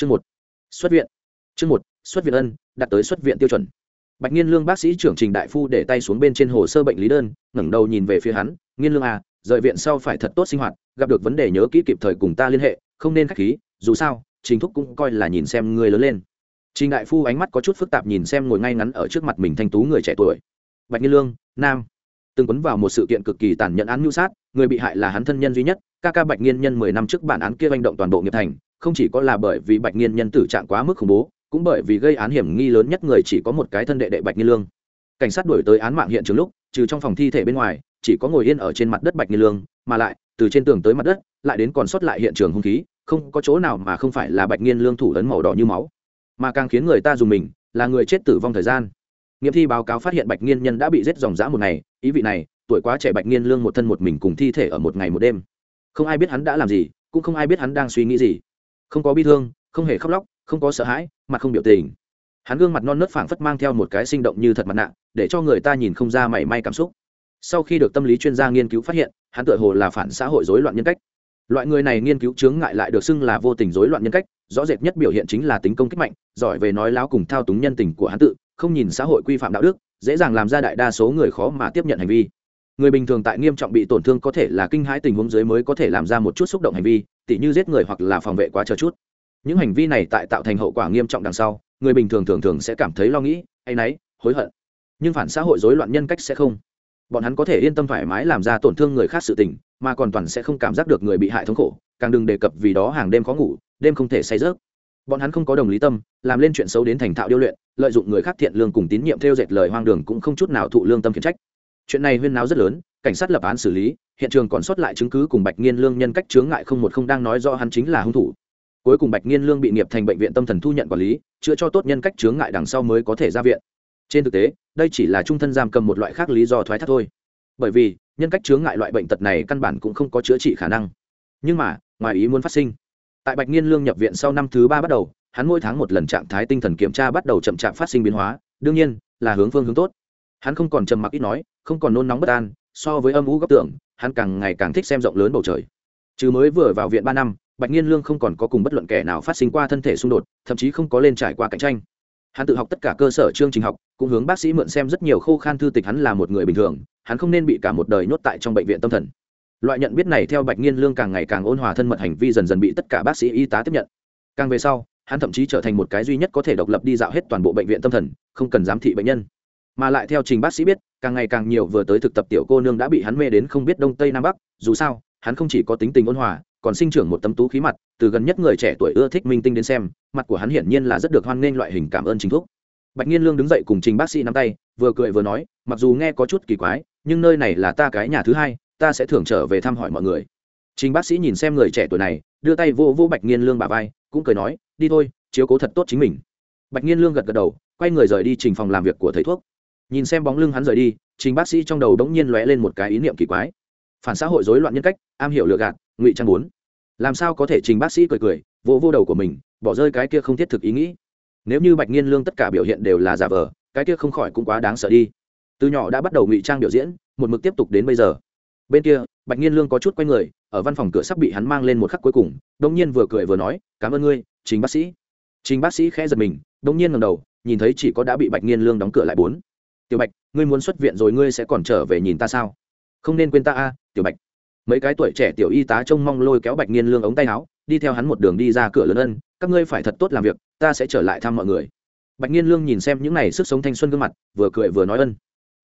chương một, xuất viện. Chương một, xuất viện ân, đặt tới xuất viện tiêu chuẩn. Bạch nghiên lương bác sĩ trưởng trình đại phu để tay xuống bên trên hồ sơ bệnh lý đơn, ngẩng đầu nhìn về phía hắn, nghiên lương à rời viện sau phải thật tốt sinh hoạt, gặp được vấn đề nhớ kỹ kịp thời cùng ta liên hệ, không nên khách khí, dù sao, trình thúc cũng coi là nhìn xem người lớn lên. Trình đại phu ánh mắt có chút phức tạp nhìn xem ngồi ngay ngắn ở trước mặt mình thanh tú người trẻ tuổi. Bạch nghiên lương, nam, từng quấn vào một sự kiện cực kỳ tàn nhẫn án mưu sát, người bị hại là hắn thân nhân duy nhất, ca ca bạch nghiên nhân mười năm trước bản án kia manh động toàn bộ nghiệp thành không chỉ có là bởi vì bạch nghiên nhân tử trạng quá mức khủng bố, cũng bởi vì gây án hiểm nghi lớn nhất người chỉ có một cái thân đệ đệ bạch nghiên lương. Cảnh sát đuổi tới án mạng hiện trường lúc, trừ trong phòng thi thể bên ngoài, chỉ có ngồi yên ở trên mặt đất bạch nghiên lương, mà lại, từ trên tường tới mặt đất, lại đến còn sót lại hiện trường hung khí, không có chỗ nào mà không phải là bạch nghiên lương thủ lớn màu đỏ như máu. Mà càng khiến người ta dùng mình, là người chết tử vong thời gian. Nghiệm thi báo cáo phát hiện bạch nghiên nhân đã bị giết dòng dã một ngày, ý vị này, tuổi quá trẻ bạch nghiên lương một thân một mình cùng thi thể ở một ngày một đêm. Không ai biết hắn đã làm gì, cũng không ai biết hắn đang suy nghĩ gì không có bi thương, không hề khóc lóc, không có sợ hãi, mặt không biểu tình. Hắn gương mặt non nớt phảng phất mang theo một cái sinh động như thật mặt nạ, để cho người ta nhìn không ra mảy may cảm xúc. Sau khi được tâm lý chuyên gia nghiên cứu phát hiện, hắn tựa hồ là phản xã hội rối loạn nhân cách. Loại người này nghiên cứu chướng ngại lại được xưng là vô tình rối loạn nhân cách, rõ rệt nhất biểu hiện chính là tính công kích mạnh, giỏi về nói láo cùng thao túng nhân tình của hắn tự, không nhìn xã hội quy phạm đạo đức, dễ dàng làm ra đại đa số người khó mà tiếp nhận hành vi. Người bình thường tại nghiêm trọng bị tổn thương có thể là kinh hãi tình huống dưới mới có thể làm ra một chút xúc động hành vi tỉ như giết người hoặc là phòng vệ quá chờ chút. Những hành vi này tại tạo thành hậu quả nghiêm trọng đằng sau, người bình thường thường thường sẽ cảm thấy lo nghĩ hay náy, hối hận. Nhưng phản xã hội rối loạn nhân cách sẽ không. Bọn hắn có thể yên tâm thoải mái làm ra tổn thương người khác sự tình, mà còn toàn sẽ không cảm giác được người bị hại thống khổ, càng đừng đề cập vì đó hàng đêm khó ngủ, đêm không thể say rớt bọn hắn không có đồng lý tâm, làm lên chuyện xấu đến thành thạo điêu luyện, lợi dụng người khác thiện lương cùng tín nhiệm theo dệt lời hoang đường cũng không chút nào thụ lương tâm khiển trách. Chuyện này huyên náo rất lớn, cảnh sát lập án xử lý hiện trường còn sót lại chứng cứ cùng bạch nghiên lương nhân cách chướng ngại không một không đang nói do hắn chính là hung thủ. Cuối cùng bạch nghiên lương bị nghiệp thành bệnh viện tâm thần thu nhận quản lý, chữa cho tốt nhân cách chướng ngại đằng sau mới có thể ra viện. Trên thực tế, đây chỉ là trung thân giam cầm một loại khác lý do thoái thác thôi. Bởi vì, nhân cách chướng ngại loại bệnh tật này căn bản cũng không có chữa trị khả năng. Nhưng mà, ngoài ý muốn phát sinh, tại bạch nghiên lương nhập viện sau năm thứ ba bắt đầu, hắn mỗi tháng một lần trạng thái tinh thần kiểm tra bắt đầu chậm chạp phát sinh biến hóa, đương nhiên, là hướng phương hướng tốt. Hắn không còn trầm mặc ít nói, không còn nôn nóng bất an so với âm u góc tưởng hắn càng ngày càng thích xem rộng lớn bầu trời. Chứ mới vừa vào viện ba năm, bạch nhiên lương không còn có cùng bất luận kẻ nào phát sinh qua thân thể xung đột, thậm chí không có lên trải qua cạnh tranh. Hắn tự học tất cả cơ sở chương trình học, cũng hướng bác sĩ mượn xem rất nhiều khô khan thư tịch hắn là một người bình thường, hắn không nên bị cả một đời nhốt tại trong bệnh viện tâm thần. Loại nhận biết này theo bạch nhiên lương càng ngày càng ôn hòa thân mật hành vi dần dần bị tất cả bác sĩ y tá tiếp nhận. Càng về sau, hắn thậm chí trở thành một cái duy nhất có thể độc lập đi dạo hết toàn bộ bệnh viện tâm thần, không cần giám thị bệnh nhân mà lại theo trình bác sĩ biết, càng ngày càng nhiều vừa tới thực tập tiểu cô nương đã bị hắn mê đến không biết đông tây nam bắc, dù sao, hắn không chỉ có tính tình ôn hòa, còn sinh trưởng một tấm tú khí mặt, từ gần nhất người trẻ tuổi ưa thích minh tinh đến xem, mặt của hắn hiển nhiên là rất được hoan nghênh loại hình cảm ơn chính thúc bạch nhiên lương đứng dậy cùng trình bác sĩ nắm tay, vừa cười vừa nói, mặc dù nghe có chút kỳ quái, nhưng nơi này là ta cái nhà thứ hai, ta sẽ thường trở về thăm hỏi mọi người. Trình bác sĩ nhìn xem người trẻ tuổi này, đưa tay vô vô bạch nhiên lương bà vai, cũng cười nói, đi thôi, chiếu cố thật tốt chính mình. Bạch nhiên lương gật gật đầu, quay người rời đi trình phòng làm việc của thầy thuốc nhìn xem bóng lưng hắn rời đi trình bác sĩ trong đầu đống nhiên lóe lên một cái ý niệm kỳ quái. Phản xã hội rối loạn nhân cách, am hiểu lừa gạt, ngụy trang bốn. Làm sao có thể trình bác sĩ cười cười vỗ vô đầu của mình, bỏ rơi cái kia không thiết thực ý nghĩ? Nếu như bạch nhiên lương tất cả biểu hiện đều là giả vờ, cái kia không khỏi cũng quá đáng sợ đi. Từ nhỏ đã bắt đầu ngụy trang biểu diễn, một mực tiếp tục đến bây giờ. Bên kia, bạch nhiên lương có chút quay người, ở văn phòng cửa sắp bị hắn mang lên một khắc cuối cùng đông nhiên vừa cười vừa nói, cảm ơn ngươi, trình bác sĩ. Trình bác sĩ khẽ giật mình đông nhiên ngầm đầu, nhìn thấy chỉ có đã bị bạch nhiên lương đóng cửa lại bốn tiểu bạch, ngươi muốn xuất viện rồi ngươi sẽ còn trở về nhìn ta sao? Không nên quên ta a, tiểu bạch. Mấy cái tuổi trẻ tiểu y tá trông mong lôi kéo bạch nghiên lương ống tay áo, đi theo hắn một đường đi ra cửa lớn ân, các ngươi phải thật tốt làm việc, ta sẽ trở lại thăm mọi người. Bạch nghiên lương nhìn xem những n à y sức sống thanh xuân gương mặt, vừa cười vừa nói ân.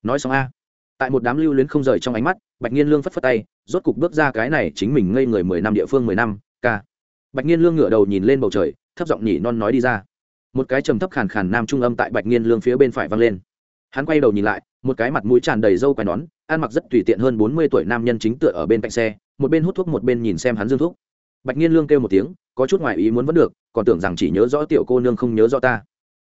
Nói xong a. Tại một đám lưu luyến không rời trong ánh mắt, bạch nghiên lương phất phất tay, rốt cục bước ra cái này chính mình ngây người mười năm địa phương mười năm, ca. Bạch nghiên lương ngửa đầu nhìn lên bầu trời, thấp giọng nhỉ non nói đi ra. Một cái trầm thấp khàn khàn nam trung âm tại bạch nghiên lương phía bên phải vang lên hắn quay đầu nhìn lại, một cái mặt mũi tràn đầy râu quai nón, ăn mặc rất tùy tiện hơn bốn mươi tuổi nam nhân chính tựa ở bên cạnh xe, một bên hút thuốc một bên nhìn xem hắn dương thuốc bạch nhiên lương kêu một tiếng, có chút ngoại ý muốn vẫn được, còn tưởng rằng chỉ nhớ rõ tiểu cô nương không nhớ rõ ta.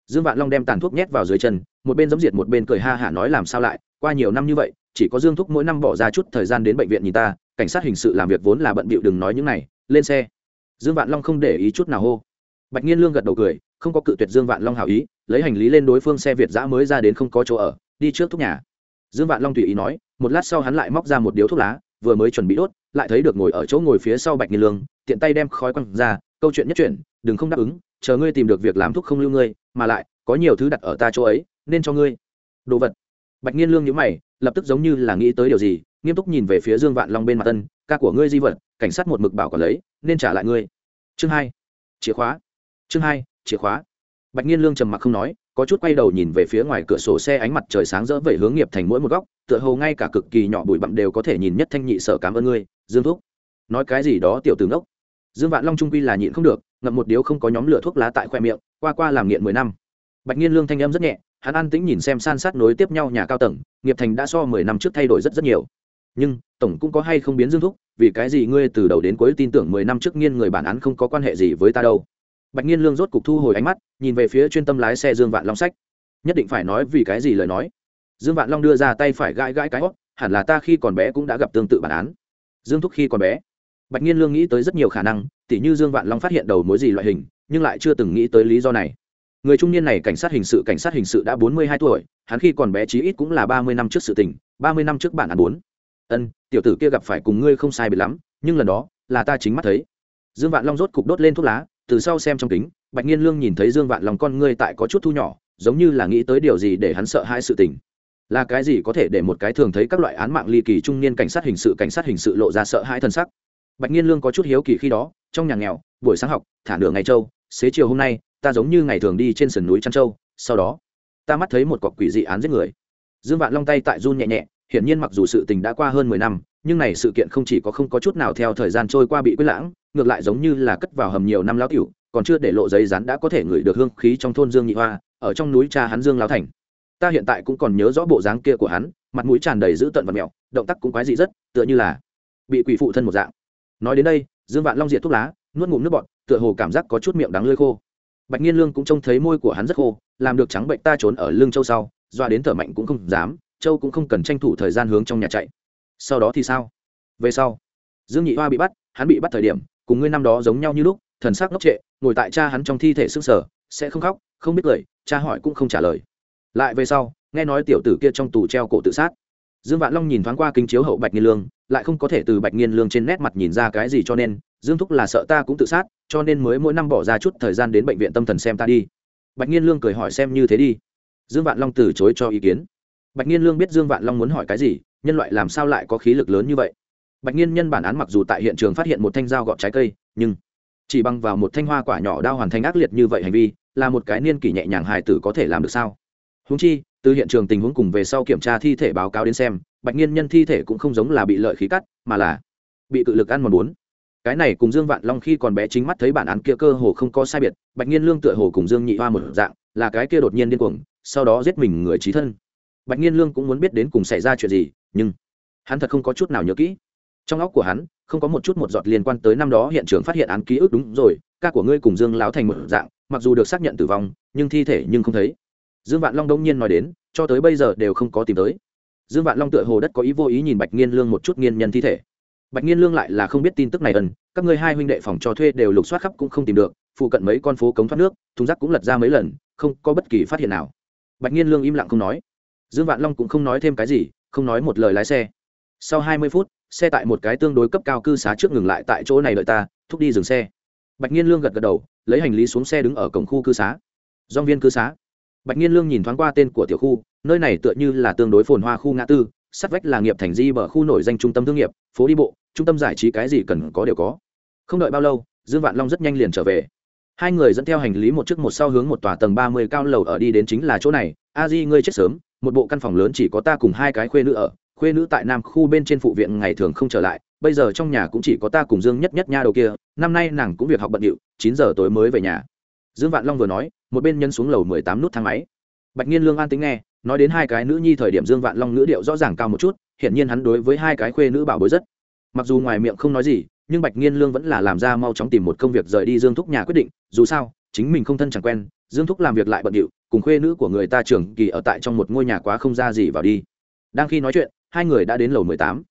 Dương vạn long đem tàn thuốc nhét vào dưới chân, một bên giấm diệt một bên cười ha hả nói làm sao lại, qua nhiều năm như vậy, chỉ có dương thúc mỗi năm bỏ ra chút thời gian đến bệnh viện nhìn ta, cảnh sát hình sự làm việc vốn là bận bịu đừng nói những này, lên xe. Dương vạn long không để ý chút nào hô. Bạch nhiên lương gật đầu cười không có cự tuyệt dương vạn long hảo ý, lấy hành lý lên đối phương xe việt giã mới ra đến không có chỗ ở, đi trước thúc nhà. Dương vạn long tùy ý nói, một lát sau hắn lại móc ra một điếu thuốc lá, vừa mới chuẩn bị đốt, lại thấy được ngồi ở chỗ ngồi phía sau bạch nhiên lương, tiện tay đem khói quăng ra, câu chuyện nhất chuyển, đừng không đáp ứng, chờ ngươi tìm được việc làm thuốc không lưu ngươi, mà lại, có nhiều thứ đặt ở ta chỗ ấy, nên cho ngươi. Đồ vật. Bạch nghiên lương nhíu mày, lập tức giống như là nghĩ tới điều gì, nghiêm túc nhìn về phía dương vạn long bên mặt tân ca của ngươi di vật, cảnh sát một mực bảo còn lấy, nên trả lại ngươi. Chương hai. Chìa khóa. Chương hai chìa khóa. Bạch nhiên lương trầm mặc không nói, có chút quay đầu nhìn về phía ngoài cửa sổ xe ánh mặt trời sáng rỡ vẩy hướng nghiệp thành mỗi một góc, tựa hồ ngay cả cực kỳ nhỏ bụi bặm đều có thể nhìn nhất thanh nhị sở cảm ơn ngươi, dương thúc. Nói cái gì đó tiểu tướng ốc dương vạn long trung quy là nhịn không được, ngậm một điếu không có nhóm lửa thuốc lá tại khoe miệng, qua qua làm nghiện mười năm. Bạch nhiên lương thanh âm rất nhẹ, hắn an tĩnh nhìn xem san sát nối tiếp nhau nhà cao tầng, nghiệp thành đã so mười năm trước thay đổi rất rất nhiều. Nhưng, tổng cũng có hay không biến dương thúc, vì cái gì ngươi từ đầu đến cuối tin tưởng mười năm trước nghiên người bản án không có quan hệ gì với ta đâu? Bạch nhiên lương rốt cục thu hồi ánh mắt, nhìn về phía chuyên tâm lái xe dương vạn long sách. Nhất định phải nói vì cái gì lời nói. Dương vạn long đưa ra tay phải gãi gãi cái hót hẳn là ta khi còn bé cũng đã gặp tương tự bản án. Dương thúc khi còn bé. Bạch nhiên lương nghĩ tới rất nhiều khả năng, tỉ như dương vạn long phát hiện đầu mối gì loại hình, nhưng lại chưa từng nghĩ tới lý do này. Người trung niên này cảnh sát hình sự, cảnh sát hình sự đã bốn mươi hai tuổi, hắn khi còn bé chí ít cũng là ba mươi năm trước sự tình, ba mươi năm trước bản án bốn. Ân, tiểu tử kia gặp phải cùng ngươi không sai biệt lắm, nhưng lần đó là ta chính mắt thấy. Dương vạn long rốt cục đốt lên thuốc lá từ sau xem trong kính, bạch nhiên lương nhìn thấy dương vạn lòng con ngươi tại có chút thu nhỏ, giống như là nghĩ tới điều gì để hắn sợ hai sự tình. Là cái gì có thể để một cái thường thấy các loại án mạng ly kỳ trung niên cảnh sát hình sự, cảnh sát hình sự lộ ra sợ hãi thân sắc. Bạch nhiên lương có chút hiếu kỳ khi đó, trong nhà nghèo, buổi sáng học, thả nửa ngày châu xế chiều hôm nay, ta giống như ngày thường đi trên sườn núi trăn châu sau đó, ta mắt thấy một cọc quỷ dị án giết người. Dương vạn long tay tại run nhẹ nhẹ, hiển nhiên mặc dù sự tình đã qua hơn mười năm nhưng này sự kiện không chỉ có không có chút nào theo thời gian trôi qua bị quyết lãng, ngược lại giống như là cất vào hầm nhiều năm lão tiểu, còn chưa để lộ giấy rán đã có thể ngửi được hương khí trong thôn dương nhị hoa, ở trong núi cha hắn dương lão thành. Ta hiện tại cũng còn nhớ rõ bộ dáng kia của hắn, mặt mũi tràn đầy dữ tợn và mẹo, động tác cũng quái dị rất, tựa như là bị quỷ phụ thân một dạng. Nói đến đây, dương vạn long diệt thuốc lá, nuốt ngụm nước bọt, tựa hồ cảm giác có chút miệng đắng lơi khô. Bạch nhiên lương cũng trông thấy môi của hắn rất khô, làm được trắng bệnh ta trốn ở lưng châu sau, doa đến thở mạnh cũng không dám, châu cũng không cần tranh thủ thời gian hướng trong nhà chạy sau đó thì sao? Về sau, dương nhị hoa bị bắt, hắn bị bắt thời điểm, cùng ngươi năm đó giống nhau như lúc, thần sắc ngốc trệ, ngồi tại cha hắn trong thi thể sức sở sẽ không khóc, không biết cười, cha hỏi cũng không trả lời. Lại về sau, nghe nói tiểu tử kia trong tù treo cổ tự sát. Dương vạn long nhìn thoáng qua kính chiếu hậu bạch nghiên lương, lại không có thể từ bạch nghiên lương trên nét mặt nhìn ra cái gì cho nên, dương thúc là sợ ta cũng tự sát, cho nên mới mỗi năm bỏ ra chút thời gian đến bệnh viện tâm thần xem ta đi. Bạch nghiên lương cười hỏi xem như thế đi. Dương vạn long từ chối cho ý kiến. Bạch nghiên lương biết dương vạn long muốn hỏi cái gì nhân loại làm sao lại có khí lực lớn như vậy? Bạch nhiên nhân bản án mặc dù tại hiện trường phát hiện một thanh dao gọt trái cây, nhưng chỉ bằng vào một thanh hoa quả nhỏ đao hoàn thành ác liệt như vậy hành vi, là một cái niên kỷ nhẹ nhàng hài tử có thể làm được sao? Húng chi, từ hiện trường tình huống cùng về sau kiểm tra thi thể báo cáo đến xem, bạch nhiên nhân thi thể cũng không giống là bị lợi khí cắt, mà là bị cự lực ăn mòn bốn. Cái này cùng dương vạn long khi còn bé chính mắt thấy bản án kia cơ hồ không có sai biệt, bạch nhiên lương tựa hồ cùng dương nhị hoa một dạng, là cái kia đột nhiên điên cuồng, sau đó giết mình người trí thân bạch nhiên lương cũng muốn biết đến cùng xảy ra chuyện gì, nhưng hắn thật không có chút nào nhớ kỹ. Trong óc của hắn, không có một chút một giọt liên quan tới năm đó hiện trường phát hiện án ký ức đúng rồi, ca của ngươi cùng dương láo thành một dạng, mặc dù được xác nhận tử vong, nhưng thi thể nhưng không thấy. Dương vạn long đông nhiên nói đến, cho tới bây giờ đều không có tìm tới. Dương vạn long tựa hồ đất có ý vô ý nhìn bạch nghiên lương một chút nghiên nhân thi thể. Bạch nghiên lương lại là không biết tin tức này ẩn, các ngươi hai huynh đệ phòng cho thuê đều lục soát khắp cũng không tìm được, phụ cận mấy con phố cống thoát nước, thùng rác cũng lật ra mấy lần, không có bất kỳ phát hiện nào. Bạch nghiên lương im lặng không nói dương vạn long cũng không nói thêm cái gì, không nói một lời lái xe. Sau hai mươi phút, xe tại một cái tương đối cấp cao cư xá trước ngừng lại tại chỗ này đợi ta, thúc đi dừng xe. Bạch nhiên lương gật gật đầu, lấy hành lý xuống xe đứng ở cổng khu cư xá. Dong viên cư xá. Bạch nhiên lương nhìn thoáng qua tên của tiểu khu, nơi này tựa như là tương đối phồn hoa khu ngã tư sát vách là nghiệp thành di bờ khu nổi danh trung tâm thương nghiệp, phố đi bộ, trung tâm giải trí cái gì cần có đều có. Không đợi bao lâu, dương vạn long rất nhanh liền trở về. Hai người dẫn theo hành lý một chiếc một sau hướng một tòa tầng ba mươi cao lầu ở đi đến chính là chỗ này. A di, ngươi chết sớm một bộ căn phòng lớn chỉ có ta cùng hai cái khuê nữ ở, khuê nữ tại nam khu bên trên phụ viện ngày thường không trở lại, bây giờ trong nhà cũng chỉ có ta cùng dương nhất nhất nha đầu kia, năm nay nàng cũng việc học bận điệu, chín giờ tối mới về nhà. Dương vạn long vừa nói, một bên nhân xuống lầu mười tám nút thang máy. Bạch nhiên lương an tính nghe, nói đến hai cái nữ nhi thời điểm dương vạn long ngữ điệu rõ ràng cao một chút, hiển nhiên hắn đối với hai cái khuê nữ bảo bối rất. Mặc dù ngoài miệng không nói gì, nhưng bạch nhiên lương vẫn là làm ra mau chóng tìm một công việc rời đi dương thúc nhà quyết định, dù sao chính mình không thân chẳng quen, dương thúc làm việc lại bận điệu, cùng khuê nữ của người ta trưởng kỳ ở tại trong một ngôi nhà quá không ra gì vào đi. Đang khi nói chuyện, hai người đã đến lầu mười tám.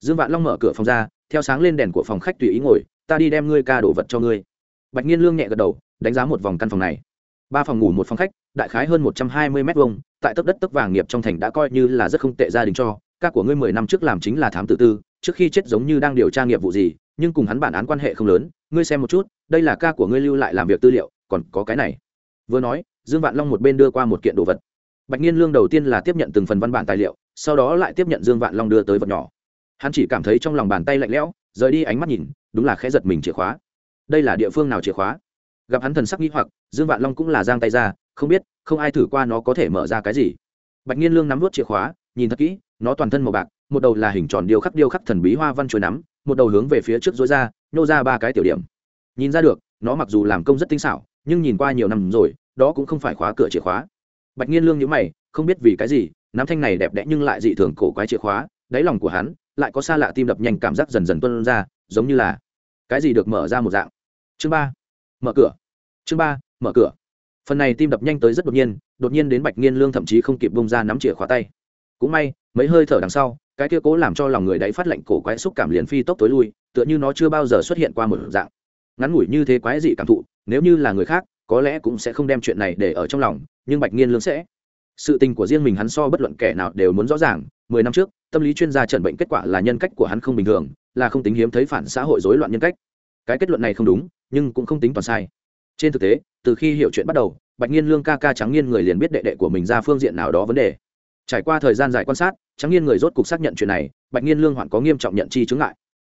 Dương vạn long mở cửa phòng ra, theo sáng lên đèn của phòng khách tùy ý ngồi, ta đi đem ngươi ca đổ vật cho ngươi. Bạch nhiên lương nhẹ gật đầu, đánh giá một vòng căn phòng này. Ba phòng ngủ một phòng khách, đại khái hơn một trăm hai mươi m hai tại tấp đất tấp vàng nghiệp trong thành đã coi như là rất không tệ gia đình cho, ca của ngươi mười năm trước làm chính là thám tử tư, trước khi chết giống như đang điều tra nghiệp vụ gì, nhưng cùng hắn bản án quan hệ không lớn, ngươi xem một chút, đây là ca của ngươi lưu lại làm việc tư liệu còn có cái này. Vừa nói, dương vạn long một bên đưa qua một kiện đồ vật. Bạch nhiên lương đầu tiên là tiếp nhận từng phần văn bản tài liệu, sau đó lại tiếp nhận dương vạn long đưa tới vật nhỏ. Hắn chỉ cảm thấy trong lòng bàn tay lạnh lẽo, rời đi ánh mắt nhìn, đúng là khẽ giật mình chìa khóa. Đây là địa phương nào chìa khóa? Gặp hắn thần sắc nghĩ hoặc, dương vạn long cũng là giang tay ra, không biết, không ai thử qua nó có thể mở ra cái gì. Bạch nhiên lương nắm vút chìa khóa, nhìn thật kỹ, nó toàn thân màu bạc, một đầu là hình tròn điêu khắc điêu khắc thần bí hoa văn chuối nắm, một đầu hướng về phía trước dối ra, nhô ra ba cái tiểu điểm. Nhìn ra được, nó mặc dù làm công rất tinh xảo nhưng nhìn qua nhiều năm rồi, đó cũng không phải khóa cửa chìa khóa. Bạch nhiên lương nhữ mày, không biết vì cái gì nắm thanh này đẹp đẽ nhưng lại dị thường cổ quái chìa khóa, đáy lòng của hắn lại có xa lạ tim đập nhanh cảm giác dần dần tuân ra, giống như là cái gì được mở ra một dạng. Chương ba, mở cửa. Chương ba, mở cửa. Phần này tim đập nhanh tới rất đột nhiên đột nhiên đến bạch nghiên lương thậm chí không kịp bông ra nắm chìa khóa tay. Cũng may, mấy hơi thở đằng sau, cái kia cố làm cho lòng người đáy phát lạnh cổ quái xúc cảm liền phi tốc tối lui, tựa như nó chưa bao giờ xuất hiện qua một dạng. Ngắn ngủi như thế quái dị cảm thụ nếu như là người khác, có lẽ cũng sẽ không đem chuyện này để ở trong lòng, nhưng bạch nghiên lương sẽ. Sự tình của riêng mình hắn so bất luận kẻ nào đều muốn rõ ràng, mười năm trước, tâm lý chuyên gia trần bệnh kết quả là nhân cách của hắn không bình thường, là không tính hiếm thấy phản xã hội rối loạn nhân cách. Cái kết luận này không đúng, nhưng cũng không tính toàn sai. Trên thực tế, từ khi hiểu chuyện bắt đầu, bạch nghiên lương ca ca trắng nghiên người liền biết đệ đệ của mình ra phương diện nào đó vấn đề. Trải qua thời gian dài quan sát trắng nghiên người rốt cục xác nhận chuyện này, bạch nghiên lương hoạn có nghiêm trọng nhận chi chướng ngại.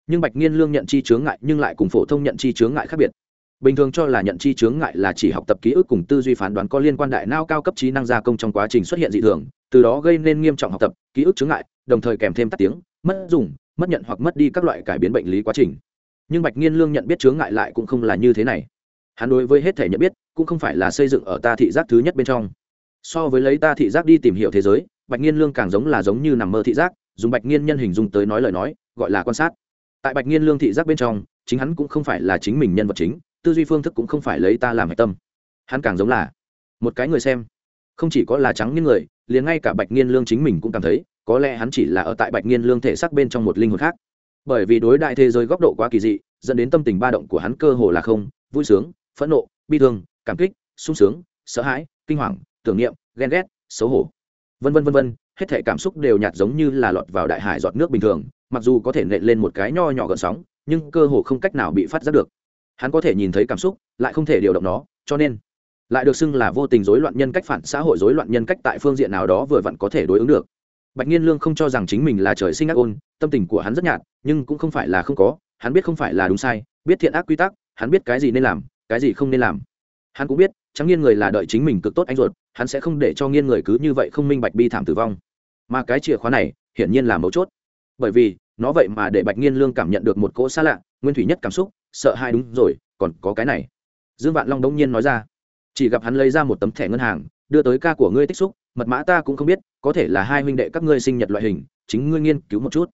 Nhưng bạch nghiên lương nhận chi chướng ngại nhưng lại cùng phổ thông nhận chi chướng ngại khác biệt bình thường cho là nhận chi chướng ngại là chỉ học tập ký ức cùng tư duy phán đoán có liên quan đại nao cao cấp trí năng gia công trong quá trình xuất hiện dị thường, từ đó gây nên nghiêm trọng học tập, ký ức chướng ngại, đồng thời kèm thêm tắt tiếng, mất dùng, mất nhận hoặc mất đi các loại cải biến bệnh lý quá trình. Nhưng bạch nghiên lương nhận biết chướng ngại lại cũng không là như thế này. Hắn đối với hết thể nhận biết, cũng không phải là xây dựng ở ta thị giác thứ nhất bên trong. So với lấy ta thị giác đi tìm hiểu thế giới, bạch nghiên lương càng giống là giống như nằm mơ thị giác, dùng bạch nghiên nhân hình dung tới nói lời nói, gọi là quan sát. Tại bạch nghiên lương thị giác bên trong, chính hắn cũng không phải là chính mình nhân vật chính tư duy phương thức cũng không phải lấy ta làm hạch tâm. Hắn càng giống là một cái người xem. Không chỉ có là trắng những người, liền ngay cả bạch nghiên lương chính mình cũng cảm thấy, có lẽ hắn chỉ là ở tại bạch nghiên lương thể xác bên trong một linh hồn khác. Bởi vì đối đại thế giới góc độ quá kỳ dị, dẫn đến tâm tình ba động của hắn cơ hồ là không, vui sướng, phẫn nộ, bi thương, cảm kích, sung sướng, sợ hãi, kinh hoàng, tưởng niệm, ghen ghét, xấu hổ. Vân vân vân vân, hết thể cảm xúc đều nhạt giống như là lọt vào đại hải giọt nước bình thường, mặc dù có thể nện lên một cái nho nhỏ gợn sóng, nhưng cơ hồ không cách nào bị phát giác được hắn có thể nhìn thấy cảm xúc, lại không thể điều động nó, cho nên lại được xưng là vô tình rối loạn nhân cách phản xã hội rối loạn nhân cách tại phương diện nào đó vừa vặn có thể đối ứng được. Bạch nhiên lương không cho rằng chính mình là trời sinh ác ôn, tâm tình của hắn rất nhạt, nhưng cũng không phải là không có, hắn biết không phải là đúng sai, biết thiện ác quy tắc, hắn biết cái gì nên làm, cái gì không nên làm. Hắn cũng biết Trắng nghiên người là đợi chính mình cực tốt anh ruột, hắn sẽ không để cho nghiên người cứ như vậy không minh bạch bi thảm tử vong. Mà cái chìa khóa này, hiển nhiên là mấu chốt. Bởi vì, nó vậy mà để bạch nghiên lương cảm nhận được một cỗ xa lạ, nguyên thủy nhất cảm xúc sợ hai đúng rồi, còn có cái này. Dương vạn long đống nhiên nói ra. Chỉ gặp hắn lấy ra một tấm thẻ ngân hàng, đưa tới ca của ngươi tích xúc, mật mã ta cũng không biết, có thể là hai huynh đệ các ngươi sinh nhật loại hình, chính ngươi nghiên cứu một chút.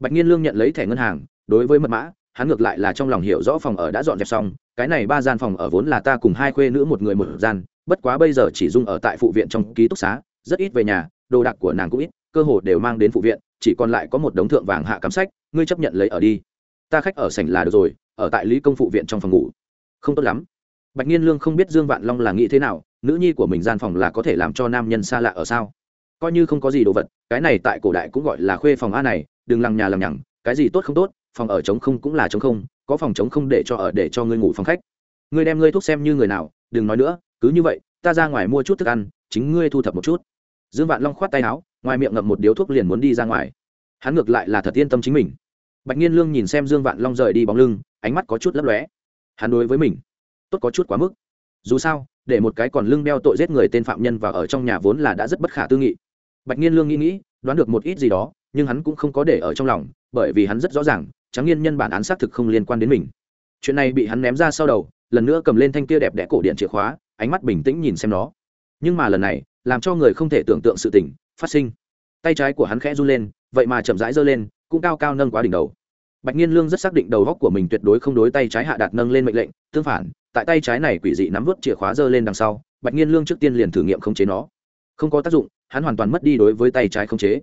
Bạch nhiên lương nhận lấy thẻ ngân hàng, đối với mật mã, hắn ngược lại là trong lòng hiểu rõ phòng ở đã dọn dẹp xong, cái này ba gian phòng ở vốn là ta cùng hai khuê nữ một người một gian, bất quá bây giờ chỉ dung ở tại phụ viện trong ký túc xá, rất ít về nhà, đồ đạc của nàng cũng ít, cơ hồ đều mang đến phụ viện, chỉ còn lại có một đống thượng vàng hạ cắm sách, ngươi chấp nhận lấy ở đi. Ta khách ở sảnh là được rồi ở tại lý công phụ viện trong phòng ngủ. Không tốt lắm. Bạch nhiên lương không biết dương vạn long là nghĩ thế nào, nữ nhi của mình gian phòng là có thể làm cho nam nhân xa lạ ở sao? Coi như không có gì đồ vật, cái này tại cổ đại cũng gọi là khuê phòng a này, đừng lằng nhà lằng nhằng, cái gì tốt không tốt, phòng ở trống không cũng là trống không, có phòng trống không để cho ở để cho ngươi ngủ phòng khách. Ngươi đem ngươi thuốc xem như người nào, đừng nói nữa, cứ như vậy, ta ra ngoài mua chút thức ăn, chính ngươi thu thập một chút. Dương vạn long khoát tay áo, ngoài miệng ngậm một điếu thuốc liền muốn đi ra ngoài. Hắn ngược lại là thật yên tâm chính mình bạch nhiên lương nhìn xem dương vạn long rời đi bóng lưng, ánh mắt có chút lấp lóe. Hắn đối với mình, tốt có chút quá mức. Dù sao, để một cái còn lưng đeo tội giết người tên phạm nhân và ở trong nhà vốn là đã rất bất khả tư nghị. Bạch nhiên lương nghĩ nghĩ, đoán được một ít gì đó, nhưng hắn cũng không có để ở trong lòng, bởi vì hắn rất rõ ràng, tráng nghiên nhân bản án xác thực không liên quan đến mình. Chuyện này bị hắn ném ra sau đầu, lần nữa cầm lên thanh kia đẹp đẽ cổ điện chìa khóa, ánh mắt bình tĩnh nhìn xem nó. Nhưng mà lần này, làm cho người không thể tưởng tượng sự tình phát sinh. Tay trái của hắn khẽ run lên, vậy mà chậm rãi giơ lên, cũng cao cao nâng quá đỉnh đầu bạch nhiên lương rất xác định đầu góc của mình tuyệt đối không đối tay trái hạ đạt nâng lên mệnh lệnh, tương phản, tại tay trái này quỷ dị nắm vớt chìa khóa giơ lên đằng sau, bạch nhiên lương trước tiên liền thử nghiệm khống chế nó. Không có tác dụng, hắn hoàn toàn mất đi đối với tay trái khống chế.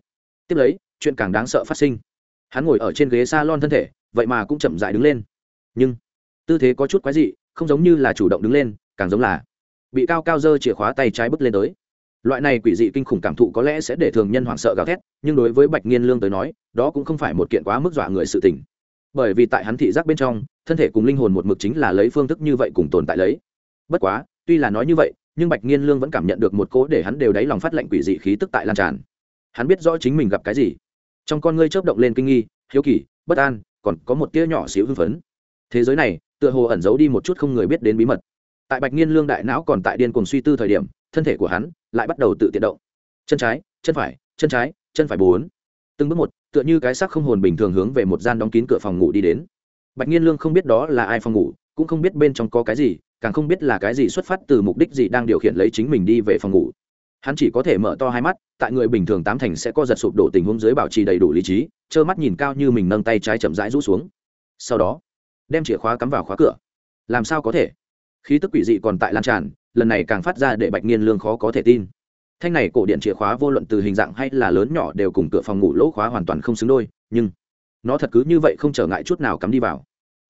Tiếp lấy, chuyện càng đáng sợ phát sinh. Hắn ngồi ở trên ghế s a lon thân thể, vậy mà cũng chậm dại đứng lên. Nhưng, tư thế có chút quái dị, không giống như là chủ động đứng lên, càng giống là bị cao cao dơ chìa khóa tay trái bước lên tới. Loại này quỷ dị kinh khủng cảm thụ có lẽ sẽ để thường nhân hoảng sợ gào thét, nhưng đối với bạch nghiên lương tới nói, đó cũng không phải một kiện quá mức dọa người sự tình bởi vì tại hắn thị giác bên trong, thân thể cùng linh hồn một mực chính là lấy phương thức như vậy cùng tồn tại lấy. Bất quá, tuy là nói như vậy, nhưng bạch nghiên lương vẫn cảm nhận được một cố để hắn đều đáy lòng phát lệnh quỷ dị khí tức tại lan tràn. Hắn biết rõ chính mình gặp cái gì. Trong con ngươi chớp động lên kinh nghi, hiếu kỳ, bất an, còn có một tia nhỏ xíu hưng phấn. Thế giới này, tựa hồ ẩn giấu đi một chút không người biết đến bí mật. Tại bạch nghiên lương đại não còn tại điên cuồng suy tư thời điểm, thân thể của hắn lại bắt đầu tự tiện động. Chân trái, chân phải, chân trái, chân phải bốn. Từng bước một tựa như cái xác không hồn bình thường hướng về một gian đóng kín cửa phòng ngủ đi đến. Bạch nghiên lương không biết đó là ai phòng ngủ, cũng không biết bên trong có cái gì, càng không biết là cái gì xuất phát từ mục đích gì đang điều khiển lấy chính mình đi về phòng ngủ. Hắn chỉ có thể mở to hai mắt, tại người bình thường tám thành sẽ co giật sụp đổ tình huống dưới bảo trì đầy đủ lý trí, trơ mắt nhìn cao như mình nâng tay trái chậm rãi rũ xuống. Sau đó, đem chìa khóa cắm vào khóa cửa. Làm sao có thể? Khí tức quỷ dị còn tại lan tràn, lần này càng phát ra để bạch nghiên lương khó có thể tin thanh này cổ điện chìa khóa vô luận từ hình dạng hay là lớn nhỏ đều cùng cửa phòng ngủ lỗ khóa hoàn toàn không xứng đôi, nhưng nó thật cứ như vậy không trở ngại chút nào cắm đi vào.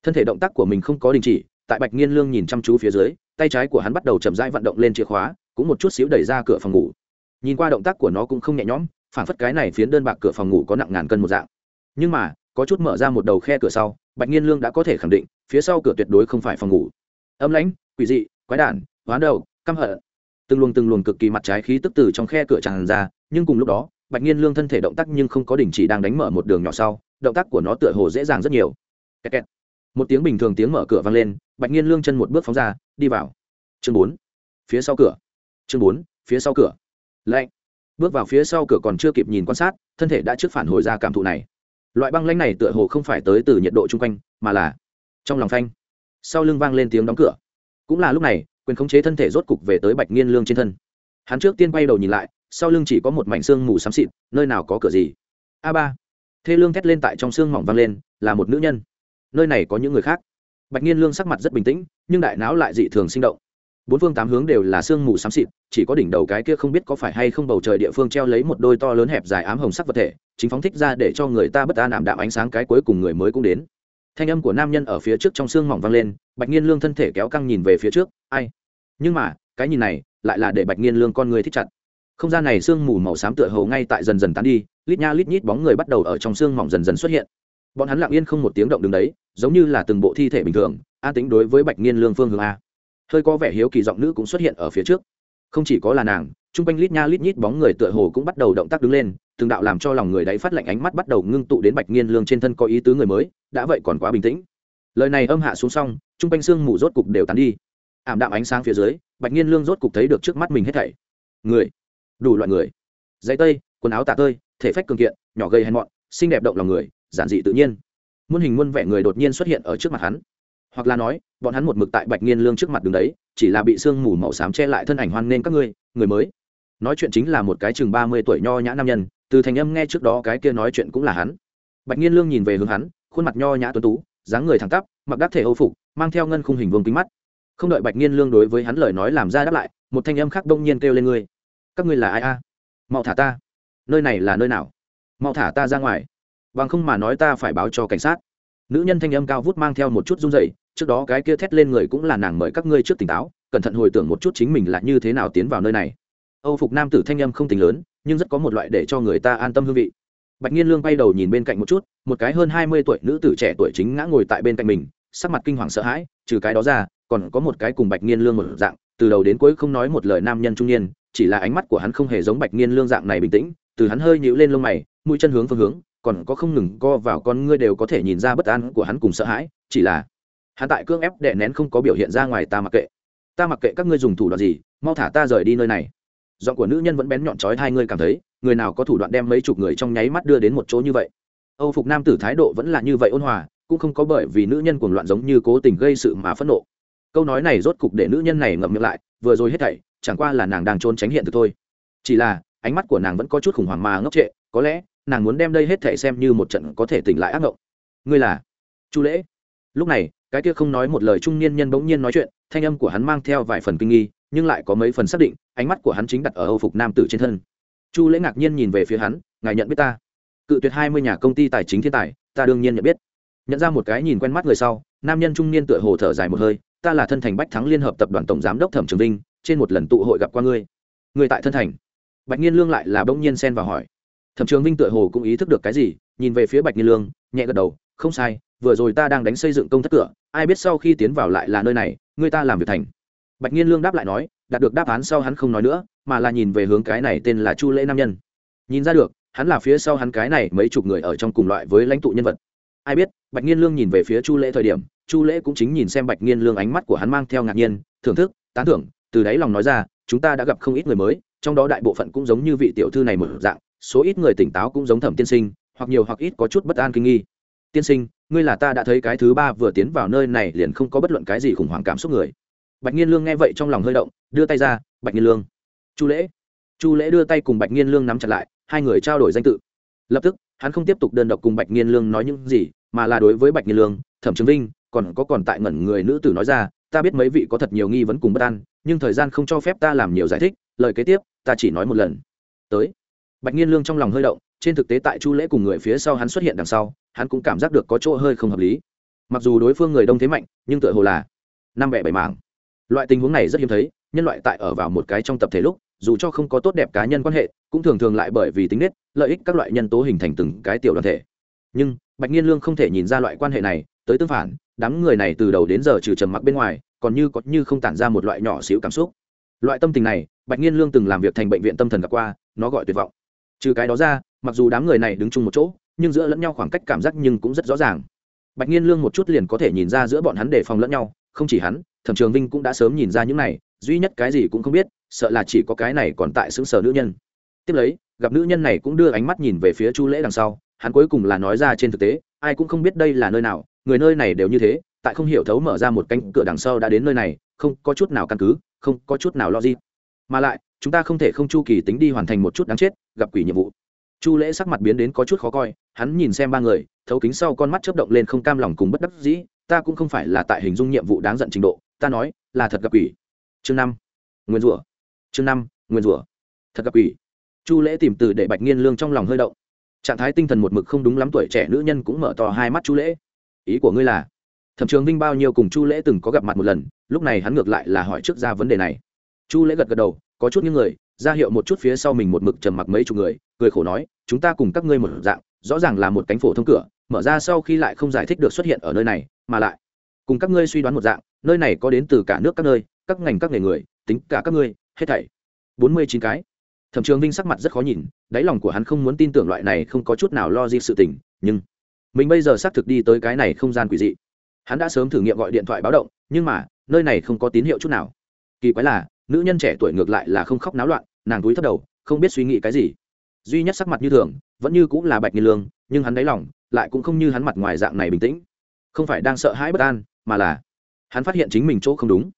Thân thể động tác của mình không có đình chỉ, tại bạch nghiên lương nhìn chăm chú phía dưới, tay trái của hắn bắt đầu chậm rãi vận động lên chìa khóa, cũng một chút xíu đẩy ra cửa phòng ngủ. Nhìn qua động tác của nó cũng không nhẹ nhõm phản phất cái này phiến đơn bạc cửa phòng ngủ có nặng ngàn cân một dạng. Nhưng mà, có chút mở ra một đầu khe cửa sau, bạch nghiên lương đã có thể khẳng định, phía sau cửa tuyệt đối không phải phòng ngủ. Âm lãnh, quỷ dị, quái đản, hoán đầu căm hận từng luồng từng luồng cực kỳ mặt trái khí tức từ trong khe cửa tràn ra, nhưng cùng lúc đó, bạch nhiên lương thân thể động tác nhưng không có đình chỉ đang đánh mở một đường nhỏ sau, động tác của nó tựa hồ dễ dàng rất nhiều. Kẹt kẹt. một tiếng bình thường tiếng mở cửa vang lên, bạch nhiên lương chân một bước phóng ra, đi vào. Chương bốn. Phía sau cửa. Chương bốn, phía sau cửa. Lạnh. Bước vào phía sau cửa còn chưa kịp nhìn quan sát, thân thể đã trước phản hồi ra cảm thụ này. Loại băng lanh này tựa hồ không phải tới từ nhiệt độ chung quanh, mà là trong lòng phanh. Sau lưng vang lên tiếng đóng cửa. Cũng là lúc này quyền khống chế thân thể rốt cục về tới bạch nghiên lương trên thân. Hắn trước tiên quay đầu nhìn lại, sau lưng chỉ có một mảnh xương mù xám xịt, nơi nào có cửa gì. A ba. Thê lương thét lên tại trong xương mỏng vang lên, là một nữ nhân. Nơi này có những người khác. Bạch nghiên lương sắc mặt rất bình tĩnh, nhưng đại não lại dị thường sinh động. Bốn phương tám hướng đều là sương mù xám xịt, chỉ có đỉnh đầu cái kia không biết có phải hay không bầu trời địa phương treo lấy một đôi to lớn hẹp dài ám hồng sắc vật thể, chính phóng thích ra để cho người ta bất an ảm đạm ánh sáng cái cuối cùng người mới cũng đến thanh âm của nam nhân ở phía trước trong xương mỏng vang lên, bạch nhiên lương thân thể kéo căng nhìn về phía trước, ai? Nhưng mà, cái nhìn này, lại là để bạch nhiên lương con người thích chặt. Không gian này sương mù màu xám tựa hầu ngay tại dần dần tán đi, lít nha lít nhít bóng người bắt đầu ở trong xương mỏng dần dần xuất hiện. Bọn hắn lặng yên không một tiếng động đứng đấy, giống như là từng bộ thi thể bình thường, an tính đối với bạch nhiên lương phương hướng a. Hơi có vẻ hiếu kỳ giọng nữ cũng xuất hiện ở phía trước. Không chỉ có là nàng, chung quanh lít nha lít nhít bóng người tựa hồ cũng bắt đầu động tác đứng lên từng đạo làm cho lòng người đáy phát lạnh ánh mắt bắt đầu ngưng tụ đến bạch nghiên lương trên thân có ý tứ người mới, đã vậy còn quá bình tĩnh. Lời này âm hạ xuống xong chung quanh xương mù rốt cục đều tán đi. Ảm đạm ánh sáng phía dưới, bạch nghiên lương rốt cục thấy được trước mắt mình hết thảy. Người, đủ loại người. Dây tây, quần áo tạ tơi, thể phách cường kiện, nhỏ gây hèn mọn, xinh đẹp động lòng người, giản dị tự nhiên. Muôn hình muôn vẻ người đột nhiên xuất hiện ở trước mặt hắn. Hoặc là nói, bọn hắn một mực tại bạch nghiên lương trước mặt đường đấy, chỉ là bị sương mù màu xám che lại thân ảnh hoan nên các ngươi, người mới. Nói chuyện chính là một cái chừng ba mươi tuổi nho nhã nam nhân từ thành âm nghe trước đó cái kia nói chuyện cũng là hắn. Bạch nghiên lương nhìn về hướng hắn, khuôn mặt nho nhã tuấn tú, dáng người thẳng tắp, mặc đắc thể âu phục, mang theo ngân khung hình vương kính mắt. Không đợi bạch nghiên lương đối với hắn lời nói làm ra đáp lại, một thanh âm khác đông nhiên kêu lên ngươi. Các ngươi là ai a? À? mau thả ta. Nơi này là nơi nào? Mau thả ta ra ngoài. Bằng không mà nói ta phải báo cho cảnh sát. Nữ nhân thanh âm cao vút mang theo một chút run rẩy, trước đó cái kia thét lên người cũng là nàng mời các ngươi trước tỉnh táo, cẩn thận hồi tưởng một chút chính mình là như thế nào tiến vào nơi này. Âu phục nam tử thanh âm không tính lớn nhưng rất có một loại để cho người ta an tâm hương vị. Bạch nhiên lương bay đầu nhìn bên cạnh một chút, một cái hơn hai mươi tuổi nữ tử trẻ tuổi chính ngã ngồi tại bên cạnh mình, sắc mặt kinh hoàng sợ hãi, trừ cái đó ra, còn có một cái cùng bạch nhiên lương một dạng, từ đầu đến cuối không nói một lời nam nhân trung niên, chỉ là ánh mắt của hắn không hề giống bạch nhiên lương dạng này bình tĩnh, từ hắn hơi nhíu lên lông mày, mũi chân hướng phương hướng, còn có không ngừng co vào con ngươi đều có thể nhìn ra bất an của hắn cùng sợ hãi, chỉ là hắn tại cương ép đè nén không có biểu hiện ra ngoài ta mặc kệ. Ta mặc kệ các ngươi dùng thủ đoạn gì, mau thả ta rời đi nơi này giọng của nữ nhân vẫn bén nhọn trói hai ngươi cảm thấy, người nào có thủ đoạn đem mấy chục người trong nháy mắt đưa đến một chỗ như vậy? Âu phục nam tử thái độ vẫn là như vậy ôn hòa, cũng không có bởi vì nữ nhân cuồng loạn giống như cố tình gây sự mà phẫn nộ. Câu nói này rốt cục để nữ nhân này ngậm miệng lại, vừa rồi hết thảy, chẳng qua là nàng đang trốn tránh hiện thực thôi. Chỉ là, ánh mắt của nàng vẫn có chút khủng hoảng mà ngốc trệ, có lẽ, nàng muốn đem đây hết thảy xem như một trận có thể tỉnh lại ác ngộng. Ngươi là chu lễ. Lúc này, cái kia không nói một lời trung niên nhân bỗng nhiên nói chuyện thanh âm của hắn mang theo vài phần kinh nghi, nhưng lại có mấy phần xác định, ánh mắt của hắn chính đặt ở âu phục nam tử trên thân. Chu lễ ngạc nhiên nhìn về phía hắn, ngài nhận biết ta? Cự tuyệt hai mươi nhà công ty tài chính thiên tài, ta đương nhiên nhận biết. Nhận ra một cái nhìn quen mắt người sau, nam nhân trung niên tựa hồ thở dài một hơi, ta là thân thành bách thắng liên hợp tập đoàn tổng giám đốc thẩm trường vinh, trên một lần tụ hội gặp qua ngươi. Người tại thân thành. Bạch nhiên lương lại là bỗng nhiên xen vào hỏi. Thẩm trường vinh tựa hồ cũng ý thức được cái gì, nhìn về phía bạch nhiên lương, nhẹ gật đầu, không sai, vừa rồi ta đang đánh xây dựng công thất cửa, ai biết sau khi tiến vào lại là nơi này người ta làm việc thành. Bạch nhiên lương đáp lại nói, đạt được đáp án sau hắn không nói nữa, mà là nhìn về hướng cái này tên là chu lễ nam nhân. Nhìn ra được, hắn là phía sau hắn cái này mấy chục người ở trong cùng loại với lãnh tụ nhân vật. Ai biết, bạch nhiên lương nhìn về phía chu lễ thời điểm, chu lễ cũng chính nhìn xem bạch nhiên lương ánh mắt của hắn mang theo ngạc nhiên, thưởng thức, tán thưởng, từ đáy lòng nói ra, chúng ta đã gặp không ít người mới, trong đó đại bộ phận cũng giống như vị tiểu thư này một dạng, số ít người tỉnh táo cũng giống thẩm tiên sinh, hoặc nhiều hoặc ít có chút bất an kinh nghi tiên sinh, ngươi là ta đã thấy cái thứ ba vừa tiến vào nơi này liền không có bất luận cái gì khủng hoảng cảm xúc người. Bạch nhiên lương nghe vậy trong lòng hơi động, đưa tay ra, bạch nhiên lương. Chu lễ. Chu lễ đưa tay cùng bạch nhiên lương nắm chặt lại, hai người trao đổi danh tự. Lập tức, hắn không tiếp tục đơn độc cùng bạch nhiên lương nói những gì, mà là đối với bạch nhiên lương, thẩm trường vinh, còn có còn tại ngẩn người nữ tử nói ra, ta biết mấy vị có thật nhiều nghi vấn cùng bất an, nhưng thời gian không cho phép ta làm nhiều giải thích, lời kế tiếp, ta chỉ nói một lần. Tới. Bạch nhiên lương trong lòng hơi động, trên thực tế tại chu lễ cùng người phía sau hắn xuất hiện đằng sau hắn cũng cảm giác được có chỗ hơi không hợp lý. Mặc dù đối phương người đông thế mạnh, nhưng tựa hồ là năm bẻ bảy mảng. Loại tình huống này rất hiếm thấy, nhân loại tại ở vào một cái trong tập thể lúc, dù cho không có tốt đẹp cá nhân quan hệ, cũng thường thường lại bởi vì tính nết, lợi ích các loại nhân tố hình thành từng cái tiểu đoàn thể. Nhưng, bạch nhiên lương không thể nhìn ra loại quan hệ này, tới tương phản, đám người này từ đầu đến giờ trừ trầm mặc bên ngoài, còn như có như không tản ra một loại nhỏ xíu cảm xúc. Loại tâm tình này, bạch nhiên lương từng làm việc thành bệnh viện tâm thần gặp qua, nó gọi tuyệt vọng. Trừ cái đó ra, mặc dù đám người này đứng chung một chỗ nhưng giữa lẫn nhau khoảng cách cảm giác nhưng cũng rất rõ ràng. Bạch nhiên lương một chút liền có thể nhìn ra giữa bọn hắn đề phòng lẫn nhau, không chỉ hắn, thẩm trường vinh cũng đã sớm nhìn ra những này, duy nhất cái gì cũng không biết, sợ là chỉ có cái này còn tại xứng sở nữ nhân. Tiếp lấy, gặp nữ nhân này cũng đưa ánh mắt nhìn về phía chu lễ đằng sau, hắn cuối cùng là nói ra trên thực tế, ai cũng không biết đây là nơi nào, người nơi này đều như thế, tại không hiểu thấu mở ra một cánh cửa đằng sau đã đến nơi này, không có chút nào căn cứ, không có chút nào lo gì mà lại, chúng ta không thể không chu kỳ tính đi hoàn thành một chút đáng chết, gặp quỷ nhiệm vụ chu lễ sắc mặt biến đến có chút khó coi, hắn nhìn xem ba người, thấu kính sau con mắt chớp động lên không cam lòng cùng bất đắc dĩ, ta cũng không phải là tại hình dung nhiệm vụ đáng giận trình độ, ta nói là thật gặp quỷ. Chương năm, nguyên rủa. Chương năm, nguyên rủa. Thật gặp quỷ. Chu lễ tìm từ để bạch nghiên lương trong lòng hơi động. Trạng thái tinh thần một mực không đúng lắm, tuổi trẻ nữ nhân cũng mở to hai mắt chu lễ. Ý của ngươi là, thẩm trường vinh bao nhiêu cùng chu lễ từng có gặp mặt một lần, lúc này hắn ngược lại là hỏi trước ra vấn đề này. Chu lễ gật gật đầu, có chút những người, ra hiệu một chút phía sau mình một mực trầm mặc mấy chục người, cười khổ nói chúng ta cùng các ngươi một dạng, rõ ràng là một cánh phổ thông cửa, mở ra sau khi lại không giải thích được xuất hiện ở nơi này, mà lại cùng các ngươi suy đoán một dạng, nơi này có đến từ cả nước các nơi, các ngành các nghề người, tính cả các ngươi, hết thảy. Bốn mươi chín cái. Thẩm trường vinh sắc mặt rất khó nhìn, đáy lòng của hắn không muốn tin tưởng loại này không có chút nào lo di sự tình, nhưng mình bây giờ xác thực đi tới cái này không gian quỷ dị. Hắn đã sớm thử nghiệm gọi điện thoại báo động, nhưng mà, nơi này không có tín hiệu chút nào. Kỳ quái là, nữ nhân trẻ tuổi ngược lại là không khóc náo loạn, nàng túi thất đầu, không biết suy nghĩ cái gì duy nhất sắc mặt như thường, vẫn như cũng là bạch nghiên lương, nhưng hắn đáy lòng lại cũng không như hắn mặt ngoài dạng này bình tĩnh. Không phải đang sợ hãi bất an, mà là hắn phát hiện chính mình chỗ không đúng.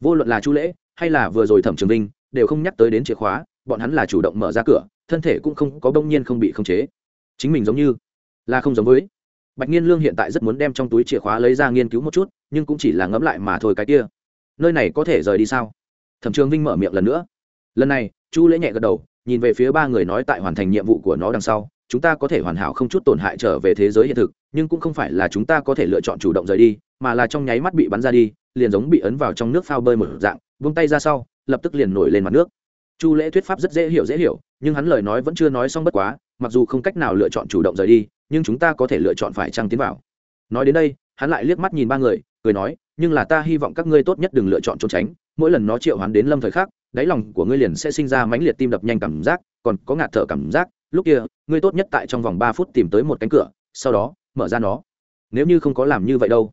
Vô luận là chu lễ hay là vừa rồi thẩm trường vinh đều không nhắc tới đến chìa khóa, bọn hắn là chủ động mở ra cửa, thân thể cũng không có bỗng nhiên không bị khống chế. Chính mình giống như là không giống với. Bạch nghiên lương hiện tại rất muốn đem trong túi chìa khóa lấy ra nghiên cứu một chút, nhưng cũng chỉ là ngẫm lại mà thôi cái kia. Nơi này có thể rời đi sao? Thẩm trường vinh mở miệng lần nữa. Lần này, chu lễ nhẹ gật đầu nhìn về phía ba người nói tại hoàn thành nhiệm vụ của nó đằng sau, chúng ta có thể hoàn hảo không chút tổn hại trở về thế giới hiện thực, nhưng cũng không phải là chúng ta có thể lựa chọn chủ động rời đi, mà là trong nháy mắt bị bắn ra đi, liền giống bị ấn vào trong nước phao bơi một dạng vung tay ra sau, lập tức liền nổi lên mặt nước. Chu lễ thuyết pháp rất dễ hiểu dễ hiểu, nhưng hắn lời nói vẫn chưa nói xong bất quá, mặc dù không cách nào lựa chọn chủ động rời đi, nhưng chúng ta có thể lựa chọn phải trăng tiến vào. Nói đến đây, hắn lại liếc mắt nhìn ba người, cười nói, nhưng là ta hy vọng các ngươi tốt nhất đừng lựa chọn trốn tránh, mỗi lần nó triệu hắn đến lâm thời khắc đáy lòng của ngươi liền sẽ sinh ra mãnh liệt tim đập nhanh cảm giác, còn có ngạt thở cảm giác. Lúc kia, ngươi tốt nhất tại trong vòng ba phút tìm tới một cánh cửa, sau đó, mở ra nó. Nếu như không có làm như vậy đâu.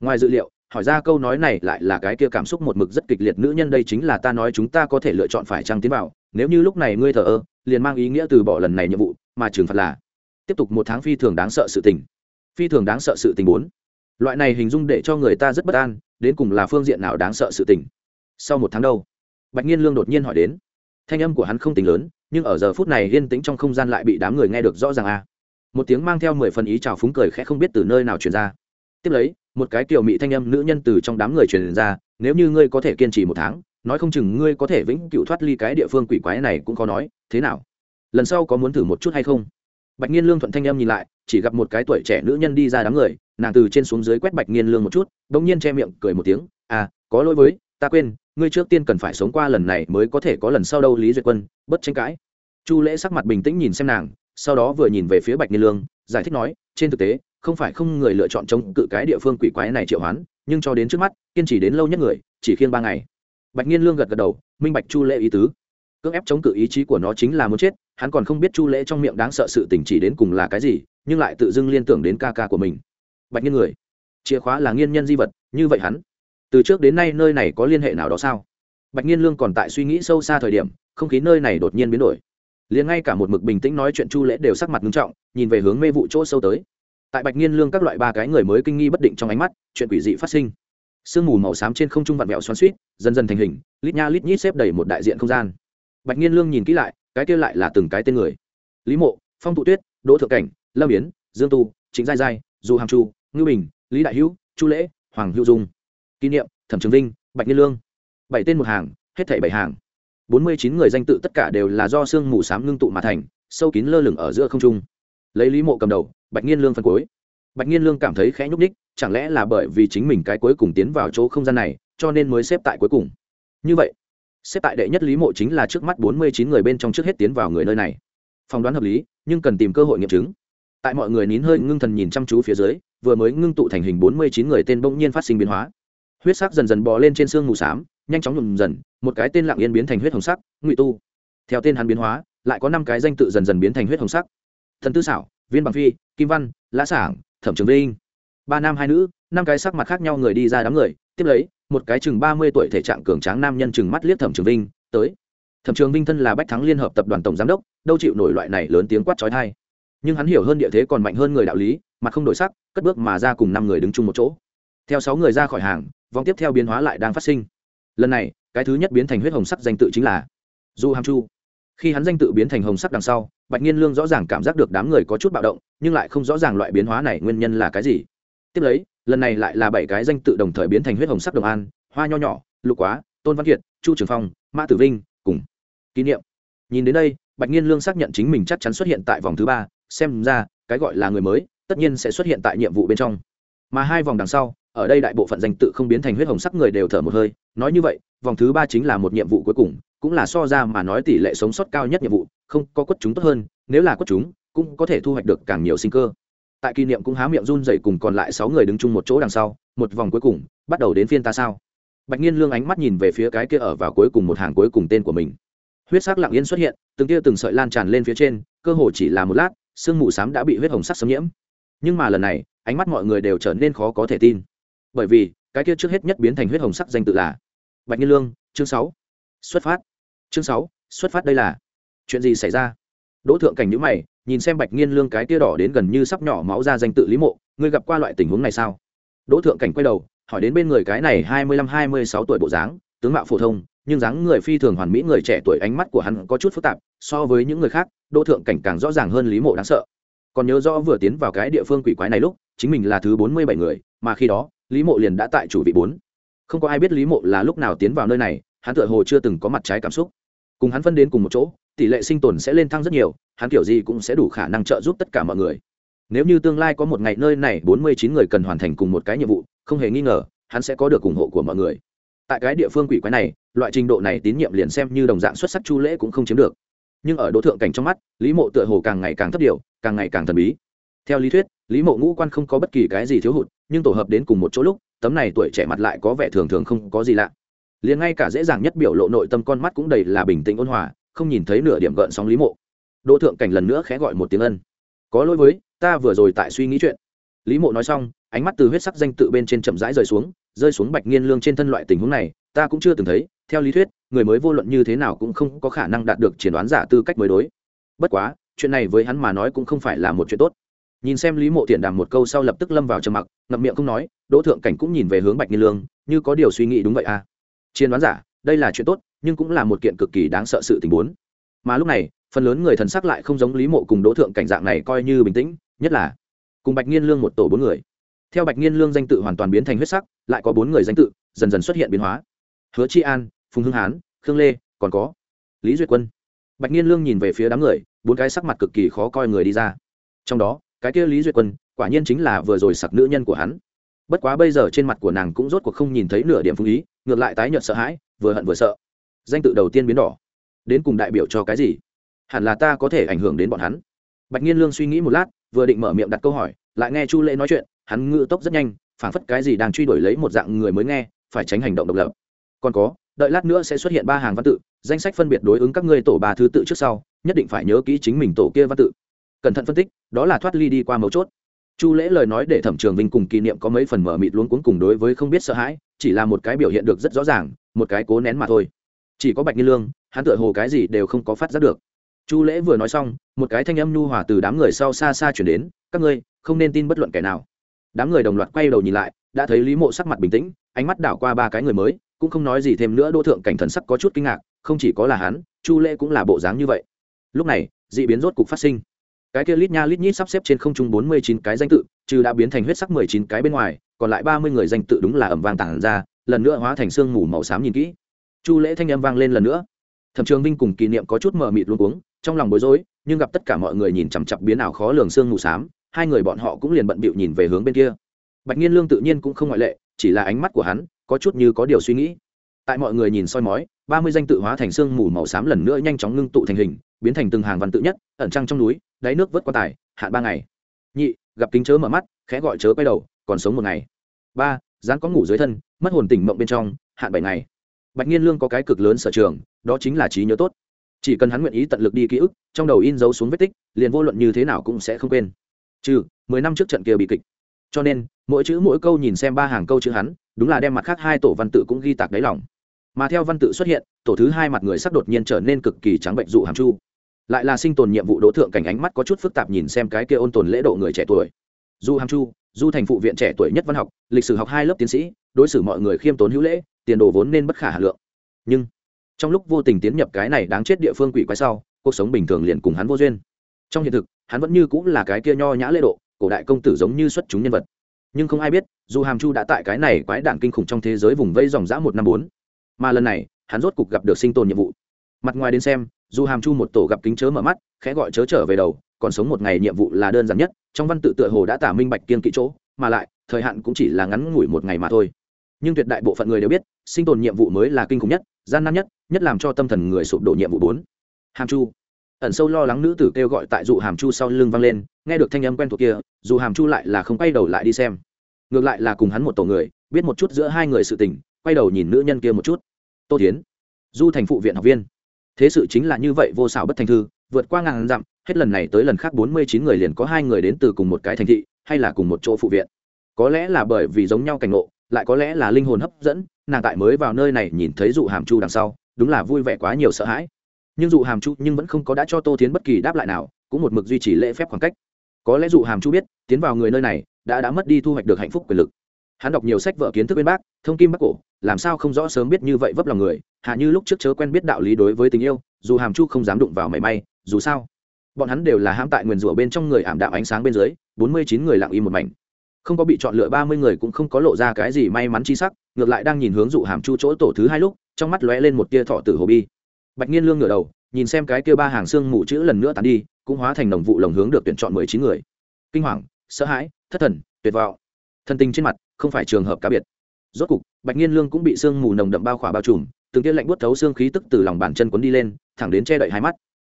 Ngoài dự liệu, hỏi ra câu nói này lại là cái kia cảm xúc một mực rất kịch liệt nữ nhân đây chính là ta nói chúng ta có thể lựa chọn phải trăng tiến vào. Nếu như lúc này ngươi thờ ơ, liền mang ý nghĩa từ bỏ lần này nhiệm vụ, mà trừng phạt là tiếp tục một tháng phi thường đáng sợ sự tình. Phi thường đáng sợ sự tình bốn. Loại này hình dung để cho người ta rất bất an, đến cùng là phương diện nào đáng sợ sự tình? Sau một tháng đâu bạch nhiên lương đột nhiên hỏi đến. Thanh âm của hắn không tính lớn, nhưng ở giờ phút này yên tĩnh trong không gian lại bị đám người nghe được rõ ràng a. Một tiếng mang theo mười phần ý chào phúng cười khẽ không biết từ nơi nào truyền ra. Tiếp lấy, một cái kiểu mỹ thanh âm nữ nhân từ trong đám người truyền ra, nếu như ngươi có thể kiên trì một tháng, nói không chừng ngươi có thể vĩnh cựu thoát ly cái địa phương quỷ quái này cũng khó nói, thế nào? Lần sau có muốn thử một chút hay không? Bạch nhiên lương thuận thanh âm nhìn lại, chỉ gặp một cái tuổi trẻ nữ nhân đi ra đám người, nàng từ trên xuống dưới quét bạch nghiên lương một chút đ ỗ n g nhiên che miệng, cười một tiếng à có lỗi với ta quên, ngươi trước tiên cần phải sống qua lần này mới có thể có lần sau đâu, lý duyệt quân, bất tranh cãi. Chu lễ sắc mặt bình tĩnh nhìn xem nàng, sau đó vừa nhìn về phía bạch Niên lương, giải thích nói, trên thực tế, không phải không người lựa chọn chống cự cái địa phương quỷ quái này triệu hoán, nhưng cho đến trước mắt, kiên trì đến lâu nhất người, chỉ khiêng ba ngày. Bạch Niên lương gật gật đầu, minh bạch chu lễ ý tứ. Cưỡng ép chống cự ý chí của nó chính là muốn chết, hắn còn không biết chu lễ trong miệng đáng sợ sự tình chỉ đến cùng là cái gì, nhưng lại tự dưng liên tưởng đến ca ca của mình. Bạch Niên người, chìa khóa là nghiên nhân di vật, như vậy hắn từ trước đến nay nơi này có liên hệ nào đó sao? Bạch nhiên lương còn tại suy nghĩ sâu xa thời điểm, không khí nơi này đột nhiên biến đổi. Liền ngay cả một mực bình tĩnh nói chuyện chu lễ đều sắc mặt nghiêm trọng, nhìn về hướng mê vụ chỗ sâu tới. Tại bạch nhiên lương các loại ba cái người mới kinh nghi bất định trong ánh mắt, chuyện quỷ dị phát sinh. Sương mù màu xám trên không trung vặn vẹo xoắn suýt dần dần thành hình, lít nha lít nhít xếp đầy một đại diện không gian. Bạch nhiên lương nhìn kỹ lại, cái kia lại là từng cái tên người. Lý mộ, phong tụ tuyết, đỗ thượng cảnh, lâm biến dương tu chính giai giai dù hàm chu, ngưu bình, lý đại hữu, chu lễ, hoàng hữu dung kỷ niệm, thẩm trường vinh, bạch nhiên lương. Bảy tên một hàng, hết thảy bảy hàng. Bốn mươi chín người danh tự tất cả đều là do sương mù s ngưng tụ mà thành, sâu kín lơ lửng ở giữa không trung. Lấy lý mộ cầm đầu, bạch nhiên lương phân cuối bạch nhiên lương cảm thấy khẽ nhúc ních chẳng lẽ là bởi vì chính mình cái cuối cùng tiến vào chỗ không gian này, cho nên mới xếp tại cuối cùng? Như vậy, xếp tại đệ nhất lý mộ chính là trước mắt bốn mươi chín người bên trong trước hết tiến vào người nơi này. Phỏng đoán hợp lý, nhưng cần tìm cơ hội nghiệm chứng. Tại mọi người nín hơi ngưng thần nhìn chăm chú phía dưới, vừa mới ngưng tụ thành hình bốn mươi chín người tên bỗng nhiên phát sinh biến hóa huyết sắc dần dần bò lên trên xương mù xám, nhanh chóng nhuộm dần, một cái tên lặng yên biến thành huyết hồng sắc, ngụy tu. Theo tên hắn biến hóa, lại có năm cái danh tự dần dần biến thành huyết hồng sắc. Thần tư xảo viên bằng phi, kim văn, lã sảng, thẩm trường vinh. Ba nam hai nữ, năm cái sắc mặt khác nhau người đi ra đám người, tiếp lấy, một cái chừng ba mươi tuổi thể trạng cường tráng nam nhân chừng mắt liếc thẩm trường vinh, tới. Thẩm trường vinh thân là bách thắng liên hợp tập đoàn tổng giám đốc, đâu chịu nổi loại này lớn tiếng quát trói thai. Nhưng hắn hiểu hơn địa thế còn mạnh hơn người đạo lý, mặt không đổi sắc, cất bước mà ra cùng năm người đứng chung một chỗ theo sáu người ra khỏi hàng, vòng tiếp theo biến hóa lại đang phát sinh. Lần này, cái thứ nhất biến thành huyết hồng sắc danh tự chính là du hàm chu. Khi hắn danh tự biến thành hồng sắc đằng sau, bạch nhiên lương rõ ràng cảm giác được đám người có chút bạo động, nhưng lại không rõ ràng loại biến hóa này nguyên nhân là cái gì. Tiếp lấy, lần này lại là bảy cái danh tự đồng thời biến thành huyết hồng sắc đồng an, hoa nho nhỏ, lục quá, tôn văn kiệt, chu trường phong, mã tử vinh, cùng kỷ niệm. Nhìn đến đây, bạch nhiên lương xác nhận chính mình chắc chắn xuất hiện tại vòng thứ ba, xem ra cái gọi là người mới, tất nhiên sẽ xuất hiện tại nhiệm vụ bên trong. Mà hai vòng đằng sau ở đây đại bộ phận danh tự không biến thành huyết hồng sắc người đều thở một hơi, nói như vậy, vòng thứ ba chính là một nhiệm vụ cuối cùng, cũng là so ra mà nói tỷ lệ sống sót cao nhất nhiệm vụ, không có quất chúng tốt hơn, nếu là quất chúng, cũng có thể thu hoạch được càng nhiều sinh cơ. Tại kỷ niệm cũng há miệng run dậy cùng còn lại sáu người đứng chung một chỗ đằng sau, một vòng cuối cùng, bắt đầu đến phiên ta sao? Bạch nhiên lương ánh mắt nhìn về phía cái kia ở vào cuối cùng một hàng cuối cùng tên của mình. Huyết sắc lặng yên xuất hiện, từng kia từng sợi lan tràn lên phía trên, cơ hồ chỉ là một lát, sương mù xám đã bị huyết hồng sắc xâm nhiễm. Nhưng mà lần này, ánh mắt mọi người đều trở nên khó có thể tin bởi vì cái kia trước hết nhất biến thành huyết hồng sắc danh tự là bạch nhiên lương, chương sáu, xuất phát. Chương sáu, xuất phát đây là chuyện gì xảy ra? Đỗ thượng cảnh nhữ mày, nhìn xem bạch nhiên lương cái kia đỏ đến gần như sắp nhỏ máu ra danh tự lý mộ, ngươi gặp qua loại tình huống này sao? Đỗ thượng cảnh quay đầu, hỏi đến bên người cái này hai mươi lăm, hai mươi sáu tuổi bộ dáng, tướng mạo phổ thông, nhưng dáng người phi thường hoàn mỹ, người trẻ tuổi ánh mắt của hắn có chút phức tạp, so với những người khác, đỗ thượng cảnh càng rõ ràng hơn lý mộ đáng sợ. Còn nhớ rõ vừa tiến vào cái địa phương quỷ quái này lúc chính mình là thứ bốn mươi bảy người, mà khi đó, lý mộ liền đã tại chủ vị bốn. Không có ai biết lý mộ là lúc nào tiến vào nơi này, hắn tựa hồ chưa từng có mặt trái cảm xúc. Cùng hắn phân đến cùng một chỗ, tỷ lệ sinh tồn sẽ lên thăng rất nhiều, hắn kiểu gì cũng sẽ đủ khả năng trợ giúp tất cả mọi người. Nếu như tương lai có một ngày nơi này bốn mươi chín người cần hoàn thành cùng một cái nhiệm vụ, không hề nghi ngờ, hắn sẽ có được ủng hộ của mọi người. Tại cái địa phương quỷ quái này, loại trình độ này tín nhiệm liền xem như đồng dạng xuất sắc chu lễ cũng không chiếm được. Nhưng ở đỗ thượng cảnh trong mắt, lý mộ tựa hồ càng ngày càng thấp điều, càng ngày càng thần bí. Theo lý thuyết lý mộ ngũ quan không có bất kỳ cái gì thiếu hụt, nhưng tổ hợp đến cùng một chỗ lúc, tấm này tuổi trẻ mặt lại có vẻ thường thường không có gì lạ. Liền ngay cả dễ dàng nhất biểu lộ nội tâm con mắt cũng đầy là bình tĩnh ôn hòa, không nhìn thấy nửa điểm gợn sóng lý mộ. Đỗ thượng cảnh lần nữa khẽ gọi một tiếng ân. Có lỗi với, ta vừa rồi tại suy nghĩ chuyện. Lý mộ nói xong, ánh mắt từ huyết sắc danh tự bên trên chậm rãi rơi xuống rơi xuống bạch nghiên lương trên thân loại tình huống này, ta cũng chưa từng thấy, theo lý thuyết, người mới vô luận như thế nào cũng không có khả năng đạt được triển đoán giả tư cách mới đối. Bất quá, chuyện này với hắn mà nói cũng không phải là một chuyện tốt nhìn xem lý mộ thiện đàm một câu sau lập tức lâm vào trầm mặc, ngậm miệng không nói, đỗ thượng cảnh cũng nhìn về hướng bạch nghi lương, như có điều suy nghĩ đúng vậy à? Chiến đoán giả, đây là chuyện tốt, nhưng cũng là một kiện cực kỳ đáng sợ sự tình huống mà lúc này, phần lớn người thần sắc lại không giống lý mộ cùng đỗ thượng cảnh dạng này coi như bình tĩnh, nhất là cùng bạch nghiên lương một tổ bốn người. Theo bạch nghiên lương danh tự hoàn toàn biến thành huyết sắc, lại có bốn người danh tự, dần dần xuất hiện biến hóa. Hứa Tri an, phùng hưng hán, khương lê, còn có lý duyệt quân. Bạch nghiên lương nhìn về phía đám người, bốn cái sắc mặt cực kỳ khó coi người đi ra. Trong đó cái kia lý duyệt quân, quả nhiên chính là vừa rồi sặc nữ nhân của hắn. Bất quá bây giờ trên mặt của nàng cũng rốt cuộc không nhìn thấy nửa điểm phung ý, ngược lại tái nhợt sợ hãi, vừa hận vừa sợ. Danh tự đầu tiên biến đỏ. Đến cùng đại biểu cho cái gì? Hẳn là ta có thể ảnh hưởng đến bọn hắn. Bạch nhiên lương suy nghĩ một lát, vừa định mở miệng đặt câu hỏi, lại nghe chu lễ nói chuyện, hắn ngự tốc rất nhanh, phảng phất cái gì đang truy đuổi lấy một dạng người mới nghe, phải tránh hành động độc lập. Còn có, đợi lát nữa sẽ xuất hiện ba hàng văn tự, danh sách phân biệt đối ứng các ngươi tổ ba thứ tự trước sau, nhất định phải nhớ kỹ chính mình tổ kia văn tự cẩn thận phân tích, đó là thoát ly đi qua mấu chốt. Chu lễ lời nói để thẩm trường vinh cùng kỷ niệm có mấy phần mở mịt luống cuống cùng đối với không biết sợ hãi, chỉ là một cái biểu hiện được rất rõ ràng, một cái cố nén mà thôi. Chỉ có bạch nghi lương, hắn tựa hồ cái gì đều không có phát giác được. Chu lễ vừa nói xong, một cái thanh âm nhu hòa từ đám người sau xa xa chuyển đến, các ngươi, không nên tin bất luận kẻ nào. Đám người đồng loạt quay đầu nhìn lại, đã thấy lý mộ sắc mặt bình tĩnh, ánh mắt đảo qua ba cái người mới, cũng không nói gì thêm nữa, đô thượng cảnh thần sắc có chút kinh ngạc, không chỉ có là hắn, chu lễ cũng là bộ dáng như vậy. Lúc này d ị biến rốt cục phát sinh cái kia lít nha lít nhít sắp xếp trên không trung bốn mươi chín cái danh tự, trừ đã biến thành huyết sắc mười chín cái bên ngoài, còn lại ba mươi người danh tự đúng là ẩm vang tản ra, lần nữa hóa thành sương mù màu xám nhìn kỹ. Chu lễ thanh âm vang lên lần nữa. Thẩm trường vinh cùng kỷ niệm có chút mờ mịt luôn cuống, trong lòng bối rối, nhưng gặp tất cả mọi người nhìn chằm chặp biến ảo khó lường sương mù xám, hai người bọn họ cũng liền bận bịu nhìn về hướng bên kia. Bạch nhiên lương tự nhiên cũng không ngoại lệ, chỉ là ánh mắt của hắn có chút như có điều suy nghĩ. Tại mọi người nhìn soi mói, ba mươi danh tự hóa thành sương mù màu xám lần nữa nhanh chóng ngưng tụ thành hình, biến thành từng hàng văn tự nhất, ẩn trăng trong núi đáy nước vớt qua tài, hạn ba ngày. Nhị, gặp kính chớ mở mắt, khẽ gọi chớ quay đầu, còn sống một ngày. Ba dán có ngủ dưới thân, mất hồn tỉnh mộng bên trong, hạn bảy ngày. Bạch nhiên lương có cái cực lớn sở trường, đó chính là trí nhớ tốt. Chỉ cần hắn nguyện ý tận lực đi ký ức, trong đầu in dấu xuống vết tích, liền vô luận như thế nào cũng sẽ không quên. Trừ, mười năm trước trận kia bị kịch. Cho nên, mỗi chữ mỗi câu nhìn xem ba hàng câu chữ hắn, đúng là đem mặt khác hai tổ văn tự cũng ghi tạc đáy lòng. Mà theo văn tự xuất hiện, tổ thứ hai mặt người sắc đột nhiên trở nên cực kỳ trắng bệnh dụ hàm chu lại là sinh tồn nhiệm vụ đỗ thượng cảnh ánh mắt có chút phức tạp nhìn xem cái kia ôn tồn lễ độ người trẻ tuổi. Du hàm chu, du thành phụ viện trẻ tuổi nhất văn học, lịch sử học hai lớp tiến sĩ, đối xử mọi người khiêm tốn hữu lễ, tiền đồ vốn nên bất khả hà lượng. Nhưng, trong lúc vô tình tiến nhập cái này đáng chết địa phương quỷ quái sau, cuộc sống bình thường liền cùng hắn vô duyên. Trong hiện thực, hắn vẫn như cũng là cái kia nho nhã lễ độ, cổ đại công tử giống như xuất chúng nhân vật. Nhưng không ai biết dù hàm chu đã tại cái này quái đản kinh khủng trong thế giới vùng vây dòng dã một năm bốn. Mà lần này, hắn rốt cục gặp được sinh tồn nhiệm vụ. Mặt ngoài đến xem dù hàm chu một tổ gặp kính chớ mở mắt, khẽ gọi chớ trở về đầu, còn sống một ngày nhiệm vụ là đơn giản nhất, trong văn tự tựa hồ đã tả minh bạch kiên kỹ chỗ, mà lại, thời hạn cũng chỉ là ngắn ngủi một ngày mà thôi. Nhưng tuyệt đại bộ phận người đều biết, sinh tồn nhiệm vụ mới là kinh khủng nhất, gian nan nhất nhất làm cho tâm thần người sụp đổ nhiệm vụ bốn. Hàm chu. Ẩn sâu lo lắng nữ tử kêu gọi tại dụ hàm chu sau lưng vang lên, nghe được thanh âm quen thuộc kia dù hàm chu lại là không quay đầu lại đi xem. Ngược lại là cùng hắn một tổ người, biết một chút giữa hai người sự tình, quay đầu nhìn nữ nhân kia một chút. Tô tiến du thành phụ viện học viên thế sự chính là như vậy vô xảo bất thành thư, vượt qua ngàn dặm, hết lần này tới lần khác bốn mươi chín người liền có hai người đến từ cùng một cái thành thị, hay là cùng một chỗ phụ viện. Có lẽ là bởi vì giống nhau cảnh ngộ, lại có lẽ là linh hồn hấp dẫn, nàng tại mới vào nơi này nhìn thấy dụ hàm chu đằng sau, đúng là vui vẻ quá nhiều sợ hãi. Nhưng dụ hàm chu nhưng vẫn không có đã cho tô tiến bất kỳ đáp lại nào, cũng một mực duy trì lễ phép khoảng cách. Có lẽ dụ hàm chu biết, tiến vào người nơi này, đã đã mất đi thu hoạch được hạnh phúc quyền lực hắn đọc nhiều sách vở kiến thức bên bác, thông kim bắc cổ, làm sao không rõ sớm biết như vậy vấp lòng người, hạ như lúc trước chớ quen biết đạo lý đối với tình yêu, dù hàm chu không dám đụng vào mảy may, dù sao, bọn hắn đều là hãm tại nguyền rủa bên trong người ảm đạm ánh sáng bên dưới, bốn mươi chín người lặng im một mảnh. Không có bị chọn lựa ba mươi người cũng không có lộ ra cái gì may mắn chi sắc, ngược lại đang nhìn hướng dụ hàm chu chỗ tổ thứ hai lúc, trong mắt lóe lên một tia thọ tử hồ bi. Bạch nhiên lương ngửa đầu, nhìn xem cái kia ba hàng xương mù chữ lần nữa tàn đi, cũng hóa thành đồng vụ lồng hướng được tuyển chọn mười chín người. Kinh hoàng, sợ hãi, thất thần, tuyệt vọng. Thân tình trên mặt không phải trường hợp cá biệt. Rốt cục, bạch nhiên lương cũng bị sương mù nồng đậm bao khỏa bao trùm, từng tiên lạnh buốt thấu xương khí tức từ lòng bàn chân cuốn đi lên, thẳng đến che đậy hai mắt.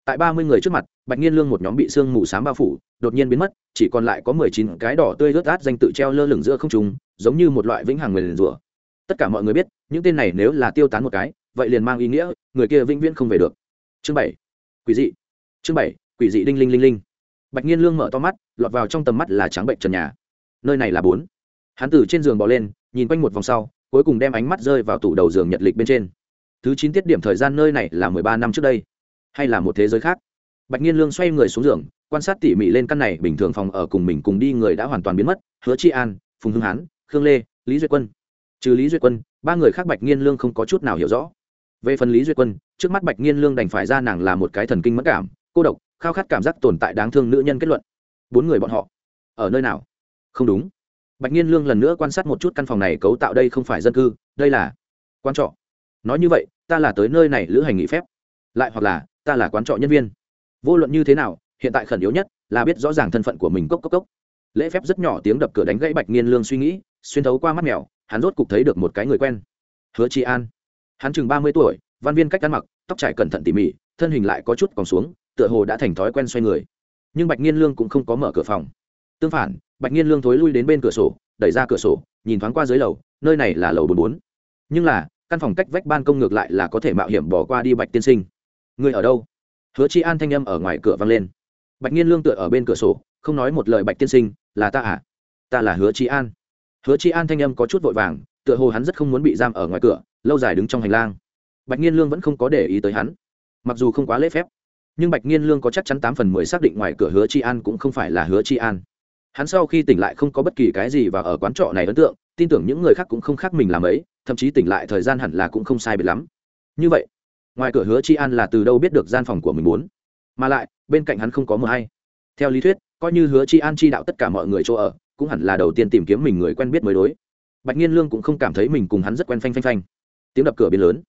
Tại ba mươi người trước mặt, bạch nhiên lương một nhóm bị sương mù sám bao phủ, đột nhiên biến mất, chỉ còn lại có mười chín cái đỏ tươi rớt át danh tự treo lơ lửng giữa không trùng giống như một loại vĩnh hằng người liền rủa. Tất cả mọi người biết, những tên này nếu là tiêu tán một cái, vậy liền mang ý nghĩa, người kia vĩnh viễn không về được. Chương bảy. Quỷ dị. Chương bảy. Quỷ dị đinh linh linh linh. Bạch nhiên lương mở to mắt, lọt vào trong tầm mắt là trắng bệnh trần nhà. Nơi này là bốn hắn từ trên giường bỏ lên, nhìn quanh một vòng sau, cuối cùng đem ánh mắt rơi vào tủ đầu giường nhật lịch bên trên. Thứ chín tiết điểm thời gian nơi này là mười ba năm trước đây, hay là một thế giới khác? Bạch nhiên lương xoay người xuống giường, quan sát tỉ mỉ lên căn này bình thường phòng ở cùng mình cùng đi người đã hoàn toàn biến mất, hứa chi an, phùng hưng hán, khương lê, lý duyệt quân. Trừ lý duyệt quân, ba người khác bạch nhiên lương không có chút nào hiểu rõ. Về phần lý duyệt quân, trước mắt bạch nhiên lương đành phải ra nàng là một cái thần kinh mất cảm, cô độc, khao khát cảm giác tồn tại đáng thương nữ nhân kết luận. Bốn người bọn họ, ở nơi nào? Không đúng bạch nhiên lương lần nữa quan sát một chút căn phòng này cấu tạo đây không phải dân cư, đây là quán trọ. Nói như vậy, ta là tới nơi này lữ hành nghỉ phép. Lại hoặc là, ta là quán trọ nhân viên. Vô luận như thế nào, hiện tại khẩn yếu nhất là biết rõ ràng thân phận của mình cốc cốc cốc. Lễ phép rất nhỏ tiếng đập cửa đánh gãy bạch nhiên lương suy nghĩ, xuyên thấu qua mắt mèo, hắn rốt cục thấy được một cái người quen. Hứa Tri an. Hắn chừng ba mươi tuổi, văn viên cách ăn mặc, tóc trải cẩn thận tỉ mỉ, thân hình lại có chút còn xuống, tựa hồ đã thành thói quen xoay người. Nhưng bạch nhiên lương cũng không có mở cửa phòng. Tương phản bạch nhiên lương thối lui đến bên cửa sổ, đẩy ra cửa sổ, nhìn thoáng qua dưới lầu, nơi này là lầu bốn bốn. Nhưng là, căn phòng cách vách ban công ngược lại là có thể mạo hiểm bỏ qua đi bạch tiên sinh. Người ở đâu? Hứa chi an thanh âm ở ngoài cửa vang lên. Bạch nhiên lương tựa ở bên cửa sổ, không nói một lời bạch tiên sinh, là ta à? Ta là hứa chi an. Hứa chi an thanh âm có chút vội vàng, tựa hồ hắn rất không muốn bị giam ở ngoài cửa, lâu dài đứng trong hành lang. Bạch nhiên lương vẫn không có để ý tới hắn, mặc dù không quá lễ phép. Nhưng bạch nhiên lương có chắc chắn tám phần mười xác định ngoài cửa hứa chi an cũng không phải là hứa chi an hắn sau khi tỉnh lại không có bất kỳ cái gì và ở quán trọ này ấn tượng, tin tưởng những người khác cũng không khác mình làm ấy, thậm chí tỉnh lại thời gian hẳn là cũng không sai biệt lắm. Như vậy, ngoài cửa hứa chi an là từ đâu biết được gian phòng của mình muốn? Mà lại, bên cạnh hắn không có mờ hay. Theo lý thuyết, coi như hứa chi an chi đạo tất cả mọi người chỗ ở, cũng hẳn là đầu tiên tìm kiếm mình người quen biết mới đối. Bạch nhiên lương cũng không cảm thấy mình cùng hắn rất quen phanh phanh phanh. Tiếng đập cửa biến lớn.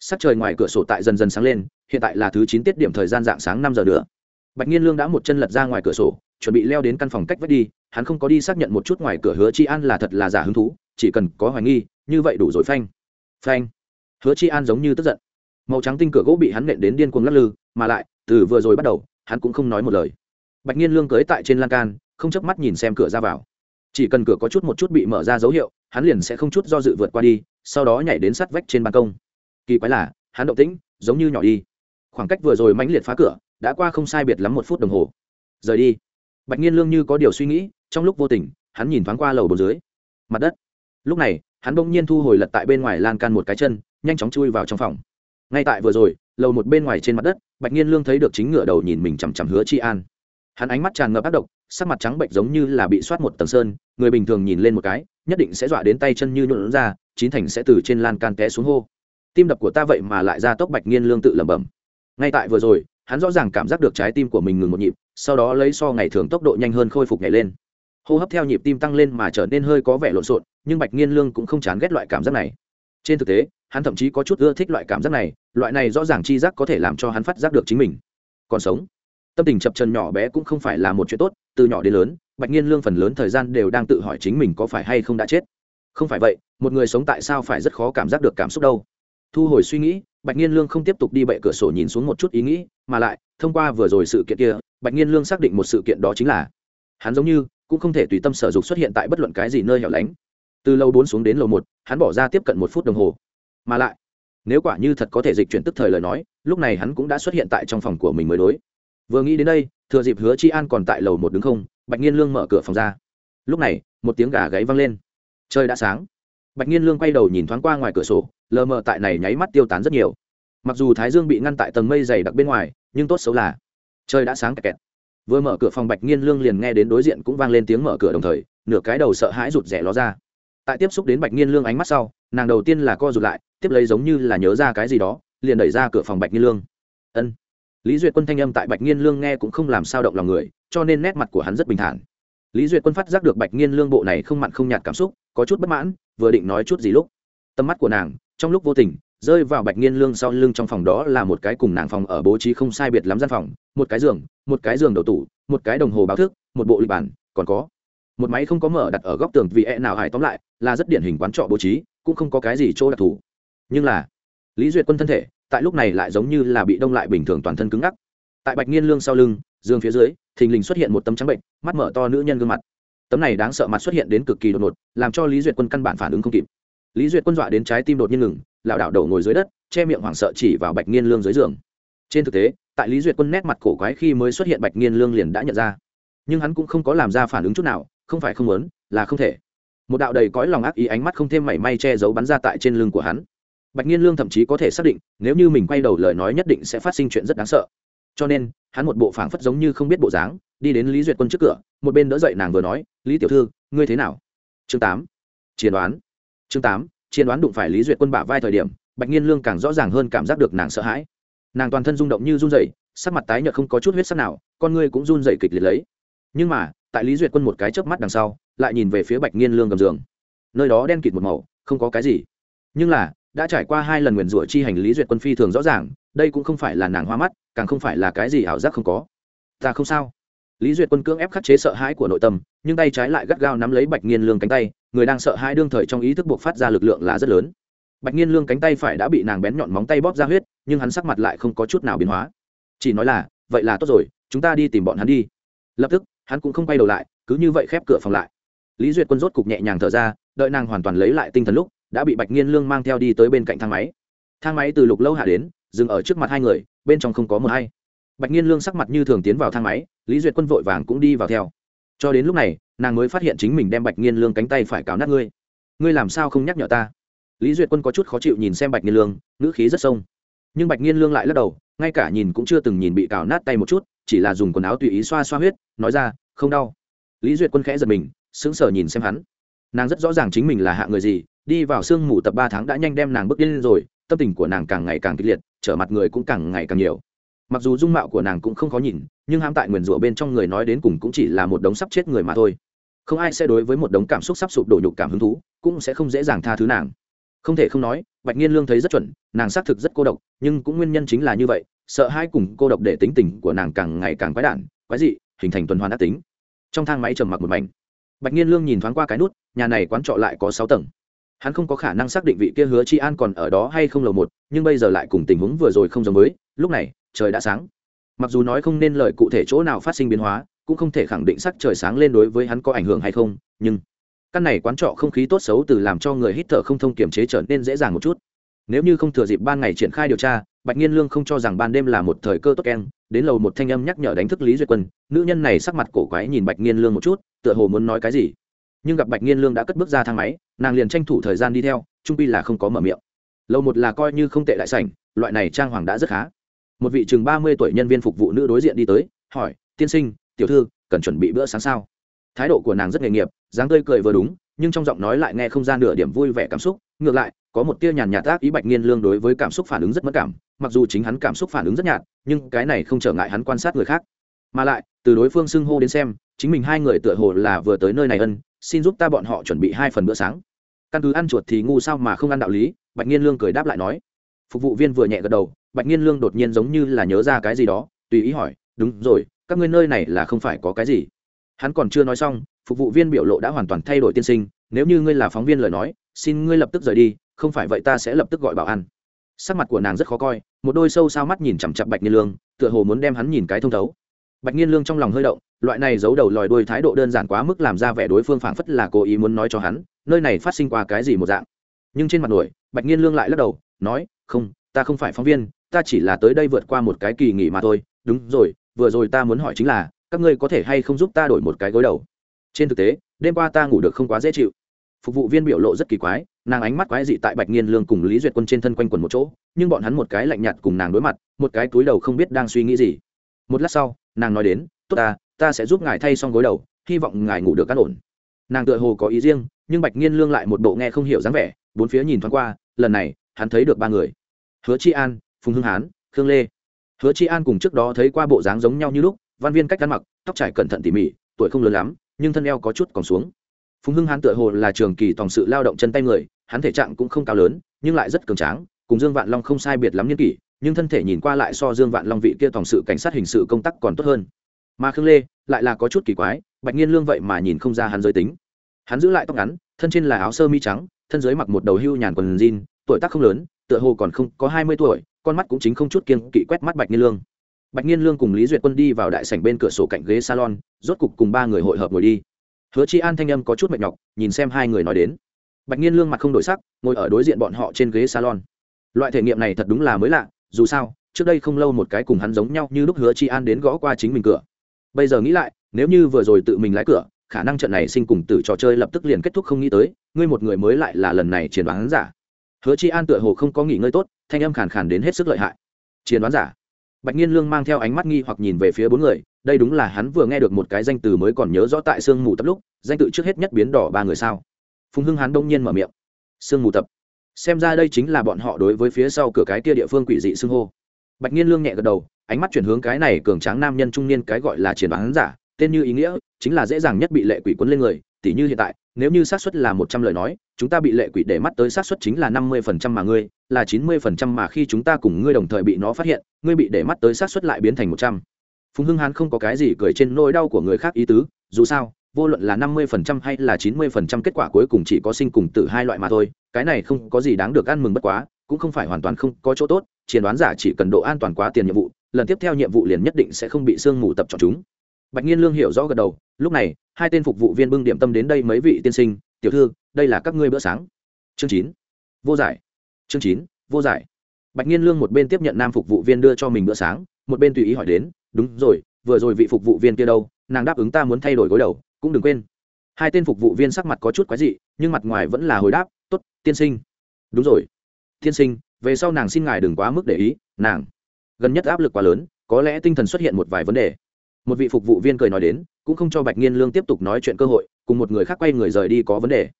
Sắc trời ngoài cửa sổ tại dần dần sáng lên, hiện tại là thứ chín tiết điểm thời gian dạng sáng năm giờ nữa. Bạch nhiên lương đã một chân lật ra ngoài cửa sổ chuẩn bị leo đến căn phòng cách vách đi, hắn không có đi xác nhận một chút ngoài cửa hứa chi an là thật là giả hứng thú, chỉ cần có hoài nghi, như vậy đủ rồi phanh. Phanh. Hứa chi an giống như tức giận. Màu trắng tinh cửa gỗ bị hắn nện đến điên cuồng lắc lư, mà lại, từ vừa rồi bắt đầu, hắn cũng không nói một lời. Bạch nhiên lương cưới tại trên lan can, không chớp mắt nhìn xem cửa ra vào. Chỉ cần cửa có chút một chút bị mở ra dấu hiệu, hắn liền sẽ không chút do dự vượt qua đi, sau đó nhảy đến sát vách trên ban công. Kỳ quái là, hắn động tĩnh, giống như nhỏ đi. Khoảng cách vừa rồi mãnh liệt phá cửa, đã qua không sai biệt lắm một phút đồng hồ. Rời đi bạch nhiên lương như có điều suy nghĩ, trong lúc vô tình, hắn nhìn thoáng qua lầu bồn dưới. Mặt đất. Lúc này, hắn bỗng nhiên thu hồi lật tại bên ngoài lan can một cái chân, nhanh chóng chui vào trong phòng. Ngay tại vừa rồi, lầu một bên ngoài trên mặt đất, bạch nhiên lương thấy được chính ngựa đầu nhìn mình chằm chằm hứa chi an. Hắn ánh mắt tràn ngập ác độc, sắc mặt trắng bệnh giống như là bị soát một tầng sơn, người bình thường nhìn lên một cái, nhất định sẽ dọa đến tay chân như nhuộn ra, chín thành sẽ từ trên lan can té xuống hô. Tim đập của ta vậy mà lại ra tốc bạch nhiên lương tự lẩm bẩm. Ngay tại vừa rồi, hắn rõ ràng cảm giác được trái tim của mình ngừng một nhịp sau đó lấy so ngày thường tốc độ nhanh hơn khôi phục nhảy lên. Hô hấp theo nhịp tim tăng lên mà trở nên hơi có vẻ lộn xộn, nhưng bạch nghiên lương cũng không chán ghét loại cảm giác này. Trên thực tế, hắn thậm chí có chút ưa thích loại cảm giác này, loại này rõ ràng chi giác có thể làm cho hắn phát giác được chính mình. Còn sống. Tâm tình chập trần nhỏ bé cũng không phải là một chuyện tốt, từ nhỏ đến lớn, bạch nghiên lương phần lớn thời gian đều đang tự hỏi chính mình có phải hay không đã chết. Không phải vậy, một người sống tại sao phải rất khó cảm giác được cảm xúc đâu. Thu hồi suy nghĩ, bạch nghiên lương không tiếp tục đi bậy cửa sổ nhìn xuống một chút ý nghĩ, mà lại thông qua vừa rồi sự kiện kia, bạch nhiên lương xác định một sự kiện đó chính là, hắn giống như cũng không thể tùy tâm sở dục xuất hiện tại bất luận cái gì nơi hẻo lánh. Từ lầu bốn xuống đến lầu một, hắn bỏ ra tiếp cận một phút đồng hồ. Mà lại, nếu quả như thật có thể dịch chuyển tức thời lời nói, lúc này hắn cũng đã xuất hiện tại trong phòng của mình mới đối. Vừa nghĩ đến đây, thừa dịp hứa chi an còn tại lầu một đứng không, bạch nhiên lương mở cửa phòng ra. Lúc này, một tiếng gà gáy vang lên. Trời đã sáng. Bạch nhiên lương quay đầu nhìn thoáng qua ngoài cửa sổ, lờ mờ tại này nháy mắt tiêu tán rất nhiều. Mặc dù thái dương bị ngăn tại tầng mây dày đặc bên ngoài nhưng tốt xấu là trời đã sáng kẹt kẹt. Vừa mở cửa phòng bạch nghiên lương liền nghe đến đối diện cũng vang lên tiếng mở cửa đồng thời, nửa cái đầu sợ hãi rụt rẻ ló ra. Tại tiếp xúc đến bạch nghiên lương ánh mắt sau, nàng đầu tiên là co rụt lại, tiếp lấy giống như là nhớ ra cái gì đó, liền đẩy ra cửa phòng bạch nghiên lương. Ân. Lý duyệt quân thanh âm tại bạch nghiên lương nghe cũng không làm sao động lòng người, cho nên nét mặt của hắn rất bình thản. Lý duyệt quân phát giác được bạch nghiên lương bộ này không mặn không nhạt cảm xúc, có chút bất mãn, vừa định nói chút gì lúc, tầm mắt của nàng trong lúc vô tình rơi vào bạch nghiên lương sau lưng trong phòng đó là một cái cùng nàng phòng ở bố trí không sai biệt lắm gian phòng, một cái giường, một cái giường đầu tủ, một cái đồng hồ báo thức, một bộ lịch bản, còn có một máy không có mở đặt ở góc tường vì e nào hải tóm lại, là rất điển hình quán trọ bố trí, cũng không có cái gì chỗ đặc thù. Nhưng là, lý duyệt quân thân thể, tại lúc này lại giống như là bị đông lại bình thường toàn thân cứng ngắc. Tại bạch nghiên lương sau lưng, giường phía dưới, thình lình xuất hiện một tấm trắng bệnh, mắt mở to nữ nhân gương mặt. Tấm này đáng sợ mặt xuất hiện đến cực kỳ đột ngột, làm cho lý duyệt quân căn bản phản ứng không kịp. Lý duyệt quân dọa đến trái tim đột nhiên ngừng lảo đảo đầu ngồi dưới đất, che miệng hoảng sợ chỉ vào bạch nghiên lương dưới giường. Trên thực tế, tại lý duyệt quân nét mặt cổ quái khi mới xuất hiện bạch nghiên lương liền đã nhận ra. Nhưng hắn cũng không có làm ra phản ứng chút nào, không phải không muốn, là không thể. Một đạo đầy cõi lòng ác ý ánh mắt không thêm mảy may che giấu bắn ra tại trên lưng của hắn. Bạch nghiên lương thậm chí có thể xác định, nếu như mình quay đầu lời nói nhất định sẽ phát sinh chuyện rất đáng sợ. Cho nên, hắn một bộ phảng phất giống như không biết bộ dáng, đi đến lý duyệt quân trước cửa, một bên đỡ dậy nàng vừa nói, lý tiểu thư, ngươi thế nào? Chương tám. Chiến đoán. Chương tám chiến đoán đụng phải lý duyệt quân bả vai thời điểm, bạch nhiên lương càng rõ ràng hơn cảm giác được nàng sợ hãi. Nàng toàn thân rung động như run rẩy, sắc mặt tái nhợt không có chút huyết sắc nào, con ngươi cũng run rẩy kịch liệt lấy. Nhưng mà, tại lý duyệt quân một cái chớp mắt đằng sau, lại nhìn về phía bạch nhiên lương gầm giường. Nơi đó đen kịt một màu, không có cái gì. Nhưng là, đã trải qua hai lần nguyền rủa chi hành lý duyệt quân phi thường rõ ràng, đây cũng không phải là nàng hoa mắt, càng không phải là cái gì ảo giác không có. Ta không sao. Lý duyệt quân cưỡng ép khắc chế sợ hãi của nội tâm, nhưng tay trái lại gắt gao nắm lấy bạch nghiên lương cánh tay người đang sợ hai đương thời trong ý thức buộc phát ra lực lượng là rất lớn. Bạch Nhiên lương cánh tay phải đã bị nàng bén nhọn móng tay bóp ra huyết, nhưng hắn sắc mặt lại không có chút nào biến hóa. Chỉ nói là, vậy là tốt rồi, chúng ta đi tìm bọn hắn đi. Lập tức, hắn cũng không quay đầu lại, cứ như vậy khép cửa phòng lại. Lý duyệt quân rốt cục nhẹ nhàng thở ra, đợi nàng hoàn toàn lấy lại tinh thần lúc, đã bị bạch Nhiên lương mang theo đi tới bên cạnh thang máy. Thang máy từ lục lâu hạ đến, dừng ở trước mặt hai người, bên trong không có một hay bạch Nhiên lương sắc mặt như thường tiến vào thang máy, lý duyệt quân vội vàng cũng đi vào theo. Cho đến lúc này nàng mới phát hiện chính mình đem bạch nghiên lương cánh tay phải cào nát ngươi. Ngươi làm sao không nhắc nhở ta? Lý duyệt quân có chút khó chịu nhìn xem bạch nghiên lương, ngữ khí rất sông. Nhưng bạch nghiên lương lại lắc đầu, ngay cả nhìn cũng chưa từng nhìn bị cào nát tay một chút, chỉ là dùng quần áo tùy ý xoa xoa huyết, nói ra, không đau. Lý duyệt quân khẽ giật mình, sững sờ nhìn xem hắn. Nàng rất rõ ràng chính mình là hạ người gì, đi vào sương mù tập ba tháng đã nhanh đem nàng bước lên rồi, tâm tình của nàng càng ngày càng kịch liệt, trở mặt người cũng càng ngày càng nhiều. Mặc dù dung mạo của nàng cũng không khó nhìn, nhưng hãm tại nguyền rủa bên trong người nói đến cùng cũng chỉ là một đống sắp chết người mà thôi không ai sẽ đối với một đống cảm xúc sắp sụp đổ nhục cảm hứng thú, cũng sẽ không dễ dàng tha thứ nàng. Không thể không nói, bạch nhiên lương thấy rất chuẩn, nàng xác thực rất cô độc, nhưng cũng nguyên nhân chính là như vậy, sợ hai cùng cô độc để tính tình của nàng càng ngày càng quái đản, quái dị, hình thành tuần hoàn ác tính. Trong thang máy trầm mặc một mảnh, bạch nhiên lương nhìn thoáng qua cái nút, nhà này quán trọ lại có sáu tầng. Hắn không có khả năng xác định vị kia hứa chi an còn ở đó hay không lầu một, nhưng bây giờ lại cùng tình huống vừa rồi không giống mới. lúc này, trời đã sáng. Mặc dù nói không nên lời cụ thể chỗ nào phát sinh biến hóa cũng không thể khẳng định sắc trời sáng lên đối với hắn có ảnh hưởng hay không, nhưng căn này quán trọ không khí tốt xấu từ làm cho người hít thở không thông kiểm chế trở nên dễ dàng một chút. Nếu như không thừa dịp ban ngày triển khai điều tra, bạch nhiên lương không cho rằng ban đêm là một thời cơ tốt keng, đến lầu một thanh âm nhắc nhở đánh thức lý duyệt quân, nữ nhân này sắc mặt cổ quái nhìn bạch nhiên lương một chút, tựa hồ muốn nói cái gì. Nhưng gặp bạch nhiên lương đã cất bước ra thang máy, nàng liền tranh thủ thời gian đi theo, trung pi là không có mở miệng. Lầu một là coi như không tệ đại sảnh, loại này trang hoàng đã rất khá. Một vị chừng ba mươi tuổi nhân viên phục vụ nữ đối diện đi tới, hỏi, tiên sinh tiểu thư, cần chuẩn bị bữa sáng sao? Thái độ của nàng rất nghề nghiệp, dáng tươi cười vừa đúng, nhưng trong giọng nói lại nghe không ra nửa điểm vui vẻ cảm xúc. Ngược lại, có một tia nhàn nhạt ác ý bạch nghiên lương đối với cảm xúc phản ứng rất mất cảm, mặc dù chính hắn cảm xúc phản ứng rất nhạt, nhưng cái này không trở ngại hắn quan sát người khác. Mà lại, từ đối phương xưng hô đến xem, chính mình hai người tựa hồ là vừa tới nơi này ân, xin giúp ta bọn họ chuẩn bị hai phần bữa sáng. Căn cứ ăn chuột thì ngu sao mà không ăn đạo lý, bạch nghiên lương cười đáp lại nói. Phục vụ viên vừa nhẹ gật đầu, bạch nghiên lương đột nhiên giống như là nhớ ra cái gì đó, tùy ý hỏi, đúng rồi các ngươi nơi này là không phải có cái gì. Hắn còn chưa nói xong, phục vụ viên biểu lộ đã hoàn toàn thay đổi tiên sinh, nếu như ngươi là phóng viên lời nói, xin ngươi lập tức rời đi, không phải vậy ta sẽ lập tức gọi bảo ăn sắc mặt của nàng rất khó coi, một đôi sâu sao mắt nhìn chằm chặp bạch nhiên lương, tựa hồ muốn đem hắn nhìn cái thông thấu. Bạch nhiên lương trong lòng hơi động, loại này giấu đầu lòi đuôi thái độ đơn giản quá mức làm ra vẻ đối phương phảng phất là cố ý muốn nói cho hắn, nơi này phát sinh qua cái gì một dạng. Nhưng trên mặt nổi, bạch nhiên lương lại lắc đầu, nói, không, ta không phải phóng viên, ta chỉ là tới đây vượt qua một cái kỳ nghỉ mà thôi, đúng rồi vừa rồi ta muốn hỏi chính là, các ngươi có thể hay không giúp ta đổi một cái gối đầu? Trên thực tế, đêm qua ta ngủ được không quá dễ chịu. Phục vụ viên biểu lộ rất kỳ quái, nàng ánh mắt quái dị tại bạch nghiên lương cùng lý duyệt quân trên thân quanh quần một chỗ, nhưng bọn hắn một cái lạnh nhạt cùng nàng đối mặt, một cái túi đầu không biết đang suy nghĩ gì. Một lát sau, nàng nói đến, tốt ta ta sẽ giúp ngài thay xong gối đầu, hy vọng ngài ngủ được cắt ổn. Nàng tựa hồ có ý riêng, nhưng bạch nghiên lương lại một bộ nghe không hiểu dáng vẻ, bốn phía nhìn thoáng qua, lần này, hắn thấy được ba người. Hứa chi an, phùng hưng hán, khương lê hứa chi an cùng trước đó thấy qua bộ dáng giống nhau như lúc, văn viên cách ăn mặc, tóc trải cẩn thận tỉ mỉ, tuổi không lớn lắm, nhưng thân eo có chút còn xuống. Phùng hưng hán tựa hồ là trường kỳ tòng sự lao động chân tay người, hắn thể trạng cũng không cao lớn, nhưng lại rất cường tráng, cùng dương vạn long không sai biệt lắm niên kỷ, nhưng thân thể nhìn qua lại so dương vạn long vị kia tòng sự cảnh sát hình sự công tác còn tốt hơn. Mà khương lê lại là có chút kỳ quái, bạch nhiên lương vậy mà nhìn không ra hắn giới tính. Hắn giữ lại tóc ngắn, thân trên là áo sơ mi trắng, thân dưới mặc một đầu hưu nhàn quần jean, tuổi tác không lớn, tựa hồ còn không có hai mươi tuổi con mắt cũng chính không chút kiên kỵ quét mắt bạch nhiên lương. Bạch nhiên lương cùng lý duyệt quân đi vào đại sảnh bên cửa sổ cạnh ghế salon, rốt cục cùng ba người hội hợp ngồi đi. Hứa chi an thanh âm có chút mệt nhọc, nhìn xem hai người nói đến. Bạch nhiên lương mặt không đổi sắc, ngồi ở đối diện bọn họ trên ghế salon. Loại thể nghiệm này thật đúng là mới lạ, dù sao, trước đây không lâu một cái cùng hắn giống nhau như lúc hứa chi an đến gõ qua chính mình cửa. Bây giờ nghĩ lại, nếu như vừa rồi tự mình lái cửa, khả năng trận này sinh cùng tử trò chơi lập tức liền kết thúc không nghĩ tới, ngươi một người mới lại là lần này chiến đoán giả. Hứa chi an tựa hồ không có nghỉ ngơi tốt thanh âm khàn khàn đến hết sức lợi hại. Chiến đoán giả. Bạch nhiên lương mang theo ánh mắt nghi hoặc nhìn về phía bốn người, đây đúng là hắn vừa nghe được một cái danh từ mới còn nhớ rõ tại sương mù tập lúc, danh tự trước hết nhất biến đỏ ba người sao. Phùng hưng hắn đông nhiên mở miệng. Sương mù tập. Xem ra đây chính là bọn họ đối với phía sau cửa cái kia địa phương quỷ dị xưng hô. Bạch nhiên lương nhẹ gật đầu, ánh mắt chuyển hướng cái này cường tráng nam nhân trung niên cái gọi là triển đoán giả, tên như ý nghĩa, chính là dễ dàng nhất bị lệ quỷ quấn lên người, tỉ như hiện tại nếu như xác suất là một trăm lời nói, chúng ta bị lệ quỷ để mắt tới xác suất chính là năm mươi phần trăm mà ngươi, là chín mươi phần trăm mà khi chúng ta cùng ngươi đồng thời bị nó phát hiện, ngươi bị để mắt tới xác suất lại biến thành một trăm. Phùng hưng hán không có cái gì cười trên nỗi đau của người khác ý tứ, dù sao, vô luận là năm mươi phần trăm hay là chín mươi phần trăm kết quả cuối cùng chỉ có sinh cùng tử hai loại mà thôi, cái này không có gì đáng được ăn mừng bất quá, cũng không phải hoàn toàn không có chỗ tốt chiến đoán giả chỉ cần độ an toàn quá tiền nhiệm vụ, lần tiếp theo nhiệm vụ liền nhất định sẽ không bị sương mù tập chọn chúng bạch nhiên lương hiểu rõ gật đầu, lúc này, hai tên phục vụ viên bưng điểm tâm đến đây mấy vị tiên sinh, tiểu thư, đây là các ngươi bữa sáng. Chương chín. Vô giải. Chương chín, vô giải. Bạch nhiên lương một bên tiếp nhận nam phục vụ viên đưa cho mình bữa sáng, một bên tùy ý hỏi đến, đúng rồi, vừa rồi vị phục vụ viên kia đâu? Nàng đáp ứng ta muốn thay đổi gối đầu, cũng đừng quên. Hai tên phục vụ viên sắc mặt có chút quái dị, nhưng mặt ngoài vẫn là hồi đáp t ố t tiên sinh. Đúng rồi. Tiên sinh, về sau nàng xin ngài đừng quá mức để ý, nàng. Gần nhất áp lực quá lớn, có lẽ tinh thần xuất hiện một vài vấn đề một vị phục vụ viên cười nói đến, cũng không cho bạch nghiên lương tiếp tục nói chuyện cơ hội, cùng một người khác quay người rời đi có vấn đề.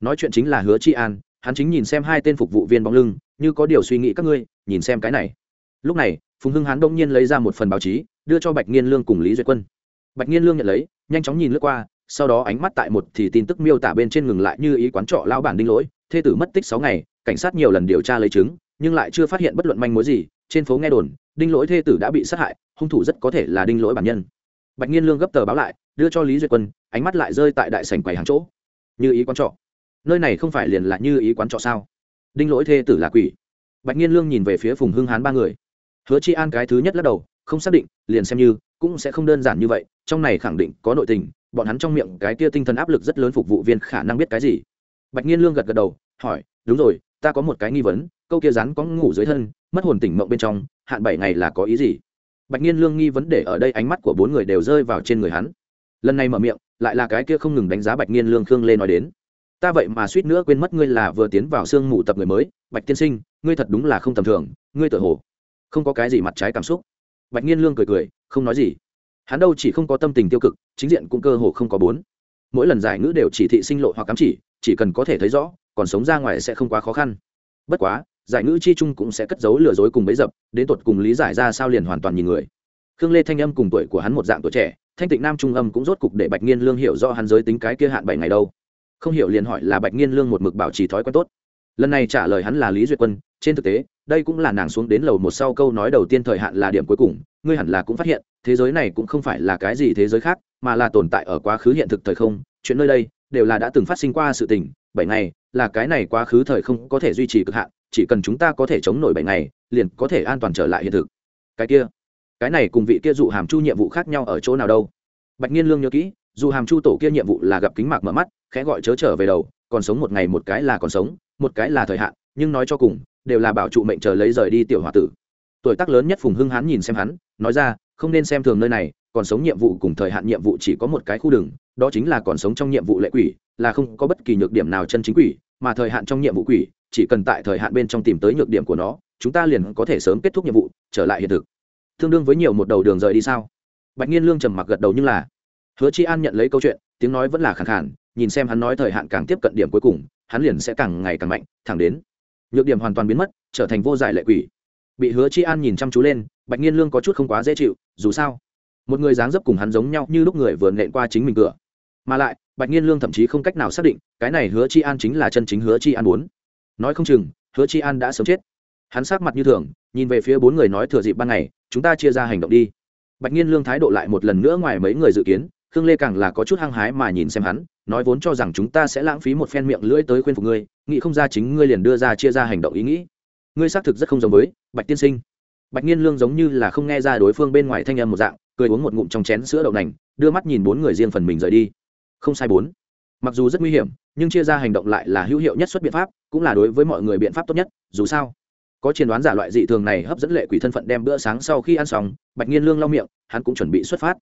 Nói chuyện chính là hứa Tri an, hắn chính nhìn xem hai tên phục vụ viên bóng lưng, như có điều suy nghĩ các ngươi, nhìn xem cái này. Lúc này, phùng hưng hán đông nhiên lấy ra một phần báo chí, đưa cho bạch nghiên lương cùng lý duyệt quân. Bạch nghiên lương nhận lấy, nhanh chóng nhìn lướt qua, sau đó ánh mắt tại một thì tin tức miêu tả bên trên ngừng lại như ý quán trọ lao bản đinh lỗi, thê tử mất tích sáu ngày, cảnh sát nhiều lần điều tra lấy chứng, nhưng lại chưa phát hiện bất luận manh mối gì, trên phố nghe đồn đinh lỗi thê tử đã bị sát hại, hung thủ rất có thể là đinh lỗi bản nhân. Bạch Nhiên lương gấp tờ báo lại, đưa cho lý duyệt quân, ánh mắt lại rơi tại đại sảnh quầy hàng chỗ. Như ý quán trọ. Nơi này không phải liền là như ý quán trọ sao? Đinh lỗi thê tử là quỷ. Bạch nhiên lương nhìn về phía phùng hưng hán ba người. Hứa chi an cái thứ nhất lắc đầu, không xác định, liền xem như, cũng sẽ không đơn giản như vậy, trong này khẳng định có nội tình, bọn hắn trong miệng cái kia tinh thần áp lực rất lớn phục vụ viên khả năng biết cái gì. Bạch nhiên lương gật gật đầu, hỏi, đúng rồi, ta có một cái nghi vấn, câu kia rắn có ngủ dưới thân mất hồn tỉnh mộng bên trong, hạn bảy ngày là có ý gì? Bạch nhiên lương nghi vấn đề ở đây ánh mắt của bốn người đều rơi vào trên người hắn. Lần này mở miệng, lại là cái kia không ngừng đánh giá bạch nhiên lương khương lê nói đến. Ta vậy mà suýt nữa quên mất ngươi là vừa tiến vào sương mù tập người mới, bạch tiên sinh, ngươi thật đúng là không tầm thường, ngươi tự hồ không có cái gì mặt trái cảm xúc. Bạch nhiên lương cười cười, không nói gì. Hắn đâu chỉ không có tâm tình tiêu cực, chính diện cũng cơ hồ không có bốn. Mỗi lần giải ngữ đều chỉ thị sinh lộ hoặc cắm chỉ chỉ cần có thể thấy rõ, còn sống ra ngoài sẽ không quá khó khăn. Bất quá giải ngữ chi chung cũng sẽ cất giấu lừa dối cùng bấy dập, đến tột cùng lý giải ra sao liền hoàn toàn nhìn người. Khương lê thanh âm cùng tuổi của hắn một dạng tuổi trẻ, thanh tịnh nam trung âm cũng rốt cục để bạch nhiên lương hiểu rõ hắn giới tính cái kia hạn bảy ngày đâu. Không hiểu liền hỏi là bạch nghiên lương một mực bảo trì thói quen tốt. Lần này trả lời hắn là lý duyệt quân, trên thực tế, đây cũng là nàng xuống đến lầu một sau câu nói đầu tiên thời hạn là điểm cuối cùng, ngươi hẳn là cũng phát hiện, thế giới này cũng không phải là cái gì thế giới khác, mà là tồn tại ở quá khứ hiện thực thời không, chuyện nơi đây đều là đã từng phát sinh qua sự tình bảy ngày, là cái này quá khứ thời không có thể duy trì cực hạn, chỉ cần chúng ta có thể chống nổi bảy ngày, liền có thể an toàn trở lại hiện thực. Cái kia, cái này cùng vị kia dụ hàm chu nhiệm vụ khác nhau ở chỗ nào đâu? Bạch nhiên lương nhớ kỹ dù hàm chu tổ kia nhiệm vụ là gặp kính mạc mở mắt, khẽ gọi chớ trở về đầu, còn sống một ngày một cái là còn sống, một cái là thời hạn, nhưng nói cho cùng, đều là bảo trụ mệnh chờ lấy rời đi tiểu h tử. Tuổi tác lớn nhất phùng hưng hắn nhìn xem hắn, nói ra, không nên xem thường nơi này, còn sống nhiệm vụ cùng thời hạn nhiệm vụ chỉ có một cái khu đường đó chính là còn sống trong nhiệm vụ lệ quỷ, là không có bất kỳ nhược điểm nào chân chính quỷ, mà thời hạn trong nhiệm vụ quỷ, chỉ cần tại thời hạn bên trong tìm tới nhược điểm của nó, chúng ta liền có thể sớm kết thúc nhiệm vụ, trở lại hiện thực. Tương đương với nhiều một đầu đường rời đi sao? Bạch nhiên lương trầm mặc gật đầu nhưng là, hứa chi an nhận lấy câu chuyện, tiếng nói vẫn là khẳng khản nhìn xem hắn nói thời hạn càng tiếp cận điểm cuối cùng, hắn liền sẽ càng ngày càng mạnh, thẳng đến nhược điểm hoàn toàn biến mất, trở thành vô giải lệ quỷ. Bị hứa chi an nhìn chăm chú lên, bạch nhiên lương có chút không quá dễ chịu, dù sao, một người dáng dấp cùng hắn giống nhau như lúc người vừa nện qua chính mình cửa mà lại, bạch nhiên lương thậm chí không cách nào xác định, cái này hứa chi an chính là chân chính hứa chi an muốn. Nói không chừng, hứa chi an đã sớm chết. Hắn sát mặt như thường, nhìn về phía bốn người nói thừa dịp ban ngày, chúng ta chia ra hành động đi. Bạch nhiên lương thái độ lại một lần nữa ngoài mấy người dự kiến, khương lê càng là có chút hăng hái mà nhìn xem hắn, nói vốn cho rằng chúng ta sẽ lãng phí một phen miệng lưỡi tới khuyên phục ngươi, nghĩ không ra chính ngươi liền đưa ra chia ra hành động ý nghĩ. Ngươi xác thực rất không giống với bạch tiên sinh. Bạch nhiên lương giống như là không nghe ra đối phương bên ngoài thanh âm một dạng, cười uống một ngụm trong chén sữa đậu nành, đưa mắt nhìn bốn người riêng phần mình rời đi không sai bốn. Mặc dù rất nguy hiểm, nhưng chia ra hành động lại là hữu hiệu nhất xuất biện pháp, cũng là đối với mọi người biện pháp tốt nhất, dù sao. Có chiến đoán giả loại dị thường này hấp dẫn lệ quỷ thân phận đem bữa sáng sau khi ăn xong, bạch nhiên lương lau miệng, hắn cũng chuẩn bị xuất phát.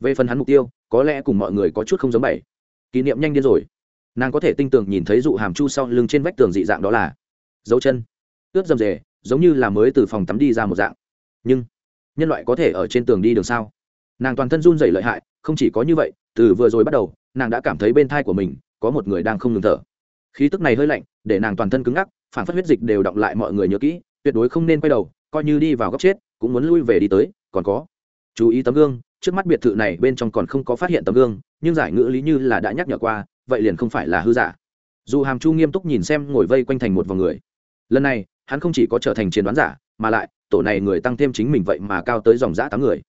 Về phần hắn mục tiêu, có lẽ cùng mọi người có chút không giống bảy. Kỷ niệm nhanh điên rồi. Nàng có thể tinh tường nhìn thấy dụ hàm chu sau lưng trên vách tường dị dạng đó là dấu chân. Ướt dầm dề, giống như là mới từ phòng tắm đi ra một dạng. Nhưng, nhân loại có thể ở trên tường đi đường sao? Nàng toàn thân run dày lợi hại không chỉ có như vậy, từ vừa rồi bắt đầu, nàng đã cảm thấy bên thai của mình có một người đang không ngừng thở. Khí tức này hơi lạnh, để nàng toàn thân cứng ngắc, phản phất huyết dịch đều động lại mọi người nhớ kỹ, tuyệt đối không nên quay đầu, coi như đi vào góc chết, cũng muốn lui về đi tới, còn có. Chú ý tấm gương, trước mắt biệt thự này bên trong còn không có phát hiện tấm gương, nhưng giải ngữ lý như là đã nhắc nhở qua, vậy liền không phải là hư giả. Dù hàm chu nghiêm túc nhìn xem ngồi vây quanh thành một vòng người. Lần này, hắn không chỉ có trở thành chiến đoán giả, mà lại, tổ này người tăng thêm chính mình vậy mà cao tới dòng giã tám người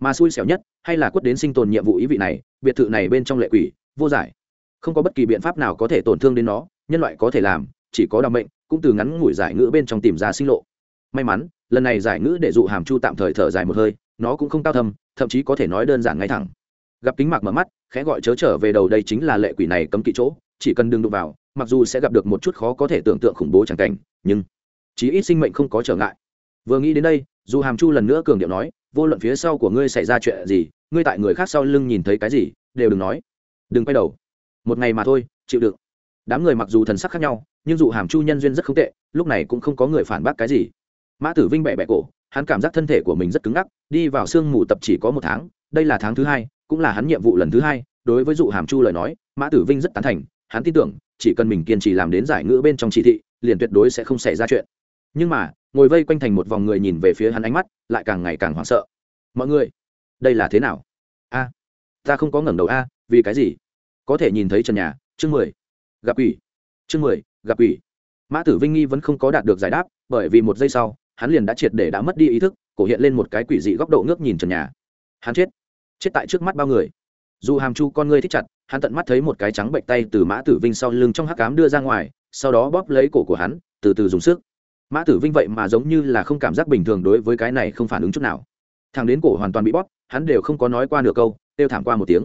mà xui xẻo nhất, hay là quất đến sinh tồn nhiệm vụ ý vị này, biệt thự này bên trong lệ quỷ, vô giải. Không có bất kỳ biện pháp nào có thể tổn thương đến nó, nhân loại có thể làm, chỉ có đau mệnh, cũng từ ngắn ngủi giải ngữ bên trong tìm ra sinh lộ. May mắn, lần này giải ngữ để dụ hàm chu tạm thời thở dài một hơi, nó cũng không cao thâm, thậm chí có thể nói đơn giản ngay thẳng. Gặp kính mạc mở mắt, khẽ gọi chớ trở về đầu đây chính là lệ quỷ này cấm kỵ chỗ, chỉ cần đừng đụng vào, mặc dù sẽ gặp được một chút khó có thể tưởng tượng khủng bố chẳng cảnh, nhưng chí ít sinh mệnh không có trở ngại. Vừa nghĩ đến đây, dù hàm chu lần nữa cường điệu nói vô luận phía sau của ngươi xảy ra chuyện gì, ngươi tại người khác sau lưng nhìn thấy cái gì, đều đừng nói. Đừng quay đầu. Một ngày mà thôi, chịu đựng. Đám người mặc dù thần sắc khác nhau, nhưng dù hàm chu nhân duyên rất không tệ, lúc này cũng không có người phản bác cái gì. Mã tử vinh bẹ bẹ cổ, hắn cảm giác thân thể của mình rất cứng ngắc, đi vào sương mù tập chỉ có một tháng, đây là tháng thứ hai, cũng là hắn nhiệm vụ lần thứ hai. Đối với dụ hàm chu lời nói, mã tử vinh rất tán thành, hắn tin tưởng, chỉ cần mình kiên trì làm đến giải ngữ bên trong chỉ thị, liền tuyệt đối sẽ không xảy ra chuyện. Nhưng mà ngồi vây quanh thành một vòng người nhìn về phía hắn ánh mắt, lại càng ngày càng hoảng sợ. Mọi người, đây là thế nào? A, ta không có ngẩng đầu a, vì cái gì? Có thể nhìn thấy trần nhà, chương mười, gặp ủy chương mười, gặp ủy mã tử vinh nghi vẫn không có đạt được giải đáp, bởi vì một giây sau, hắn liền đã triệt để đã mất đi ý thức, cổ hiện lên một cái quỷ dị góc độ ngước nhìn trần nhà. Hắn chết chết tại trước mắt bao người. Dù hàm chu con ngươi thích chặt, hắn tận mắt thấy một cái trắng bệnh tay từ mã tử vinh sau lưng trong hắc cám đưa ra ngoài, sau đó bóp lấy cổ của hắn, từ từ dùng sức mã tử vinh vậy mà giống như là không cảm giác bình thường đối với cái này không phản ứng chút nào. Thằng đến cổ hoàn toàn bị bóp, hắn đều không có nói qua nửa câu, kêu thảm qua một tiếng.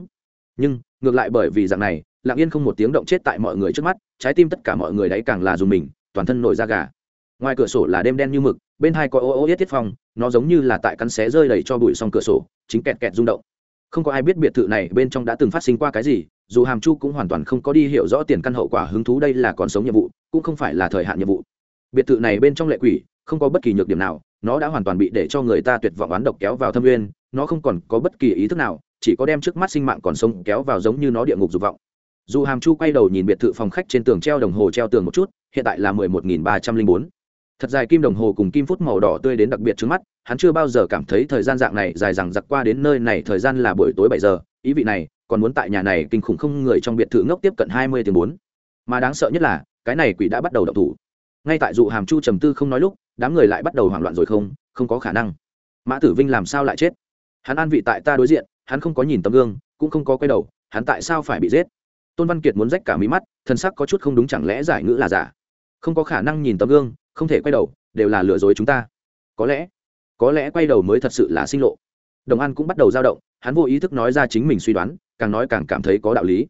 Nhưng, ngược lại bởi vì dạng này, lặng yên không một tiếng động chết tại mọi người trước mắt, trái tim tất cả mọi người đấy càng là dùng mình, toàn thân nổi da gà. Ngoài cửa sổ là đêm đen như mực, bên hai có ô ô yết thiết phong, nó giống như là tại căn xé rơi đầy cho bụi xong cửa sổ, chính kẹt kẹt rung động. Không có ai biết biệt thự này bên trong đã từng phát sinh qua cái gì, dù hàm chu cũng hoàn toàn không có đi hiểu rõ tiền căn hậu quả hứng thú đây là còn sống nhiệm vụ, cũng không phải là thời hạn nhiệm vụ biệt thự này bên trong lệ quỷ, không có bất kỳ nhược điểm nào, nó đã hoàn toàn bị để cho người ta tuyệt vọng oán độc kéo vào thâm nguyên nó không còn có bất kỳ ý thức nào, chỉ có đem trước mắt sinh mạng còn sống kéo vào giống như nó địa ngục dục vọng. Dù hàm chu quay đầu nhìn biệt thự phòng khách trên tường treo đồng hồ treo tường một chút, hiện tại là mười một nghìn ba trăm linh bốn. Thật dài kim đồng hồ cùng kim phút màu đỏ tươi đến đặc biệt trước mắt, hắn chưa bao giờ cảm thấy thời gian dạng này dài dằng giặc qua đến nơi này, thời gian là buổi tối bảy giờ, ý vị này, còn muốn tại nhà này kinh khủng không người trong biệt thự ngốc tiếp cận hai mươi tiếng bốn. Mà đáng sợ nhất là, cái này quỷ đã bắt đầu đậu thủ ngay tại dụ hàm chu trầm tư không nói lúc, đám người lại bắt đầu hoảng loạn rồi không không có khả năng. Mã tử vinh làm sao lại chết? Hắn an vị tại ta đối diện, hắn không có nhìn tấm gương, cũng không có quay đầu, hắn tại sao phải bị giết? Tôn văn kiệt muốn rách cả mí mắt, thân sắc có chút không đúng chẳng lẽ giải ngữ là giả? Không có khả năng nhìn tấm gương, không thể quay đầu, đều là lừa dối chúng ta. Có lẽ có lẽ quay đầu mới thật sự là sinh lộ. Đồng an cũng bắt đầu dao động, hắn vô ý thức nói ra chính mình suy đoán, càng nói càng cảm thấy có đạo lý.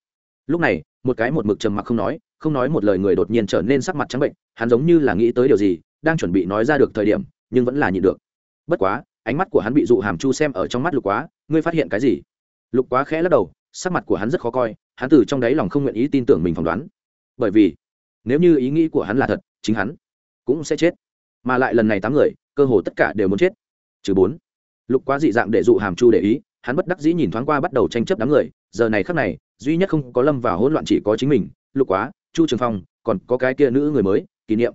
Lúc này, một cái một mực trầm mặc không nói không nói một lời người đột nhiên trở nên sắc mặt trắng bệnh, hắn giống như là nghĩ tới điều gì, đang chuẩn bị nói ra được thời điểm, nhưng vẫn là nhịn được. Bất quá, ánh mắt của hắn bị dụ hàm chu xem ở trong mắt lục quá, ngươi phát hiện cái gì? Lục quá khẽ lắc đầu, sắc mặt của hắn rất khó coi, hắn từ trong đáy lòng không nguyện ý tin tưởng mình phỏng đoán. Bởi vì, nếu như ý nghĩ của hắn là thật, chính hắn cũng sẽ chết. Mà lại lần này tám người, cơ hồ tất cả đều muốn chết. Trừ bốn. Lục quá dị dạng để dụ hàm chu để ý, hắn bất đắc dĩ nhìn thoáng qua bắt đầu tranh chấp đám người, giờ này khắc này, duy nhất không có lâm vào hỗn loạn chỉ có chính mình, lục quá chu trường phong, còn có cái kia nữ người mới, kỷ niệm.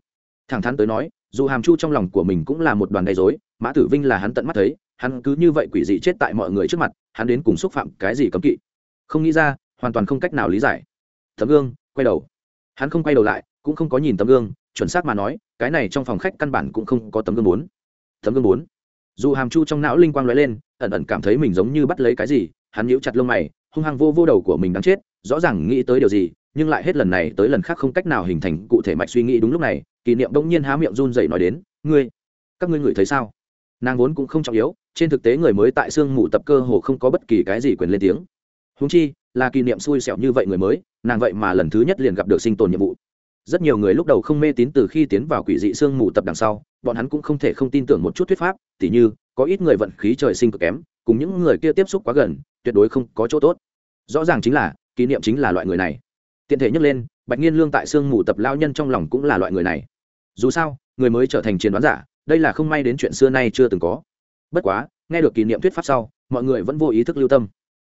Thẳng thắn tới nói, dù hàm chu trong lòng của mình cũng là một đoàn gây dối mã tử vinh là hắn tận mắt thấy, hắn cứ như vậy quỷ dị chết tại mọi người trước mặt, hắn đến cùng xúc phạm cái gì cấm kỵ? Không nghĩ ra, hoàn toàn không cách nào lý giải. Tấm gương, quay đầu. Hắn không quay đầu lại, cũng không có nhìn tấm gương, chuẩn xác mà nói, cái này trong phòng khách căn bản cũng không có tấm gương bốn tấm gương bốn dù hàm chu trong não linh quang lóe lên, ẩn ẩn cảm thấy mình giống như bắt lấy cái gì, hắn nhíu chặt lông mày, hung hăng vô vô đầu của mình đáng chết, rõ ràng nghĩ tới điều gì nhưng lại hết lần này tới lần khác không cách nào hình thành cụ thể mạch suy nghĩ đúng lúc này, kỷ niệm bỗng nhiên há miệng run dậy nói đến, ngươi, các ngươi ngửi thấy sao? Nàng vốn cũng không trọng yếu, trên thực tế người mới tại sương mù tập cơ hồ không có bất kỳ cái gì quyền lên tiếng. Húng chi, là kỷ niệm xui xẻo như vậy người mới, nàng vậy mà lần thứ nhất liền gặp được sinh tồn nhiệm vụ. Rất nhiều người lúc đầu không mê tín từ khi tiến vào quỷ dị sương mù tập đằng sau, bọn hắn cũng không thể không tin tưởng một chút thuyết pháp, tỉ như, có ít người vận khí trời sinh cực kém, cùng những người kia tiếp xúc quá gần, tuyệt đối không có chỗ tốt. Rõ ràng chính là, kỷ niệm chính là loại người này tiện thể nhắc lên, bạch nghiên lương tại sương mù tập lao nhân trong lòng cũng là loại người này. Dù sao, người mới trở thành chiến đoán giả, đây là không may đến chuyện xưa nay chưa từng có. Bất quá, nghe được kỷ niệm thuyết pháp sau, mọi người vẫn vô ý thức lưu tâm.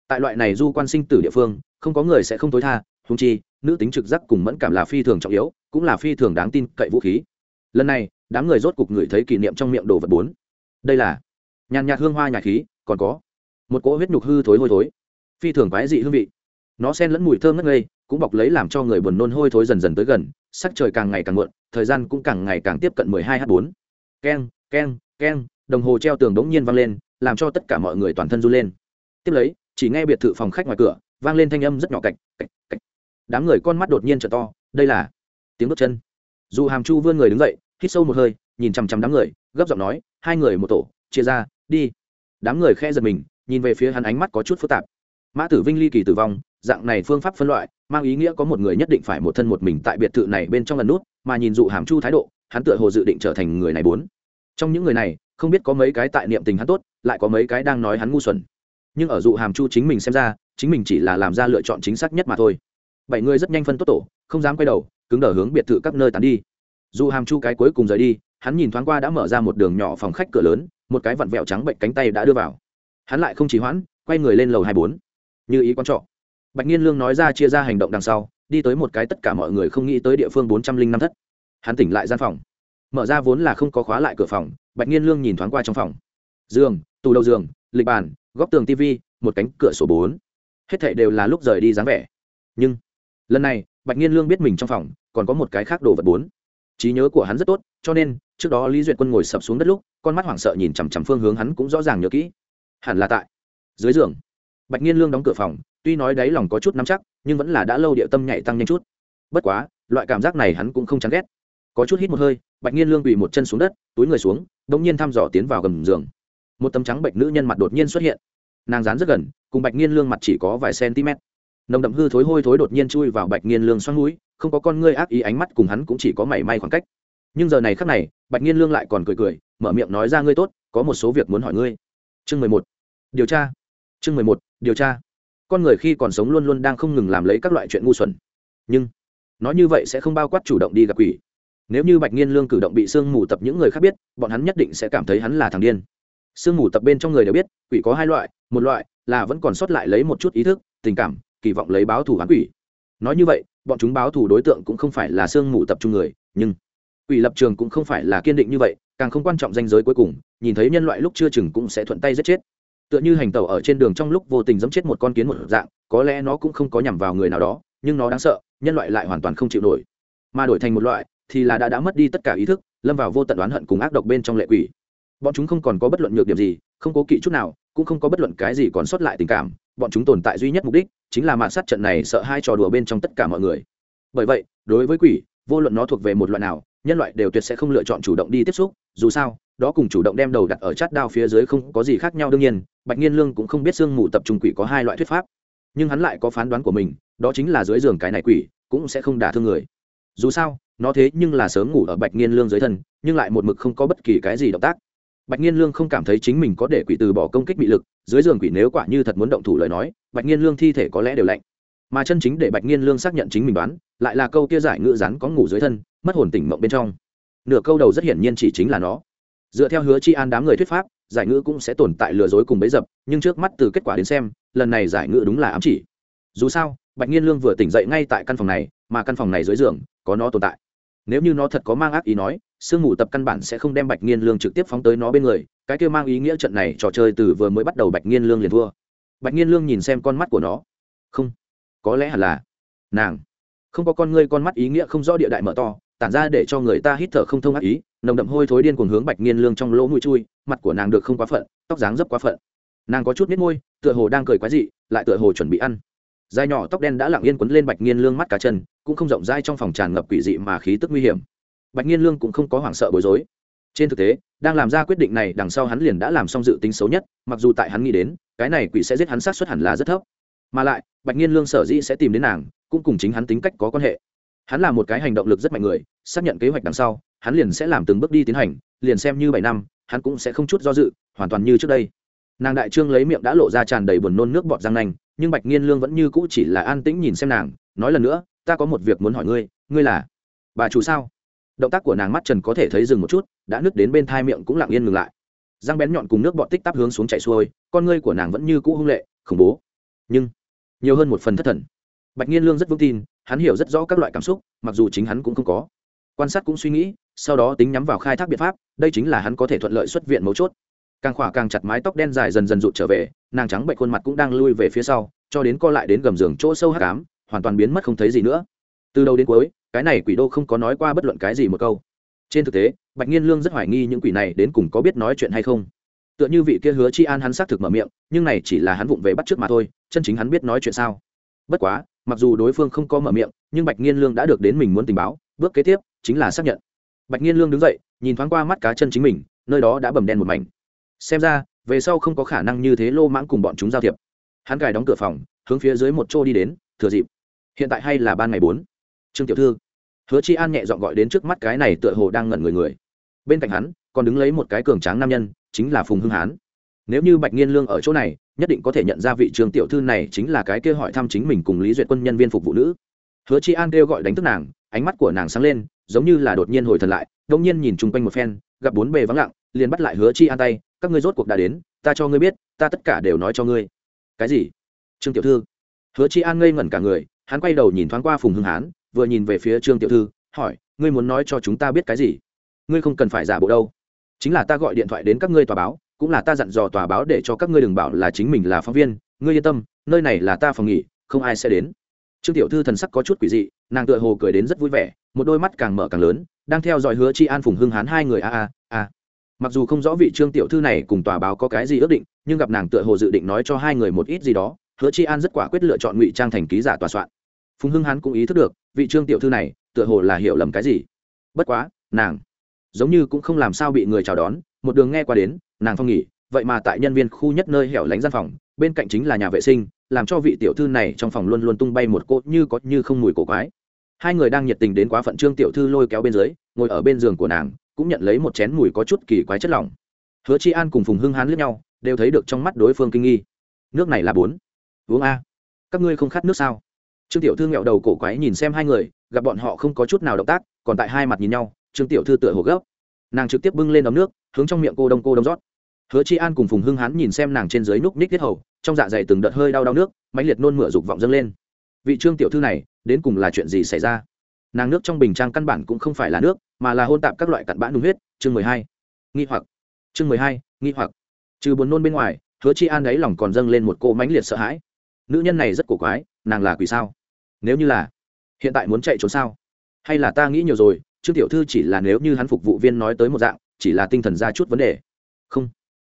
Tại loại này du quan sinh tử địa phương, không có người sẽ không tối tha húng chi, nữ tính trực giác cùng mẫn cảm là phi thường trọng yếu, cũng là phi thường đáng tin cậy vũ khí. Lần này, đám người rốt cục người thấy kỷ niệm trong miệng đồ vật bốn. Đây là nhàn nhạt hương hoa nhà khí, còn có một cỗ huyết nhục hư thối hôi thối, phi thường quái dị hương vị. Nó xen lẫn mùi thơm ngất ngây cũng bọc lấy làm cho người buồn nôn hôi thối dần dần tới gần, sắc trời càng ngày càng muộn, thời gian cũng càng ngày càng tiếp cận mười hai h bốn. Keng keng keng, đồng hồ treo tường đống nhiên vang lên, làm cho tất cả mọi người toàn thân run lên. Tiếp lấy, chỉ nghe biệt thự phòng khách ngoài cửa, vang lên thanh âm rất nhỏ cạch cạch cạch. Đám người con mắt đột nhiên trở to, đây là tiếng bước chân. Dù hàm chu vươn người đứng dậy, hít sâu một hơi, nhìn chằm chằm đám người, gấp giọng nói, hai người một tổ, chia ra, đi. Đám người khe giật mình, nhìn về phía hắn ánh mắt có chút phức tạp. Mã tử vinh ly kỳ tử vong dạng này phương pháp phân loại, mang ý nghĩa có một người nhất định phải một thân một mình tại biệt thự này bên trong lần nút, mà nhìn dụ hàm chu thái độ, hắn tựa hồ dự định trở thành người này bốn. Trong những người này, không biết có mấy cái tại niệm tình hắn tốt, lại có mấy cái đang nói hắn ngu xuẩn. Nhưng ở dụ hàm chu chính mình xem ra, chính mình chỉ là làm ra lựa chọn chính xác nhất mà thôi. Bảy người rất nhanh phân tốt tổ, không dám quay đầu, cứng đờ hướng biệt thự các nơi tán đi. Dù hàm chu cái cuối cùng rời đi, hắn nhìn thoáng qua đã mở ra một đường nhỏ phòng khách cửa lớn, một cái vặn vẹo trắng bệnh cánh tay đã đưa vào. Hắn lại không chỉ hoãn, quay người lên lầu hai bốn. Như ý quan trọ bạch nghiên lương nói ra chia ra hành động đằng sau, đi tới một cái tất cả mọi người không nghĩ tới địa phương bốn trăm linh năm thất. Hắn tỉnh lại gian phòng. Mở ra vốn là không có khóa lại cửa phòng, bạch nghiên lương nhìn thoáng qua trong phòng. Giường, tủ đầu giường, lịch bàn, góc tường tv một cánh cửa sổ bốn. Hết thảy đều là lúc rời đi dáng vẻ. Nhưng, lần này, bạch nghiên lương biết mình trong phòng, còn có một cái khác đồ vật bốn. Trí nhớ của hắn rất tốt, cho nên, trước đó lý duyệt quân ngồi sập xuống đất lúc, con mắt hoảng sợ nhìn chằm chằm phương hướng hắn cũng rõ ràng nhớ kỹ. Hẳn là tại dưới giường bạch nhiên lương đóng cửa phòng, tuy nói đáy lòng có chút nắm chắc, nhưng vẫn là đã lâu địa tâm nhạy tăng nhanh chút. Bất quá, loại cảm giác này hắn cũng không chán ghét. Có chút hít một hơi, bạch nhiên lương quỳ một chân xuống đất, túi người xuống đ ỗ n g nhiên thăm dò tiến vào gầm giường. Một tấm trắng bệnh nữ nhân mặt đột nhiên xuất hiện. Nàng dán rất gần, cùng bạch nhiên lương mặt chỉ có vài cm nồng đậm hư thối hôi thối đột nhiên chui vào bạch nhiên lương xoắn núi không có con ngươi ác ý ánh mắt cùng hắn cũng chỉ có mảy may khoảng cách. Nhưng giờ này khắc này, bạch nhiên lương lại còn cười cười, mở miệng nói ra, ngươi tốt, có một số việc muốn hỏi ngươi. Chương mười một. Điều tra chương mười một, điều tra. Con người khi còn sống luôn luôn đang không ngừng làm lấy các loại chuyện ngu xuẩn. Nhưng nói như vậy sẽ không bao quát chủ động đi gặp quỷ. Nếu như bạch nghiên lương cử động bị sương mù tập những người khác biết, bọn hắn nhất định sẽ cảm thấy hắn là thằng điên. Sương mù tập bên trong người đều biết, quỷ có hai loại, một loại là vẫn còn sót lại lấy một chút ý thức, tình cảm, kỳ vọng lấy báo thù hắn quỷ. Nói như vậy, bọn chúng báo thù đối tượng cũng không phải là sương mù tập trung người, nhưng quỷ lập trường cũng không phải là kiên định như vậy, càng không quan trọng danh giới cuối cùng, nhìn thấy nhân loại lúc chưa chừng cũng sẽ thuận tay giết chết tựa như hành tẩu ở trên đường trong lúc vô tình giẫm chết một con kiến một dạng, có lẽ nó cũng không có nhằm vào người nào đó, nhưng nó đáng sợ, nhân loại lại hoàn toàn không chịu nổi. Mà đổi thành một loại, thì là đã đã mất đi tất cả ý thức, lâm vào vô tận oán hận cùng ác độc bên trong lệ quỷ. Bọn chúng không còn có bất luận nhược điểm gì, không cố kỵ chút nào, cũng không có bất luận cái gì còn sót lại tình cảm. Bọn chúng tồn tại duy nhất mục đích, chính là mạn sát trận này sợ hai trò đùa bên trong tất cả mọi người. Bởi vậy, đối với quỷ, vô luận nó thuộc về một loại nào nhân loại đều tuyệt sẽ không lựa chọn chủ động đi tiếp xúc, dù sao, đó cùng chủ động đem đầu đặt ở chát đao phía dưới không có gì khác nhau đương nhiên, bạch nhiên lương cũng không biết sương mù tập trung quỷ có hai loại thuyết pháp. Nhưng hắn lại có phán đoán của mình, đó chính là dưới giường cái này quỷ cũng sẽ không đả thương người. Dù sao, nó thế nhưng là sớm ngủ ở bạch nhiên lương dưới thân, nhưng lại một mực không có bất kỳ cái gì động tác. Bạch nhiên lương không cảm thấy chính mình có để quỷ từ bỏ công kích bị lực, dưới giường quỷ nếu quả như thật muốn động thủ lời nói, bạch nhiên lương thi thể có lẽ đều lạnh. Mà chân chính để bạch nhiên lương xác nhận chính mình đoán, lại là câu kia giải ngự rắn có ngủ dưới thân mất hồn tỉnh mộng bên trong. Nửa câu đầu rất hiển nhiên chỉ chính là nó. Dựa theo hứa chi an đám người thuyết pháp, giải ngữ cũng sẽ tồn tại lừa dối cùng bấy dập, nhưng trước mắt từ kết quả đến xem, lần này giải ngữ đúng là ám chỉ. Dù sao, bạch nhiên lương vừa tỉnh dậy ngay tại căn phòng này, mà căn phòng này dưới giường, có nó tồn tại. Nếu như nó thật có mang ác ý nói, sương mù tập căn bản sẽ không đem bạch nhiên lương trực tiếp phóng tới nó bên người, cái kêu mang ý nghĩa trận này trò chơi từ vừa mới bắt đầu bạch nhiên lương liền thua. Bạch nhiên lương nhìn xem con mắt của nó. Không, có lẽ hẳn là nàng. Không có con ngươi, con mắt ý nghĩa không rõ địa đại mở to tản ra để cho người ta hít thở không thông ác ý, nồng đậm hôi thối điên cuồng hướng bạch nghiên lương trong lỗ mũi chui, mặt của nàng được không quá phận, tóc dáng dấp quá phận. Nàng có chút miết môi, tựa hồ đang cười quái dị, lại tựa hồ chuẩn bị ăn. Dài nhỏ tóc đen đã lặng yên quấn lên bạch nghiên lương mắt cá chân, cũng không rộng rãi trong phòng tràn ngập quỷ dị mà khí tức nguy hiểm. Bạch nghiên lương cũng không có hoảng sợ bối rối. Trên thực tế, đang làm ra quyết định này đằng sau hắn liền đã làm xong dự tính xấu nhất, mặc dù tại hắn nghĩ đến, cái này quỷ sẽ giết hắn sát xuất hẳn là rất thấp. Mà lại, bạch nghiên lương sở dĩ sẽ tìm đến nàng, cũng cùng chính hắn tính cách có quan hệ hắn là một cái hành động lực rất mạnh người, xác nhận kế hoạch đằng sau, hắn liền sẽ làm từng bước đi tiến hành, liền xem như bảy năm, hắn cũng sẽ không chút do dự, hoàn toàn như trước đây. Nàng đại trương lấy miệng đã lộ ra tràn đầy buồn nôn nước bọt răng nanh, nhưng bạch nghiên lương vẫn như cũ chỉ là an tĩnh nhìn xem nàng, nói lần nữa, ta có một việc muốn hỏi ngươi ngươi là bà chủ sao? Động tác của nàng mắt trần có thể thấy dừng một chút, đã nứt đến bên thai miệng cũng lặng yên ngừng lại. Răng bén nhọn cùng nước bọt tích tắp hướng xuống chạy xuôi, con ngươi của nàng vẫn như cũ hung lệ, khủng bố. Nhưng, nhiều hơn một phần thất thần. Bạch nghiên lương rất vững tin hắn hiểu rất rõ các loại cảm xúc, mặc dù chính hắn cũng không có. Quan sát cũng suy nghĩ, sau đó tính nhắm vào khai thác biện pháp, đây chính là hắn có thể thuận lợi xuất viện mấu chốt. Càng khỏa càng chặt mái tóc đen dài dần dần rụt trở về, nàng trắng bệnh khuôn mặt cũng đang lui về phía sau, cho đến co lại đến gầm giường chỗ sâu hát cám hoàn toàn biến mất không thấy gì nữa. Từ đầu đến cuối, cái này quỷ đô không có nói qua bất luận cái gì một câu. Trên thực tế, bạch nhiên lương rất hoài nghi những quỷ này đến cùng có biết nói chuyện hay không. Tựa như vị kia hứa chi an hắn xác thực mở miệng, nhưng này chỉ là hắn vụng về bắt trước mà thôi, chân chính hắn biết nói chuyện sao. Bất quá mặc dù đối phương không có mở miệng, nhưng bạch nghiên lương đã được đến mình muốn tình báo, bước kế tiếp chính là xác nhận. Bạch nghiên lương đứng dậy, nhìn thoáng qua mắt cá chân chính mình, nơi đó đã bầm đen một mảnh. Xem ra, về sau không có khả năng như thế lô mãng cùng bọn chúng giao thiệp. Hắn cài đóng cửa phòng, hướng phía dưới một chỗ đi đến, thừa dịp. Hiện tại hay là ban ngày bốn. Trương tiểu thư. Hứa chi an nhẹ dọn gọi đến trước mắt cái này tựa hồ đang ngẩn người người. Bên cạnh hắn, còn đứng lấy một cái cường tráng nam nhân, chính là phùng hưng hán nếu như bạch nghiên lương ở chỗ này, nhất định có thể nhận ra vị trường tiểu thư này chính là cái kia hỏi thăm chính mình cùng lý duyệt quân nhân viên phục vụ nữ. Hứa chi an kêu gọi đánh thức nàng, ánh mắt của nàng sáng lên, giống như là đột nhiên hồi thần lại, đông nhiên nhìn chung quanh một phen, gặp bốn bề vắng lặng, liền bắt lại hứa chi an tay, các ngươi rốt cuộc đã đến, ta cho ngươi biết, ta tất cả đều nói cho ngươi. Cái gì? Trương tiểu thư. Hứa chi an ngây ngẩn cả người, hắn quay đầu nhìn thoáng qua phùng hưng hán, vừa nhìn về phía trương tiểu thư, hỏi, ngươi muốn nói cho chúng ta biết cái gì? Ngươi không cần phải giả bộ đâu. Chính là ta gọi điện thoại đến các ngươi tòa báo cũng là ta dặn dò tòa báo để cho các ngươi đừng bảo là chính mình là phóng viên, ngươi yên tâm, nơi này là ta phòng nghỉ, không ai sẽ đến. Trương tiểu thư thần sắc có chút quỷ dị, nàng tựa hồ cười đến rất vui vẻ, một đôi mắt càng mở càng lớn, đang theo dõi hứa chi an phùng hưng hán hai người a a a. Mặc dù không rõ vị trương tiểu thư này cùng tòa báo có cái gì ước định, nhưng gặp nàng tựa hồ dự định nói cho hai người một ít gì đó, hứa chi an rất quả quyết lựa chọn ngụy trang thành ký giả tòa soạn. Phùng hưng hán cũng ý thức được, vị trương tiểu thư này tựa hồ là hiểu lầm cái gì. Bất quá, nàng giống như cũng không làm sao bị người chào đón, một đường nghe qua đến nàng phong nghỉ, vậy mà tại nhân viên khu nhất nơi hẻo lánh gian phòng, bên cạnh chính là nhà vệ sinh, làm cho vị tiểu thư này trong phòng luôn luôn tung bay một cốt như có như không mùi cổ quái. Hai người đang nhiệt tình đến quá phận trương tiểu thư lôi kéo bên dưới, ngồi ở bên giường của nàng, cũng nhận lấy một chén mùi có chút kỳ quái chất lỏng. Hứa chi an cùng phùng hưng hán lướt nhau, đều thấy được trong mắt đối phương kinh nghi. Nước này là bốn. Uống a. Các ngươi không khát nước sao? Trương tiểu thư nghẹo đầu cổ quái nhìn xem hai người, gặp bọn họ không có chút nào động tác, còn tại hai mặt nhìn nhau, trương tiểu thư tựa hồ gấp. Nàng trực tiếp bưng lên ấm nước, hướng trong miệng cô đông cô đông rót hứa chi an cùng phùng hưng hán nhìn xem nàng trên dưới núc ních tiết hầu, trong dạ dày từng đợt hơi đau đau nước, mãnh liệt nôn mửa dục vọng dâng lên. Vị trương tiểu thư này, đến cùng là chuyện gì xảy ra? Nàng nước trong bình trang căn bản cũng không phải là nước, mà là hôn tạp các loại cặn bã nung huyết, chương mười hai. Nghi hoặc. Chương mười hai, nghi hoặc. Trừ buồn nôn bên ngoài, hứa chi an ấy lòng còn dâng lên một cô mãnh liệt sợ hãi. Nữ nhân này rất cổ quái, nàng là quỷ sao? Nếu như là, hiện tại muốn chạy trốn sao? Hay là ta nghĩ nhiều rồi, trương tiểu thư chỉ là nếu như hắn phục vụ viên nói tới một dạng, chỉ là tinh thần ra chút vấn đề. Không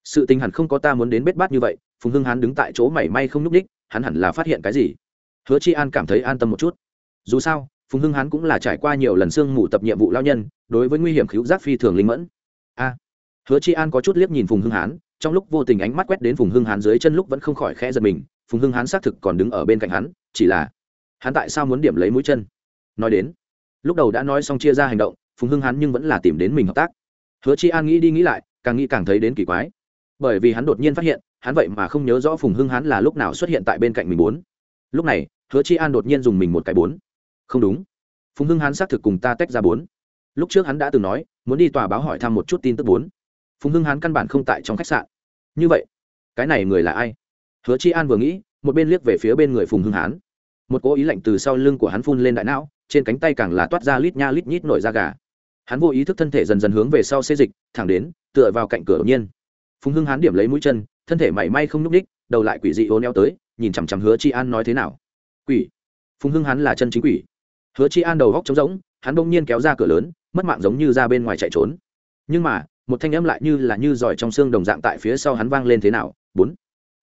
sự tình hẳn không có ta muốn đến bết bát như vậy, phùng hưng Hán đứng tại chỗ mảy may không nhúc ních hắn hẳn là phát hiện cái gì? Hứa chi an cảm thấy an tâm một chút. Dù sao, phùng hưng Hán cũng là trải qua nhiều lần sương mù tập nhiệm vụ lao nhân, đối với nguy hiểm cứu giác phi thường linh mẫn. A! Hứa chi an có chút liếc nhìn phùng hưng hán, trong lúc vô tình ánh mắt quét đến phùng hưng hán dưới chân lúc vẫn không khỏi khẽ giật mình, phùng hưng hán xác thực còn đứng ở bên cạnh hắn, chỉ là, hắn tại sao muốn điểm lấy mũi chân? Nói đến, lúc đầu đã nói xong chia ra hành động, phùng hưng hán nhưng vẫn là tìm đến mình hợp tác. Hứa chi an nghĩ đi nghĩ lại, càng nghĩ càng thấy đến kỳ quái bởi vì hắn đột nhiên phát hiện, hắn vậy mà không nhớ rõ phùng hưng hán là lúc nào xuất hiện tại bên cạnh mình bốn. Lúc này, hứa chi an đột nhiên dùng mình một cái bốn. Không đúng. Phùng hưng hán xác thực cùng ta tách ra bốn. Lúc trước hắn đã từng nói, muốn đi tòa báo hỏi thăm một chút tin tức bốn. Phùng hưng hán căn bản không tại trong khách sạn. Như vậy, cái này người là ai? Hứa chi an vừa nghĩ, một bên liếc về phía bên người phùng hưng hán. Một cố ý lạnh từ sau lưng của hắn phun lên đại não, trên cánh tay càng là toát ra lít nha lít nhít nổi da gà. Hắn vô ý thức thân thể dần dần hướng về sau xê dịch, thẳng đến, tựa vào cạnh cửa đột nhiên phùng hưng hán điểm lấy mũi chân, thân thể mảy may không n ú c ních đầu lại quỷ dị hố neo tới, nhìn chằm chằm hứa chi an nói thế nào. Quỷ? Phùng hưng hán là chân chính quỷ. Hứa chi an đầu góc trống rỗng, hắn bỗng nhiên kéo ra cửa lớn, mất mạng giống như ra bên ngoài chạy trốn. Nhưng mà, một thanh âm lại như là như giỏi trong xương đồng dạng tại phía sau hắn vang lên thế nào? Bốn.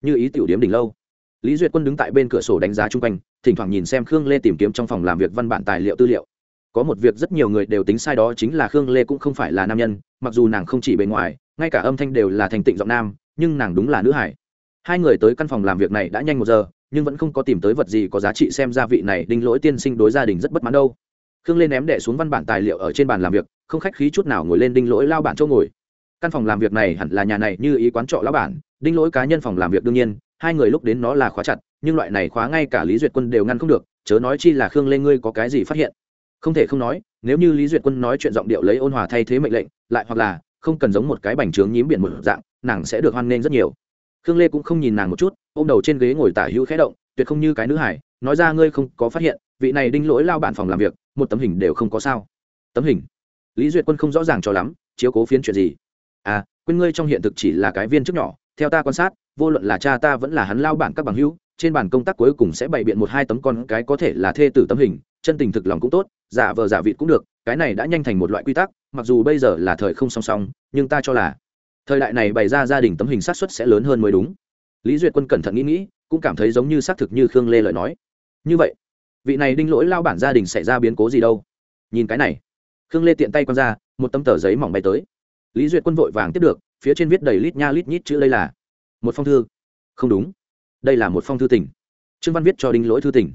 Như ý tiểu điếm đỉnh lâu. Lý duyệt quân đứng tại bên cửa sổ đánh giá chung quanh, thỉnh thoảng nhìn xem khương lê tìm kiếm trong phòng làm việc văn bản tài liệu tư liệu. Có một việc rất nhiều người đều tính sai đó chính là khương lê cũng không phải là nam nhân, mặc dù nàng không chỉ bề ngoài ngay cả âm thanh đều là thành tịnh giọng nam, nhưng nàng đúng là nữ hải. Hai người tới căn phòng làm việc này đã nhanh một giờ, nhưng vẫn không có tìm tới vật gì có giá trị xem ra vị này, đinh lỗi tiên sinh đối gia đình rất bất mãn đâu. Khương lên ném đẻ xuống văn bản tài liệu ở trên bàn làm việc, không khách khí chút nào ngồi lên đinh lỗi lao bản chỗ ngồi. Căn phòng làm việc này hẳn là nhà này như ý quán trọ lao bản, đinh lỗi cá nhân phòng làm việc đương nhiên, hai người lúc đến nó là khóa chặt, nhưng loại này khóa ngay cả lý duyệt quân đều ngăn không được, chớ nói chi là khương lê ngươi có cái gì phát hiện. Không thể không nói, nếu như lý duyệt quân nói chuyện giọng điệu lấy ôn hòa thay thế mệnh lệnh, lại hoặc là không cần giống một cái bành trướng nhím biển một dạng, nàng sẽ được hoan nghênh rất nhiều. Khương lê cũng không nhìn nàng một chút, ôm đầu trên ghế ngồi tả hữu khẽ động, tuyệt không như cái nữ hải nói ra ngươi không có phát hiện, vị này đinh lỗi lao bản phòng làm việc, một tấm hình đều không có sao. Tấm hình? Lý duyệt quân không rõ ràng cho lắm, chiếu cố phiến chuyện gì? À quên ngươi trong hiện thực chỉ là cái viên chức nhỏ, theo ta quan sát, vô luận là cha ta vẫn là hắn lao bản các bằng hữu, trên bản công tác cuối cùng sẽ bày biện một hai tấm con cái có thể là thê tử tấm hình chân tình thực lòng cũng tốt, giả vờ giả vịt cũng được, cái này đã nhanh thành một loại quy tắc, mặc dù bây giờ là thời không song song, nhưng ta cho là thời đại này bày ra gia đình tấm hình sát xuất sẽ lớn hơn mới đúng. Lý duyệt quân cẩn thận nghĩ nghĩ, cũng cảm thấy giống như xác thực như khương lê lợi nói. Như vậy, vị này đinh lỗi lao bản gia đình xảy ra biến cố gì đâu? Nhìn cái này, khương lê tiện tay q ra, một tấm tờ giấy mỏng bay tới. Lý duyệt quân vội vàng tiếp được, phía trên viết đầy lít nha lít nhít chữ đây là một phong thư. Không đúng, đây là một phong thư tỉnh trương văn viết cho đinh lỗi thư tỉnh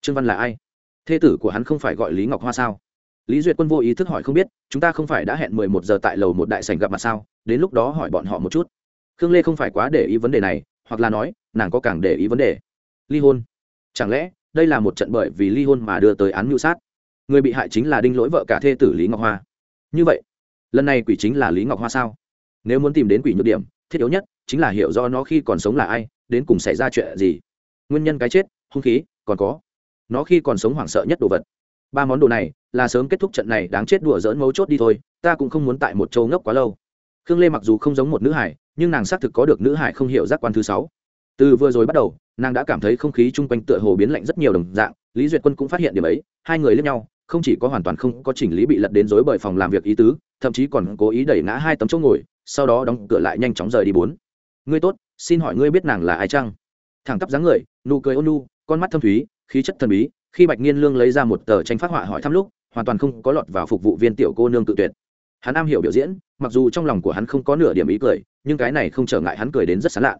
trương văn là ai? Thê tử của hắn không phải gọi lý ngọc hoa sao? Lý duyệt quân vô ý thức hỏi không biết, chúng ta không phải đã hẹn mười một giờ tại lầu một đại sảnh gặp mặt sao? Đến lúc đó hỏi bọn họ một chút. Khương lê không phải quá để ý vấn đề này, hoặc là nói, nàng có càng để ý vấn đề. Ly hôn. Chẳng lẽ, đây là một trận bởi vì ly hôn mà đưa tới án mưu sát? Người bị hại chính là đinh lỗi vợ cả thê tử lý ngọc hoa. Như vậy, lần này quỷ chính là lý ngọc hoa sao? Nếu muốn tìm đến quỷ nhược điểm, thiết yếu nhất chính là hiểu do nó khi còn sống là ai, đến cùng xảy ra chuyện gì. Nguyên nhân cái chết, hung khí, còn có nó khi còn sống hoảng sợ nhất đồ vật. Ba món đồ này là sớm kết thúc trận này đáng chết đùa dỡn mấu chốt đi thôi, ta cũng không muốn tại một châu ngốc quá lâu. Khương lê mặc dù không giống một nữ hải, nhưng nàng xác thực có được nữ hải không hiểu giác quan thứ sáu. Từ vừa rồi bắt đầu, nàng đã cảm thấy không khí chung quanh tựa hồ biến lạnh rất nhiều đồng dạng, lý duyệt quân cũng phát hiện điểm ấy, hai người lướt nhau, không chỉ có hoàn toàn không có chỉnh lý bị lật đến dối bởi phòng làm việc ý tứ, thậm chí còn cố ý đẩy ngã hai tấm chỗ ngồi, sau đó đóng cửa lại nhanh chóng rời đi bốn. Ngươi tốt, xin hỏi ngươi biết nàng là ai chăng? Thẳng tắp dáng người, nụ cười ôn nu con mắt thâm thúy khí chất thần bí, khi bạch nghiên lương lấy ra một tờ tranh phát họa hỏi thăm lúc, hoàn toàn không có lọt vào phục vụ viên tiểu cô nương tự tuyệt. Hắn am hiểu biểu diễn, mặc dù trong lòng của hắn không có nửa điểm ý cười, nhưng cái này không trở ngại hắn cười đến rất sán lạ.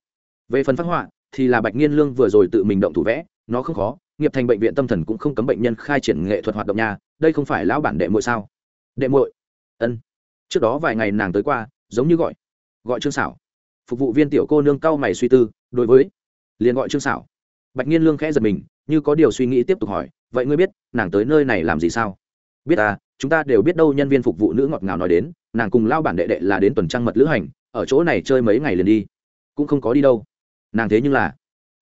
Về phần phát họa, thì là bạch nghiên lương vừa rồi tự mình động thủ vẽ, nó không khó, nghiệp thành bệnh viện tâm thần cũng không cấm bệnh nhân khai triển nghệ thuật hoạt động nhà đây không phải lão bản đệ muội sao? Đệ muội? Ân. Trước đó vài ngày nàng tới qua, giống như gọi gọi trương xảo phục vụ viên tiểu cô nương cau mày suy tư, đối với, liền gọi trương xảo bạch nghiên lương khẽ giật mình như có điều suy nghĩ tiếp tục hỏi, vậy ngươi biết, nàng tới nơi này làm gì sao? Biết à chúng ta đều biết đâu nhân viên phục vụ nữ ngọt ngào nói đến, nàng cùng lao bản đệ đệ là đến tuần trăng mật lữ hành, ở chỗ này chơi mấy ngày liền đi, cũng không có đi đâu. Nàng thế nhưng là,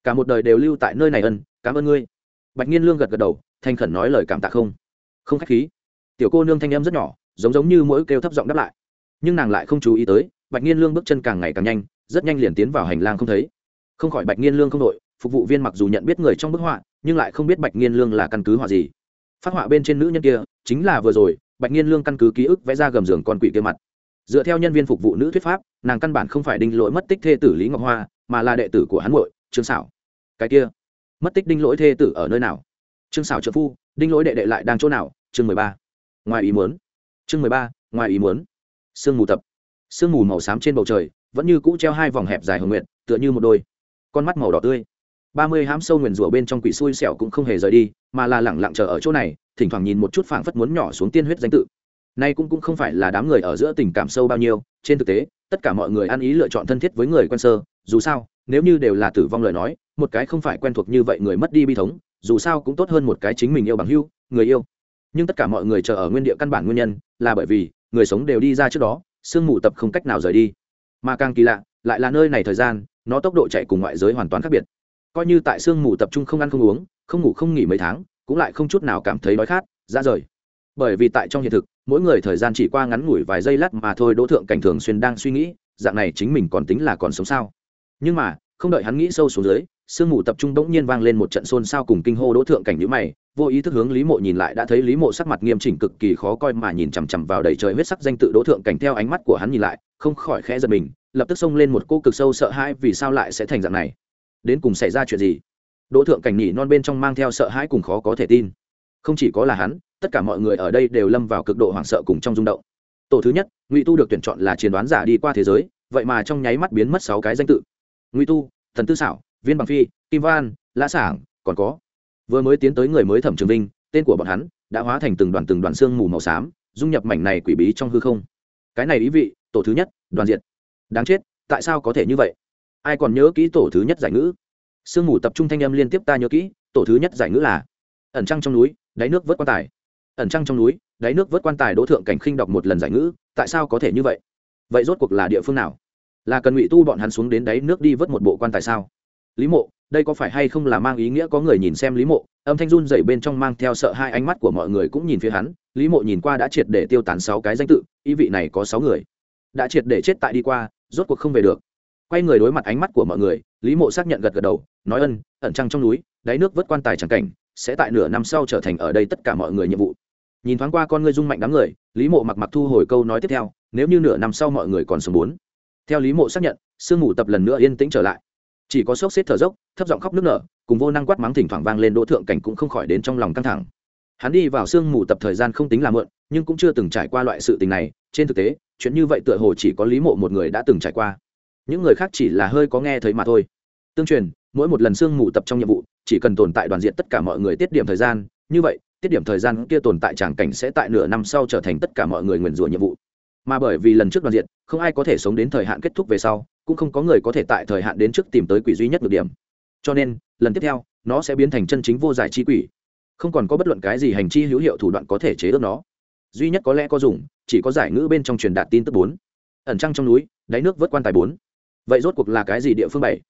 cả một đời đều lưu tại nơi này ân, cảm ơn ngươi. Bạch nhiên lương gật gật đầu thanh khẩn nói lời cảm tạ không. Không khách khí. Tiểu cô nương thanh em rất nhỏ, giống giống như mỗi kêu thấp giọng đáp lại. Nhưng nàng lại không chú ý tới, bạch nhiên lương bước chân càng ngày càng nhanh, rất nhanh liền tiến vào hành lang không thấy. Không khỏi bạch nhiên lương không đội phục vụ viên mặc dù nhận biết người trong bức họa, nhưng lại không biết bạch nghiên lương là căn cứ họa gì. Phát họa bên trên nữ nhân kia chính là vừa rồi, bạch nghiên lương căn cứ ký ức vẽ ra gầm giường con quỷ kia mặt. Dựa theo nhân viên phục vụ nữ thuyết pháp, nàng căn bản không phải đinh lỗi mất tích thê tử lý ngọc hoa, mà là đệ tử của hắn muội, trương xảo cái kia, mất tích đinh lỗi thê tử ở nơi nào? Trương xảo trợ phu, đinh lỗi đệ đệ lại đang chỗ nào? Chương mười ba. Ngoài ý muốn. Chương mười ba, ngoài ý muốn. Sương mù tập. Sương mù màu xám trên bầu trời, vẫn như cũ treo hai vòng hẹp dài hồng nguyện tựa như một đôi. Con mắt màu đỏ tươi ba mươi hám sâu nguyền rủa bên trong quỷ xui xẻo cũng không hề rời đi, mà là lẳng lặng chờ ở chỗ này, thỉnh thoảng nhìn một chút phảng phất muốn nhỏ xuống tiên huyết danh tự. Nay cũng cũng không phải là đám người ở giữa tình cảm sâu bao nhiêu, trên thực tế, tất cả mọi người ăn ý lựa chọn thân thiết với người quen sơ, dù sao, nếu như đều là tử vong lời nói, một cái không phải quen thuộc như vậy người mất đi bi thống, dù sao cũng tốt hơn một cái chính mình yêu bằng hưu người yêu. Nhưng tất cả mọi người chờ ở nguyên địa căn bản nguyên nhân, là bởi vì, người sống đều đi ra trước đó, sương mù tập không cách nào rời đi. Mà càng kỳ lạ, lại là nơi này thời gian, nó tốc độ chạy cùng ngoại giới hoàn toàn khác biệt coi như tại sương mù tập trung không ăn không uống, không ngủ không nghỉ mấy tháng, cũng lại không chút nào cảm thấy đói khát, ra rời. Bởi vì tại trong hiện thực, mỗi người thời gian chỉ qua ngắn ngủi vài giây lát mà thôi, đỗ thượng cảnh thường xuyên đang suy nghĩ, dạng này chính mình còn tính là còn sống sao? Nhưng mà, không đợi hắn nghĩ sâu xuống dưới, sương mù tập trung bỗng nhiên vang lên một trận xôn xao cùng kinh hô đỗ thượng cảnh nhữ mày, vô ý thức hướng lý mộ nhìn lại, đã thấy lý mộ sắc mặt nghiêm chỉnh cực kỳ khó coi mà nhìn chằm chằm vào đầy trời huyết sắc danh tự đỗ thượng cảnh theo ánh mắt của hắn nhìn lại, không khỏi khẽ giật mình, lập tức xông lên một cô cực sâu sợ hãi vì sao lại sẽ thành dạng này đến cùng xảy ra chuyện gì? Đỗ thượng cảnh nhỉ non bên trong mang theo sợ hãi cùng khó có thể tin. Không chỉ có là hắn, tất cả mọi người ở đây đều lâm vào cực độ hoảng sợ cùng trong rung động. Tổ thứ nhất, ngụy tu được tuyển chọn là chiến đoán giả đi qua thế giới, vậy mà trong nháy mắt biến mất sáu cái danh tự. Ngụy tu, thần tư xảo viên bằng phi, kim văn, lã sảng, còn có. Vừa mới tiến tới người mới thẩm trường vinh, tên của bọn hắn đã hóa thành từng đoàn từng đoàn xương mù màu xám, dung nhập mảnh này quỷ bí trong hư không. Cái này ý vị, tổ thứ nhất, đoàn diệt. Đáng chết, tại sao có thể như vậy? Ai còn nhớ kỹ tổ thứ nhất giải ngữ? Sương mù tập trung thanh âm liên tiếp ta nhớ kỹ, tổ thứ nhất giải ngữ là ẩn trăng trong núi, đáy nước vớt quan tài. Ẩn trăng trong núi, đáy nước vớt quan tài đỗ thượng cảnh khinh đọc một lần giải ngữ, tại sao có thể như vậy? Vậy rốt cuộc là địa phương nào? Là cần ngụy tu bọn hắn xuống đến đáy nước đi vớt một bộ quan tài sao? Lý mộ, đây có phải hay không là mang ý nghĩa có người nhìn xem lý mộ? Âm thanh run dày bên trong mang theo sợ hai ánh mắt của mọi người cũng nhìn phía hắn, lý mộ nhìn qua đã triệt để tiêu tán sáu cái danh tự, ý vị này có sáu người. Đã triệt để chết tại đi qua, rốt cuộc không về được quay người đối mặt ánh mắt của mọi người, lý mộ xác nhận gật gật đầu, nói ân, ẩn trăng trong núi, đáy nước vớt quan tài tràng cảnh, sẽ tại nửa năm sau trở thành ở đây tất cả mọi người nhiệm vụ. Nhìn thoáng qua con ngươi dung mạnh đám người, lý mộ mặc mặc thu hồi câu nói tiếp theo, nếu như nửa năm sau mọi người còn sống bốn. Theo lý mộ xác nhận, sương mù tập lần nữa yên tĩnh trở lại. Chỉ có sốc xếp thở dốc, thấp giọng khóc nước nở, cùng vô năng quát mắng thỉnh thoảng vang lên đỗ thượng cảnh cũng không khỏi đến trong lòng căng thẳng. Hắn đi vào sương mù tập thời gian không tính là mượn nhưng cũng chưa từng trải qua loại sự tình này, trên thực tế, chuyện như vậy tựa hồ chỉ có lý mộ một người đã từng trải qua những người khác chỉ là hơi có nghe thấy mà thôi. Tương truyền, mỗi một lần sương mù tập trong nhiệm vụ, chỉ cần tồn tại đoàn diện tất cả mọi người tiết điểm thời gian, như vậy, tiết điểm thời gian kia tồn tại tràng cảnh sẽ tại nửa năm sau trở thành tất cả mọi người nguyền rủa nhiệm vụ. Mà bởi vì lần trước đoàn diện, không ai có thể sống đến thời hạn kết thúc về sau, cũng không có người có thể tại thời hạn đến trước tìm tới quỷ duy nhất được điểm. Cho nên, lần tiếp theo, nó sẽ biến thành chân chính vô giải chi quỷ. Không còn có bất luận cái gì hành chi hữu hiệu thủ đoạn có thể chế ước nó. Duy nhất có lẽ có dùng, chỉ có giải ngữ bên trong truyền đạt tin tức bốn. Ẩn trăng trong núi, đáy nước vớt quan tài bốn vậy rốt cuộc là cái gì địa phương bảy?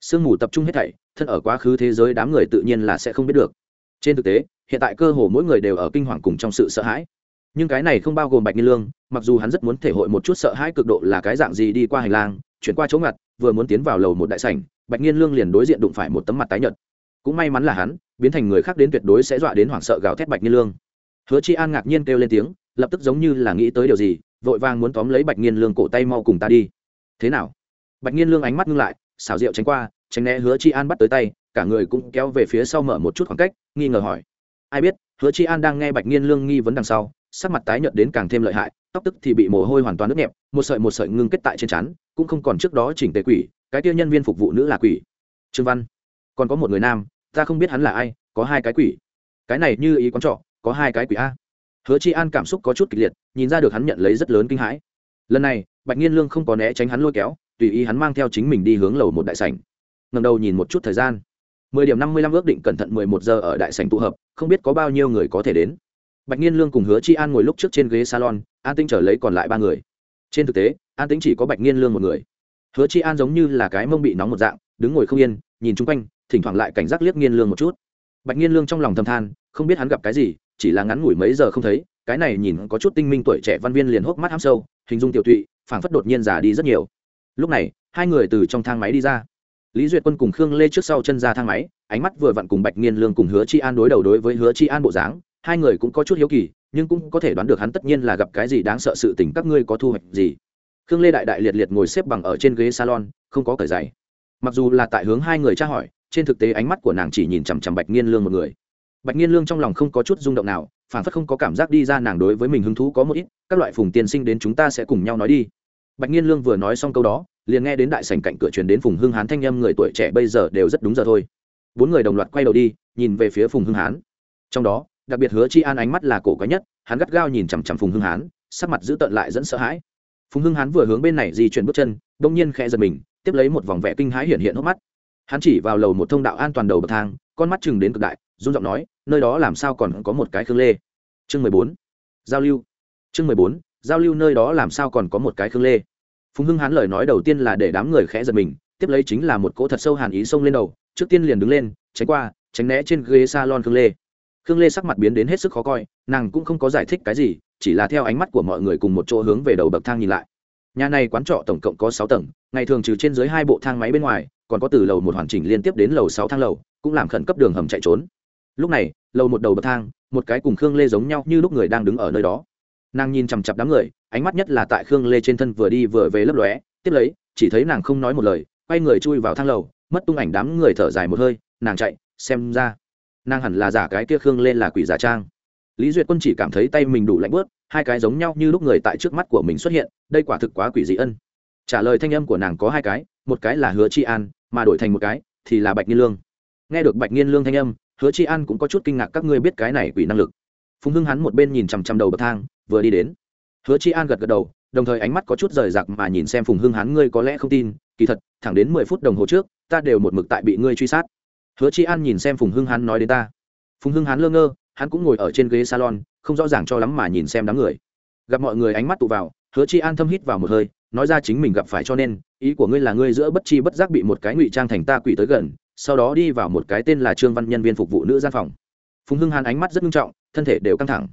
Sương mù tập trung hết thảy, thân ở quá khứ thế giới đám người tự nhiên là sẽ không biết được. Trên thực tế, hiện tại cơ hồ mỗi người đều ở kinh hoàng cùng trong sự sợ hãi. Nhưng cái này không bao gồm bạch nhiên lương, mặc dù hắn rất muốn thể hội một chút sợ hãi cực độ là cái dạng gì đi qua hành lang, chuyển qua chỗ ngặt, vừa muốn tiến vào lầu một đại sảnh, bạch nhiên lương liền đối diện đụng phải một tấm mặt tái nhợt. Cũng may mắn là hắn, biến thành người khác đến tuyệt đối sẽ dọa đến hoảng sợ gào thét bạch nhiên lương. Hứa chi an ngạc nhiên kêu lên tiếng, lập tức giống như là nghĩ tới điều gì, vội vàng muốn tóm lấy bạch nhiên lương cổ tay mau cùng ta đi. Thế nào? Bạch nhiên lương ánh mắt ngưng lại, xảo diệu tránh qua, tránh né hứa chi an bắt tới tay, cả người cũng kéo về phía sau mở một chút khoảng cách, nghi ngờ hỏi. Ai biết, hứa chi an đang nghe bạch nhiên lương nghi vấn đằng sau, sắc mặt tái nhợt đến càng thêm lợi hại, tóc tức thì bị mồ hôi hoàn toàn nước nhẹp, một sợi một sợi ngưng kết tại trên trán, cũng không còn trước đó chỉnh tề quỷ, cái tiêu nhân viên phục vụ nữ là quỷ. Trương văn, còn có một người nam, ta không biết hắn là ai, có hai cái quỷ. Cái này như ý quán trọ, có hai cái quỷ a. Hứa chi an cảm xúc có chút kịch liệt, nhìn ra được hắn nhận lấy rất lớn kinh hãi. Lần này, bạch nhiên lương không có né tránh hắn lôi kéo tùy ý hắn mang theo chính mình đi hướng lầu một đại sảnh. Ngầm đầu nhìn một chút thời gian. Mười điểm năm mươi lăm ước định cẩn thận mười một giờ ở đại sảnh tụ hợp, không biết có bao nhiêu người có thể đến. Bạch nhiên lương cùng hứa chi an ngồi lúc trước trên ghế salon, an tĩnh trở lấy còn lại ba người. Trên thực tế, an tĩnh chỉ có bạch nhiên lương một người. Hứa chi an giống như là cái mông bị nóng một dạng, đứng ngồi không yên, nhìn chung quanh, thỉnh thoảng lại cảnh giác liếc nghiên lương một chút. Bạch nghiên lương trong lòng thầm than, không biết hắn gặp cái gì, chỉ là ngắn ngủi mấy giờ không thấy, cái này nhìn có chút tinh minh tuổi trẻ văn viên liền hốc mắt ham sâu, hình dung tiểu tụy, phảng phất đột nhiên già đi rất nhiều lúc này, hai người từ trong thang máy đi ra. Lý duyệt quân cùng khương lê trước sau chân ra thang máy, ánh mắt vừa vặn cùng bạch nghiên lương cùng hứa chi an đối đầu đối với hứa chi an bộ dáng. Hai người cũng có chút hiếu kỳ, nhưng cũng có thể đoán được hắn tất nhiên là gặp cái gì đáng sợ sự tình các ngươi có thu hoạch gì. Khương lê đại đại liệt liệt ngồi xếp bằng ở trên ghế salon, không có cởi giày. Mặc dù là tại hướng hai người tra hỏi, trên thực tế ánh mắt của nàng chỉ nhìn chằm chằm bạch nghiên lương một người. Bạch nghiên lương trong lòng không có chút rung động nào phản phất không có cảm giác đi ra nàng đối với mình hứng thú có một ít, các loại phùng tiên sinh đến chúng ta sẽ cùng nhau nói đi bạch nghiên lương vừa nói xong câu đó, liền nghe đến đại sảnh cạnh cửa truyền đến phùng hưng hán thanh âm người tuổi trẻ bây giờ đều rất đúng giờ thôi. Bốn người đồng loạt quay đầu đi, nhìn về phía phùng hưng hán. Trong đó, đặc biệt hứa chi an ánh mắt là cổ quái nhất, hắn gắt gao nhìn chằm chằm phùng hưng hán, sắc mặt giữ tợn lại dẫn sợ hãi. Phùng hưng hán vừa hướng bên này di chuyển bước chân, đông nhiên khẽ giật mình, tiếp lấy một vòng vẻ kinh hãi hiện hiện hốc mắt. Hắn chỉ vào lầu một thông đạo an toàn đầu bậc thang, con mắt chừng đến cực đại, run giọng nói, nơi đó làm sao còn có một cái khương lê? Chương mười bốn. Giao lưu. Chương mười bốn giao lưu nơi đó làm sao còn có một cái khương lê phùng hưng hán lời nói đầu tiên là để đám người khẽ giật mình tiếp lấy chính là một cỗ thật sâu hàn ý xông lên đầu trước tiên liền đứng lên tránh qua tránh né trên ghế salon khương lê khương lê sắc mặt biến đến hết sức khó coi nàng cũng không có giải thích cái gì chỉ là theo ánh mắt của mọi người cùng một chỗ hướng về đầu bậc thang nhìn lại nhà này quán trọ tổng cộng có sáu tầng ngày thường trừ trên dưới hai bộ thang máy bên ngoài còn có từ lầu một hoàn chỉnh liên tiếp đến lầu sáu thang lầu cũng làm khẩn cấp đường hầm chạy trốn lúc này lầu một đầu bậc thang một cái cùng khương lê giống nhau như lúc người đang đứng ở nơi đó nàng nhìn chằm chặp đám người, ánh mắt nhất là tại khương lê trên thân vừa đi vừa về lấp lóe, tiếp lấy, chỉ thấy nàng không nói một lời, quay người chui vào thang lầu, mất tung ảnh đám người thở dài một hơi, nàng chạy, xem ra, nàng hẳn là giả cái kia khương lê là quỷ giả trang. Lý duyệt quân chỉ cảm thấy tay mình đủ lạnh bớt hai cái giống nhau như lúc người tại trước mắt của mình xuất hiện, đây quả thực quá quỷ dị ân. Trả lời thanh âm của nàng có hai cái, một cái là hứa Tri an, mà đổi thành một cái, thì là bạch nghiên lương. Nghe được bạch nghiên lương thanh âm, hứa Tri an cũng có chút kinh ngạc, các ngươi biết cái này quỷ năng lực. Phùng hưng hắn một bên nhìn chằm chằm đầu bậc thang vừa đi đến. Hứa chi an gật gật đầu, đồng thời ánh mắt có chút rời rạc mà nhìn xem phùng hưng hán, ngươi có lẽ không tin, kỳ thật, thẳng đến mười phút đồng hồ trước, ta đều một mực tại bị ngươi truy sát. Hứa chi an nhìn xem phùng hưng hán nói đến ta. Phùng hưng hán lơ ngơ, hắn cũng ngồi ở trên ghế salon, không rõ ràng cho lắm mà nhìn xem đám người. Gặp mọi người ánh mắt tụ vào, hứa chi an thâm hít vào một hơi, nói ra chính mình gặp phải cho nên, ý của ngươi là ngươi giữa bất chi bất giác bị một cái ngụy trang thành ta quỷ tới gần, sau đó đi vào một cái tên là trương văn nhân viên phục vụ nữ gian phòng. Phùng hưng hàn ánh mắt rất nghiêm trọng, thân thể đều căng thẳng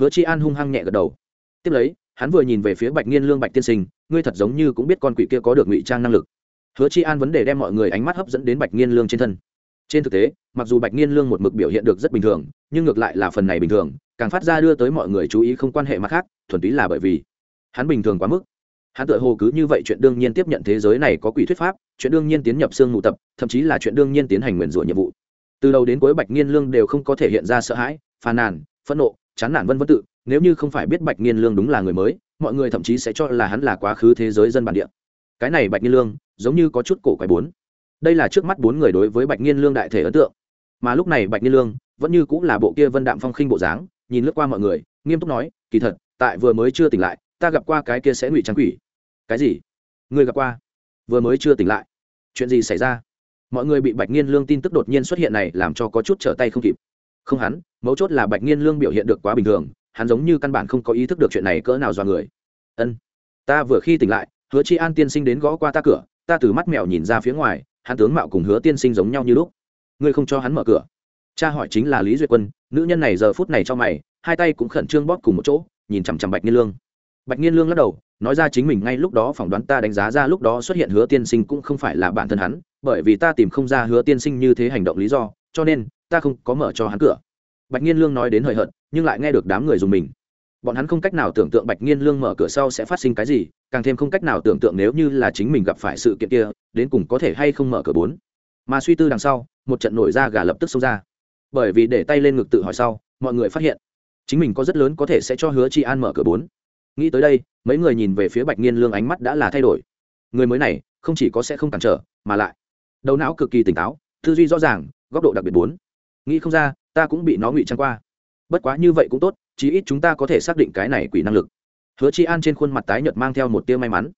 hứa chi an hung hăng nhẹ gật đầu. Tiếp lấy, hắn vừa nhìn về phía bạch nghiên lương bạch tiên sinh, ngươi thật giống như cũng biết con quỷ kia có được ngụy trang năng lực. Hứa chi an vấn đề đem mọi người ánh mắt hấp dẫn đến bạch nghiên lương trên thân. Trên thực tế, mặc dù bạch nghiên lương một mực biểu hiện được rất bình thường, nhưng ngược lại là phần này bình thường, càng phát ra đưa tới mọi người chú ý không quan hệ mặt khác, thuần túy là bởi vì hắn bình thường quá mức. Hắn tự hồ cứ như vậy chuyện đương nhiên tiếp nhận thế giới này có quỷ thuyết pháp, chuyện đương nhiên tiến nhập xương ngụ tập, thậm chí là chuyện đương nhiên tiến hành nguyền rủa nhiệm vụ. Từ đầu đến cuối bạch nghiên lương đều không có thể hiện ra sợ hãi, phàn nàn, phẫn nộ chán nản vân vân tự, nếu như không phải biết bạch nghiên lương đúng là người mới, mọi người thậm chí sẽ cho là hắn là quá khứ thế giới dân bản địa. Cái này bạch nghiên lương, giống như có chút cổ quái bốn. Đây là trước mắt bốn người đối với bạch nghiên lương đại thể ấn tượng. Mà lúc này bạch nghiên lương, vẫn như cũng là bộ kia vân đạm phong khinh bộ dáng, nhìn lướt qua mọi người, nghiêm túc nói, kỳ thật, tại vừa mới chưa tỉnh lại, ta gặp qua cái kia sẽ ngụy trang quỷ. Cái gì? Người gặp qua? Vừa mới chưa tỉnh lại. Chuyện gì xảy ra? Mọi người bị bạch nghiên lương tin tức đột nhiên xuất hiện này làm cho có chút trở tay không kịp không hắn, mấu chốt là bạch nghiên lương biểu hiện được quá bình thường, hắn giống như căn bản không có ý thức được chuyện này cỡ nào do người. Ân, ta vừa khi tỉnh lại, hứa chi an tiên sinh đến gõ qua ta cửa, ta từ mắt mèo nhìn ra phía ngoài, hắn tướng mạo cùng hứa tiên sinh giống nhau như lúc. Ngươi không cho hắn mở cửa. Cha hỏi chính là lý duyệt quân, nữ nhân này giờ phút này cho mày, hai tay cũng khẩn trương bóp cùng một chỗ, nhìn chằm chằm bạch nghiên lương. Bạch nghiên lương lắc đầu, nói ra chính mình ngay lúc đó phỏng đoán ta đánh giá ra lúc đó xuất hiện hứa tiên sinh cũng không phải là bản thân hắn, bởi vì ta tìm không ra hứa tiên sinh như thế hành động lý do, cho nên ta không có mở cho hắn cửa. Bạch nhiên lương nói đến hời hợt, nhưng lại nghe được đám người dùng mình. Bọn hắn không cách nào tưởng tượng bạch nhiên lương mở cửa sau sẽ phát sinh cái gì, càng thêm không cách nào tưởng tượng nếu như là chính mình gặp phải sự kiện kia, đến cùng có thể hay không mở cửa bốn. Mà suy tư đằng sau, một trận nổi ra gà lập tức xông ra. Bởi vì để tay lên ngực tự hỏi sau, mọi người phát hiện, chính mình có rất lớn có thể sẽ cho hứa chị an mở cửa bốn. Nghĩ tới đây, mấy người nhìn về phía bạch nhiên lương ánh mắt đã là thay đổi. Người mới này, không chỉ có sẽ không cản trở, mà lại, đầu não cực kỳ tỉnh táo, tư duy rõ ràng, góc độ đặc biệt bốn nghĩ không ra, ta cũng bị nó ngụy trang qua. Bất quá như vậy cũng tốt, chí ít chúng ta có thể xác định cái này quỷ năng lực. Hứa chi an trên khuôn mặt tái nhợt mang theo một tia may mắn.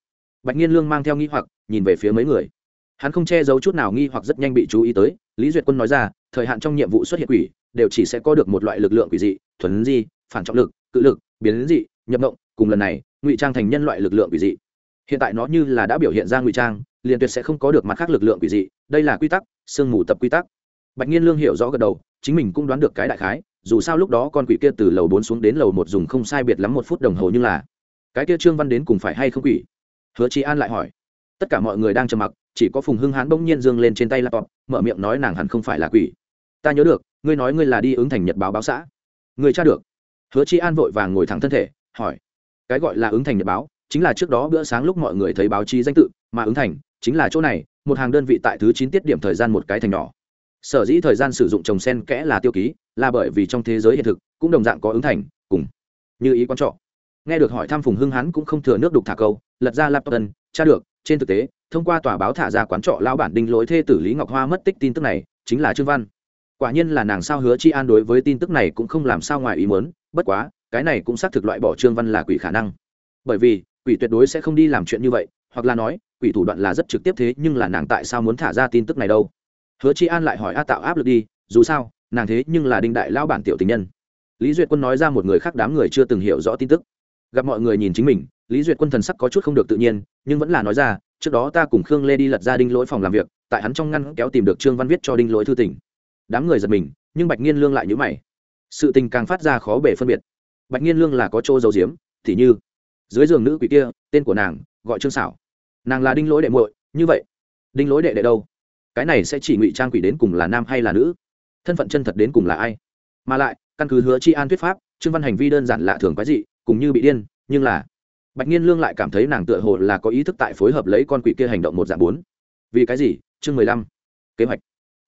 Bạch nhiên lương mang theo nghi hoặc, nhìn về phía mấy người. Hắn không che giấu chút nào nghi hoặc rất nhanh bị chú ý tới, lý duyệt quân nói ra, thời hạn trong nhiệm vụ xuất hiện quỷ, đều chỉ sẽ có được một loại lực lượng quỷ dị, thuần di, phản trọng lực, cự lực, biến dị, nhập động cùng lần này, ngụy trang thành nhân loại lực lượng quỷ dị. Hiện tại nó như là đã biểu hiện ra ngụy trang, liền tuyệt sẽ không có được mặt khác lực lượng quỷ dị, đây là quy tắc, sương mù tập quy tắc bạch nhiên lương hiểu rõ gật đầu, chính mình cũng đoán được cái đại khái, dù sao lúc đó con quỷ kia từ lầu bốn xuống đến lầu một dùng không sai biệt lắm một phút đồng hồ nhưng là, cái kia trương văn đến cùng phải hay không quỷ? Hứa trí an lại hỏi. Tất cả mọi người đang trầm mặc, chỉ có phùng hưng hán bỗng nhiên dương lên trên tay laptop, mở miệng nói nàng hẳn không phải là quỷ. Ta nhớ được, ngươi nói ngươi là đi ứng thành nhật báo báo xã. Ngươi tra được. Hứa chi an vội vàng ngồi thẳng thân thể, hỏi. Cái gọi là ứng thành nhật báo, chính là trước đó bữa sáng lúc mọi người thấy báo chí danh tự, mà ứng thành chính là chỗ này, một hàng đơn vị tại thứ chín tiết điểm thời gian một cái thành nhỏ sở dĩ thời gian sử dụng trồng sen kẽ là tiêu ký, là bởi vì trong thế giới hiện thực cũng đồng dạng có ứng thành, cùng như ý quan trọ nghe được hỏi thăm phùng hưng hắn cũng không thừa nước đục thả câu, lật ra laptop tân tra được, trên thực tế, thông qua tòa báo thả ra quán trọ lao bản đinh lỗi thê tử lý ngọc hoa mất tích tin tức này, chính là trương văn. Quả nhiên là nàng sao hứa chi an đối với tin tức này cũng không làm sao ngoài ý muốn, bất quá, cái này cũng xác thực loại bỏ trương văn là quỷ khả năng. Bởi vì, quỷ tuyệt đối sẽ không đi làm chuyện như vậy, hoặc là nói, quỷ thủ đoạn là rất trực tiếp thế nhưng là nàng tại sao muốn thả ra tin tức này đâu? Hứa chi an lại hỏi a tạo áp lực đi, dù sao, nàng thế nhưng là đinh đại lao bản tiểu tình nhân. Lý duyệt quân nói ra một người khác đám người chưa từng hiểu rõ tin tức. Gặp mọi người nhìn chính mình, lý duyệt quân thần sắc có chút không được tự nhiên, nhưng vẫn là nói ra, trước đó ta cùng khương lê đi lật ra đinh lỗi phòng làm việc, tại hắn trong ngăn kéo tìm được trương văn viết cho đinh lỗi thư tỉnh đám người giật mình, nhưng bạch nghiên lương lại nhữ mày. Sự tình càng phát ra khó bể phân biệt. Bạch nghiên lương là có chỗ dầu diếm thì như, dưới giường nữ quỷ kia, tên của nàng, gọi trương xảo nàng là đinh lỗi đệ muội, như vậy, đinh lỗi đệ đệ đâu? Cái này sẽ chỉ ngụy trang quỷ đến cùng là nam hay là nữ? Thân phận chân thật đến cùng là ai? Mà lại, căn cứ hứa tri an thuyết pháp, trương văn hành vi đơn giản lạ thường quái dị, cùng như bị điên, nhưng là bạch nhiên lương lại cảm thấy nàng tựa hồ là có ý thức tại phối hợp lấy con quỷ kia hành động một dạng bốn. Vì cái gì? Chương mười lăm. Kế hoạch.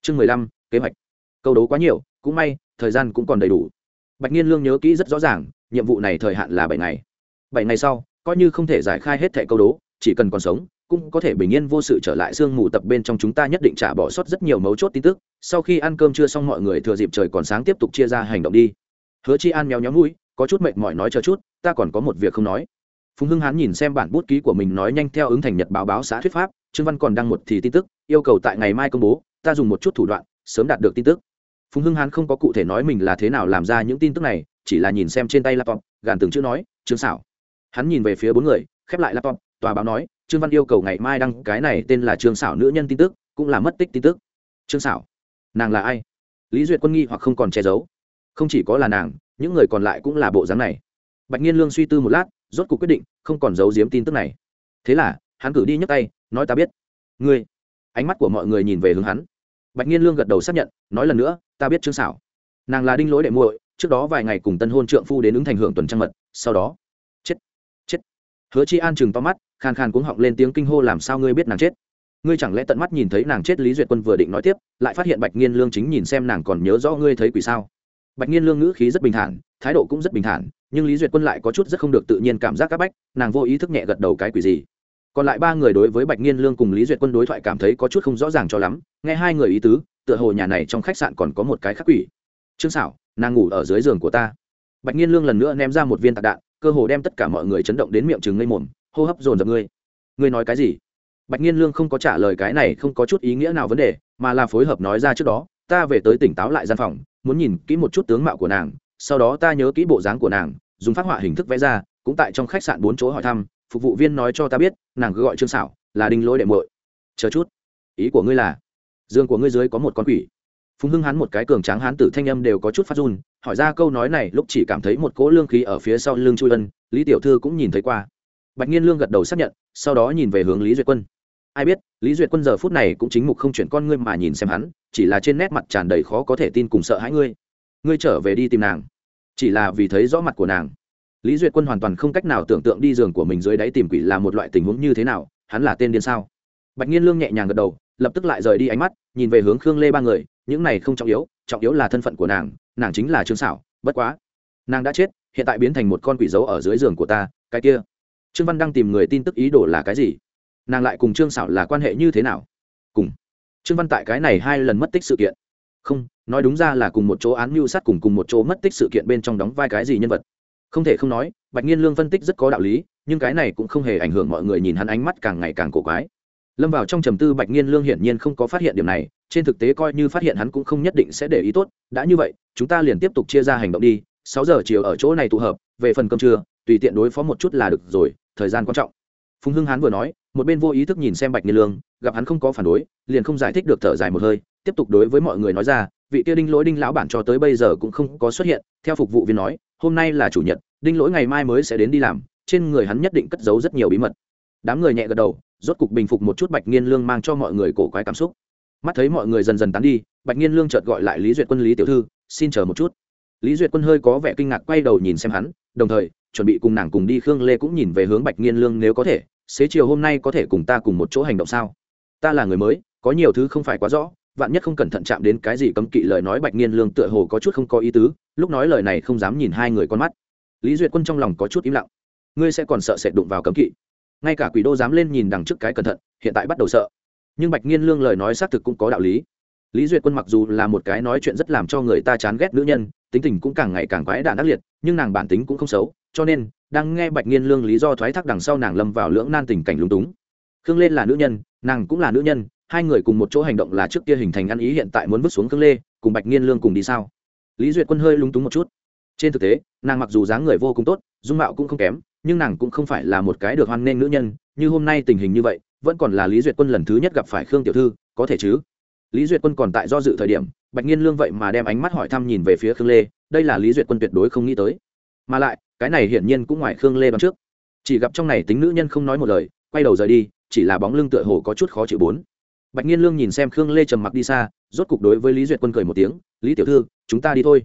Chương mười lăm, kế hoạch. Câu đố quá nhiều, cũng may, thời gian cũng còn đầy đủ. Bạch nhiên lương nhớ kỹ rất rõ ràng, nhiệm vụ này thời hạn là bảy ngày. Bảy ngày sau, coi như không thể giải khai hết thẻ câu đố chỉ cần còn sống cũng có thể bình yên vô sự trở lại sương mù tập bên trong chúng ta nhất định trả bỏ sót rất nhiều mấu chốt tin tức, sau khi ăn cơm chưa xong mọi người thừa dịp trời còn sáng tiếp tục chia ra hành động đi. Hứa chi an méo nhóm mũi, có chút mệt mỏi nói chờ chút, ta còn có một việc không nói. Phùng hưng hán nhìn xem bản bút ký của mình nói nhanh theo ứng thành nhật báo báo xã thuyết pháp, trương văn còn đăng một thì tin tức, yêu cầu tại ngày mai công bố, ta dùng một chút thủ đoạn, sớm đạt được tin tức. Phùng hưng hán không có cụ thể nói mình là thế nào làm ra những tin tức này, chỉ là nhìn xem trên tay laptop, gàn từng chữ nói, trương xảo hắn nhìn về phía bốn người, khép lại laptop, tòa báo nói trương văn yêu cầu ngày mai đăng cái này tên là trương xảo nữ nhân tin tức, cũng là mất tích tin tức. Trương xảo nàng là ai? Lý duyệt quân nghi hoặc không còn che giấu. Không chỉ có là nàng, những người còn lại cũng là bộ dáng này. Bạch nhiên lương suy tư một lát, rốt cuộc quyết định, không còn giấu giếm tin tức này. Thế là, hắn cử đi nhấc tay, nói ta biết. Ngươi, ánh mắt của mọi người nhìn về hướng hắn. Bạch nhiên lương gật đầu xác nhận, nói lần nữa, ta biết trương xảo nàng là đinh lỗi đệ muội, trước đó vài ngày cùng tân hôn trượng phu đến ứng thành hưởng tuần trăng mật, sau đó, chết chết. Hứa chi an chừng to mắt khàn khàn cuống họng lên tiếng kinh hô làm sao ngươi biết nàng chết? Ngươi chẳng lẽ tận mắt nhìn thấy nàng chết? Lý duyệt quân vừa định nói tiếp, lại phát hiện bạch nghiên lương chính nhìn xem nàng còn nhớ rõ ngươi thấy quỷ sao. Bạch nghiên lương ngữ khí rất bình thản, thái độ cũng rất bình thản, nhưng lý duyệt quân lại có chút rất không được tự nhiên cảm giác các bách, nàng vô ý thức nhẹ gật đầu cái quỷ gì. Còn lại ba người đối với bạch nghiên lương cùng lý duyệt quân đối thoại cảm thấy có chút không rõ ràng cho lắm, nghe hai người ý tứ, tựa hồ nhà này trong khách sạn còn có một cái khắc quỷ. Trương xảo nàng ngủ ở dưới giường của ta. Bạch nhiên lương lần nữa ném ra một viên tạc đạn, cơ hồ đem tất cả mọi người chấn động đến miệng chừng ngây mồm hô hấp dồn dập ngươi. Ngươi nói cái gì? Bạch nhiên lương không có trả lời cái này, không có chút ý nghĩa nào vấn đề, mà là phối hợp nói ra trước đó, ta về tới tỉnh táo lại gian phòng, muốn nhìn kỹ một chút tướng mạo của nàng, sau đó ta nhớ kỹ bộ dáng của nàng, dùng phát họa hình thức vẽ ra, cũng tại trong khách sạn bốn chỗ hỏi thăm, phục vụ viên nói cho ta biết, nàng cứ gọi trương xảo là đinh lỗi đệ muội. Chờ chút, ý của ngươi là, dương của ngươi dưới có một con quỷ. Phùng hưng hắn một cái cường tráng hán tử thanh âm đều có chút phát run, hỏi ra câu nói này, lúc chỉ cảm thấy một cỗ lương khí ở phía sau lưng chui ân, lý tiểu thư cũng nhìn thấy qua bạch nhiên lương gật đầu xác nhận, sau đó nhìn về hướng lý duyệt quân. Ai biết, lý duyệt quân giờ phút này cũng chính mục không chuyển con ngươi mà nhìn xem hắn, chỉ là trên nét mặt tràn đầy khó có thể tin cùng sợ hãi ngươi. Ngươi trở về đi tìm nàng. Chỉ là vì thấy rõ mặt của nàng. Lý duyệt quân hoàn toàn không cách nào tưởng tượng đi giường của mình dưới đáy tìm quỷ là một loại tình huống như thế nào, hắn là tên điên sao? Bạch nhiên lương nhẹ nhàng gật đầu, lập tức lại rời đi ánh mắt, nhìn về hướng khương lê ba người, những này không trọng yếu trọng yếu là thân phận của nàng nàng chính là trương xảo bất quá, nàng đã chết, hiện tại biến thành một con quỷ dấu ở dưới giường của ta, cái kia trương văn đang tìm người tin tức ý đồ là cái gì? Nàng lại cùng trương xảo là quan hệ như thế nào? Cùng. Trương văn tại cái này hai lần mất tích sự kiện. Không, nói đúng ra là cùng một chỗ án mưu sát cùng cùng một chỗ mất tích sự kiện bên trong đóng vai cái gì nhân vật. Không thể không nói, bạch nhiên lương phân tích rất có đạo lý, nhưng cái này cũng không hề ảnh hưởng mọi người nhìn hắn ánh mắt càng ngày càng cổ quái. Lâm vào trong trầm tư bạch nhiên lương hiển nhiên không có phát hiện điểm này, trên thực tế coi như phát hiện hắn cũng không nhất định sẽ để ý tốt, đã như vậy, chúng ta liền tiếp tục chia ra hành động đi, sáu giờ chiều ở chỗ này tụ hợp, về phần cơm trưa, tùy tiện đối phó một chút là được rồi thời gian quan trọng. Phùng hưng hán vừa nói, một bên vô ý thức nhìn xem bạch Niên lương, gặp hắn không có phản đối, liền không giải thích được thở dài một hơi, tiếp tục đối với mọi người nói ra, vị kia đinh lỗi đinh lão bản cho tới bây giờ cũng không có xuất hiện, theo phục vụ viên nói, hôm nay là chủ nhật, đinh lỗi ngày mai mới sẽ đến đi làm, trên người hắn nhất định cất giấu rất nhiều bí mật. Đám người nhẹ gật đầu, rốt cục bình phục một chút bạch nghiên lương mang cho mọi người cổ quái cảm xúc. Mắt thấy mọi người dần dần tán đi, bạch nghiên lương chợt gọi lại lý duyệt quân, lý tiểu thư, xin chờ một chút. Lý duyệt quân hơi có vẻ kinh ngạc quay đầu nhìn xem hắn, đồng thời chuẩn bị cùng nàng cùng đi khương lê cũng nhìn về hướng bạch nghiên lương nếu có thể, xế chiều hôm nay có thể cùng ta cùng một chỗ hành động sao? Ta là người mới, có nhiều thứ không phải quá rõ, vạn nhất không cẩn thận chạm đến cái gì cấm kỵ lời nói bạch nghiên lương tựa hồ có chút không có ý tứ, lúc nói lời này không dám nhìn hai người con mắt. Lý duyệt quân trong lòng có chút im lặng. Ngươi sẽ còn sợ sệt đụng vào cấm kỵ. Ngay cả quỷ đô dám lên nhìn đằng trước cái cẩn thận, hiện tại bắt đầu sợ. Nhưng bạch nghiên lương lời nói xác thực cũng có đạo lý lý duyệt quân mặc dù là một cái nói chuyện rất làm cho người ta chán ghét nữ nhân, tính tình cũng càng ngày càng quái đản ác liệt, nhưng nàng bản tính cũng không xấu, cho nên, đang nghe bạch nghiên lương lý do thoái thác đằng sau nàng lâm vào lưỡng nan tình cảnh lúng túng. Khương lên là nữ nhân, nàng cũng là nữ nhân, hai người cùng một chỗ hành động là trước kia hình thành ăn ý hiện tại muốn vứt xuống khương lê, cùng bạch nghiên lương cùng đi sao? Lý duyệt quân hơi lúng túng một chút. Trên thực tế, nàng mặc dù dáng người vô cùng tốt, dung mạo cũng không kém, nhưng nàng cũng không phải là một cái được hoan nghênh nữ nhân, như hôm nay tình hình như vậy, vẫn còn là lý duyệt quân lần thứ nhất gặp phải khương tiểu thư, có thể chứ? Lý duyệt quân còn tại do dự thời điểm, bạch nhiên lương vậy mà đem ánh mắt hỏi thăm nhìn về phía khương lê, đây là lý duyệt quân tuyệt đối không nghĩ tới. Mà lại, cái này hiển nhiên cũng ngoài khương lê đón trước. Chỉ gặp trong này tính nữ nhân không nói một lời, quay đầu rời đi, chỉ là bóng lưng tựa hồ có chút khó chịu bốn. Bạch nhiên lương nhìn xem khương lê trầm mặc đi xa, rốt cục đối với lý duyệt quân cười một tiếng, lý tiểu thư, chúng ta đi thôi.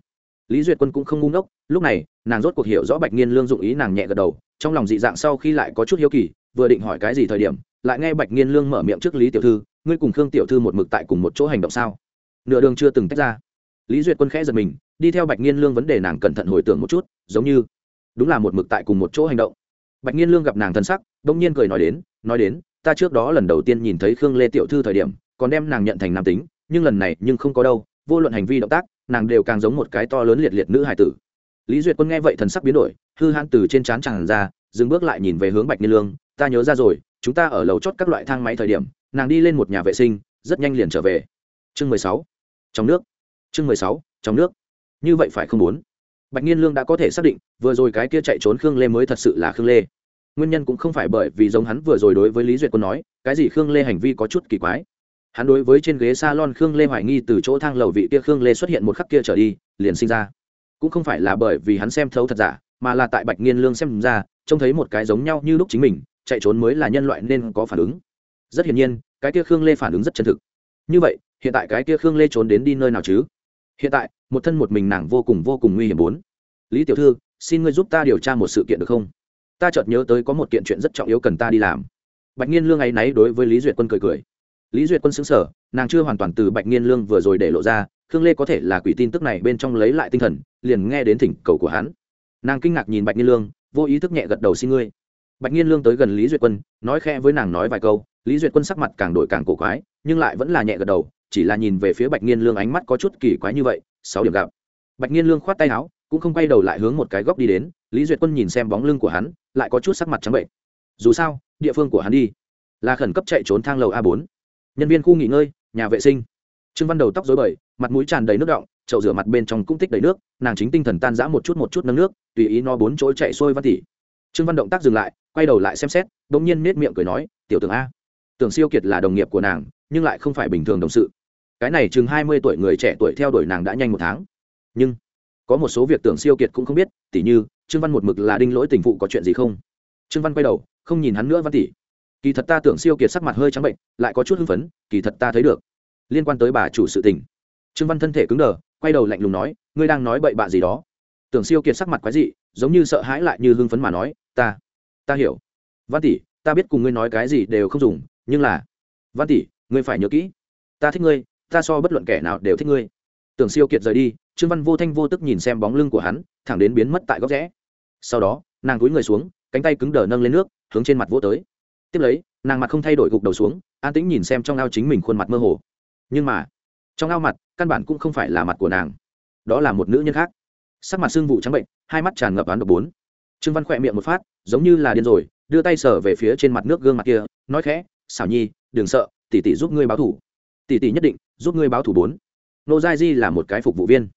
Lý duyệt quân cũng không ngu ngốc, lúc này, nàng rốt cuộc hiểu rõ bạch nhiên lương dụng ý nàng nhẹ gật đầu, trong lòng dị dạng sau khi lại có chút hiếu kỳ vừa định hỏi cái gì thời điểm, lại nghe bạch nghiên lương mở miệng trước lý tiểu thư, ngươi cùng khương tiểu thư một mực tại cùng một chỗ hành động sao? Nửa đường chưa từng tách ra. Lý duyệt quân khẽ giật mình, đi theo bạch nghiên lương vấn đề nàng cẩn thận hồi tưởng một chút, giống như đúng là một mực tại cùng một chỗ hành động. Bạch nghiên lương gặp nàng thân sắc đ ỗ n g nhiên cười nói đến nói đến, ta trước đó lần đầu tiên nhìn thấy khương lê tiểu thư thời điểm, còn đem nàng nhận thành nam tính, nhưng lần này nhưng không có đâu, vô luận hành vi động tác, nàng đều càng giống một cái to lớn liệt liệt nữ hải tử. Lý duyệt quân nghe vậy thần sắc biến đổi, hư hãn từ trên trán tràn ra dừng bước lại nhìn về hướng bạch niên lương, ta nhớ ra rồi, chúng ta ở lầu chót các loại thang máy thời điểm, nàng đi lên một nhà vệ sinh, rất nhanh liền trở về. Chương mười sáu. Trong nước. Chương mười sáu, trong nước. Như vậy phải không muốn? Bạch niên lương đã có thể xác định, vừa rồi cái kia chạy trốn khương lê mới thật sự là khương lê. Nguyên nhân cũng không phải bởi vì giống hắn vừa rồi đối với lý duyệt quân nói, cái gì khương lê hành vi có chút kỳ quái. Hắn đối với trên ghế s a lon khương lê hoài nghi từ chỗ thang lầu vị kia khương lê xuất hiện một khắc kia trở đi, liền sinh ra. Cũng không phải là bởi vì hắn xem thấu thật giả mà là tại bạch nghiên lương xem ra, trông thấy một cái giống nhau như lúc chính mình, chạy trốn mới là nhân loại nên có phản ứng. Rất hiển nhiên, cái kia khương lê phản ứng rất chân thực. Như vậy, hiện tại cái kia khương lê trốn đến đi nơi nào chứ? Hiện tại, một thân một mình nàng vô cùng vô cùng nguy hiểm bốn. Lý tiểu thư, xin ngươi giúp ta điều tra một sự kiện được không? Ta chợt nhớ tới có một kiện chuyện rất trọng yếu cần ta đi làm. Bạch nghiên lương ấy náy đối với lý duyệt quân cười cười. Lý duyệt quân xứng sở nàng chưa hoàn toàn từ bạch nghiên lương vừa rồi để lộ ra, khương lê có thể là quỷ tin tức này bên trong lấy lại tinh thần, liền nghe đến thỉnh cầu của hắn nàng kinh ngạc nhìn bạch nghiên lương, vô ý thức nhẹ gật đầu xin ngươi. Bạch nghiên lương tới gần lý duyệt quân, nói khẽ với nàng nói vài câu. Lý duyệt quân sắc mặt càng đổi càng cổ quái, nhưng lại vẫn là nhẹ gật đầu, chỉ là nhìn về phía bạch nghiên lương ánh mắt có chút kỳ quái như vậy, sáu điểm gặp. Bạch nghiên lương khoát tay áo, cũng không quay đầu lại hướng một cái góc đi đến. Lý duyệt quân nhìn xem bóng lưng của hắn, lại có chút sắc mặt trắng bệnh. Dù sao, địa phương của hắn đi là khẩn cấp chạy trốn thang lầu a bốn. Nhân viên khu nghỉ ngơi, nhà vệ sinh trương văn đầu tóc dối bời, mặt mũi tràn đầy nước động chậu rửa mặt bên trong cũng tích đầy nước, nàng chính tinh thần tan rã một chút một chút nâng nước, tùy ý no bốn chỗ chạy xuôi văn tỉ. Trương văn động tác dừng lại, quay đầu lại xem xét đ ỗ n g nhiên nết miệng cười nói, tiểu tưởng a, tưởng siêu kiệt là đồng nghiệp của nàng, nhưng lại không phải bình thường đồng sự. Cái này chừng hai mươi tuổi người trẻ tuổi theo đuổi nàng đã nhanh một tháng. Nhưng, có một số việc tưởng siêu kiệt cũng không biết, tỉ như, trương văn một mực là đinh lỗi tình phụ có chuyện gì không? Trương văn quay đầu, không nhìn hắn nữa văn tỷ kỳ thật ta tưởng siêu kiệt sắc mặt hơi trắng bệnh, lại có chút hưng phấn, kỳ thật ta thấy được liên quan tới bà chủ sự tình. Trương văn thân thể cứng đờ, quay đầu lạnh lùng nói, ngươi đang nói bậy bạ gì đó? Tưởng siêu kiệt sắc mặt quái dị, giống như sợ hãi lại như hưng phấn mà nói, ta ta hiểu. Văn tỷ, ta biết cùng ngươi nói cái gì đều không dùng, nhưng là, văn tỷ, ngươi phải nhớ kỹ. Ta thích ngươi, ta so bất luận kẻ nào đều thích ngươi. Tưởng siêu kiệt rời đi, trương văn vô thanh vô tức nhìn xem bóng lưng của hắn, thẳng đến biến mất tại góc rẽ. Sau đó, nàng cúi người xuống, cánh tay cứng đờ nâng lên nước, hướng trên mặt vỗ tới. Tiếp lấy, nàng mặt không thay đổi gục đầu xuống, an tĩnh nhìn xem trong ao chính mình khuôn mặt mơ hồ nhưng mà, trong ao mặt, căn bản cũng không phải là mặt của nàng. Đó là một nữ nhân khác. Sắc mặt sưng vụ trắng bệnh, hai mắt tràn ngập án độc bốn. Trương văn khỏe miệng một phát, giống như là điên rồi, đưa tay sở về phía trên mặt nước gương mặt kia, nói khẽ, xảo nhi, đừng sợ, tỷ tỷ giúp ngươi báo thủ. Tỷ tỷ nhất định giúp ngươi báo thủ bốn. Nô giai di là một cái phục vụ viên.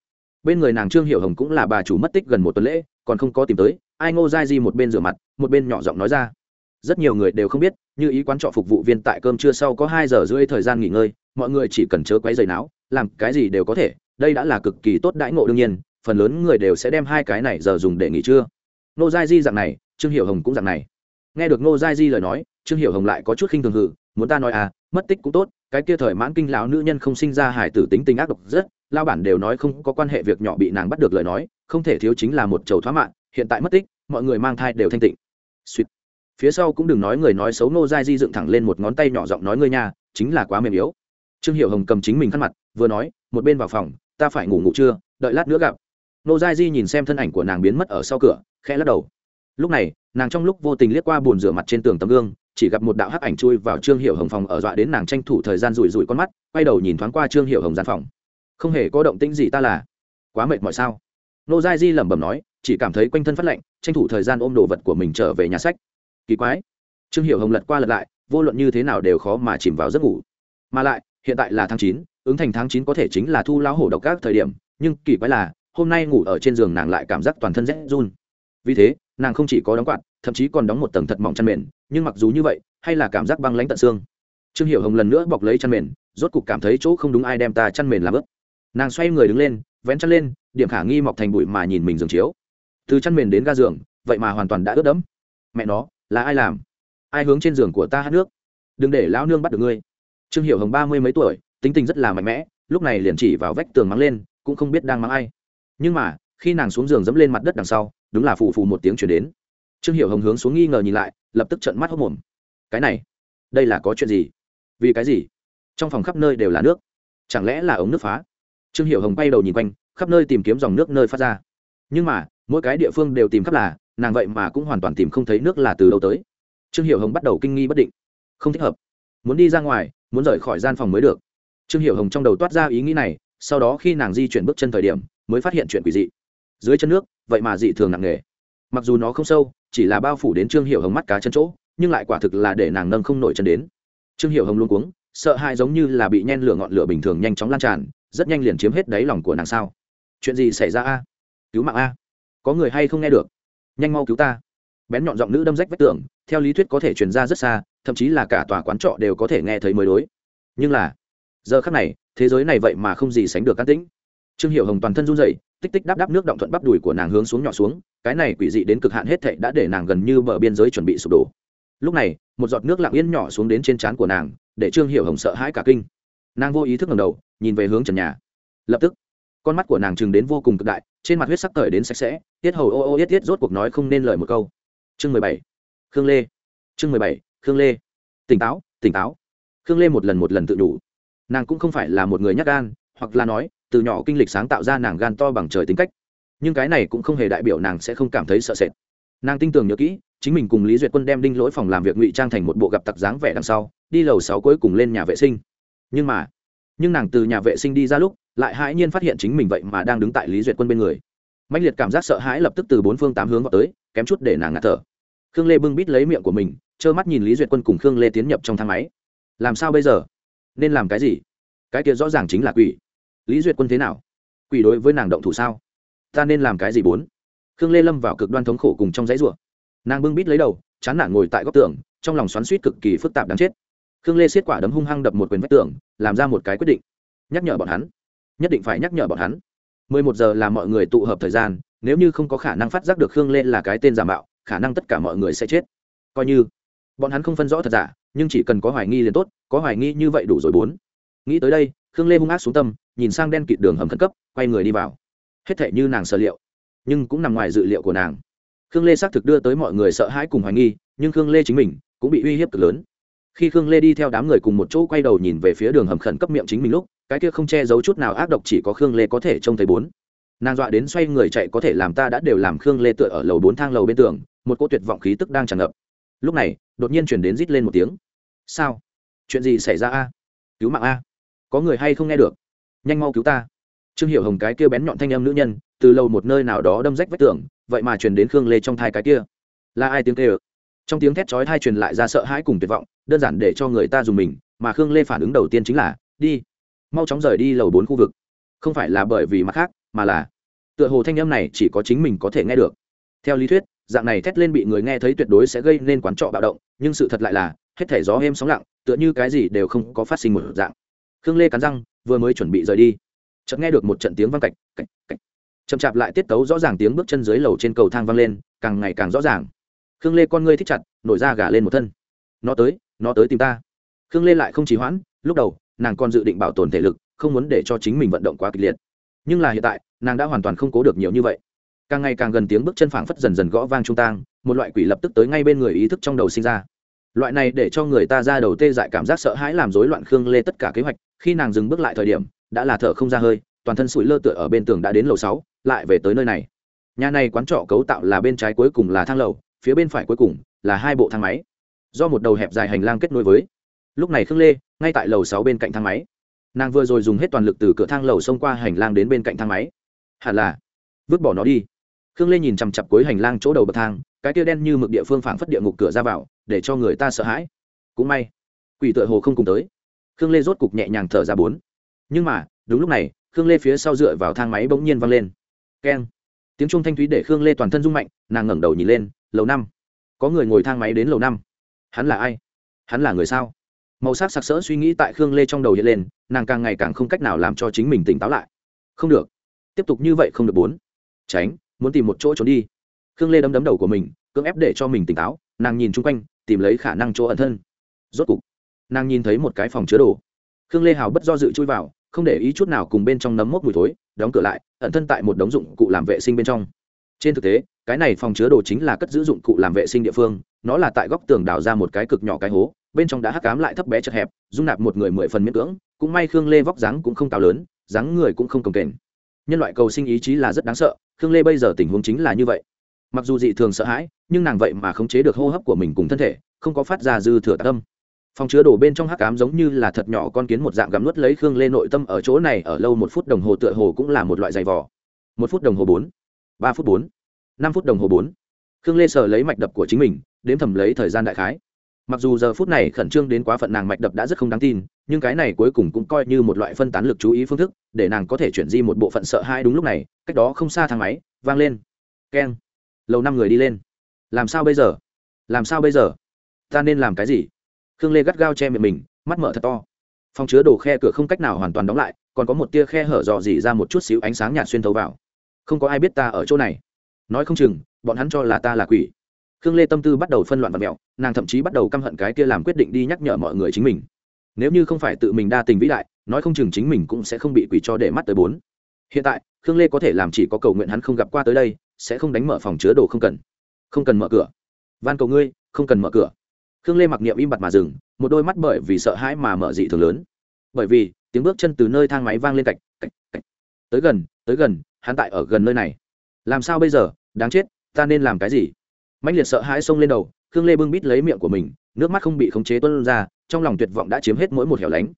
Bên người nàng trương hiểu hồng cũng là bà chủ mất tích gần một tuần lễ, còn không có tìm tới, ai ngô giai di một bên rửa mặt, một bên nhỏ giọng nói ra rất nhiều người đều không biết, như ý quán trọ phục vụ viên tại cơm trưa sau có hai giờ rưỡi thời gian nghỉ ngơi, mọi người chỉ cần chớ quấy giày não làm cái gì đều có thể. Đây đã là cực kỳ tốt đãi ngộ đương nhiên, phần lớn người đều sẽ đem hai cái này giờ dùng để nghỉ trưa. Nô giai di dạng này, trương hiểu hồng cũng dạng này. Nghe được nô giai di lời nói, trương hiểu hồng lại có chút khinh thường hự muốn ta nói à mất tích cũng tốt, cái kia thời mãn kinh lão nữ nhân không sinh ra hải tử tính tình ác độc rất lao bản đều nói không có quan hệ việc nhỏ bị nàng bắt được lời nói, không thể thiếu chính là một chầu thoá mạng, hiện tại mất tích, mọi người mang thai đều thanh tịnh. Sweet phía sau cũng đừng nói người nói xấu nô giai di dựng thẳng lên một ngón tay nhỏ giọng nói ngươi nha, chính là quá mềm yếu. Trương hiểu hồng cầm chính mình khăn mặt, vừa nói, một bên vào phòng, ta phải ngủ ngủ trưa, đợi lát nữa gặp. Nô giai di nhìn xem thân ảnh của nàng biến mất ở sau cửa, khẽ lắc đầu. Lúc này, nàng trong lúc vô tình liếc qua bồn rửa mặt trên tường tấm gương, chỉ gặp một đạo hắc ảnh chui vào trương hiệu hồng phòng ở dọa đến nàng tranh thủ thời gian rủi rủi con mắt, quay đầu nhìn thoáng qua trương hiệu hồng gian phòng. Không hề có động tĩnh gì ta là. Quá mệt mỏi sao? Nô giai di lẩm bẩm nói, chỉ cảm thấy quanh thân phát lạnh, tranh thủ thời gian ôm đồ vật của mình trở về nhà sách kỳ quái. Trương hiệu hồng lật qua lật lại, vô luận như thế nào đều khó mà chìm vào giấc ngủ. Mà lại, hiện tại là tháng chín, ứng thành tháng chín có thể chính là thu lão hổ độc các thời điểm, nhưng kỳ quái là, hôm nay ngủ ở trên giường nàng lại cảm giác toàn thân rét run. Vì thế, nàng không chỉ có đóng quạt, thậm chí còn đóng một tầng thật mỏng chăn mền, nhưng mặc dù như vậy, hay là cảm giác băng lãnh tận xương. Trương hiểu hồng lần nữa bọc lấy chăn mền, rốt cục cảm thấy chỗ không đúng ai đem ta chăn mền làm ướt. Nàng xoay người đứng lên, vén chăn lên, điểm khả nghi mọc thành bụi mà nhìn mình giường chiếu. Từ chăn mền đến ga giường, vậy mà hoàn toàn đã ướt đẫm. Mẹ nó là ai làm? Ai hướng trên giường của ta hát nước? Đừng để lão nương bắt được ngươi. Trương hiểu hồng ba mươi mấy tuổi, tính tình rất là mạnh mẽ, lúc này liền chỉ vào vách tường mắng lên, cũng không biết đang mắng ai. Nhưng mà, khi nàng xuống giường dẫm lên mặt đất đằng sau, đúng là phù phù một tiếng chuyển đến. Trương hiểu hồng hướng xuống nghi ngờ nhìn lại, lập tức trận mắt hốc mồm. Cái này, đây là có chuyện gì? Vì cái gì? Trong phòng khắp nơi đều là nước. Chẳng lẽ là ống nước phá? Trương hiểu hồng bay đầu nhìn quanh, khắp nơi tìm kiếm dòng nước nơi phát ra. Nhưng mà, mỗi cái địa phương đều tìm khắp là nàng vậy mà cũng hoàn toàn tìm không thấy nước là từ đâu tới. Trương hiểu hồng bắt đầu kinh nghi bất định. Không thích hợp. Muốn đi ra ngoài, muốn rời khỏi gian phòng mới được. Trương hiểu hồng trong đầu toát ra ý nghĩ này, sau đó khi nàng di chuyển bước chân thời điểm, mới phát hiện chuyện quỷ dị. Dưới chân nước, vậy mà dị thường nặng nề. Mặc dù nó không sâu, chỉ là bao phủ đến trương hiệu hồng mắt cá chân chỗ, nhưng lại quả thực là để nàng nâng không nổi chân đến. Trương hiệu hồng luôn cuống, sợ hãi giống như là bị nhen lửa ngọn lửa bình thường nhanh chóng lan tràn, rất nhanh liền chiếm hết đáy lòng của nàng sao. Chuyện gì xảy ra a? Cứu mạng a? Có người hay không nghe được? Nhanh mau cứu ta. Bén nhọn giọng nữ đâm rách vách tường, theo lý thuyết có thể truyền ra rất xa, thậm chí là cả tòa quán trọ đều có thể nghe thấy mới đối. Nhưng là, giờ khắc này, thế giới này vậy mà không gì sánh được can tĩnh. Trương hiệu hồng toàn thân run dậy tích tích đáp đáp nước động thuận bắp đùi của nàng hướng xuống nhỏ xuống, cái này quỷ dị đến cực hạn hết thệ đã để nàng gần như bờ biên giới chuẩn bị sụp đổ. Lúc này, một giọt nước lặng yên nhỏ xuống đến trên trán của nàng, để trương hiệu hồng sợ hãi cả kinh. Nàng vô ý thức ngầm đầu, nhìn về hướng trần nhà. Lập tức, con mắt của nàng chừng đến vô cùng cực đại trên mặt huyết sắc cởi đến sạch sẽ, tiết hầu ô ô yết tiết rốt cuộc nói không nên lời một câu. Chương mười bảy. Khương lê. Chương mười bảy, khương lê. Tỉnh táo tỉnh táo. Khương lê một lần một lần tự đủ nàng cũng không phải là một người nhắc gan, hoặc là nói, từ nhỏ kinh lịch sáng tạo ra nàng gan to bằng trời tính cách. Nhưng cái này cũng không hề đại biểu nàng sẽ không cảm thấy sợ sệt. Nàng tin tưởng nhớ kỹ, chính mình cùng lý duyệt quân đem đinh lỗi phòng làm việc ngụy trang thành một bộ gặp tặc dáng vẻ đằng sau, đi lầu sáu cuối cùng lên nhà vệ sinh. Nhưng mà, nhưng nàng từ nhà vệ sinh đi ra lúc lại hãi nhiên phát hiện chính mình vậy mà đang đứng tại lý duyệt quân bên người. Mạnh liệt cảm giác sợ hãi lập tức từ bốn phương tám hướng vào tới, kém chút để nàng ngạt thở. Khương lê bưng bít lấy miệng của mình, trơ mắt nhìn lý duyệt quân cùng khương lê tiến nhập trong thang máy. Làm sao bây giờ? Nên làm cái gì? Cái kia rõ ràng chính là quỷ. Lý duyệt quân thế nào? Quỷ đối với nàng động thủ sao? Ta nên làm cái gì bốn? Khương lê lâm vào cực đoan thống khổ cùng trong dãy rủa. Nàng bưng bít lấy đầu, chán nản ngồi tại góc tường, trong lòng xoắn suýt cực kỳ phức tạp đáng chết. Khương lê xiết quả đấm hung hăng đập một quyền vách tường, làm ra một cái quyết định. Nhắc nhở bọn hắn nhất định phải nhắc nhở bọn hắn. Mười một giờ là mọi người tụ hợp thời gian, nếu như không có khả năng phát giác được khương lê là cái tên giả mạo, khả năng tất cả mọi người sẽ chết. Coi như, bọn hắn không phân rõ thật giả, nhưng chỉ cần có hoài nghi liền tốt, có hoài nghi như vậy đủ rồi bốn. Nghĩ tới đây, khương lê hung ác xuống tâm, nhìn sang đen kịt đường hầm khẩn cấp, quay người đi vào. Hết thể như nàng sở liệu, nhưng cũng nằm ngoài dự liệu của nàng. Khương lê xác thực đưa tới mọi người sợ hãi cùng hoài nghi, nhưng khương lê chính mình cũng bị uy hiếp cực lớn khi khương lê đi theo đám người cùng một chỗ quay đầu nhìn về phía đường hầm khẩn cấp miệng chính mình lúc, cái kia không che giấu chút nào ác độc chỉ có khương lê có thể trông thấy bốn. Nàng dọa đến xoay người chạy có thể làm ta đã đều làm khương lê tựa ở lầu bốn thang lầu bên tường, một cô tuyệt vọng khí tức đang tràn ngập. Lúc này, đột nhiên chuyển đến rít lên một tiếng. Sao? Chuyện gì xảy ra a? Cứu mạng a? Có người hay không nghe được? Nhanh mau cứu ta. Trương hiểu hồng cái kia bén nhọn thanh âm nữ nhân, từ lâu một nơi nào đó đâm rách vách tường, vậy mà truyền đến khương lê trong thai cái kia. Là ai tiếng kêu? Trong tiếng thét chói thai truyền lại ra sợ hãi cùng tuyệt vọng đơn giản để cho người ta dùng mình, mà khương lê phản ứng đầu tiên chính là, đi, mau chóng rời đi lầu bốn khu vực. Không phải là bởi vì mặt khác, mà là, tựa hồ thanh âm này chỉ có chính mình có thể nghe được. Theo lý thuyết, dạng này thét lên bị người nghe thấy tuyệt đối sẽ gây nên quán trọ bạo động, nhưng sự thật lại là, hết thể gió êm sóng lặng, tựa như cái gì đều không có phát sinh một dạng. Khương lê cắn răng, vừa mới chuẩn bị rời đi, chợt nghe được một trận tiếng vang cạch cạch cạch. Chậm chạp lại tiết tấu rõ ràng tiếng bước chân dưới lầu trên cầu thang vang lên, càng ngày càng rõ ràng. Khương lê con ngươi thích chặt, nổi ra gà lên một thân. Nó tới nó tới tìm ta. Khương lê lại không trì hoãn, lúc đầu, nàng còn dự định bảo tồn thể lực, không muốn để cho chính mình vận động quá kịch liệt. Nhưng là hiện tại, nàng đã hoàn toàn không cố được nhiều như vậy. Càng ngày càng gần tiếng bước chân phảng phất dần dần gõ vang trung tang, một loại quỷ lập tức tới ngay bên người ý thức trong đầu sinh ra. Loại này để cho người ta ra đầu tê dại cảm giác sợ hãi làm rối loạn khương lê tất cả kế hoạch, khi nàng dừng bước lại thời điểm, đã là thở không ra hơi, toàn thân sủi lơ tựa ở bên tường đã đến lầu sáu, lại về tới nơi này. Nhà này quán trọ cấu tạo là bên trái cuối cùng là thang lầu, phía bên phải cuối cùng là hai bộ thang máy do một đầu hẹp dài hành lang kết nối với. Lúc này khương lê, ngay tại lầu sáu bên cạnh thang máy. Nàng vừa rồi dùng hết toàn lực từ cửa thang lầu xông qua hành lang đến bên cạnh thang máy. Hẳn là, vứt bỏ nó đi. Khương lê nhìn chằm chặp cuối hành lang chỗ đầu bậc thang, cái tia đen như mực địa phương phảng phất địa ngục cửa ra vào, để cho người ta sợ hãi. Cũng may, quỷ tựa hồ không cùng tới. Khương lê rốt cục nhẹ nhàng thở ra bốn. Nhưng mà, đúng lúc này, khương lê phía sau dựa vào thang máy bỗng nhiên văng lên. Keng. Tiếng trung thanh thúy để khương lê toàn thân rung mạnh, nàng ngẩng đầu nhìn lên, lầu năm. Có người ngồi thang máy đến lầu năm hắn là ai? Hắn là người sao? Màu sắc sặc sỡ suy nghĩ tại khương lê trong đầu hiện lên, nàng càng ngày càng không cách nào làm cho chính mình tỉnh táo lại. Không được. Tiếp tục như vậy không được bốn. Tránh, muốn tìm một chỗ trốn đi. Khương lê đấm đấm đầu của mình, cưỡng ép để cho mình tỉnh táo, nàng nhìn chung quanh, tìm lấy khả năng chỗ ẩn thân. Rốt cục, nàng nhìn thấy một cái phòng chứa đồ. Khương lê hào bất do dự chui vào, không để ý chút nào cùng bên trong nấm mốc mùi thối, đóng cửa lại, ẩn thân tại một đống dụng cụ làm vệ sinh bên trong. Trên thực tế, cái này phòng chứa đồ chính là cất giữ dụng cụ làm vệ sinh địa phương nó là tại góc tường đào ra một cái cực nhỏ cái hố, bên trong đã hắc cám lại thấp bé chật hẹp, dung nạp một người mười phần miễn cưỡng, cũng may khương lê vóc dáng cũng không cao lớn, dáng người cũng không cồng kềnh. Nhân loại cầu sinh ý chí là rất đáng sợ, khương lê bây giờ tình huống chính là như vậy. Mặc dù dị thường sợ hãi, nhưng nàng vậy mà khống chế được hô hấp của mình cùng thân thể, không có phát ra dư thừa tạ tâm. Phòng chứa đồ bên trong hắc cám giống như là thật nhỏ con kiến một dạng gắm nuốt lấy khương lê nội tâm ở chỗ này, ở lâu một phút đồng hồ tựa hồ cũng là một loại giày vỏ một phút đồng hồ bốn, ba phút bốn, năm phút đồng hồ bốn khương lê sờ lấy mạch đập của chính mình, đếm thầm lấy thời gian đại khái. Mặc dù giờ phút này khẩn trương đến quá phận nàng mạch đập đã rất không đáng tin, nhưng cái này cuối cùng cũng coi như một loại phân tán lực chú ý phương thức, để nàng có thể chuyển di một bộ phận sợ hai đúng lúc này, cách đó không xa thang máy, vang lên. Keng. Lầu năm người đi lên. Làm sao bây giờ? Làm sao bây giờ? Ta nên làm cái gì? Khương lê gắt gao che miệng mình, mắt mở thật to. Phòng chứa đồ khe cửa không cách nào hoàn toàn đóng lại, còn có một tia khe hở dò dỉ ra một chút xíu ánh sáng nhạt xuyên thấu vào. Không có ai biết ta ở chỗ này nói không chừng, bọn hắn cho là ta là quỷ. Khương lê tâm tư bắt đầu phân loạn và mẹo, nàng thậm chí bắt đầu căm hận cái kia làm quyết định đi nhắc nhở mọi người chính mình. Nếu như không phải tự mình đa tình vĩ đại, nói không chừng chính mình cũng sẽ không bị quỷ cho để mắt tới bốn. Hiện tại, khương lê có thể làm chỉ có cầu nguyện hắn không gặp qua tới đây, sẽ không đánh mở phòng chứa đồ không cần. Không cần mở cửa. Van cầu ngươi, không cần mở cửa. Khương lê mặc niệm im bặt mà dừng, một đôi mắt bởi vì sợ hãi mà mở dị thường lớn. Bởi vì, tiếng bước chân từ nơi thang máy vang lên cạch cạch cạch. Tới gần tới gần, hắn tại ở gần nơi này. Làm sao bây giờ? Đáng chết, ta nên làm cái gì? Mạnh liệt sợ hãi xông lên đầu, khương lê bưng bít lấy miệng của mình, nước mắt không bị khống chế tuân ra, trong lòng tuyệt vọng đã chiếm hết mỗi một hẻo lánh.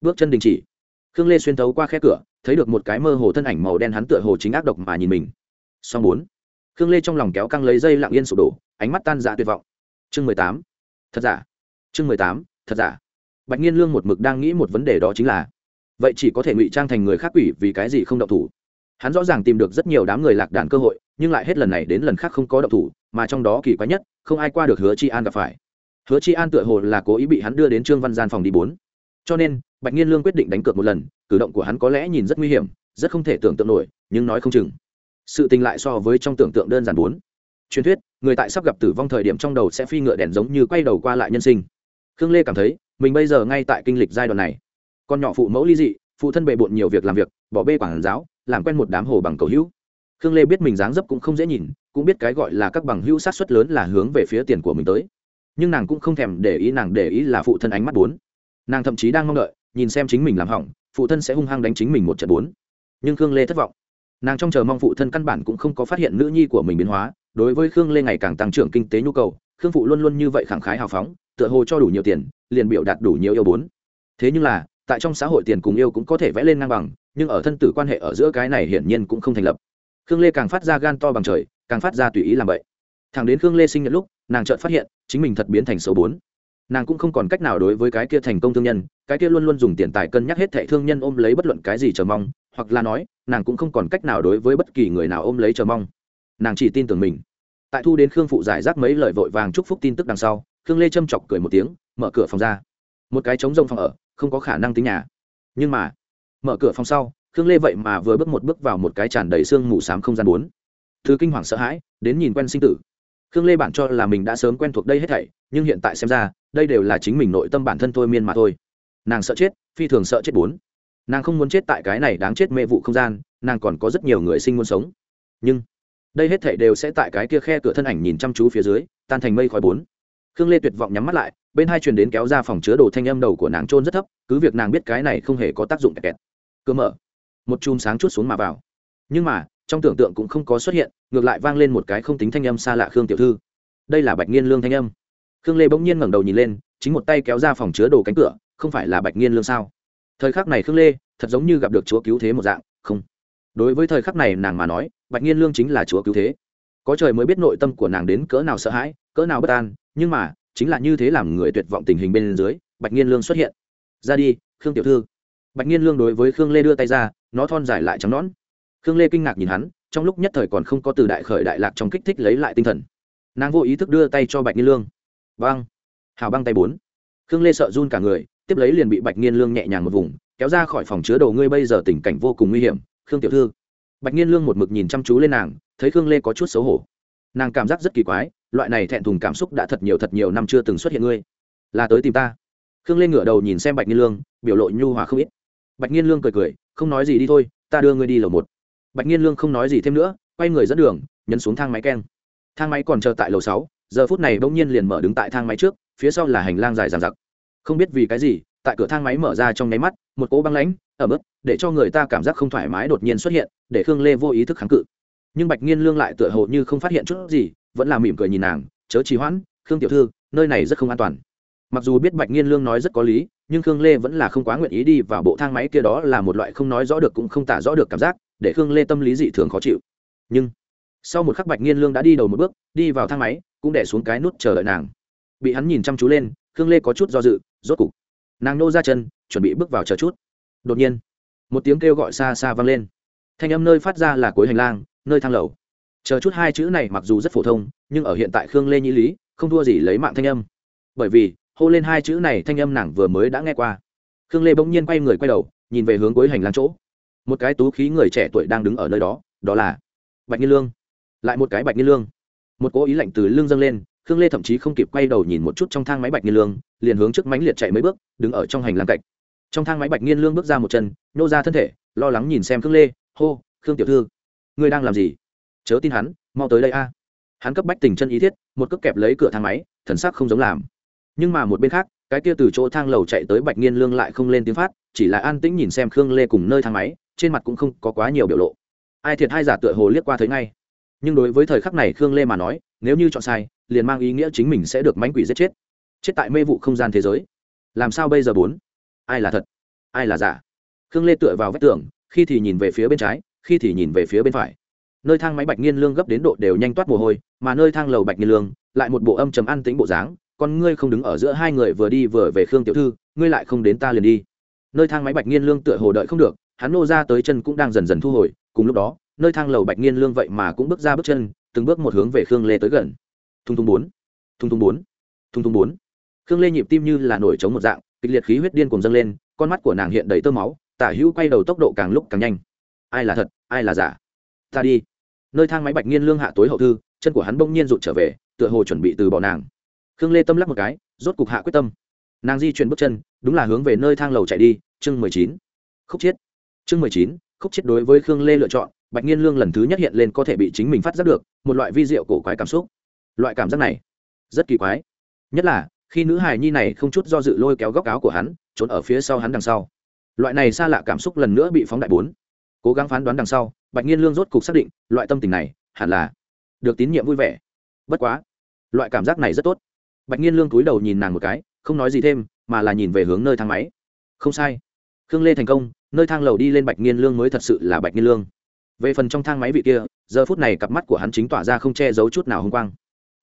Bước chân đình chỉ. Khương lê xuyên thấu qua khe cửa, thấy được một cái mơ hồ thân ảnh màu đen hắn tựa hồ chính ác độc mà nhìn mình. Song bốn. Khương lê trong lòng kéo căng lấy dây lặng yên sụp đổ, ánh mắt tan dạ tuyệt vọng. Chương mười tám. Thật giả. Chương mười tám. Thật giả. Bạch nhiên lương một mực đang nghĩ một vấn đề đó chính là, vậy chỉ có thể ngụy trang thành người khác quỷ vì cái gì không động thủ? Hắn rõ ràng tìm được rất nhiều đám người lạc đàn cơ hội, nhưng lại hết lần này đến lần khác không có động thủ, mà trong đó kỳ quái nhất, không ai qua được hứa chi an gặp phải. Hứa chi an tựa hồ là cố ý bị hắn đưa đến trương văn gian phòng đi bốn. Cho nên, bạch nhiên lương quyết định đánh cược một lần, cử động của hắn có lẽ nhìn rất nguy hiểm, rất không thể tưởng tượng nổi, nhưng nói không chừng. Sự tình lại so với trong tưởng tượng đơn giản bốn. Truyền thuyết, người tại sắp gặp tử vong thời điểm trong đầu sẽ phi ngựa đèn giống như quay đầu qua lại nhân sinh. Khương lê cảm thấy, mình bây giờ ngay tại kinh lịch giai đoạn này. Con nhỏ phụ mẫu ly dị, phụ thân bề bộn nhiều việc làm việc, bỏ bê quản giáo làm quen một đám hồ bằng cầu hữu. Khương lê biết mình dáng dấp cũng không dễ nhìn, cũng biết cái gọi là các bằng hữu sát xuất lớn là hướng về phía tiền của mình tới. Nhưng nàng cũng không thèm để ý, nàng để ý là phụ thân ánh mắt bốn. Nàng thậm chí đang mong đợi, nhìn xem chính mình làm hỏng, phụ thân sẽ hung hăng đánh chính mình một trận bốn. Nhưng khương lê thất vọng. Nàng trong chờ mong phụ thân căn bản cũng không có phát hiện nữ nhi của mình biến hóa, đối với khương lê ngày càng tăng trưởng kinh tế nhu cầu, khương phụ luôn luôn như vậy khẳng khái hào phóng, tựa hồ cho đủ nhiều tiền, liền biểu đạt đủ nhiều yêu bốn. Thế nhưng là, tại trong xã hội tiền cùng yêu cũng có thể vẽ lên ngang bằng nhưng ở thân tử quan hệ ở giữa cái này hiển nhiên cũng không thành lập. Khương lê càng phát ra gan to bằng trời, càng phát ra tùy ý làm vậy. Thằng đến khương lê sinh nhật lúc, nàng chợt phát hiện, chính mình thật biến thành số bốn. Nàng cũng không còn cách nào đối với cái kia thành công thương nhân, cái kia luôn luôn dùng tiền tài cân nhắc hết thệ thương nhân ôm lấy bất luận cái gì chờ mong, hoặc là nói, nàng cũng không còn cách nào đối với bất kỳ người nào ôm lấy chờ mong. Nàng chỉ tin tưởng mình. Tại thu đến khương phụ giải rác mấy lời vội vàng chúc phúc tin tức đằng sau, khương lê châm chọc cười một tiếng, mở cửa phòng ra. Một cái trống rông phòng ở, không có khả năng tính nhà. Nhưng mà mở cửa phòng sau, khương lê vậy mà vừa bước một bước vào một cái tràn đầy xương mù s á m không gian bốn. Thứ kinh hoàng sợ hãi, đến nhìn quen sinh tử. Khương lê bản cho là mình đã sớm quen thuộc đây hết thảy, nhưng hiện tại xem ra, đây đều là chính mình nội tâm bản thân thôi miên mà thôi. Nàng sợ chết, phi thường sợ chết bốn. Nàng không muốn chết tại cái này đáng chết mê vụ không gian, nàng còn có rất nhiều người sinh muốn sống. Nhưng, đây hết thảy đều sẽ tại cái kia khe cửa thân ảnh nhìn chăm chú phía dưới, tan thành mây khói bốn. Khương lê tuyệt vọng nhắm mắt lại, bên hai truyền đến kéo ra phòng chứa đồ thanh âm đầu của nàng trôn rất thấp, cứ việc nàng biết cái này không hề có tác dụng kẹt kẹt cơ mở. Một chùm sáng chút xuống mà vào. Nhưng mà, trong tưởng tượng cũng không có xuất hiện, ngược lại vang lên một cái không tính thanh âm xa lạ khương tiểu thư. Đây là bạch nghiên lương thanh âm. Khương lê bỗng nhiên ngẩng đầu nhìn lên, chính một tay kéo ra phòng chứa đồ cánh cửa, không phải là bạch nghiên lương sao? Thời khắc này khương lê, thật giống như gặp được chúa cứu thế một dạng, không. Đối với thời khắc này nàng mà nói, bạch nghiên lương chính là chúa cứu thế. Có trời mới biết nội tâm của nàng đến cỡ nào sợ hãi, cỡ nào bất an, nhưng mà, chính là như thế làm người tuyệt vọng tình hình bên dưới, bạch nghiên lương xuất hiện. Ra đi, khương tiểu thư bạch nghiên lương đối với khương lê đưa tay ra, nó thon dài lại trắng nón khương lê kinh ngạc nhìn hắn, trong lúc nhất thời còn không có từ đại khởi đại lạc trong kích thích lấy lại tinh thần. Nàng vô ý thức đưa tay cho bạch nghiên lương. Băng. Hào băng tay bốn. Khương lê sợ run cả người, tiếp lấy liền bị bạch nghiên lương nhẹ nhàng một vùng, kéo ra khỏi phòng chứa đồ ngươi bây giờ tình cảnh vô cùng nguy hiểm, khương tiểu thư. Bạch nghiên lương một mực nhìn chăm chú lên nàng, thấy khương lê có chút xấu hổ. Nàng cảm giác rất kỳ quái, loại này thẹn thùng cảm xúc đã thật nhiều thật nhiều năm chưa từng xuất hiện ngươi. Là tới tìm ta. Khương lê ngửa đầu nhìn xem bạch nghiên lương, biểu lộ nhu hòa không ít bạch nghiên lương cười cười, không nói gì đi thôi, ta đưa ngươi đi lầu một. Bạch nghiên lương không nói gì thêm nữa, quay người dẫn đường, nhấn xuống thang máy keng. Thang máy còn chờ tại lầu sáu, giờ phút này bỗng nhiên liền mở đứng tại thang máy trước, phía sau là hành lang dài dằng dặc. Không biết vì cái gì, tại cửa thang máy mở ra trong nháy mắt, một cỗ băng lãnh ở ướt, để cho người ta cảm giác không thoải mái đột nhiên xuất hiện, để khương lê vô ý thức kháng cự. Nhưng bạch nghiên lương lại tựa hồ như không phát hiện chút gì, vẫn là mỉm cười nhìn nàng, chớ trì hoãn, khương tiểu thư, nơi này rất không an toàn mặc dù biết bạch nghiên lương nói rất có lý, nhưng khương lê vẫn là không quá nguyện ý đi vào bộ thang máy kia đó là một loại không nói rõ được cũng không tả rõ được cảm giác, để khương lê tâm lý dị thường khó chịu. Nhưng, sau một khắc bạch nghiên lương đã đi đầu một bước, đi vào thang máy, cũng đẻ xuống cái nút chờ đợi nàng. Bị hắn nhìn chăm chú lên, khương lê có chút do dự, rốt cục, nàng nô ra chân, chuẩn bị bước vào chờ chút. Đột nhiên, một tiếng kêu gọi xa xa vang lên. Thanh âm nơi phát ra là cuối hành lang, nơi thang lầu. Chờ chút hai chữ này mặc dù rất phổ thông, nhưng ở hiện tại khương lê nhĩ lý, không thua gì lấy mạng thanh âm. Bởi vì hô lên hai chữ này thanh âm nàng vừa mới đã nghe qua. Khương lê bỗng nhiên quay người quay đầu, nhìn về hướng cuối hành lang chỗ. Một cái tú khí người trẻ tuổi đang đứng ở nơi đó đó là bạch nhiên lương. Lại một cái bạch nhiên lương. Một cố ý lạnh từ lưng dâng lên, khương lê thậm chí không kịp quay đầu nhìn một chút trong thang máy bạch nhiên lương, liền hướng trước mánh liệt chạy mấy bước, đứng ở trong hành lang cạnh. Trong thang máy bạch nhiên lương bước ra một chân nhô ra thân thể, lo lắng nhìn xem khương lê, hô, khương tiểu thư, ngươi đang làm gì? Chớ tin hắn, mau tới đây a. Hắn cấp bách tình chân ý thiết, một cước kẹp lấy cửa thang máy, thần sắc không giống làm nhưng mà một bên khác, cái kia từ chỗ thang lầu chạy tới bạch nghiên lương lại không lên tiếng phát, chỉ là an tĩnh nhìn xem khương lê cùng nơi thang máy, trên mặt cũng không có quá nhiều biểu lộ. Ai thiệt hai giả tựa hồ liếc qua thấy ngay. Nhưng đối với thời khắc này khương lê mà nói, nếu như chọn sai, liền mang ý nghĩa chính mình sẽ được mánh quỷ giết chết. Chết tại mê vụ không gian thế giới. Làm sao bây giờ bốn? Ai là thật? Ai là giả? Khương lê tựa vào vách tường, khi thì nhìn về phía bên trái, khi thì nhìn về phía bên phải. Nơi thang máy bạch nghiên lương gấp đến độ đều nhanh toát mồ hôi, mà nơi thang lầu bạch nghiên lương, lại một bộ âm trầm ăn tính bộ dáng con ngươi không đứng ở giữa hai người vừa đi vừa về khương tiểu thư, ngươi lại không đến ta liền đi. Nơi thang máy bạch nghiên lương tựa hồ đợi không được, hắn nô ra tới chân cũng đang dần dần thu hồi, cùng lúc đó, nơi thang lầu bạch nghiên lương vậy mà cũng bước ra bước chân, từng bước một hướng về khương lê tới gần. Thung thung bốn, thung thung bốn, thung thung bốn. Khương lê nhịp tim như là nổi trống một dạng, kịch liệt khí huyết điên cùng dâng lên, con mắt của nàng hiện đầy tơ máu, tả hữu quay đầu tốc độ càng lúc càng nhanh. Ai là thật, ai là giả? Ta đi. Nơi thang máy bạch nghiên lương hạ tối hậu thư, chân của hắn bỗng nhiên rụt trở về, tựa hồ chuẩn bị từ bỏ nàng khương lê tâm lắc một cái, rốt cục hạ quyết tâm. Nàng di chuyển bước chân, đúng là hướng về nơi thang lầu chạy đi, chương mười chín. Khúc chiết chương mười chín, khúc chiết đối với khương lê lựa chọn, bạch nhiên lương lần thứ nhất hiện lên có thể bị chính mình phát giác được, một loại vi diệu cổ quái cảm xúc. Loại cảm giác này, rất kỳ quái. Nhất là, khi nữ hài nhi này không chút do dự lôi kéo góc áo của hắn, trốn ở phía sau hắn đằng sau. Loại này xa lạ cảm xúc lần nữa bị phóng đại bốn. Cố gắng phán đoán đằng sau, bạch nhiên lương rốt cục xác định, loại tâm tình này hẳn là được tín nhiệm vui vẻ. Bất quá, loại cảm giác này rất tốt bạch nhiên lương cúi đầu nhìn nàng một cái, không nói gì thêm, mà là nhìn về hướng nơi thang máy. Không sai. Khương lê thành công, nơi thang lầu đi lên bạch nhiên lương mới thật sự là bạch nhiên lương. Về phần trong thang máy vị kia, giờ phút này cặp mắt của hắn chính tỏa ra không che giấu chút nào hung quang.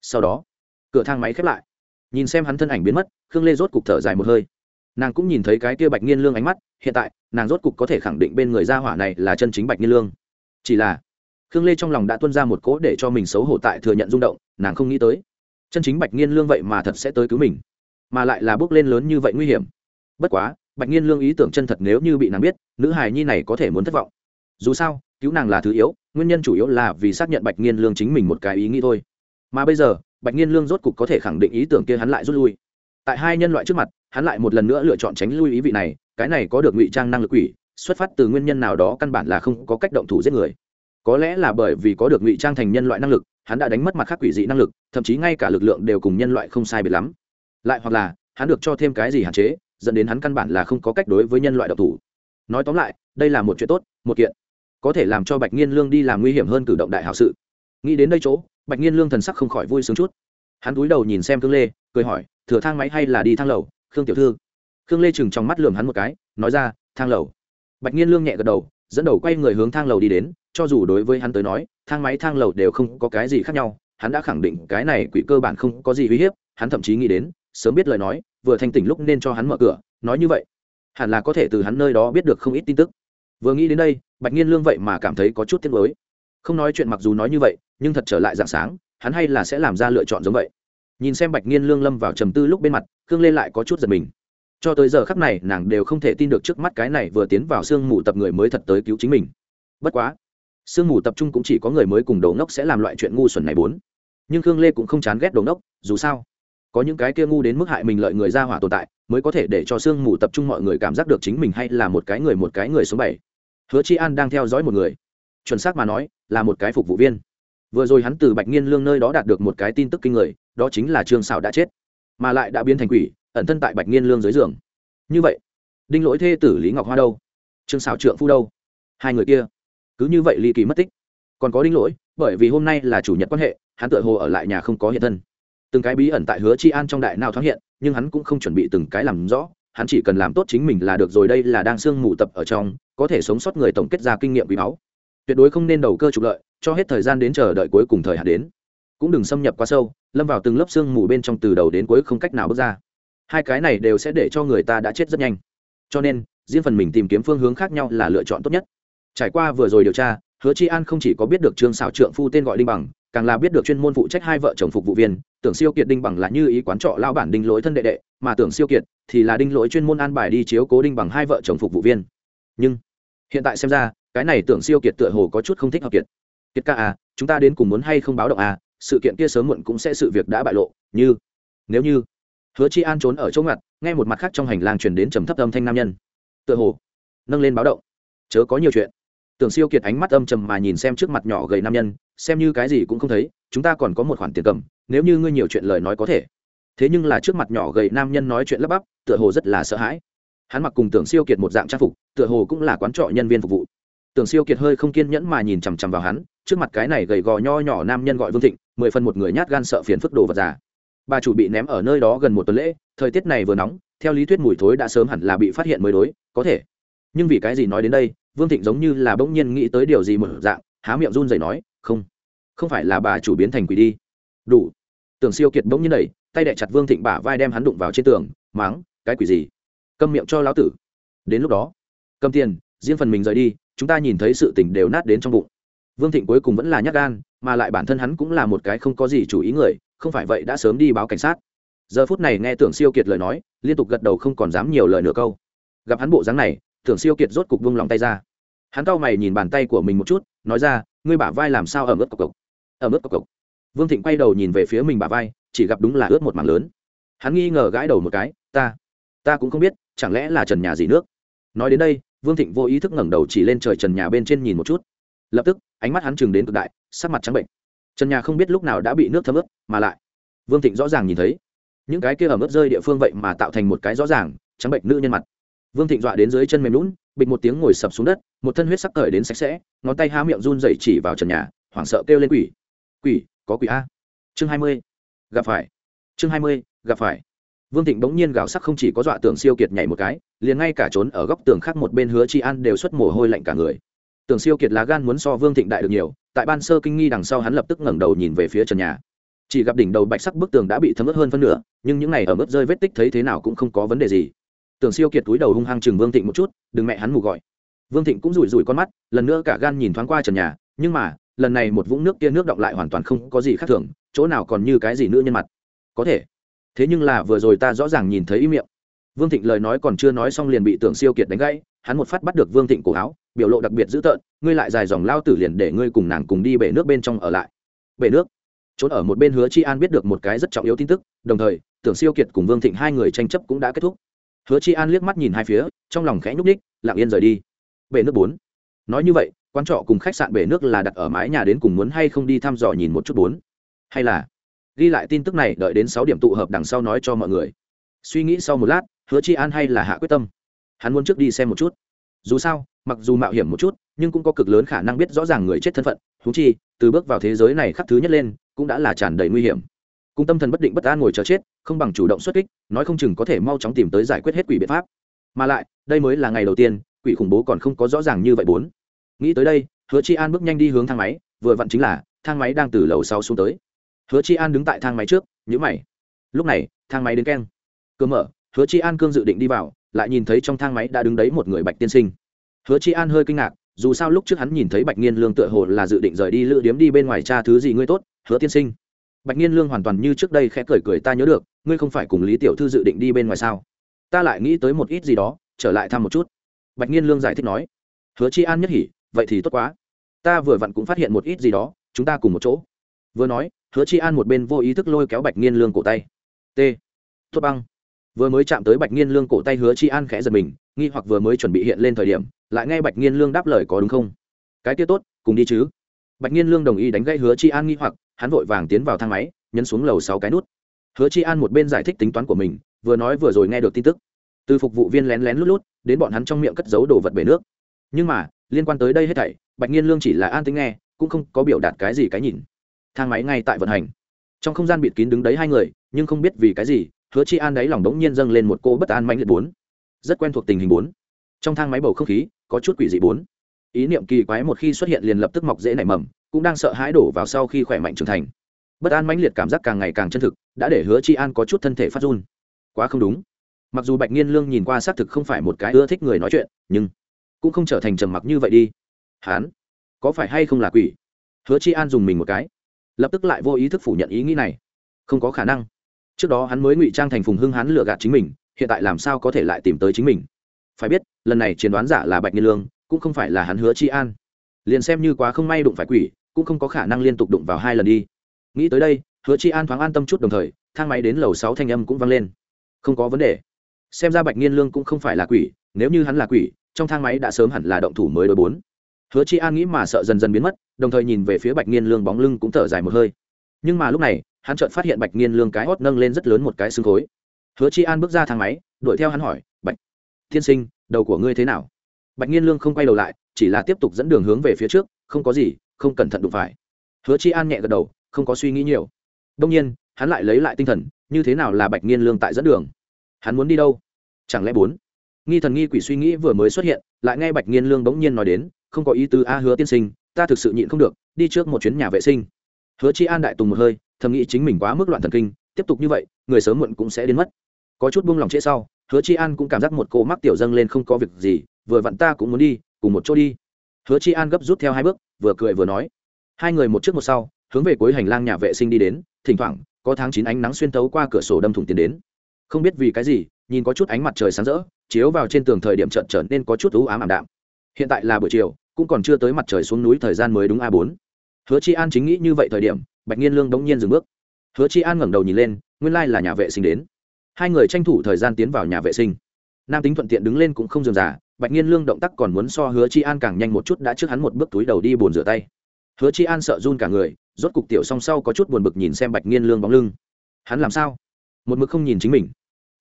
Sau đó, cửa thang máy khép lại. Nhìn xem hắn thân ảnh biến mất, khương lê rốt cục thở dài một hơi. Nàng cũng nhìn thấy cái kia bạch nhiên lương ánh mắt, hiện tại, nàng rốt cục có thể khẳng định bên người gia hỏa này là chân chính bạch nhiên lương. Chỉ là, khương lê trong lòng đã tuân ra một cỗ để cho mình xấu hổ tại thừa nhận rung động, nàng không nghĩ tới chân chính bạch nghiên lương vậy mà thật sẽ tới cứu mình, mà lại là bước lên lớn như vậy nguy hiểm. Bất quá, bạch nghiên lương ý tưởng chân thật nếu như bị nàng biết, nữ hài nhi này có thể muốn thất vọng. Dù sao, cứu nàng là thứ yếu, nguyên nhân chủ yếu là vì xác nhận bạch nghiên lương chính mình một cái ý nghĩ thôi. Mà bây giờ, bạch nghiên lương rốt cục có thể khẳng định ý tưởng kia hắn lại rút lui. Tại hai nhân loại trước mặt, hắn lại một lần nữa lựa chọn tránh lui ý vị này, cái này có được ngụy trang năng lực quỷ, xuất phát từ nguyên nhân nào đó căn bản là không có cách động thủ giết người. Có lẽ là bởi vì có được ngụy trang thành nhân loại năng lực hắn đã đánh mất mặt khác quỷ dị năng lực, thậm chí ngay cả lực lượng đều cùng nhân loại không sai biệt lắm. Lại hoặc là, hắn được cho thêm cái gì hạn chế, dẫn đến hắn căn bản là không có cách đối với nhân loại độc thủ. Nói tóm lại, đây là một chuyện tốt, một kiện, có thể làm cho bạch nghiên lương đi làm nguy hiểm hơn cử động đại hảo sự. Nghĩ đến đây chỗ, bạch nghiên lương thần sắc không khỏi vui sướng chút. Hắn cúi đầu nhìn xem cương lê, cười hỏi, thừa thang máy hay là đi thang lầu? Khương tiểu thư. Khương lê chừng trong mắt lườm hắn một cái, nói ra, thang lầu. Bạch nhiên lương nhẹ gật đầu, dẫn đầu quay người hướng thang lầu đi đến cho dù đối với hắn tới nói, thang máy thang lầu đều không có cái gì khác nhau, hắn đã khẳng định cái này quỷ cơ bản không có gì uy hiếp, hắn thậm chí nghĩ đến, sớm biết lời nói, vừa thanh tỉnh lúc nên cho hắn mở cửa, nói như vậy. Hẳn là có thể từ hắn nơi đó biết được không ít tin tức. Vừa nghĩ đến đây, bạch nhiên lương vậy mà cảm thấy có chút tiếc lối không nói chuyện mặc dù nói như vậy, nhưng thật trở lại dạng sáng, hắn hay là sẽ làm ra lựa chọn giống vậy. Nhìn xem bạch nhiên lương lâm vào trầm tư lúc bên mặt, khương lê lại có chút giật mình. Cho tới giờ khắc này, nàng đều không thể tin được trước mắt cái này vừa tiến vào sương mù tập người mới thật tới cứu chính mình. Bất quá sương mù tập trung cũng chỉ có người mới cùng đầu ngốc sẽ làm loại chuyện ngu xuẩn này bốn. Nhưng khương lê cũng không chán ghét đầu ngốc, dù sao, có những cái kia ngu đến mức hại mình lợi người ra hỏa tồn tại, mới có thể để cho sương mù tập trung mọi người cảm giác được chính mình hay là một cái người một cái người số bảy. Hứa chi an đang theo dõi một người. Chuẩn xác mà nói, là một cái phục vụ viên. Vừa rồi hắn từ bạch nghiên lương nơi đó đạt được một cái tin tức kinh người, đó chính là trương xảo đã chết, mà lại đã biến thành quỷ, ẩn thân tại bạch nghiên lương dưới giường. Như vậy, đinh lỗi thê tử lý ngọc hoa đâu? Trương xảo trượng phu đâu? Hai người kia cứ như vậy ly kỳ mất tích. Còn có đinh lỗi, bởi vì hôm nay là chủ nhật quan hệ, hắn tự hồ ở lại nhà không có hiện thân. Từng cái bí ẩn tại hứa chi an trong đại nào thoáng hiện, nhưng hắn cũng không chuẩn bị từng cái làm rõ, hắn chỉ cần làm tốt chính mình là được rồi, đây là đang sương mù tập ở trong, có thể sống sót người tổng kết ra kinh nghiệm quý báu. Tuyệt đối không nên đầu cơ trục lợi, cho hết thời gian đến chờ đợi cuối cùng thời hạn đến. Cũng đừng xâm nhập quá sâu, lâm vào từng lớp xương mù bên trong từ đầu đến cuối không cách nào bước ra. Hai cái này đều sẽ để cho người ta đã chết rất nhanh. Cho nên, riêng phần mình tìm kiếm phương hướng khác nhau là lựa chọn tốt nhất trải qua vừa rồi điều tra, hứa chi an không chỉ có biết được trương xảo trượng phu tên gọi đinh bằng, càng là biết được chuyên môn phụ trách hai vợ chồng phục vụ viên, tưởng siêu kiệt đinh bằng là như ý quán trọ lao bản đinh lỗi thân đệ đệ, mà tưởng siêu kiệt thì là đinh lỗi chuyên môn an bài đi chiếu cố đinh bằng hai vợ chồng phục vụ viên. Nhưng, hiện tại xem ra, cái này tưởng siêu kiệt tựa hồ có chút không thích hợp kiệt. Kiệt ca à chúng ta đến cùng muốn hay không báo động à sự kiện kia sớm muộn cũng sẽ sự việc đã bại lộ, như, nếu như, hứa chi an trốn ở chỗ ngặt, nghe một mặt khác trong hành lang truyền đến trầm thấp âm thanh nam nhân. Tựa hồ, nâng lên báo động. Chớ có nhiều chuyện tưởng siêu kiệt ánh mắt âm trầm mà nhìn xem trước mặt nhỏ gầy nam nhân, xem như cái gì cũng không thấy, chúng ta còn có một khoản tiền cầm, nếu như ngươi nhiều chuyện lời nói có thể. Thế nhưng là trước mặt nhỏ gầy nam nhân nói chuyện lấp bắp, tựa hồ rất là sợ hãi. Hắn mặc cùng tưởng siêu kiệt một dạng trang phục, tựa hồ cũng là quán trọ nhân viên phục vụ. Tưởng siêu kiệt hơi không kiên nhẫn mà nhìn chằm chằm vào hắn, trước mặt cái này gầy gò nho nhỏ nam nhân gọi vương thịnh, mười phần một người nhát gan sợ phiền phức đồ vật già. Bà chủ bị ném ở nơi đó gần một tuần lễ, thời tiết này vừa nóng, theo lý thuyết mùi thối đã sớm hẳn là bị phát hiện mới đối, có thể. Nhưng vì cái gì nói đến đây vương thịnh giống như là bỗng nhiên nghĩ tới điều gì một dạng, há miệng run rẩy nói, không không phải là bà chủ biến thành quỷ đi. Đủ. Tưởng siêu kiệt bỗng nhiên đẩy, tay đẻ chặt vương thịnh bả vai đem hắn đụng vào trên tường, máng, cái quỷ gì? Câm miệng cho lão tử. Đến lúc đó, cầm tiền, riêng phần mình rời đi, chúng ta nhìn thấy sự tình đều nát đến trong bụng. Vương thịnh cuối cùng vẫn là nhát gan, mà lại bản thân hắn cũng là một cái không có gì chủ ý người, không phải vậy đã sớm đi báo cảnh sát. Giờ phút này nghe tưởng siêu kiệt lời nói, liên tục gật đầu không còn dám nhiều lời nửa câu. Gặp hắn bộ dáng này tưởng siêu kiệt rốt cục vung lòng tay ra. Hắn cau mày nhìn bàn tay của mình một chút, nói ra, ngươi bả vai làm sao ở mức cộc cộc? Ở mức cộc cộc? Vương thịnh quay đầu nhìn về phía mình bả vai, chỉ gặp đúng là ướt một mảng lớn. Hắn nghi ngờ gãi đầu một cái, ta ta cũng không biết, chẳng lẽ là trần nhà gì nước? Nói đến đây, vương thịnh vô ý thức ngẩng đầu chỉ lên trời trần nhà bên trên nhìn một chút. Lập tức, ánh mắt hắn chừng đến cực đại, sắc mặt trắng bệnh. Trần nhà không biết lúc nào đã bị nước thấm ướt, mà lại, vương thịnh rõ ràng nhìn thấy, những cái kia ở mức rơi địa phương vậy mà tạo thành một cái rõ ràng, trắng bệnh nữ nhân mặt vương thịnh dọa đến dưới chân mềm lún bịch một tiếng ngồi sập xuống đất, một thân huyết sắc cởi đến sạch sẽ, ngón tay há miệng run dậy chỉ vào trần nhà, hoảng sợ kêu lên quỷ. Quỷ, có quỷ a. Chương hai mươi, gặp phải. Chương hai mươi, gặp phải. Vương thịnh bỗng nhiên gào sắc không chỉ có dọa tường siêu kiệt nhảy một cái, liền ngay cả trốn ở góc tường khác một bên hứa Tri an đều xuất mồ hôi lạnh cả người. Tường siêu kiệt lá gan muốn so vương thịnh đại được nhiều, tại ban sơ kinh nghi đằng sau hắn lập tức ngẩng đầu nhìn về phía trần nhà. Chỉ gặp đỉnh đầu bạch sắc bức tường đã bị thấm ướt hơn phân nửa, nhưng những này ở mức rơi vết tích thấy thế nào cũng không có vấn đề gì tưởng siêu kiệt túi đầu hung hăng chừng vương thịnh một chút, đừng mẹ hắn mù gọi. Vương thịnh cũng rủi rủi con mắt, lần nữa cả gan nhìn thoáng qua trần nhà, nhưng mà, lần này một vũng nước kia nước động lại hoàn toàn không có gì khác thường, chỗ nào còn như cái gì nữa nhân mặt. Có thể. Thế nhưng là vừa rồi ta rõ ràng nhìn thấy ý miệng. Vương thịnh lời nói còn chưa nói xong liền bị tưởng siêu kiệt đánh gãy, hắn một phát bắt được vương thịnh cổ áo, biểu lộ đặc biệt dữ tợn, ngươi lại dài dòng lao tử liền để ngươi cùng nàng cùng đi bể nước bên trong ở lại. Bể nước? Trốn ở một bên hứa chi an biết được một cái rất trọng yếu tin tức, đồng thời, tưởng siêu kiệt cùng vương thịnh hai người tranh chấp cũng đã kết thúc hứa chi an liếc mắt nhìn hai phía, trong lòng khẽ nhúc ních lặng yên rời đi. Bể nước bốn. Nói như vậy, quán trọ cùng khách sạn bể nước là đặt ở mái nhà đến cùng muốn hay không đi thăm dò nhìn một chút bốn. Hay là ghi lại tin tức này đợi đến sáu điểm tụ hợp đằng sau nói cho mọi người. Suy nghĩ sau một lát, hứa chi an hay là hạ quyết tâm. Hắn muốn trước đi xem một chút. Dù sao, mặc dù mạo hiểm một chút, nhưng cũng có cực lớn khả năng biết rõ ràng người chết thân phận. Thú chi, từ bước vào thế giới này khắc thứ nhất lên, cũng đã là tràn đầy nguy hiểm cung tâm thần bất định bất an ngồi chờ chết, không bằng chủ động xuất kích, nói không chừng có thể mau chóng tìm tới giải quyết hết quỷ biện pháp. Mà lại, đây mới là ngày đầu tiên, quỷ khủng bố còn không có rõ ràng như vậy bốn. Nghĩ tới đây, hứa chi an bước nhanh đi hướng thang máy, vừa vặn chính là, thang máy đang từ lầu sau xuống tới. Hứa chi an đứng tại thang máy trước nhữ mày. Lúc này, thang máy đến keng. Cơ mở, hứa chi an cương dự định đi vào, lại nhìn thấy trong thang máy đã đứng đấy một người bạch tiên sinh. Hứa chi an hơi kinh ngạc, dù sao lúc trước hắn nhìn thấy bạch nghiên lương tựa hồ là dự định rời đi lựa điếm đi bên ngoài cha thứ gì ngươi tốt, hứa tiên sinh bạch nhiên lương hoàn toàn như trước đây khẽ cười cười, ta nhớ được, ngươi không phải cùng lý tiểu thư dự định đi bên ngoài sao? Ta lại nghĩ tới một ít gì đó, trở lại thăm một chút. Bạch nhiên lương giải thích nói, hứa chi an nhất hỉ, vậy thì tốt quá. Ta vừa vặn cũng phát hiện một ít gì đó, chúng ta cùng một chỗ. Vừa nói, hứa chi an một bên vô ý thức lôi kéo bạch nhiên lương cổ tay. T, tốt băng. Vừa mới chạm tới bạch nhiên lương cổ tay, hứa chi an khẽ giật mình, nghi hoặc vừa mới chuẩn bị hiện lên thời điểm, lại nghe bạch nhiên lương đáp lời có đúng không? Cái kia tốt, cùng đi chứ. Bạch nhiên lương đồng ý đánh gây hứa chi an nghi hoặc hắn vội vàng tiến vào thang máy, nhấn xuống lầu sáu cái nút. Hứa chi an một bên giải thích tính toán của mình, vừa nói vừa rồi nghe được tin tức. Từ phục vụ viên lén lén lút lút, đến bọn hắn trong miệng cất giấu đồ vật bể nước. Nhưng mà, liên quan tới đây hết thảy, bạch nghiên lương chỉ là an tính nghe, cũng không có biểu đạt cái gì cái nhìn. Thang máy ngay tại vận hành. Trong không gian bịt kín đứng đấy hai người, nhưng không biết vì cái gì, hứa chi an đáy lòng đống nhiên dâng lên một cô bất an mạnh liệt bốn. Rất quen thuộc tình hình bốn. Trong thang máy bầu không khí, có chút quỷ dị bốn. Ý niệm kỳ quái một khi xuất hiện liền lập tức mọc dễ nảy mầm cũng đang sợ hãi đổ vào sau khi khỏe mạnh trưởng thành. Bất an mãnh liệt cảm giác càng ngày càng chân thực, đã để hứa chi an có chút thân thể phát run. Quá không đúng. Mặc dù bạch nghiên lương nhìn qua xác thực không phải một cái ưa thích người nói chuyện, nhưng cũng không trở thành trầm mặc như vậy đi. Hán, có phải hay không là quỷ? Hứa chi an dùng mình một cái, lập tức lại vô ý thức phủ nhận ý nghĩ này. Không có khả năng. Trước đó hắn mới ngụy trang thành phùng hưng hắn lừa gạt chính mình, hiện tại làm sao có thể lại tìm tới chính mình? Phải biết, lần này chiến đoán giả là bạch nghiên lương, cũng không phải là hắn hứa chi an. Liền xem như quá không may đụng phải quỷ cũng không có khả năng liên tục đụng vào hai lần đi. Nghĩ tới đây, hứa chi an thoáng an tâm chút đồng thời, thang máy đến lầu sáu thanh âm cũng vang lên. Không có vấn đề. Xem ra bạch nghiên lương cũng không phải là quỷ, nếu như hắn là quỷ, trong thang máy đã sớm hẳn là động thủ mới đối bốn. Hứa chi an nghĩ mà sợ dần dần biến mất, đồng thời nhìn về phía bạch nghiên lương bóng lưng cũng thở dài một hơi. Nhưng mà lúc này, hắn chợt phát hiện bạch nghiên lương cái hót nâng lên rất lớn một cái xương khối. Hứa chi an bước ra thang máy, đuổi theo hắn hỏi, bạch thiên sinh, đầu của ngươi thế nào? Bạch nghiên lương không quay đầu lại, chỉ là tiếp tục dẫn đường hướng về phía trước, không có gì không cẩn thận đụng phải. Hứa chi an nhẹ gật đầu, không có suy nghĩ nhiều. Đông nhiên, hắn lại lấy lại tinh thần, như thế nào là bạch nghiên lương tại dẫn đường? Hắn muốn đi đâu? Chẳng lẽ bốn? Nghi thần nghi quỷ suy nghĩ vừa mới xuất hiện, lại nghe bạch nghiên lương bỗng nhiên nói đến, không có ý tứ, a hứa tiên sinh, ta thực sự nhịn không được, đi trước một chuyến nhà vệ sinh. Hứa chi an đại tùng một hơi, thầm nghĩ chính mình quá mức loạn thần kinh, tiếp tục như vậy, người sớm muộn cũng sẽ đến mất. Có chút buông lòng trễ sau, hứa chi an cũng cảm giác một cô mắc tiểu dâng lên không có việc gì, vừa vặn ta cũng muốn đi, cùng một chỗ đi hứa chi an gấp rút theo hai bước, vừa cười vừa nói. Hai người một trước một sau, hướng về cuối hành lang nhà vệ sinh đi đến, thỉnh thoảng, có tháng chín ánh nắng xuyên tấu qua cửa sổ đâm thủng tiến đến. Không biết vì cái gì, nhìn có chút ánh mặt trời sáng rỡ, chiếu vào trên tường thời điểm trận trở nên có chút ú ám ảm đạm. Hiện tại là buổi chiều, cũng còn chưa tới mặt trời xuống núi thời gian mới đúng a bốn. Hứa chi an chính nghĩ như vậy thời điểm, bạch nhiên lương đống nhiên dừng bước. Hứa chi an ngẩng đầu nhìn lên, nguyên lai là nhà vệ sinh đến. Hai người tranh thủ thời gian tiến vào nhà vệ sinh. Nam tính thuận tiện đứng lên cũng không dườm già bạch nghiên lương động tác còn muốn so hứa chi an càng nhanh một chút đã trước hắn một bước túi đầu đi bồn rửa tay. Hứa chi an sợ run cả người, rốt cục tiểu song sau có chút buồn bực nhìn xem bạch nghiên lương bóng lưng. Hắn làm sao? Một mực không nhìn chính mình.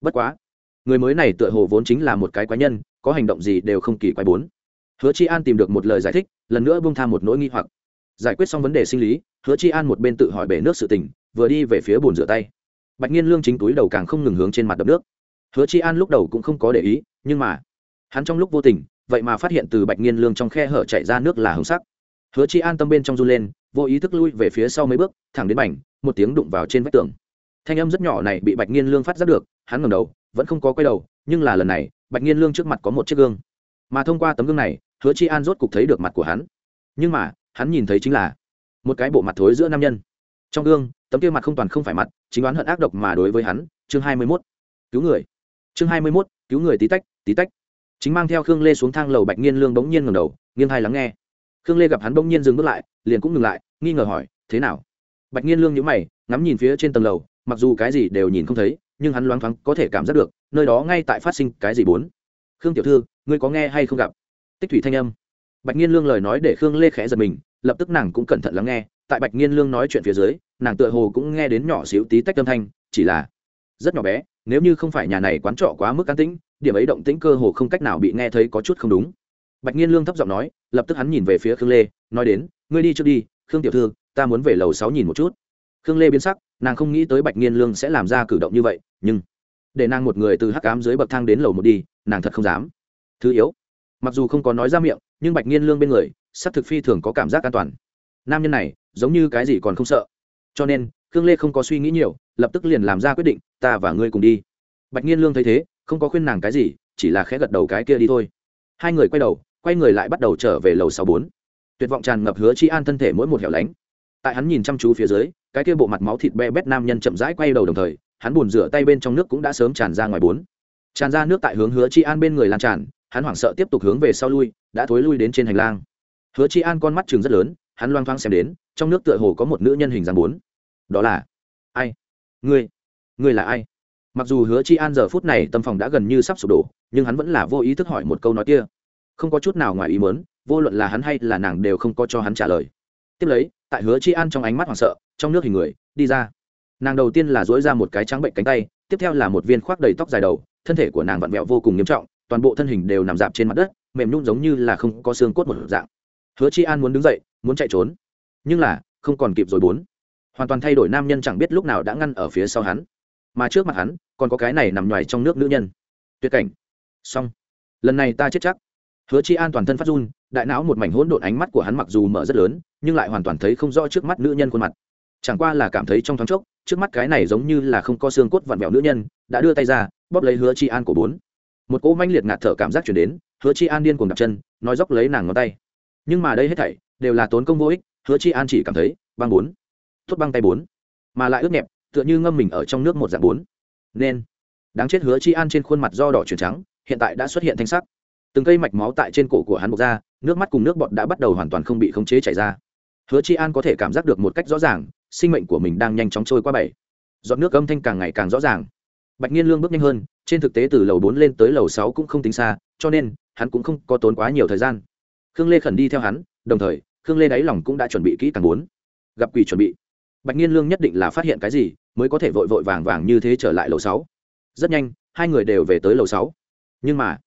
Bất quá, người mới này tựa hồ vốn chính là một cái quái nhân, có hành động gì đều không kỳ quái bốn. Hứa chi an tìm được một lời giải thích, lần nữa buông tham một nỗi nghi hoặc. Giải quyết xong vấn đề sinh lý, hứa chi an một bên tự hỏi bể nước sự tình, vừa đi về phía bồn rửa tay. Bạch nghiên lương chính túi đầu càng không ngừng hướng trên mặt đập nước. Hứa chi an lúc đầu cũng không có để ý, nhưng mà hắn trong lúc vô tình vậy mà phát hiện từ bạch nghiên lương trong khe hở chạy ra nước là hồng sắc. Hứa chi an tâm bên trong run lên vô ý thức lui về phía sau mấy bước thẳng đến mảnh một tiếng đụng vào trên vách tường. Thanh âm rất nhỏ này bị bạch nghiên lương phát giác được hắn ngầm đầu vẫn không có quay đầu nhưng là lần này bạch nghiên lương trước mặt có một chiếc gương. Mà thông qua tấm gương này hứa chi an rốt cục thấy được mặt của hắn. Nhưng mà hắn nhìn thấy chính là một cái bộ mặt thối giữa nam nhân. Trong gương tấm kia mặt không toàn không phải mặt chính đoán hận ác độc mà đối với hắn chương hai mươi 21. cứu người. Chương hai mươi 21, cứu người tí tách tí tách chính mang theo khương lê xuống thang lầu bạch nghiên lương bỗng nhiên ngầm đầu, nghiêng hai lắng nghe. Khương lê gặp hắn bỗng nhiên dừng bước lại, liền cũng ngừng lại, nghi ngờ hỏi, thế nào? Bạch nghiên lương nhíu mày, ngắm nhìn phía trên tầng lầu, mặc dù cái gì đều nhìn không thấy, nhưng hắn loáng thoáng có thể cảm giác được, nơi đó ngay tại phát sinh cái gì bốn. Khương tiểu thư, ngươi có nghe hay không gặp? Tích thủy thanh âm. Bạch nghiên lương lời nói để khương lê khẽ giật mình, lập tức nàng cũng cẩn thận lắng nghe, tại bạch nghiên lương nói chuyện phía dưới, nàng tựa hồ cũng nghe đến nhỏ xíu tí tách âm thanh, chỉ là rất nhỏ bé, nếu như không phải nhà này quán trọ quá mức an tĩnh điểm ấy động tĩnh cơ hồ không cách nào bị nghe thấy có chút không đúng. Bạch nhiên lương thấp giọng nói, lập tức hắn nhìn về phía khương lê, nói đến, ngươi đi trước đi, khương tiểu thư, ta muốn về lầu sáu nhìn một chút. Khương lê biến sắc, nàng không nghĩ tới bạch nhiên lương sẽ làm ra cử động như vậy, nhưng để nàng một người từ hắc ám dưới bậc thang đến lầu một đi, nàng thật không dám. Thứ yếu, mặc dù không có nói ra miệng, nhưng bạch nhiên lương bên người s ắ c thực phi thường có cảm giác an toàn. Nam nhân này, giống như cái gì còn không sợ. Cho nên, khương lê không có suy nghĩ nhiều, lập tức liền làm ra quyết định, ta và ngươi cùng đi. Bạch nhiên lương thấy thế không có khuyên nàng cái gì, chỉ là khẽ gật đầu cái kia đi thôi. Hai người quay đầu, quay người lại bắt đầu trở về lầu sáu bốn. Tuyệt vọng tràn ngập hứa chi an thân thể mỗi một hẻo lánh. Tại hắn nhìn chăm chú phía dưới, cái kia bộ mặt máu thịt be bét nam nhân chậm rãi quay đầu đồng thời, hắn buồn rửa tay bên trong nước cũng đã sớm tràn ra ngoài bốn. Tràn ra nước tại hướng hứa chi an bên người lan tràn, hắn hoảng sợ tiếp tục hướng về sau lui, đã thối lui đến trên hành lang. Hứa chi an con mắt chừng rất lớn, hắn loang thoang xem đến, trong nước tựa hồ có một nữ nhân hình dáng bốn. Đó là ai? Ngươi? Ngươi là ai? Mặc dù hứa chi an giờ phút này tâm phòng đã gần như sắp sụp đổ, nhưng hắn vẫn là vô ý thức hỏi một câu nói kia. Không có chút nào ngoài ý mớn vô luận là hắn hay là nàng đều không có cho hắn trả lời. Tiếp lấy, tại hứa chi an trong ánh mắt hoảng sợ, trong nước hình người, đi ra. Nàng đầu tiên là dối ra một cái trắng bệnh cánh tay, tiếp theo là một viên khoác đầy tóc dài đầu, thân thể của nàng vặn vẹo vô cùng nghiêm trọng, toàn bộ thân hình đều nằm dạp trên mặt đất, mềm nhún giống như là không có xương cốt một dạng. Hứa chi an muốn đứng dậy, muốn chạy trốn, nhưng là không còn kịp rồi bốn. Hoàn toàn thay đổi nam nhân chẳng biết lúc nào đã ngăn ở phía sau hắn. Mà trước mặt hắn còn có cái này nằm ngoài trong nước nữ nhân. Tuyệt cảnh. Xong. Lần này ta chết chắc. Hứa chi an toàn thân phát run, đại não một mảnh hỗn độn ánh mắt của hắn mặc dù mở rất lớn, nhưng lại hoàn toàn thấy không rõ trước mắt nữ nhân khuôn mặt. Chẳng qua là cảm thấy trong thoáng chốc, trước mắt cái này giống như là không có xương cốt vặn vẹo nữ nhân, đã đưa tay ra, bóp lấy hứa chi an của bốn. Một cỗ manh liệt ngạt thở cảm giác chuyển đến, hứa chi an điên cuồng đặt chân, nói dốc lấy nàng ngón tay. Nhưng mà đây hết thảy, đều là tốn công vô ích, hứa chi an chỉ cảm thấy, băng bốn. Thốt băng tay bốn. Mà lại ướt nhẹp, tựa như ngâm mình ở trong nước một dạng bốn nên. Đáng chết hứa chi an trên khuôn mặt do đỏ chuyển trắng, hiện tại đã xuất hiện thanh sắc. Từng cây mạch máu tại trên cổ của hắn bộc ra, nước mắt cùng nước bọt đã bắt đầu hoàn toàn không bị khống chế chảy ra. Hứa chi an có thể cảm giác được một cách rõ ràng, sinh mệnh của mình đang nhanh chóng trôi qua bảy. Giọt nước âm thanh càng ngày càng rõ ràng. Bạch nhiên lương bước nhanh hơn, trên thực tế từ lầu bốn lên tới lầu sáu cũng không tính xa, cho nên, hắn cũng không có tốn quá nhiều thời gian. Khương lê khẩn đi theo hắn, đồng thời, khương lê đáy lòng cũng đã chuẩn bị kỹ càng bốn. Gặp quỷ chuẩn bị. Bạch nhiên lương nhất định là phát hiện cái gì mới có thể vội vội vàng vàng như thế trở lại lầu sáu. Rất nhanh, hai người đều về tới lầu sáu. Nhưng mà,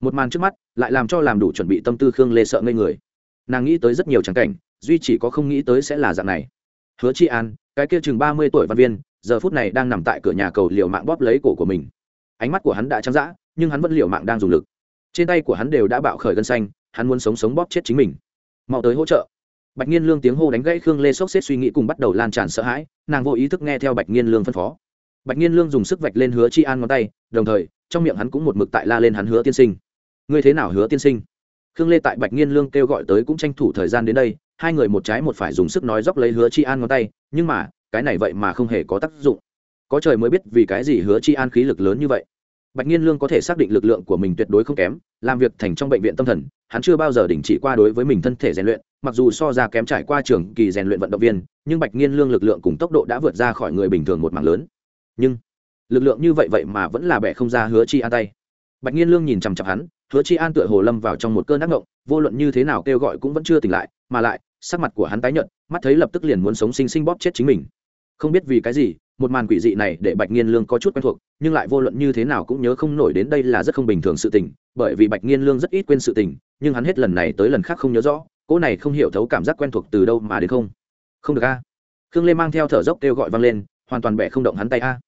một màn trước mắt lại làm cho làm đủ chuẩn bị tâm tư khương lê sợ ngây người. Nàng nghĩ tới rất nhiều trắng cảnh, duy chỉ có không nghĩ tới sẽ là dạng này. Hứa chi an, cái kia chừng ba mươi tuổi văn viên, giờ phút này đang nằm tại cửa nhà cầu liều mạng bóp lấy cổ của mình. Ánh mắt của hắn đã trắng dã, nhưng hắn vẫn liều mạng đang dùng lực. Trên tay của hắn đều đã bạo khởi gân xanh, hắn muốn sống sống bóp chết chính mình. Mau tới hỗ trợ bạch nhiên lương tiếng hô đánh gãy khương lê sốc xếp suy nghĩ cùng bắt đầu lan tràn sợ hãi, nàng vô ý thức nghe theo bạch nhiên lương phân phó. Bạch nhiên lương dùng sức vạch lên hứa chi an ngón tay, đồng thời, trong miệng hắn cũng một mực tại la lên hắn hứa tiên sinh. Ngươi thế nào hứa tiên sinh? Khương lê tại bạch nhiên lương kêu gọi tới cũng tranh thủ thời gian đến đây, hai người một trái một phải dùng sức nói dốc lấy hứa chi an ngón tay, nhưng mà, cái này vậy mà không hề có tác dụng. Có trời mới biết vì cái gì hứa chi an khí lực lớn như vậy. Bạch nhiên lương có thể xác định lực lượng của mình tuyệt đối không kém, làm việc thành trong bệnh viện tâm thần, hắn chưa bao giờ đình chỉ qua đối với mình thân thể rèn luyện mặc dù so ra kém trải qua trường kỳ rèn luyện vận động viên, nhưng bạch nghiên lương lực lượng cùng tốc độ đã vượt ra khỏi người bình thường một mảng lớn. Nhưng, lực lượng như vậy vậy mà vẫn là bẻ không ra hứa chi an tay. Bạch nghiên lương nhìn chằm chặp hắn, hứa chi an tựa hồ lâm vào trong một cơn ác ngộng, vô luận như thế nào kêu gọi cũng vẫn chưa tỉnh lại, mà lại, sắc mặt của hắn tái nhợt, mắt thấy lập tức liền muốn sống sinh sinh bóp chết chính mình. Không biết vì cái gì một màn quỷ dị này để bạch nghiên lương có chút quen thuộc, nhưng lại vô luận như thế nào cũng nhớ không nổi đến đây là rất không bình thường sự tình, bởi vì bạch nghiên lương rất ít quên sự tình, nhưng hắn hết lần này tới lần khác không nhớ rõ cỗ này không hiểu thấu cảm giác quen thuộc từ đâu mà đến không. Không được a. Khương lê mang theo thở dốc kêu gọi vang lên, hoàn toàn bẻ không động hắn tay a.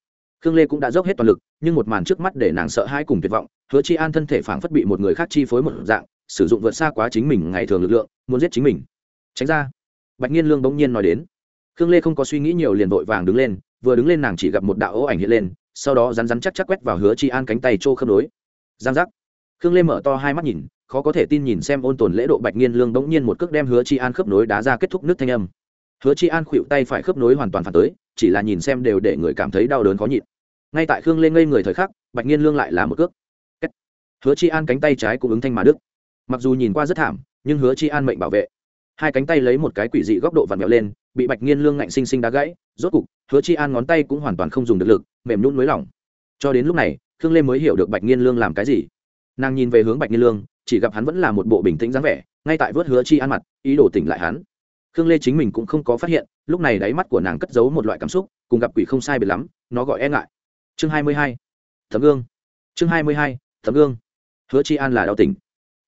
Khương lê cũng đã dốc hết toàn lực, nhưng một màn trước mắt để nàng sợ hãi cùng tuyệt vọng, hứa chi an thân thể phảng phất bị một người khác chi phối một dạng, sử dụng vượt xa quá chính mình ngày thường lực lượng, muốn giết chính mình. Tránh ra. Bạch nghiên lương bỗng nhiên nói đến. Khương lê không có suy nghĩ nhiều liền vội vàng đứng lên vừa đứng lên nàng chỉ gặp một đạo ố ảnh hiện lên, sau đó rắn rắn chắc chắc quét vào hứa chi an cánh tay trô khớp nối giang giác. Khương lê mở to hai mắt nhìn, khó có thể tin nhìn xem ôn tồn lễ độ bạch nghiên lương bỗng nhiên một cước đem hứa chi an khớp nối đá ra kết thúc nước thanh âm. Hứa chi an khuỵu tay phải khớp nối hoàn toàn phản tới, chỉ là nhìn xem đều để người cảm thấy đau đớn khó nhịn. Ngay tại khương lê ngây người thời khắc, bạch nghiên lương lại là một cước. Hứa chi an cánh tay trái cũng ứng thanh mà đức mặc dù nhìn qua rất thảm, nhưng hứa chi an mệnh bảo vệ. Hai cánh tay lấy một cái quỷ dị góc độ vặn vẹo lên, bị bạch nghiên lương ngạnh sinh sinh đá gãy rốt cục, hứa chi an ngón tay cũng hoàn toàn không dùng được lực, mềm nhún mới lỏng. Cho đến lúc này, khương lê mới hiểu được bạch nghiên lương làm cái gì. Nàng nhìn về hướng bạch nghiên lương, chỉ gặp hắn vẫn là một bộ bình tĩnh dáng vẻ, ngay tại vớt hứa chi an mặt, ý đồ tỉnh lại hắn. Khương lê chính mình cũng không có phát hiện, lúc này đáy mắt của nàng cất giấu một loại cảm xúc, cùng gặp quỷ không sai biệt lắm, nó gọi e ngại. Chương hai mươi hai, thấm gương. Chương hai mươi hai, thấm gương. Hứa chi an là đau tỉnh.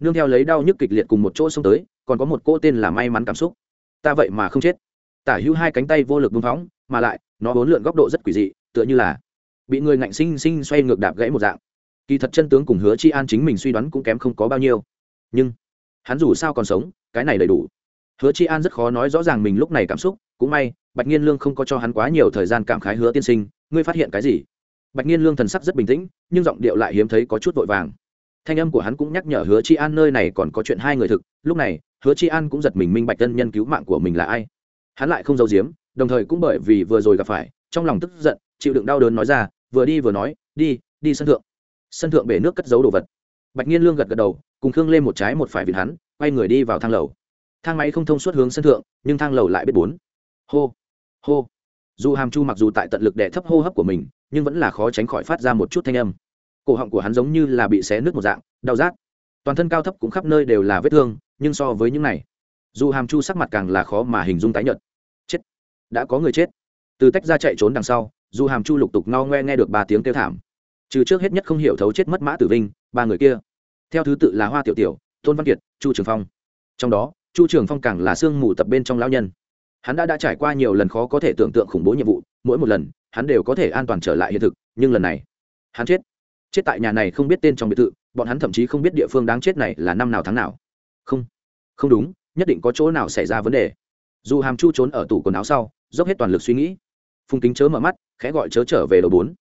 Nương theo lấy đau nhức kịch liệt cùng một chỗ xông tới, còn có một cô tên là may mắn cảm xúc. Ta vậy mà không chết. Tả hữu hai cánh tay vô lực vương phóng mà lại, nó bốn lượn góc độ rất quỷ dị, tựa như là bị người ngạnh sinh sinh xoay ngược đạp gãy một dạng. Kỳ thật chân tướng cùng hứa chi an chính mình suy đoán cũng kém không có bao nhiêu. Nhưng hắn dù sao còn sống, cái này đầy đủ. Hứa chi an rất khó nói rõ ràng mình lúc này cảm xúc, cũng may, bạch nhiên lương không có cho hắn quá nhiều thời gian cảm khái hứa tiên sinh, ngươi phát hiện cái gì? Bạch nhiên lương thần sắc rất bình tĩnh, nhưng giọng điệu lại hiếm thấy có chút vội vàng. Thanh âm của hắn cũng nhắc nhở hứa chi an nơi này còn có chuyện hai người thực, lúc này, hứa chi an cũng giật mình minh bạch tân nhân cứu mạng của mình là ai. Hắn lại không giấu giếm đồng thời cũng bởi vì vừa rồi gặp phải, trong lòng tức giận, chịu đựng đau đớn nói ra, vừa đi vừa nói, đi đi sân thượng. Sân thượng bể nước cất giấu đồ vật. Bạch nhiên lương gật gật đầu, cùng khương lên một trái một phải vịt hắn, quay người đi vào thang lầu. Thang máy không thông suốt hướng sân thượng, nhưng thang lầu lại biết bốn. Hô hô. Dù hàm chu mặc dù tại tận lực đẻ thấp hô hấp của mình, nhưng vẫn là khó tránh khỏi phát ra một chút thanh âm. Cổ họng của hắn giống như là bị xé nước một dạng, đau rát. Toàn thân cao thấp cũng khắp nơi đều là vết thương, nhưng so với những này, dù hàm chu sắc mặt càng là khó mà hình dung tái nhợt đã có người chết. Từ tách ra chạy trốn đằng sau dù hàm chu lục tục no ngoe nghe được ba tiếng kêu thảm. Trừ trước hết nhất không hiểu thấu chết mất mã tử vinh, ba người kia. Theo thứ tự là hoa tiểu tiểu, tôn văn kiệt, chu trường phong. Trong đó, chu trường phong càng là sương mù tập bên trong lão nhân. Hắn đã đã trải qua nhiều lần khó có thể tưởng tượng khủng bố nhiệm vụ, mỗi một lần, hắn đều có thể an toàn trở lại hiện thực, nhưng lần này, hắn chết. Chết tại nhà này không biết tên trong biệt thự, bọn hắn thậm chí không biết địa phương đáng chết này là năm nào tháng nào. Không không đúng, nhất định có chỗ nào xảy ra vấn đề. Dù hàm chu trốn ở tủ quần áo sau dốc hết toàn lực suy nghĩ. Phùng kính chớ mở mắt, khẽ gọi chớ trở về đầu bốn.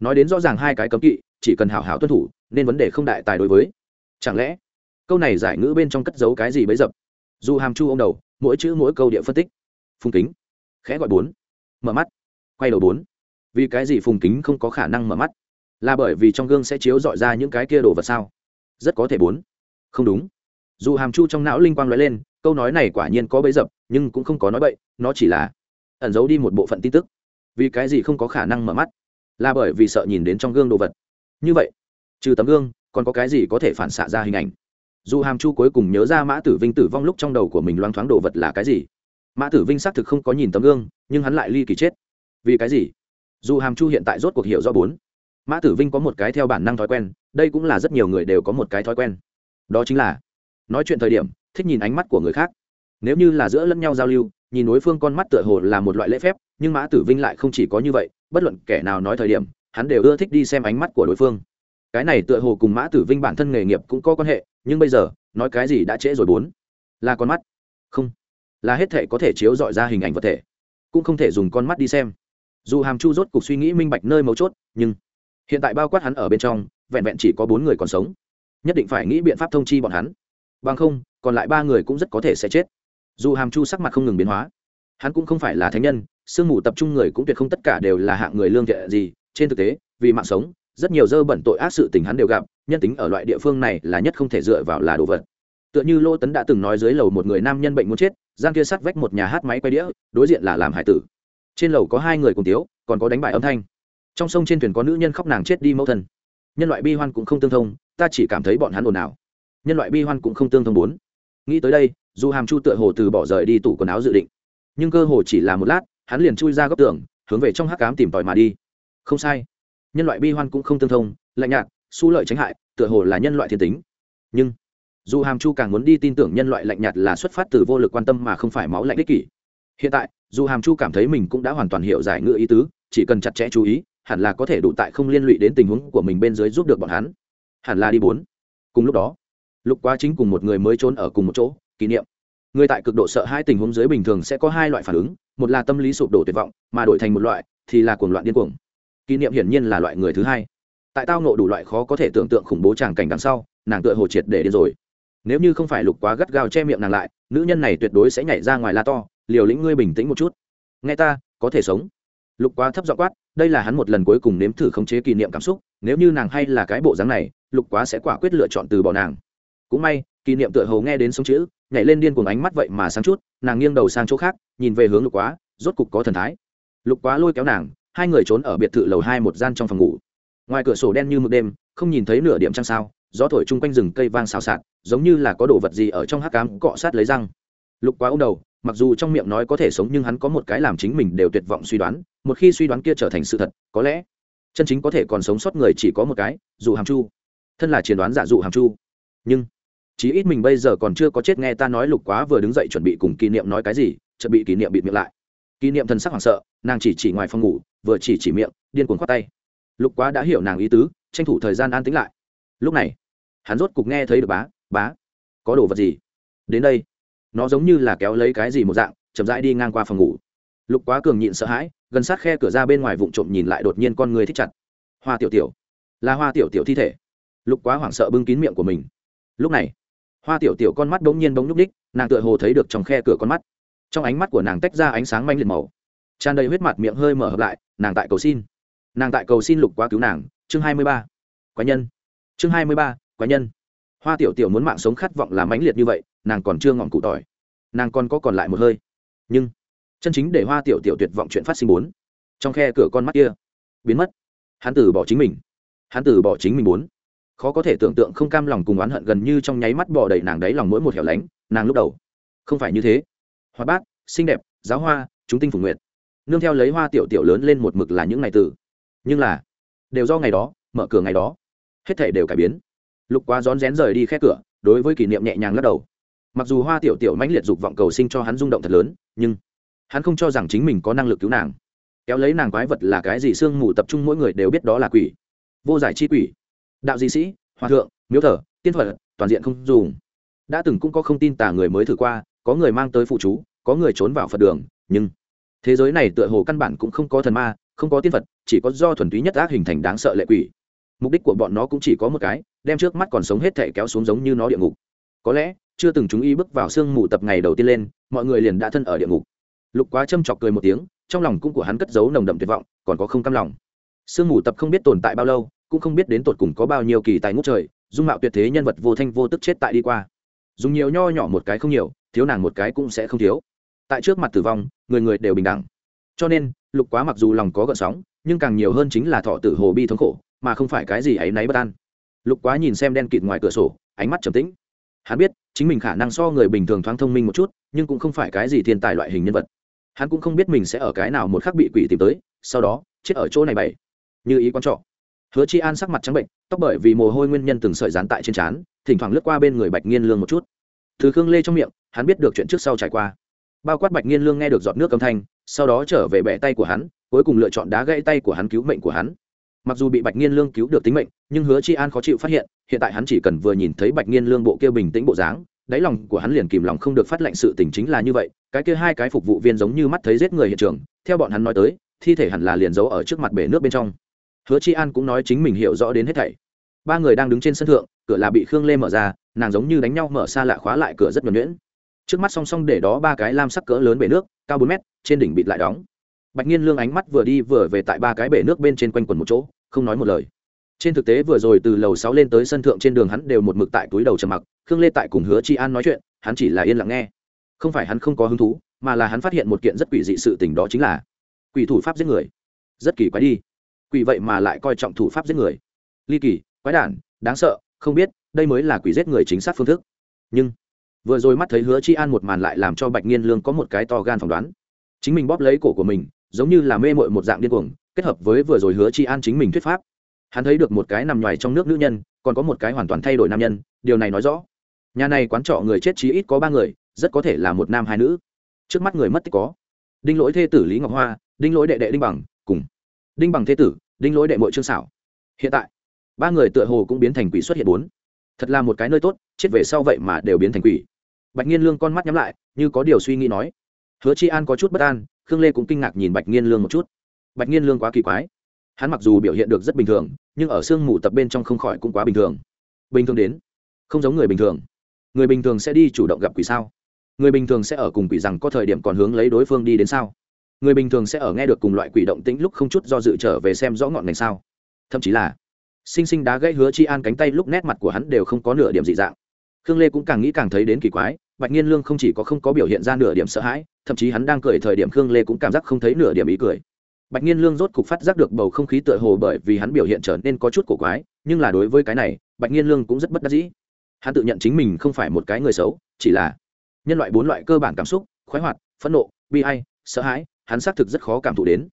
Nói đến rõ ràng hai cái cấm kỵ, chỉ cần hảo hảo tuân thủ, nên vấn đề không đại tài đối với. Chẳng lẽ, câu này giải ngữ bên trong cất giấu cái gì bấy dập? Dù hàm chu ô m đầu, mỗi chữ mỗi câu địa phân tích. Phùng kính, khẽ gọi bốn. Mở mắt. Quay đầu bốn. Vì cái gì phùng kính không có khả năng mở mắt? Là bởi vì trong gương sẽ chiếu dọi ra những cái kia đồ vật sao? Rất có thể bốn. Không đúng. Dù hàm chu trong não linh quang nói lên, câu nói này quả nhiên có bấy dập, nhưng cũng không có nói bậy, nó chỉ là ẩn giấu đi một bộ phận tin tức. Vì cái gì không có khả năng mở mắt? Là bởi vì sợ nhìn đến trong gương đồ vật. Như vậy, trừ tấm gương, còn có cái gì có thể phản xạ ra hình ảnh? Dù hàm chu cuối cùng nhớ ra mã tử vinh tử vong lúc trong đầu của mình loang thoáng đồ vật là cái gì? Mã tử vinh xác thực không có nhìn tấm gương, nhưng hắn lại ly kỳ chết. Vì cái gì? Dù hàm chu hiện tại rốt cuộc hiểu do bốn. Mã tử vinh có một cái theo bản năng thói quen, đây cũng là rất nhiều người đều có một cái thói quen. Đó chính là, nói chuyện thời điểm, thích nhìn ánh mắt của người khác. Nếu như là giữa lẫn nhau giao lưu nhìn đối phương con mắt tựa hồ là một loại lễ phép, nhưng mã tử vinh lại không chỉ có như vậy, bất luận kẻ nào nói thời điểm, hắn đều ưa thích đi xem ánh mắt của đối phương. Cái này tựa hồ cùng mã tử vinh bản thân nghề nghiệp cũng có quan hệ, nhưng bây giờ, nói cái gì đã trễ rồi bốn. Là con mắt. Không. Là hết thể có thể chiếu dọi ra hình ảnh vật thể. Cũng không thể dùng con mắt đi xem. Dù hàm chu rốt cuộc suy nghĩ minh bạch nơi mấu chốt, nhưng hiện tại bao quát hắn ở bên trong, vẹn vẹn chỉ có bốn người còn sống. Nhất định phải nghĩ biện pháp thông chi bọn hắn. Bằng không, còn lại ba người cũng rất có thể sẽ chết dù hàm chu sắc mặt không ngừng biến hóa, hắn cũng không phải là thánh nhân, sương mù tập trung người cũng tuyệt không tất cả đều là hạng người lương thiện gì. Trên thực tế, vì mạng sống, rất nhiều dơ bẩn tội ác sự tình hắn đều gặp, nhân tính ở loại địa phương này là nhất không thể dựa vào là đồ vật. Tựa như lô tấn đã từng nói dưới lầu một người nam nhân bệnh muốn chết, giang kia sắt vách một nhà hát máy quay đĩa, đối diện là làm hải tử. Trên lầu có hai người cùng tiếu, còn có đánh bại âm thanh. Trong sông trên thuyền có nữ nhân khóc nàng chết đi mẫu thân. Nhân loại bi hoan cũng không tương thông, ta chỉ cảm thấy bọn hắn ồn ào. Nhân loại bi hoan cũng không tương thông bốn. Nghĩ tới đây dù hàm chu tựa hồ từ bỏ rời đi tủ quần áo dự định, nhưng cơ hồ chỉ là một lát, hắn liền chui ra góc tường, hướng về trong hắc cám tìm tòi mà đi. Không sai. Nhân loại bi hoan cũng không tương thông, lạnh nhạt su lợi tránh hại, tựa hồ là nhân loại thiên tính. Nhưng, dù hàm chu càng muốn đi tin tưởng nhân loại lạnh nhạt là xuất phát từ vô lực quan tâm mà không phải máu lạnh ích kỷ. Hiện tại, dù hàm chu cảm thấy mình cũng đã hoàn toàn hiểu giải ngựa ý tứ, chỉ cần chặt chẽ chú ý, hẳn là có thể đủ tại không liên lụy đến tình huống của mình bên dưới giúp được bọn hắn. Hẳn là đi bốn. Cùng lúc đó, lục quá chính cùng một người mới trốn ở cùng một chỗ kỷ niệm. Người tại cực độ sợ hai tình huống dưới bình thường sẽ có hai loại phản ứng, một là tâm lý sụp đổ tuyệt vọng, mà đổi thành một loại thì là cuồng loạn điên cuồng. Kỷ niệm hiển nhiên là loại người thứ hai. Tại tao nộ đủ loại khó có thể tưởng tượng khủng bố tràng cảnh đằng sau, nàng tựa hồ triệt để điên rồi. Nếu như không phải lục quá gắt gao che miệng nàng lại, nữ nhân này tuyệt đối sẽ nhảy ra ngoài la to, liều lĩnh ngươi bình tĩnh một chút. Nghe ta, có thể sống. Lục quá thấp dọ quát, đây là hắn một lần cuối cùng nếm thử khống chế kỷ niệm cảm xúc, nếu như nàng hay là cái bộ dáng này, lục quá sẽ quả quyết lựa chọn từ bỏ nàng. Cũng may, kỷ niệm tựa hồ nghe đến sống chữ nhảy lên điên cuồng ánh mắt vậy mà sáng chút, nàng nghiêng đầu sang chỗ khác, nhìn về hướng lục quá, rốt cục có thần thái. Lục quá lôi kéo nàng, hai người trốn ở biệt thự lầu hai một gian trong phòng ngủ. Ngoài cửa sổ đen như mực đêm, không nhìn thấy nửa điểm trăng sao, gió thổi chung quanh rừng cây vang xào xạc, giống như là có đồ vật gì ở trong hắc cám cọ sát lấy răng. Lục quá ô đầu, mặc dù trong miệng nói có thể sống nhưng hắn có một cái làm chính mình đều tuyệt vọng suy đoán, một khi suy đoán kia trở thành sự thật, có lẽ chân chính có thể còn sống sót người chỉ có một cái, dù hàm chu. Thân là chiến đoán giả dụ hàm chu. Nhưng chí ít mình bây giờ còn chưa có chết nghe ta nói lục quá vừa đứng dậy chuẩn bị cùng kỷ niệm nói cái gì chuẩn bị kỷ niệm bịt miệng lại. Kỷ niệm thần sắc hoảng sợ, nàng chỉ chỉ ngoài phòng ngủ, vừa chỉ chỉ miệng, điên cuồng khoát tay. Lục quá đã hiểu nàng ý tứ, tranh thủ thời gian an tĩnh lại. Lúc này, hắn rốt cục nghe thấy được bá bá, có đồ vật gì? Đến đây. Nó giống như là kéo lấy cái gì một dạng, chậm rãi đi ngang qua phòng ngủ. Lục quá cường nhịn sợ hãi, gần sát khe cửa ra bên ngoài vụng trộm nhìn lại đột nhiên con người thích chặt. Hoa tiểu tiểu. Là hoa tiểu tiểu thi thể. Lục quá hoảng sợ bưng kín miệng của mình. Lúc này hoa tiểu tiểu con mắt bỗng nhiên bỗng nhúc đích nàng tựa hồ thấy được trong khe cửa con mắt. Trong ánh mắt của nàng tách ra ánh sáng manh liệt màu. Tràn đầy huyết mặt miệng hơi mở hợp lại, nàng tại cầu xin. Nàng tại cầu xin lục quá cứu nàng. Chương hai mươi ba. Quái nhân. Chương hai mươi ba, quái nhân. Hoa tiểu tiểu muốn mạng sống khát vọng làm mãnh liệt như vậy, nàng còn chưa ngọn cụ tỏi. Nàng còn có còn lại một hơi. Nhưng, chân chính để hoa tiểu tiểu tuyệt vọng chuyện phát sinh bốn. Trong khe cửa con mắt kia, biến mất. Hắn từ bỏ chính mình. Hắn từ bỏ chính mình bốn khó có thể tưởng tượng không cam lòng cùng oán hận gần như trong nháy mắt bỏ đầy nàng đáy lòng mỗi một hẻo lánh, nàng lúc đầu. Không phải như thế. Hoa bát, xinh đẹp, giáo hoa, chúng tinh phủ nguyện nương theo lấy hoa tiểu tiểu lớn lên một mực là những ngày từ. Nhưng là, đều do ngày đó, mở cửa ngày đó. Hết thể đều cải biến. Lục quá rón rén rời đi khép cửa, đối với kỷ niệm nhẹ nhàng lắc đầu. Mặc dù hoa tiểu tiểu mãnh liệt dục vọng cầu sinh cho hắn rung động thật lớn, nhưng hắn không cho rằng chính mình có năng lực cứu nàng. Kéo lấy nàng quái vật là cái gì sương mù tập trung mỗi người đều biết đó là quỷ. Vô giải chi quỷ đạo di sĩ, hòa thượng, miếu thờ, tiên thuật toàn diện không dùng. Đã từng cũng có không tin tả người mới thử qua, có người mang tới phụ chú, có người trốn vào phật đường, nhưng thế giới này tựa hồ căn bản cũng không có thần ma, không có tiên phật, chỉ có do thuần túy nhất ác hình thành đáng sợ lệ quỷ. Mục đích của bọn nó cũng chỉ có một cái, đem trước mắt còn sống hết thể kéo xuống giống như nó địa ngục. Có lẽ, chưa từng chúng y bước vào sương mù tập ngày đầu tiên lên, mọi người liền đã thân ở địa ngục. Lục quá châm chọc cười một tiếng, trong lòng cũng của hắn cất giấu nồng đậm tuyệt vọng, còn có không cam lòng. Sương mù tập không biết tồn tại bao lâu cũng không biết đến tột cùng có bao nhiêu kỳ tài ngút trời, dung mạo tuyệt thế nhân vật vô thanh vô tức chết tại đi qua. Dùng nhiều nho nhỏ một cái không nhiều, thiếu nàng một cái cũng sẽ không thiếu. Tại trước mặt tử vong, người người đều bình đẳng. Cho nên, lục quá mặc dù lòng có gợn sóng, nhưng càng nhiều hơn chính là thọ tử hồ bi thống khổ, mà không phải cái gì ấy náy bất an. Lục quá nhìn xem đen kịt ngoài cửa sổ, ánh mắt trầm tĩnh. Hắn biết, chính mình khả năng so người bình thường thoáng thông minh một chút, nhưng cũng không phải cái gì thiên tài loại hình nhân vật. Hắn cũng không biết mình sẽ ở cái nào một khắc bị quỷ tìm tới, sau đó, chết ở chỗ này bày. Như ý con trọ hứa chi an sắc mặt trắng bệnh, tóc bởi vì mồ hôi nguyên nhân từng sợi dán tại trên trán, thỉnh thoảng lướt qua bên người bạch nghiên lương một chút. Thứ khương lê trong miệng, hắn biết được chuyện trước sau trải qua. Bao quát bạch nghiên lương nghe được giọt nước âm thanh, sau đó trở về bẻ tay của hắn, cuối cùng lựa chọn đá gãy tay của hắn cứu mệnh của hắn. Mặc dù bị bạch nghiên lương cứu được tính mệnh, nhưng hứa chi an khó chịu phát hiện hiện tại hắn chỉ cần vừa nhìn thấy bạch nghiên lương bộ kia bình tĩnh bộ dáng, đáy lòng của hắn liền kìm lòng không được phát lệnh sự tình chính là như vậy, cái kia hai cái phục vụ viên giống như mắt thấy giết người hiện trường, theo bọn hắn nói tới, thi thể hẳn là liền giấu ở trước mặt bể nước bên trong hứa chi an cũng nói chính mình hiểu rõ đến hết thảy. Ba người đang đứng trên sân thượng, cửa là bị khương lê mở ra, nàng giống như đánh nhau mở xa lạ khóa lại cửa rất nhuẩn nhuyễn. Trước mắt song song để đó ba cái lam sắc cỡ lớn bể nước, cao bốn mét, trên đỉnh bịt lại đóng. Bạch nhiên lương ánh mắt vừa đi vừa về tại ba cái bể nước bên trên quanh quần một chỗ, không nói một lời. Trên thực tế vừa rồi từ lầu sáu lên tới sân thượng trên đường hắn đều một mực tại túi đầu trầm mặc, khương lê tại cùng hứa chi an nói chuyện, hắn chỉ là yên lặng nghe. Không phải hắn không có hứng thú, mà là hắn phát hiện một kiện rất quỷ dị sự tình đó chính là quỷ thủ pháp giết người. Rất kỳ quái đi quỷ vậy mà lại coi trọng thủ pháp giết người. Ly kỳ, quái đản, đáng sợ, không biết, đây mới là quỷ giết người chính xác phương thức. Nhưng, vừa rồi mắt thấy hứa chi an một màn lại làm cho bạch nghiên lương có một cái to gan phỏng đoán. Chính mình bóp lấy cổ của mình, giống như là mê mội một dạng điên cuồng, kết hợp với vừa rồi hứa chi an chính mình thuyết pháp. Hắn thấy được một cái nằm ngoài trong nước nữ nhân, còn có một cái hoàn toàn thay đổi nam nhân, điều này nói rõ. Nhà này quán trọ người chết chí ít có ba người, rất có thể là một nam hai nữ. Trước mắt người mất tích có đinh lỗi thê tử lý ngọc hoa, đinh lỗi đệ đệ đinh bằng, cùng đinh bằng thế tử, đinh lỗi đệ mội trương xảo hiện tại, ba người tựa hồ cũng biến thành quỷ xuất hiện bốn. Thật là một cái nơi tốt, chết về sau vậy mà đều biến thành quỷ. Bạch nhiên lương con mắt nhắm lại, như có điều suy nghĩ nói. Hứa chi an có chút bất an, khương lê cũng kinh ngạc nhìn bạch nhiên lương một chút. Bạch nhiên lương quá kỳ quái. Hắn mặc dù biểu hiện được rất bình thường, nhưng ở sương mù tập bên trong không khỏi cũng quá bình thường. Bình thường đến, không giống người bình thường. Người bình thường sẽ đi chủ động gặp quỷ sao? Người bình thường sẽ ở cùng quỷ rằng có thời điểm còn hướng lấy đối phương đi đến sao? Người bình thường sẽ ở nghe được cùng loại quỷ động tĩnh lúc không chút do dự trở về xem rõ ngọn ngành sao. Thậm chí là, sinh sinh đá gãy hứa chi an cánh tay lúc nét mặt của hắn đều không có nửa điểm dị dạng. Khương lê cũng càng nghĩ càng thấy đến kỳ quái, bạch nhiên lương không chỉ có không có biểu hiện ra nửa điểm sợ hãi, thậm chí hắn đang cười thời điểm khương lê cũng cảm giác không thấy nửa điểm ý cười. Bạch nhiên lương rốt cục phát giác được bầu không khí tựa hồ bởi vì hắn biểu hiện trở nên có chút cổ quái, nhưng là đối với cái này, bạch nhiên lương cũng rất bất đắc dĩ. Hắn tự nhận chính mình không phải một cái người xấu, chỉ là nhân loại bốn loại cơ bản cảm xúc, khoái hoạt, phẫn nộ, bi ai, sợ hãi hắn xác thực rất khó cảm thụ đến.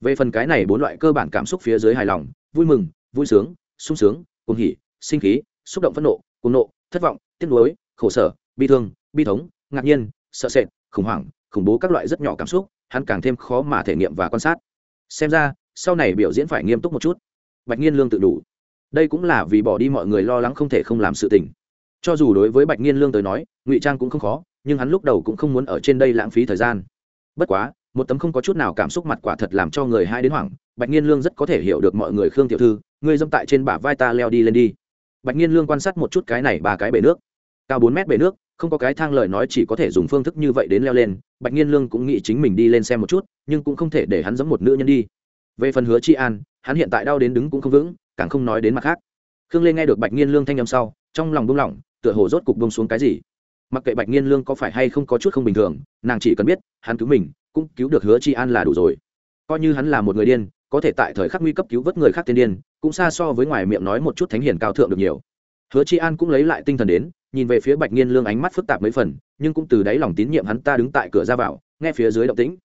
Về phần cái này bốn loại cơ bản cảm xúc phía dưới hài lòng, vui mừng, vui sướng, sung sướng, cuồng hỉ, sinh khí, xúc động phẫn nộ, cuồng nộ, thất vọng, tiếc nuối, khổ sở, bi thương, bi thống, ngạc nhiên, sợ sệt, khủng hoảng, khủng bố các loại rất nhỏ cảm xúc, hắn càng thêm khó mà thể nghiệm và quan sát. Xem ra, sau này biểu diễn phải nghiêm túc một chút. Bạch nhiên lương tự đủ. Đây cũng là vì bỏ đi mọi người lo lắng không thể không làm sự tình. Cho dù đối với bạch nhiên lương tới nói, ngụy trang cũng không khó, nhưng hắn lúc đầu cũng không muốn ở trên đây lãng phí thời gian. Bất quá một tấm không có chút nào cảm xúc mặt quả thật làm cho người hai đến hoảng. Bạch nghiên lương rất có thể hiểu được mọi người khương tiểu thư, ngươi dâm tại trên bả vai ta leo đi lên đi. Bạch nghiên lương quan sát một chút cái này ba cái bể nước. Cao bốn mét bể nước, không có cái thang lời nói chỉ có thể dùng phương thức như vậy đến leo lên. Bạch nghiên lương cũng nghĩ chính mình đi lên xem một chút, nhưng cũng không thể để hắn dẫm một nữ nhân đi. Về phần hứa chi an, hắn hiện tại đau đến đứng cũng không vững, càng không nói đến mặt khác. Khương lê nghe được bạch nghiên lương thanh â m sau, trong lòng buông lỏng, tựa hồ rốt cục buông xuống cái gì mặc kệ bạch nhiên lương có phải hay không có chút không bình thường, nàng chỉ cần biết, hắn cứu mình, cũng cứu được hứa chi an là đủ rồi. Coi như hắn là một người điên, có thể tại thời khắc nguy cấp cứu vớt người khác tiên điên, cũng xa so với ngoài miệng nói một chút thánh hiền cao thượng được nhiều. Hứa chi an cũng lấy lại tinh thần đến, nhìn về phía bạch nghiên lương ánh mắt phức tạp mấy phần, nhưng cũng từ đáy lòng tín nhiệm hắn ta đứng tại cửa ra vào, nghe phía dưới động tĩnh.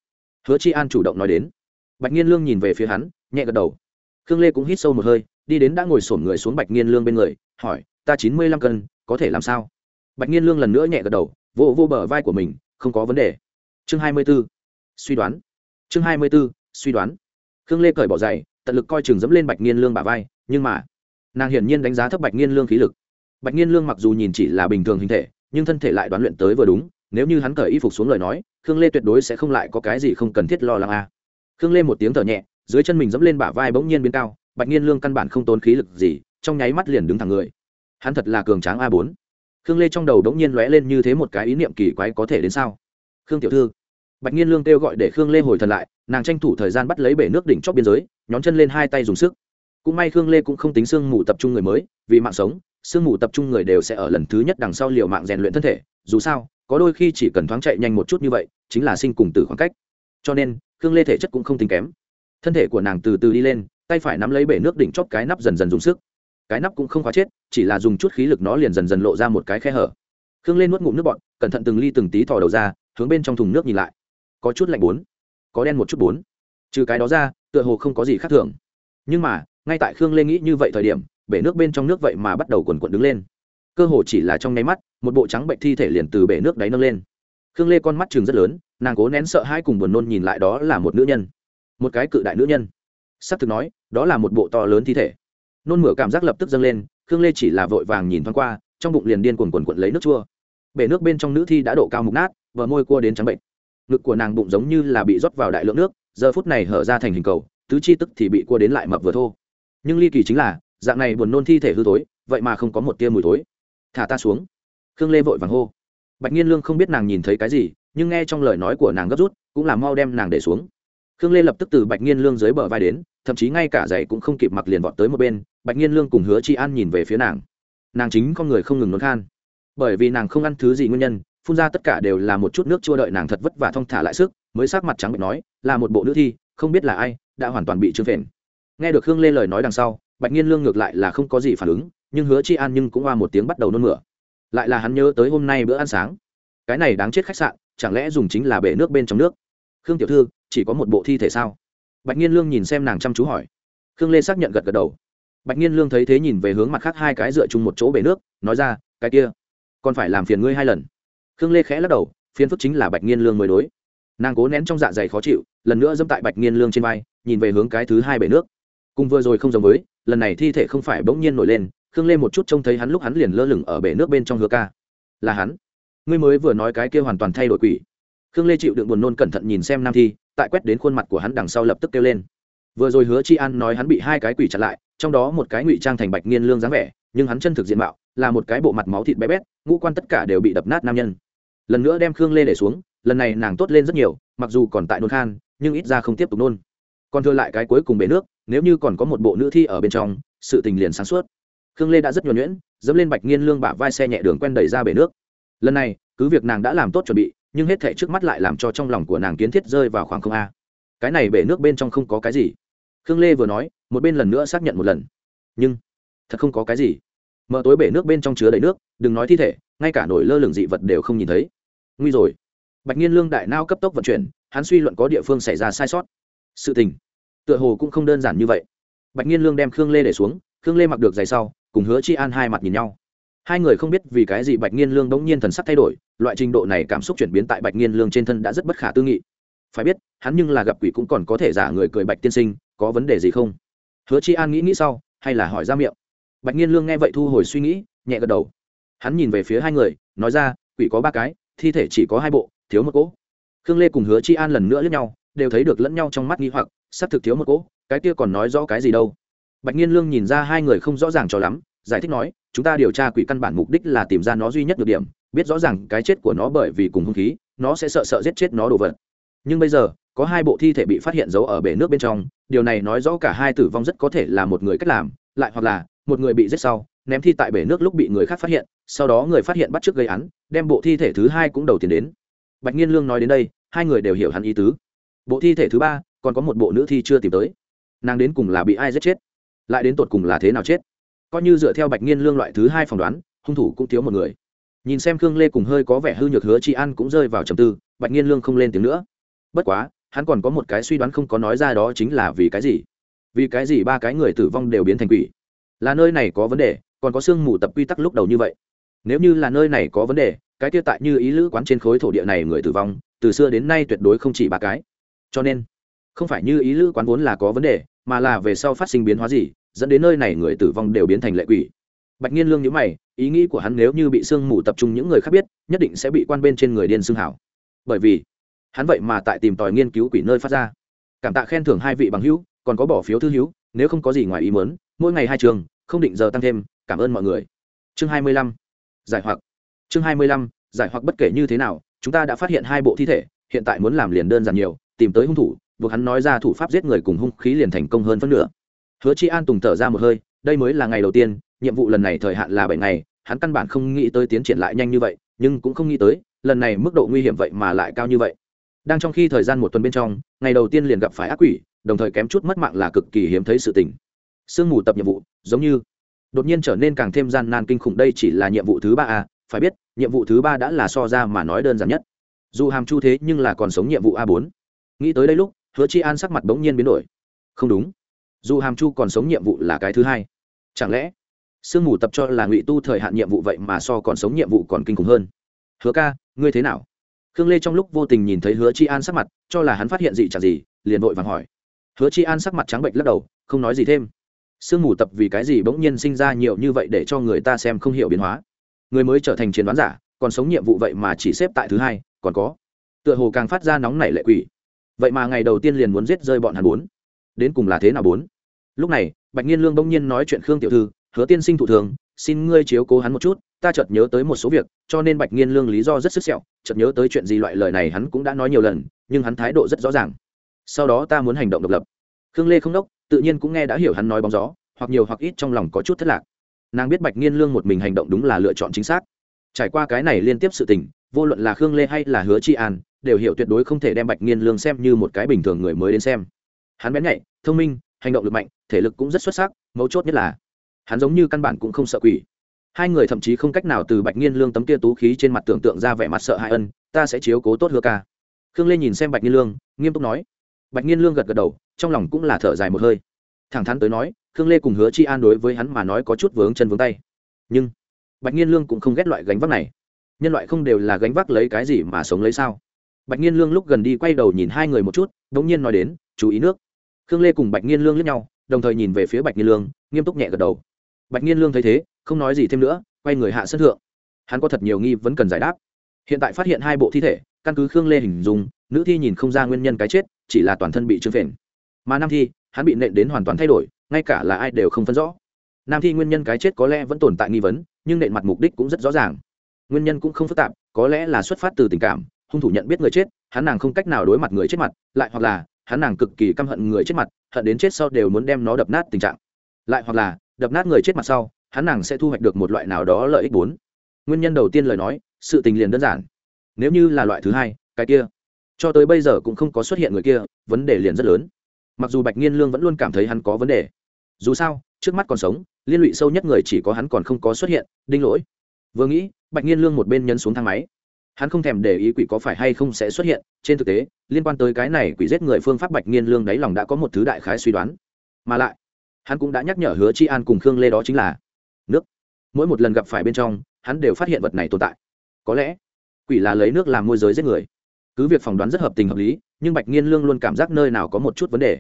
Hứa chi an chủ động nói đến. Bạch nghiên lương nhìn về phía hắn, nhẹ gật đầu. Khương lê cũng hít sâu một hơi, đi đến đã ngồi sổm người xuống bạch nghiên lương bên người, hỏi, ta chín mươi lăm cân, có thể làm sao? Bạch nghiên lương lần nữa nhẹ gật đầu vô vô bờ vai của mình, không có vấn đề. Chương hai mươi b ố suy đoán. Chương hai mươi b ố suy đoán. Khương lê cởi bỏ giày, tận lực coi chừng dẫm lên bạch nghiên lương bà vai, nhưng mà, nàng hiển nhiên đánh giá thấp bạch nghiên lương khí lực. Bạch nghiên lương mặc dù nhìn chỉ là bình thường hình thể, nhưng thân thể lại đoán luyện tới vừa đúng, nếu như hắn cởi y phục xuống lời nói, khương lê tuyệt đối sẽ không lại có cái gì không cần thiết lo lắng a. À. khương lê một tiếng thở nhẹ, dưới chân mình dẫm lên bả vai bỗng nhiên biến cao, bạch nghiên lương căn bản không tốn khí lực gì, trong nháy mắt liền đứng thẳng người. Hắn thật là cường tráng a bốn khương lê trong đầu đống nhiên lóe lên như thế một cái ý niệm kỳ quái có thể đến sao? Khương tiểu thư, bạch nhiên lương kêu gọi để khương lê hồi thần lại, nàng tranh thủ thời gian bắt lấy bể nước đỉnh chóp biên giới, nhón chân lên hai tay dùng sức. Cũng may khương lê cũng không tính sương mù tập trung người mới, vì mạng sống, sương mù tập trung người đều sẽ ở lần thứ nhất đằng sau liều mạng rèn luyện thân thể. Dù sao, có đôi khi chỉ cần thoáng chạy nhanh một chút như vậy, chính là sinh cùng tử khoảng cách. Cho nên, khương lê thể chất cũng không tính kém. Thân thể của nàng từ từ đi lên, tay phải nắm lấy bể nước đỉnh chóp cái nắp dần dần dùng sức cái nắp cũng không khóa chết, chỉ là dùng chút khí lực nó liền dần dần lộ ra một cái khe hở. Khương lên nuốt ngụm nước bọn cẩn thận từng ly từng tí thò đầu ra, hướng bên trong thùng nước nhìn lại. Có chút lạnh bốn, có đen một chút bốn. Trừ cái đó ra, tựa hồ không có gì khác thường. Nhưng mà, ngay tại khương Lên nghĩ như vậy thời điểm, bể nước bên trong nước vậy mà bắt đầu quần quận đứng lên. Cơ hồ chỉ là trong nháy mắt, một bộ trắng bệnh thi thể liền từ bể nước đáy nâng lên. Khương lê con mắt chừng rất lớn, nàng cố nén sợ hai cùng buồn nôn nhìn lại đó là một nữ nhân. Một cái cự đại nữ nhân. S ắ c thực nói, đó là một bộ to lớn thi thể nôn mửa cảm giác lập tức dâng lên, khương lê chỉ là vội vàng nhìn thoáng qua, trong bụng liền điên quần quần quận lấy nước chua. Bể nước bên trong nữ thi đã độ cao mục nát và môi cua đến trắng bệnh. Ngực của nàng bụng giống như là bị rót vào đại lượng nước, giờ phút này hở ra thành hình cầu, tứ chi tức thì bị cua đến lại mập vừa thô. Nhưng ly kỳ chính là, dạng này buồn nôn thi thể hư thối, vậy mà không có một tia mùi thối. Thả ta xuống. Khương lê vội vàng hô. Bạch nhiên lương không biết nàng nhìn thấy cái gì, nhưng nghe trong lời nói của nàng gấp rút, cũng là mau đem nàng để xuống. Khương lê lập tức từ bạch nhiên lương dưới bờ vai đến, thậm chí ngay cả giày cũng không kịp mặc liền vọt tới một bên bạch nhiên lương cùng hứa chi an nhìn về phía nàng. Nàng chính con người không ngừng nôn khan. Bởi vì nàng không ăn thứ gì nguyên nhân, phun ra tất cả đều là một chút nước chua đợi nàng thật vất vả thong thả lại sức, mới sát mặt trắng bệnh nói, là một bộ nữ thi, không biết là ai, đã hoàn toàn bị trương phền nghe được Hương lê lời nói đằng sau, bạch nhiên lương ngược lại là không có gì phản ứng, nhưng hứa chi an nhưng cũng qua một tiếng bắt đầu nôn mửa. Lại là hắn nhớ tới hôm nay bữa ăn sáng. Cái này đáng chết khách sạn, chẳng lẽ dùng chính là bể nước bên trong nước? Khương tiểu thư, chỉ có một bộ thi thể sao? Bạch nhiên lương nhìn xem nàng chăm chú hỏi. Khương lê xác nhận gật gật đầu bạch nhiên lương thấy thế nhìn về hướng mặt khác hai cái dựa chung một chỗ bể nước, nói ra, cái kia, còn phải làm phiền ngươi hai lần. Khương lê khẽ lắc đầu, phiền phức chính là bạch nhiên lương mới đối. Nàng cố nén trong dạ dày khó chịu, lần nữa dẫm tại bạch nhiên lương trên vai, nhìn về hướng cái thứ hai bể nước. Cùng vừa rồi không giống với, lần này thi thể không phải bỗng nhiên nổi lên, khương lê một chút trông thấy hắn lúc hắn liền lơ lửng ở bể nước bên trong hứa ca. Là hắn. Ngươi mới vừa nói cái kia hoàn toàn thay đổi quỷ. Khương lê chịu đựng buồn nôn cẩn thận nhìn xem nam thi, tại quét đến khuôn mặt của hắn đằng sau lập tức kêu lên. Vừa rồi hứa chi an nói hắn bị hai cái quỷ chặn lại trong đó một cái ngụy trang thành bạch nghiên lương dáng vẻ, nhưng hắn chân thực diện mạo là một cái bộ mặt máu thịt bé bét, ngũ quan tất cả đều bị đập nát nam nhân. Lần nữa đem khương lê để xuống, lần này nàng tốt lên rất nhiều, mặc dù còn tại nôn khan, nhưng ít ra không tiếp tục nôn. Còn thừa lại cái cuối cùng bể nước, nếu như còn có một bộ nữ thi ở bên trong, sự tình liền sáng suốt. Khương lê đã rất nhuẩn nhuyễn, dẫm lên bạch nghiên lương bả vai xe nhẹ đường quen đẩy ra bể nước. Lần này, cứ việc nàng đã làm tốt chuẩn bị, nhưng hết thể trước mắt lại làm cho trong lòng của nàng kiến thiết rơi vào khoảng không a. Cái này bể nước bên trong không có cái gì. Khương lê vừa nói một bên lần nữa xác nhận một lần. Nhưng, thật không có cái gì. Mở tối bể nước bên trong chứa đầy nước, đừng nói thi thể, ngay cả nổi lơ lửng dị vật đều không nhìn thấy. Nguy rồi. Bạch nhiên lương đại nao cấp tốc vận chuyển, hắn suy luận có địa phương xảy ra sai sót. Sự tình, tựa hồ cũng không đơn giản như vậy. Bạch nhiên lương đem khương lê để xuống, khương lê mặc được giày sau, cùng hứa chi an hai mặt nhìn nhau. Hai người không biết vì cái gì bạch nhiên lương đống nhiên thần sắc thay đổi, loại trình độ này cảm xúc chuyển biến tại bạch nhiên lương trên thân đã rất bất khả tư nghị. Phải biết, hắn nhưng là gặp quỷ cũng còn có thể giả người cười bạch tiên sinh, có vấn đề gì không? Hứa chi an nghĩ nghĩ sau, hay là hỏi ra miệng. Bạch nhiên lương nghe vậy thu hồi suy nghĩ, nhẹ gật đầu. Hắn nhìn về phía hai người, nói ra, quỷ có ba cái, thi thể chỉ có hai bộ, thiếu một cỗ. Khương lê cùng hứa chi an lần nữa lẫn nhau, đều thấy được lẫn nhau trong mắt nghi hoặc sắp thực thiếu một cỗ, cái kia còn nói rõ cái gì đâu. Bạch nhiên lương nhìn ra hai người không rõ ràng cho lắm, giải thích nói, chúng ta điều tra quỷ căn bản mục đích là tìm ra nó duy nhất được điểm, biết rõ ràng cái chết của nó bởi vì cùng hung khí, nó sẽ sợ sợ giết chết nó đồ vật. Nhưng bây giờ có hai bộ thi thể bị phát hiện giấu ở bể nước bên trong, điều này nói rõ cả hai tử vong rất có thể là một người cách làm, lại hoặc là một người bị giết sau, ném thi tại bể nước lúc bị người khác phát hiện, sau đó người phát hiện bắt trước gây án, đem bộ thi thể thứ hai cũng đầu tiên đến. Bạch nhiên lương nói đến đây, hai người đều hiểu hắn ý tứ. Bộ thi thể thứ ba, còn có một bộ nữ thi chưa tìm tới. Nàng đến cùng là bị ai giết chết? Lại đến tột cùng là thế nào chết? Coi như dựa theo bạch nhiên lương loại thứ hai phỏng đoán, hung thủ cũng thiếu một người. Nhìn xem khương lê cùng hơi có vẻ hư nhược hứa chị an cũng rơi vào trầm tư, bạch nhiên lương không lên tiếng nữa. Bất quá hắn còn có một cái suy đoán không có nói ra đó chính là vì cái gì? Vì cái gì ba cái người tử vong đều biến thành quỷ? Là nơi này có vấn đề, còn có sương mù tập quy tắc lúc đầu như vậy. Nếu như là nơi này có vấn đề, cái tiêu tại như ý lữ quán trên khối thổ địa này người tử vong, từ xưa đến nay tuyệt đối không chỉ ba cái. Cho nên, không phải như ý lữ quán vốn là có vấn đề, mà là về sau phát sinh biến hóa gì, dẫn đến nơi này người tử vong đều biến thành lệ quỷ. Bạch nhiên lương nhữ mày, ý nghĩ của hắn nếu như bị sương mù tập trung những người khác biết, nhất định sẽ bị quan bên trên người điên xương hảo. Bởi vì hắn vậy mà tại tìm tòi nghiên cứu quỷ nơi phát ra. Cảm tạ khen thưởng hai vị bằng hữu, còn có bỏ phiếu thư hữu, nếu không có gì ngoài ý mớn mỗi ngày hai trường, không định giờ tăng thêm, cảm ơn mọi người. Chương hai mươi lăm, giải hoặc. Chương hai mươi lăm, giải hoặc bất kể như thế nào, chúng ta đã phát hiện hai bộ thi thể, hiện tại muốn làm liền đơn giản nhiều, tìm tới hung thủ, buộc hắn nói ra thủ pháp giết người cùng hung khí liền thành công hơn phân nửa. Hứa chi an tùng thở ra một hơi, đây mới là ngày đầu tiên, nhiệm vụ lần này thời hạn là bảy ngày, hắn căn bản không nghĩ tới tiến triển lại nhanh như vậy, nhưng cũng không nghĩ tới, lần này mức độ nguy hiểm vậy mà lại cao như vậy đang trong khi thời gian một tuần bên trong, ngày đầu tiên liền gặp phải ác quỷ, đồng thời kém chút mất mạng là cực kỳ hiếm thấy sự tình. Sương mù tập nhiệm vụ, giống như đột nhiên trở nên càng thêm gian nan kinh khủng đây chỉ là nhiệm vụ thứ ba a phải biết, nhiệm vụ thứ ba đã là so ra mà nói đơn giản nhất. Dù hàm chu thế nhưng là còn sống nhiệm vụ a bốn. Nghĩ tới đây lúc, hứa chi an sắc mặt bỗng nhiên biến đổi. Không đúng. Dù hàm chu còn sống nhiệm vụ là cái thứ hai. Chẳng lẽ sương mù tập cho là ngụy tu thời hạn nhiệm vụ vậy mà so còn sống nhiệm vụ còn kinh khủng hơn? Hứa ca, ngươi thế nào? Khương lê trong lúc vô tình nhìn thấy hứa chi an sắc mặt, cho là hắn phát hiện gì chả gì, liền vội vàng hỏi. Hứa chi an sắc mặt trắng bệnh lắc đầu, không nói gì thêm. Sương mù tập vì cái gì bỗng nhiên sinh ra nhiều như vậy để cho người ta xem không hiểu biến hóa. Người mới trở thành chiến đoán giả, còn sống nhiệm vụ vậy mà chỉ xếp tại thứ hai, còn có. Tựa hồ càng phát ra nóng nảy lệ quỷ. Vậy mà ngày đầu tiên liền muốn giết rơi bọn hắn bốn. Đến cùng là thế nào bốn? Lúc này, bạch nhiên lương bỗng nhiên nói chuyện khương tiểu thư, hứa tiên sinh thủ thường, xin ngươi chiếu cố hắn một chút ta chợt nhớ tới một số việc, cho nên bạch nghiên lương lý do rất sức sẹo, chợt nhớ tới chuyện gì loại lời này hắn cũng đã nói nhiều lần, nhưng hắn thái độ rất rõ ràng. Sau đó ta muốn hành động độc lập. Khương lê không đốc, tự nhiên cũng nghe đã hiểu hắn nói bóng gió, hoặc nhiều hoặc ít trong lòng có chút thất lạc. Nàng biết bạch nghiên lương một mình hành động đúng là lựa chọn chính xác. Trải qua cái này liên tiếp sự tình, vô luận là khương lê hay là hứa tri an, đều hiểu tuyệt đối không thể đem bạch nghiên lương xem như một cái bình thường người mới đến xem. Hắn bén nhạy, thông minh, hành động lực mạnh, thể lực cũng rất xuất sắc, mấu chốt nhất là, hắn giống như căn bản cũng không sợ quỷ hai người thậm chí không cách nào từ bạch nghiên lương tấm kia tú khí trên mặt tưởng tượng ra vẻ mặt sợ hãi ân, ta sẽ chiếu cố tốt hứa ca. Khương lê nhìn xem bạch nghiên lương, nghiêm túc nói. Bạch nghiên lương gật gật đầu, trong lòng cũng là thở dài một hơi. Thẳng thắn tới nói, khương lê cùng hứa chi an đối với hắn mà nói có chút vướng chân vướng tay. Nhưng, bạch nghiên lương cũng không ghét loại gánh vác này. Nhân loại không đều là gánh vác lấy cái gì mà sống lấy sao? Bạch nghiên lương lúc gần đi quay đầu nhìn hai người một chút đ ỗ n g nhiên nói đến, chú ý nước. Khương lê cùng bạch nghiên lương lướt nhau, đồng thời nhìn về phía bạch nghiên lương, nghiêm túc nhẹ gật đầu. Bạch nghiên lương thấy thế không nói gì thêm nữa, quay người hạ sân thượng. Hắn có thật nhiều nghi vẫn cần giải đáp. Hiện tại phát hiện hai bộ thi thể, căn cứ khương lê hình dung, nữ thi nhìn không ra nguyên nhân cái chết, chỉ là toàn thân bị trương phền mà nam thi, hắn bị nện đến hoàn toàn thay đổi, ngay cả là ai đều không phân rõ. Nam thi nguyên nhân cái chết có lẽ vẫn tồn tại nghi vấn, nhưng nện mặt mục đích cũng rất rõ ràng. Nguyên nhân cũng không phức tạp, có lẽ là xuất phát từ tình cảm, hung thủ nhận biết người chết, hắn nàng không cách nào đối mặt người chết mặt, lại hoặc là, hắn nàng cực kỳ căm hận người chết mặt, hận đến chết sau đều muốn đem nó đập nát tình trạng. Lại hoặc là, đập nát người chết mặt sau hắn nàng sẽ thu hoạch được một loại nào đó lợi ích bốn. Nguyên nhân đầu tiên lời nói, sự tình liền đơn giản. Nếu như là loại thứ hai, cái kia, cho tới bây giờ cũng không có xuất hiện người kia, vấn đề liền rất lớn. Mặc dù bạch nghiên lương vẫn luôn cảm thấy hắn có vấn đề. Dù sao, trước mắt còn sống, liên lụy sâu nhất người chỉ có hắn còn không có xuất hiện, đinh lỗi. Vừa nghĩ, bạch nghiên lương một bên nhấn xuống thang máy. Hắn không thèm để ý quỷ có phải hay không sẽ xuất hiện, trên thực tế, liên quan tới cái này quỷ giết người phương pháp bạch nghiên lương đáy lòng đã có một thứ đại khái suy đoán. Mà lại, hắn cũng đã nhắc nhở hứa chi an cùng khương lê đó chính là nước. Mỗi một lần gặp phải bên trong, hắn đều phát hiện vật này tồn tại. Có lẽ, quỷ là lấy nước làm môi giới giết người. Cứ việc phỏng đoán rất hợp tình hợp lý, nhưng bạch nghiên lương luôn cảm giác nơi nào có một chút vấn đề.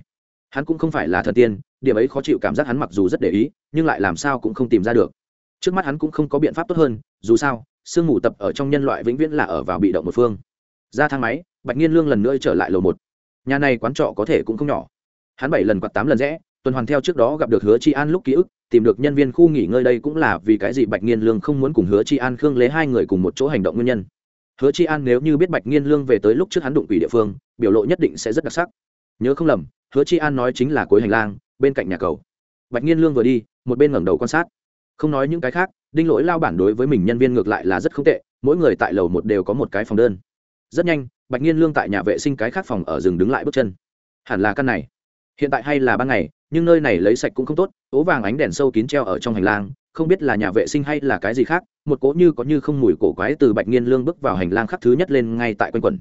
Hắn cũng không phải là thần tiên, điểm ấy khó chịu cảm giác hắn mặc dù rất để ý, nhưng lại làm sao cũng không tìm ra được. Trước mắt hắn cũng không có biện pháp tốt hơn, dù sao, sương mù tập ở trong nhân loại vĩnh viễn là ở vào bị động một phương. Ra thang máy, bạch nhiên lương lần nữa trở lại lầu một. Nhà này quán trọ có thể cũng không nhỏ. Hắn bảy lần quạt tám lần rẽ, tuần hoàn theo trước đó gặp được hứa chi an lúc ký ức tìm được nhân viên khu nghỉ ngơi đây cũng là vì cái gì bạch nghiên lương không muốn cùng hứa chi an khương lấy hai người cùng một chỗ hành động nguyên nhân. Hứa chi an nếu như biết bạch nghiên lương về tới lúc trước hắn đụng quỷ địa phương, biểu lộ nhất định sẽ rất đặc sắc. Nhớ không lầm, hứa chi an nói chính là cuối hành lang, bên cạnh nhà cầu. Bạch nghiên lương vừa đi, một bên ngẩng đầu quan sát. Không nói những cái khác, đinh lỗi lao bản đối với mình nhân viên ngược lại là rất không tệ, mỗi người tại lầu một đều có một cái phòng đơn. Rất nhanh, bạch nghiên lương tại nhà vệ sinh cái khác phòng ở rừng đứng lại bước chân. Hẳn là căn này. Hiện tại hay là ban ngày nhưng nơi này lấy sạch cũng không tốt, ố vàng ánh đèn sâu kín treo ở trong hành lang, không biết là nhà vệ sinh hay là cái gì khác, một cỗ như có như không mùi cổ quái từ bạch nghiên lương bước vào hành lang khắc thứ nhất lên ngay tại quanh quần.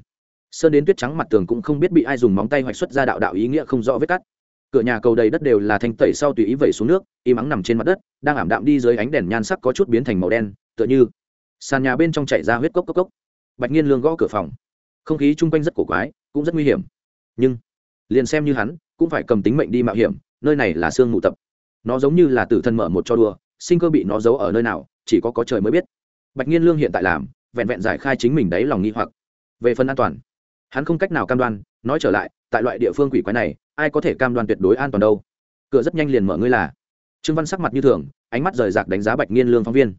Sơn đến tuyết trắng mặt tường cũng không biết bị ai dùng móng tay hoạch xuất ra đạo đạo ý nghĩa không rõ vết cắt. Cửa nhà cầu đầy đất đều là thanh tẩy sau tùy ý vẩy xuống nước, im ắng nằm trên mặt đất, đang ảm đạm đi dưới ánh đèn nhan sắc có chút biến thành màu đen, tựa như sàn nhà bên trong chảy ra huyết cốc cốc cốc. Bạch nghiên lương gõ cửa phòng. Không khí chung quanh rất cổ quái, cũng rất nguy hiểm. Nhưng, liền xem như hắn, cũng phải cầm tính mệnh đi mạo hiểm nơi này là sương mù tập. Nó giống như là tử thân mở một cho đùa, sinh cơ bị nó giấu ở nơi nào, chỉ có có trời mới biết. Bạch nhiên lương hiện tại làm, vẹn vẹn giải khai chính mình đấy lòng nghi hoặc. Về phần an toàn, hắn không cách nào cam đoan, nói trở lại, tại loại địa phương quỷ quái này, ai có thể cam đoan tuyệt đối an toàn đâu. Cửa rất nhanh liền mở ngươi là. Trương văn sắc mặt như thường, ánh mắt rời rạc đánh giá bạch nhiên lương phóng viên.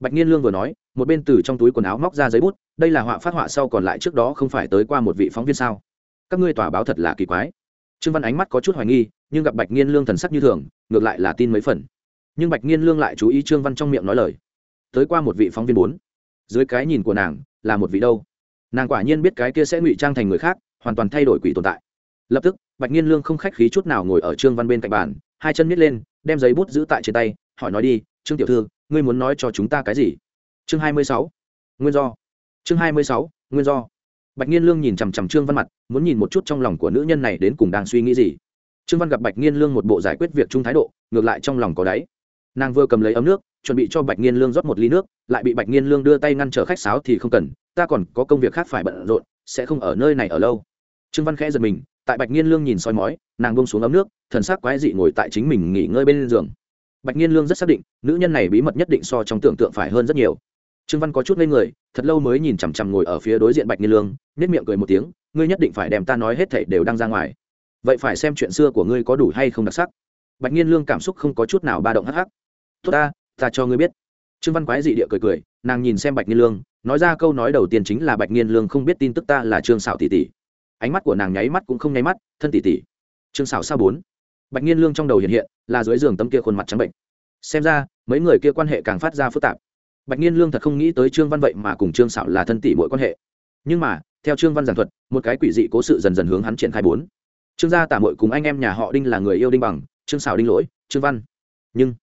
Bạch nhiên lương vừa nói, một bên từ trong túi quần áo móc ra giấy bút, đây là họa phát họa sau còn lại trước đó không phải tới qua một vị phóng viên sao? Các ngươi tòa báo thật là kỳ quái. Trương văn ánh mắt có chút hoài nghi nhưng gặp bạch nghiên lương thần sắc như thường, ngược lại là tin mấy phần. Nhưng bạch nghiên lương lại chú ý trương văn trong miệng nói lời. Tới qua một vị phóng viên bốn. Dưới cái nhìn của nàng, là một vị đâu? Nàng quả nhiên biết cái kia sẽ ngụy trang thành người khác, hoàn toàn thay đổi quỷ tồn tại. Lập tức, bạch nghiên lương không khách khí chút nào ngồi ở trương văn bên cạnh bàn, hai chân miết lên, đem giấy bút giữ tại trên tay, hỏi nói đi, trương tiểu thư, ngươi muốn nói cho chúng ta cái gì? Chương hai mươi sáu. Nguyên do. Chương hai mươi sáu, nguyên do. Bạch nghiên lương nhìn chằm chằm trương văn mặt, muốn nhìn một chút trong lòng của nữ nhân này đến cùng đang suy nghĩ gì trương văn gặp bạch nhiên lương một bộ giải quyết việc chung thái độ, ngược lại trong lòng có đáy. Nàng vừa cầm lấy ấm nước, chuẩn bị cho bạch nhiên lương rót một ly nước, lại bị bạch nhiên lương đưa tay ngăn trở khách sáo thì không cần, ta còn có công việc khác phải bận rộn, sẽ không ở nơi này ở lâu. Trương văn khẽ giật mình, tại bạch nghiên lương nhìn soi mói, nàng bông xuống ấm nước, thần sắc quái dị ngồi tại chính mình nghỉ ngơi bên giường. Bạch nghiên lương rất xác định, nữ nhân này bí mật nhất định so trong tưởng tượng phải hơn rất nhiều. Trương văn có chút ngây người, thật lâu mới nhìn chằm chằm ngồi ở phía đối diện bạch nghiên lương nếp miệng cười một tiếng, ngươi nhất định phải đem ta nói hết thảy đều đang ra ngoài vậy phải xem chuyện xưa của ngươi có đủ hay không đặc sắc. Bạch nghiên lương cảm xúc không có chút nào ba động hắc hắc. Tốt ta ta cho ngươi biết. Trương văn quái dị địa cười cười, nàng nhìn xem bạch nghiên lương, nói ra câu nói đầu tiên chính là bạch nghiên lương không biết tin tức ta là trương xảo tỷ tỷ. Ánh mắt của nàng nháy mắt cũng không nháy mắt, thân tỷ tỷ. Trương xảo sao bốn? Bạch nghiên lương trong đầu hiện hiện, là dưới giường tấm kia khuôn mặt trắng bệnh. Xem ra, mấy người kia quan hệ càng phát ra phức tạp. Bạch nghiên lương thật không nghĩ tới trương văn vậy mà cùng trương xảo là thân tỷ mỗi quan hệ. Nhưng mà, theo trương văn giảng thuật, một cái quỷ dị cố sự dần dần hướng hắn triển khai bốn trương gia tả mội cùng anh em nhà họ đinh là người yêu đinh bằng, trương xảo đinh lỗi, trương văn. Nhưng,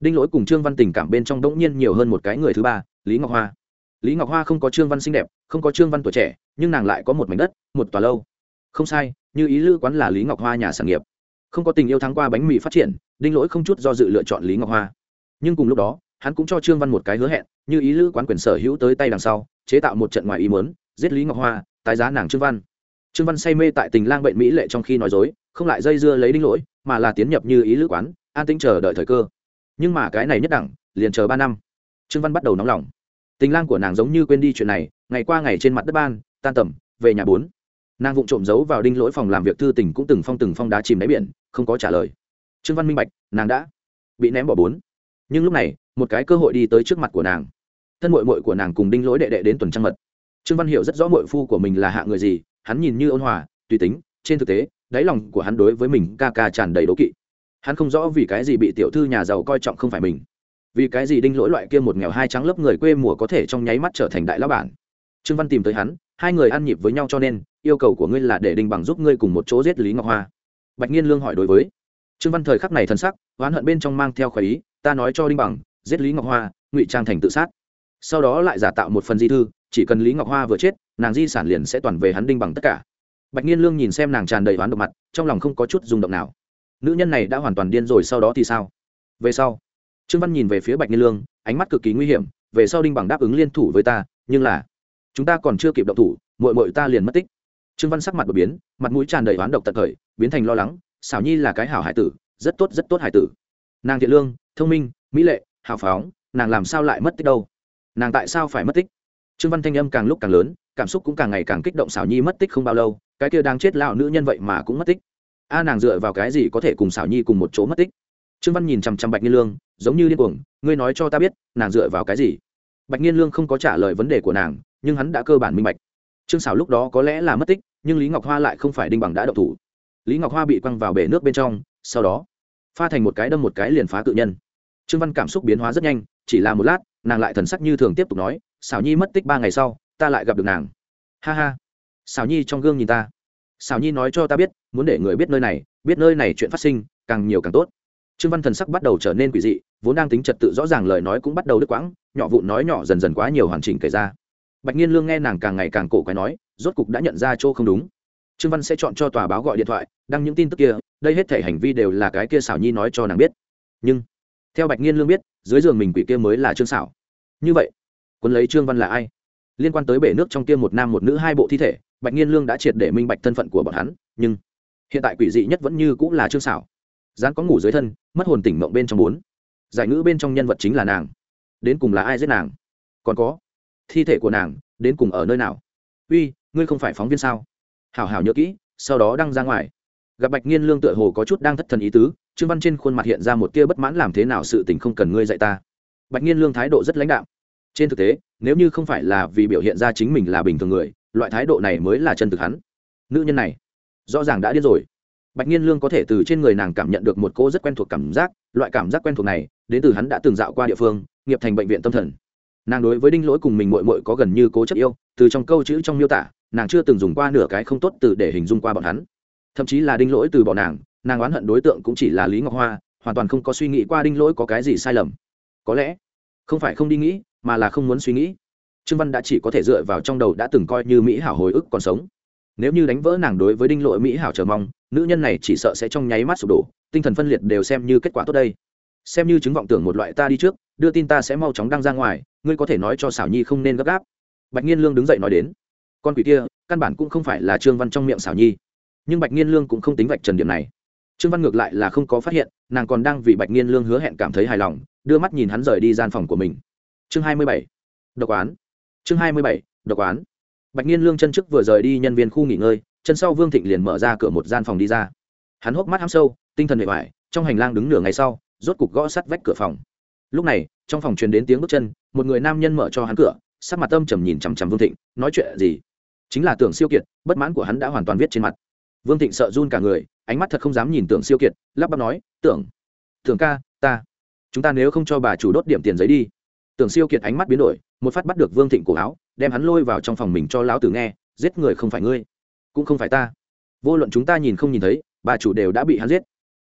đinh lỗi cùng trương văn tình cảm bên trong đ ỗ n g nhiên nhiều hơn một cái người thứ ba, lý ngọc hoa. Lý ngọc hoa không có trương văn xinh đẹp, không có trương văn tuổi trẻ, nhưng nàng lại có một mảnh đất, một tòa lâu. Không sai, như ý lữ quán là lý ngọc hoa nhà sản nghiệp. Không có tình yêu thắng qua bánh mì phát triển, đinh lỗi không chút do dự lựa chọn lý ngọc hoa. Nhưng cùng lúc đó, hắn cũng cho trương văn một cái hứa hẹn, như ý lữ quán quyền sở hữu tới tay đằng sau, chế tạo một trận ngoài ý mớn giết lý ngọc hoa, tái giá nàng trương văn trương văn say mê tại tình lang bệnh mỹ lệ trong khi nói dối, không lại dây dưa lấy đinh lỗi, mà là tiến nhập như ý lữ quán, an tĩnh chờ đợi thời cơ. Nhưng mà cái này nhất đẳng, liền chờ ba năm. Trương văn bắt đầu nóng lòng. Tình lang của nàng giống như quên đi chuyện này, ngày qua ngày trên mặt đất ban, tan tầm, về nhà bốn. Nàng vụng trộm giấu vào đinh lỗi phòng làm việc thư tình cũng từng phong từng phong đá chìm đáy biển, không có trả lời. Trương văn minh bạch, nàng đã bị ném bỏ bốn. Nhưng lúc này, một cái cơ hội đi tới trước mặt của nàng. Thân mội mội của nàng cùng đinh lỗi đệ đệ đến tuần trăng mật. Trương văn hiểu rất rõ mội phu của mình là hạ người gì hắn nhìn như ôn hòa, tùy tính, trên thực tế, đáy lòng của hắn đối với mình ca ca tràn đầy đố kỵ. Hắn không rõ vì cái gì bị tiểu thư nhà giàu coi trọng không phải mình. Vì cái gì đinh lỗi loại kia một nghèo hai trắng lớp người quê mùa có thể trong nháy mắt trở thành đại lão bản. Trương văn tìm tới hắn, hai người ăn nhịp với nhau cho nên, yêu cầu của ngươi là để đinh bằng giúp ngươi cùng một chỗ giết lý ngọc hoa. Bạch nhiên lương hỏi đối với. Trương văn thời khắc này thân sắc, oán hận bên trong mang theo khởi ý, ta nói cho đinh bằng, giết lý ngọc hoa, ngụy trang thành tự sát. Sau đó lại giả tạo một phần di thư chỉ cần lý ngọc hoa vừa chết, nàng di sản liền sẽ toàn về hắn đinh bằng tất cả. Bạch nhiên lương nhìn xem nàng tràn đầy oán độc mặt, trong lòng không có chút rung động nào. Nữ nhân này đã hoàn toàn điên rồi, sau đó thì sao? Về sau, trương văn nhìn về phía bạch nhiên lương, ánh mắt cực kỳ nguy hiểm, về sau đinh bằng đáp ứng liên thủ với ta, nhưng là, chúng ta còn chưa kịp động thủ mội mội ta liền mất tích. Trương văn sắc mặt đột biến, mặt mũi tràn đầy oán độc tận khởi biến thành lo lắng, xảo nhi là cái hảo hải tử, rất tốt rất tốt hải tử. Nàng thiện lương, thông minh, mỹ lệ, hào phóng, nàng làm sao lại mất tích đâu? Nàng tại sao phải mất tích? Trương văn thanh âm càng lúc càng lớn, cảm xúc cũng càng ngày càng kích động xảo nhi mất tích không bao lâu, cái kia đang chết lão nữ nhân vậy mà cũng mất tích. A nàng dựa vào cái gì có thể cùng xảo nhi cùng một chỗ mất tích? Trương văn nhìn chằm chằm bạch nghiên lương, giống như điên cuồng, ngươi nói cho ta biết, nàng dựa vào cái gì? Bạch nghiên lương không có trả lời vấn đề của nàng, nhưng hắn đã cơ bản minh bạch. Trương xảo lúc đó có lẽ là mất tích, nhưng lý ngọc hoa lại không phải đinh bằng đã độc thủ. Lý ngọc hoa bị quăng vào bể nước bên trong, sau đó, pha thành một cái đâm một cái liền phá cự nhân. Trương văn cảm xúc biến hóa rất nhanh, chỉ là một lát, nàng lại thần sắc như thường tiếp tục nói xảo nhi mất tích ba ngày sau, ta lại gặp được nàng. Ha ha. Xảo nhi trong gương nhìn ta. Xảo nhi nói cho ta biết, muốn để người biết nơi này, biết nơi này chuyện phát sinh, càng nhiều càng tốt. Trương văn thần sắc bắt đầu trở nên quỷ dị, vốn đang tính trật tự rõ ràng lời nói cũng bắt đầu đứt quãng, nhỏ vụn nói nhỏ dần dần quá nhiều hoàn chỉnh kể ra. Bạch nhiên lương nghe nàng càng ngày càng cổ quái nói, rốt cục đã nhận ra chỗ không đúng. Trương văn sẽ chọn cho tòa báo gọi điện thoại, đăng những tin tức kia, đây hết thể hành vi đều là cái kia xảo nhi nói cho nàng biết. Nhưng, theo bạch nhiên lương biết, dưới giường mình quỷ kia mới là trương xảo như vậy quân lấy trương văn là ai? Liên quan tới bể nước trong tiêm một nam một nữ hai bộ thi thể, bạch nhiên lương đã triệt để minh bạch thân phận của bọn hắn, nhưng hiện tại quỷ dị nhất vẫn như cũng là trương xảo dán có ngủ dưới thân, mất hồn tỉnh mộng bên trong bốn. Giải ngữ bên trong nhân vật chính là nàng. Đến cùng là ai giết nàng? Còn có, thi thể của nàng, đến cùng ở nơi nào? Uy, ngươi không phải phóng viên sao? Hảo hảo nhớ kỹ, sau đó đăng ra ngoài. Gặp bạch nhiên lương tựa hồ có chút đang thất thần ý tứ, trương văn trên khuôn mặt hiện ra một tia bất mãn làm thế nào sự tình không cần ngươi dạy ta. Bạch nhiên lương thái độ rất lãnh đạo trên thực tế, nếu như không phải là vì biểu hiện ra chính mình là bình thường người, loại thái độ này mới là chân thực hắn. Nữ nhân này, rõ ràng đã điên rồi. Bạch nhiên lương có thể từ trên người nàng cảm nhận được một cô rất quen thuộc cảm giác, loại cảm giác quen thuộc này, đến từ hắn đã từng dạo qua địa phương, nghiệp thành bệnh viện tâm thần. Nàng đối với đinh lỗi cùng mình mội mội có gần như cố chấp yêu, từ trong câu chữ trong miêu tả, nàng chưa từng dùng qua nửa cái không tốt từ để hình dung qua bọn hắn. Thậm chí là đinh lỗi từ bọn nàng nàng oán hận đối tượng cũng chỉ là lý ngọc hoa, hoàn toàn không có suy nghĩ qua đinh lỗi có cái gì sai lầm. Có lẽ, không phải không đi nghĩ mà là không muốn suy nghĩ. Trương văn đã chỉ có thể dựa vào trong đầu đã từng coi như mỹ hảo hồi ức còn sống. Nếu như đánh vỡ nàng đối với đinh lỗi mỹ hảo chờ mong, nữ nhân này chỉ sợ sẽ trong nháy mắt sụp đổ, tinh thần phân liệt đều xem như kết quả tốt đây. Xem như chứng vọng tưởng một loại ta đi trước, đưa tin ta sẽ mau chóng đăng ra ngoài, ngươi có thể nói cho xảo nhi không nên gấp gáp. Bạch nhiên lương đứng dậy nói đến. Con quỷ kia, căn bản cũng không phải là trương văn trong miệng xảo nhi. Nhưng bạch nhiên lương cũng không tính vạch trần điểm này. Trương văn ngược lại là không có phát hiện, nàng còn đang vì bạch nhiên lương hứa hẹn cảm thấy hài lòng, đưa mắt nhìn hắn rời đi gian phòng của mình chương hai mươi bảy. Độc án. chương hai mươi bảy, độc án. bạch nhiên lương chân trước vừa rời đi nhân viên khu nghỉ ngơi, chân sau vương thịnh liền mở ra cửa một gian phòng đi ra. Hắn hốc mắt hăm sâu, tinh thần hệ vải trong hành lang đứng nửa ngày sau, rốt cục gõ sắt vách cửa phòng. Lúc này, trong phòng truyền đến tiếng bước chân, một người nam nhân mở cho hắn cửa, sắc mặt tâm trầm nhìn chằm chằm vương thịnh, nói chuyện gì? Chính là tưởng siêu kiệt, bất mãn của hắn đã hoàn toàn viết trên mặt. Vương thịnh sợ run cả người, ánh mắt thật không dám nhìn tưởng siêu kiệt, lắp bắp nói, tưởng tưởng ca, ta, chúng ta nếu không cho bà chủ đốt điểm tiền giấy đi tưởng siêu kiệt ánh mắt biến đổi, một phát bắt được vương thịnh cổ áo, đem hắn lôi vào trong phòng mình cho lão tử nghe, giết người không phải ngươi, cũng không phải ta. Vô luận chúng ta nhìn không nhìn thấy, bà chủ đều đã bị hắn giết.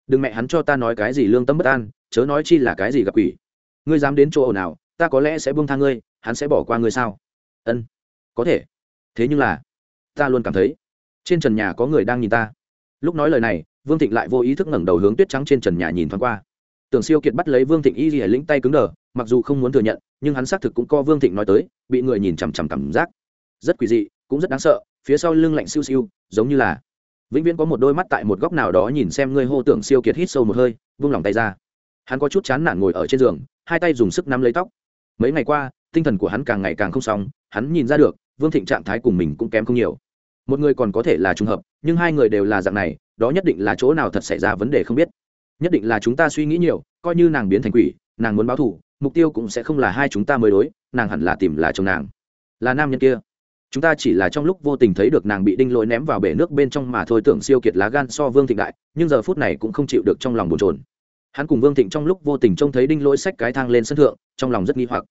Đừng mẹ hắn cho ta nói cái gì lương tâm bất an, chớ nói chi là cái gì gặp quỷ. Ngươi dám đến chỗ ồn nào ta có lẽ sẽ buông tha ngươi, hắn sẽ bỏ qua ngươi sao? Ân, có thể. Thế nhưng là, ta luôn cảm thấy, trên trần nhà có người đang nhìn ta. Lúc nói lời này, vương thịnh lại vô ý thức ngẩng đầu hướng tuyết trắng trên trần nhà nhìn thoáng qua. Tưởng siêu kiệt bắt lấy vương thịnh y lìa lĩnh tay cứng đờ mặc dù không muốn thừa nhận, nhưng hắn xác thực cũng co vương thịnh nói tới, bị người nhìn chằm chằm cảm giác. Rất quỷ dị, cũng rất đáng sợ, phía sau lưng lạnh siêu siêu, giống như là vĩnh viễn có một đôi mắt tại một góc nào đó nhìn xem ngươi hô tưởng siêu kiệt hít sâu một hơi, vung lòng tay ra. Hắn có chút chán nản ngồi ở trên giường, hai tay dùng sức nắm lấy tóc. Mấy ngày qua, tinh thần của hắn càng ngày càng không xong, hắn nhìn ra được, vương thịnh trạng thái cùng mình cũng kém không nhiều. Một người còn có thể là trùng hợp, nhưng hai người đều là dạng này, đó nhất định là chỗ nào thật xảy ra vấn đề không biết. Nhất định là chúng ta suy nghĩ nhiều, coi như nàng biến thành quỷ, nàng muốn báo thù mục tiêu cũng sẽ không là hai chúng ta mới đối, nàng hẳn là tìm là chồng nàng. Là nam nhân kia. Chúng ta chỉ là trong lúc vô tình thấy được nàng bị đinh lỗi ném vào bể nước bên trong mà thôi, tưởng siêu kiệt lá gan so vương thịnh đại, nhưng giờ phút này cũng không chịu được trong lòng bồn trồn hắn cùng vương thịnh trong lúc vô tình trông thấy đinh lỗi xách cái thang lên sân thượng, trong lòng rất nghi hoặc.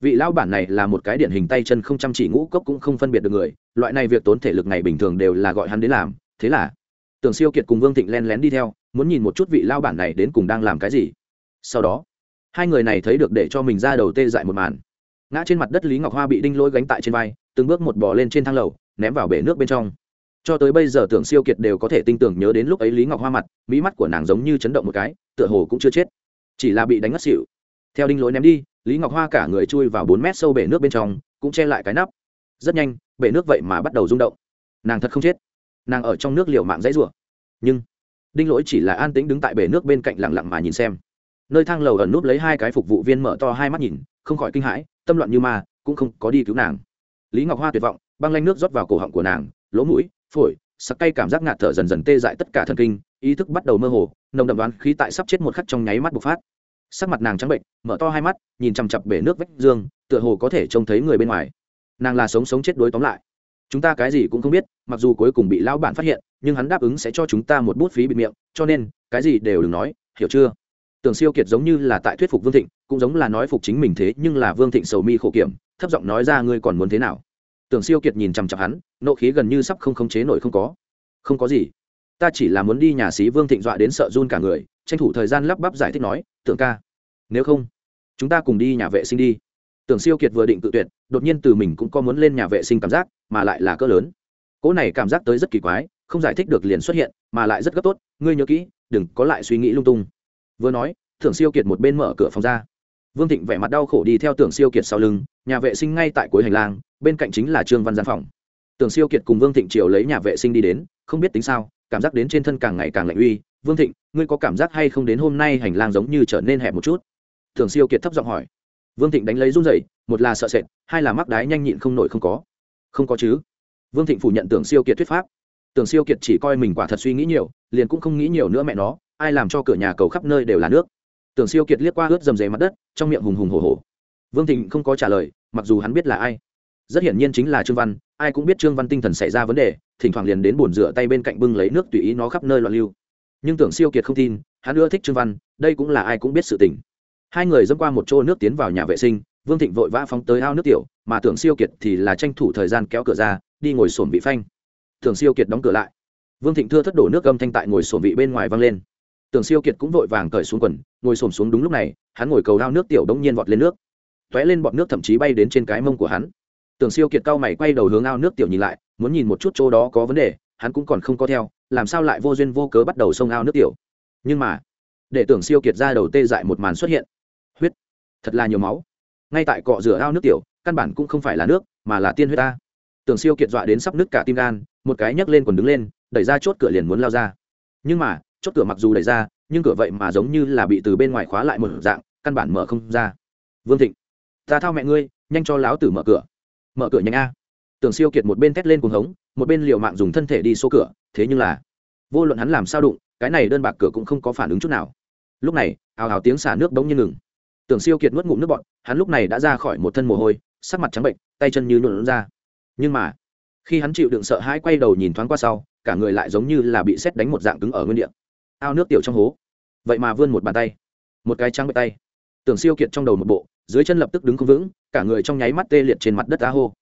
Vị lão bản này là một cái điển hình tay chân không chăm chỉ ngũ cốc cũng không phân biệt được người, loại này việc tốn thể lực này bình thường đều là gọi hắn đến làm, thế là, tưởng siêu kiệt cùng vương thịnh len lén đi theo, muốn nhìn một chút vị lao bản này đến cùng đang làm cái gì. Sau đó hai người này thấy được để cho mình ra đầu tê dại một màn. Ngã trên mặt đất lý ngọc hoa bị đinh lỗi gánh tại trên vai, từng bước một bò lên trên thang lầu, ném vào bể nước bên trong. Cho tới bây giờ tưởng siêu kiệt đều có thể tinh tưởng nhớ đến lúc ấy lý ngọc hoa mặt mỹ mắt của nàng giống như chấn động một cái, tựa hồ cũng chưa chết. Chỉ là bị đánh ngất xỉu. Theo đinh lỗi ném đi, lý ngọc hoa cả người chui vào bốn mét sâu bể nước bên trong, cũng che lại cái nắp. Rất nhanh, bể nước vậy mà bắt đầu rung động. Nàng thật không chết. Nàng ở trong nước liều mạng dãy rủa. Nhưng, đinh lỗi chỉ là an tĩnh đứng tại bể nước bên cạnh lặng lặng mà nhìn xem nơi thang lầu ẩn núp lấy hai cái phục vụ viên mở to hai mắt nhìn, không khỏi kinh hãi, tâm loạn như ma, cũng không có đi cứu nàng. Lý ngọc hoa tuyệt vọng, băng lanh nước rót vào cổ họng của nàng, lỗ mũi, phổi, sặc cay cảm giác ngạt thở dần dần tê dại tất cả thần kinh, ý thức bắt đầu mơ hồ, nồng đậm đoán khí tại sắp chết một khắc trong nháy mắt bộc phát. Sắc mặt nàng trắng bệnh, mở to hai mắt, nhìn chằm chặp bể nước vách dương, tựa hồ có thể trông thấy người bên ngoài. Nàng là sống sống chết đối tóm lại. Chúng ta cái gì cũng không biết, mặc dù cuối cùng bị lão bản phát hiện, nhưng hắn đáp ứng sẽ cho chúng ta một bút phí bịt miệng, cho nên, cái gì đều đừng nói, hiểu chưa? Tưởng siêu kiệt giống như là tại thuyết phục vương thịnh, cũng giống là nói phục chính mình thế, nhưng là vương thịnh sầu mi khổ kiểm, thấp giọng nói ra ngươi còn muốn thế nào. Tưởng siêu kiệt nhìn chằm chặp hắn, nộ khí gần như sắp không khống chế nổi không có. Không có gì. Ta chỉ là muốn đi nhà xí vương thịnh dọa đến sợ run cả người, tranh thủ thời gian lắp bắp giải thích nói, tưởng ca, nếu không, chúng ta cùng đi nhà vệ sinh đi. Tưởng siêu kiệt vừa định tự tuyệt, đột nhiên từ mình cũng có muốn lên nhà vệ sinh cảm giác, mà lại là cỡ lớn. Cỗ này cảm giác tới rất kỳ quái, không giải thích được liền xuất hiện, mà lại rất gấp tốt, ngươi nhớ kỹ, đừng có lại suy nghĩ lung tung vừa nói tưởng siêu kiệt một bên mở cửa phòng ra. Vương thịnh vẻ mặt đau khổ đi theo tưởng siêu kiệt sau lưng nhà vệ sinh ngay tại cuối hành lang bên cạnh chính là trương văn gian phòng. Tưởng siêu kiệt cùng vương thịnh triều lấy nhà vệ sinh đi đến không biết tính sao cảm giác đến trên thân càng ngày càng lạnh uy. Vương thịnh ngươi có cảm giác hay không đến hôm nay hành lang giống như trở nên hẹp một chút? Tưởng siêu kiệt thấp giọng hỏi. Vương thịnh đánh lấy run rẩy, một là sợ sệt hai là mắc đái nhanh nhịn không nổi không có. Không có chứ. Vương thịnh phủ nhận tưởng siêu kiệt thuyết pháp. Tưởng siêu kiệt chỉ coi mình quả thật suy nghĩ nhiều liền cũng không nghĩ nhiều nữa mẹ nó ai làm cho cửa nhà cầu khắp nơi đều là nước. Tưởng siêu kiệt liếc qua ướt dầm dề mặt đất, trong miệng hùng hùng hồ hồ vương thịnh không có trả lời, mặc dù hắn biết là ai. Rất hiển nhiên chính là trương văn, ai cũng biết trương văn tinh thần xảy ra vấn đề, thỉnh thoảng liền đến bồn rửa tay bên cạnh bưng lấy nước tùy ý nó khắp nơi loạn lưu. Nhưng tưởng siêu kiệt không tin, hắn ưa thích trương văn, đây cũng là ai cũng biết sự tình. Hai người dâm qua một chỗ nước tiến vào nhà vệ sinh, vương thịnh vội vã phóng tới ao nước tiểu, mà tưởng siêu kiệt thì là tranh thủ thời gian kéo cửa ra, đi ngồi sổm vị phanh. Tưởng siêu kiệt đóng cửa lại. Vương thịnh thưa thất đổ nước âm thanh tại ngồi sổm vị bên ngoài văng lên tưởng siêu kiệt cũng vội vàng cởi xuống quần, ngồi xổm xuống đúng lúc này, hắn ngồi cầu đao nước tiểu đống nhiên vọt lên nước. T ó é lên bọt nước thậm chí bay đến trên cái mông của hắn. Tưởng siêu kiệt cao mày quay đầu hướng ao nước tiểu nhìn lại, muốn nhìn một chút chỗ đó có vấn đề, hắn cũng còn không có theo, làm sao lại vô duyên vô cớ bắt đầu xông ao nước tiểu. Nhưng mà, để tưởng siêu kiệt ra đầu tê dại một màn xuất hiện. Huyết, thật là nhiều máu. Ngay tại cọ rửa ao nước tiểu, căn bản cũng không phải là nước, mà là tiên huyết ta tưởng siêu kiệt dọa đến sắp nứt cả tim gan, một cái nhấc lên còn đứng lên, đẩy ra chốt cửa liền muốn lao ra. Nhưng mà chốt cửa mặc dù đẩy ra, nhưng cửa vậy mà giống như là bị từ bên ngoài khóa lại một dạng, căn bản mở không ra. Vương thịnh, ta thao mẹ ngươi, nhanh cho láo tử mở cửa. Mở cửa nhanh a. Tưởng siêu kiệt một bên thét lên cuồng hống, một bên liều mạng dùng thân thể đi xô cửa, thế nhưng là, vô luận hắn làm sao đụng, cái này đơn bạc cửa cũng không có phản ứng chút nào. Lúc này, ào ào tiếng xả nước bỗng như ngừng. Tưởng siêu kiệt nuốt ngụm nước bọt, hắn lúc này đã ra khỏi một thân mồ hôi, sắc mặt trắng bệnh, tay chân như nhuộn ra. Nhưng mà, khi hắn chịu đựng sợ hãi quay đầu nhìn thoáng qua sau, cả người lại giống như là bị xét đánh một dạng cứng ở nguyên địa ao nước tiểu trong hố. Vậy mà vươn một bàn tay, một cái trắng bệ tay. Tưởng siêu kiệt trong đầu một bộ, dưới chân lập tức đứng không vững, cả người trong nháy mắt tê liệt trên mặt đất á hô.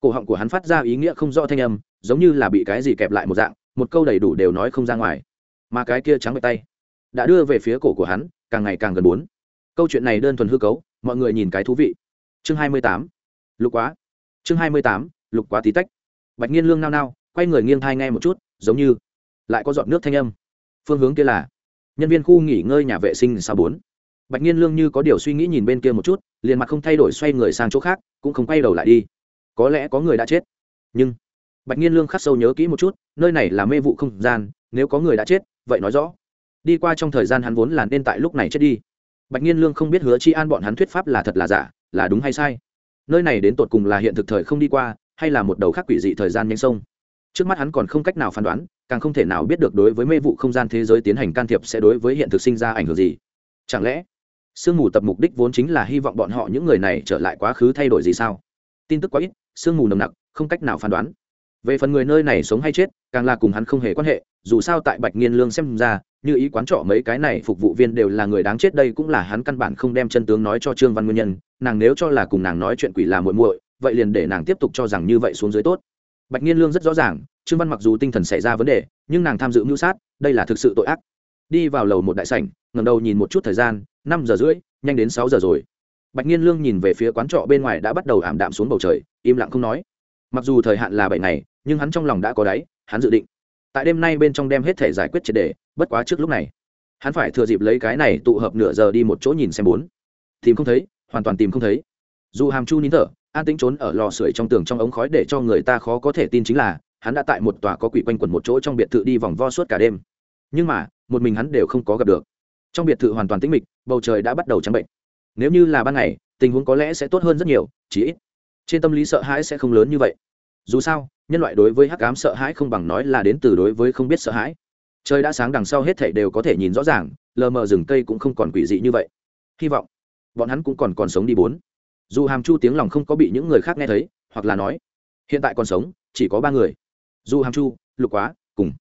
Cổ họng của hắn phát ra ý nghĩa không rõ thanh âm, giống như là bị cái gì kẹp lại một dạng, một câu đầy đủ đều nói không ra ngoài. Mà cái kia trắng bệ tay đã đưa về phía cổ của hắn, càng ngày càng gần bốn. Câu chuyện này đơn thuần hư cấu, mọi người nhìn cái thú vị. Chương hai mươi tám, lục quá. Chương hai mươi tám, lục quá tí tách. Bạch nhiên lương nao nao, quay người nghiêng thai nghe một chút, giống như lại có giọt nước thanh âm phương hướng kia là nhân viên khu nghỉ ngơi nhà vệ sinh sao bốn. Bạch nhiên lương như có điều suy nghĩ nhìn bên kia một chút, liền mặt không thay đổi xoay người sang chỗ khác, cũng không quay đầu lại đi. Có lẽ có người đã chết. Nhưng bạch nhiên lương khắc sâu nhớ kỹ một chút, nơi này là mê vụ không gian, nếu có người đã chết, vậy nói rõ. Đi qua trong thời gian hắn vốn là nên tại lúc này chết đi. Bạch nhiên lương không biết hứa chi an bọn hắn thuyết pháp là thật là giả, là đúng hay sai. Nơi này đến tột cùng là hiện thực thời không đi qua, hay là một đầu khác quỷ dị thời gian nhanh sông. Trước mắt hắn còn không cách nào phán đoán càng không thể nào biết được đối với mê vụ không gian thế giới tiến hành can thiệp sẽ đối với hiện thực sinh ra ảnh hưởng gì. Chẳng lẽ, sương mù tập mục đích vốn chính là hy vọng bọn họ những người này trở lại quá khứ thay đổi gì sao? Tin tức quá ít, sương mù nồng nặc, không cách nào phán đoán. Về phần người nơi này sống hay chết, càng là cùng hắn không hề quan hệ, dù sao tại bạch nghiên lương xem ra, như ý quán trọ mấy cái này phục vụ viên đều là người đáng chết đây cũng là hắn căn bản không đem chân tướng nói cho trương văn nguyên nhân, nàng nếu cho là cùng nàng nói chuyện quỷ là muội muội, vậy liền để nàng tiếp tục cho rằng như vậy xuống dưới tốt. Bạch nghiên lương rất rõ ràng trương văn mặc dù tinh thần xảy ra vấn đề, nhưng nàng tham dự mưu sát, đây là thực sự tội ác. Đi vào lầu một đại sảnh ngầm đầu nhìn một chút thời gian, năm giờ rưỡi, nhanh đến sáu giờ rồi. Bạch nhiên lương nhìn về phía quán trọ bên ngoài đã bắt đầu ảm đạm xuống bầu trời, im lặng không nói. Mặc dù thời hạn là bảy ngày, nhưng hắn trong lòng đã có đáy, hắn dự định. Tại đêm nay bên trong đem hết thể giải quyết triệt đề bất quá trước lúc này, hắn phải thừa dịp lấy cái này tụ hợp nửa giờ đi một chỗ nhìn xem bốn. Tìm không thấy, hoàn toàn tìm không thấy. Dù hàm chu nín thở, an tĩnh trốn ở lò sưởi trong tường trong ống khói để cho người ta khó có thể tin chính là hắn đã tại một tòa có quỷ quanh quẩn một chỗ trong biệt thự đi vòng vo suốt cả đêm. Nhưng mà, một mình hắn đều không có gặp được. Trong biệt thự hoàn toàn tĩnh mịch, bầu trời đã bắt đầu trắng bệnh. Nếu như là ban ngày, tình huống có lẽ sẽ tốt hơn rất nhiều chỉ ít. Trên tâm lý sợ hãi sẽ không lớn như vậy. Dù sao, nhân loại đối với hắc ám sợ hãi không bằng nói là đến từ đối với không biết sợ hãi. Trời đã sáng đằng sau hết thảy đều có thể nhìn rõ ràng, lờ mờ rừng cây cũng không còn quỷ dị như vậy. Hy vọng, bọn hắn cũng còn còn sống đi bốn. Dù hàm chu tiếng lòng không có bị những người khác nghe thấy, hoặc là nói, hiện tại còn sống, chỉ có ba người dù hàm chu, lục quá, cùng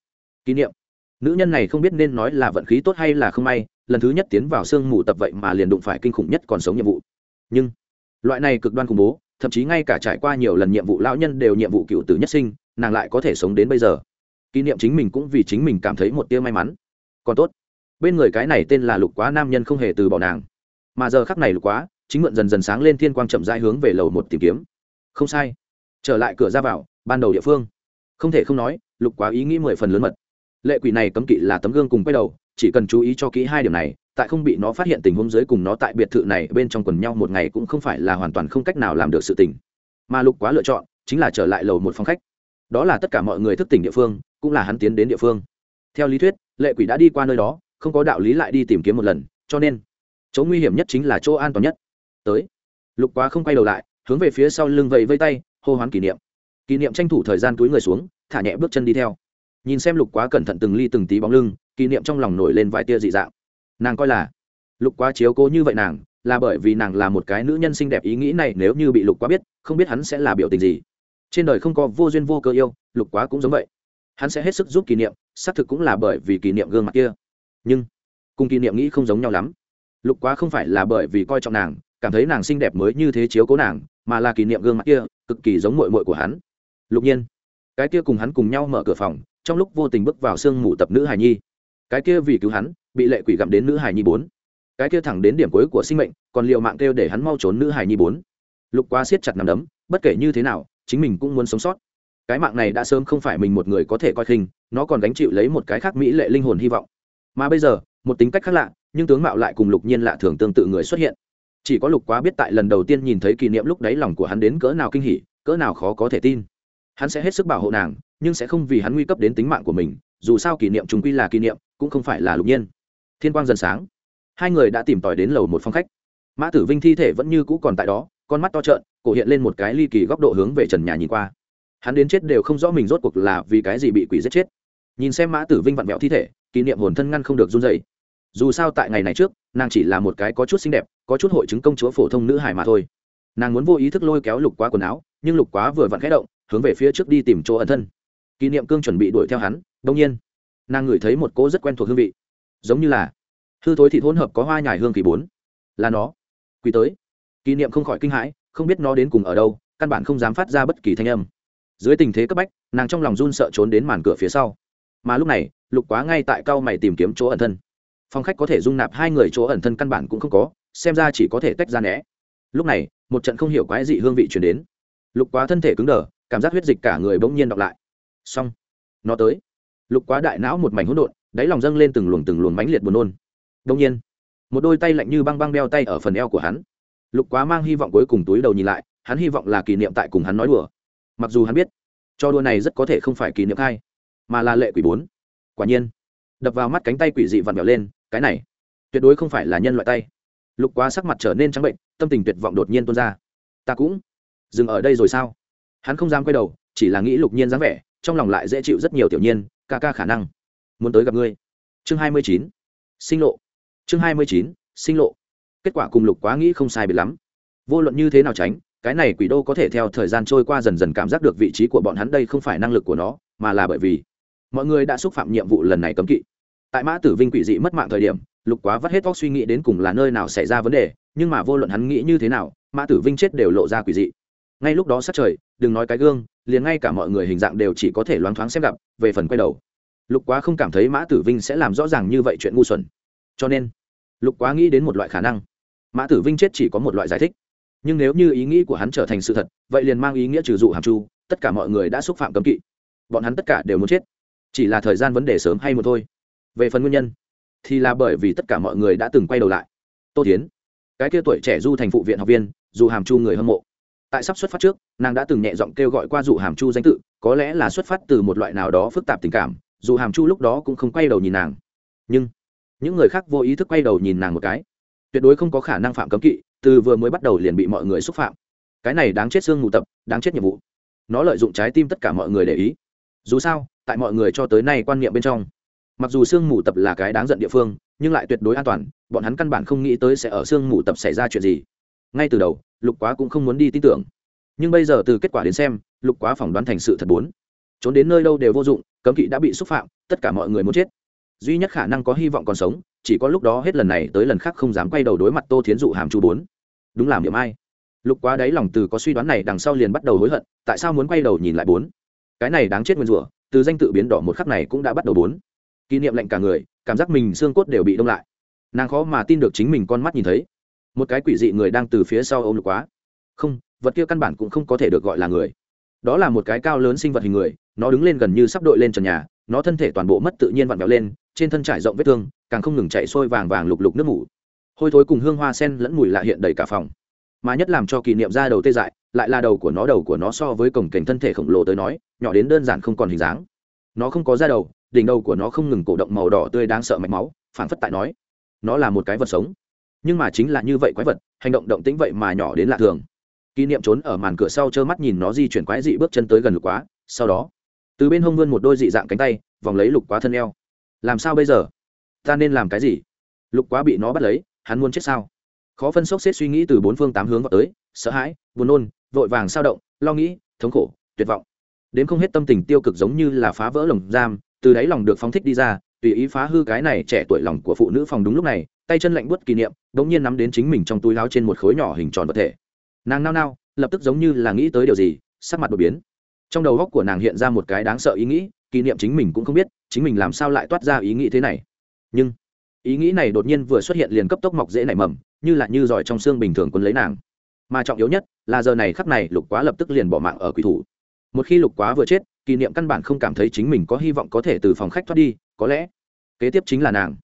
kỷ niệm. Nữ nhân này không biết nên nói là vận khí tốt hay là không may, lần thứ nhất tiến vào sương mù tập vậy mà liền đụng phải kinh khủng nhất còn sống nhiệm vụ. Nhưng, loại này cực đoan khủng bố, thậm chí ngay cả trải qua nhiều lần nhiệm vụ lão nhân đều nhiệm vụ cựu tử nhất sinh, nàng lại có thể sống đến bây giờ. Kỷ niệm chính mình cũng vì chính mình cảm thấy một tia may mắn. Còn tốt, bên người cái này tên là lục quá nam nhân không hề từ bỏ nàng. Mà giờ khắc này lục quá, chính mượn dần dần sáng lên thiên quang chậm rãi hướng về lầu một tìm kiếm. Không sai. Trở lại cửa ra vào, ban đầu địa phương không thể không nói, lục quá ý nghĩ mười phần lớn mật. Lệ quỷ này cấm kỵ là tấm gương cùng quay đầu, chỉ cần chú ý cho kỹ hai điểm này, tại không bị nó phát hiện tình huống dưới cùng nó tại biệt thự này bên trong quần nhau một ngày cũng không phải là hoàn toàn không cách nào làm được sự tình. Mà lục quá lựa chọn, chính là trở lại lầu một phòng khách. Đó là tất cả mọi người thức tỉnh địa phương, cũng là hắn tiến đến địa phương. Theo lý thuyết, lệ quỷ đã đi qua nơi đó, không có đạo lý lại đi tìm kiếm một lần, cho nên, chỗ nguy hiểm nhất chính là chỗ an toàn nhất. Tới, lục quá không quay đầu lại, hướng về phía sau lưng vẫy vây tay, hô hoán kỷ niệm kỷ niệm tranh thủ thời gian túi người xuống, thả nhẹ bước chân đi theo. Nhìn xem lục quá cẩn thận từng ly từng tí bóng lưng, kỷ niệm trong lòng nổi lên vài tia dị dạng. Nàng coi là, lục quá chiếu cố như vậy nàng, là bởi vì nàng là một cái nữ nhân xinh đẹp ý nghĩ này nếu như bị lục quá biết, không biết hắn sẽ là biểu tình gì. Trên đời không có vô duyên vô cơ yêu, lục quá cũng giống vậy. Hắn sẽ hết sức giúp kỷ niệm, xác thực cũng là bởi vì kỷ niệm gương mặt kia. Nhưng, cùng kỷ niệm nghĩ không giống nhau lắm. Lục quá không phải là bởi vì coi trọng nàng, cảm thấy nàng xinh đẹp mới như thế chiếu cố nàng, mà là kỷ niệm gương mặt kia, cực kỳ giống mội mội của hắn lục nhiên. Cái kia cùng hắn cùng nhau mở cửa phòng, trong lúc vô tình bước vào sương mù tập nữ hài nhi. Cái kia vì cứu hắn, bị lệ quỷ gặm đến nữ hài nhi bốn. Cái kia thẳng đến điểm cuối của sinh mệnh, còn liệu mạng kêu để hắn mau trốn nữ hài nhi bốn. Lục quá siết chặt nằm đấm, bất kể như thế nào, chính mình cũng muốn sống sót. Cái mạng này đã sớm không phải mình một người có thể coi khinh, nó còn gánh chịu lấy một cái khác mỹ lệ linh hồn hy vọng. Mà bây giờ, một tính cách khác lạ, nhưng tướng mạo lại cùng lục nhiên lạ thường tương tự người xuất hiện. Chỉ có lục quá biết tại lần đầu tiên nhìn thấy kỷ niệm lúc đấy lòng của hắn đến cỡ nào kinh hỉ, cỡ nào khó có thể tin hắn sẽ hết sức bảo hộ nàng, nhưng sẽ không vì hắn nguy cấp đến tính mạng của mình, dù sao kỷ niệm chúng quy là kỷ niệm, cũng không phải là lục nhiên. Thiên quang dần sáng, hai người đã tìm tòi đến lầu một phòng khách. Mã tử vinh thi thể vẫn như cũ còn tại đó, con mắt to trợn, cổ hiện lên một cái ly kỳ góc độ hướng về trần nhà nhìn qua. Hắn đến chết đều không rõ mình rốt cuộc là vì cái gì bị quỷ giết chết. Nhìn xem mã tử vinh vặn vẹo thi thể, kỷ niệm hồn thân ngăn không được run dày dù sao tại ngày này trước, nàng chỉ là một cái có chút xinh đẹp, có chút hội chứng công chúa phổ thông nữ hải mà thôi. Nàng muốn vô ý thức lôi kéo lục quá quần áo, nhưng lục quá vừa vặn khẽ động hướng về phía trước đi tìm chỗ ẩn thân. Kỷ niệm cương chuẩn bị đuổi theo hắn, đông nhiên, nàng ngửi thấy một cỗ rất quen thuộc hương vị. Giống như là, hư thối thịt hỗn hợp có hoa nhài hương kỳ bốn. Là nó. Quỳ tới. Kỷ niệm không khỏi kinh hãi, không biết nó đến cùng ở đâu, căn bản không dám phát ra bất kỳ thanh âm. Dưới tình thế cấp bách, nàng trong lòng run sợ trốn đến màn cửa phía sau. Mà lúc này, lục quá ngay tại cao mày tìm kiếm chỗ ẩn thân. Phòng khách có thể dung nạp hai người chỗ ẩn thân căn bản cũng không có, xem ra chỉ có thể tách ra né. Lúc này, một trận không hiểu quái dị hương vị chuyển đến. Lục quá thân thể cứng đờ cảm giác huyết dịch cả người bỗng nhiên đọc lại. Xong. Nó tới. Lục quá đại não một mảnh hỗn độn, đáy lòng dâng lên từng luồng từng luồng mãnh liệt buồn nôn. Đông nhiên, một đôi tay lạnh như băng băng đeo tay ở phần eo của hắn. Lục quá mang hy vọng cuối cùng túi đầu nhìn lại, hắn hy vọng là kỷ niệm tại cùng hắn nói đùa. Mặc dù hắn biết cho đùa này rất có thể không phải kỷ niệm hai mà là lệ quỷ bốn. Quả nhiên, đập vào mắt cánh tay quỷ dị vặn vẹo lên, cái này, tuyệt đối không phải là nhân loại tay. Lục quá sắc mặt trở nên trắng bệnh, tâm tình tuyệt vọng đột nhiên tuôn ra. Ta cũng dừng ở đây rồi sao? Hắn không dám quay đầu, chỉ là nghĩ lục nhiên dáng vẻ, trong lòng lại dễ chịu rất nhiều tiểu nhiên, ca ca khả năng muốn tới gặp ngươi. Chương hai mươi chín, sinh lộ. Chương hai mươi chín, sinh lộ. Kết quả cùng lục quá nghĩ không sai biệt lắm. Vô luận như thế nào tránh, cái này quỷ đô có thể theo thời gian trôi qua dần dần cảm giác được vị trí của bọn hắn đây không phải năng lực của nó, mà là bởi vì mọi người đã xúc phạm nhiệm vụ lần này cấm kỵ. Tại mã tử vinh quỷ dị mất mạng thời điểm, lục quá vắt hết óc suy nghĩ đến cùng là nơi nào xảy ra vấn đề, nhưng mà vô luận hắn nghĩ như thế nào, mã tử vinh chết đều lộ ra quỷ dị ngay lúc đó sát trời, đừng nói cái gương, liền ngay cả mọi người hình dạng đều chỉ có thể loáng thoáng xem gặp, về phần quay đầu. Lục quá không cảm thấy mã tử vinh sẽ làm rõ ràng như vậy chuyện ngu xuẩn. Cho nên, lục quá nghĩ đến một loại khả năng. Mã tử vinh chết chỉ có một loại giải thích. Nhưng nếu như ý nghĩ của hắn trở thành sự thật, vậy liền mang ý nghĩa trừ dụ hàm chu, tất cả mọi người đã xúc phạm cấm kỵ. Bọn hắn tất cả đều muốn chết. Chỉ là thời gian vấn đề sớm hay một thôi. Về phần nguyên nhân, thì là bởi vì tất cả mọi người đã từng quay đầu lại. Tô tiến cái kia tuổi trẻ du thành phụ viện học viên, dù hàm chu người hâm mộ tại sắp xuất phát trước, nàng đã từng nhẹ giọng kêu gọi qua dụ hàm chu danh tự, có lẽ là xuất phát từ một loại nào đó phức tạp tình cảm dù hàm chu lúc đó cũng không quay đầu nhìn nàng. Nhưng, những người khác vô ý thức quay đầu nhìn nàng một cái. Tuyệt đối không có khả năng phạm cấm kỵ, từ vừa mới bắt đầu liền bị mọi người xúc phạm. Cái này đáng chết xương ngủ tập, đáng chết nhiệm vụ. Nó lợi dụng trái tim tất cả mọi người để ý. Dù sao, tại mọi người cho tới nay quan niệm bên trong, mặc dù sương mù tập là cái đáng giận địa phương, nhưng lại tuyệt đối an toàn, bọn hắn căn bản không nghĩ tới sẽ ở sương mù tập xảy ra chuyện gì ngay từ đầu, lục quá cũng không muốn đi tin tưởng. Nhưng bây giờ từ kết quả đến xem, lục quá phỏng đoán thành sự thật bốn. Trốn đến nơi đâu đều vô dụng, cấm kỵ đã bị xúc phạm, tất cả mọi người muốn chết. Duy nhất khả năng có hy vọng còn sống, chỉ có lúc đó hết lần này tới lần khác không dám quay đầu đối mặt tô thiến dụ hàm chu bốn. Đúng làm điểm ai. Lục quá đáy lòng từ có suy đoán này đằng sau liền bắt đầu hối hận, tại sao muốn quay đầu nhìn lại bốn? Cái này đáng chết nguyên rủa, từ danh tự biến đỏ một khắc này cũng đã bắt đầu bốn. Kỷ niệm lệnh cả người, cảm giác mình xương cốt đều bị đông lại. Nàng khó mà tin được chính mình con mắt nhìn thấy một cái quỷ dị người đang từ phía sau ôm lục quá. Không, vật kia căn bản cũng không có thể được gọi là người. Đó là một cái cao lớn sinh vật hình người, nó đứng lên gần như sắp đội lên trần nhà, nó thân thể toàn bộ mất tự nhiên vặn vẹo lên, trên thân trải rộng vết thương, càng không ngừng chạy sôi vàng vàng lục lục nước mủ. Hôi thối cùng hương hoa sen lẫn mùi lạ hiện đầy cả phòng. Mà nhất làm cho kỷ niệm ra đầu tê dại, lại là đầu của nó, đầu của nó so với cổng cảnh thân thể khổng lồ tới nói, nhỏ đến đơn giản không còn hình dáng. Nó không có da đầu, đỉnh đầu của nó không ngừng cổ động màu đỏ tươi đáng sợ mạch máu phản phất tại nói, nó là một cái vật sống nhưng mà chính là như vậy quái vật, hành động động tĩnh vậy mà nhỏ đến lạ thường. Kỷ niệm trốn ở màn cửa sau trơ mắt nhìn nó di chuyển quái dị bước chân tới gần lục quá, sau đó, từ bên hông vươn một đôi dị dạng cánh tay, vòng lấy lục quá thân eo. Làm sao bây giờ? Ta nên làm cái gì? Lục quá bị nó bắt lấy, hắn muốn chết sao? Khó phân sốc xếp suy nghĩ từ bốn phương tám hướng vào tới, sợ hãi, buồn nôn, vội vàng sao động, lo nghĩ, thống khổ, tuyệt vọng. Đến không hết tâm tình tiêu cực giống như là phá vỡ lồng giam, từ đáy lòng được phóng thích đi ra, tùy ý phá hư cái này trẻ tuổi lòng của phụ nữ phòng đúng lúc này tay chân lạnh buốt kỷ niệm đ ỗ n g nhiên nắm đến chính mình trong túi láo trên một khối nhỏ hình tròn vật thể. Nàng nao nao, lập tức giống như là nghĩ tới điều gì, sắc mặt đột biến. Trong đầu góc của nàng hiện ra một cái đáng sợ ý nghĩ, kỷ niệm chính mình cũng không biết, chính mình làm sao lại toát ra ý nghĩ thế này. Nhưng, ý nghĩ này đột nhiên vừa xuất hiện liền cấp tốc mọc dễ nảy mầm, như là như giỏi trong xương bình thường quân lấy nàng. Mà trọng yếu nhất, là giờ này khắc này lục quá lập tức liền bỏ mạng ở quỷ thủ. Một khi lục quá vừa chết, kỷ niệm căn bản không cảm thấy chính mình có hy vọng có thể từ phòng khách thoát đi, có lẽ kế tiếp chính là nàng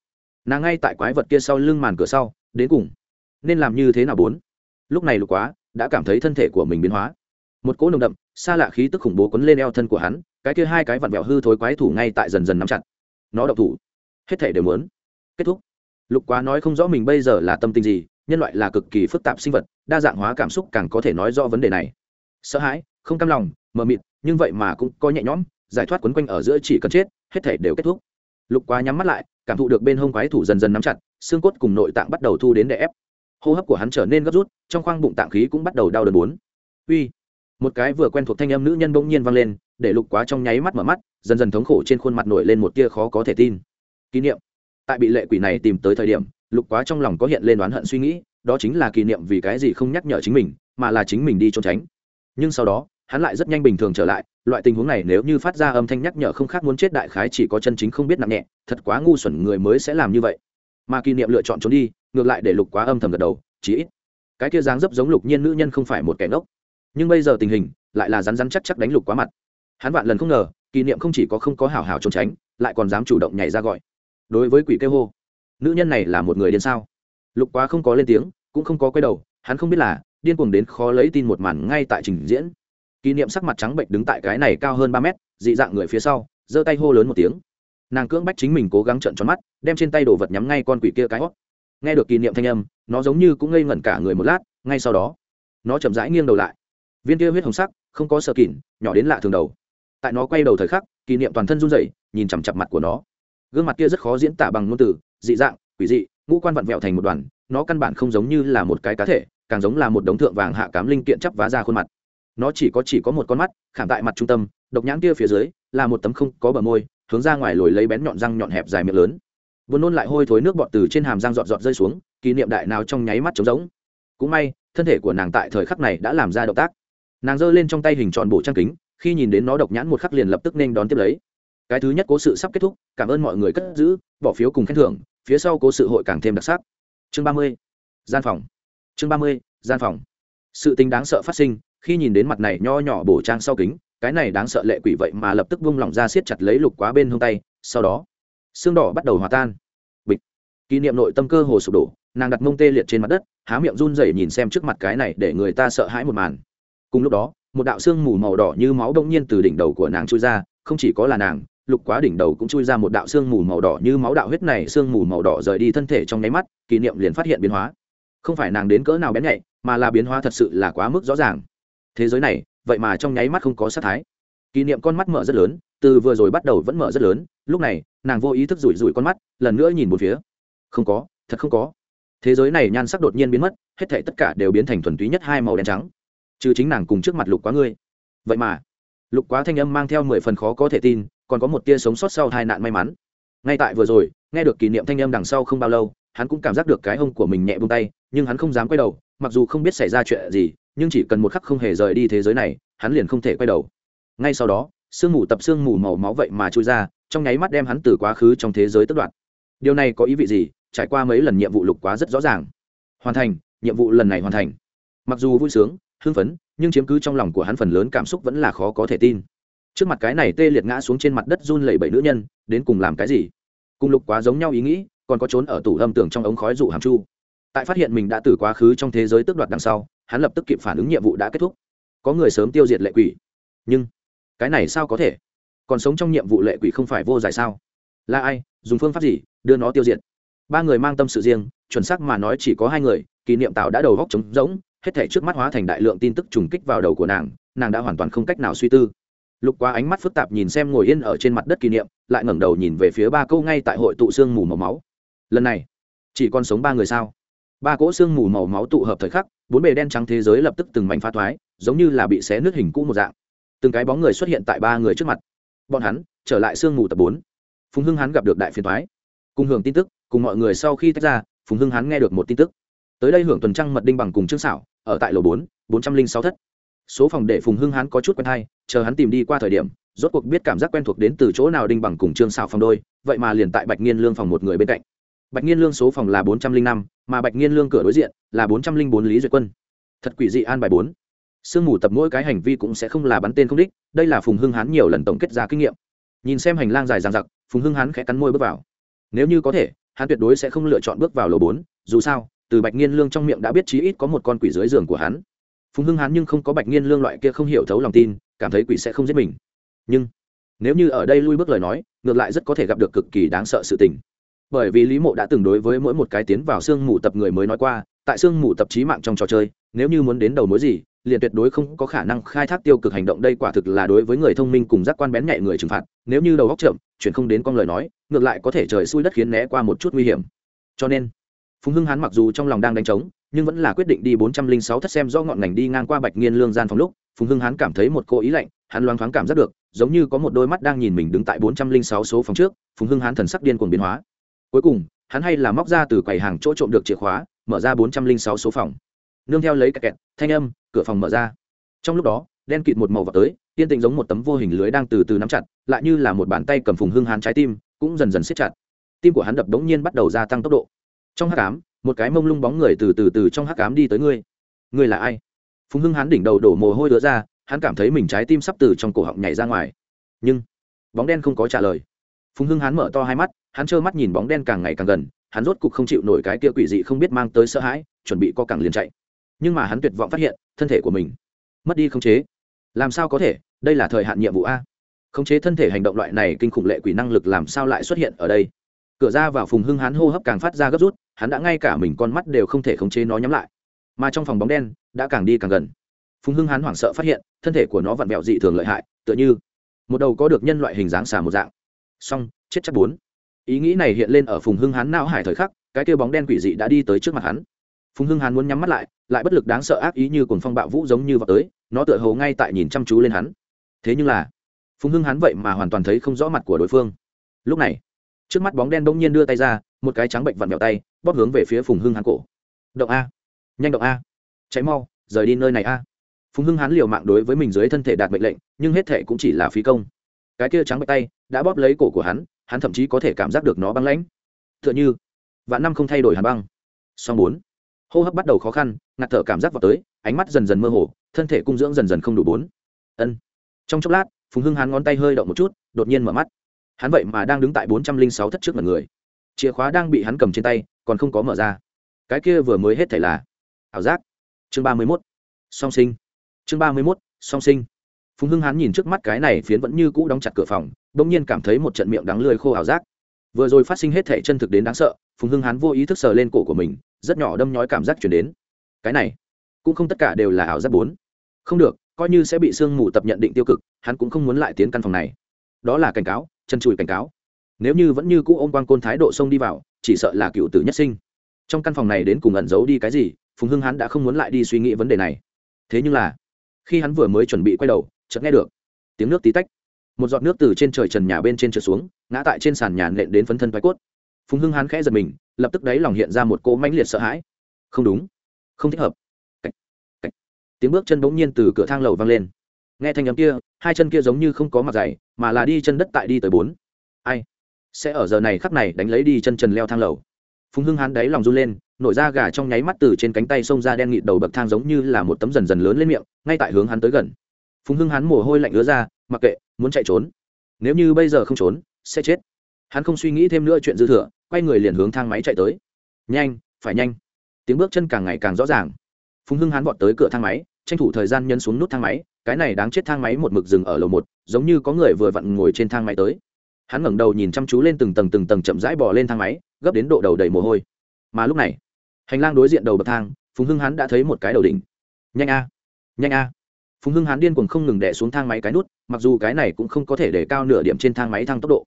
nàng ngay tại quái vật kia sau lưng màn cửa sau, đến cùng, nên làm như thế nào bốn? Lúc này lục quá, đã cảm thấy thân thể của mình biến hóa. Một cỗ nồng đậm, xa lạ khí tức khủng bố quấn lên eo thân của hắn, cái kia hai cái vặn vẹo hư thối quái thủ ngay tại dần dần nắm chặt. Nó đậu thủ. Hết thể đều muốn kết thúc. Lục quá nói không rõ mình bây giờ là tâm tình gì, nhân loại là cực kỳ phức tạp sinh vật, đa dạng hóa cảm xúc càng có thể nói rõ vấn đề này. Sợ hãi, không cam lòng, mờ mịt, nhưng vậy mà cũng có nhẹ nhõm, giải thoát quấn quanh ở giữa chỉ cần chết, hết thể đều kết thúc. Lục quá nhắm mắt lại cảm thụ được bên hông quái thủ dần dần nắm chặt, xương cốt cùng nội tạng bắt đầu thu đến đè ép. Hô hấp của hắn trở nên gấp rút, trong khoang bụng tạng khí cũng bắt đầu đau đớn bốn. Uy! Một cái vừa quen thuộc thanh âm nữ nhân bỗng nhiên vang lên, để lục quá trong nháy mắt mở mắt, dần dần thống khổ trên khuôn mặt nổi lên một tia khó có thể tin. Kỷ niệm. Tại bị lệ quỷ này tìm tới thời điểm, lục quá trong lòng có hiện lên oán hận suy nghĩ, đó chính là kỷ niệm vì cái gì không nhắc nhở chính mình, mà là chính mình đi trốn tránh. Nhưng sau đó hắn lại rất nhanh bình thường trở lại, loại tình huống này nếu như phát ra âm thanh nhắc nhở không khác muốn chết đại khái chỉ có chân chính không biết nặng nhẹ, thật quá ngu xuẩn người mới sẽ làm như vậy. Mà kỷ niệm lựa chọn trốn đi, ngược lại để lục quá âm thầm gật đầu chỉ ít, cái kia dáng dấp giống lục nhiên nữ nhân không phải một kẻ ngốc. Nhưng bây giờ tình hình, lại là rắn rắn chắc chắc đánh lục quá mặt. Hắn vạn lần không ngờ, kỷ niệm không chỉ có không có hảo hảo trốn tránh, lại còn dám chủ động nhảy ra gọi. Đối với quỷ kêu hô, nữ nhân này là một người điên sao? Lục quá không có lên tiếng, cũng không có quay đầu, hắn không biết là điên cuồng đến khó lấy tin một màn ngay tại trình diễn kỷ niệm sắc mặt trắng bệnh đứng tại cái này cao hơn ba mét, dị dạng người phía sau, giơ tay hô lớn một tiếng. Nàng cưỡng bách chính mình cố gắng trợn tròn mắt, đem trên tay đồ vật nhắm ngay con quỷ kia cái hót. Nghe được kỷ niệm thanh âm, nó giống như cũng ngây ngẩn cả người một lát, ngay sau đó, nó chậm rãi nghiêng đầu lại. Viên kia huyết hồng sắc, không có sợ kỉn nhỏ đến lạ thường đầu. Tại nó quay đầu thời khắc, kỷ niệm toàn thân run rẩy, nhìn chằm chặp mặt của nó. Gương mặt kia rất khó diễn tả bằng ngôn từ, dị dạng, quỷ dị, ngũ quan vặn vẹo thành một đoàn, nó căn bản không giống như là một cái cá thể, càng giống là một đống thượng vàng hạ cám linh kiện chắp vá ra khuôn mặt nó chỉ có chỉ có một con mắt, khảm tại mặt trung tâm, độc nhãn kia phía dưới là một tấm không có bờ môi, hướng ra ngoài lồi lấy bén nhọn răng nhọn hẹp dài miệng lớn. Buồn nôn lại hôi thối nước bọt từ trên hàm răng giọt giọt rơi xuống, kỷ niệm đại nào trong nháy mắt trống rỗng. Cũng may, thân thể của nàng tại thời khắc này đã làm ra động tác. Nàng giơ lên trong tay hình tròn bộ trang kính, khi nhìn đến nó độc nhãn một khắc liền lập tức nên đón tiếp lấy. Cái thứ nhất cố sự sắp kết thúc, cảm ơn mọi người cất giữ, bỏ phiếu cùng khen thưởng, phía sau cố sự hội càng thêm đặc sắc. Chương ba mươi, gian phòng. Chương ba mươi, gian phòng. Sự tính đáng sợ phát sinh khi nhìn đến mặt này nho nhỏ bổ trang sau kính, cái này đáng sợ lệ quỷ vậy mà lập tức vung lỏng ra siết chặt lấy lục quá bên hông tay, sau đó, xương đỏ bắt đầu hòa tan. Bịch. Kỷ niệm nội tâm cơ hồ sụp đổ, nàng đặt mông tê liệt trên mặt đất, há miệng run rẩy nhìn xem trước mặt cái này để người ta sợ hãi một màn. Cùng lúc đó, một đạo xương mù màu đỏ như máu đông nhiên từ đỉnh đầu của nàng chui ra, không chỉ có là nàng, lục quá đỉnh đầu cũng chui ra một đạo xương mù màu đỏ như máu đạo huyết này xương mù màu đỏ rời đi thân thể trong nháy mắt, kỷ niệm liền phát hiện biến hóa. Không phải nàng đến cỡ nào bén nhạy, mà là biến hóa thật sự là quá mức rõ ràng thế giới này, vậy mà trong nháy mắt không có sát thái. Kỷ niệm con mắt mở rất lớn, từ vừa rồi bắt đầu vẫn mở rất lớn, lúc này, nàng vô ý thức rủi rủi con mắt, lần nữa nhìn một phía. Không có, thật không có. Thế giới này nhan sắc đột nhiên biến mất, hết thể tất cả đều biến thành thuần túy nhất hai màu đen trắng. Trừ chính nàng cùng trước mặt lục quá ngươi. Vậy mà, lục quá thanh âm mang theo mười phần khó có thể tin, còn có một tia sống sót sau hai nạn may mắn. Ngay tại vừa rồi, nghe được kỷ niệm thanh âm đằng sau không bao lâu, hắn cũng cảm giác được cái hông của mình nhẹ buông tay, nhưng hắn không dám quay đầu, mặc dù không biết xảy ra chuyện gì nhưng chỉ cần một khắc không hề rời đi thế giới này, hắn liền không thể quay đầu. Ngay sau đó, sương mù tập sương mù màu máu vậy mà trôi ra, trong nháy mắt đem hắn từ quá khứ trong thế giới tất đoạn điều này có ý vị gì? Trải qua mấy lần nhiệm vụ lục quá rất rõ ràng. Hoàn thành, nhiệm vụ lần này hoàn thành. Mặc dù vui sướng, hưng phấn, nhưng chiếm cứ trong lòng của hắn phần lớn cảm xúc vẫn là khó có thể tin. Trước mặt cái này tê liệt ngã xuống trên mặt đất run lẩy bẩy nữ nhân, đến cùng làm cái gì? Cùng lục quá giống nhau ý nghĩ, còn có trốn ở tủ âm tưởng trong ống khói dụ hàm chu. Tại phát hiện mình đã từ quá khứ trong thế giới tước đoạt đằng sau hắn lập tức kịp phản ứng nhiệm vụ đã kết thúc. Có người sớm tiêu diệt lệ quỷ. Nhưng, cái này sao có thể? Còn sống trong nhiệm vụ lệ quỷ không phải vô giải sao? Là ai? Dùng phương pháp gì đưa nó tiêu diệt? Ba người mang tâm sự riêng, chuẩn xác mà nói chỉ có hai người, kỷ niệm tạo đã đầu góc trống rỗng, hết thể trước mắt hóa thành đại lượng tin tức trùng kích vào đầu của nàng nàng đã hoàn toàn không cách nào suy tư. Lục qua ánh mắt phức tạp nhìn xem ngồi yên ở trên mặt đất kỷ niệm, lại ngẩng đầu nhìn về phía ba câu ngay tại hội tụ xương mù màu máu. Lần này, chỉ còn sống ba người sao? Ba cỗ xương mù màu máu tụ hợp thời khắc bốn bề đen trắng thế giới lập tức từng mảnh phá thoái, giống như là bị xé nước hình cũ một dạng. Từng cái bóng người xuất hiện tại ba người trước mặt. Bọn hắn trở lại sương mù tập bốn. Phùng hưng hắn gặp được đại phiền thoái. Cùng hưởng tin tức, cùng mọi người sau khi tách ra, phùng hưng hắn nghe được một tin tức. Tới đây hưởng tuần trăng mật đinh bằng cùng trương xảo, ở tại lầu bốn bốn trăm linh sáu thất. Số phòng để phùng hưng hắn có chút quen hay, chờ hắn tìm đi qua thời điểm, rốt cuộc biết cảm giác quen thuộc đến từ chỗ nào đinh bằng cùng trương xảo phòng đôi, vậy mà liền tại bạch nghiên lương phòng một người bên cạnh bạch nghiên lương số phòng là bốn trăm linh năm, mà bạch nghiên lương cửa đối diện là bốn trăm linh bốn lý duyệt quân. Thật quỷ dị an bài bốn. Sương mù tập mỗi cái hành vi cũng sẽ không là bắn tên không đích, đây là phùng hưng hán nhiều lần tổng kết ra kinh nghiệm. Nhìn xem hành lang dài dằng dặc, phùng hưng hán khẽ cắn môi bước vào. Nếu như có thể, hắn tuyệt đối sẽ không lựa chọn bước vào lầu bốn, dù sao, từ bạch nghiên lương trong miệng đã biết chí ít có một con quỷ dưới giường của hắn. Phùng hưng hán nhưng không có bạch nghiên lương loại kia không hiểu thấu lòng tin, cảm thấy quỷ sẽ không giết mình. Nhưng, nếu như ở đây lui bước lời nói, ngược lại rất có thể gặp được cực kỳ đáng sợ sự tình bởi vì lý mộ đã từng đối với mỗi một cái tiến vào sương mù tập người mới nói qua, tại sương mù tập trí mạng trong trò chơi, nếu như muốn đến đầu mối gì, liền tuyệt đối không có khả năng khai thác tiêu cực hành động đây quả thực là đối với người thông minh cùng giác quan bén nhạy người trừng phạt, nếu như đầu góc chậm, chuyển không đến con lời nói, ngược lại có thể trời xui đất khiến né qua một chút nguy hiểm. Cho nên, phùng hưng Hán mặc dù trong lòng đang đánh trống, nhưng vẫn là quyết định đi bốn trăm linh sáu thất xem do ngọn ngành đi ngang qua bạch nghiên lương gian phòng lúc, phùng hưng Hán cảm thấy một cô ý lạnh, hắn loáng thoáng cảm giác được, giống như có một đôi mắt đang nhìn mình đứng tại bốn trăm linh sáu số phòng trước, phùng hưng Hán thần sắc điên cuồng biến hóa cuối cùng, hắn hay là móc ra từ quầy hàng chỗ trộm được chìa khóa, mở ra bốn trăm linh sáu số phòng. Nương theo lấy kẹt kẹt, thanh âm, cửa phòng mở ra. Trong lúc đó, đen kịt một màu vào tới, tiên tĩnh giống một tấm vô hình lưới đang từ từ nắm chặt, lại như là một bàn tay cầm phùng hưng hán trái tim, cũng dần dần siết chặt. Tim của hắn đập đống nhiên bắt đầu gia tăng tốc độ. Trong hắc ám, một cái mông lung bóng người từ từ từ trong hắc ám đi tới ngươi. Ngươi là ai? Phùng hưng hán đỉnh đầu đổ mồ hôi đứa ra, hắn cảm thấy mình trái tim sắp từ trong cổ họng nhảy ra ngoài. Nhưng, bóng đen không có trả lời. Phùng hưng hán mở to hai mắt hắn trơ mắt nhìn bóng đen càng ngày càng gần, hắn rốt cục không chịu nổi cái kia quỷ dị không biết mang tới sợ hãi, chuẩn bị co cẳng liền chạy. Nhưng mà hắn tuyệt vọng phát hiện, thân thể của mình mất đi khống chế. Làm sao có thể? Đây là thời hạn nhiệm vụ a. Khống chế thân thể hành động loại này kinh khủng lệ quỷ năng lực làm sao lại xuất hiện ở đây? Cửa ra vào phùng hưng hắn hô hấp càng phát ra gấp rút, hắn đã ngay cả mình con mắt đều không thể khống chế nó nhắm lại. Mà trong phòng bóng đen, đã càng đi càng gần. Phùng hưng hắn hoảng sợ phát hiện, thân thể của nó vặn vẹo dị thường lợi hại, tựa như một đầu có được nhân loại hình dáng xà một dạng. Song chết chắc bốn ý nghĩ này hiện lên ở phùng hưng Hán não hải thời khắc, cái kêu bóng đen quỷ dị đã đi tới trước mặt hắn. Phùng hưng Hán muốn nhắm mắt lại lại bất lực đáng sợ ác ý như cồn phong bạo vũ giống như vào tới, nó tựa hồ ngay tại nhìn chăm chú lên hắn. Thế nhưng là, phùng hưng Hán vậy mà hoàn toàn thấy không rõ mặt của đối phương. Lúc này, trước mắt bóng đen bỗng nhiên đưa tay ra, một cái trắng bệnh vặn vẹo tay, bóp hướng về phía phùng hưng Hán cổ. Động a, nhanh động a cháy mau, rời đi nơi này a. Phùng hưng Hán liều mạng đối với mình dưới thân thể đạt mệnh lệnh, nhưng hết thể cũng chỉ là phí công. Cái kia trắng bệnh tay đã bóp lấy cổ của hắn hắn thậm chí có thể cảm giác được nó băng lãnh. Tựa như, vạn năm không thay đổi hàn băng. Song bốn, hô hấp bắt đầu khó khăn, ngạt thở cảm giác vào tới, ánh mắt dần dần mơ hồ, thân thể cung dưỡng dần dần không đủ bốn. Ân. Trong chốc lát, phùng hưng hắn ngón tay hơi động một chút, đột nhiên mở mắt. Hắn vậy mà đang đứng tại bốn trăm linh sáu thất trước mặt người. Chìa khóa đang bị hắn cầm trên tay, còn không có mở ra. Cái kia vừa mới hết thể là, ảo giác. Chương ba mươi mốt, song sinh. Chương ba mươi mốt, song sinh phùng hưng Hán nhìn trước mắt cái này phiến vẫn như cũ đóng chặt cửa phòng đ ỗ n g nhiên cảm thấy một trận miệng đắng lười khô ảo giác. Vừa rồi phát sinh hết thể chân thực đến đáng sợ, phùng hưng Hán vô ý thức sờ lên cổ của mình, rất nhỏ đâm nhói cảm giác chuyển đến. Cái này, cũng không tất cả đều là ảo giác bốn. Không được, coi như sẽ bị sương mù tập nhận định tiêu cực, hắn cũng không muốn lại tiến căn phòng này. Đó là cảnh cáo, chân chùi cảnh cáo. Nếu như vẫn như cũ ôm quan côn thái độ xông đi vào, chỉ sợ là cựu tử nhất sinh. Trong căn phòng này đến cùng ẩn giấu đi cái gì, phùng hưng hắn đã không muốn lại đi suy nghĩ vấn đề này. Thế nhưng là, khi hắn vừa mới chuẩn bị quay đầu chợt nghe được tiếng nước tí tách. Một giọt nước từ trên trời trần nhà bên trên trượt xuống, ngã tại trên sàn nhà nện đến phấn thân thoái cốt. Phùng hưng hán khẽ giật mình, lập tức đáy lòng hiện ra một cỗ mãnh liệt sợ hãi. Không đúng, không thích hợp. Cách. Cách. tiếng bước chân bỗng nhiên từ cửa thang lầu vang lên. Nghe thanh âm kia, hai chân kia giống như không có mặt dày, mà là đi chân đất tại đi tới bốn. Ai? Sẽ ở giờ này khắc này đánh lấy đi chân trần leo thang lầu. Phùng hưng hán đáy lòng run lên, nổi da gà trong nháy mắt từ trên cánh tay xông ra đen nghịt đầu bậc thang giống như là một tấm dần dần lớn lên miệng, ngay tại hướng hắn tới gần phùng hưng hắn mồ hôi lạnh ứa ra, mặc kệ, muốn chạy trốn. Nếu như bây giờ không trốn, sẽ chết. Hắn không suy nghĩ thêm nữa chuyện dư thừa, quay người liền hướng thang máy chạy tới. Nhanh, phải nhanh. Tiếng bước chân càng ngày càng rõ ràng. Phùng hưng hắn vọt tới cửa thang máy, tranh thủ thời gian nhân xuống nút thang máy, cái này đáng chết thang máy một mực dừng ở lầu một, giống như có người vừa vặn ngồi trên thang máy tới. Hắn ngẩng đầu nhìn chăm chú lên từng tầng từng tầng chậm rãi bò lên thang máy, gấp đến độ đầu đầy mồ hôi. Mà lúc này, hành lang đối diện đầu bậc thang, phùng hưng hắn đã thấy một cái đầu đỉnh. Nhanh a nhanh a phùng hưng Hán điên cuồng không ngừng đẻ xuống thang máy cái nút, mặc dù cái này cũng không có thể để cao nửa điểm trên thang máy thang tốc độ.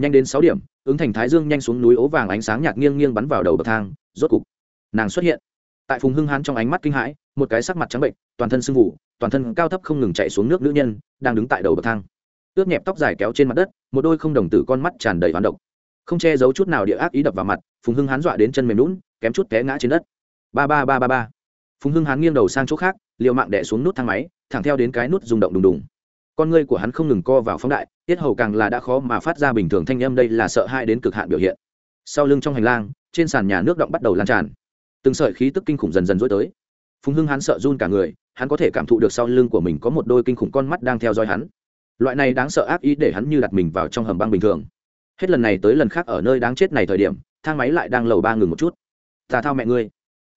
Nhanh đến sáu điểm, ứng thành thái dương nhanh xuống núi ố vàng ánh sáng nhạt nghiêng nghiêng bắn vào đầu bậc thang, rốt cục, nàng xuất hiện. Tại phùng hưng Hán trong ánh mắt kinh hãi, một cái sắc mặt trắng bệnh, toàn thân sưng vụ toàn thân cao thấp không ngừng chạy xuống nước nữ nhân, đang đứng tại đầu bậc thang. Ướt nhẹp tóc dài kéo trên mặt đất, một đôi không đồng tử con mắt tràn đầy hoán độc. Không che giấu chút nào địa ác ý đập vào mặt, phùng hưng Hán dọa đến chân mềm lún kém chút té ngã trên đất. Ba ba ba ba ba phùng hưng hán nghiêng đầu sang chỗ khác l mạng đẻ xuống nút thang máy, thẳng theo đến cái nút rung động đùng đùng. Con ngươi của hắn không ngừng co vào phóng đại, tiết hầu càng là đã khó mà phát ra bình thường thanh âm đây là sợ hãi đến cực hạn biểu hiện. Sau lưng trong hành lang, trên sàn nhà nước động bắt đầu lan tràn. Từng sợi khí tức kinh khủng dần dần dối tới. Phùng hưng hắn sợ run cả người, hắn có thể cảm thụ được sau lưng của mình có một đôi kinh khủng con mắt đang theo dõi hắn. Loại này đáng sợ ác ý để hắn như đặt mình vào trong hầm băng bình thường. Hết lần này tới lần khác ở nơi đáng chết này thời điểm, thang máy lại đang lầu ba ngừng một chút. Ta thao mẹ ngươi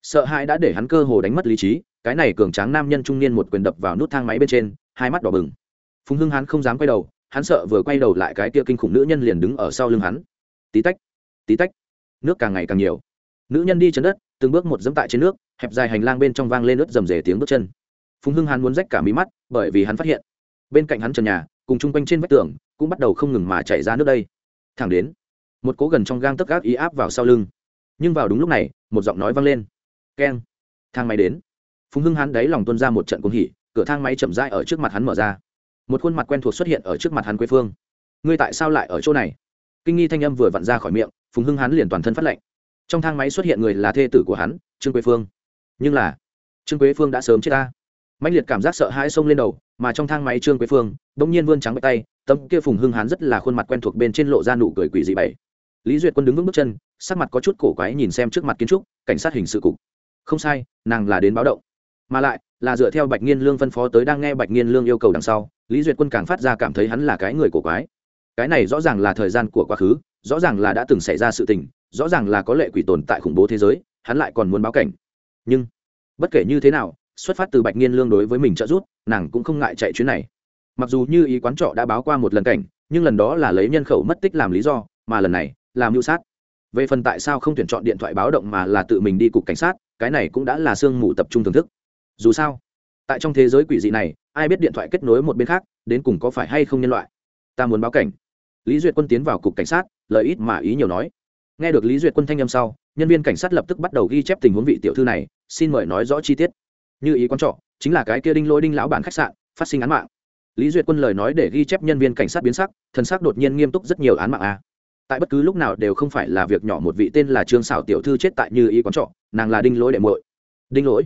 sợ hãi đã để hắn cơ hồ đánh mất lý trí, cái này cường tráng nam nhân trung niên một quyền đập vào nút thang máy bên trên, hai mắt đỏ bừng. Phùng hưng hắn không dám quay đầu, hắn sợ vừa quay đầu lại cái kia kinh khủng nữ nhân liền đứng ở sau lưng hắn. Tí tách tí tách, nước càng ngày càng nhiều. Nữ nhân đi chân đất, từng bước một dẫm tại trên nước, hẹp dài hành lang bên trong vang lên ướt rầm rề tiếng bước chân. Phùng hưng hắn muốn rách cả mí mắt, bởi vì hắn phát hiện, bên cạnh hắn trần nhà, cùng chung quanh trên vách tường, cũng bắt đầu không ngừng mà chảy ra nước đây. Thẳng đến, một cố gần trong gang tấc gác ý áp vào sau lưng. Nhưng vào đúng lúc này, một giọng nói vang lên keng. Thang máy đến. Phùng hưng hắn đáy lòng tuân ra một trận cuồng hỉ, cửa thang máy chậm rãi ở trước mặt hắn mở ra. Một khuôn mặt quen thuộc xuất hiện ở trước mặt hắn quê phương. Ngươi tại sao lại ở chỗ này? Kinh nghi thanh âm vừa vặn ra khỏi miệng, phùng hưng hắn liền toàn thân phát lệnh trong thang máy xuất hiện người là thê tử của hắn, trương quế phương. Nhưng là, trương quế phương đã sớm chết ta. Mạnh liệt cảm giác sợ hãi xông lên đầu, mà trong thang máy trương quế phương đ ỗ n g nhiên vươn trắng bạch tay, tấm kia phùng hưng hắn rất là khuôn mặt quen thuộc bên trên lộ ra nụ cười quỷ dị bảy. Lý duyệt quân đứng vững bước chân, sắc mặt có chút cổ quái nhìn xem trước mặt kiến trúc, cảnh sát hình sự cục không sai, nàng là đến báo động. Mà lại, là dựa theo bạch nghiên lương phân phó tới đang nghe bạch nghiên lương yêu cầu đằng sau, lý duyệt quân càng phát ra cảm thấy hắn là cái người cổ quái. Cái này rõ ràng là thời gian của quá khứ, rõ ràng là đã từng xảy ra sự tình, rõ ràng là có lệ quỷ tồn tại khủng bố thế giới, hắn lại còn muốn báo cảnh. Nhưng, bất kể như thế nào, xuất phát từ bạch nghiên lương đối với mình trợ giúp, nàng cũng không ngại chạy chuyến này. Mặc dù như ý quán trọ đã báo qua một lần cảnh, nhưng lần đó là lấy nhân khẩu mất tích làm lý do, mà lần này là mưu sát về phần tại sao không tuyển chọn điện thoại báo động mà là tự mình đi cục cảnh sát, cái này cũng đã là sương mù tập trung thưởng thức. Dù sao, tại trong thế giới quỷ dị này, ai biết điện thoại kết nối một bên khác, đến cùng có phải hay không nhân loại? Ta muốn báo cảnh. Lý duyệt quân tiến vào cục cảnh sát lợi ít mà ý nhiều nói. Nghe được lý duyệt quân thanh âm sau, nhân viên cảnh sát lập tức bắt đầu ghi chép tình huống vị tiểu thư này, xin mời nói rõ chi tiết. Như ý quan trọ chính là cái kia đinh lỗi đinh lão bản khách sạn, phát sinh án mạng. Lý duyệt quân lời nói để ghi chép nhân viên cảnh sát biến sắc, thần sắc đột nhiên nghiêm túc rất nhiều án mạng a tại bất cứ lúc nào đều không phải là việc nhỏ một vị tên là trương xảo tiểu thư chết tại như ý quán trọ, nàng là đinh lỗi đệ muội. Đinh lỗi?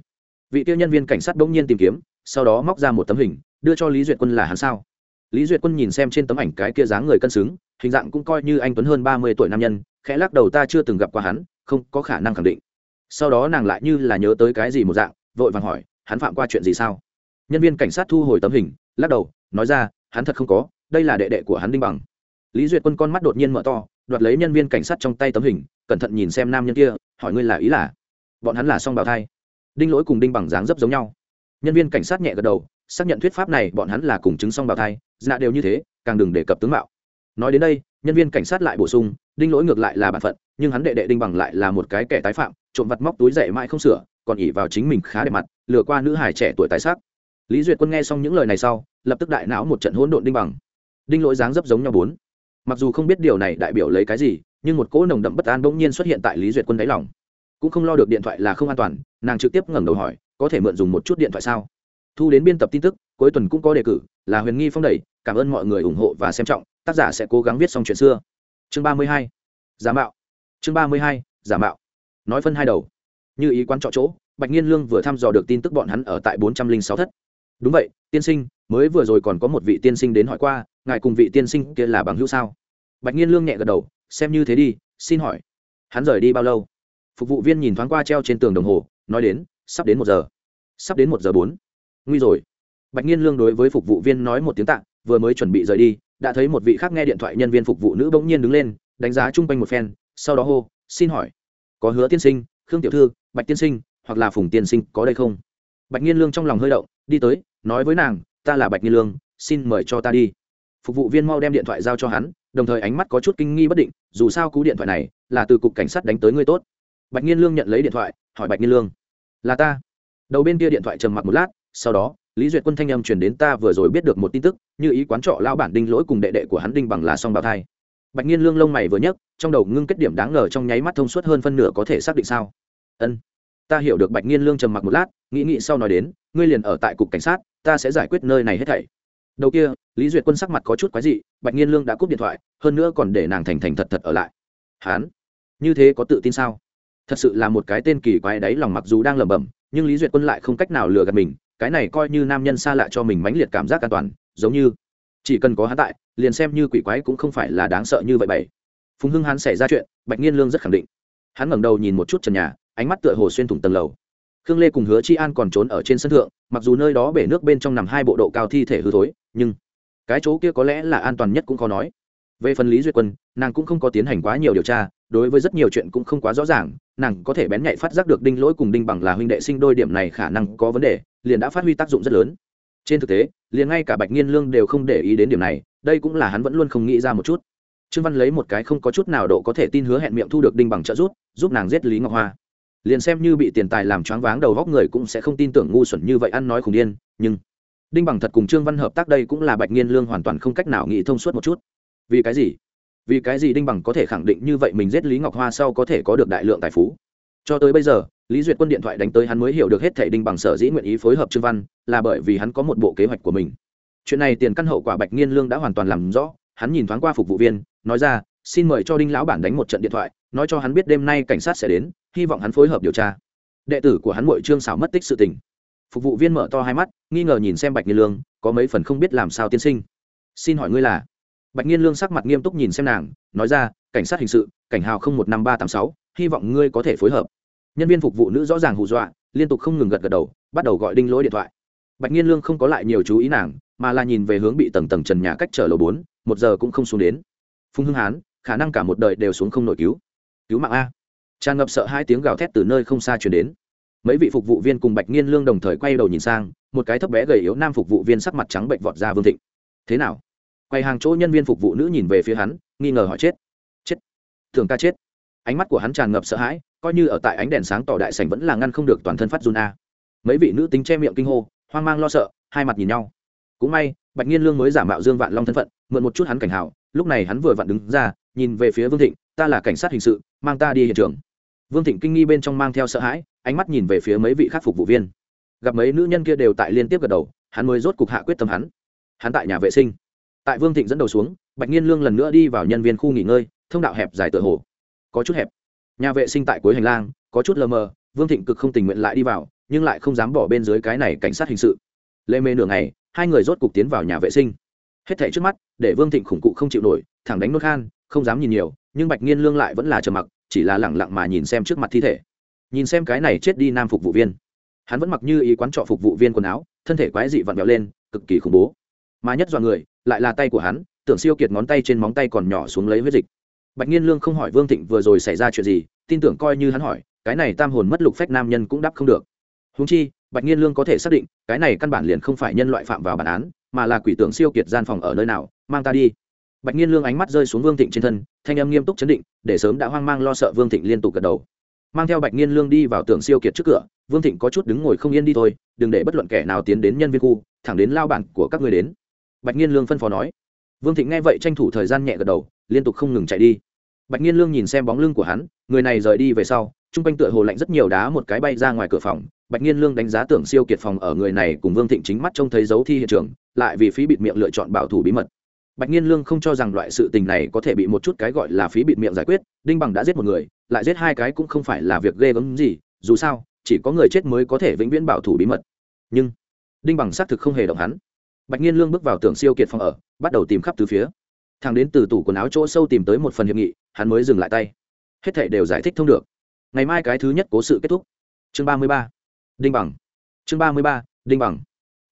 Vị tiêu nhân viên cảnh sát bỗng nhiên tìm kiếm, sau đó móc ra một tấm hình, đưa cho lý duyệt quân là hắn sao? Lý duyệt quân nhìn xem trên tấm ảnh cái kia dáng người cân xứng, hình dạng cũng coi như anh tuấn hơn ba mươi tuổi nam nhân, khẽ lắc đầu ta chưa từng gặp qua hắn, không có khả năng khẳng định. Sau đó nàng lại như là nhớ tới cái gì một dạng, vội vàng hỏi, hắn phạm qua chuyện gì sao? Nhân viên cảnh sát thu hồi tấm hình, lắc đầu, nói ra, hắn thật không có, đây là đệ đệ của hắn đinh bằng. Lý duyệt quân con mắt đột nhiên mở to đoạt lấy nhân viên cảnh sát trong tay tấm hình, cẩn thận nhìn xem nam nhân kia, hỏi ngươi là ý là? Bọn hắn là song bào thai. Đinh lỗi cùng đinh bằng dáng dấp giống nhau. Nhân viên cảnh sát nhẹ gật đầu, xác nhận thuyết pháp này bọn hắn là cùng chứng song bào thai dạ đều như thế, càng đừng đề cập tướng mạo. Nói đến đây, nhân viên cảnh sát lại bổ sung, đinh lỗi ngược lại là bản phận, nhưng hắn đệ đệ đinh bằng lại là một cái kẻ tái phạm, trộm vặt móc túi dậy mãi không sửa, còn ỉ vào chính mình khá đẹp mặt, lừa qua nữ hải trẻ tuổi tài sắc lý duyệt quân nghe xong những lời này sau, lập tức đại não một trận hỗn độn đinh bằng. Đinh lỗi dáng dấp giống nhau bốn mặc dù không biết điều này đại biểu lấy cái gì, nhưng một cỗ nồng đậm bất an bỗng nhiên xuất hiện tại lý duyệt quân đáy lòng. Cũng không lo được điện thoại là không an toàn, nàng trực tiếp ngẩng đầu hỏi, có thể mượn dùng một chút điện thoại sao? Thu đến biên tập tin tức, cuối tuần cũng có đề cử, là huyền nghi phong đẩy, cảm ơn mọi người ủng hộ và xem trọng, tác giả sẽ cố gắng viết xong chuyện xưa. Chương ba mươi hai, giả mạo. Chương ba mươi hai, giả mạo. Nói phân hai đầu. Như ý quán trọ chỗ, bạch nhiên lương vừa thăm dò được tin tức bọn hắn ở tại bốn trăm linh sáu thất. Đúng vậy, tiên sinh, mới vừa rồi còn có một vị tiên sinh đến hỏi qua ngài cùng vị tiên sinh kia là bằng hữu sao? Bạch nhiên lương nhẹ gật đầu, xem như thế đi, xin hỏi, hắn rời đi bao lâu? Phục vụ viên nhìn thoáng qua treo trên tường đồng hồ, nói đến, sắp đến một giờ. Sắp đến một giờ bốn. Nguy rồi. Bạch nhiên lương đối với phục vụ viên nói một tiếng tạng vừa mới chuẩn bị rời đi, đã thấy một vị khác nghe điện thoại nhân viên phục vụ nữ bỗng nhiên đứng lên, đánh giá chung quanh một phen, sau đó hô, xin hỏi, có hứa tiên sinh, khương tiểu thư, bạch tiên sinh, hoặc là phùng tiên sinh có đây không? Bạch nhiên lương trong lòng hơi động, đi tới, nói với nàng, ta là bạch nhiên lương, xin mời cho ta đi phục vụ viên mau đem điện thoại giao cho hắn, đồng thời ánh mắt có chút kinh nghi bất định, dù sao cú điện thoại này là từ cục cảnh sát đánh tới ngươi tốt. Bạch nhiên lương nhận lấy điện thoại, hỏi bạch nhiên lương, là ta? Đầu bên kia điện thoại trầm mặc một lát, sau đó, lý duyệt quân thanh âm truyền đến ta vừa rồi biết được một tin tức, như ý quán trọ lao bản đinh lỗi cùng đệ đệ của hắn đinh bằng là song bào thai. Bạch nhiên lương lông mày vừa nhấc, trong đầu ngưng kết điểm đáng ngờ trong nháy mắt thông suốt hơn phân nửa có thể xác định sao? Ân. Ta hiểu được bạch nhiên lương trầm mặc một lát, nghĩ nghĩ sau nói đến, ngươi liền ở tại cục cảnh sát, ta sẽ giải quyết nơi này hết thảy. Đầu kia lý duyệt quân sắc mặt có chút quái dị, bạch nghiên lương đã cúp điện thoại, hơn nữa còn để nàng thành thành thật thật ở lại. Hán, như thế có tự tin sao? Thật sự là một cái tên kỳ quái đấy, lòng mặc dù đang lẩm bẩm, nhưng lý duyệt quân lại không cách nào lừa gạt mình, cái này coi như nam nhân xa lạ cho mình mãnh liệt cảm giác an toàn, giống như chỉ cần có hắn tại, liền xem như quỷ quái cũng không phải là đáng sợ như vậy bảy. Phùng hưng hắn xảy ra chuyện, bạch nghiên lương rất khẳng định. Hắn ngẩng đầu nhìn một chút trần nhà, ánh mắt tựa hồ xuyên thủng tầng lầu. Khương lê cùng hứa chi an còn trốn ở trên sân thượng, mặc dù nơi đó bể nước bên trong nằm hai bộ độ cao thi thể hư thối, nhưng cái chỗ kia có lẽ là an toàn nhất cũng khó nói. Về phần lý duyệt quân, nàng cũng không có tiến hành quá nhiều điều tra, đối với rất nhiều chuyện cũng không quá rõ ràng, nàng có thể bén nhạy phát giác được đinh lỗi cùng đinh bằng là huynh đệ sinh đôi điểm này khả năng có vấn đề, liền đã phát huy tác dụng rất lớn. Trên thực tế, liền ngay cả bạch nghiên lương đều không để ý đến điểm này, đây cũng là hắn vẫn luôn không nghĩ ra một chút. Trương văn lấy một cái không có chút nào độ có thể tin hứa hẹn miệng thu được đinh bằng trợ giúp giúp nàng giết lý ngọc hoa. Liền xem như bị tiền tài làm choáng váng đầu góc người cũng sẽ không tin tưởng ngu xuẩn như vậy ăn nói khủng điên, nhưng đinh bằng thật cùng trương văn hợp tác đây cũng là bạch nghiên lương hoàn toàn không cách nào nghĩ thông suốt một chút. Vì cái gì? Vì cái gì đinh bằng có thể khẳng định như vậy mình giết lý ngọc hoa sau có thể có được đại lượng tài phú? Cho tới bây giờ, lý duyệt quân điện thoại đánh tới hắn mới hiểu được hết thể đinh bằng sở dĩ nguyện ý phối hợp trương văn, là bởi vì hắn có một bộ kế hoạch của mình. Chuyện này tiền căn hậu quả bạch nghiên lương đã hoàn toàn làm rõ, hắn nhìn thoáng qua phục vụ viên, nói ra, xin mời cho đinh lão bản đánh một trận điện thoại, nói cho hắn biết đêm nay cảnh sát sẽ đến, hy vọng hắn phối hợp điều tra. Đệ tử của hắn mội trương xảo mất tích sự tình phục vụ viên mở to hai mắt, nghi ngờ nhìn xem bạch nghiên lương, có mấy phần không biết làm sao tiên sinh. Xin hỏi ngươi là? Bạch nghiên lương sắc mặt nghiêm túc nhìn xem nàng, nói ra, cảnh sát hình sự, cảnh hào không một năm ba tám sáu, hy vọng ngươi có thể phối hợp. Nhân viên phục vụ nữ rõ ràng hù dọa, liên tục không ngừng gật gật đầu, bắt đầu gọi đinh lỗi điện thoại. Bạch nghiên lương không có lại nhiều chú ý nàng, mà là nhìn về hướng bị tầng tầng trần nhà cách chở lầu bốn, một giờ cũng không xuống đến. Phung hưng hán, khả năng cả một đời đều xuống không nổi cứu. Cứu mạng a. Tràn ngập sợ hai tiếng gào thét từ nơi không xa chuyển đến mấy vị phục vụ viên cùng bạch nghiên lương đồng thời quay đầu nhìn sang, một cái thấp bé gầy yếu nam phục vụ viên sắc mặt trắng bệnh vọt ra vương thịnh. Thế nào? Quay hàng chỗ nhân viên phục vụ nữ nhìn về phía hắn, nghi ngờ hỏi chết. Chết? Thường ca chết? Ánh mắt của hắn tràn ngập sợ hãi, coi như ở tại ánh đèn sáng tỏ đại sảnh vẫn là ngăn không được toàn thân phát run a. Mấy vị nữ tính che miệng kinh hô, hoang mang lo sợ, hai mặt nhìn nhau. Cũng may, bạch nghiên lương mới giả mạo dương vạn long thân phận, mượn một chút hắn cảnh hào lúc này hắn vừa vặn đứng ra, nhìn về phía vương thịnh, ta là cảnh sát hình sự, mang ta đi hiện trường. Vương thịnh kinh nghi bên trong mang theo sợ hãi ánh mắt nhìn về phía mấy vị khắc phục vụ viên. Gặp mấy nữ nhân kia đều tại liên tiếp gật đầu, hắn mới rốt cục hạ quyết tâm hắn. Hắn tại nhà vệ sinh. Tại vương thịnh dẫn đầu xuống, bạch nhiên lương lần nữa đi vào nhân viên khu nghỉ ngơi, thông đạo hẹp dài tựa hồ. Có chút hẹp. Nhà vệ sinh tại cuối hành lang, có chút lờ mờ, vương thịnh cực không tình nguyện lại đi vào, nhưng lại không dám bỏ bên dưới cái này cảnh sát hình sự. Lê mê nửa ngày, hai người rốt cục tiến vào nhà vệ sinh. Hết thảy trước mắt, để vương thịnh khủng cụ không chịu nổi, thẳng đánh nốt khan, không dám nhìn nhiều, nhưng bạch nhiên lương lại vẫn là trầm mặc, chỉ là lẳng lặng mà nhìn xem trước mặt thi thể nhìn xem cái này chết đi nam phục vụ viên. Hắn vẫn mặc như ý quán trọ phục vụ viên quần áo, thân thể quái dị vặn vẹo lên, cực kỳ khủng bố. Mà nhất dọa người, lại là tay của hắn, tưởng siêu kiệt ngón tay trên móng tay còn nhỏ xuống lấy huyết dịch. Bạch nhiên lương không hỏi vương thịnh vừa rồi xảy ra chuyện gì, tin tưởng coi như hắn hỏi, cái này tam hồn mất lục phách nam nhân cũng đáp không được. Húng chi, bạch nhiên lương có thể xác định, cái này căn bản liền không phải nhân loại phạm vào bản án, mà là quỷ tưởng siêu kiệt gian phòng ở nơi nào, mang ta đi. Bạch nhiên lương ánh mắt rơi xuống vương thịnh trên thân, thanh âm nghiêm túc chấn định, để sớm đã hoang mang lo sợ vương thịnh liên tục gật đầu mang theo bạch nghiên lương đi vào tưởng siêu kiệt trước cửa, vương thịnh có chút đứng ngồi không yên đi thôi, đừng để bất luận kẻ nào tiến đến nhân viên khu, thẳng đến lao bản của các người đến. Bạch nghiên lương phân phó nói. Vương thịnh nghe vậy tranh thủ thời gian nhẹ gật đầu, liên tục không ngừng chạy đi. Bạch nghiên lương nhìn xem bóng lưng của hắn, người này rời đi về sau t r u n g quanh tựa hồ lạnh rất nhiều đá một cái bay ra ngoài cửa phòng. Bạch nghiên lương đánh giá tưởng siêu kiệt phòng ở người này cùng vương thịnh chính mắt trông thấy dấu thi hiện trường, lại vì phí bịt miệng lựa chọn bảo thủ bí mật bạch nhiên lương không cho rằng loại sự tình này có thể bị một chút cái gọi là phí bịt miệng giải quyết, đinh bằng đã giết một người, lại giết hai cái cũng không phải là việc ghê gớm gì, dù sao, chỉ có người chết mới có thể vĩnh viễn bảo thủ bí mật. Nhưng, đinh bằng xác thực không hề động hắn. Bạch nhiên lương bước vào tưởng siêu kiệt phòng ở, bắt đầu tìm khắp từ phía. Thằng đến từ tủ quần áo chỗ sâu tìm tới một phần hiệp nghị, hắn mới dừng lại tay. Hết thảy đều giải thích thông được. Ngày mai cái thứ nhất cố sự kết thúc. Chương ba mươi ba. Đinh bằng. Chương ba mươi ba, đinh bằng.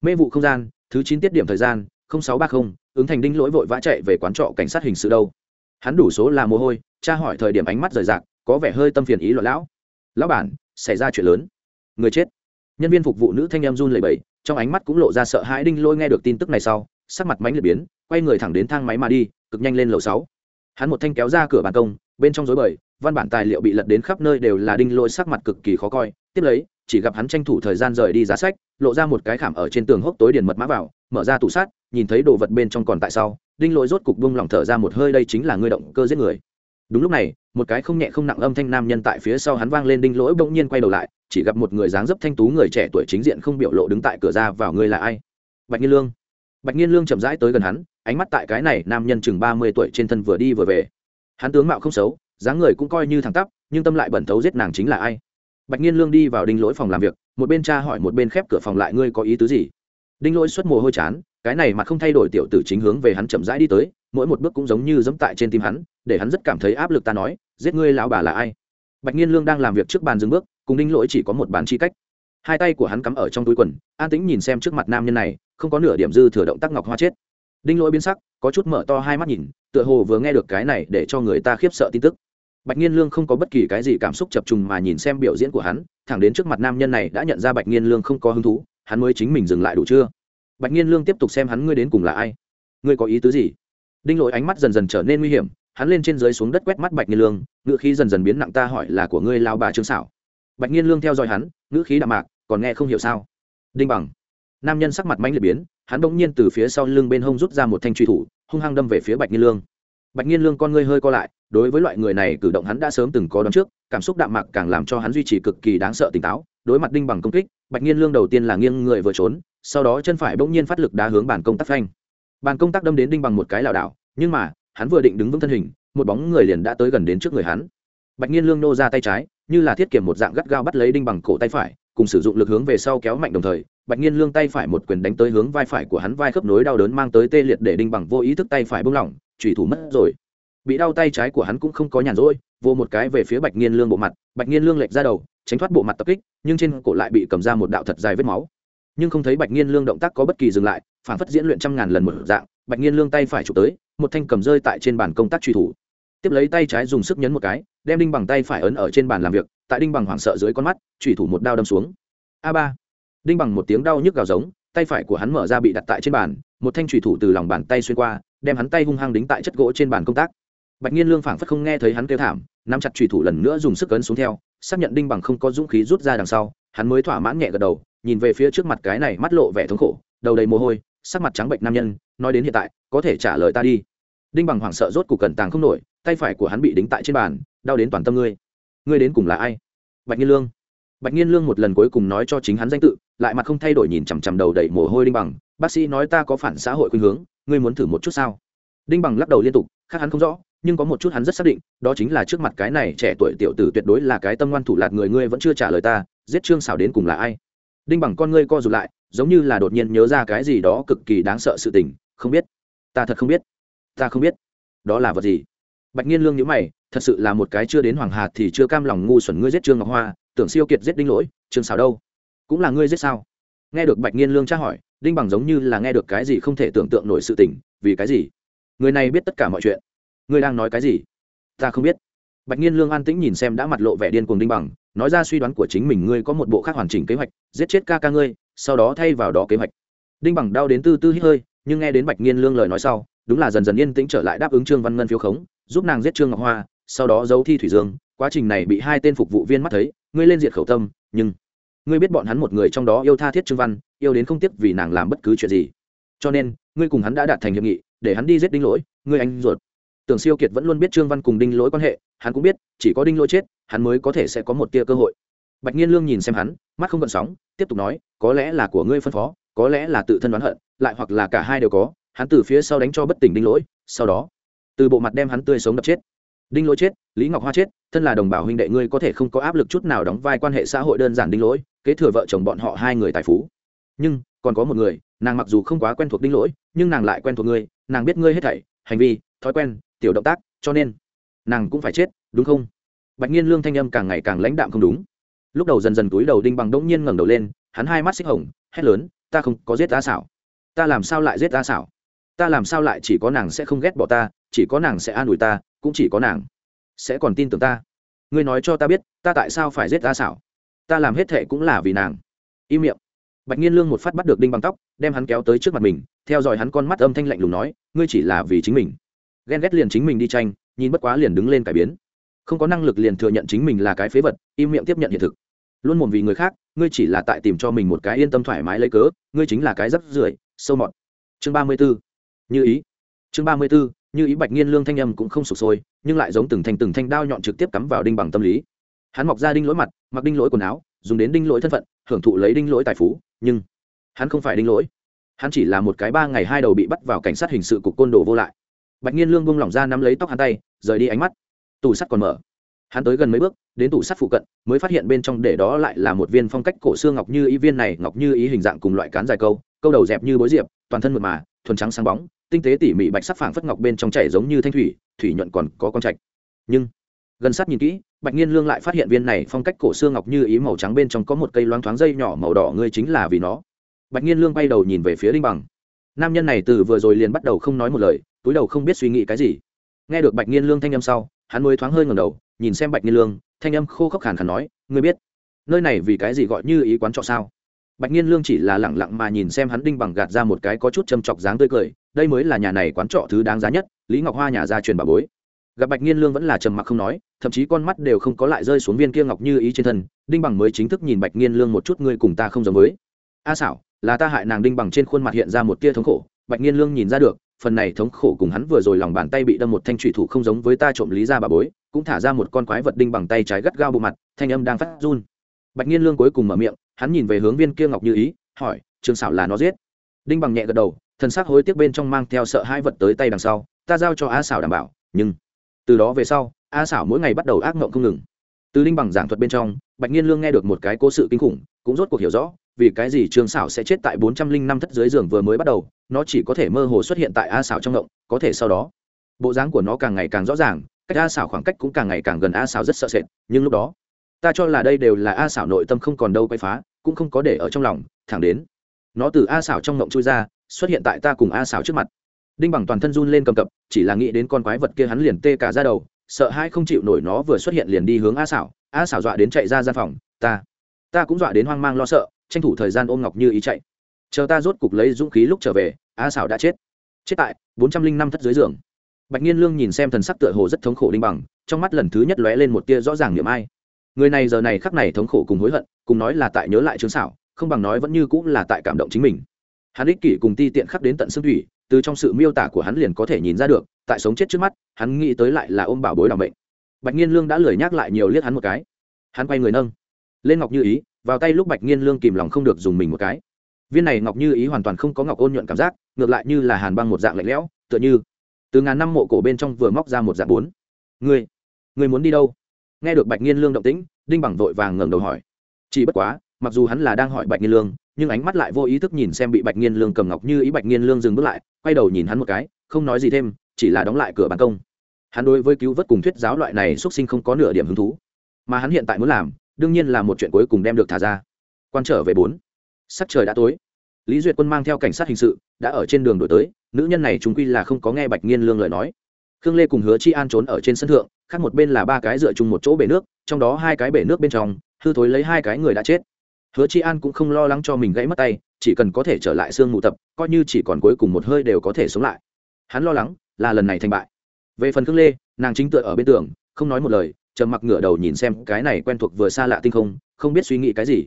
Mê vụ không gian, thứ chín tiết điểm thời gian sáu ba mươi ứng thành đinh lỗi vội vã chạy về quán trọ cảnh sát hình sự đâu. Hắn đủ số là mồ hôi cha hỏi thời điểm ánh mắt rời rạc, có vẻ hơi tâm phiền ý loạn lão. Lão bản, xảy ra chuyện lớn. Người chết. Nhân viên phục vụ nữ thanh em run lẩy bẩy, trong ánh mắt cũng lộ ra sợ hãi đinh lôi nghe được tin tức này sau, sắc mặt mánh liệt biến, quay người thẳng đến thang máy mà đi, cực nhanh lên lầu sáu. Hắn một thanh kéo ra cửa ban công, bên trong rối bời, văn bản tài liệu bị lật đến khắp nơi đều là đinh lôi sắc mặt cực kỳ khó coi. Tiếp lấy, chỉ gặp hắn tranh thủ thời gian rời đi giá sách, lộ ra một cái khảm ở trên tường hốc tối điền mật mã vào mở ra tủ sát, nhìn thấy đồ vật bên trong còn tại sau, đinh Lỗi rốt cục bung lỏng thở ra một hơi, đây chính là ngươi động cơ giết người. Đúng lúc này, một cái không nhẹ không nặng âm thanh nam nhân tại phía sau hắn vang lên, đinh lỗi bỗng nhiên quay đầu lại, chỉ gặp một người dáng dấp thanh tú người trẻ tuổi chính diện không biểu lộ đứng tại cửa ra vào, ngươi là ai? Bạch nhiên lương. Bạch nhiên lương chậm rãi tới gần hắn, ánh mắt tại cái này nam nhân chừng ba mươi tuổi trên thân vừa đi vừa về. Hắn tướng mạo không xấu, dáng người cũng coi như thẳng tắp, nhưng tâm lại bẩn thấu giết nàng chính là ai? Bạch nhiên lương đi vào đinh lỗi phòng làm việc, một bên cha hỏi một bên khép cửa phòng lại, ngươi có ý tứ gì? Đinh lỗi xuất mồ hôi chán, cái này mà không thay đổi tiểu tử chính hướng về hắn chậm rãi đi tới, mỗi một bước cũng giống như dẫm tại trên tim hắn, để hắn rất cảm thấy áp lực ta nói, giết ngươi lão bà là ai? Bạch nhiên lương đang làm việc trước bàn dừng bước, cùng đinh lỗi chỉ có một bàn chi cách. Hai tay của hắn cắm ở trong túi quần, an tĩnh nhìn xem trước mặt nam nhân này, không có nửa điểm dư thừa động tác ngọc hoa chết. Đinh lỗi biến sắc, có chút mở to hai mắt nhìn, tựa hồ vừa nghe được cái này để cho người ta khiếp sợ tin tức. Bạch nhiên lương không có bất kỳ cái gì cảm xúc chập trùng mà nhìn xem biểu diễn của hắn, thẳng đến trước mặt nam nhân này đã nhận ra bạch nhiên lương không có hứng thú hắn mới chính mình dừng lại đủ chưa? Bạch nhiên lương tiếp tục xem hắn ngươi đến cùng là ai. Ngươi có ý tứ gì? Đinh lỗi ánh mắt dần dần trở nên nguy hiểm, hắn lên trên dưới xuống đất quét mắt bạch nhiên lương, ngữ khí dần dần biến nặng ta hỏi là của ngươi lao bà trương xảo bạch nhiên lương theo dõi hắn, ngữ khí đạm mạc, còn nghe không hiểu sao? Đinh bằng. Nam nhân sắc mặt mãnh liệt biến, hắn bỗng nhiên từ phía sau lưng bên hông rút ra một thanh truy thủ, hung hăng đâm về phía bạch nhiên lương. Bạch nhiên lương con ngươi hơi co lại, đối với loại người này cử động hắn đã sớm từng có đón trước, cảm xúc đạm mạc càng làm cho hắn duy trì cực kỳ đáng sợ tỉnh táo, đối mặt đinh bằng công kích bạch nghiên lương đầu tiên là nghiêng người vừa trốn, sau đó chân phải bỗng nhiên phát lực đá hướng bàn công tác phanh. Bàn công tác đâm đến đinh bằng một cái lảo đảo, nhưng mà, hắn vừa định đứng vững thân hình, một bóng người liền đã tới gần đến trước người hắn. Bạch nghiên lương nô ra tay trái, như là thiết kiểm một dạng gắt gao bắt lấy đinh bằng cổ tay phải, cùng sử dụng lực hướng về sau kéo mạnh đồng thời, bạch nghiên lương tay phải một quyền đánh tới hướng vai phải của hắn vai khớp nối đau đớn mang tới tê liệt để đinh bằng vô ý thức tay phải bung lỏng, chủy thủ mất rồi. Bị đau tay trái của hắn cũng không có nhàn rỗi vô một cái về phía bạch nghiên lương bộ mặt, bạch nghiên lương lệch ra đầu tránh thoát bộ mặt tập kích, nhưng trên cổ lại bị cầm ra một đạo thật dài vết máu. Nhưng không thấy bạch nhiên lương động tác có bất kỳ dừng lại, phản phất diễn luyện trăm ngàn lần một dạng, bạch nhiên lương tay phải chụp tới, một thanh cầm rơi tại trên bàn công tác truy thủ. Tiếp lấy tay trái dùng sức nhấn một cái, đem đinh bằng tay phải ấn ở trên bàn làm việc, tại đinh bằng hoảng sợ dưới con mắt, truy thủ một đao đâm xuống. A ba. Đinh bằng một tiếng đau nhức gào giống, tay phải của hắn mở ra bị đặt tại trên bàn, một thanh truy thủ từ lòng bàn tay xuyên qua, đem hắn tay hung hăng đính tại chất gỗ trên bàn công tác. Bạch nhiên lương phảng phất không nghe thấy hắn kêu thảm, nắm chặt truy thủ lần nữa dùng sức ấn xuống theo xác nhận đinh bằng không có dũng khí rút ra đằng sau, hắn mới thỏa mãn nhẹ gật đầu, nhìn về phía trước mặt cái này mắt lộ vẻ thống khổ, đầu đầy mồ hôi, sắc mặt trắng bệnh nam nhân, nói đến hiện tại, có thể trả lời ta đi. Đinh bằng hoảng sợ rốt cuộc cần tàng không nổi, tay phải của hắn bị đính tại trên bàn, đau đến toàn tâm ngươi. Ngươi đến cùng là ai? Bạch nhiên lương. Bạch nhiên lương một lần cuối cùng nói cho chính hắn danh tự, lại mặt không thay đổi nhìn chằm chằm đầu đầy mồ hôi đinh bằng. Bác sĩ nói ta có phản xã hội khuynh hướng, ngươi muốn thử một chút sao? Đinh bằng lắc đầu liên tục, khác hắn không rõ nhưng có một chút hắn rất xác định, đó chính là trước mặt cái này trẻ tuổi tiểu tử tuyệt đối là cái tâm ngoan thủ lạt người ngươi vẫn chưa trả lời ta, giết trương xảo đến cùng là ai? Đinh bằng con ngươi co rụt lại, giống như là đột nhiên nhớ ra cái gì đó cực kỳ đáng sợ sự tình, không biết. Ta thật không biết. Ta không biết. Đó là vật gì? Bạch nhiên lương nhữ mày, thật sự là một cái chưa đến hoàng hà thì chưa cam lòng ngu xuẩn ngươi giết trương ngọc hoa, tưởng siêu kiệt giết đinh lỗi, trương xảo đâu? Cũng là ngươi giết sao? Nghe được bạch nhiên lương tra hỏi, đinh bằng giống như là nghe được cái gì không thể tưởng tượng nổi sự tình, vì cái gì? Người này biết tất cả mọi chuyện ngươi đang nói cái gì? Ta không biết. Bạch nhiên lương an tĩnh nhìn xem đã mặt lộ vẻ điên cuồng đinh bằng, nói ra suy đoán của chính mình ngươi có một bộ khác hoàn chỉnh kế hoạch, giết chết ca ca ngươi, sau đó thay vào đó kế hoạch. Đinh bằng đau đến tư tư hít hơi, nhưng nghe đến bạch nhiên lương lời nói sau, đúng là dần dần yên tĩnh trở lại đáp ứng trương văn ngân phiếu khống, giúp nàng giết trương ngọc hoa, sau đó giấu thi thủy dương. Quá trình này bị hai tên phục vụ viên mắt thấy, ngươi lên diệt khẩu tâm, nhưng ngươi biết bọn hắn một người trong đó yêu tha thiết trương văn, yêu đến không tiếc vì nàng làm bất cứ chuyện gì. Cho nên, ngươi cùng hắn đã đạt thành hiệp nghị, để hắn đi giết đinh lỗi, ngươi anh ruột tưởng siêu kiệt vẫn luôn biết trương văn cùng đinh lỗi quan hệ, hắn cũng biết, chỉ có đinh lỗi chết, hắn mới có thể sẽ có một tia cơ hội. Bạch nhiên lương nhìn xem hắn, mắt không gợn sóng, tiếp tục nói, có lẽ là của ngươi phân phó, có lẽ là tự thân đoán hận, lại hoặc là cả hai đều có, hắn từ phía sau đánh cho bất tỉnh đinh lỗi, sau đó, từ bộ mặt đem hắn tươi sống đập chết. Đinh lỗi chết, lý ngọc hoa chết, thân là đồng bào huynh đệ ngươi có thể không có áp lực chút nào đóng vai quan hệ xã hội đơn giản đinh lỗi, kế thừa vợ chồng bọn họ hai người tài phú. Nhưng, còn có một người, nàng mặc dù không quá quen thuộc đinh lỗi, nhưng nàng lại quen thuộc ngươi, nàng biết ngươi hết thảy, hành vi thói quen, tiểu động tác, cho nên nàng cũng phải chết, đúng không? Bạch nhiên lương thanh âm càng ngày càng lãnh đạm không đúng. Lúc đầu dần dần túi đầu đinh bằng đống nhiên ngẩng đầu lên, hắn hai mắt xích hồng, hét lớn, ta không có giết ta xảo. Ta làm sao lại giết ta xảo? Ta làm sao lại chỉ có nàng sẽ không ghét bỏ ta, chỉ có nàng sẽ an ủi ta, cũng chỉ có nàng sẽ còn tin tưởng ta. Ngươi nói cho ta biết, ta tại sao phải giết ta xảo? Ta làm hết thệ cũng là vì nàng. Im miệng. Bạch nhiên lương một phát bắt được đinh bằng tóc, đem hắn kéo tới trước mặt mình, theo dõi hắn con mắt âm thanh lạnh lùng nói, ngươi chỉ là vì chính mình ghen ghét liền chính mình đi tranh, nhìn bất quá liền đứng lên cải biến. Không có năng lực liền thừa nhận chính mình là cái phế vật, im miệng tiếp nhận hiện thực. Luôn mồm vì người khác, ngươi chỉ là tại tìm cho mình một cái yên tâm thoải mái lấy cớ, ngươi chính là cái rắp rưởi, sâu mọt. Chương ba mươi b ố như ý. Chương ba mươi b ố như ý bạch nghiên lương thanh âm cũng không sụp sôi, nhưng lại giống từng thanh từng thanh đao nhọn trực tiếp cắm vào đinh bằng tâm lý. Hắn mọc ra đinh lỗi mặt, mặc đinh lỗi quần áo, dùng đến đinh lỗi thân phận, hưởng thụ lấy đinh lỗi tài phú, nhưng hắn không phải đinh lỗi. Hắn chỉ là một cái ba ngày hai đầu bị bắt vào cảnh sát hình sự cục côn đồ vô lại bạch nhiên lương bông lỏng ra nắm lấy tóc hắn tay, rời đi ánh mắt. Tủ sắt còn mở. Hắn tới gần mấy bước, đến tủ sắt phụ cận, mới phát hiện bên trong để đó lại là một viên phong cách cổ xương ngọc như ý viên này, ngọc như ý hình dạng cùng loại cán dài câu câu đầu dẹp như bối diệp, toàn thân mượt mà, thuần trắng sáng bóng, tinh tế tỉ mỉ bạch sắc phảng phất ngọc bên trong chảy giống như thanh thủy thủy nhuận còn có con trạch. Nhưng, gần sát nhìn kỹ, bạch nhiên lương lại phát hiện viên này phong cách cổ xương ngọc như ý màu trắng bên trong có một cây loáng thoáng dây nhỏ màu đỏ, ngươi chính là vì nó. Bạch nhiên lương bay đầu nhìn về phía đinh bằng. Nam nhân này từ vừa rồi liền bắt đầu không nói một lời túi đầu không biết suy nghĩ cái gì. Nghe được bạch nghiên lương thanh âm sau, hắn mới thoáng hơi ngầm đầu, nhìn xem bạch nghiên lương, thanh âm khô khốc khàn khàn nói, ngươi biết, nơi này vì cái gì gọi như ý quán trọ sao? Bạch nghiên lương chỉ là lẳng lặng mà nhìn xem hắn đinh bằng gạt ra một cái có chút châm chọc dáng tươi cười, đây mới là nhà này quán trọ thứ đáng giá nhất, lý ngọc hoa nhà ra truyền bà bối. Gặp bạch nghiên lương vẫn là trầm mặc không nói, thậm chí con mắt đều không có lại rơi xuống viên kia ngọc như ý trên thân, đinh bằng mới chính thức nhìn bạch nghiên lương một chút, ngươi cùng ta không giống với. A xảo, là ta hại nàng đinh bằng trên khuôn mặt hiện ra một tia thống khổ. Bạch nghiên lương nhìn ra được phần này thống khổ cùng hắn vừa rồi lòng bàn tay bị đâm một thanh trụy thủ không giống với ta trộm lý ra bà bối, cũng thả ra một con quái vật đinh bằng tay trái gắt gao bộ mặt, thanh âm đang phát run. Bạch nghiên lương cuối cùng mở miệng, hắn nhìn về hướng viên kia ngọc như ý, hỏi, trường xảo là nó giết? Đinh bằng nhẹ gật đầu, thần sắc hối tiếc bên trong mang theo sợ hai vật tới tay đằng sau, ta giao cho a xảo đảm bảo, nhưng từ đó về sau, a xảo mỗi ngày bắt đầu ác mộng không ngừng. Từ đinh bằng giảng thuật bên trong bạch nghiên lương nghe được một cái cố sự kinh khủng, cũng rốt cuộc hiểu rõ, vì cái gì trương xảo sẽ chết tại bốn trăm linh năm thất dưới giường vừa mới bắt đầu, nó chỉ có thể mơ hồ xuất hiện tại a xảo trong động có thể sau đó. Bộ dáng của nó càng ngày càng rõ ràng, cách a xảo khoảng cách cũng càng ngày càng gần a xảo rất sợ sệt, nhưng lúc đó, ta cho là đây đều là a xảo nội tâm không còn đâu quay phá, cũng không có để ở trong lòng, thẳng đến, nó từ a xảo trong ngộng chui ra, xuất hiện tại ta cùng a xảo trước mặt. Đinh bằng toàn thân run lên cầm cập, chỉ là nghĩ đến con quái vật kia hắn liền tê cả ra đầu sợ hai không chịu nổi nó vừa xuất hiện liền đi hướng a xảo a xảo dọa đến chạy ra gian phòng, ta ta cũng dọa đến hoang mang lo sợ, tranh thủ thời gian ôm ngọc như ý chạy. Chờ ta rốt cục lấy dũng khí lúc trở về, a xảo đã chết. Chết tại bốn trăm linh năm thất dưới giường. Bạch nhiên lương nhìn xem thần sắc tựa hồ rất thống khổ đinh bằng, trong mắt lần thứ nhất lóe lên một tia rõ ràng niệm ai. Người này giờ này khắc này thống khổ cùng hối hận, cùng nói là tại nhớ lại trương xảo, không bằng nói vẫn như cũng là tại cảm động chính mình. Hắn ích kỷ cùng ti tiện khắc đến tận xương thủy, từ trong sự miêu tả của hắn liền có thể nhìn ra được tại sống chết trước mắt, hắn nghĩ tới lại là ôm bảo bối đ ỏ bệnh bạch nghiên lương đã lười nhắc lại nhiều liếc hắn một cái. Hắn quay người nâng. Lên ngọc như ý, vào tay lúc bạch nghiên lương kìm lòng không được dùng mình một cái. Viên này ngọc như ý hoàn toàn không có ngọc ôn nhuận cảm giác, ngược lại như là hàn băng một dạng lạnh lẽo, tựa như từ ngàn năm mộ cổ bên trong vừa móc ra một dạng bốn. Người người muốn đi đâu? Nghe được bạch nghiên lương động tĩnh, đinh bằng vội vàng ngẩng đầu hỏi. Chỉ bất quá, mặc dù hắn là đang hỏi bạch nghiên lương, nhưng ánh mắt lại vô ý thức nhìn xem bị bạch nghiên lương cầm ngọc như ý bạch nghiên lương dừng bước lại, quay đầu nhìn hắn một cái, không nói gì thêm chỉ là đóng lại cửa ban công. Hắn đối với cứu vớt cùng thuyết giáo loại này xuất sinh không có nửa điểm hứng thú. Mà hắn hiện tại muốn làm, đương nhiên là một chuyện cuối cùng đem được thả ra. Quan trở về bốn. Sắc trời đã tối. Lý duyệt quân mang theo cảnh sát hình sự, đã ở trên đường đổi tới, nữ nhân này chúng quy là không có nghe bạch nghiên lương lời nói. Khương lê cùng hứa chi an trốn ở trên sân thượng, khác một bên là ba cái dựa chung một chỗ bể nước, trong đó hai cái bể nước bên trong, hư thối lấy hai cái người đã chết. Hứa chi an cũng không lo lắng cho mình gãy mất tay, chỉ cần có thể trở lại xương mù tập, coi như chỉ còn cuối cùng một hơi đều có thể sống lại. Hắn lo lắng là lần này thành bại. Về phần khương lê, nàng chính tựa ở bên tường, không nói một lời, trầm mặc ngửa đầu nhìn xem cái này quen thuộc vừa xa lạ tinh không không biết suy nghĩ cái gì.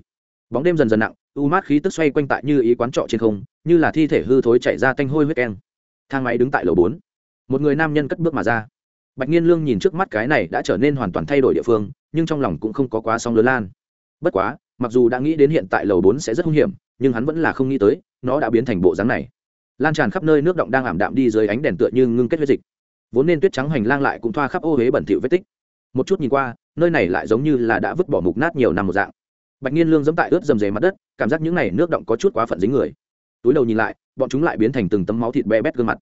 Bóng đêm dần dần nặng, u mát khí tức xoay quanh tại như ý quán trọ trên không, như là thi thể hư thối chạy ra tanh hôi huyết keng. Thang máy đứng tại lầu bốn. Một người nam nhân cất bước mà ra. Bạch nhiên lương nhìn trước mắt cái này đã trở nên hoàn toàn thay đổi địa phương, nhưng trong lòng cũng không có quá song lớn lan. Bất quá, mặc dù đã nghĩ đến hiện tại lầu bốn sẽ rất hung hiểm, nhưng hắn vẫn là không nghĩ tới, nó đã biến thành bộ dáng này lan tràn khắp nơi nước động đang ảm đạm đi dưới ánh đèn tựa như ngưng kết huyết dịch. Vốn nên tuyết trắng hành lang lại cũng thoa khắp ô huế bẩn thỉu vết tích. Một chút nhìn qua, nơi này lại giống như là đã vứt bỏ mục nát nhiều năm một dạng. Bạch nhiên lương dẫm tại ướt dầm dề mặt đất, cảm giác những n à y nước động có chút quá phận dính người. Túi đầu nhìn lại, bọn chúng lại biến thành từng tấm máu thịt bé bét gương mặt.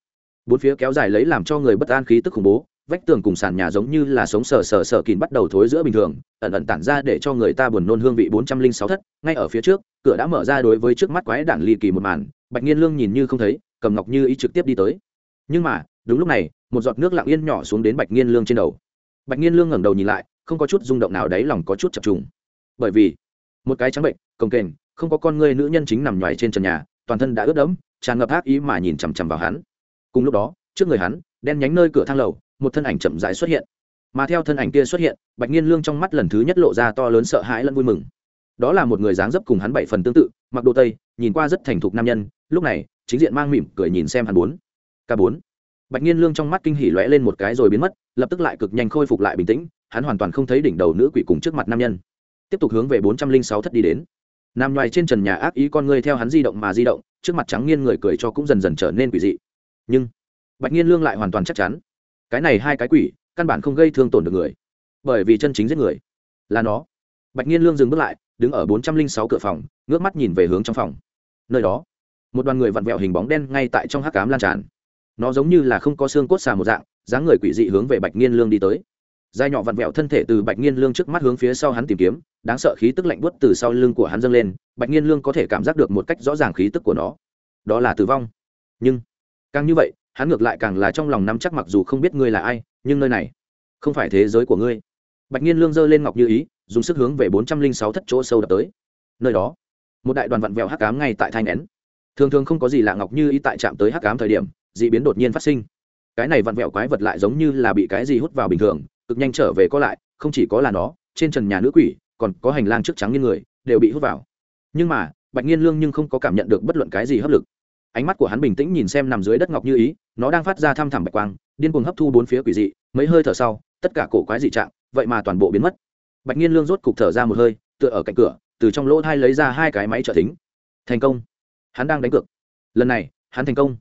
Bốn phía kéo dài lấy làm cho người bất an khí tức khủng bố, vách tường cùng sàn nhà giống như là sống sờ sờ sờ kín bắt đầu thối giữa bình thường, ẩn ẩn tản ra để cho người ta buồn nôn hương vị bốn trăm linh sáu thất. Ngay ở phía trước, cửa đã mở ra đối với trước mắt quái đản ly kỳ một màn, bạch nhiên lương nhìn như không thấy cầm ngọc như ý trực tiếp đi tới. Nhưng mà, đúng lúc này, một giọt nước lặng yên nhỏ xuống đến bạch nhiên lương trên đầu. Bạch nhiên lương ngẩng đầu nhìn lại, không có chút rung động nào đấy lòng có chút chập trùng. Bởi vì, một cái trắng bệnh, cồng kềnh, không có con người nữ nhân chính nằm nhoài trên trần nhà, toàn thân đã ướt đẫm, tràn ngập ác ý mà nhìn chằm chằm vào hắn. Cùng lúc đó, trước người hắn, đen nhánh nơi cửa thang lầu, một thân ảnh chậm rãi xuất hiện. Mà theo thân ảnh kia xuất hiện, bạch nhiên lương trong mắt lần thứ nhất lộ ra to lớn sợ hãi lẫn vui mừng đó là một người dáng dấp cùng hắn bảy phần tương tự, mặc đồ tây, nhìn qua rất thành thục nam nhân, lúc này, chính diện mang mỉm cười nhìn xem hắn bốn. K bốn. Bạch nhiên lương trong mắt kinh hỉ lóe lên một cái rồi biến mất, lập tức lại cực nhanh khôi phục lại bình tĩnh, hắn hoàn toàn không thấy đỉnh đầu nữ quỷ cùng trước mặt nam nhân. Tiếp tục hướng về bốn trăm linh sáu thất đi đến. Nằm ngoài trên trần nhà ác ý con người theo hắn di động mà di động, trước mặt trắng nghiên người cười cho cũng dần dần trở nên quỷ dị. Nhưng, bạch nhiên lương lại hoàn toàn chắc chắn. Cái này hai cái quỷ, căn bản không gây thương tổn được người. Bởi vì chân chính giết người là nó bạch nhiên lương dừng bước lại, đứng ở bốn trăm linh sáu cửa phòng, ngước mắt nhìn về hướng trong phòng. Nơi đó, một đoàn người vặn vẹo hình bóng đen ngay tại trong hắc cám lan tràn. Nó giống như là không có xương cốt xà một dạng, dáng người quỷ dị hướng về bạch nhiên lương đi tới. Dài nhỏ vặn vẹo thân thể từ bạch nhiên lương trước mắt hướng phía sau hắn tìm kiếm, đáng sợ khí tức lạnh buốt từ sau lưng của hắn dâng lên, bạch nhiên lương có thể cảm giác được một cách rõ ràng khí tức của nó. Đó là tử vong. Nhưng, càng như vậy, hắn ngược lại càng là trong lòng nắm chắc mặc dù không biết ngươi là ai, nhưng nơi này không phải thế giới của ngươi. Bạch nhiên lương giơ lên ngọc như ý dùng sức hướng về bốn trăm linh sáu thất chỗ sâu đập tới. Nơi đó, một đại đoàn vặn vẹo hắc cám ngay tại thai nén thường thường không có gì lạ ngọc như ý tại chạm tới hắc cám thời điểm, d ị biến đột nhiên phát sinh. Cái này vặn vẹo quái vật lại giống như là bị cái gì hút vào bình thường, cực nhanh trở về có lại, không chỉ có là nó, trên trần nhà nữ quỷ, còn có hành lang trước trắng như người, đều bị hút vào. Nhưng mà, bạch nhiên lương nhưng không có cảm nhận được bất luận cái gì hấp lực. Ánh mắt của hắn bình tĩnh nhìn xem nằm dưới đất ngọc như ý nó đang phát ra thăm thẳm bạch quang, điên cuồng hấp thu bốn phía quỷ dị, mấy hơi thở sau, tất cả cổ quái dị trạng, vậy mà toàn bộ biến mất bạch nhiên lương rốt cục thở ra một hơi, tựa ở cạnh cửa, từ trong lỗ thai lấy ra hai cái máy trợ thính. Thành công. Hắn đang đánh cược. Lần này, hắn thành công.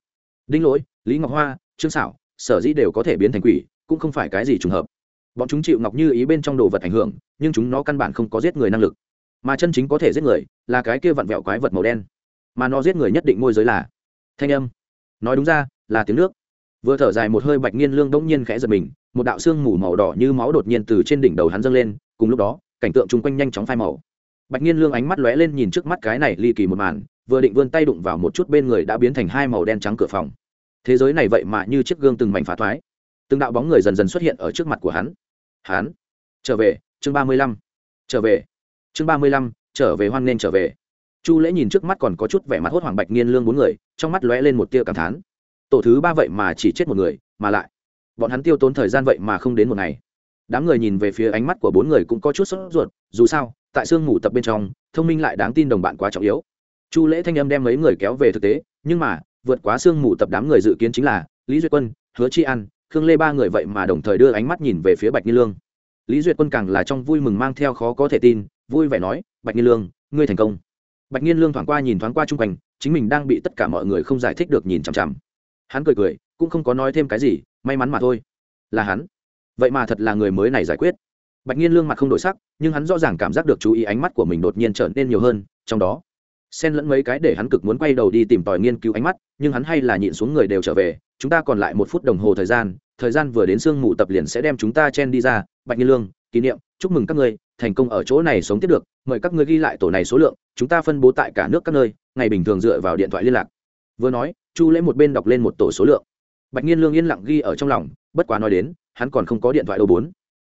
Đinh lỗi, lý ngọc hoa, trương xảo sở dĩ đều có thể biến thành quỷ, cũng không phải cái gì trùng hợp. Bọn chúng chịu ngọc như ý bên trong đồ vật ảnh hưởng, nhưng chúng nó căn bản không có giết người năng lực. Mà chân chính có thể giết người, là cái kia vặn vẹo quái vật màu đen. Mà nó giết người nhất định môi giới là thanh âm. Nói đúng ra, là tiếng nước. Vừa thở dài một hơi bạch nghiên lương đống nhiên khẽ giật mình một đạo xương mù màu đỏ như máu đột nhiên từ trên đỉnh đầu hắn dâng lên, cùng lúc đó, cảnh tượng chung quanh nhanh chóng phai màu. Bạch nhiên lương ánh mắt lóe lên nhìn trước mắt cái này ly kỳ một màn, vừa định vươn tay đụng vào một chút bên người đã biến thành hai màu đen trắng cửa phòng. Thế giới này vậy mà như chiếc gương từng mảnh phá thoái. Từng đạo bóng người dần dần xuất hiện ở trước mặt của hắn. Hắn, trở về, chương ba mươi lăm, trở về. Chương ba mươi lăm, trở về hoan nên trở về. Chu lễ nhìn trước mắt còn có chút vẻ mặt hốt hoảng bạch nghiên lương bốn người, trong mắt lóe lên một tia cảm thán. Tổ thứ ba vậy mà chỉ chết một người, mà lại bọn hắn tiêu tốn thời gian vậy mà không đến một ngày. Đám người nhìn về phía ánh mắt của bốn người cũng có chút sốt ruột, dù sao, tại sương ngủ tập bên trong, thông minh lại đáng tin đồng bạn quá trọng yếu. Chu lễ thanh âm đem mấy người kéo về thực tế, nhưng mà, vượt quá sương ngủ tập đám người dự kiến chính là lý duyệt quân, hứa chi an, khương lê ba người vậy mà đồng thời đưa ánh mắt nhìn về phía bạch nhiên lương. Lý duyệt quân càng là trong vui mừng mang theo khó có thể tin, vui vẻ nói, bạch nhiên lương, ngươi thành công. Bạch nhiên lương thoảng qua nhìn thoáng qua chung quanh, chính mình đang bị tất cả mọi người không giải thích được nhìn chằm chằm. Hắn cười cười, cũng không có nói thêm cái gì may mắn mà thôi. Là hắn. Vậy mà thật là người mới này giải quyết. Bạch nhiên lương mặt không đổi sắc, nhưng hắn rõ ràng cảm giác được chú ý ánh mắt của mình đột nhiên trở nên nhiều hơn, trong đó, xen lẫn mấy cái để hắn cực muốn quay đầu đi tìm tòi nghiên cứu ánh mắt, nhưng hắn hay là nhịn xuống người đều trở về, chúng ta còn lại một phút đồng hồ thời gian thời gian vừa đến sương mù tập liền sẽ đem chúng ta chen đi ra. Bạch nhiên lương, kỷ niệm, chúc mừng các ngươi, thành công ở chỗ này sống tiếp được, mời các ngươi ghi lại tổ này số lượng, chúng ta phân bố tại cả nước các nơi, ngày bình thường dựa vào điện thoại liên lạc. Vừa nói, chu lễ một bên đọc lên một tổ số lượng bạch nhiên lương yên lặng ghi ở trong lòng, bất quá nói đến, hắn còn không có điện thoại đầu bốn.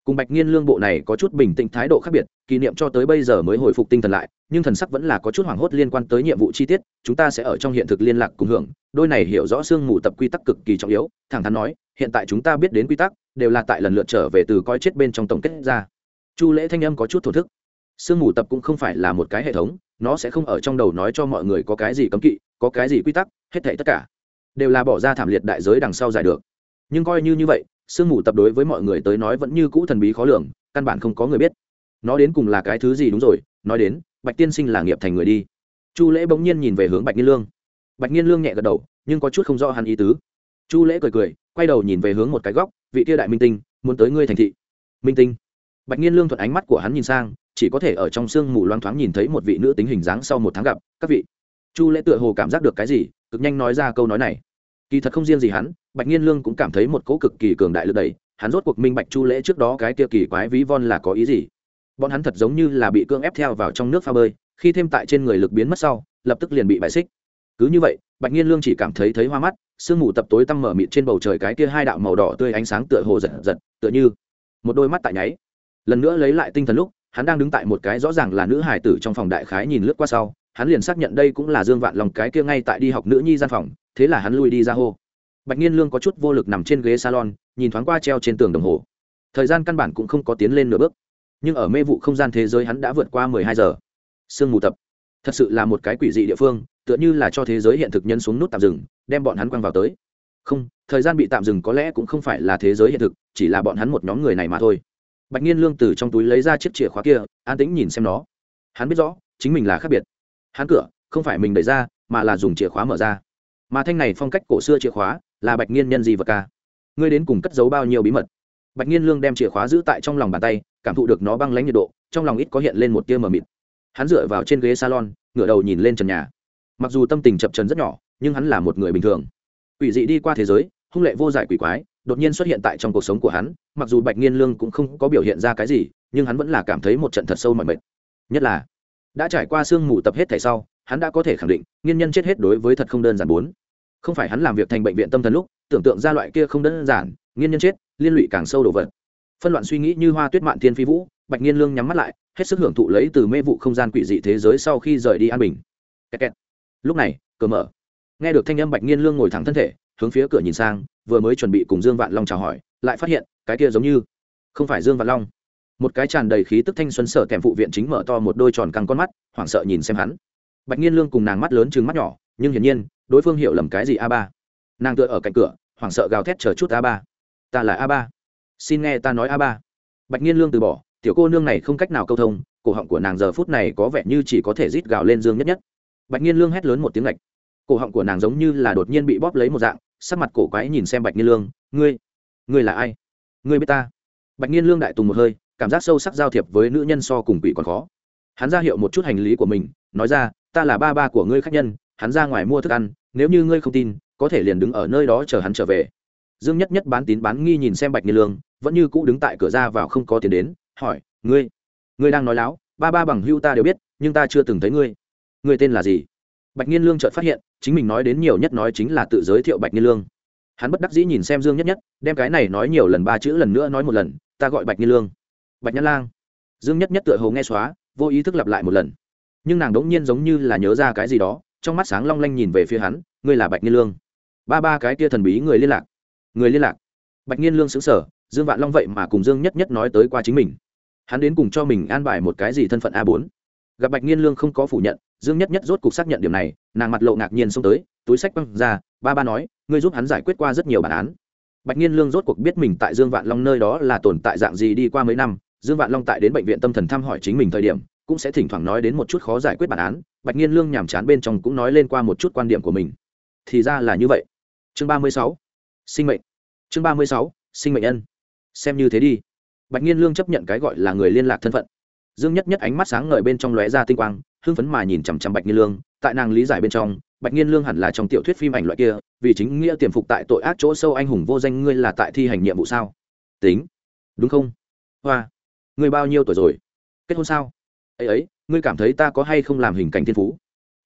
Cùng bạch nhiên lương bộ này có chút bình tĩnh thái độ khác biệt, kỷ niệm cho tới bây giờ mới hồi phục tinh thần lại, nhưng thần sắc vẫn là có chút hoảng hốt liên quan tới nhiệm vụ chi tiết, chúng ta sẽ ở trong hiện thực liên lạc cùng hưởng, đôi này hiểu rõ xương mù tập quy tắc cực kỳ trọng yếu, thẳng thắn nói, hiện tại chúng ta biết đến quy tắc, đều là tại lần lượt trở về từ coi chết bên trong tổng kết ra. Chu lễ thanh âm có chút thổ thức. Sương mù tập cũng không phải là một cái hệ thống, nó sẽ không ở trong đầu nói cho mọi người có cái gì cấm kỵ, có cái gì quy tắc, hết thảy tất cả đều là bỏ ra thảm liệt đại giới đằng sau giải được. Nhưng coi như như vậy, sương mù tập đối với mọi người tới nói vẫn như cũ thần bí khó lường, căn bản không có người biết. Nó đến cùng là cái thứ gì đúng rồi, nói đến, bạch tiên sinh là nghiệp thành người đi. Chu lễ bỗng nhiên nhìn về hướng bạch nhiên lương. Bạch nhiên lương nhẹ gật đầu, nhưng có chút không rõ hắn ý tứ. Chu lễ cười cười, quay đầu nhìn về hướng một cái góc, vị tia đại minh tinh, muốn tới ngươi thành thị. Minh tinh. Bạch nhiên lương thuận ánh mắt của hắn nhìn sang, chỉ có thể ở trong sương mù loang thoáng nhìn thấy một vị nữ tính hình dáng sau một tháng gặp, các vị. Chu lễ tựa hồ cảm giác được cái gì, cực nhanh nói ra câu nói này kỳ thật không riêng gì hắn, bạch nhiên lương cũng cảm thấy một cỗ cực kỳ cường đại lực đẩy, hắn rốt cuộc minh bạch chu lễ trước đó cái kia kỳ quái ví von là có ý gì? Bọn hắn thật giống như là bị cưỡng ép theo vào trong nước pha bơi, khi thêm tại trên người lực biến mất sau, lập tức liền bị bại xích. Cứ như vậy, bạch nhiên lương chỉ cảm thấy thấy hoa mắt, sương mù tập tối tăm mở mịt trên bầu trời cái kia hai đạo màu đỏ tươi ánh sáng tựa hồ giật giật, tựa như một đôi mắt tại nháy. Lần nữa lấy lại tinh thần lúc, hắn đang đứng tại một cái rõ ràng là nữ hải tử trong phòng đại khái nhìn lướt qua sau hắn liền xác nhận đây cũng là dương vạn lòng cái kia ngay tại đi học nữ nhi gian phòng, thế là hắn lui đi ra hô. Bạch nhiên lương có chút vô lực nằm trên ghế salon, nhìn thoáng qua treo trên tường đồng hồ. Thời gian căn bản cũng không có tiến lên nửa bước. Nhưng ở mê vụ không gian thế giới hắn đã vượt qua mười hai giờ. Sương mù tập. Thật sự là một cái quỷ dị địa phương, tựa như là cho thế giới hiện thực nhân xuống nút tạm dừng, đem bọn hắn quăng vào tới. Không, thời gian bị tạm dừng có lẽ cũng không phải là thế giới hiện thực, chỉ là bọn hắn một nhóm người này mà thôi. Bạch nhiên lương từ trong túi lấy ra chiếc chìa khóa kia, an tĩnh nhìn xem nó. Hắn biết rõ, chính mình là khác biệt hắn cửa không phải mình đẩy ra mà là dùng chìa khóa mở ra mà thanh này phong cách cổ xưa chìa khóa là bạch nghiên nhân gì vật ca ngươi đến cùng cất giấu bao nhiêu bí mật bạch nghiên lương đem chìa khóa giữ tại trong lòng bàn tay cảm thụ được nó băng lánh nhiệt độ trong lòng ít có hiện lên một tia mờ mịt hắn dựa vào trên ghế salon ngửa đầu nhìn lên trần nhà mặc dù tâm tình chập trần rất nhỏ nhưng hắn là một người bình thường quỷ dị đi qua thế giới hung lệ vô giải quỷ quái đột nhiên xuất hiện tại trong cuộc sống của hắn mặc dù bạch nghiên lương cũng không có biểu hiện ra cái gì nhưng hắn vẫn là cảm thấy một trận thật sâu mọi mệt nhất là đã trải qua sương mù tập hết thảy sau, hắn đã có thể khẳng định, nguyên nhân chết hết đối với thật không đơn giản bốn. Không phải hắn làm việc thành bệnh viện tâm thần lúc, tưởng tượng ra loại kia không đơn giản, nguyên nhân chết, liên lụy càng sâu đồ vật. Phân loạn suy nghĩ như hoa tuyết mạn thiên phi vũ, bạch nghiên lương nhắm mắt lại, hết sức hưởng thụ lấy từ mê vụ không gian quỷ dị thế giới sau khi rời đi an bình. Kẹt kẹt. lúc này cờ mở. Nghe được thanh âm bạch nghiên lương ngồi thẳng thân thể, hướng phía cửa nhìn sang, vừa mới chuẩn bị cùng dương vạn long chào hỏi, lại phát hiện, cái kia giống như không phải dương vạn long một cái tràn đầy khí tức thanh xuân sở kèm phụ viện chính mở to một đôi tròn căng con mắt, hoảng sợ nhìn xem hắn. Bạch nhiên lương cùng nàng mắt lớn chừng mắt nhỏ, nhưng hiển nhiên, đối phương hiểu lầm cái gì a ba. Nàng tựa ở cạnh cửa, hoảng sợ gào thét chờ chút a ba. Ta là a ba. Xin nghe ta nói a ba. Bạch nhiên lương từ bỏ, tiểu cô nương này không cách nào câu thông, cổ họng của nàng giờ phút này có vẻ như chỉ có thể rít gào lên dương nhất nhất. Bạch nhiên lương hét lớn một tiếng lạch cổ họng của nàng giống như là đột nhiên bị bóp lấy một dạng, sắc mặt cổ quái nhìn xem bạch nhiên lương, ngươi ngươi là ai? Ngươi biết ta? Bạch nhiên lương đại tùng một hơi cảm giác sâu sắc giao thiệp với nữ nhân so cùng quỷ còn khó. Hắn ra hiệu một chút hành lý của mình, nói ra, ta là ba ba của ngươi khách nhân, hắn ra ngoài mua thức ăn, nếu như ngươi không tin, có thể liền đứng ở nơi đó chờ hắn trở về. Dương nhất nhất bán tín bán nghi nhìn xem bạch nhiên lương, vẫn như cũ đứng tại cửa ra vào không có tiền đến, hỏi, ngươi ngươi đang nói láo, ba ba bằng hưu ta đều biết, nhưng ta chưa từng thấy ngươi. Ngươi tên là gì? Bạch nhiên lương chợt phát hiện, chính mình nói đến nhiều nhất nói chính là tự giới thiệu bạch nhiên lương. Hắn bất đắc dĩ nhìn xem dương nhất nhất, đem cái này nói nhiều lần ba chữ lần nữa nói một lần, ta gọi bạch nhiên lương bạch nhã lang. Dương nhất nhất tựa hồ nghe xóa, vô ý thức lặp lại một lần. Nhưng nàng đỗng nhiên giống như là nhớ ra cái gì đó, trong mắt sáng long lanh nhìn về phía hắn, ngươi là bạch nhiên lương. Ba ba cái kia thần bí người liên lạc. Người liên lạc. Bạch nhiên lương xứng sở dương vạn long vậy mà cùng dương nhất nhất nói tới qua chính mình. Hắn đến cùng cho mình an bài một cái gì thân phận a bốn? Gặp bạch nhiên lương không có phủ nhận, dương nhất nhất rốt cuộc xác nhận điểm này, nàng mặt lộ ngạc nhiên xông tới, túi sách băng ra, ba ba nói, ngươi giúp hắn giải quyết qua rất nhiều bản án. Bạch nhiên lương rốt cuộc biết mình tại dương vạn long nơi đó là tồn tại dạng gì đi qua mấy năm dương vạn long tại đến bệnh viện tâm thần thăm hỏi chính mình thời điểm, cũng sẽ thỉnh thoảng nói đến một chút khó giải quyết bản án, bạch nhiên lương nhàm chán bên trong cũng nói lên qua một chút quan điểm của mình. Thì ra là như vậy. Chương ba mươi sáu. Sinh mệnh. Chương ba mươi sáu. Sinh mệnh nhân. Xem như thế đi. Bạch nhiên lương chấp nhận cái gọi là người liên lạc thân phận. Dương nhất nhất ánh mắt sáng ngời bên trong lóe ra tinh quang, hưng phấn mà nhìn chằm chằm bạch nhiên lương, tại nàng lý giải bên trong, bạch nhiên lương hẳn là trong tiểu thuyết phim ảnh loại kia, vì chính nghĩa tiềm phục tại tội ác chỗ sâu anh hùng vô danh ngươi là tại thi hành nhiệm vụ sao? Tính. Đúng không? Hoa ngươi bao nhiêu tuổi rồi? Kết hôn sao? Ấy ấy, ngươi cảm thấy ta có hay không làm hình cảnh thiên phú?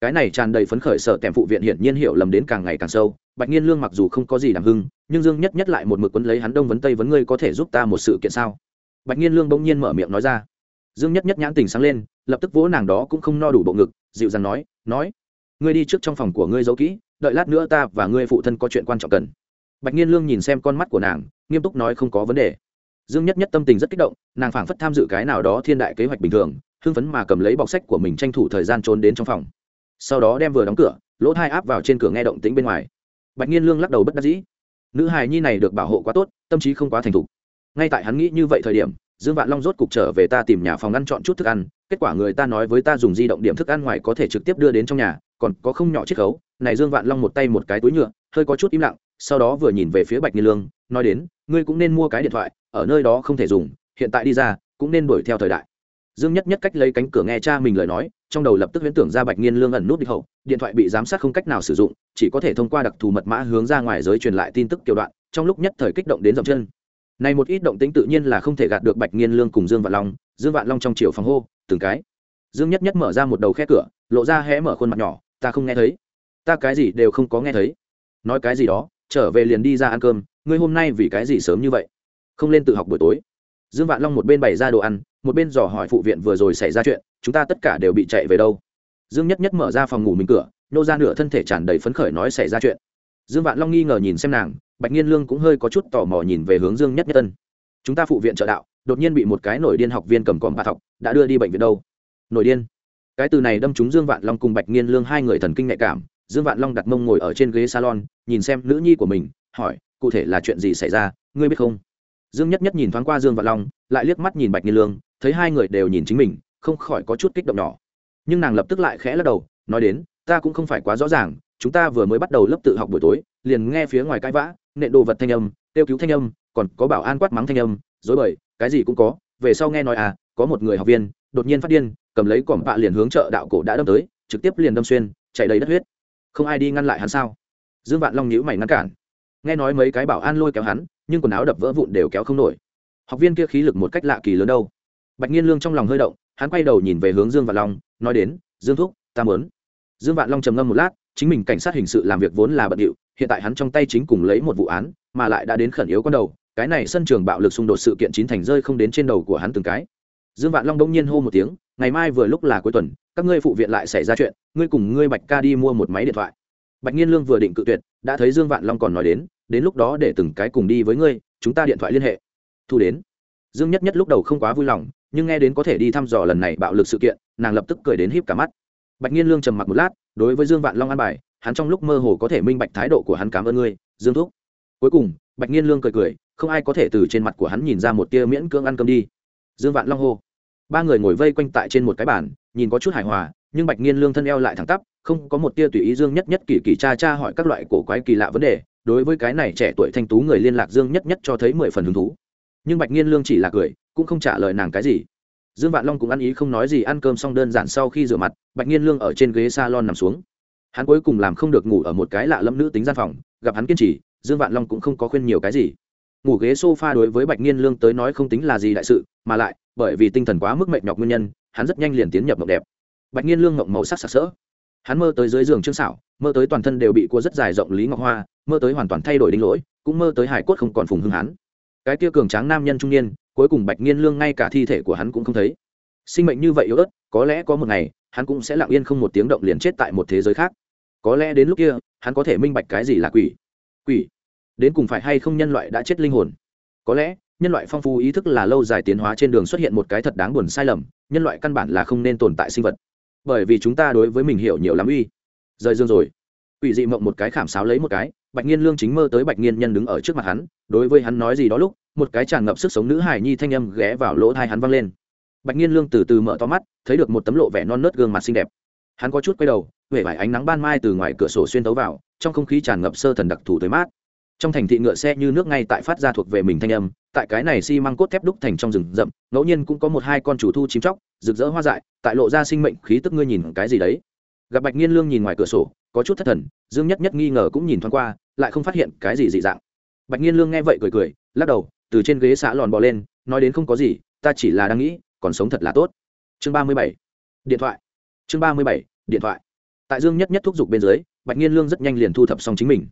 Cái này tràn đầy phấn khởi sợ tèm phụ viện hiển nhiên hiểu lầm đến càng ngày càng sâu. Bạch nhiên lương mặc dù không có gì đảm hưng, nhưng dương nhất nhất lại một mực quấn lấy hắn đông vấn tây vấn ngươi có thể giúp ta một sự kiện sao? Bạch nhiên lương bỗng nhiên mở miệng nói ra. Dương nhất nhất nhãn tình sáng lên, lập tức vỗ nàng đó cũng không no đủ bộ ngực, dịu dàng nói nói, ngươi đi trước trong phòng của ngươi giấu kỹ, đợi lát nữa ta và ngươi phụ thân có chuyện quan trọng cần. Bạch nhiên lương nhìn xem con mắt của nàng, nghiêm túc nói không có vấn đề dương nhất nhất tâm tình rất kích động, nàng phảng phất tham dự cái nào đó thiên đại kế hoạch bình thường, hưng phấn mà cầm lấy bọc sách của mình tranh thủ thời gian trốn đến trong phòng. Sau đó đem vừa đóng cửa, lỗ thai áp vào trên cửa nghe động tĩnh bên ngoài. Bạch nhiên lương lắc đầu bất đắc dĩ. Nữ hài nhi này được bảo hộ quá tốt, tâm trí không quá thành thục. Ngay tại hắn nghĩ như vậy thời điểm, dương vạn long rốt cục trở về ta tìm nhà phòng ăn chọn chút thức ăn, kết quả người ta nói với ta dùng di động điểm thức ăn ngoài có thể trực tiếp đưa đến trong nhà, còn có không nhỏ chiết khấu. Này dương vạn long một tay một cái túi nhựa, hơi có chút im lặng, sau đó vừa nhìn về phía bạch nhiên lương nói đến, ngươi cũng nên mua cái điện thoại, ở nơi đó không thể dùng, hiện tại đi ra, cũng nên đuổi theo thời đại. Dương nhất nhất cách lấy cánh cửa nghe cha mình lời nói, trong đầu lập tức huyễn tưởng ra bạch nghiên lương ẩn nút địch hậu, điện thoại bị giám sát không cách nào sử dụng, chỉ có thể thông qua đặc thù mật mã hướng ra ngoài giới truyền lại tin tức kiểu đoạn, trong lúc nhất thời kích động đến dòng chân. Này một ít động tính tự nhiên là không thể gạt được bạch nghiên lương cùng dương vạn long, dương vạn long trong chiều phòng hô, từng cái. Dương nhất nhất mở ra một đầu khe cửa, lộ ra hé mở khuôn mặt nhỏ, ta không nghe thấy. Ta cái gì đều không có nghe thấy. Nói cái gì đó, trở về liền đi ra ăn cơm ngươi hôm nay vì cái gì sớm như vậy? Không lên tự học buổi tối. Dương vạn long một bên bày ra đồ ăn, một bên dò hỏi phụ viện vừa rồi xảy ra chuyện, chúng ta tất cả đều bị chạy về đâu? Dương nhất nhất mở ra phòng ngủ mình cửa, nô ra nửa thân thể tràn đầy phấn khởi nói xảy ra chuyện. Dương vạn long nghi ngờ nhìn xem nàng, bạch nhiên lương cũng hơi có chút tò mò nhìn về hướng dương nhất nhất tân. Chúng ta phụ viện trợ đạo, đột nhiên bị một cái nổi điên học viên cầm còm bạc học, đã đưa đi bệnh viện đâu? Nổi điên. Cái từ này đâm trúng dương vạn long cùng bạch nhiên lương hai người thần kinh nhạy cảm. Dương vạn long đặt mông ngồi ở trên ghế salon, nhìn xem nữ nhi của mình, hỏi cụ thể là chuyện gì xảy ra, ngươi biết không? Dương nhất nhất nhìn thoáng qua dương vạn long, lại liếc mắt nhìn bạch nhiên lương, thấy hai người đều nhìn chính mình, không khỏi có chút kích động nhỏ. Nhưng nàng lập tức lại khẽ lắc đầu, nói đến, ta cũng không phải quá rõ ràng, chúng ta vừa mới bắt đầu lớp tự học buổi tối, liền nghe phía ngoài cãi vã, nện đồ vật thanh âm tiêu cứu thanh âm, còn có bảo an quát mắng thanh âm, dối bời, cái gì cũng có, về sau nghe nói à có một người học viên, đột nhiên phát điên, cầm lấy cỏm bạ liền hướng chợ đạo cổ đã đâm tới, trực tiếp liền đâm xuyên chạy đầy đất huyết. Không ai đi ngăn lại hắn sao? Dương vạn long nhíu mày ngăn cản nghe nói mấy cái bảo an lôi kéo hắn, nhưng quần áo đập vỡ vụn đều kéo không nổi. Học viên kia khí lực một cách lạ kỳ lớn đâu. Bạch nhiên lương trong lòng hơi động, hắn quay đầu nhìn về hướng dương vạn long, nói đến, dương thúc, ta mớn dương vạn long trầm ngâm một lát, chính mình cảnh sát hình sự làm việc vốn là bận điệu, hiện tại hắn trong tay chính cùng lấy một vụ án, mà lại đã đến khẩn yếu con đầu, cái này sân trường bạo lực xung đột sự kiện chín thành rơi không đến trên đầu của hắn từng cái. Dương vạn long đông nhiên hô một tiếng, ngày mai vừa lúc là cuối tuần, các ngươi phụ viện lại xảy ra chuyện, ngươi cùng ngươi bạch ca đi mua một máy điện thoại bạch nhiên lương vừa định cự tuyệt, đã thấy dương vạn long còn nói đến đến lúc đó để từng cái cùng đi với ngươi, chúng ta điện thoại liên hệ. Thu đến. Dương nhất nhất lúc đầu không quá vui lòng, nhưng nghe đến có thể đi thăm dò lần này bạo lực sự kiện, nàng lập tức cười đến híp cả mắt. Bạch nhiên lương trầm mặc một lát, đối với dương vạn long an bài, hắn trong lúc mơ hồ có thể minh bạch thái độ của hắn cảm ơn ngươi, dương thúc. Cuối cùng, bạch nhiên lương cười cười, không ai có thể từ trên mặt của hắn nhìn ra một tia miễn cưỡng ăn cơm đi. Dương vạn long hô. Ba người ngồi vây quanh tại trên một cái bàn, nhìn có chút hài hòa nhưng bạch nghiên lương thân eo lại thẳng tắp, không có một tia tùy ý dương nhất nhất kỳ kỳ cha cha hỏi các loại cổ quái kỳ lạ vấn đề, đối với cái này trẻ tuổi thanh tú người liên lạc dương nhất nhất cho thấy mười phần hứng thú. Nhưng bạch nghiên lương chỉ là cười, cũng không trả lời nàng cái gì. Dương vạn long cũng ăn ý không nói gì, ăn cơm xong đơn giản sau khi rửa mặt, bạch nghiên lương ở trên ghế s a lon nằm xuống. Hắn cuối cùng làm không được ngủ ở một cái lạ lẫm nữ tính gian phòng, gặp hắn kiên trì, dương vạn long cũng không có khuyên nhiều cái gì. Ngủ ghế s o f a đối với bạch nghiên lương tới nói không tính là gì đại sự, mà lại, bởi vì tinh thần quá mức mệt nhọc nguyên nhân, hắn rất nhanh liền tiến nhập mộng đẹp bạch nhiên lương ngộng màu sắc sặc sỡ. Hắn mơ tới dưới giường trương xảo mơ tới toàn thân đều bị cua rất dài rộng lý ngọc hoa, mơ tới hoàn toàn thay đổi đinh lỗi, cũng mơ tới hải cốt không còn phùng hưng hắn. Cái kia cường tráng nam nhân trung niên, cuối cùng bạch nhiên lương ngay cả thi thể của hắn cũng không thấy. Sinh mệnh như vậy yếu ớt, có lẽ có một ngày, hắn cũng sẽ lặng yên không một tiếng động liền chết tại một thế giới khác. Có lẽ đến lúc kia, hắn có thể minh bạch cái gì là quỷ. Quỷ? Đến cùng phải hay không nhân loại đã chết linh hồn? Có lẽ, nhân loại phong phú ý thức là lâu dài tiến hóa trên đường xuất hiện một cái thật đáng buồn sai lầm, nhân loại căn bản là không nên tồn tại sinh vật bởi vì chúng ta đối với mình hiểu nhiều lắm uy. Rời dương rồi. Quỷ dị mộng một cái khảm sáo lấy một cái, bạch nghiên lương chính mơ tới bạch nghiên nhân đứng ở trước mặt hắn, đối với hắn nói gì đó lúc, một cái tràn ngập sức sống nữ hải nhi thanh âm ghé vào lỗ thai hắn văng lên. Bạch nghiên lương từ từ mở to mắt, thấy được một tấm lộ vẻ non nớt gương mặt xinh đẹp. Hắn có chút quay đầu huệ vải ánh nắng ban mai từ ngoài cửa sổ xuyên tấu vào, trong không khí tràn ngập sơ thần đặc thù tới mát. Trong thành thị ngựa xe như nước ngay tại phát ra thuộc về mình thanh âm tại cái này xi măng cốt thép đúc thành trong rừng rậm, ngẫu nhiên cũng có một hai con chủ thu chím chóc, rực rỡ hoa dại, tại lộ ra sinh mệnh khí tức ngươi nhìn cái gì đấy. Gặp bạch nhiên lương nhìn ngoài cửa sổ, có chút thất thần, dương nhất nhất nghi ngờ cũng nhìn thoáng qua, lại không phát hiện cái gì dị dạng. Bạch nhiên lương nghe vậy cười cười, lắc đầu, từ trên ghế xã lòn bò lên, nói đến không có gì, ta chỉ là đang nghĩ, còn sống thật là tốt. Chương ba mươi bảy, điện thoại. Chương ba mươi bảy, điện thoại. Tại dương nhất nhất thúc giục bên dưới, bạch nhiên lương rất nhanh liền thu thập xong chính mình.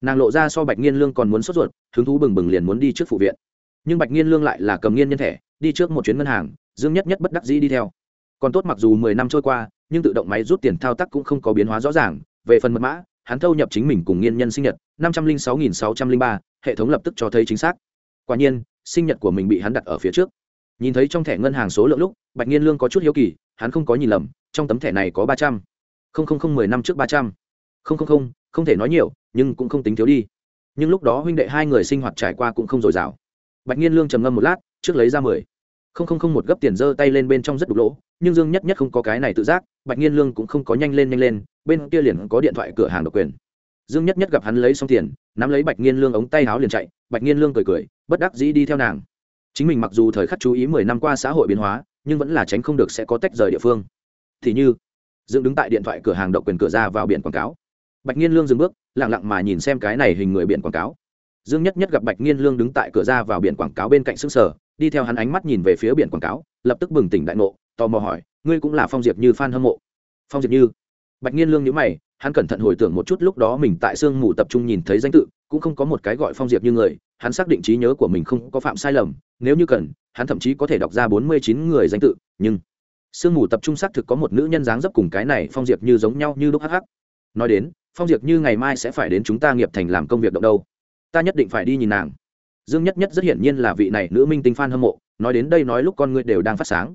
Nàng lộ ra so bạch nhiên lương còn muốn sốt ruột, hứng thú bừng bừng liền muốn đi trước phụ viện nhưng bạch nghiên lương lại là cầm nghiên nhân thẻ, đi trước một chuyến ngân hàng, dương nhất nhất bất đắc dĩ đi theo. Còn tốt mặc dù mười năm trôi qua, nhưng tự động máy rút tiền thao tác cũng không có biến hóa rõ ràng, về phần mật mã, hắn thâu nhập chính mình cùng nghiên nhân sinh nhật, năm trăm linh sáu nghìn sáu trăm linh ba, hệ thống lập tức cho thấy chính xác. Quả nhiên, sinh nhật của mình bị hắn đặt ở phía trước. Nhìn thấy trong thẻ ngân hàng số lượng lúc, bạch nghiên lương có chút hiếu kỳ, hắn không có nhìn lầm, trong tấm thẻ này có ba trăm. Không không không, mười năm trước ba trăm. Không không không không thể nói nhiều, nhưng cũng không tính thiếu đi. Nhưng lúc đó huynh đệ hai người sinh hoạt trải qua cũng không dồi dào bạch Nhiên lương trầm ngâm một lát, trước lấy ra mười. Không không không một gấp tiền giơ tay lên bên trong rất đục lỗ, nhưng dương nhất nhất không có cái này tự giác, bạch Nhiên lương cũng không có nhanh lên nhanh lên, bên kia liền có điện thoại cửa hàng độc quyền. Dương nhất nhất gặp hắn lấy xong tiền, nắm lấy bạch Nhiên lương ống tay áo liền chạy, bạch Nhiên lương cười cười, bất đắc dĩ đi theo nàng. Chính mình mặc dù thời khắc chú ý mười năm qua xã hội biến hóa, nhưng vẫn là tránh không được sẽ có tách rời địa phương. Thì như, dương đứng tại điện thoại cửa hàng độc quyền cửa ra vào biển quảng cáo. Bạch Nhiên lương dừng bước, lặng lặng mà nhìn xem cái này hình người biển quảng cáo dương nhất nhất gặp bạch nghiên lương đứng tại cửa ra vào biển quảng cáo bên cạnh xương sở đi theo hắn ánh mắt nhìn về phía biển quảng cáo, lập tức bừng tỉnh đại ngộ, tò mò hỏi, ngươi cũng là phong diệp như Phan hâm mộ? Phong diệp như? Bạch nghiên lương nhữ mày, hắn cẩn thận hồi tưởng một chút lúc đó mình tại sương mù tập trung nhìn thấy danh tự, cũng không có một cái gọi phong diệp như người, hắn xác định trí nhớ của mình không có phạm sai lầm, nếu như cần, hắn thậm chí có thể đọc ra bốn mươi chín người danh tự, nhưng sương mù tập trung xác thực có một nữ nhân dáng dấp cùng cái này phong diệp như giống nhau như lúc hắc hắc. Nói đến, phong diệp như ngày mai sẽ phải đến chúng ta nghiệp thành làm công việc động đâu ta nhất định phải đi nhìn nàng. Dương nhất nhất rất hiển nhiên là vị này nữ minh tinh f hâm mộ nói đến đây nói lúc con người đều đang phát sáng.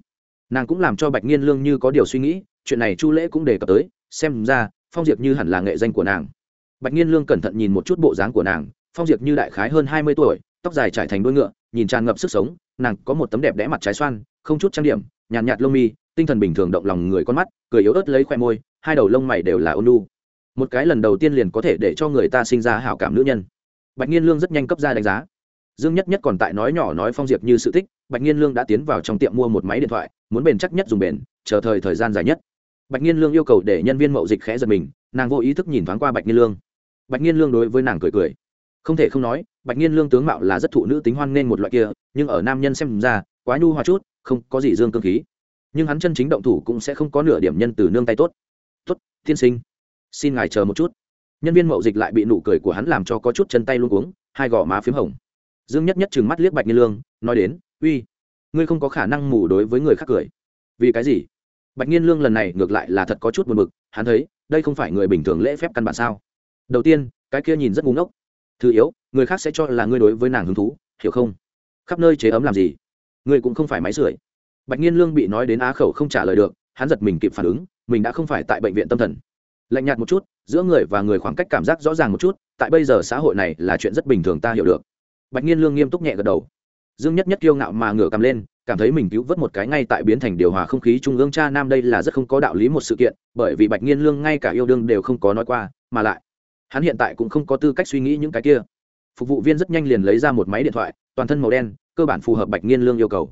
Nàng cũng làm cho bạch nghiên lương như có điều suy nghĩ chuyện này chu lễ cũng đề cập tới xem ra phong diệp như hẳn là nghệ danh của nàng. Bạch nghiên lương cẩn thận nhìn một chút bộ dáng của nàng phong diệp như đại khái hơn hai mươi tuổi tóc dài trải thành đuôi ngựa nhìn tràn ngập sức sống nàng có một tấm đẹp đẽ mặt trái xoan không chút trang điểm nhàn nhạt, nhạt lông mi tinh thần bình thường động lòng người con mắt cười yếu ớt lấy khoe môi hai đầu lông mày đều là ôn lu một cái lần đầu tiên liền có thể để cho người ta sinh ra hảo cảm nữ nhân bạch nhiên lương rất nhanh cấp ra đánh giá. Dương nhất nhất còn tại nói nhỏ nói phong diệp như sự thích bạch nhiên lương đã tiến vào trong tiệm mua một máy điện thoại, muốn bền chắc nhất dùng bền, chờ thời thời gian dài nhất. Bạch nhiên lương yêu cầu để nhân viên mậu dịch khẽ giật mình, nàng vô ý thức nhìn thoáng qua bạch nhiên lương. Bạch nhiên lương đối với nàng cười cười. Không thể không nói, bạch nhiên lương tướng mạo là rất thụ nữ tính hoan nên một loại kia, nhưng ở nam nhân xem ra, quá nhu hòa chút, không có gì dương cơ khí. Nhưng hắn chân chính động thủ cũng sẽ không có nửa điểm nhân từ nương tay tốt. Tốt, tiên sinh, xin ngài chờ một chút nhân viên mậu dịch lại bị nụ cười của hắn làm cho có chút chân tay luôn cuống, hai gò má p h í m hồng. Dương nhất nhất chừng mắt liếc bạch nhiên lương, nói đến, uy, ngươi không có khả năng mù đối với người khác cười. Vì cái gì? Bạch nhiên lương lần này ngược lại là thật có chút buồn bực, hắn thấy, đây không phải người bình thường lễ phép căn bản sao? Đầu tiên, cái kia nhìn rất ngu ngốc. Thứ yếu, người khác sẽ cho là ngươi đối với nàng hứng thú, hiểu không? Khắp nơi chế ấm làm gì? Ngươi cũng không phải máy sưởi. Bạch nhiên lương bị nói đến á khẩu không trả lời được, hắn giật mình kịp phản ứng, mình đã không phải tại bệnh viện tâm thần lạnh nhạt một chút, giữa người và người khoảng cách cảm giác rõ ràng một chút, tại bây giờ xã hội này là chuyện rất bình thường ta hiểu được. Bạch nhiên lương nghiêm túc nhẹ gật đầu. Dương nhất nhất kiêu ngạo mà ngửa cầm lên, cảm thấy mình cứu vớt một cái ngay tại biến thành điều hòa không khí trung ương cha nam đây là rất không có đạo lý một sự kiện, bởi vì bạch nhiên lương ngay cả yêu đương đều không có nói qua, mà lại, hắn hiện tại cũng không có tư cách suy nghĩ những cái kia. Phục vụ viên rất nhanh liền lấy ra một máy điện thoại, toàn thân màu đen, cơ bản phù hợp bạch nhiên lương yêu cầu.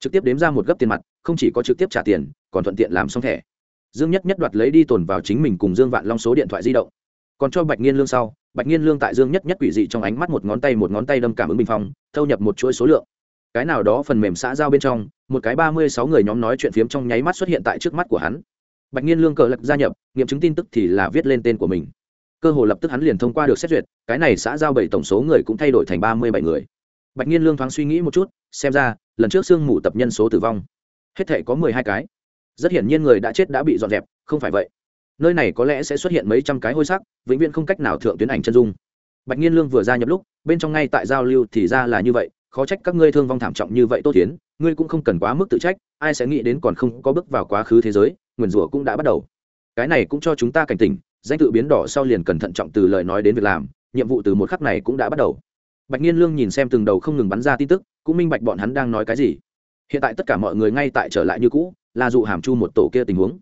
Trực tiếp đếm ra một gấp tiền mặt, không chỉ có trực tiếp trả tiền, còn thuận tiện làm xong thẻ dương nhất nhất đoạt lấy đi tồn vào chính mình cùng dương vạn long số điện thoại di động. Còn cho bạch nhiên lương sau, bạch nhiên lương tại dương nhất nhất quỷ dị trong ánh mắt một ngón tay một ngón tay đâm cảm ứng bình phong, thâu nhập một chuỗi số lượng. Cái nào đó phần mềm xã giao bên trong, một cái ba mươi sáu người nhóm nói chuyện phiếm trong nháy mắt xuất hiện tại trước mắt của hắn. Bạch nhiên lương cờ lật gia nhập, nghiệm chứng tin tức thì là viết lên tên của mình. Cơ hồ lập tức hắn liền thông qua được xét duyệt, cái này xã giao bảy tổng số người cũng thay đổi thành ba mươi bảy người. Bạch nhiên lương thoáng suy nghĩ một chút, xem ra, lần trước sương mù tập nhân số tử vong, hết thể có mười hai cái rất hiển nhiên người đã chết đã bị dọn dẹp, không phải vậy. Nơi này có lẽ sẽ xuất hiện mấy trăm cái hôi sắc vĩnh viễn không cách nào thượng tuyến ảnh chân dung. Bạch nhiên lương vừa ra nhập lúc, bên trong ngay tại giao lưu thì ra là như vậy, khó trách các ngươi thương vong thảm trọng như vậy tốt tiến ngươi cũng không cần quá mức tự trách, ai sẽ nghĩ đến còn không có bước vào quá khứ thế giới, nguyền rủa cũng đã bắt đầu. Cái này cũng cho chúng ta cảnh tỉnh, danh tự biến đỏ sau liền cần thận trọng từ lời nói đến việc làm, nhiệm vụ từ một khắc này cũng đã bắt đầu. Bạch nhiên lương nhìn xem từng đầu không ngừng bắn ra tin tức, cũng minh bạch bọn hắn đang nói cái gì hiện tại tất cả mọi người ngay tại trở lại như cũ là dụ hàm chu một tổ kia tình huống.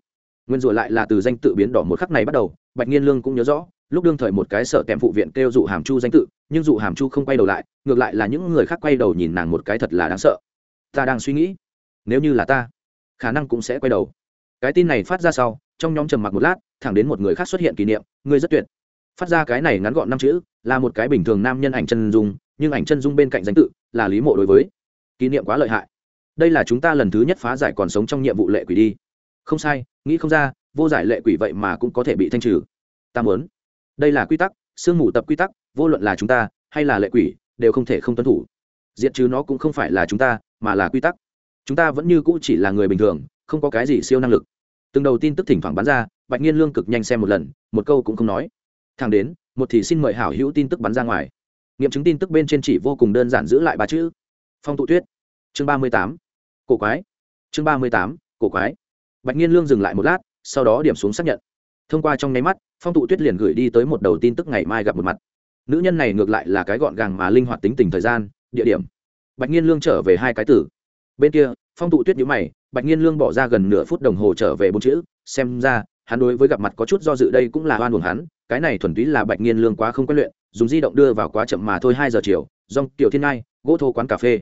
Nguyên rủa lại là từ danh tự biến đỏ một khắc này bắt đầu, bạch nghiên lương cũng nhớ rõ, lúc đương thời một cái sở kèm phụ viện kêu dụ hàm chu danh tự, nhưng dụ hàm chu không quay đầu lại, ngược lại là những người khác quay đầu nhìn nàng một cái thật là đáng sợ. Ta đang suy nghĩ, nếu như là ta, khả năng cũng sẽ quay đầu. Cái tin này phát ra sau, trong nhóm trầm mặc một lát, thẳng đến một người khác xuất hiện kỷ niệm ngươi rất tuyệt. Phát ra cái này ngắn gọn năm chữ, là một cái bình thường nam nhân ảnh chân dung, nhưng ảnh chân dung bên cạnh danh tự là lý mộ đối với. Kỷ niệm quá lợi hại đây là chúng ta lần thứ nhất phá giải còn sống trong nhiệm vụ lệ quỷ đi. Không sai, nghĩ không ra, vô giải lệ quỷ vậy mà cũng có thể bị thanh trừ. Ta muốn. Đây là quy tắc, sương mù tập quy tắc, vô luận là chúng ta hay là lệ quỷ, đều không thể không tuân thủ. Diệt trừ nó cũng không phải là chúng ta, mà là quy tắc. Chúng ta vẫn như cũ chỉ là người bình thường, không có cái gì siêu năng lực. Từng đầu tin tức thỉnh thoảng bắn ra, bạch nhiên lương cực nhanh xem một lần, một câu cũng không nói. Thẳng đến, một thì xin mời hảo hữu tin tức bắn ra ngoài. Nghiệm chứng tin tức bên trên chỉ vô cùng đơn giản giữ lại ba chữ. Phong tụ tuyết. Chương ba mươi tám cổ quái. Chương ba mươi tám, cổ quái. Bạch nhiên lương dừng lại một lát, sau đó điểm xuống xác nhận. Thông qua trong nháy mắt, phong tụ tuyết liền gửi đi tới một đầu tin tức ngày mai gặp một mặt. Nữ nhân này ngược lại là cái gọn gàng mà linh hoạt tính tình thời gian, địa điểm. Bạch nhiên lương trở về hai cái tử bên kia, phong tụ tuyết nhữ mày, bạch nhiên lương bỏ ra gần nửa phút đồng hồ trở về bốn chữ, xem ra, hắn đối với gặp mặt có chút do dự đây cũng là oan buồng hắn, cái này thuần túy là bạch nhiên lương quá không quen luyện, dùng di động đưa vào quá chậm mà thôi hai giờ chiều, dòng tiểu thiên ngai, gỗ thô quán cà phê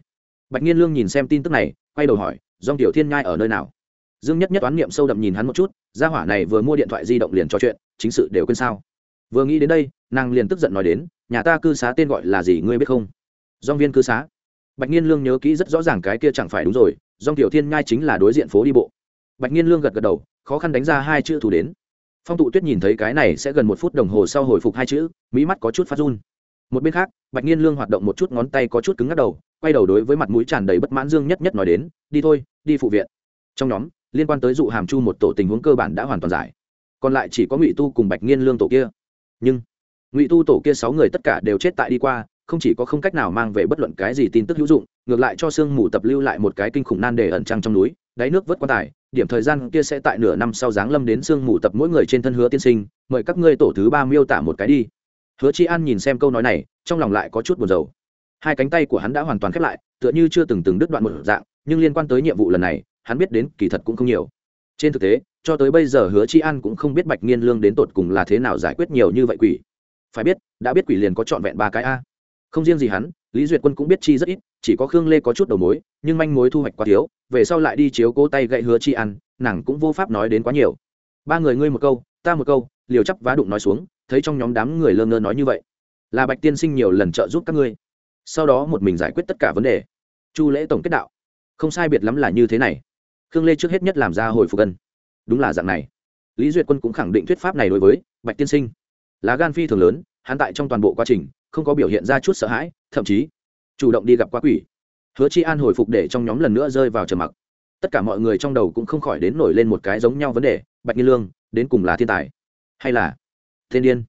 bạch nhiên lương nhìn xem tin tức này, quay đầu hỏi, dòng tiểu thiên Nhai ở nơi nào? Dương nhất nhất toán niệm sâu đậm nhìn hắn một chút, gia hỏa này vừa mua điện thoại di động liền trò chuyện, chính sự đều quên sao? Vừa nghĩ đến đây, nàng liền tức giận nói đến, nhà ta cư xá tên gọi là gì ngươi biết không? Dong viên cư xá. Bạch nhiên lương nhớ kỹ rất rõ ràng cái kia chẳng phải đúng rồi dong tiểu thiên Nhai chính là đối diện phố đi bộ. Bạch nhiên lương gật gật đầu, khó khăn đánh ra hai chữ thủ đến. Phong tụ tuyết nhìn thấy cái này sẽ gần một phút đồng hồ sau hồi phục hai chữ, mỹ mắt có chút phát run. Một bên khác, bạch nhiên lương hoạt động một chút ngón tay có chút cứng ngắt đầu quay đầu đối với mặt mũi tràn đầy bất mãn dương nhất nhất nói đến, đi thôi, đi phụ viện. Trong nhóm, liên quan tới dụ hàm chu một tổ tình huống cơ bản đã hoàn toàn giải. Còn lại chỉ có ngụy tu cùng bạch nghiên lương tổ kia. Nhưng, ngụy tu tổ kia sáu người tất cả đều chết tại đi qua, không chỉ có không cách nào mang về bất luận cái gì tin tức hữu dụng, ngược lại cho sương mù tập lưu lại một cái kinh khủng nan để ẩn trăng trong núi, đáy nước vớt quan tài, điểm thời gian kia sẽ tại nửa năm sau giáng lâm đến sương mù tập mỗi người trên thân hứa tiên sinh, mời các ngươi tổ thứ ba miêu tả một cái đi. Hứa chi an nhìn xem câu nói này, trong lòng lại có chút buồn rầu hai cánh tay của hắn đã hoàn toàn khép lại, tựa như chưa từng từng đứt đoạn một dạng, nhưng liên quan tới nhiệm vụ lần này, hắn biết đến kỳ thật cũng không nhiều. Trên thực tế, cho tới bây giờ hứa chi an cũng không biết bạch nghiên lương đến tột cùng là thế nào giải quyết nhiều như vậy quỷ. Phải biết, đã biết quỷ liền có trọn vẹn ba cái a. Không riêng gì hắn, lý duyệt quân cũng biết chi rất ít, chỉ có khương lê có chút đầu mối, nhưng manh mối thu hoạch quá thiếu, về sau lại đi chiếu cố tay gậy hứa chi ăn nàng cũng vô pháp nói đến quá nhiều. Ba người ngươi một câu, ta một câu, liều chắp vá đụng nói xuống, thấy trong nhóm đám người lơ ngơ nói như vậy. Là bạch tiên sinh nhiều lần trợ giúp các ngươi sau đó một mình giải quyết tất cả vấn đề. Chu lễ tổng kết đạo, không sai biệt lắm là như thế này. Khương lê trước hết nhất làm ra hồi phục cân. Đúng là dạng này. Lý duyệt quân cũng khẳng định thuyết pháp này đối với bạch tiên sinh. Lá gan phi thường lớn, hắn tại trong toàn bộ quá trình, không có biểu hiện ra chút sợ hãi, thậm chí chủ động đi gặp quá quỷ. Hứa chi an hồi phục để trong nhóm lần nữa rơi vào trầm mặc. Tất cả mọi người trong đầu cũng không khỏi đến nổi lên một cái giống nhau vấn đề, bạch nhiên lương, đến cùng là thiên tài hay là thiên điên?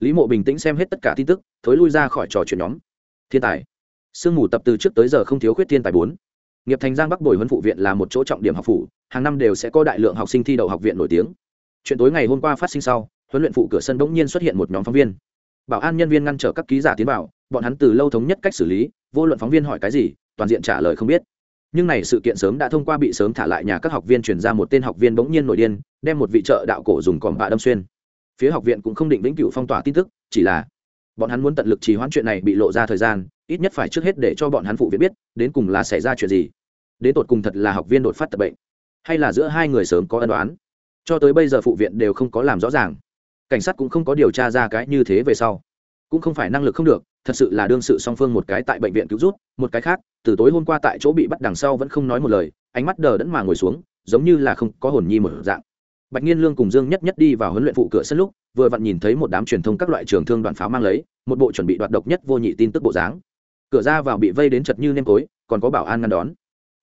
Lý mộ bình tĩnh xem hết tất cả tin tức, thối lui ra khỏi trò chuyện nhóm thiên tài. Sương mù tập từ trước tới giờ không thiếu khuyết thiên tài bốn. Nghiệp thành giang bắc bồi huấn phụ viện là một chỗ trọng điểm học phủ, hàng năm đều sẽ có đại lượng học sinh thi đậu học viện nổi tiếng. Chuyện tối ngày hôm qua phát sinh sau, huấn luyện phụ cửa sân bỗng nhiên xuất hiện một nhóm phóng viên. Bảo an nhân viên ngăn trở các ký giả tiến vào, bọn hắn từ lâu thống nhất cách xử lý, vô luận phóng viên hỏi cái gì, toàn diện trả lời không biết. Nhưng này sự kiện sớm đã thông qua bị sớm thả lại nhà các học viên chuyển ra một tên học viên bỗng nhiên nổi điên, đem một vị trợ đạo cổ dùng còm bạ đâm xuyên. Phía học viện cũng không định vĩnh cửu phong tỏa tin tức, chỉ là bọn hắn muốn tận lực trì hoãn chuyện này bị lộ ra thời gian, ít nhất phải trước hết để cho bọn hắn phụ viện biết, đến cùng là xảy ra chuyện gì. Đến tột cùng thật là học viên đột phát tập bệnh, hay là giữa hai người sớm có ân đoán cho tới bây giờ phụ viện đều không có làm rõ ràng. Cảnh sát cũng không có điều tra ra cái như thế về sau. Cũng không phải năng lực không được, thật sự là đương sự song phương một cái tại bệnh viện cứu rút một cái khác, từ tối hôm qua tại chỗ bị bắt đằng sau vẫn không nói một lời, ánh mắt đờ đẫn mà ngồi xuống, giống như là không có hồn nhi một dạng bạch nghiên lương cùng dương nhất nhất đi vào huấn luyện phụ cửa sân lúc, vừa vặn nhìn thấy một đám truyền thông các loại trường thương đoàn pháo mang lấy, một bộ chuẩn bị đoạt độc nhất vô nhị tin tức bộ dáng. Cửa ra vào bị vây đến chật như nêm tối, còn có bảo an ngăn đón.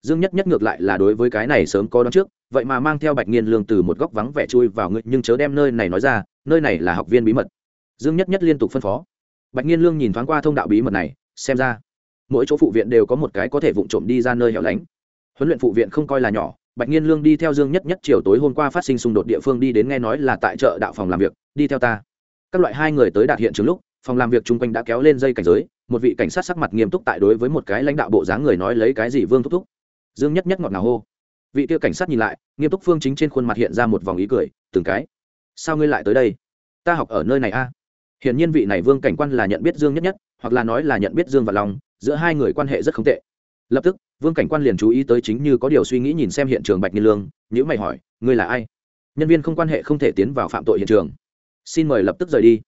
Dương nhất nhất ngược lại là đối với cái này sớm có đón trước, vậy mà mang theo bạch nghiên lương từ một góc vắng vẻ chui vào ngực nhưng chớ đem nơi này nói ra, nơi này là học viên bí mật. Dương nhất nhất liên tục phân phó. Bạch nghiên lương nhìn thoáng qua thông đạo bí mật này, xem ra, mỗi chỗ phụ viện đều có một cái có thể vụng trộm đi ra nơi hẻo lánh. Huấn luyện phụ viện không coi là nhỏ bạch nghiên lương đi theo dương nhất nhất chiều tối hôm qua phát sinh xung đột địa phương đi đến nghe nói là tại chợ đạo phòng làm việc, đi theo ta. Các loại hai người tới đạt hiện trường lúc, phòng làm việc chung quanh đã kéo lên dây cảnh giới, một vị cảnh sát sắc mặt nghiêm túc tại đối với một cái lãnh đạo bộ dáng người nói lấy cái gì vương thúc thúc. Dương nhất nhất ngọt ngào hô. Vị kia cảnh sát nhìn lại, nghiêm túc phương chính trên khuôn mặt hiện ra một vòng ý cười, từng cái, sao ngươi lại tới đây? Ta học ở nơi này a. Hiển nhiên vị này vương cảnh quan là nhận biết dương nhất nhất, hoặc là nói là nhận biết dương và long, giữa hai người quan hệ rất không tệ. Lập tức vương cảnh quan liền chú ý tới chính như có điều suy nghĩ nhìn xem hiện trường bạch nhiên lương nhữ mày hỏi, ngươi là ai? Nhân viên không quan hệ không thể tiến vào phạm tội hiện trường. Xin mời lập tức rời đi.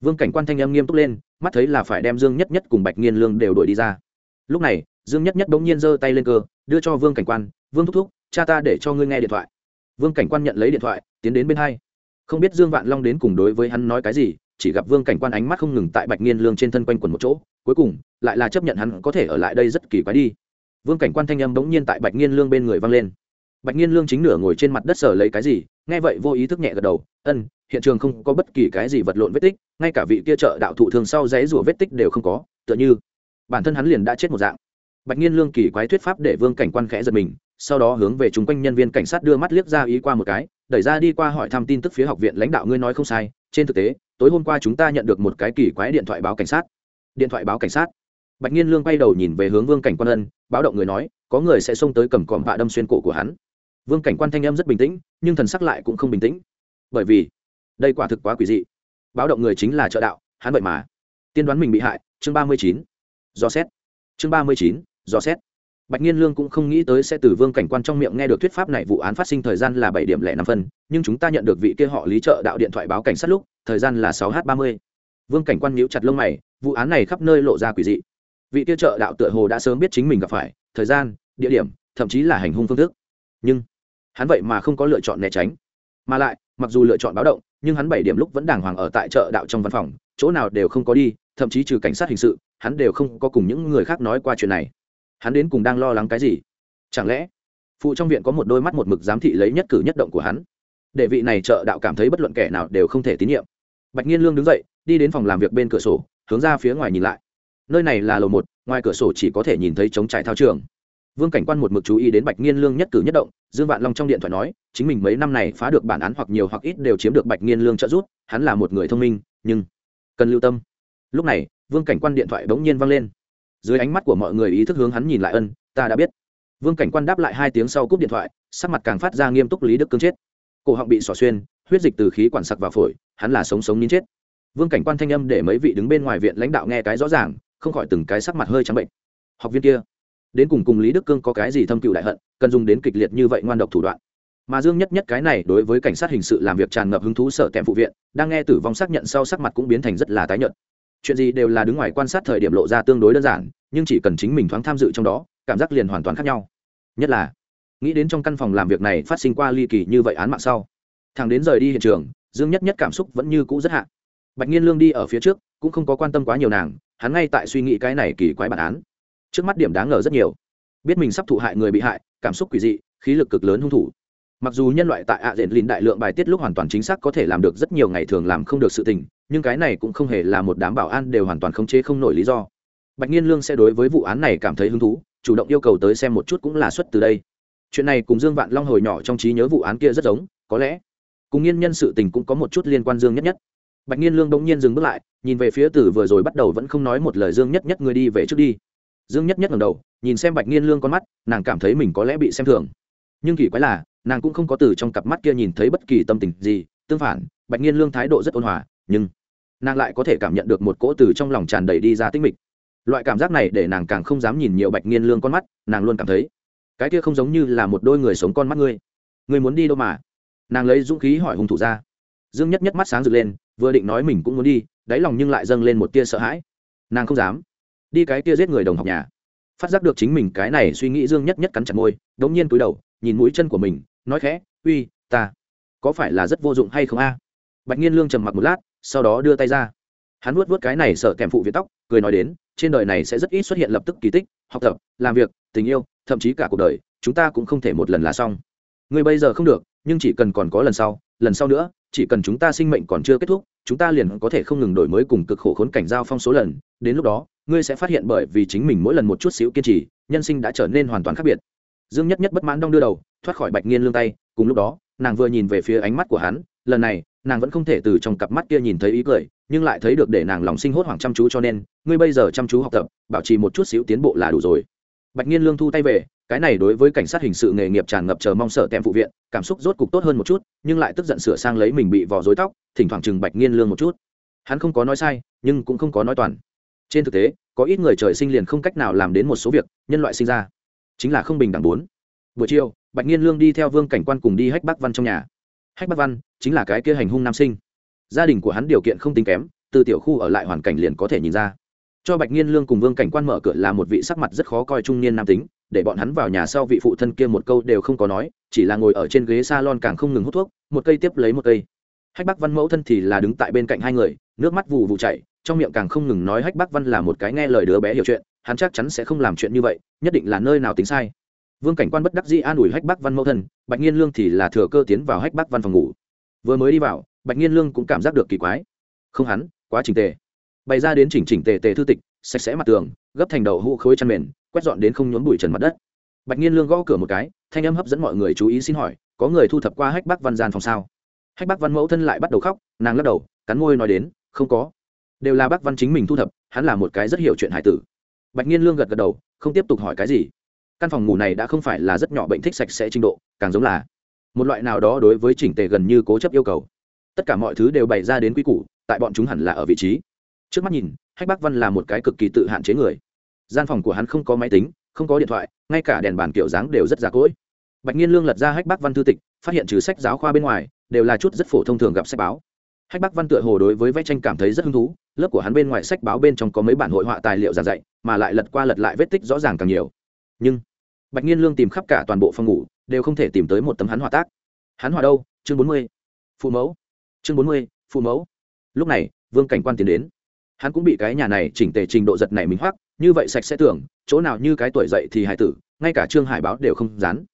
Vương cảnh quan thanh âm nghiêm túc lên, mắt thấy là phải đem dương nhất nhất cùng bạch nhiên lương đều đuổi đi ra. Lúc này, dương nhất nhất bỗng nhiên giơ tay lên cơ, đưa cho vương cảnh quan, vương thúc thúc, cha ta để cho ngươi nghe điện thoại. Vương cảnh quan nhận lấy điện thoại, tiến đến bên hai. Không biết dương vạn long đến cùng đối với hắn nói cái gì, chỉ gặp vương cảnh quan ánh mắt không ngừng tại bạch nghiên lương trên thân quanh quần một chỗ, cuối cùng, lại là chấp nhận hắn có thể ở lại đây rất kỳ quái đi vương cảnh quan thanh âm bỗng nhiên tại bạch nghiên lương bên người vang lên. Bạch nghiên lương chính nửa ngồi trên mặt đất sờ lấy cái gì, nghe vậy vô ý thức nhẹ gật đầu, ân, hiện trường không có bất kỳ cái gì vật lộn vết tích, ngay cả vị kia trợ đạo thụ thường sau dãy rủa vết tích đều không có, tựa như bản thân hắn liền đã chết một dạng. Bạch nghiên lương kỳ quái thuyết pháp để vương cảnh quan khẽ giật mình, sau đó hướng về chung quanh nhân viên cảnh sát đưa mắt liếc ra ý qua một cái, đẩy ra đi qua hỏi thăm tin tức phía học viện lãnh đạo ngươi nói không sai, trên thực tế, tối hôm qua chúng ta nhận được một cái kỳ quái điện thoại báo cảnh sát. Điện thoại báo cảnh sát bạch nhiên lương bay đầu nhìn về hướng vương cảnh quan ân, báo động người nói, có người sẽ xông tới cầm còm vạ đâm xuyên cổ của hắn. Vương cảnh quan thanh em rất bình tĩnh, nhưng thần sắc lại cũng không bình tĩnh. Bởi vì, đây quả thực quá quỷ dị. Báo động người chính là trợ đạo, hắn vậy mà. Tiên đoán mình bị hại, chương ba mươi chín, do xét. Chương ba mươi chín, do xét. Bạch nhiên lương cũng không nghĩ tới sẽ từ vương cảnh quan trong miệng nghe được thuyết pháp này, vụ án phát sinh thời gian là bảy điểm lẻ năm phân, nhưng chúng ta nhận được vị kia họ lý trợ đạo điện thoại báo cảnh sát lúc, thời gian là sáu h ba mươi. Vương cảnh quan nhíu chặt lông mày, vụ án này khắp nơi lộ ra quỷ dị vị kia trợ đạo tựa hồ đã sớm biết chính mình gặp phải, thời gian, địa điểm, thậm chí là hành hung phương thức. Nhưng, hắn vậy mà không có lựa chọn né tránh. Mà lại, mặc dù lựa chọn báo động, nhưng hắn bảy điểm lúc vẫn đàng hoàng ở tại chợ đạo trong văn phòng, chỗ nào đều không có đi, thậm chí trừ cảnh sát hình sự, hắn đều không có cùng những người khác nói qua chuyện này. Hắn đến cùng đang lo lắng cái gì? Chẳng lẽ, phụ trong viện có một đôi mắt một mực giám thị lấy nhất cử nhất động của hắn? Để vị này trợ đạo cảm thấy bất luận kẻ nào đều không thể tín nhiệm. Bạch nhiên lương đứng dậy, đi đến phòng làm việc bên cửa sổ, hướng ra phía ngoài nhìn lại nơi này là lầu một, ngoài cửa sổ chỉ có thể nhìn thấy trống trải thao trường. Vương cảnh quan một mực chú ý đến bạch nghiên lương nhất cử nhất động, dương vạn long trong điện thoại nói, chính mình mấy năm này phá được bản án hoặc nhiều hoặc ít đều chiếm được bạch nghiên lương trợ giúp, hắn là một người thông minh, nhưng cần lưu tâm. Lúc này, vương cảnh quan điện thoại bỗng nhiên vang lên. Dưới ánh mắt của mọi người ý thức hướng hắn nhìn lại ân, ta đã biết. Vương cảnh quan đáp lại hai tiếng sau cúp điện thoại, sắc mặt càng phát ra nghiêm túc lý đức cương chết. Cổ họng bị xỏ xuyên, huyết dịch từ khí quản sặc vào phổi, hắn là sống sống nín chết. Vương cảnh quan thanh âm để mấy vị đứng bên ngoài viện lãnh đạo nghe cái rõ ràng không khỏi từng cái sắc mặt hơi trắng bệnh. Học viên kia, đến cùng cùng lý đức cương có cái gì thâm cựu đại hận, cần dùng đến kịch liệt như vậy ngoan độc thủ đoạn. Mà dương nhất nhất cái này đối với cảnh sát hình sự làm việc tràn ngập hứng thú sở tèm phụ viện, đang nghe tử vong xác nhận sau sắc mặt cũng biến thành rất là tái nhợt. Chuyện gì đều là đứng ngoài quan sát thời điểm lộ ra tương đối đơn giản, nhưng chỉ cần chính mình thoáng tham dự trong đó, cảm giác liền hoàn toàn khác nhau. Nhất là, nghĩ đến trong căn phòng làm việc này phát sinh qua ly kỳ như vậy án mạng sau, thằng đến rời đi hiện trường, dương nhất nhất cảm xúc vẫn như cũ rất hạ. Bạch nhiên lương đi ở phía trước, cũng không có quan tâm quá nhiều nàng hắn ngay tại suy nghĩ cái này kỳ quái bản án. Trước mắt điểm đáng ngờ rất nhiều. Biết mình sắp thụ hại người bị hại, cảm xúc quỷ dị, khí lực cực lớn hung thủ. Mặc dù nhân loại tại ạ diện lìn đại lượng bài tiết lúc hoàn toàn chính xác có thể làm được rất nhiều ngày thường làm không được sự tình, nhưng cái này cũng không hề là một đám bảo an đều hoàn toàn khống chế không nổi lý do. Bạch nhiên lương sẽ đối với vụ án này cảm thấy hứng thú, chủ động yêu cầu tới xem một chút cũng là xuất từ đây. Chuyện này cùng dương vạn long hồi nhỏ trong trí nhớ vụ án kia rất giống, có lẽ cùng nghiên nhân sự tình cũng có một chút liên quan dương nhất nhất bạch nhiên lương bỗng nhiên dừng bước lại, nhìn về phía tử vừa rồi bắt đầu vẫn không nói một lời dương nhất nhất người đi về trước đi. Dương nhất nhất ngầm đầu, nhìn xem bạch nhiên lương con mắt, nàng cảm thấy mình có lẽ bị xem thường. Nhưng kỳ quái là, nàng cũng không có từ trong cặp mắt kia nhìn thấy bất kỳ tâm tình gì, tương phản, bạch nhiên lương thái độ rất ôn hòa, nhưng nàng lại có thể cảm nhận được một cỗ từ trong lòng tràn đầy đi ra tích mịch. Loại cảm giác này để nàng càng không dám nhìn nhiều bạch nhiên lương con mắt, nàng luôn cảm thấy, cái kia không giống như là một đôi người sống con mắt ngươi. Ngươi muốn đi đâu mà? Nàng lấy dũng khí hỏi hung thủ ra. Dương nhất nhất mắt sáng rực lên vừa định nói mình cũng muốn đi, đáy lòng nhưng lại dâng lên một tia sợ hãi. Nàng không dám. Đi cái tia giết người đồng học nhà. Phát giác được chính mình cái này suy nghĩ dương nhất nhất cắn chặt môi, đống nhiên cúi đầu, nhìn mũi chân của mình, nói khẽ, uy, ta, có phải là rất vô dụng hay không a? Bạch nhiên lương trầm mặc một lát, sau đó đưa tay ra. Hắn nuốt vớt cái này sợ kèm phụ việt tóc, cười nói đến, trên đời này sẽ rất ít xuất hiện lập tức kỳ tích, học tập, làm việc, tình yêu, thậm chí cả cuộc đời, chúng ta cũng không thể một lần là xong. Người bây giờ không được, nhưng chỉ cần còn có lần sau lần sau nữa chỉ cần chúng ta sinh mệnh còn chưa kết thúc, chúng ta liền có thể không ngừng đổi mới cùng cực khổ khốn cảnh giao phong số lần. Đến lúc đó, ngươi sẽ phát hiện bởi vì chính mình mỗi lần một chút xíu kiên trì, nhân sinh đã trở nên hoàn toàn khác biệt. Dương nhất nhất bất mãn đong đưa đầu, thoát khỏi bạch nghiên lương tay. Cùng lúc đó, nàng vừa nhìn về phía ánh mắt của hắn, lần này, nàng vẫn không thể từ trong cặp mắt kia nhìn thấy ý cười, nhưng lại thấy được để nàng lòng sinh hốt hoảng chăm chú cho nên, ngươi bây giờ chăm chú học tập, bảo trì một chút xíu tiến bộ là đủ rồi bạch nghiên lương thu tay về, cái này đối với cảnh sát hình sự nghề nghiệp tràn ngập chờ mong sợ tèm phụ viện, cảm xúc rốt cục tốt hơn một chút, nhưng lại tức giận sửa sang lấy mình bị vò dối tóc, thỉnh thoảng chừng bạch nghiên lương một chút. Hắn không có nói sai, nhưng cũng không có nói toàn. Trên thực tế, có ít người trời sinh liền không cách nào làm đến một số việc, nhân loại sinh ra, chính là không bình đẳng bốn. Buổi chiều, bạch nghiên lương đi theo vương cảnh quan cùng đi hách bắc văn trong nhà. Hách bắc văn chính là cái kia hành hung nam sinh. Gia đình của hắn điều kiện không tính kém, từ tiểu khu ở lại hoàn cảnh liền có thể nhìn ra cho bạch nghiên lương cùng vương cảnh quan mở cửa là một vị sắc mặt rất khó coi trung niên nam tính, để bọn hắn vào nhà sau vị phụ thân kia một câu đều không có nói, chỉ là ngồi ở trên ghế s a lon càng không ngừng hút thuốc, một cây tiếp lấy một cây. Hách bắc văn mẫu thân thì là đứng tại bên cạnh hai người, nước mắt vụ vụ chảy, trong miệng càng không ngừng nói hách bắc văn là một cái nghe lời đứa bé hiểu chuyện, hắn chắc chắn sẽ không làm chuyện như vậy, nhất định là nơi nào tính sai. Vương cảnh quan bất đắc dĩ an ủi hách bắc văn mẫu thân, bạch nghiên lương thì là thừa cơ tiến vào hách bắc văn phòng ngủ. Vừa mới đi vào, bạch nghiên lương cũng cảm giác được kỳ quái. Không hắn, quá trình tề bày ra đến chỉnh chỉnh tề tề thư tịch, sạch sẽ mặt tường, gấp thành đầu hũ khối chăn mền, quét dọn đến không nhốn bụi trần mặt đất. Bạch nhiên lương gõ cửa một cái, thanh âm hấp dẫn mọi người chú ý xin hỏi, có người thu thập qua hách bắc văn gian phòng sao? Hách bắc văn mẫu thân lại bắt đầu khóc, nàng lắc đầu, cắn môi nói đến, không có. Đều là bác văn chính mình thu thập, hắn là một cái rất hiểu chuyện hải tử. Bạch nhiên lương gật gật đầu, không tiếp tục hỏi cái gì. Căn phòng ngủ này đã không phải là rất nhỏ bệnh thích sạch sẽ trình độ, càng giống là một loại nào đó đối với chỉnh tề gần như cố chấp yêu cầu. Tất cả mọi thứ đều bày ra đến quy củ, tại bọn chúng hẳn là ở vị trí trước mắt nhìn, hách Bác văn là một cái cực kỳ tự hạn chế người. Gian phòng của hắn không có máy tính, không có điện thoại, ngay cả đèn bàn kiểu dáng đều rất già cỗi. Bạch nhiên lương lật ra hách Bác văn thư tịch, phát hiện trừ sách giáo khoa bên ngoài, đều là chút rất phổ thông thường gặp sách báo. Hách Bác văn tựa hồ đối với vẽ tranh cảm thấy rất hứng thú, lớp của hắn bên ngoài sách báo bên trong có mấy bản hội họa tài liệu giảng dạy, mà lại lật qua lật lại vết tích rõ ràng càng nhiều. Nhưng, bạch nhiên lương tìm khắp cả toàn bộ phòng ngủ, đều không thể tìm tới một tấm hắn họa tác. Hắn họa đâu? Chương bốn mươi. Phụ mẫu. Chương bốn mươi, phụ mẫu. Lúc này, vương cảnh quan tiến đến hắn cũng bị cái nhà này chỉnh tề trình độ giật này mình hoắc, như vậy sạch sẽ tưởng, chỗ nào như cái tuổi dậy thì hài tử, ngay cả trương hải báo đều không dán.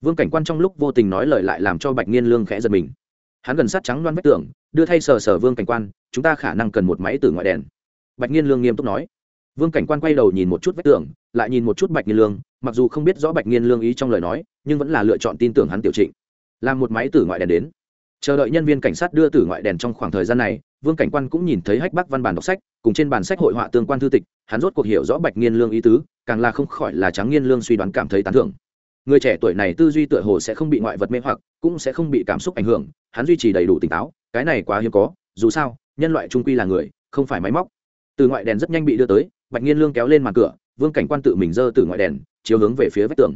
Vương cảnh quan trong lúc vô tình nói lời lại làm cho bạch nghiên lương khẽ giật mình. Hắn gần sát trắng loan vách tường, đưa thay sờ sờ vương cảnh quan, chúng ta khả năng cần một máy từ ngoại đèn. Bạch nghiên lương nghiêm túc nói. Vương cảnh quan quay đầu nhìn một chút vách tường, lại nhìn một chút bạch nghiên lương, mặc dù không biết rõ bạch nghiên lương ý trong lời nói, nhưng vẫn là lựa chọn tin tưởng hắn tiểu trịnh. Làm một máy từ ngoại đèn đến. Chờ đợi nhân viên cảnh sát đưa từ ngoại đèn trong khoảng thời gian này vương cảnh quan cũng nhìn thấy hách bắc văn bản đọc sách, cùng trên bản sách hội họa tương quan thư tịch, hắn rốt cuộc hiểu rõ bạch nghiên lương ý tứ, càng là không khỏi là trắng nghiên lương suy đoán cảm thấy tán thưởng. Người trẻ tuổi này tư duy tựa hồ sẽ không bị ngoại vật mê hoặc, cũng sẽ không bị cảm xúc ảnh hưởng, hắn duy trì đầy đủ tỉnh táo, cái này quá hiếm có, dù sao, nhân loại trung quy là người, không phải máy móc. Từ ngoại đèn rất nhanh bị đưa tới, bạch nghiên lương kéo lên màn cửa, vương cảnh quan tự mình dơ từ ngoại đèn, chiếu hướng về phía vách tường.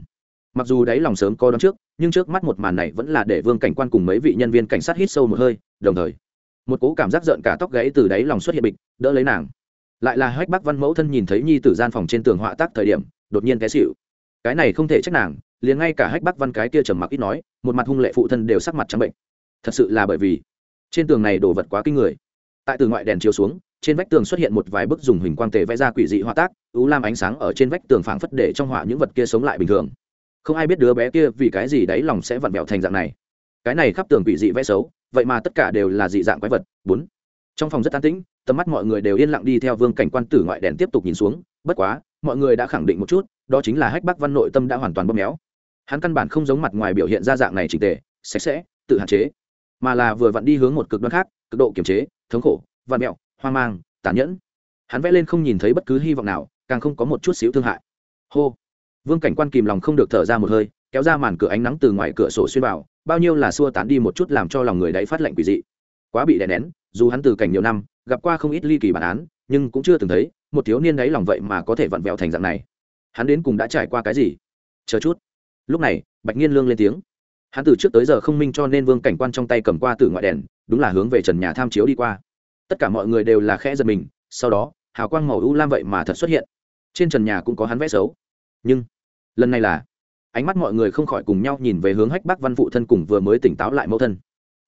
Mặc dù đáy lòng sớm có đón trước, nhưng trước mắt một màn này vẫn là để vương cảnh quan cùng mấy vị nhân viên cảnh sát hít sâu một hơi, đồng thời một cố cảm giác giận cả tóc gãy từ đáy lòng xuất hiện bịch, đỡ lấy nàng. Lại là hách bác văn mẫu thân nhìn thấy nhi tử gian phòng trên tường họa tác thời điểm, đột nhiên té xịu cái này không thể trách nàng, liền ngay cả hách bác văn cái kia trầm mặc ít nói, một mặt hung lệ phụ thân đều sắc mặt trắng bệnh. Thật sự là bởi vì, trên tường này đổ vật quá kinh người. Tại từ ngoại đèn chiếu xuống, trên vách tường xuất hiện một vài bức dùng hình quang tề vẽ ra quỷ dị họa tác ú lam ánh sáng ở trên vách tường phảng phất để trong họa những vật kia sống lại bình thường. Không ai biết đứa bé kia vì cái gì đáy lòng sẽ vặn vẹo thành dạng này. Cái này khắp tường quỷ dị vẽ xấu vậy mà tất cả đều là dị dạng quái vật. Bốn, trong phòng rất an tĩnh, tầm mắt mọi người đều yên lặng đi theo vương cảnh quan tử ngoại đèn tiếp tục nhìn xuống. Bất quá, mọi người đã khẳng định một chút, đó chính là hách bắc văn nội tâm đã hoàn toàn bóp méo. Hắn căn bản không giống mặt ngoài biểu hiện ra dạng này trình tề, sạch sẽ, tự hạn chế, mà là vừa vặn đi hướng một cực đoan khác, cực độ kiềm chế, thống khổ vạn mẹo, hoang mang, tàn nhẫn. Hắn vẽ lên không nhìn thấy bất cứ hy vọng nào, càng không có một chút xíu thương hại. Hô! Vương cảnh quan kìm lòng không được thở ra một hơi, kéo ra màn cửa ánh nắng từ ngoài cửa sổ xuyên vào bao nhiêu là xua tán đi một chút làm cho lòng người đấy phát lệnh quỷ dị. Quá bị đè nén, dù hắn từ cảnh nhiều năm, gặp qua không ít ly kỳ bản án, nhưng cũng chưa từng thấy một thiếu niên đấy lòng vậy mà có thể vặn vẹo thành dạng này. Hắn đến cùng đã trải qua cái gì? Chờ chút. Lúc này, bạch nhiên lương lên tiếng. Hắn từ trước tới giờ không minh cho nên vương cảnh quan trong tay cầm qua từ ngoại đèn, đúng là hướng về trần nhà tham chiếu đi qua. Tất cả mọi người đều là khẽ giật mình, sau đó, hào quang màu u lam vậy mà thật xuất hiện. Trên trần nhà cũng có hắn vẽ xấu. Nhưng, lần này là ánh mắt mọi người không khỏi cùng nhau nhìn về hướng hách Bác văn phụ thân cùng vừa mới tỉnh táo lại mẫu thân.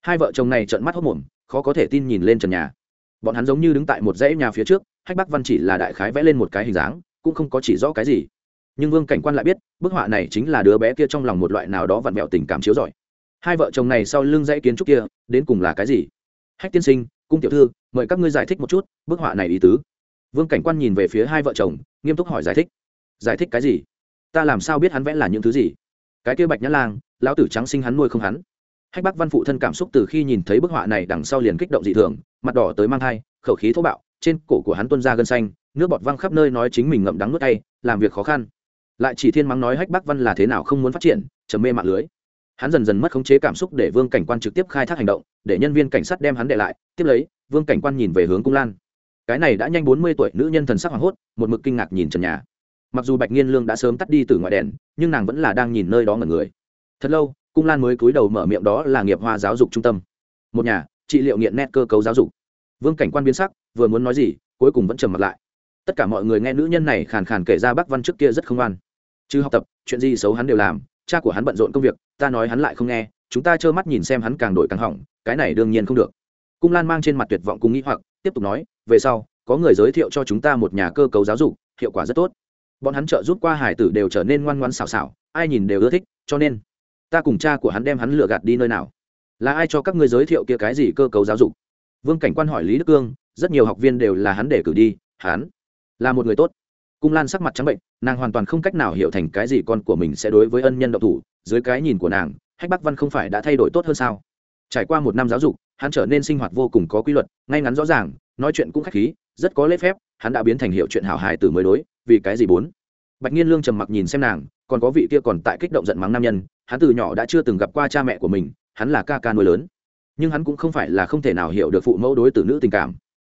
Hai vợ chồng này trợn mắt hốc mồm, khó có thể tin nhìn lên trần nhà. Bọn hắn giống như đứng tại một dãy nhà phía trước, hách Bác văn chỉ là đại khái vẽ lên một cái hình dáng, cũng không có chỉ rõ cái gì. Nhưng vương cảnh quan lại biết, bức họa này chính là đứa bé kia trong lòng một loại nào đó vặn vẹo tình cảm chiếu giỏi hai vợ chồng này sau lưng dãy kiến trúc kia, đến cùng là cái gì? Hách tiên sinh, cung tiểu thư, mời các ngươi giải thích một chút, bức họa này ý tứ. Vương cảnh quan nhìn về phía hai vợ chồng, nghiêm túc hỏi giải thích. Giải thích cái gì? Ta làm sao biết hắn vẽ là những thứ gì? Cái kia bạch nhã lang, lão tử trắng sinh hắn nuôi không hắn. Hách Bác văn phụ thân cảm xúc từ khi nhìn thấy bức họa này đằng sau liền kích động dị thường, mặt đỏ tới mang thai, khẩu khí thô bạo, trên cổ của hắn tuân ra gân xanh, nước bọt văng khắp nơi nói chính mình ngậm đắng nuốt tay, làm việc khó khăn. Lại chỉ thiên mắng nói hách Bác văn là thế nào không muốn phát triển, trầm mê mạng lưới. Hắn dần dần mất khống chế cảm xúc để vương cảnh quan trực tiếp khai thác hành động, để nhân viên cảnh sát đem hắn để lại, tiếp lấy, vương cảnh quan nhìn về hướng cung lan. Cái này đã nhanh bốn mươi tuổi, nữ nhân thần sắc hoảng hốt, một mực kinh ngạc nhìn trần nhà mặc dù bạch nghiên lương đã sớm tắt đi từ ngoài đèn, nhưng nàng vẫn là đang nhìn nơi đó ngẩn người. Thật lâu, cung lan mới cúi đầu mở miệng đó là nghiệp hoa giáo dục trung tâm. Một nhà, trị liệu nghiện nét cơ cấu giáo dục. Vương cảnh quan biến sắc, vừa muốn nói gì, cuối cùng vẫn trầm mặt lại. Tất cả mọi người nghe nữ nhân này khàn khàn kể ra bác văn trước kia rất không an. Chứ học tập, chuyện gì xấu hắn đều làm, cha của hắn bận rộn công việc, ta nói hắn lại không nghe, chúng ta trơ mắt nhìn xem hắn càng đổi càng hỏng, cái này đương nhiên không được. Cung lan mang trên mặt tuyệt vọng cùng nghĩ hoặc, tiếp tục nói, về sau, có người giới thiệu cho chúng ta một nhà cơ cấu giáo dục, hiệu quả rất tốt bọn hắn trợ giúp qua hải tử đều trở nên ngoan ngoan xảo xảo, ai nhìn đều ưa thích, cho nên, ta cùng cha của hắn đem hắn lừa gạt đi nơi nào? Là ai cho các ngươi giới thiệu kia cái gì cơ cấu giáo dục? Vương cảnh quan hỏi lý đức cương, rất nhiều học viên đều là hắn để cử đi, hắn là một người tốt. Cung lan sắc mặt trắng bệnh, nàng hoàn toàn không cách nào hiểu thành cái gì con của mình sẽ đối với ân nhân độc thủ, dưới cái nhìn của nàng, hách bắc văn không phải đã thay đổi tốt hơn sao? Trải qua một năm giáo dục, hắn trở nên sinh hoạt vô cùng có quy luật, ngay ngắn rõ ràng, nói chuyện cũng khách khí, rất có lễ phép, hắn đã biến thành hiệu chuyện hảo hài từ mới đối vì cái gì bốn? Bạch nhiên lương trầm mặc nhìn xem nàng, còn có vị kia còn tại kích động giận mắng nam nhân, hắn từ nhỏ đã chưa từng gặp qua cha mẹ của mình, hắn là ca ca nuôi lớn. Nhưng hắn cũng không phải là không thể nào hiểu được phụ mẫu đối tử nữ tình cảm.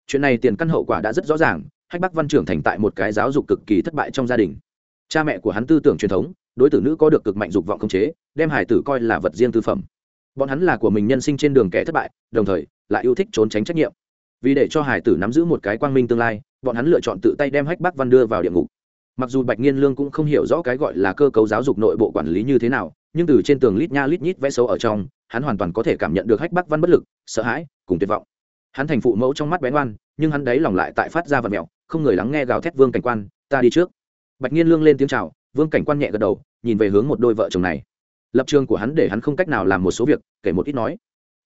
Chuyện này tiền căn hậu quả đã rất rõ ràng, hách bắc văn trưởng thành tại một cái giáo dục cực kỳ thất bại trong gia đình. Cha mẹ của hắn tư tưởng truyền thống, đối tử nữ có được cực mạnh dục vọng khống chế, đem hải tử coi là vật riêng tư phẩm. Bọn hắn là của mình nhân sinh trên đường kẻ thất bại, đồng thời lại yêu thích trốn tránh trách nhiệm. Vì để cho hải tử nắm giữ một cái quang minh tương lai bọn hắn lựa chọn tự tay đem hách bác văn đưa vào địa ngục. Mặc dù bạch nghiên lương cũng không hiểu rõ cái gọi là cơ cấu giáo dục nội bộ quản lý như thế nào, nhưng từ trên tường lít nha lít nhít vẽ xấu ở trong, hắn hoàn toàn có thể cảm nhận được hách bác văn bất lực, sợ hãi, cùng tuyệt vọng. Hắn thành phụ mẫu trong mắt bén oan, nhưng hắn đấy lòng lại tại phát ra vật mẹo, không người lắng nghe gào thét vương cảnh quan, ta đi trước. Bạch nhiên lương lên tiếng chào, vương cảnh quan nhẹ gật đầu, nhìn về hướng một đôi vợ chồng này. Lập trường của hắn để hắn không cách nào làm một số việc, kể một ít nói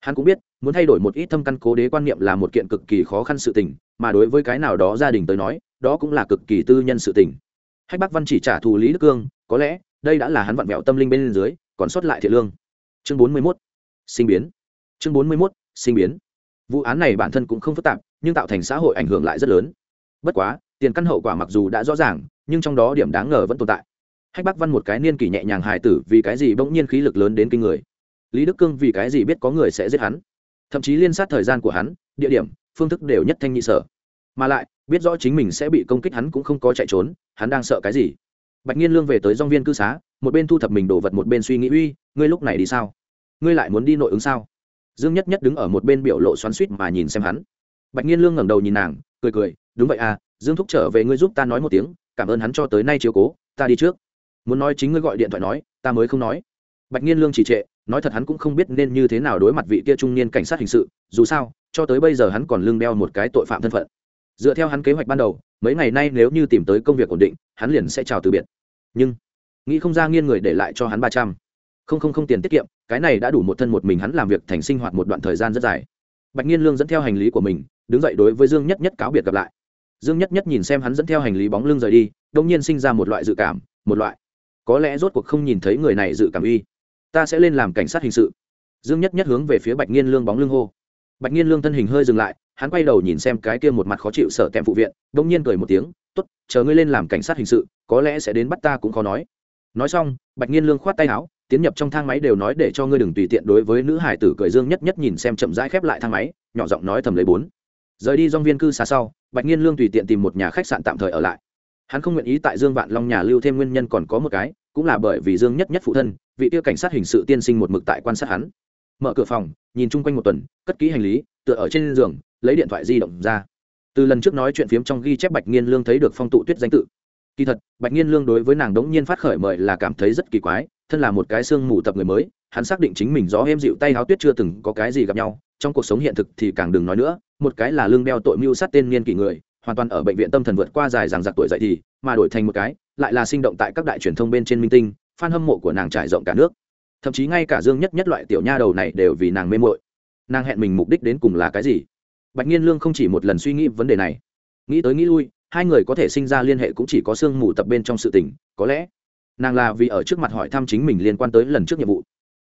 hắn cũng biết, muốn thay đổi một ít thâm căn cố đế quan niệm là một kiện cực kỳ khó khăn sự tình, mà đối với cái nào đó gia đình tới nói, đó cũng là cực kỳ tư nhân sự tình. Hách bắc văn chỉ trả thù lý đức cương, có lẽ, đây đã là hắn vặn vẹo tâm linh bên dưới, còn sót lại thiệt lương. Chương bốn mươi mốt, sinh biến. Chương bốn mươi mốt, sinh biến. Vụ án này bản thân cũng không phức tạp, nhưng tạo thành xã hội ảnh hưởng lại rất lớn. Bất quá, tiền căn hậu quả mặc dù đã rõ ràng, nhưng trong đó điểm đáng ngờ vẫn tồn tại. Hách bắc văn một cái niên kỷ nhẹ nhàng hài tử vì cái gì bỗng nhiên khí lực lớn đến kinh người lý đức cương vì cái gì biết có người sẽ giết hắn? Thậm chí liên sát thời gian của hắn, địa điểm, phương thức đều nhất thanh nhị sở. Mà lại, biết rõ chính mình sẽ bị công kích hắn cũng không có chạy trốn, hắn đang sợ cái gì? Bạch nhiên lương về tới dong viên cư xá, một bên thu thập mình đồ vật một bên suy nghĩ, uy, ngươi lúc này đi sao? Ngươi lại muốn đi nội ứng sao? Dương nhất nhất đứng ở một bên biểu lộ xoắn suýt mà nhìn xem hắn. Bạch nhiên lương ngẩng đầu nhìn nàng, cười cười, đúng vậy à dương thúc trở về ngươi giúp ta nói một tiếng, cảm ơn hắn cho tới nay chiếu cố, ta đi trước. Muốn nói chính ngươi gọi điện thoại nói, ta mới không nói. Bạch nhiên lương chỉ trệ nói thật hắn cũng không biết nên như thế nào đối mặt vị kia trung niên cảnh sát hình sự, dù sao, cho tới bây giờ hắn còn lương đeo một cái tội phạm thân phận. Dựa theo hắn kế hoạch ban đầu, mấy ngày nay nếu như tìm tới công việc ổn định, hắn liền sẽ chào từ biệt. Nhưng, nghĩ không ra nghiên người để lại cho hắn ba trăm. Không không không tiền tiết kiệm, cái này đã đủ một thân một mình hắn làm việc thành sinh hoạt một đoạn thời gian rất dài. Bạch nghiên lương dẫn theo hành lý của mình, đứng dậy đối với dương nhất nhất cáo biệt gặp lại. Dương nhất nhất nhìn xem hắn dẫn theo hành lý bóng lưng rời đi đông nhiên sinh ra một loại dự cảm, một loại. Có lẽ rốt cuộc không nhìn thấy người này dự cảm uy ta sẽ lên làm cảnh sát hình sự. Dương nhất nhất hướng về phía bạch nghiên lương bóng lưng hô. Bạch nghiên lương thân hình hơi dừng lại, hắn quay đầu nhìn xem cái kia một mặt khó chịu sợ tèm phụ viện đông nhiên cười một tiếng t ố t chờ ngươi lên làm cảnh sát hình sự, có lẽ sẽ đến bắt ta cũng khó nói. Nói xong, bạch nghiên lương khoát tay áo, tiến nhập trong thang máy đều nói để cho ngươi đừng tùy tiện đối với nữ hải tử cười. Dương nhất nhất nhìn xem chậm rãi khép lại thang máy, nhỏ giọng nói thầm lấy bốn. Rời đi dong viên cư xa sau, bạch nghiên lương tùy tiện tìm một nhà khách sạn tạm thời ở lại. Hắn không nguyện ý tại dương vạn long nhà lưu thêm nguyên nhân còn có một cái cũng là bởi vì dương nhất nhất phụ thân, vị tiêu cảnh sát hình sự tiên sinh một mực tại quan sát hắn. Mở cửa phòng, nhìn chung quanh một tuần, cất kỹ hành lý, tựa ở trên giường, lấy điện thoại di động ra. Từ lần trước nói chuyện phiếm trong ghi chép bạch nghiên lương thấy được phong tụ tuyết danh tự. Kỳ thật, bạch nghiên lương đối với nàng đống nhiên phát khởi mời là cảm thấy rất kỳ quái, thân là một cái xương mù tập người mới, hắn xác định chính mình gió êm dịu tay háo tuyết chưa từng có cái gì gặp nhau, trong cuộc sống hiện thực thì càng đừng nói nữa, một cái là lương đeo tội mưu sát tên niên kỷ người, hoàn toàn ở bệnh viện tâm thần vượt qua dài rằng giặc tuổi dậy thì mà đổi thành một cái, lại là sinh động tại các đại truyền thông bên trên minh tinh, fan hâm mộ của nàng trải rộng cả nước. Thậm chí ngay cả dương nhất nhất loại tiểu nha đầu này đều vì nàng mê mội nàng hẹn mình mục đích đến cùng là cái gì? Bạch nhiên lương không chỉ một lần suy nghĩ vấn đề này. Nghĩ tới nghĩ lui, hai người có thể sinh ra liên hệ cũng chỉ có sương mù tập bên trong sự tình, có lẽ nàng là vì ở trước mặt hỏi thăm chính mình liên quan tới lần trước nhiệm vụ.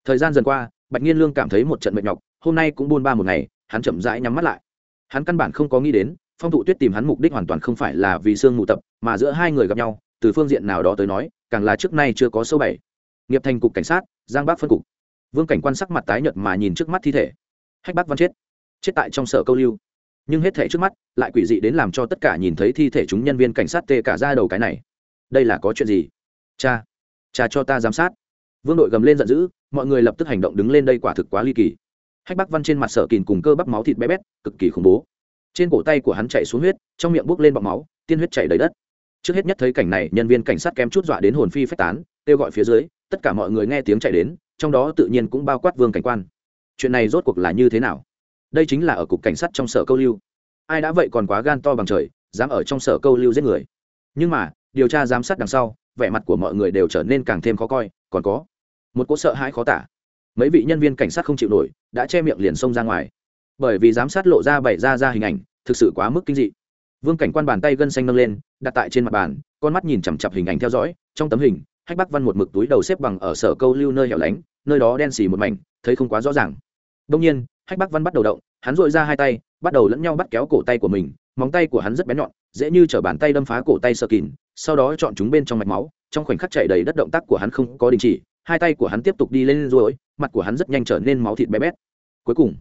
Thời gian dần qua, bạch nhiên lương cảm thấy một trận mệt nhọc, hôm nay cũng buôn ba một ngày, hắn chậm rãi nhắm mắt lại. Hắn căn bản không có nghĩ đến, phong thụ tuyết tìm hắn mục đích hoàn toàn không phải là vì sương mù tập mà giữa hai người gặp nhau, từ phương diện nào đó tới nói, càng là trước nay chưa có sâu bảy. Nghiệp thành cục cảnh sát, giang bác phân cục. Vương cảnh quan sắc mặt tái nhợt mà nhìn trước mắt thi thể. Hách bác văn chết. Chết tại trong sở câu lưu. Nhưng hết thể trước mắt, lại quỷ dị đến làm cho tất cả nhìn thấy thi thể chúng nhân viên cảnh sát tê cả ra đầu cái này. Đây là có chuyện gì? Cha cha cho ta giám sát. Vương đội gầm lên giận dữ, mọi người lập tức hành động đứng lên đây quả thực quá ly kỳ. Hách bác văn trên mặt sở kìn cùng cơ bắp máu thịt bé bét, cực kỳ khủng bố. Trên cổ tay của hắn chạy xuống huyết, trong miệng buốc lên bọc máu, tiên huyết chảy đầy đất trước hết nhất thấy cảnh này, nhân viên cảnh sát kém chút dọa đến hồn phi phách tán, kêu gọi phía dưới, tất cả mọi người nghe tiếng chạy đến, trong đó tự nhiên cũng bao quát vương cảnh quan. Chuyện này rốt cuộc là như thế nào? Đây chính là ở cục cảnh sát trong sở câu lưu. Ai đã vậy còn quá gan to bằng trời, dám ở trong sở câu lưu giết người. Nhưng mà, điều tra giám sát đằng sau, vẻ mặt của mọi người đều trở nên càng thêm khó coi, còn có một cỗ sợ hãi khó tả. Mấy vị nhân viên cảnh sát không chịu nổi, đã che miệng liền xông ra ngoài. Bởi vì giám sát lộ ra bày ra ra hình ảnh, thực sự quá mức kinh dị vương cảnh quan bàn tay gân xanh nâng lên, đặt tại trên mặt bàn, con mắt nhìn chằm chặp hình ảnh theo dõi, trong tấm hình, hách bắc văn một mực túi đầu xếp bằng ở sở câu lưu nơi hẻo lánh, nơi đó đen xì một mảnh, thấy không quá rõ ràng. Đông nhiên, hách bắc văn bắt đầu động, hắn dội ra hai tay, bắt đầu lẫn nhau bắt kéo cổ tay của mình, móng tay của hắn rất bén nhọn, dễ như chở bàn tay đâm phá cổ tay sơ kín sau đó chọn chúng bên trong mạch máu, trong khoảnh khắc chạy đầy đất động tác của hắn không có đình chỉ, hai tay của hắn tiếp tục đi lên rồi mặt của hắn rất nhanh trở nên máu thịt bé bét. Cuối cùng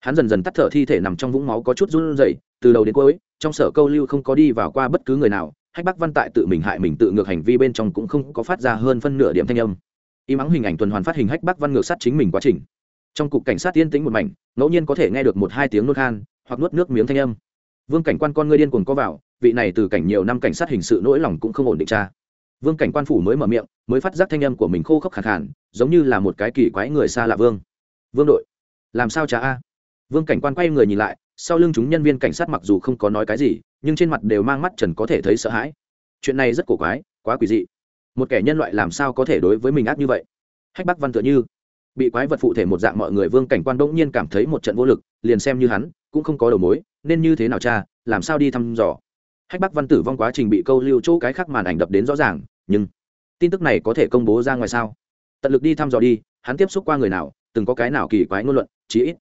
hắn dần dần tắt thở thi thể nằm trong vũng máu có chút run rẩy, từ đầu đến cuối, trong sở câu lưu không có đi vào qua bất cứ người nào, hách bắc văn tại tự mình hại mình tự ngược hành vi bên trong cũng không có phát ra hơn phân nửa điểm thanh âm. Y mắng hình ảnh tuần hoàn phát hình hách bắc văn ngược sát chính mình quá trình. Trong cục cảnh sát yên tĩnh một mảnh, ngẫu nhiên có thể nghe được một hai tiếng nuốt khan, hoặc nuốt nước miếng thanh âm. Vương cảnh quan con ngươi điên cuồng có vào, vị này từ cảnh nhiều năm cảnh sát hình sự nỗi lòng cũng không ổn định cha vương cảnh quan phủ mới mở miệng, mới phát giác thanh âm của mình khô khốc khẳng hẳn giống như là một cái kỳ quái người xa lạ vương. Vương đội, làm sao cha a? Vương cảnh quan quay người nhìn lại, sau lưng chúng nhân viên cảnh sát mặc dù không có nói cái gì, nhưng trên mặt đều mang mắt trần có thể thấy sợ hãi. Chuyện này rất cổ quái, quá quỷ dị. Một kẻ nhân loại làm sao có thể đối với mình ác như vậy? Hách bắc văn tựa như. Bị quái vật phụ thể một dạng mọi người vương cảnh quan đ ỗ n g nhiên cảm thấy một trận vô lực, liền xem như hắn, cũng không có đầu mối, nên như thế nào cha, làm sao đi thăm dò? Hách bắc văn tử vong quá trình bị câu lưu chỗ cái khác màn ảnh đập đến rõ ràng, nhưng tin tức này có thể công bố ra ngoài sao? Tận lực đi thăm dò đi, hắn tiếp xúc qua người nào, từng có cái nào kỳ quái ngôn luận, chí ít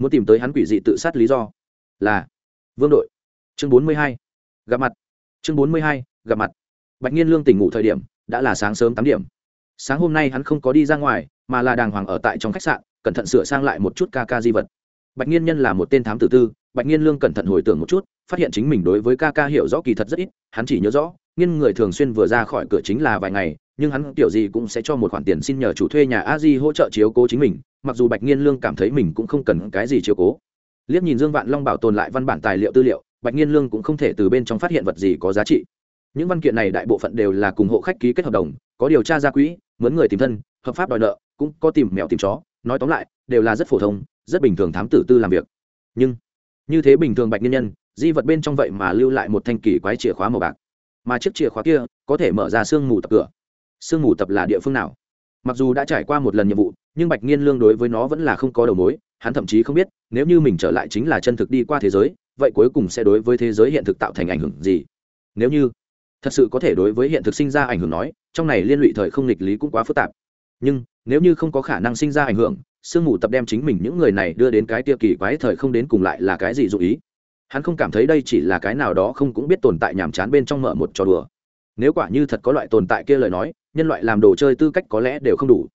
muốn tìm tới hắn quỷ dị tự sát lý do là vương đội chương bốn mươi hai gặp mặt chương bốn mươi hai gặp mặt bạch nhiên lương tỉnh ngủ thời điểm đã là sáng sớm tám điểm sáng hôm nay hắn không có đi ra ngoài mà là đàng hoàng ở tại trong khách sạn cẩn thận sửa sang lại một chút ca ca di vật bạch nhiên nhân là một tên thám tử tư bạch nhiên lương cẩn thận hồi tưởng một chút phát hiện chính mình đối với ca ca hiểu rõ kỳ thật rất ít hắn chỉ nhớ rõ nghiên người thường xuyên vừa ra khỏi cửa chính là vài ngày nhưng hắn kiểu gì cũng sẽ cho một khoản tiền xin nhờ chủ thuê nhà a di hỗ trợ chiếu cố chính mình, mặc dù bạch nhiên lương cảm thấy mình cũng không cần cái gì chiếu cố. Liếc nhìn dương vạn long bảo tồn lại văn bản tài liệu tư liệu, bạch nhiên lương cũng không thể từ bên trong phát hiện vật gì có giá trị. Những văn kiện này đại bộ phận đều là cùng hộ khách ký kết hợp đồng, có điều tra gia quỹ, mướn người tìm thân, hợp pháp đòi nợ, cũng có tìm mèo tìm chó, nói tóm lại, đều là rất phổ thông, rất bình thường thám tử tư làm việc. Nhưng, như thế bình thường bạch nhân nhân, di vật bên trong vậy mà lưu lại một thanh kỳ quái chìa khóa màu bạc. Mà chiếc chìa khóa kia có thể mở ra sương mù tập cửa sương mù tập là địa phương nào? Mặc dù đã trải qua một lần nhiệm vụ, nhưng bạch nhiên lương đối với nó vẫn là không có đầu mối, hắn thậm chí không biết, nếu như mình trở lại chính là chân thực đi qua thế giới, vậy cuối cùng sẽ đối với thế giới hiện thực tạo thành ảnh hưởng gì? Nếu như thật sự có thể đối với hiện thực sinh ra ảnh hưởng nói, trong này liên lụy thời không nghịch lý cũng quá phức tạp. Nhưng, nếu như không có khả năng sinh ra ảnh hưởng, sương mù tập đem chính mình những người này đưa đến cái tia kỳ quái thời không đến cùng lại là cái gì dụ ý? Hắn không cảm thấy đây chỉ là cái nào đó không cũng biết tồn tại nhàm chán bên trong mở một trò đùa. Nếu quả như thật có loại tồn tại kia lời nói nhân loại làm đồ chơi tư cách có lẽ đều không đủ.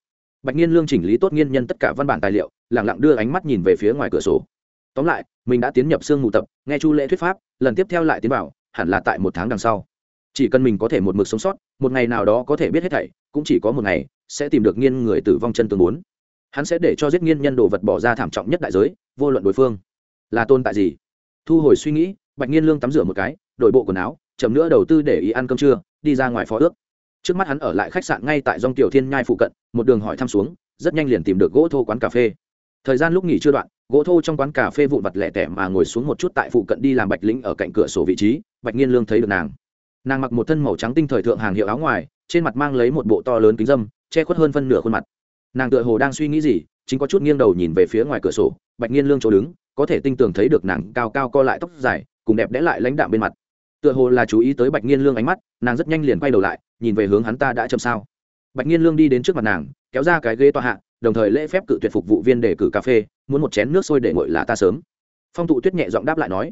Bạch nghiên lương chỉnh lý tốt nghiên nhân tất cả văn bản tài liệu, lẳng lặng đưa ánh mắt nhìn về phía ngoài cửa sổ. Tóm lại, mình đã tiến nhập sương mù tập, nghe chu lễ thuyết pháp, lần tiếp theo lại tiến vào, hẳn là tại một tháng đằng sau. Chỉ cần mình có thể một mực sống sót, một ngày nào đó có thể biết hết thảy, cũng chỉ có một ngày, sẽ tìm được nghiên người tử vong chân tương bốn. Hắn sẽ để cho giết nghiên nhân đồ vật bỏ ra thảm trọng nhất đại giới, vô luận đối phương là tôn tại gì. Thu hồi suy nghĩ, bạch nghiên lương tắm rửa một cái, đổi bộ quần áo, chậm nữa đầu tư để ý ăn cơm trưa, đi ra ngoài phó ước trước mắt hắn ở lại khách sạn ngay tại dòng tiểu thiên nhai phụ cận, một đường hỏi thăm xuống, rất nhanh liền tìm được gỗ thô quán cà phê. Thời gian lúc nghỉ chưa đoạn, gỗ thô trong quán cà phê vụn vặt lẻ tẻ mà ngồi xuống một chút tại phụ cận đi làm bạch lĩnh ở cạnh cửa sổ vị trí, bạch nghiên lương thấy được nàng. Nàng mặc một thân màu trắng tinh thời thượng hàng hiệu áo ngoài, trên mặt mang lấy một bộ to lớn kính dâm, che khuất hơn phân nửa khuôn mặt. Nàng tựa hồ đang suy nghĩ gì, chính có chút nghiêng đầu nhìn về phía ngoài cửa sổ, bạch nghiên lương chỗ đứng, có thể tinh tường thấy được nàng cao cao co lại tóc dài, cùng đẹp đẽ lại lãnh đạm bên mặt tựa hồ là chú ý tới bạch nghiên lương ánh mắt, nàng rất nhanh liền quay đầu lại, nhìn về hướng hắn ta đã chậm sao. Bạch nghiên lương đi đến trước mặt nàng, kéo ra cái ghế tòa hạ, đồng thời lễ phép cự tuyệt phục vụ viên để cử cà phê, muốn một chén nước sôi để ngồi là ta sớm. Phong tụ tuyết nhẹ giọng đáp lại nói.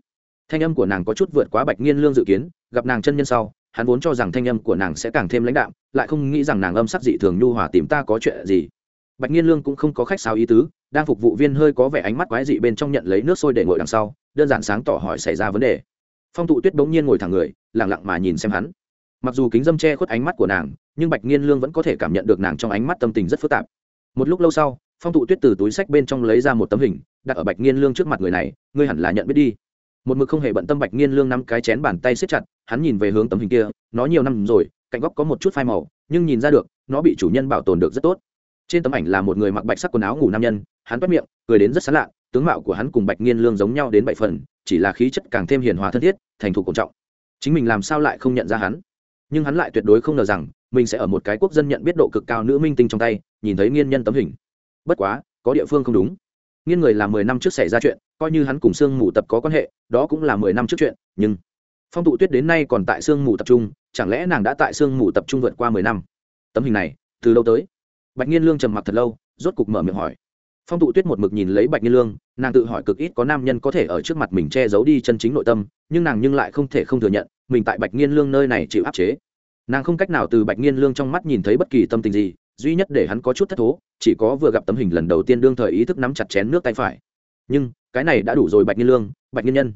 Thanh âm của nàng có chút vượt quá bạch nghiên lương dự kiến, gặp nàng chân nhân sau, hắn vốn cho rằng thanh âm của nàng sẽ càng thêm lãnh đạm, lại không nghĩ rằng nàng âm sắc dị thường nhu hòa tìm ta có chuyện gì. Bạch nghiên lương cũng không có khách sao ý tứ, đang phục vụ viên hơi có vẻ ánh mắt quái dị bên trong nhận lấy nước sôi để ngồi đằng sau, đơn giản sáng tỏ hỏi xảy ra vấn đề phong tụ tuyết bỗng nhiên ngồi thẳng người lẳng lặng mà nhìn xem hắn. Mặc dù kính dâm che khuất ánh mắt của nàng, nhưng bạch nghiên lương vẫn có thể cảm nhận được nàng trong ánh mắt tâm tình rất phức tạp. Một lúc lâu sau, phong tụ tuyết từ túi sách bên trong lấy ra một tấm hình, đặt ở bạch nghiên lương trước mặt người này, ngươi hẳn là nhận biết đi. Một mực không hề bận tâm bạch nghiên lương nắm cái chén bàn tay xếp chặt, hắn nhìn về hướng tấm hình kia, nó nhiều năm rồi, cạnh góc có một chút phai màu, nhưng nhìn ra được, nó bị chủ nhân bảo tồn được rất tốt. Trên tấm ảnh là một người mặc bạch sắc quần áo ngủ nam nhân, hắn toét miệng, cười đến rất xán lạ, tướng mạo của hắn cùng bạch nghiên lương giống nhau đến bảy phần, chỉ là khí chất càng thêm hiền hòa thân thiết thành thục cổ trọng. Chính mình làm sao lại không nhận ra hắn? Nhưng hắn lại tuyệt đối không ngờ rằng, mình sẽ ở một cái quốc dân nhận biết độ cực cao nữ minh tinh trong tay, nhìn thấy nghiên nhân tấm hình. Bất quá, có địa phương không đúng. Nghiên người là mười năm trước xảy ra chuyện, coi như hắn cùng sương mù tập có quan hệ, đó cũng là mười năm trước chuyện, nhưng phong tụ tuyết đến nay còn tại sương mù tập trung, chẳng lẽ nàng đã tại sương mù tập trung vượt qua mười năm? Tấm hình này, từ lâu tới? Bạch nghiên lương trầm mặc thật lâu, rốt cục mở miệng hỏi phong tụ tuyết một mực nhìn lấy bạch nhiên lương, nàng tự hỏi cực ít có nam nhân có thể ở trước mặt mình che giấu đi chân chính nội tâm, nhưng nàng nhưng lại không thể không thừa nhận, mình tại bạch nhiên lương nơi này chịu áp chế. Nàng không cách nào từ bạch nhiên lương trong mắt nhìn thấy bất kỳ tâm tình gì, duy nhất để hắn có chút thất thố, chỉ có vừa gặp tấm hình lần đầu tiên đương thời ý thức nắm chặt chén nước tay phải. Nhưng, cái này đã đủ rồi bạch nhiên lương, bạch nhiên nhân.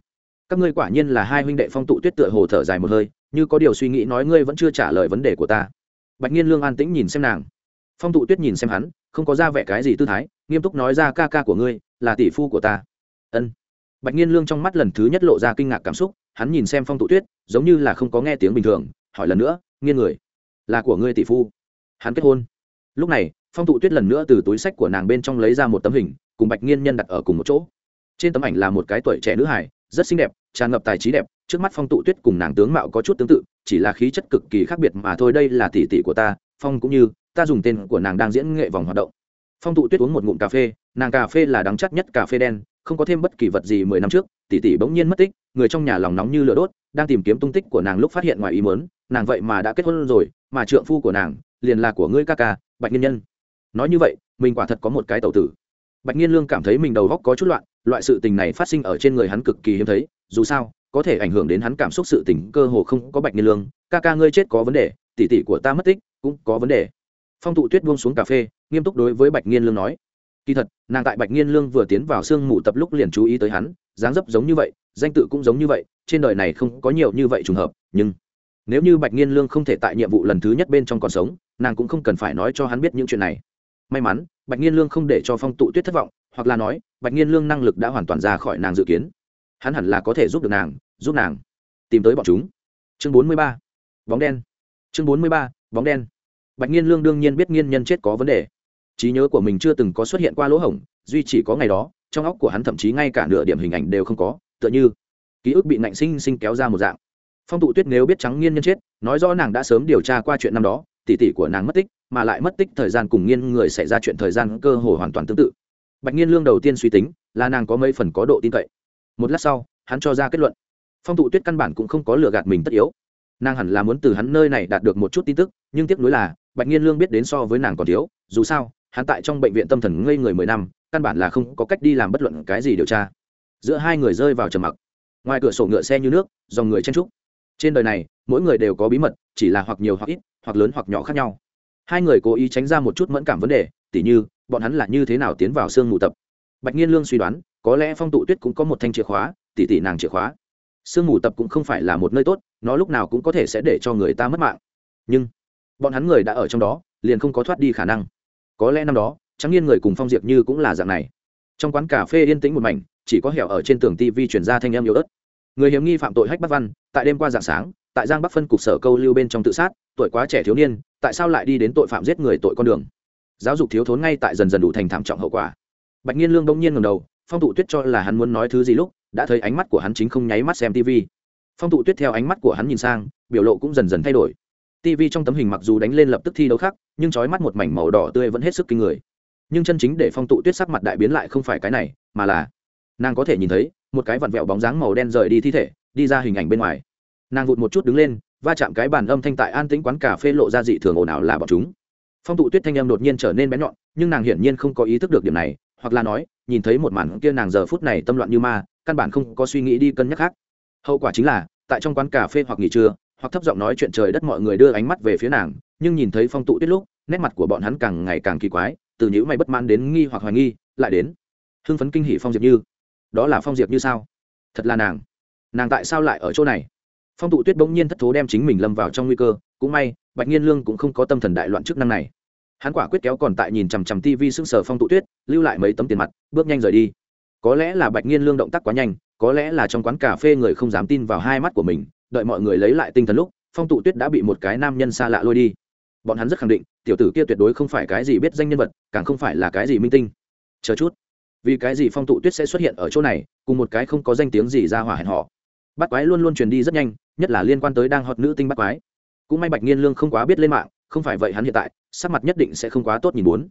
Các ngươi quả nhiên là hai huynh đệ phong tụ tuyết tựa hồ thở dài một hơi, như có điều suy nghĩ nói ngươi vẫn chưa trả lời vấn đề của ta. Bạch nhiên lương an tĩnh nhìn xem nàng. Phong tụ tuyết nhìn xem hắn, không có ra vẻ cái gì tư thái nghiêm túc nói ra ca ca của ngươi, là tỷ phu của ta. Ân. Bạch nhiên lương trong mắt lần thứ nhất lộ ra kinh ngạc cảm xúc, hắn nhìn xem phong tụ tuyết, giống như là không có nghe tiếng bình thường, hỏi lần nữa, nghiên người, là của ngươi tỷ phu? Hắn kết hôn. Lúc này, phong tụ tuyết lần nữa từ túi sách của nàng bên trong lấy ra một tấm hình, cùng bạch nghiên nhân đặt ở cùng một chỗ. Trên tấm ảnh là một cái tuổi trẻ nữ hải rất xinh đẹp, tràn ngập tài trí đẹp, trước mắt phong tụ tuyết cùng nàng tướng mạo có chút tương tự, chỉ là khí chất cực kỳ khác biệt mà thôi, đây là tỷ tỷ của ta, phong cũng như, ta dùng tên của nàng đang diễn nghệ vòng hoạt động phong tụ tuyết uống một ngụm cà phê, nàng cà phê là đắng chắc nhất cà phê đen, không có thêm bất kỳ vật gì mười năm trước tỷ tỷ bỗng nhiên mất tích, người trong nhà lòng nóng như lửa đốt, đang tìm kiếm tung tích của nàng lúc phát hiện ngoài ý mớn nàng vậy mà đã kết hôn rồi, mà trượng phu của nàng, liền là của ngươi ca ca, bạch nhân nhân. Nói như vậy, mình quả thật có một cái tẩu tử. Bạch nhiên lương cảm thấy mình đầu góc có chút loạn, loại sự tình này phát sinh ở trên người hắn cực kỳ hiếm thấy, dù sao, có thể ảnh hưởng đến hắn cảm xúc sự tình, cơ hồ không có bạch nhiên lương, ca ca ngươi chết có vấn đề tỷ tỷ của ta mất tích cũng có vấn đề. Phong tụ tuyết buông xuống cà phê nghiêm túc đối với bạch nghiên lương nói. Kỳ thật, nàng tại bạch nghiên lương vừa tiến vào sương mù tập lúc liền chú ý tới hắn, dáng dấp giống như vậy, danh tự cũng giống như vậy, trên đời này không có nhiều như vậy trùng hợp, nhưng nếu như bạch nghiên lương không thể tại nhiệm vụ lần thứ nhất bên trong còn sống, nàng cũng không cần phải nói cho hắn biết những chuyện này. May mắn, bạch nghiên lương không để cho phong tụ tuyết thất vọng, hoặc là nói, bạch nghiên lương năng lực đã hoàn toàn ra khỏi nàng dự kiến. Hắn hẳn là có thể giúp được nàng, giúp nàng tìm tới bọn chúng. Chương bốn mươi ba. Bóng đen. Chương bốn mươi ba. Bóng đen. Bạch nghiên lương đương nhiên biết nghiên nhân chết có vấn đề trí nhớ của mình chưa từng có xuất hiện qua lỗ hổng, duy chỉ có ngày đó, trong óc của hắn thậm chí ngay cả nửa điểm hình ảnh đều không có, tựa như ký ức bị nạnh sinh sinh kéo ra một dạng. Phong tụ tuyết nếu biết trắng nghiên nhân chết, nói rõ nàng đã sớm điều tra qua chuyện năm đó, tỷ tỷ của nàng mất tích, mà lại mất tích thời gian cùng nghiên người xảy ra chuyện thời gian cơ hồ hoàn toàn tương tự. Bạch nghiên lương đầu tiên suy tính, là nàng có mấy phần có độ tin cậy. Một lát sau, hắn cho ra kết luận. Phong tụ tuyết căn bản cũng không có lừa gạt mình tất yếu. Nàng hẳn là muốn từ hắn nơi này đạt được một chút tin tức, nhưng tiếc nuối là, bạch nhiên lương biết đến so với nàng còn thiếu, dù sao hắn tại trong bệnh viện tâm thần ngây người mười năm, căn bản là không có cách đi làm bất luận cái gì điều tra. Giữa hai người rơi vào trầm mặc. Ngoài cửa sổ ngựa xe như nước, dòng người chen trúc. Trên đời này, mỗi người đều có bí mật, chỉ là hoặc nhiều hoặc ít, hoặc lớn hoặc nhỏ khác nhau. Hai người cố ý tránh ra một chút mẫn cảm vấn đề, tỉ như, bọn hắn là như thế nào tiến vào sương mù tập. Bạch nhiên lương suy đoán, có lẽ phong tụ tuyết cũng có một thanh chìa khóa, tỉ tỉ nàng chìa khóa. Sương mù tập cũng không phải là một nơi tốt, nó lúc nào cũng có thể sẽ để cho người ta mất mạng. Nhưng, bọn hắn người đã ở trong đó, liền không có thoát đi khả năng có lẽ năm đó trắng nhiên người cùng phong diệp như cũng là dạng này. Trong quán cà phê yên tĩnh một mảnh, chỉ có hẻo ở trên tường tv chuyển ra thanh âm yếu ớt. Người hiếm nghi phạm tội hách bắc văn, tại đêm qua dạng sáng, tại giang bắc phân cục sở câu lưu bên trong tự sát, tuổi quá trẻ thiếu niên, tại sao lại đi đến tội phạm giết người tội con đường? Giáo dục thiếu thốn ngay tại dần dần đủ thành thảm trọng hậu quả. Bạch nhiên lương đông nhiên ngầm đầu, phong tụ tuyết cho là hắn muốn nói thứ gì lúc, đã thấy ánh mắt của hắn chính không nháy mắt xem tv phong tụ tuyết theo ánh mắt của hắn nhìn sang, biểu lộ cũng dần dần thay đổi tv trong tấm hình mặc dù đánh lên lập tức thi đấu khác, nhưng trói mắt một mảnh màu đỏ tươi vẫn hết sức kinh người. Nhưng chân chính để phong tụ tuyết sắc mặt đại biến lại không phải cái này, mà là nàng có thể nhìn thấy một cái vặn vẹo bóng dáng màu đen rời đi thi thể, đi ra hình ảnh bên ngoài. Nàng vụt một chút đứng lên, va chạm cái bàn âm thanh tại an tĩnh quán cà phê lộ ra dị thường ồn ào là bọn chúng. Phong tụ tuyết thanh âm đột nhiên trở nên bé nhọn, nhưng nàng hiển nhiên không có ý thức được điểm này, hoặc là nói, nhìn thấy một màn kia nàng giờ phút này tâm loạn như ma, căn bản không có suy nghĩ đi cân nhắc khác. Hậu quả chính là, tại trong quán cà phê hoặc nghỉ trưa hoặc thấp giọng nói chuyện trời đất mọi người đưa ánh mắt về phía nàng, nhưng nhìn thấy phong tụ tuyết lúc, nét mặt của bọn hắn càng ngày càng kỳ quái, từ những mày bất mãn đến nghi hoặc hoài nghi, lại đến. Hưng phấn kinh hỉ phong diệp như. Đó là phong diệp như sao? Thật là nàng. Nàng tại sao lại ở chỗ này? Phong tụ tuyết bỗng nhiên thất thố đem chính mình lâm vào trong nguy cơ, cũng may, bạch nhiên lương cũng không có tâm thần đại loạn chức năng này. Hắn quả quyết kéo còn tại nhìn chằm chằm tivi sững sờ phong tụ tuyết lưu lại mấy tấm tiền mặt, bước nhanh rời đi. Có lẽ là bạch nhiên lương động tác quá nhanh, có lẽ là trong quán cà phê người không dám tin vào hai mắt của mình đợi mọi người lấy lại tinh thần lúc, phong tụ tuyết đã bị một cái nam nhân xa lạ lôi đi. Bọn hắn rất khẳng định, tiểu tử kia tuyệt đối không phải cái gì biết danh nhân vật, càng không phải là cái gì minh tinh. Chờ chút. Vì cái gì phong tụ tuyết sẽ xuất hiện ở chỗ này, cùng một cái không có danh tiếng gì ra hỏa hẹn họ bắt quái luôn luôn truyền đi rất nhanh, nhất là liên quan tới đang hot nữ tinh bắt quái. Cũng may bạch nghiên lương không quá biết lên mạng, không phải vậy hắn hiện tại, sắc mặt nhất định sẽ không quá tốt nhìn bốn.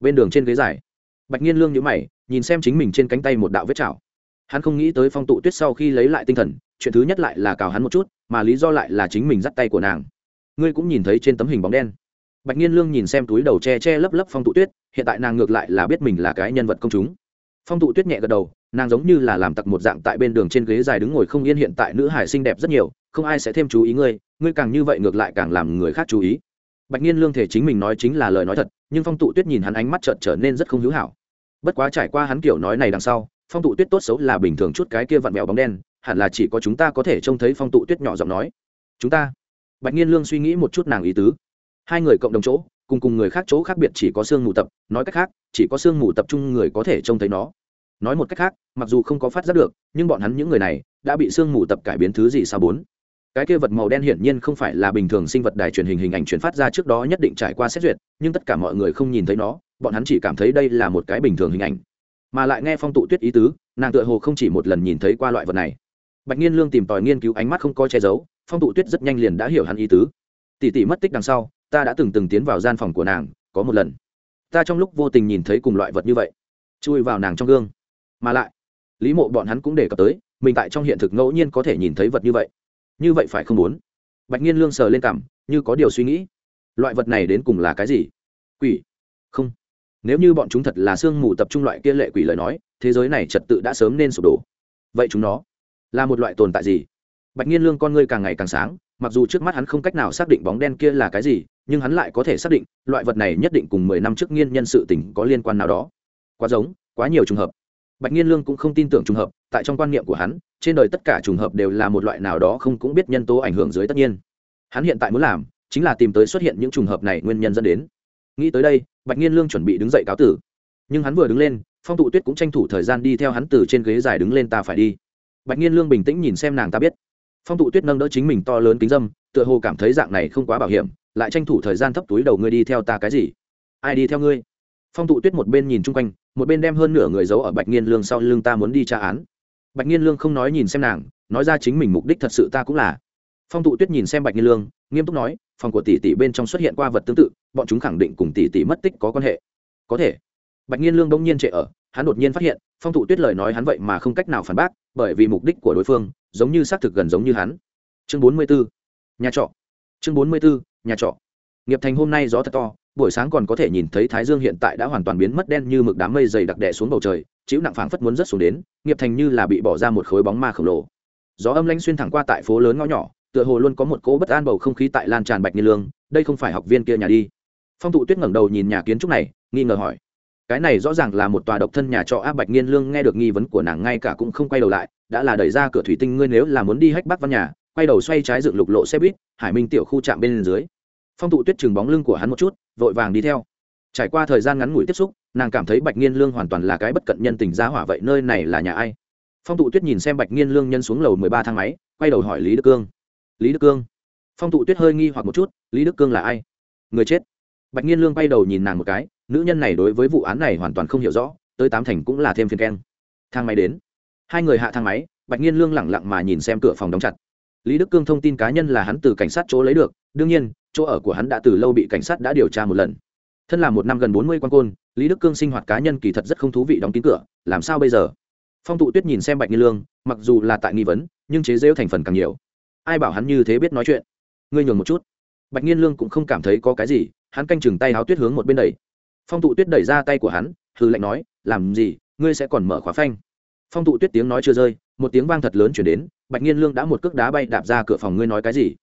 Bên đường trên ghế dài, bạch nghiên lương nhíu mày, nhìn xem chính mình trên cánh tay một đạo vết chảo. Hắn không nghĩ tới phong tụ tuyết sau khi lấy lại tinh thần chuyện thứ nhất lại là cào hắn một chút, mà lý do lại là chính mình dắt tay của nàng. Ngươi cũng nhìn thấy trên tấm hình bóng đen. Bạch nhiên lương nhìn xem túi đầu che che lấp lấp phong tụ tuyết, hiện tại nàng ngược lại là biết mình là cái nhân vật công chúng. Phong tụ tuyết nhẹ gật đầu, nàng giống như là làm tặc một dạng tại bên đường trên ghế dài đứng ngồi không yên hiện tại nữ hải xinh đẹp rất nhiều, không ai sẽ thêm chú ý ngươi ngươi càng như vậy ngược lại càng làm người khác chú ý. Bạch nhiên lương thể chính mình nói chính là lời nói thật, nhưng phong tụ tuyết nhìn hắn ánh mắt trợn trở nên rất không hữu hảo. Bất quá trải qua hắn kiểu nói này đằng sau, phong tụ tuyết tốt xấu là bình thường chút cái kia vặn vẹo bóng đen hẳn là chỉ có chúng ta có thể trông thấy phong tụ tuyết nhỏ giọng nói. Chúng ta. Bạch nhiên lương suy nghĩ một chút nàng ý tứ. Hai người cộng đồng chỗ, cùng cùng người khác chỗ khác biệt chỉ có xương mù tập, nói cách khác, chỉ có xương mù tập trung người có thể trông thấy nó. Nói một cách khác, mặc dù không có phát giác được, nhưng bọn hắn những người này đã bị xương mù tập cải biến thứ gì sao bốn? Cái kia vật màu đen hiển nhiên không phải là bình thường sinh vật đài truyền hình hình ảnh chuyển phát ra trước đó nhất định trải qua xét duyệt, nhưng tất cả mọi người không nhìn thấy nó, bọn hắn chỉ cảm thấy đây là một cái bình thường hình ảnh. Mà lại nghe phong tụ tuyết ý tứ, nàng tựa hồ không chỉ một lần nhìn thấy qua loại vật này bạch nghiên lương tìm tòi nghiên cứu ánh mắt không có che giấu, phong tụ tuyết rất nhanh liền đã hiểu hắn ý tứ. Tỷ tỷ mất tích đằng sau, ta đã từng từng tiến vào gian phòng của nàng, có một lần. Ta trong lúc vô tình nhìn thấy cùng loại vật như vậy, chui vào nàng trong gương. Mà lại, lý mộ bọn hắn cũng đề cập tới, mình tại trong hiện thực ngẫu nhiên có thể nhìn thấy vật như vậy. Như vậy phải không muốn? Bạch nhiên lương sờ lên cảm như có điều suy nghĩ. Loại vật này đến cùng là cái gì? Quỷ. Không. Nếu như bọn chúng thật là sương mù tập trung loại kia lệ quỷ lời nói, thế giới này trật tự đã sớm nên sụp đổ. Vậy chúng nó là một loại tồn tại gì? Bạch nhiên lương con ngươi càng ngày càng sáng, mặc dù trước mắt hắn không cách nào xác định bóng đen kia là cái gì, nhưng hắn lại có thể xác định, loại vật này nhất định cùng mười năm trước nghiên nhân sự tỉnh có liên quan nào đó. Quá giống, quá nhiều trùng hợp. Bạch nhiên lương cũng không tin tưởng trùng hợp, tại trong quan niệm của hắn, trên đời tất cả trùng hợp đều là một loại nào đó không cũng biết nhân tố ảnh hưởng dưới tất nhiên. Hắn hiện tại muốn làm, chính là tìm tới xuất hiện những trùng hợp này nguyên nhân dẫn đến. Nghĩ tới đây, bạch nhiên lương chuẩn bị đứng dậy cáo tử. Nhưng hắn vừa đứng lên, phong tụ tuyết cũng tranh thủ thời gian đi theo hắn từ trên ghế dài đứng lên ta phải đi bạch nhiên lương bình tĩnh nhìn xem nàng ta biết. Phong tụ tuyết nâng đỡ chính mình to lớn kính dâm, tựa hồ cảm thấy dạng này không quá bảo hiểm, lại tranh thủ thời gian thấp túi đầu ngươi đi theo ta cái gì? Ai đi theo ngươi? Phong tụ tuyết một bên nhìn chung quanh, một bên đem hơn nửa người giấu ở bạch nghiên lương sau lưng ta muốn đi tra án. Bạch nghiên lương không nói nhìn xem nàng, nói ra chính mình mục đích thật sự ta cũng là. Phong tụ tuyết nhìn xem bạch nghiên lương, nghiêm túc nói, phòng của tỷ tỷ bên trong xuất hiện qua vật tương tự, bọn chúng khẳng định cùng tỷ tỷ mất tích có quan hệ. Có thể. Bạch nghiên lương đông nhiên trệ ở hắn đột nhiên phát hiện, phong thụ tuyết lời nói hắn vậy mà không cách nào phản bác, bởi vì mục đích của đối phương giống như xác thực gần giống như hắn chương bốn mươi 44. nhà trọ chương bốn mươi 44. nhà trọ nghiệp thành hôm nay gió thật to, buổi sáng còn có thể nhìn thấy thái dương hiện tại đã hoàn toàn biến mất đen như mực đám mây dày đặc đẻ xuống bầu trời, chịu nặng phảng phất muốn rất xuống đến, nghiệp thành như là bị bỏ ra một khối bóng ma khổng lồ gió âm lãnh xuyên thẳng qua tại phố lớn ngõ nhỏ, tựa hồ luôn có một cỗ bất an bầu không khí tại lan tràn bạch như lương, đây không phải học viên kia nhà đi phong thụ tuyết ngẩng đầu nhìn nhà kiến trúc này, nghi ngờ hỏi cái này rõ ràng là một tòa độc thân nhà trọ áp bạch nghiên lương nghe được nghi vấn của nàng ngay cả cũng không quay đầu lại, đã là đẩy ra cửa thủy tinh, ngươi nếu là muốn đi hách bắc văn nhà, quay đầu xoay trái dựng lục lộ xe buýt, hải minh tiểu khu trạm bên dưới. Phong thụ tuyết chừng bóng lưng của hắn một chút, vội vàng đi theo. Trải qua thời gian ngắn ngủi tiếp xúc, nàng cảm thấy bạch nghiên lương hoàn toàn là cái bất cận nhân tình giá hỏa vậy, nơi này là nhà ai? Phong thụ tuyết nhìn xem bạch nghiên lương nhân xuống lầu mười ba thang máy, quay đầu hỏi lý đức cương. Lý đức cương. Phong thụ tuyết hơi nghi hoặc một chút, lý đức cương là ai? Người chết. Bạch nghiên lương quay đầu nhìn nàng một cái nữ nhân này đối với vụ án này hoàn toàn không hiểu rõ, tới tám thành cũng là thêm phiền keng. Thang máy đến. Hai người hạ thang máy, bạch nhiên lương lẳng lặng mà nhìn xem cửa phòng đóng chặt. Lý đức cương thông tin cá nhân là hắn từ cảnh sát chỗ lấy được, đương nhiên, chỗ ở của hắn đã từ lâu bị cảnh sát đã điều tra một lần. Thân là một năm gần bốn mươi quan côn, lý đức cương sinh hoạt cá nhân kỳ thật rất không thú vị đóng kín cửa, làm sao bây giờ? Phong tụ tuyết nhìn xem bạch nhiên lương, mặc dù là tại nghi vấn, nhưng chế rêu thành phần càng nhiều. Ai bảo hắn như thế biết nói chuyện? Ngươi nhường một chút. Bạch nhiên lương cũng không cảm thấy có cái gì, hắn canh chừng tay háo tuyết hướng một bên đẩy phong tụ tuyết đẩy ra tay của hắn hư lệnh nói, làm gì, ngươi sẽ còn mở khóa phanh? Phong tụ tuyết tiếng nói chưa rơi, một tiếng vang thật lớn chuyển đến, bạch nhiên lương đã một cước đá bay đạp ra cửa phòng, ngươi nói cái gì?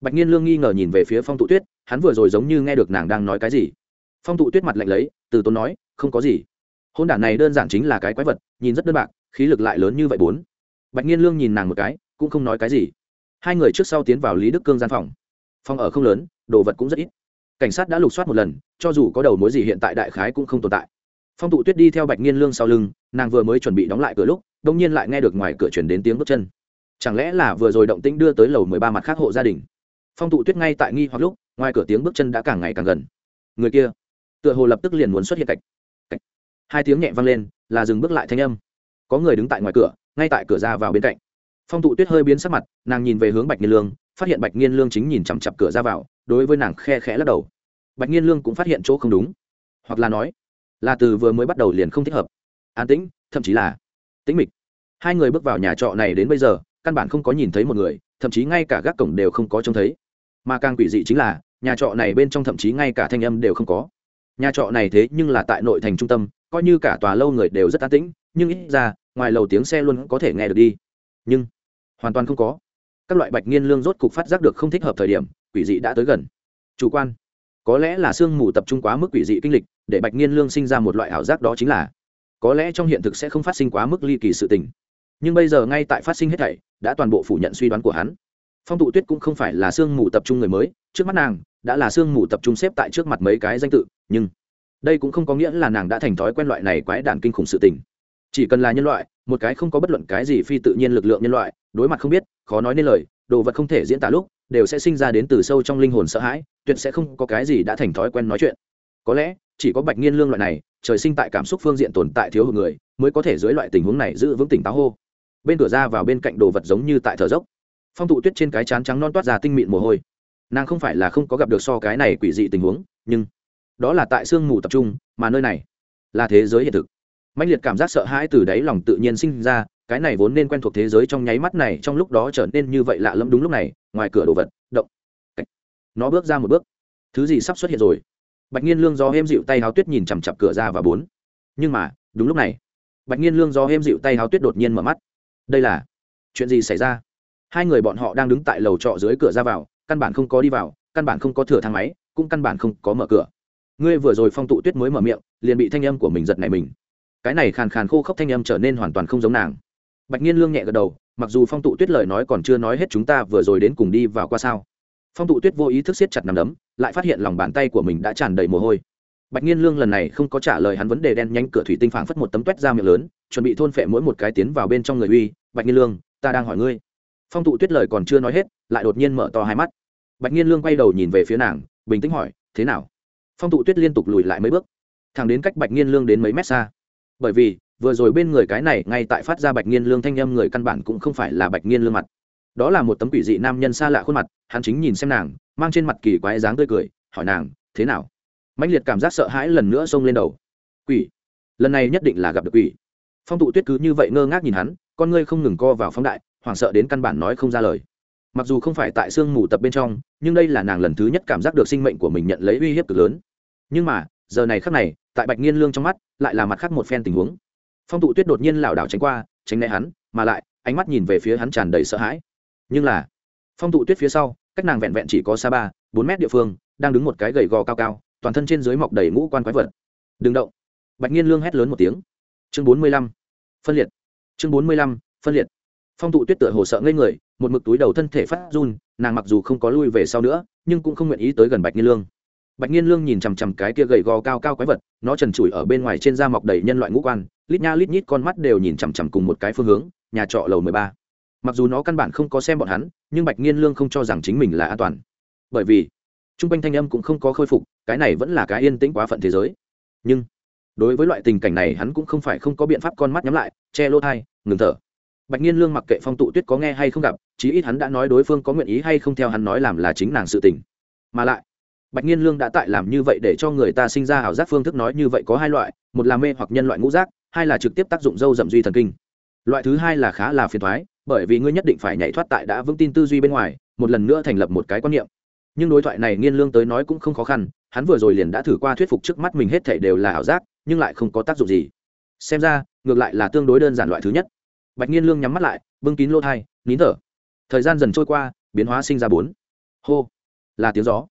Bạch nhiên lương nghi ngờ nhìn về phía phong tụ tuyết, hắn vừa rồi giống như nghe được nàng đang nói cái gì. Phong tụ tuyết mặt lạnh lấy, từ tốn nói, không có gì. Hôn đản này đơn giản chính là cái quái vật, nhìn rất đơn bạc, khí lực lại lớn như vậy bốn. Bạch nhiên lương nhìn nàng một cái, cũng không nói cái gì. Hai người trước sau tiến vào lý đức cương gian phòng. Phòng ở không lớn, đồ vật cũng rất ít cảnh sát đã lục soát một lần cho dù có đầu mối gì hiện tại đại khái cũng không tồn tại. Phong tụ tuyết đi theo bạch nghiên lương sau lưng nàng vừa mới chuẩn bị đóng lại cửa lúc đông nhiên lại nghe được ngoài cửa chuyển đến tiếng bước chân. Chẳng lẽ là vừa rồi động tĩnh đưa tới lầu mười ba mặt khác hộ gia đình? Phong tụ tuyết ngay tại nghi hoặc lúc ngoài cửa tiếng bước chân đã càng ngày càng gần. Người kia tựa hồ lập tức liền muốn xuất hiện cạch, cạch. hai tiếng nhẹ vang lên là dừng bước lại thanh âm. Có người đứng tại ngoài cửa ngay tại cửa ra vào bên cạnh. Phong tụ tuyết hơi biến sắc mặt nàng nhìn về hướng bạch nghiên lương phát hiện bạch nghiên lương chính nhìn chằm chặp cửa ra vào đối với nàng khe khẽ lắc đầu. Bạch nghiên lương cũng phát hiện chỗ không đúng. Hoặc là nói, là từ vừa mới bắt đầu liền không thích hợp. An tĩnh, thậm chí là tĩnh mịch. Hai người bước vào nhà trọ này đến bây giờ, căn bản không có nhìn thấy một người, thậm chí ngay cả gác cổng đều không có trông thấy. Mà càng quỷ dị chính là, nhà trọ này bên trong thậm chí ngay cả thanh âm đều không có. Nhà trọ này thế nhưng là tại nội thành trung tâm, coi như cả tòa lâu người đều rất an tĩnh, nhưng ít ra, ngoài lầu tiếng xe luôn có thể nghe được đi. Nhưng, hoàn toàn không có các loại bạch nghiên lương rốt cục phát giác được không thích hợp thời điểm, quỷ dị đã tới gần. Chủ quan. Có lẽ là sương mù tập trung quá mức quỷ dị kinh lịch, để bạch nghiên lương sinh ra một loại ảo giác đó chính là, có lẽ trong hiện thực sẽ không phát sinh quá mức ly kỳ sự tình. Nhưng bây giờ ngay tại phát sinh hết thảy, đã toàn bộ phủ nhận suy đoán của hắn. Phong tụ tuyết cũng không phải là sương mù tập trung người mới, trước mắt nàng, đã là sương mù tập trung xếp tại trước mặt mấy cái danh tự, nhưng đây cũng không có nghĩa là nàng đã thành thói quen loại này quái đản kinh khủng sự tình chỉ cần là nhân loại, một cái không có bất luận cái gì phi tự nhiên lực lượng nhân loại, đối mặt không biết, khó nói nên lời, đồ vật không thể diễn tả lúc, đều sẽ sinh ra đến từ sâu trong linh hồn sợ hãi, tuyệt sẽ không có cái gì đã thành thói quen nói chuyện. Có lẽ, chỉ có bạch nghiên lương loại này, trời sinh tại cảm xúc phương diện tồn tại thiếu hụt người, mới có thể dưới loại tình huống này giữ vững tỉnh táo hô. Bên cửa ra vào bên cạnh đồ vật giống như tại thở dốc. Phong thụ tuyết trên cái chán trắng non toát ra tinh mịn mồ hôi. Nàng không phải là không có gặp được so cái này quỷ dị tình huống, nhưng đó là tại sương mù tập trung, mà nơi này là thế giới hiện thực mạnh liệt cảm giác sợ hãi từ đáy lòng tự nhiên sinh ra, cái này vốn nên quen thuộc thế giới trong nháy mắt này trong lúc đó trở nên như vậy lạ lẫm đúng lúc này, ngoài cửa đồ vật, động. Nó bước ra một bước. Thứ gì sắp xuất hiện rồi? Bạch nhiên lương do êm dịu tay háo tuyết nhìn chằm chặp cửa ra và bốn. Nhưng mà, đúng lúc này, bạch nhiên lương do êm dịu tay háo tuyết đột nhiên mở mắt. Đây là chuyện gì xảy ra? Hai người bọn họ đang đứng tại lầu trọ dưới cửa ra vào, căn bản không có đi vào, căn bản không có thừa thang máy, cũng căn bản không có mở cửa. Ngươi vừa rồi phong tụ tuyết mới mở miệng, liền bị thanh âm của mình giật này mình cái này khàn khàn khô khốc thanh âm trở nên hoàn toàn không giống nàng. Bạch nhiên lương nhẹ gật đầu, mặc dù phong tụ tuyết lời nói còn chưa nói hết chúng ta vừa rồi đến cùng đi vào qua sao. Phong tụ tuyết vô ý thức siết chặt nằm đấm, lại phát hiện lòng bàn tay của mình đã tràn đầy mồ hôi. Bạch nhiên lương lần này không có trả lời hắn vấn đề đen nhanh cửa thủy tinh phảng phất một tấm tuét ra miệng lớn, chuẩn bị thôn phệ mỗi một cái tiến vào bên trong người uy, bạch nhiên lương, ta đang hỏi ngươi. Phong tụ tuyết lời còn chưa nói hết, lại đột nhiên mở to hai mắt. Bạch nhiên lương quay đầu nhìn về phía nàng, bình tĩnh hỏi, thế nào? Phong tụ tuyết liên tục lùi lại mấy bước. Thẳng đến cách bạch nhiên lương đến mấy mét xa bởi vì, vừa rồi bên người cái này ngay tại phát ra bạch nghiên lương thanh âm người căn bản cũng không phải là bạch nghiên lương mặt. Đó là một tấm quỷ dị nam nhân xa lạ khuôn mặt, hắn chính nhìn xem nàng, mang trên mặt kỳ quái dáng tươi cười, hỏi nàng, thế nào? Mãnh liệt cảm giác sợ hãi lần nữa xông lên đầu. Quỷ? Lần này nhất định là gặp được quỷ. Phong tụ tuyết cứ như vậy ngơ ngác nhìn hắn, con ngươi không ngừng co vào phóng đại, hoảng sợ đến căn bản nói không ra lời. Mặc dù không phải tại sương mù tập bên trong, nhưng đây là nàng lần thứ nhất cảm giác được sinh mệnh của mình nhận lấy uy hiếp cực lớn. Nhưng mà, giờ này khắc này tại bạch nghiên lương trong mắt, lại là mặt khác một phen tình huống. Phong tụ tuyết đột nhiên lảo đảo tránh qua, tránh né hắn, mà lại, ánh mắt nhìn về phía hắn tràn đầy sợ hãi. Nhưng là, phong tụ tuyết phía sau, cách nàng vẹn vẹn chỉ có xa ba, bốn mét địa phương, đang đứng một cái gầy gò cao cao, toàn thân trên dưới mọc đầy ngũ quan quái vật. Đừng động. Bạch nhiên lương hét lớn một tiếng. Chương bốn mươi lăm, phân liệt. Chương bốn mươi lăm, phân liệt. Phong tụ tuyết tựa hồ sợ ngây người, một mực túi đầu thân thể phát run, nàng mặc dù không có lui về sau nữa, nhưng cũng không nguyện ý tới gần bạch nhiên lương bạch nhiên lương nhìn chằm chằm cái kia gầy gò cao cao quái vật, nó trần trụi ở bên ngoài trên da mọc đầy nhân loại ngũ quan, lít nha lít nhít con mắt đều nhìn chằm chằm cùng một cái phương hướng, nhà trọ lầu mười ba. Mặc dù nó căn bản không có xem bọn hắn, nhưng bạch nhiên lương không cho rằng chính mình là an toàn. Bởi vì t r u n g quanh thanh âm cũng không có khôi phục, cái này vẫn là cái yên tĩnh quá phận thế giới. Nhưng, đối với loại tình cảnh này hắn cũng không phải không có biện pháp con mắt nhắm lại, che lỗ thai, ngừng thở. Bạch nhiên lương mặc kệ phong tụ tuyết có nghe hay không gặp, chí ít hắn đã nói đối phương có nguyện ý hay không theo hắn nói làm là chính nàng sự tình. Mà lại bạch nhiên lương đã tại làm như vậy để cho người ta sinh ra ảo giác phương thức nói như vậy có hai loại, một là mê hoặc nhân loại ngũ giác, hai là trực tiếp tác dụng dâu dậm duy thần kinh. Loại thứ hai là khá là phiền thoái bởi vì ngươi nhất định phải nhảy thoát tại đã vững tin tư duy bên ngoài, một lần nữa thành lập một cái quan niệm. Nhưng đối thoại này nghiên lương tới nói cũng không khó khăn, hắn vừa rồi liền đã thử qua thuyết phục trước mắt mình hết thể đều là ảo giác, nhưng lại không có tác dụng gì. Xem ra, ngược lại là tương đối đơn giản loại thứ nhất. Bạch nghiên lương nhắm mắt lại, bưng kín lô thai, nín thở. Thời gian dần trôi qua, biến hóa sinh ra bốn. Hô. Là tiếng gió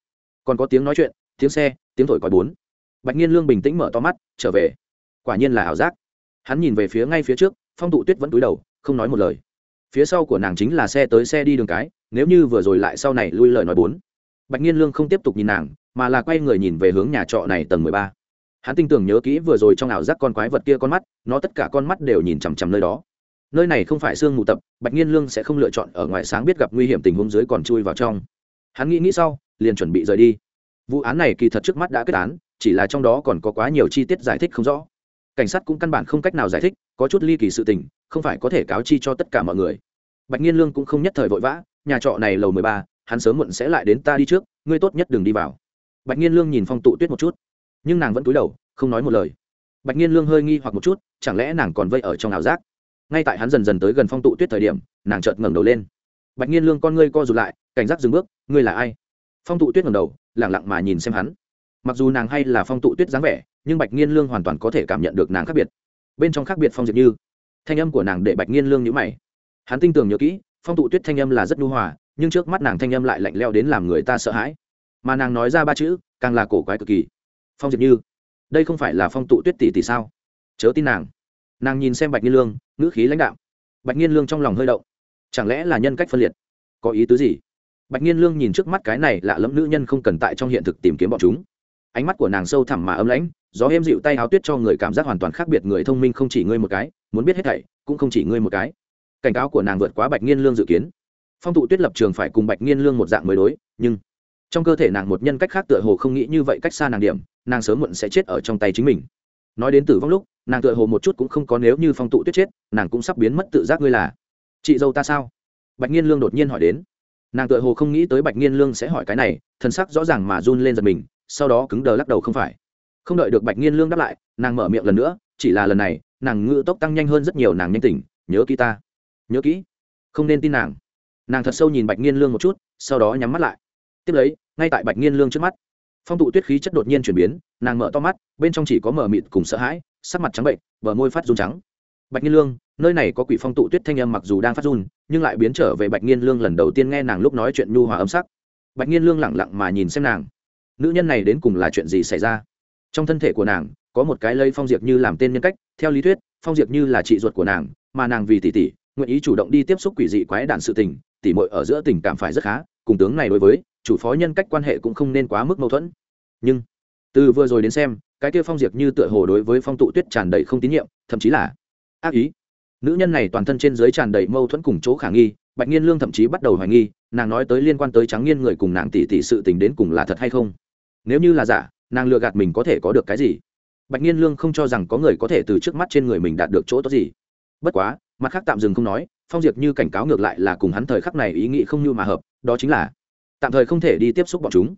còn có tiếng nói chuyện, tiếng xe, tiếng thổi còi bốn. Bạch nhiên lương bình tĩnh mở to mắt, trở về. Quả nhiên là ảo giác. Hắn nhìn về phía ngay phía trước, phong tụ tuyết vẫn túi đầu, không nói một lời. Phía sau của nàng chính là xe tới xe đi đường cái, nếu như vừa rồi lại sau này lui lời nói bốn. Bạch nhiên lương không tiếp tục nhìn nàng, mà là quay người nhìn về hướng nhà trọ này tầng mười ba. Hắn tin tưởng nhớ kỹ vừa rồi trong ảo giác con quái vật kia con mắt, nó tất cả con mắt đều nhìn chằm chằm nơi đó. Nơi này không phải sương mù tập, bạch nhiên lương sẽ không lựa chọn ở ngoài sáng biết gặp nguy hiểm tình huống dưới còn chui vào trong hắn nghĩ nghĩ sau, liền chuẩn bị rời đi. Vụ án này kỳ thật trước mắt đã kết án, chỉ là trong đó còn có quá nhiều chi tiết giải thích không rõ. Cảnh sát cũng căn bản không cách nào giải thích, có chút ly kỳ sự tình, không phải có thể cáo chi cho tất cả mọi người. Bạch nhiên lương cũng không nhất thời vội vã, nhà trọ này lầu mười ba, hắn sớm muộn sẽ lại đến ta đi trước, ngươi tốt nhất đừng đi vào. Bạch nhiên lương nhìn phong tụ tuyết một chút, nhưng nàng vẫn cúi đầu, không nói một lời. Bạch nhiên lương hơi nghi hoặc một chút, chẳng lẽ nàng còn vây ở trong ảo giác? Ngay tại hắn dần dần tới gần phong tụ tuyết thời điểm, nàng chợt ngẩng đầu lên bạch nhiên lương con ngươi co rụt lại, cảnh giác dừng bước, ngươi là ai? Phong tụ tuyết ngẩng đầu lẳng lặng mà nhìn xem hắn. Mặc dù nàng hay là phong tụ tuyết dáng vẻ, nhưng bạch nhiên lương hoàn toàn có thể cảm nhận được nàng khác biệt. Bên trong khác biệt phong diệp như. Thanh âm của nàng để bạch nhiên lương nhữ mày. Hắn tin tưởng nhớ kỹ, phong tụ tuyết thanh âm là rất nhu hòa, nhưng trước mắt nàng thanh âm lại lạnh leo đến làm người ta sợ hãi. Mà nàng nói ra ba chữ, càng là cổ quái cực kỳ. Phong diệp như. Đây không phải là phong tụ tuyết tỷ tỷ sao? Chớ tin nàng. Nàng nhìn xem bạch nhiên lương, ngữ khí lãnh đạo bạch nhiên lương trong lòng hơi động chẳng lẽ là nhân cách phân liệt? Có ý tứ gì? Bạch nhiên lương nhìn trước mắt cái này lạ lẫm nữ nhân không cần tại trong hiện thực tìm kiếm bọn chúng. Ánh mắt của nàng sâu thẳm mà ấm lãnh, gió êm dịu tay áo tuyết cho người cảm giác hoàn toàn khác biệt người thông minh không chỉ ngươi một cái, muốn biết hết thảy, cũng không chỉ ngươi một cái. Cảnh cáo của nàng vượt quá bạch nhiên lương dự kiến. Phong tụ tuyết lập trường phải cùng bạch nhiên lương một dạng mới đối, nhưng trong cơ thể nàng một nhân cách khác tựa hồ không nghĩ như vậy cách xa nàng điểm, nàng sớm muộn sẽ chết ở trong tay chính mình. Nói đến tử vong lúc, nàng tựa hồ một chút cũng không có nếu như phong tụ tuyết chết, nàng cũng sắp biến mất tự giác ngươi là chị dâu ta sao? Bạch nhiên lương đột nhiên hỏi đến. Nàng tự hồ không nghĩ tới bạch nhiên lương sẽ hỏi cái này thân sắc rõ ràng mà run lên giật mình, sau đó cứng đờ lắc đầu không phải. Không đợi được bạch nhiên lương đáp lại, nàng mở miệng lần nữa, chỉ là lần này, nàng ngự tốc tăng nhanh hơn rất nhiều nàng nhanh tỉnh, nhớ kỹ ta. Nhớ kỹ? Không nên tin nàng. Nàng thật sâu nhìn bạch nhiên lương một chút, sau đó nhắm mắt lại. Tiếp lấy, ngay tại bạch nhiên lương trước mắt, phong tụ tuyết khí chất đột nhiên chuyển biến, nàng mở to mắt, bên trong chỉ có mở mịt cùng sợ hãi, sắc mặt trắng bệnh, bờ môi phát run trắng. Bạch nhiên lương nơi này có quỷ phong tụ tuyết thanh âm mặc dù đang phát run, nhưng lại biến trở về bạch nghiên lương lần đầu tiên nghe nàng lúc nói chuyện nhu hòa âm sắc. Bạch nghiên lương lẳng lặng mà nhìn xem nàng. Nữ nhân này đến cùng là chuyện gì xảy ra? Trong thân thể của nàng, có một cái lây phong diệp như làm tên nhân cách, theo lý thuyết, phong diệp như là chị ruột của nàng, mà nàng vì tỷ tỷ, nguyện ý chủ động đi tiếp xúc quỷ dị quái đản sự tình tỷ muội ở giữa tình cảm phải rất khá, cùng tướng này đối với, chủ phó nhân cách quan hệ cũng không nên quá mức mâu thuẫn. Nhưng, từ vừa rồi đến xem, cái kia phong diệp như tựa hồ đối với phong tụ tuyết tràn đầy không tín nhiệm, thậm chí là ác ý nữ nhân này toàn thân trên dưới tràn đầy mâu thuẫn cùng chỗ khả nghi, bạch nhiên lương thậm chí bắt đầu hoài nghi, nàng nói tới liên quan tới trắng nghiên người cùng nàng tỷ tỷ sự tình đến cùng là thật hay không. Nếu như là giả, nàng lừa gạt mình có thể có được cái gì? Bạch nhiên lương không cho rằng có người có thể từ trước mắt trên người mình đạt được chỗ tốt gì. Bất quá, mặt khác tạm dừng không nói, phong diệp như cảnh cáo ngược lại là cùng hắn thời khắc này ý nghĩ không như mà hợp, đó chính là tạm thời không thể đi tiếp xúc bọn chúng.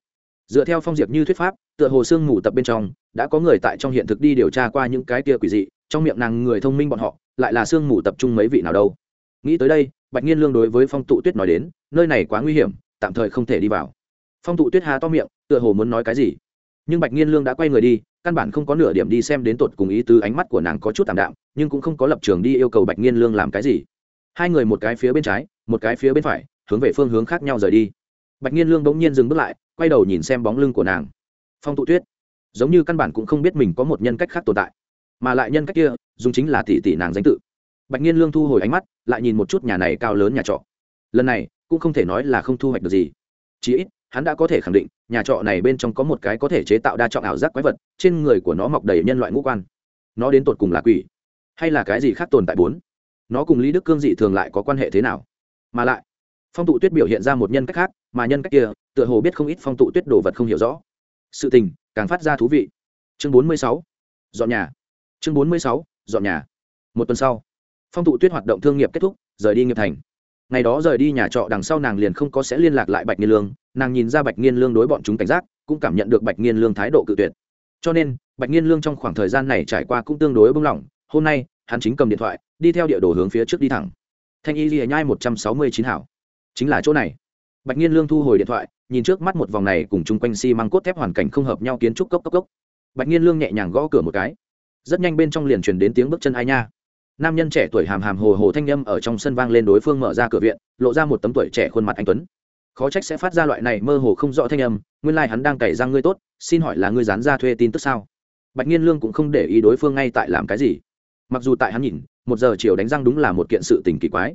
Dựa theo phong diệp như thuyết pháp, tựa hồ sương ngủ tập bên trong, đã có người tại trong hiện thực đi điều tra qua những cái kia quỷ dị, trong miệng nàng người thông minh bọn họ lại là sương mù tập trung mấy vị nào đâu. Nghĩ tới đây, bạch nhiên lương đối với phong tụ tuyết nói đến, nơi này quá nguy hiểm, tạm thời không thể đi vào. Phong tụ tuyết há to miệng, tựa hồ muốn nói cái gì. Nhưng bạch nhiên lương đã quay người đi, căn bản không có nửa điểm đi xem đến tột cùng ý tứ ánh mắt của nàng có chút tạm đạm, nhưng cũng không có lập trường đi yêu cầu bạch nhiên lương làm cái gì. Hai người một cái phía bên trái, một cái phía bên phải, hướng về phương hướng khác nhau rời đi. Bạch nhiên lương bỗng nhiên dừng bước lại, quay đầu nhìn xem bóng lưng của nàng. Phong tụ tuyết, giống như căn bản cũng không biết mình có một nhân cách khác tồn tại mà lại nhân cách kia, dùng chính là tỷ tỷ nàng danh tự. Bạch nhiên lương thu hồi ánh mắt, lại nhìn một chút nhà này cao lớn nhà trọ. Lần này, cũng không thể nói là không thu hoạch được gì. Chí ít, hắn đã có thể khẳng định, nhà trọ này bên trong có một cái có thể chế tạo đa trọng ảo giác quái vật, trên người của nó mọc đầy nhân loại ngũ quan. Nó đến tột cùng là quỷ, hay là cái gì khác tồn tại bốn? Nó cùng lý đức cương dị thường lại có quan hệ thế nào? Mà lại, phong tụ tuyết biểu hiện ra một nhân cách khác, mà nhân cách kia, tựa hồ biết không ít phong tụ tuyết đồ vật không hiểu rõ. Sự tình, càng phát ra thú vị. Chương bốn mươi sáu, dọn nhà chương bốn mươi sáu, dọn nhà. Một tuần sau, phong tụ tuyết hoạt động thương nghiệp kết thúc, rời đi nghiệp thành. Ngày đó rời đi nhà trọ đằng sau nàng liền không có sẽ liên lạc lại bạch nghiên lương, nàng nhìn ra bạch nghiên lương đối bọn chúng cảnh giác, cũng cảm nhận được bạch nghiên lương thái độ cự tuyệt. Cho nên, bạch nghiên lương trong khoảng thời gian này trải qua cũng tương đối bung lỏng, hôm nay, hắn chính cầm điện thoại, đi theo địa đồ hướng phía trước đi thẳng. Thanh y ghi nhai một trăm sáu mươi chín hảo. Chính là chỗ này. Bạch nghiên lương thu hồi điện thoại, nhìn trước mắt một vòng này cùng chung quanh xi、si、măng cốt thép hoàn cảnh không hợp nhau kiến trúc cốc cốc cốc. Bạch nghiên lương nhẹ nhàng gõ cửa một cái rất nhanh bên trong liền truyền đến tiếng bước chân ai nha. Nam nhân trẻ tuổi hàm hàm hồ hồ thanh â m ở trong sân vang lên đối phương mở ra cửa viện, lộ ra một tấm tuổi trẻ khuôn mặt anh tuấn. Khó trách sẽ phát ra loại này mơ hồ không rõ thanh âm, nguyên lai、like、hắn đang cày răng ngươi tốt, xin hỏi là ngươi dán ra thuê tin tức sao? Bạch nhiên lương cũng không để ý đối phương ngay tại làm cái gì. Mặc dù tại hắn nhìn, một giờ chiều đánh răng đúng là một kiện sự tình kỳ quái.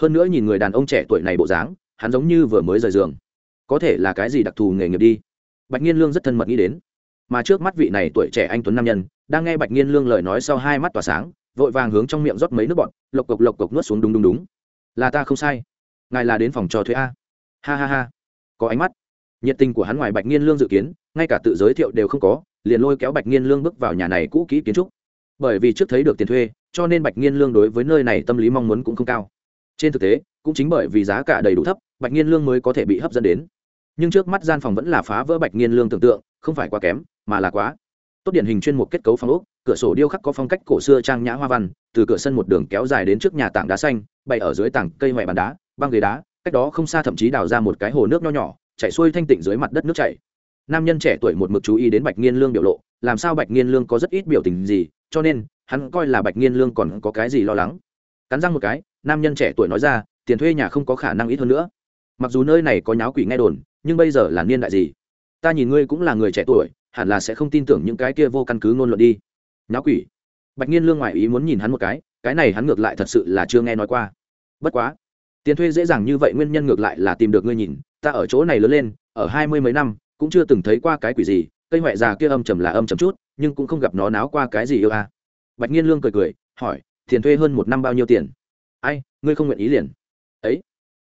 Hơn nữa nhìn người đàn ông trẻ tuổi này bộ dáng, hắn giống như vừa mới rời giường. Có thể là cái gì đặc thù nghề nghiệp đi? Bạch nhiên lương rất thân mật nghĩ đến mà trước mắt vị này tuổi trẻ anh tuấn nam nhân, đang nghe bạch nghiên lương lời nói sau hai mắt tỏa sáng, vội vàng hướng trong miệng rót mấy nước bọt, lộc cộc lộc cộc nuốt xuống đúng đúng đúng. Là ta không sai. Ngài là đến phòng trò thuê a. Ha ha ha. Có ánh mắt. Nhiệt tình của hắn ngoài bạch nghiên lương dự kiến, ngay cả tự giới thiệu đều không có, liền lôi kéo bạch nghiên lương bước vào nhà này cũ kỹ kiến trúc. Bởi vì trước thấy được tiền thuê, cho nên bạch nghiên lương đối với nơi này tâm lý mong muốn cũng không cao. Trên thực tế, cũng chính bởi vì giá cả đầy đủ thấp, bạch nghiên lương mới có thể bị hấp dẫn đến. Nhưng trước mắt gian phòng vẫn là phá vỡ bạch nghiên lương tưởng tượng, không phải quá kém mà là quá. Tốt điển hình chuyên mục kết cấu phong ốc, cửa sổ điêu khắc có phong cách cổ xưa trang nhã hoa văn, từ cửa sân một đường kéo dài đến trước nhà tảng đá xanh, bày ở dưới tảng cây ngoại bàn đá, băng ghế đá, cách đó không xa thậm chí đào ra một cái hồ nước nho nhỏ, chảy xuôi thanh tịnh dưới mặt đất nước chảy. Nam nhân trẻ tuổi một mực chú ý đến bạch nghiên lương biểu lộ, làm sao bạch nghiên lương có rất ít biểu tình gì, cho nên, hắn coi là bạch nghiên lương còn có cái gì lo lắng. Cắn răng một cái, nam nhân trẻ tuổi nói ra, tiền thuê nhà không có khả năng ít hơn nữa. Mặc dù nơi này có nháo quỷ nghe đồn, nhưng bây giờ là niên đại gì? Ta nhìn ngươi cũng là người trẻ tuổi hẳn là sẽ không tin tưởng những cái kia vô căn cứ ngôn luận đi. Nháo quỷ. Bạch nhiên lương ngoại ý muốn nhìn hắn một cái cái này hắn ngược lại thật sự là chưa nghe nói qua. Bất quá, tiền thuê dễ dàng như vậy nguyên nhân ngược lại là tìm được ngươi nhìn, ta ở chỗ này lớn lên, ở hai mươi mấy năm, cũng chưa từng thấy qua cái quỷ gì, cây ngoại già kia âm trầm là âm trầm chút, nhưng cũng không gặp nó náo qua cái gì yêu à. bạch nhiên lương cười cười, hỏi, tiền thuê hơn một năm bao nhiêu tiền? Ai, ngươi không nguyện ý liền. Ấy.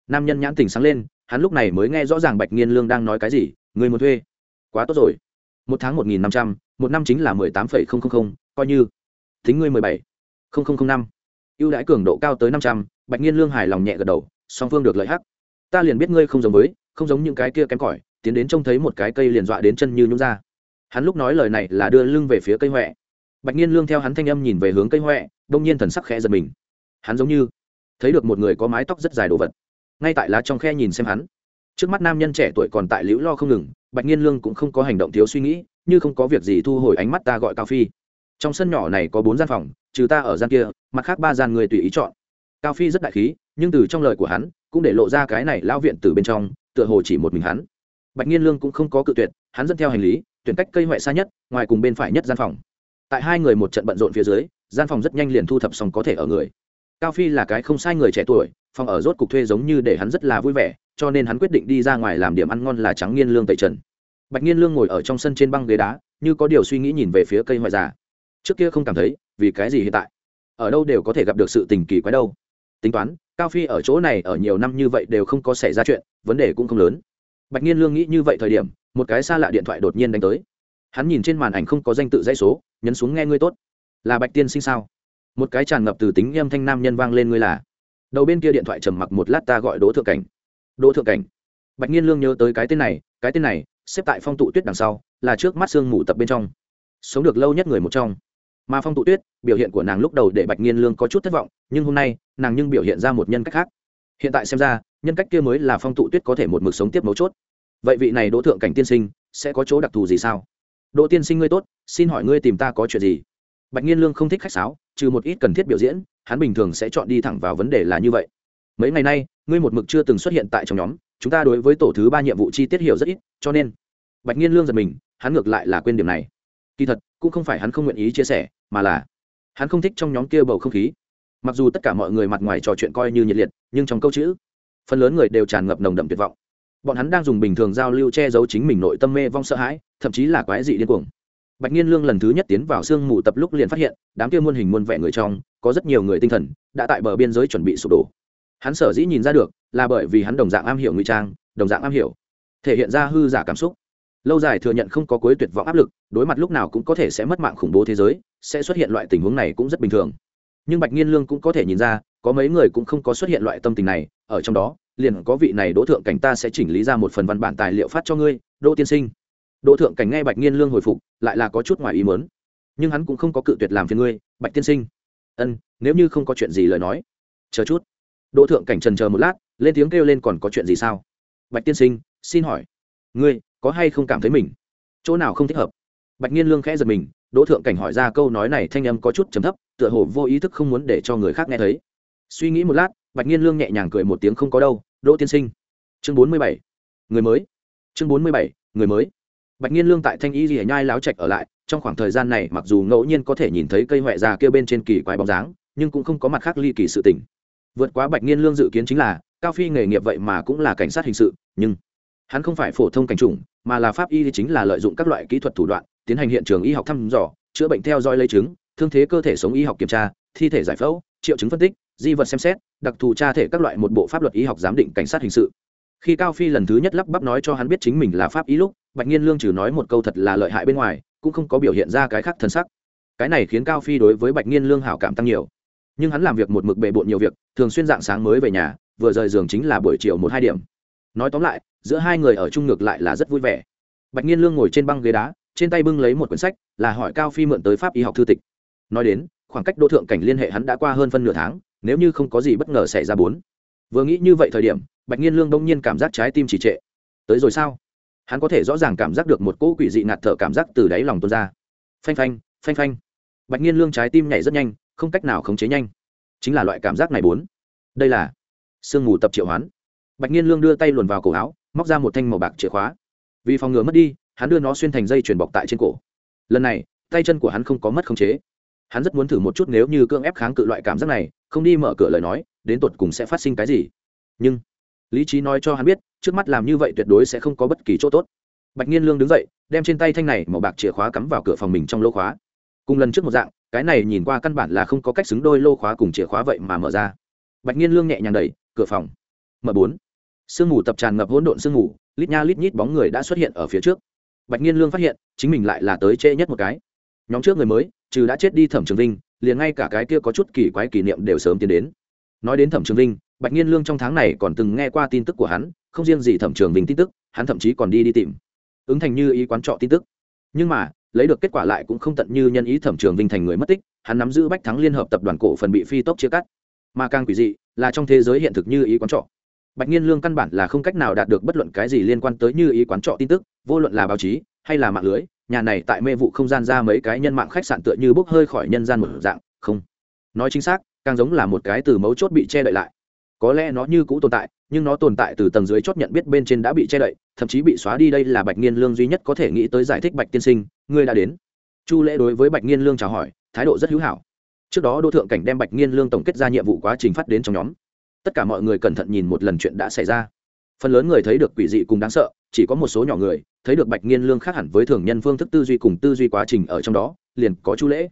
Nam nhân nhãn tình sáng lên, hắn lúc này mới nghe rõ ràng bạch nghiên lương đang nói cái gì người muốn thuê. Quá tốt rồi một tháng một nghìn năm trăm, một năm chính là mười tám phẩy không không không, coi như. Tính ngươi mười bảy không không không năm. Ưu đãi cường độ cao tới năm trăm, bạch nhiên lương hài lòng nhẹ gật đầu, song phương được lợi hắc. Ta liền biết ngươi không giống với, không giống những cái kia kém cỏi, tiến đến trông thấy một cái cây liền dọa đến chân như nhúng ra. Hắn lúc nói lời này là đưa lưng về phía cây huệ bạch nhiên lương theo hắn thanh âm nhìn về hướng cây huệ đông nhiên thần sắc khẽ giật mình. Hắn giống như thấy được một người có mái tóc rất dài đồ vật. Ngay tại lá trong khe nhìn xem hắn trước mắt nam nhân trẻ tuổi còn tại liễu lo không ngừng, bạch nhiên lương cũng không có hành động thiếu suy nghĩ, như không có việc gì thu hồi ánh mắt ta gọi cao phi. Trong sân nhỏ này có bốn gian phòng, trừ ta ở gian kia, mặt khác ba gian người tùy ý chọn. Cao phi rất đại khí, nhưng từ trong lời của hắn, cũng để lộ ra cái này lao viện từ bên trong, tựa hồ chỉ một mình hắn. Bạch nhiên lương cũng không có cự tuyệt, hắn dẫn theo hành lý, tuyển cách cây ngoại xa nhất, ngoài cùng bên phải nhất gian phòng. Tại hai người một trận bận rộn phía dưới, gian phòng rất nhanh liền thu thập xong có thể ở người. Cao phi là cái không sai người trẻ tuổi, phòng ở rốt cục thuê giống như để hắn rất là vui vẻ cho nên hắn quyết định đi ra ngoài làm điểm ăn ngon là trắng nghiên lương tẩy trần. Bạch nghiên lương ngồi ở trong sân trên băng ghế đá, như có điều suy nghĩ nhìn về phía cây ngoại già. Trước kia không cảm thấy, vì cái gì hiện tại? Ở đâu đều có thể gặp được sự tình kỳ quái đâu. Tính toán, cao phi ở chỗ này ở nhiều năm như vậy đều không có xảy ra chuyện, vấn đề cũng không lớn. Bạch nghiên lương nghĩ như vậy thời điểm, một cái xa lạ điện thoại đột nhiên đánh tới. Hắn nhìn trên màn ảnh không có danh tự dãy số, nhấn xuống nghe ngươi tốt. Là bạch tiên sinh sao? Một cái tràn ngập từ tính em thanh nam nhân vang lên ngươi là. Đầu bên kia điện thoại trầm mặc một lát ta gọi đỗ thượng cảnh đỗ thượng cảnh. Bạch nhiên lương nhớ tới cái tên này, cái tên này, xếp tại phong tụ tuyết đằng sau, là trước mắt sương mù tập bên trong. Sống được lâu nhất người một trong. Mà phong tụ tuyết, biểu hiện của nàng lúc đầu để bạch nghiên lương có chút thất vọng, nhưng hôm nay, nàng nhưng biểu hiện ra một nhân cách khác. Hiện tại xem ra, nhân cách kia mới là phong tụ tuyết có thể một mực sống tiếp mấu chốt. Vậy vị này đỗ thượng cảnh tiên sinh, sẽ có chỗ đặc thù gì sao? Đỗ tiên sinh ngươi tốt, xin hỏi ngươi tìm ta có chuyện gì? Bạch nghiên lương không thích khách sáo, trừ một ít cần thiết biểu diễn, hắn bình thường sẽ chọn đi thẳng vào vấn đề là như vậy mấy ngày nay, ngươi một mực chưa từng xuất hiện tại trong nhóm, chúng ta đối với tổ thứ ba nhiệm vụ chi tiết hiểu rất ít, cho nên, bạch nghiên lương giật mình, hắn ngược lại là quên điểm này. Kỳ thật, cũng không phải hắn không nguyện ý chia sẻ, mà là, hắn không thích trong nhóm kia bầu không khí. Mặc dù tất cả mọi người mặt ngoài trò chuyện coi như nhiệt liệt, nhưng trong câu chữ, phần lớn người đều tràn ngập nồng đậm tuyệt vọng. Bọn hắn đang dùng bình thường giao lưu che giấu chính mình nội tâm mê vong sợ hãi, thậm chí là quái dị điên cuồng. Bạch nhiên lương lần thứ nhất tiến vào sương mù tập lúc liền phát hiện, đám kia muôn hình muôn vẻ người trong, có rất nhiều người tinh thần, đã tại bờ biên giới chuẩn bị sụp đổ hắn sở dĩ nhìn ra được là bởi vì hắn đồng dạng am hiểu ngụy trang, đồng dạng am hiểu, thể hiện ra hư giả cảm xúc. Lâu dài thừa nhận không có cuối tuyệt vọng áp lực, đối mặt lúc nào cũng có thể sẽ mất mạng khủng bố thế giới, sẽ xuất hiện loại tình huống này cũng rất bình thường. Nhưng bạch nhiên lương cũng có thể nhìn ra, có mấy người cũng không có xuất hiện loại tâm tình này, ở trong đó, liền có vị này đỗ thượng cảnh ta sẽ chỉnh lý ra một phần văn bản tài liệu phát cho ngươi, đỗ tiên sinh. Đỗ thượng cảnh nghe bạch nhiên lương hồi phục, lại là có chút ngoài ý mớn nhưng hắn cũng không có cự tuyệt làm phiền ngươi, bạch tiên sinh. Ân, nếu như không có chuyện gì lời nói, chờ chút đỗ thượng cảnh trần chờ một lát, lên tiếng kêu lên còn có chuyện gì sao? Bạch tiên sinh, xin hỏi, ngươi có hay không cảm thấy mình chỗ nào không thích hợp? Bạch nhiên lương khẽ giật mình, đỗ thượng cảnh hỏi ra câu nói này thanh âm có chút trầm thấp, tựa hồ vô ý thức không muốn để cho người khác nghe thấy. Suy nghĩ một lát, bạch nhiên lương nhẹ nhàng cười một tiếng không có đâu, đỗ tiên sinh, chương bốn mươi bảy, người mới, chương bốn mươi bảy, người mới. Bạch nhiên lương tại thanh y rỉa nhai láo trạch ở lại, trong khoảng thời gian này mặc dù ngẫu nhiên có thể nhìn thấy cây huệ già kia bên trên kỳ quái bóng dáng, nhưng cũng không có mặt khác ly kỳ sự tình vượt quá bạch niên lương dự kiến chính là, cao phi nghề nghiệp vậy mà cũng là cảnh sát hình sự, nhưng hắn không phải phổ thông cảnh chủng, mà là pháp y chính là lợi dụng các loại kỹ thuật thủ đoạn, tiến hành hiện trường y học thăm dò, chữa bệnh theo dõi lấy chứng, thương thế cơ thể sống y học kiểm tra, thi thể giải phẫu, triệu chứng phân tích, di vật xem xét, đặc thù tra thể các loại một bộ pháp luật y học giám định cảnh sát hình sự. Khi cao phi lần thứ nhất lắp bắp nói cho hắn biết chính mình là pháp y lúc, bạch nhiên lương trừ nói một câu thật là lợi hại bên ngoài, cũng không có biểu hiện ra cái khác thân sắc. Cái này khiến cao phi đối với bạch nhiên lương hảo cảm tăng nhiều nhưng hắn làm việc một mực bề bộn nhiều việc, thường xuyên dạng sáng mới về nhà, vừa rời giường chính là buổi chiều một hai điểm. Nói tóm lại, giữa hai người ở chung ngược lại là rất vui vẻ. Bạch nhiên lương ngồi trên băng ghế đá, trên tay bưng lấy một quyển sách, là hỏi cao phi mượn tới pháp y học thư tịch. Nói đến, khoảng cách đô thượng cảnh liên hệ hắn đã qua hơn phân nửa tháng, nếu như không có gì bất ngờ xảy ra bốn. Vừa nghĩ như vậy thời điểm, bạch nhiên lương đông nhiên cảm giác trái tim chỉ trệ. Tới rồi sao? Hắn có thể rõ ràng cảm giác được một cỗ quỷ dị ngạt thở cảm giác từ đáy lòng tuôn ra. Phanh phanh phanh phanh. Bạch nhiên lương trái tim nhảy rất nhanh không cách nào khống chế nhanh. Chính là loại cảm giác này bốn. Đây là sương mù tập triệu hoán. Bạch nhiên lương đưa tay luồn vào cổ áo, móc ra một thanh màu bạc chìa khóa. Vì phòng ngừa mất đi, hắn đưa nó xuyên thành dây chuyền bọc tại trên cổ. Lần này, tay chân của hắn không có mất khống chế. Hắn rất muốn thử một chút nếu như cưỡng ép kháng cự loại cảm giác này, không đi mở cửa lời nói, đến tột cùng sẽ phát sinh cái gì. Nhưng, lý trí nói cho hắn biết, trước mắt làm như vậy tuyệt đối sẽ không có bất kỳ chỗ tốt. Bạch nhiên lương đứng dậy, đem trên tay thanh này màu bạc chìa khóa cắm vào cửa phòng mình trong lô khóa. Cùng lần trước một dạng cái này nhìn qua căn bản là không có cách xứng đôi lô khóa cùng chìa khóa vậy mà mở ra. Bạch nhiên lương nhẹ nhàng đẩy, cửa phòng. Mở bốn. Sương mù tập tràn ngập hỗn độn sương mù, lít nha lít nhít bóng người đã xuất hiện ở phía trước. Bạch nhiên lương phát hiện, chính mình lại là tới trễ nhất một cái. Nhóm trước người mới, trừ đã chết đi thẩm trường vinh, liền ngay cả cái kia có chút kỳ quái kỷ niệm đều sớm tiến đến. Nói đến thẩm trường vinh, bạch nhiên lương trong tháng này còn từng nghe qua tin tức của hắn, không riêng gì thẩm trường vinh tin tức, hắn thậm chí còn đi đi tìm. Ứng thành như ý quán trọ tin tức. Nhưng mà lấy được kết quả lại cũng không tận như nhân ý thẩm trường vinh thành người mất tích, hắn nắm giữ bách thắng liên hợp tập đoàn cổ phần bị phi tốc chia cắt. Mà càng quỷ dị là trong thế giới hiện thực như ý quán trọ. Bạch nhiên lương căn bản là không cách nào đạt được bất luận cái gì liên quan tới như ý quán trọ tin tức, vô luận là báo chí hay là mạng lưới, nhà này tại mê vụ không gian ra mấy cái nhân mạng khách sạn tựa như bốc hơi khỏi nhân gian một dạng, không. Nói chính xác, càng giống là một cái từ mấu chốt bị che đậy lại. Có lẽ nó như cũ tồn tại, nhưng nó tồn tại từ tầng dưới chót nhận biết bên trên đã bị che đậy, thậm chí bị xóa đi đây là bạch nghiên lương duy nhất có thể nghĩ tới giải thích bạch tiên sinh ngươi đã đến. Chu lễ đối với bạch nghiên lương chào hỏi, thái độ rất hữu hảo. Trước đó đô thượng cảnh đem bạch nghiên lương tổng kết ra nhiệm vụ quá trình phát đến trong nhóm. Tất cả mọi người cẩn thận nhìn một lần chuyện đã xảy ra. Phần lớn người thấy được quỷ dị cùng đáng sợ, chỉ có một số nhỏ người thấy được bạch nghiên lương khác hẳn với thường nhân phương thức tư duy cùng tư duy quá trình ở trong đó, liền có chu lễ.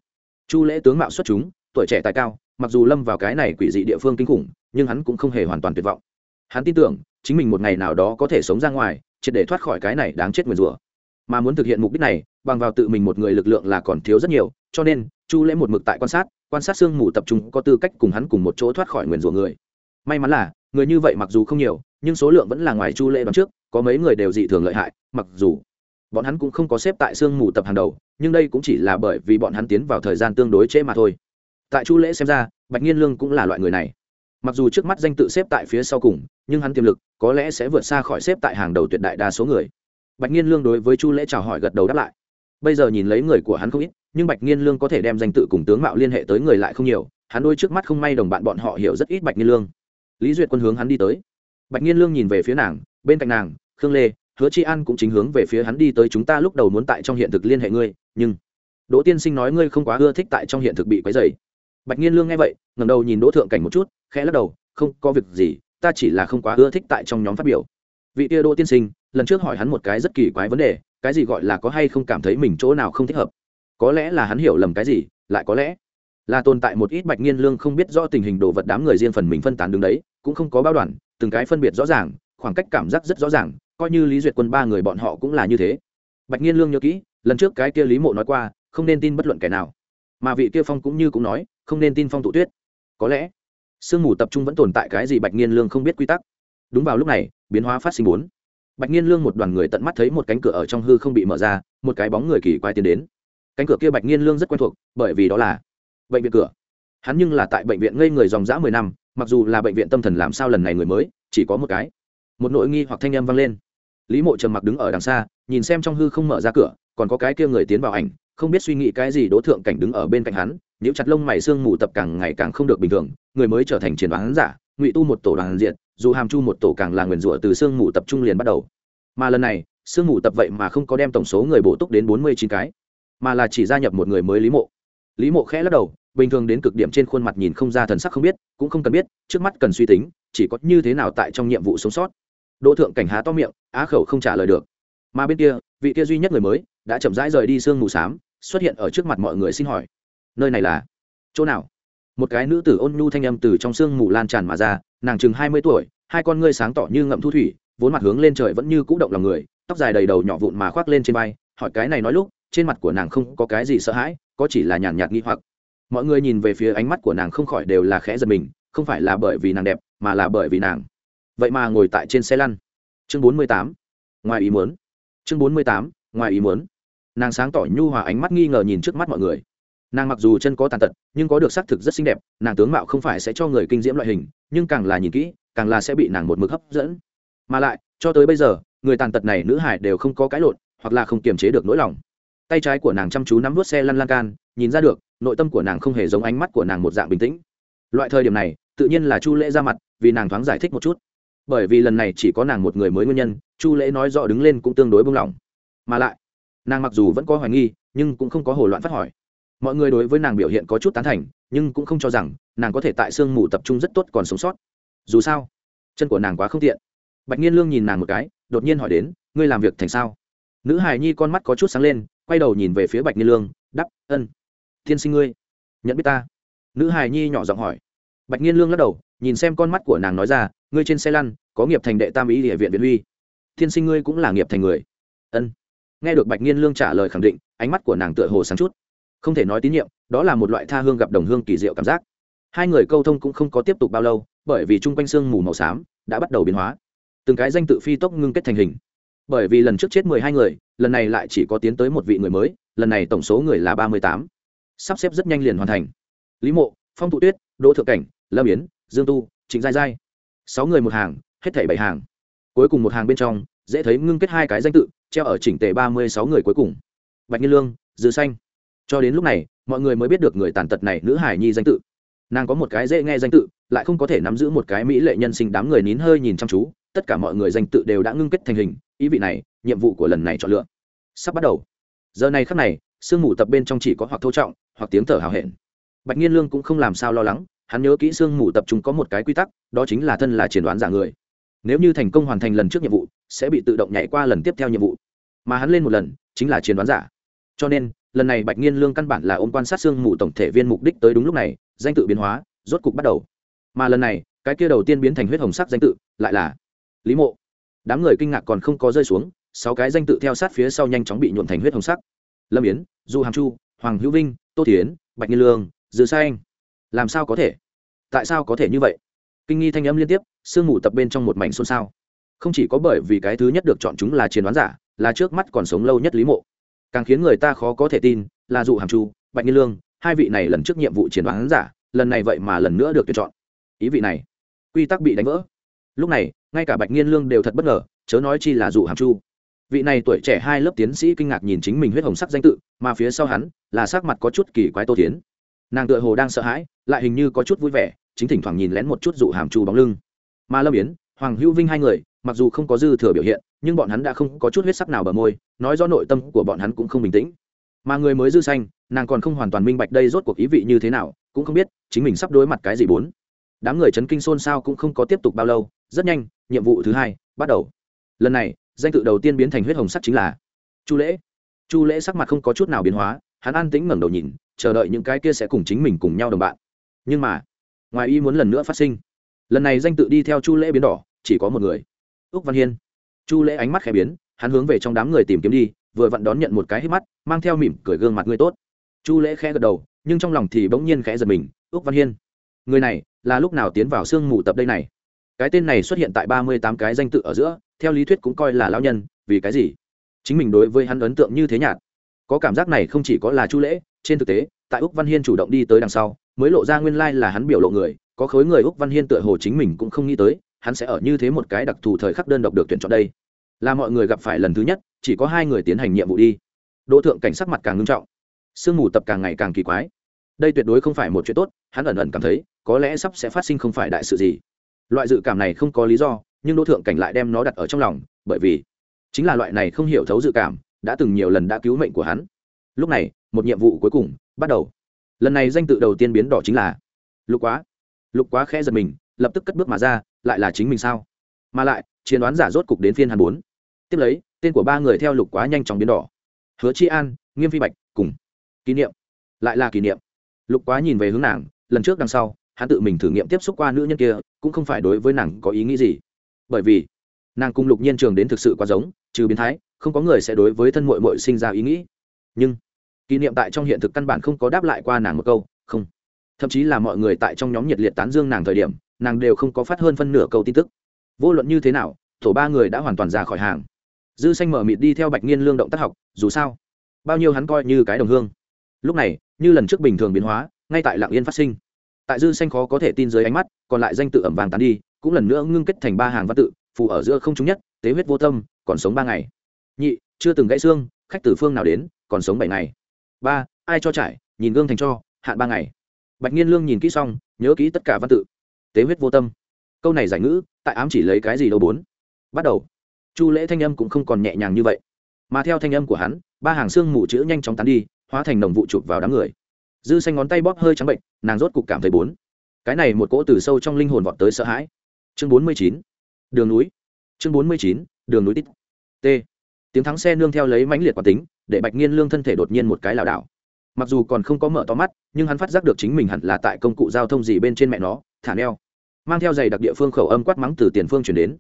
Chu lễ tướng mạo xuất chúng, tuổi trẻ tài cao, mặc dù lâm vào cái này quỷ dị địa phương kinh khủng, nhưng hắn cũng không hề hoàn toàn tuyệt vọng. Hắn tin tưởng, chính mình một ngày nào đó có thể sống ra ngoài, triệt để thoát khỏi cái này đáng chết nguyền rủa. Mà muốn thực hiện mục đích này bằng vào tự mình một người lực lượng là còn thiếu rất nhiều, cho nên, chu lễ một mực tại quan sát quan sát sương mù tập trung có tư cách cùng hắn cùng một chỗ thoát khỏi nguyền rủa người. May mắn là, người như vậy mặc dù không nhiều, nhưng số lượng vẫn là ngoài chu lễ đón trước, có mấy người đều dị thường lợi hại, mặc dù bọn hắn cũng không có xếp tại sương mù tập hàng đầu, nhưng đây cũng chỉ là bởi vì bọn hắn tiến vào thời gian tương đối trễ mà thôi. Tại chu lễ xem ra, bạch nhiên lương cũng là loại người này. Mặc dù trước mắt danh tự xếp tại phía sau cùng, nhưng hắn tiềm lực có lẽ sẽ vượt xa khỏi xếp tại hàng đầu tuyệt đại đa số người. Bạch nhiên lương đối với chu lễ chào hỏi gật đầu đáp lại bây giờ nhìn lấy người của hắn không ít, nhưng bạch nghiên lương có thể đem danh tự cùng tướng mạo liên hệ tới người lại không nhiều, hắn đôi trước mắt không may đồng bạn bọn họ hiểu rất ít bạch nghiên lương. Lý duyệt quân hướng hắn đi tới. Bạch nghiên lương nhìn về phía nàng, bên cạnh nàng, khương lê, hứa tri an cũng chính hướng về phía hắn đi tới chúng ta lúc đầu muốn tại trong hiện thực liên hệ ngươi, nhưng đỗ tiên sinh nói ngươi không quá ưa thích tại trong hiện thực bị quấy dày bạch nghiên lương nghe vậy ngầm đầu nhìn đỗ thượng cảnh một chút, khẽ lắc đầu, không có việc gì, ta chỉ là không quá ưa thích tại trong nhóm phát biểu. Vị tia đỗ tiên sinh, lần trước hỏi hắn một cái rất kỳ quái vấn đề cái gì gọi là có hay không cảm thấy mình chỗ nào không thích hợp? Có lẽ là hắn hiểu lầm cái gì, lại có lẽ là tồn tại một ít bạch nghiên lương không biết rõ tình hình đồ vật đám người riêng phần mình phân tán đứng đấy, cũng không có bao đoàn, từng cái phân biệt rõ ràng, khoảng cách cảm giác rất rõ ràng, coi như lý duyệt quân ba người bọn họ cũng là như thế. Bạch nghiên lương nhớ kỹ, lần trước cái kia lý mộ nói qua, không nên tin bất luận kẻ nào. Mà vị kia phong cũng như cũng nói, không nên tin phong tụ tuyết. Có lẽ, sương mù tập trung vẫn tồn tại cái gì bạch nghiên lương không biết quy tắc. Đúng vào lúc này, biến hóa phát sinh bốn bạch nghiên lương một đoàn người tận mắt thấy một cánh cửa ở trong hư không bị mở ra, một cái bóng người kỳ quái tiến đến. Cánh cửa kia bạch nghiên lương rất quen thuộc, bởi vì đó là bệnh viện cửa. Hắn nhưng là tại bệnh viện ngây người dòng dã mười năm, mặc dù là bệnh viện tâm thần làm sao lần này người mới, chỉ có một cái. Một nội nghi hoặc thanh âm vang lên. Lý mộ trầm mặc đứng ở đằng xa, nhìn xem trong hư không mở ra cửa, còn có cái kia người tiến vào ảnh, không biết suy nghĩ cái gì đỗ thượng cảnh đứng ở bên cạnh hắn nếu chặt lông mày xương mù tập càng ngày càng không được bình thường, người mới trở thành triển đoán giả, ngụy tu một tổ đoàn diện dù hàm chu một tổ càng là nguyền rủa từ xương mù tập trung liền bắt đầu. Mà lần này xương mù tập vậy mà không có đem tổng số người bổ túc đến bốn mươi chín cái, mà là chỉ gia nhập một người mới lý mộ. Lý mộ khẽ lắc đầu, bình thường đến cực điểm trên khuôn mặt nhìn không ra thần sắc không biết, cũng không cần biết, trước mắt cần suy tính, chỉ có như thế nào tại trong nhiệm vụ sống sót. Đỗ thượng cảnh há to miệng, á khẩu không trả lời được. Mà bên kia, vị kia duy nhất người mới, đã chậm rãi rời đi sương mù s á m xuất hiện ở trước mặt mọi người xin hỏi, nơi này là chỗ nào? Một cái nữ tử ôn nhu thanh âm từ trong sương mù lan tràn mà ra, nàng chừng hai mươi tuổi, hai con ngươi sáng tỏ như ngậm thu thủy, vốn mặt hướng lên trời vẫn như cũ động lòng người, tóc dài đầy đầu nhỏ vụn mà khoác lên trên vai, hỏi cái này nói lúc, trên mặt của nàng không có cái gì sợ hãi, có chỉ là nhàn nhạt nghi hoặc. Mọi người nhìn về phía ánh mắt của nàng không khỏi đều là khẽ giật mình, không phải là bởi vì nàng đẹp, mà là bởi vì nàng. Vậy mà ngồi tại trên xe lăn. Chương bốn mươi tám, ngoài ý muốn. Chương bốn mươi tám, ngoài ý muốn. Nàng sáng tỏ nhu hòa ánh mắt nghi ngờ nhìn trước mắt mọi người nàng mặc dù chân có tàn tật, nhưng có được xác thực rất xinh đẹp, nàng tướng mạo không phải sẽ cho người kinh diễm loại hình, nhưng càng là nhìn kỹ, càng là sẽ bị nàng một mực hấp dẫn. Mà lại, cho tới bây giờ, người tàn tật này nữ hải đều không có cái lộn, hoặc là không kiềm chế được nỗi lòng. Tay trái của nàng chăm chú nắm vút xe lăn lan can, nhìn ra được, nội tâm của nàng không hề giống ánh mắt của nàng một dạng bình tĩnh. Loại thời điểm này, tự nhiên là chu lễ ra mặt, vì nàng thoáng giải thích một chút. Bởi vì lần này chỉ có nàng một người mới nguyên nhân, chu lễ nói rõ đứng lên cũng tương đối bông lỏng. Mà lại, nàng mặc dù vẫn có hoài nghi, nhưng cũng không có hồ loạn phát hỏi mọi người đối với nàng biểu hiện có chút tán thành, nhưng cũng không cho rằng nàng có thể tại sương mù tập trung rất tốt còn sống sót. Dù sao, chân của nàng quá không tiện. Bạch nhiên lương nhìn nàng một cái, đột nhiên hỏi đến, ngươi làm việc thành sao? Nữ hài nhi con mắt có chút sáng lên, quay đầu nhìn về phía bạch nhiên lương đắp ân, tiên sinh ngươi, nhận biết ta. Nữ hài nhi nhỏ giọng hỏi. Bạch nhiên lương lắc đầu, nhìn xem con mắt của nàng nói ra, ngươi trên xe lăn, có nghiệp thành đệ tam ý địa viện viện huy. Tiên sinh ngươi cũng là nghiệp thành người. Ân. Nghe được bạch nhiên lương trả lời khẳng định, ánh mắt của nàng tựa hồ sáng chút không thể nói tín nhiệm, đó là một loại tha hương gặp đồng hương kỳ diệu cảm giác. Hai người câu thông cũng không có tiếp tục bao lâu, bởi vì chung quanh sương mù màu xám đã bắt đầu biến hóa. Từng cái danh tự phi tốc ngưng kết thành hình. Bởi vì lần trước chết mười hai người, lần này lại chỉ có tiến tới một vị người mới, lần này tổng số người là ba mươi tám. Sắp xếp rất nhanh liền hoàn thành. Lý mộ, phong tụ tuyết, đỗ thượng cảnh, lâm yến, dương tu, trịnh giai giai. Sáu người một hàng, hết thảy bảy hàng. Cuối cùng một hàng bên trong, dễ thấy ngưng kết hai cái danh tự, treo ở chỉnh tề ba mươi sáu người cuối cùng. Bạch nhiên lương, dư xanh cho đến lúc này, mọi người mới biết được người tàn tật này nữ hải nhi danh tự. Nàng có một cái dễ nghe danh tự, lại không có thể nắm giữ một cái mỹ lệ nhân sinh đám người nín hơi nhìn chăm chú, tất cả mọi người danh tự đều đã ngưng kết thành hình, ý vị này, nhiệm vụ của lần này chọn lựa. Sắp bắt đầu. Giờ này khắc này, sương mù tập bên trong chỉ có hoặc thô trọng, hoặc tiếng thở hào hẹn. Bạch nhiên lương cũng không làm sao lo lắng, hắn nhớ kỹ sương mù tập trung có một cái quy tắc, đó chính là thân là triển đoán giả người. Nếu như thành công hoàn thành lần trước nhiệm vụ, sẽ bị tự động nhảy qua lần tiếp theo nhiệm vụ. Mà hắn lên một lần, chính là chiến đoán giả. Cho nên lần này bạch nghiên lương căn bản là ôm quan sát xương mù tổng thể viên mục đích tới đúng lúc này, danh tự biến hóa, rốt cục bắt đầu. Mà lần này, cái kia đầu tiên biến thành huyết hồng sắc danh tự, lại là lý mộ. Đám người kinh ngạc còn không có rơi xuống, sáu cái danh tự theo sát phía sau nhanh chóng bị nhuộn thành huyết hồng sắc. Lâm yến, du hàm chu, hoàng hữu vinh, tô thiến bạch nghiên lương, dư sa anh. Làm sao có thể? Tại sao có thể như vậy? Kinh nghi thanh âm liên tiếp sương mù tập bên trong một mảnh xôn xao. Không chỉ có bởi vì cái thứ nhất được chọn chúng là chiến đoán giả, là trước mắt còn sống lâu nhất lý mộ càng khiến người ta khó có thể tin là dụ hàm chu, bạch nghiên lương, hai vị này lần trước nhiệm vụ chiến đoán giả, lần này vậy mà lần nữa được tuyển chọn. Ý vị này, quy tắc bị đánh vỡ. Lúc này, ngay cả bạch nghiên lương đều thật bất ngờ, chớ nói chi là dụ hàm chu. Vị này tuổi trẻ hai lớp tiến sĩ kinh ngạc nhìn chính mình huyết hồng sắc danh tự, mà phía sau hắn là sắc mặt có chút kỳ quái tô tiến nàng tựa hồ đang sợ hãi, lại hình như có chút vui vẻ, chính thỉnh thoảng nhìn lén một chút dụ hàm chu bóng lưng. Mà lâm yến, hoàng hữu vinh hai người mặc dù không có dư thừa biểu hiện, nhưng bọn hắn đã không có chút huyết sắc nào bờ môi, nói do nội tâm của bọn hắn cũng không bình tĩnh. Mà người mới dư xanh nàng còn không hoàn toàn minh bạch đây rốt cuộc ý vị như thế nào, cũng không biết chính mình sắp đối mặt cái gì bốn. Đám người chấn kinh xôn xao cũng không có tiếp tục bao lâu, rất nhanh, nhiệm vụ thứ hai bắt đầu. Lần này, danh tự đầu tiên biến thành huyết hồng sắc chính là chu lễ. Chu lễ sắc mặt không có chút nào biến hóa, hắn an tĩnh ngẩng đầu nhìn, chờ đợi những cái kia sẽ cùng chính mình cùng nhau đồng bạn. Nhưng mà, ngoài ý muốn lần nữa phát sinh. Lần này danh tự đi theo chu lễ biến đỏ, chỉ có một người úc văn hiên. Chu lễ ánh mắt khẽ biến, hắn hướng về trong đám người tìm kiếm đi, vừa vặn đón nhận một cái hít mắt, mang theo mỉm cười gương mặt người tốt. Chu lễ khẽ gật đầu, nhưng trong lòng thì bỗng nhiên khẽ giật mình, úc văn hiên, người này là lúc nào tiến vào sương mù tập đây này? Cái tên này xuất hiện tại ba mươi tám cái danh tự ở giữa, theo lý thuyết cũng coi là lão nhân, vì cái gì? Chính mình đối với hắn ấn tượng như thế nhạt. Có cảm giác này không chỉ có là chu lễ, trên thực tế, tại úc văn hiên chủ động đi tới đằng sau, mới lộ ra nguyên lai là hắn biểu lộ người, có khối người úc văn hiên tựa hồ chính mình cũng không nghĩ tới hắn sẽ ở như thế một cái đặc thù thời khắc đơn độc được tuyển chọn đây. Là mọi người gặp phải lần thứ nhất, chỉ có hai người tiến hành nhiệm vụ đi. Đỗ thượng cảnh sắc mặt càng ngưng trọng. Sương mù tập càng ngày càng kỳ quái. Đây tuyệt đối không phải một chuyện tốt, hắn ẩn ẩn cảm thấy, có lẽ sắp sẽ phát sinh không phải đại sự gì. Loại dự cảm này không có lý do, nhưng đỗ thượng cảnh lại đem nó đặt ở trong lòng, bởi vì chính là loại này không hiểu thấu dự cảm, đã từng nhiều lần đã cứu mệnh của hắn. Lúc này, một nhiệm vụ cuối cùng bắt đầu. Lần này danh tự đầu tiên biến đỏ chính là lục quá. Lục quá khẽ giật mình, lập tức cất bước mà ra lại là chính mình sao? Mà lại, chiến đoán giả rốt cục đến phiên hàn bốn. Tiếp lấy, tên của ba người theo lục quá nhanh chóng biến đỏ. Hứa chi an, nghiêm phi bạch, cùng kỷ niệm. Lại là kỷ niệm. Lục quá nhìn về hướng nàng, lần trước đằng sau, hắn tự mình thử nghiệm tiếp xúc qua nữ nhân kia, cũng không phải đối với nàng có ý nghĩ gì. Bởi vì, nàng cùng lục nhiên trường đến thực sự quá giống, trừ biến thái, không có người sẽ đối với thân mội mội sinh ra ý nghĩ. Nhưng, kỷ niệm tại trong hiện thực căn bản không có đáp lại qua nàng một câu, không. Thậm chí là mọi người tại trong nhóm nhiệt liệt tán dương nàng thời điểm nàng đều không có phát hơn phân nửa câu tin tức. Vô luận như thế nào tổ ba người đã hoàn toàn ra khỏi hàng. Dư xanh mở mịt đi theo bạch nghiên lương động tác học, dù sao, bao nhiêu hắn coi như cái đồng hương. Lúc này, như lần trước bình thường biến hóa, ngay tại lạng yên phát sinh. Tại dư xanh khó có thể tin dưới ánh mắt, còn lại danh tự ẩm vàng tán đi, cũng lần nữa ngưng kết thành ba hàng văn tự, phù ở giữa không chúng nhất, tế huyết vô tâm, còn sống ba ngày. Nhị, chưa từng gãy xương, khách từ phương nào đến, còn sống bảy ngày. Ba, ai cho trải, nhìn gương thành cho, hạn ba ngày. Bạch nghiên lương nhìn kỹ xong, nhớ kỹ tất cả văn tự tế huyết vô tâm. Câu này giải ngữ, tại ám chỉ lấy cái gì đâu bốn. Bắt đầu. Chu lễ thanh âm cũng không còn nhẹ nhàng như vậy. Mà theo thanh âm của hắn, ba hàng xương mù chữ nhanh chóng tán đi, hóa thành đồng vụ chụp vào đám người. Dư xanh ngón tay bóp hơi trắng bệnh, nàng rốt cục cảm thấy bốn. Cái này một cỗ từ sâu trong linh hồn vọt tới sợ hãi. Chương bốn mươi chín. Đường núi. Chương bốn mươi chín, đường núi tít. T. Tiếng thắng xe nương theo lấy mãnh liệt quả tính, để bạch nghiên lương thân thể đột nhiên một cái lảo đảo. Mặc dù còn không có mở to mắt, nhưng hắn phát giác được chính mình hẳn là tại công cụ giao thông gì bên trên mẹ nó, thả neo mang theo giày đặc địa phương khẩu âm quát mắng từ tiền phương chuyển đến.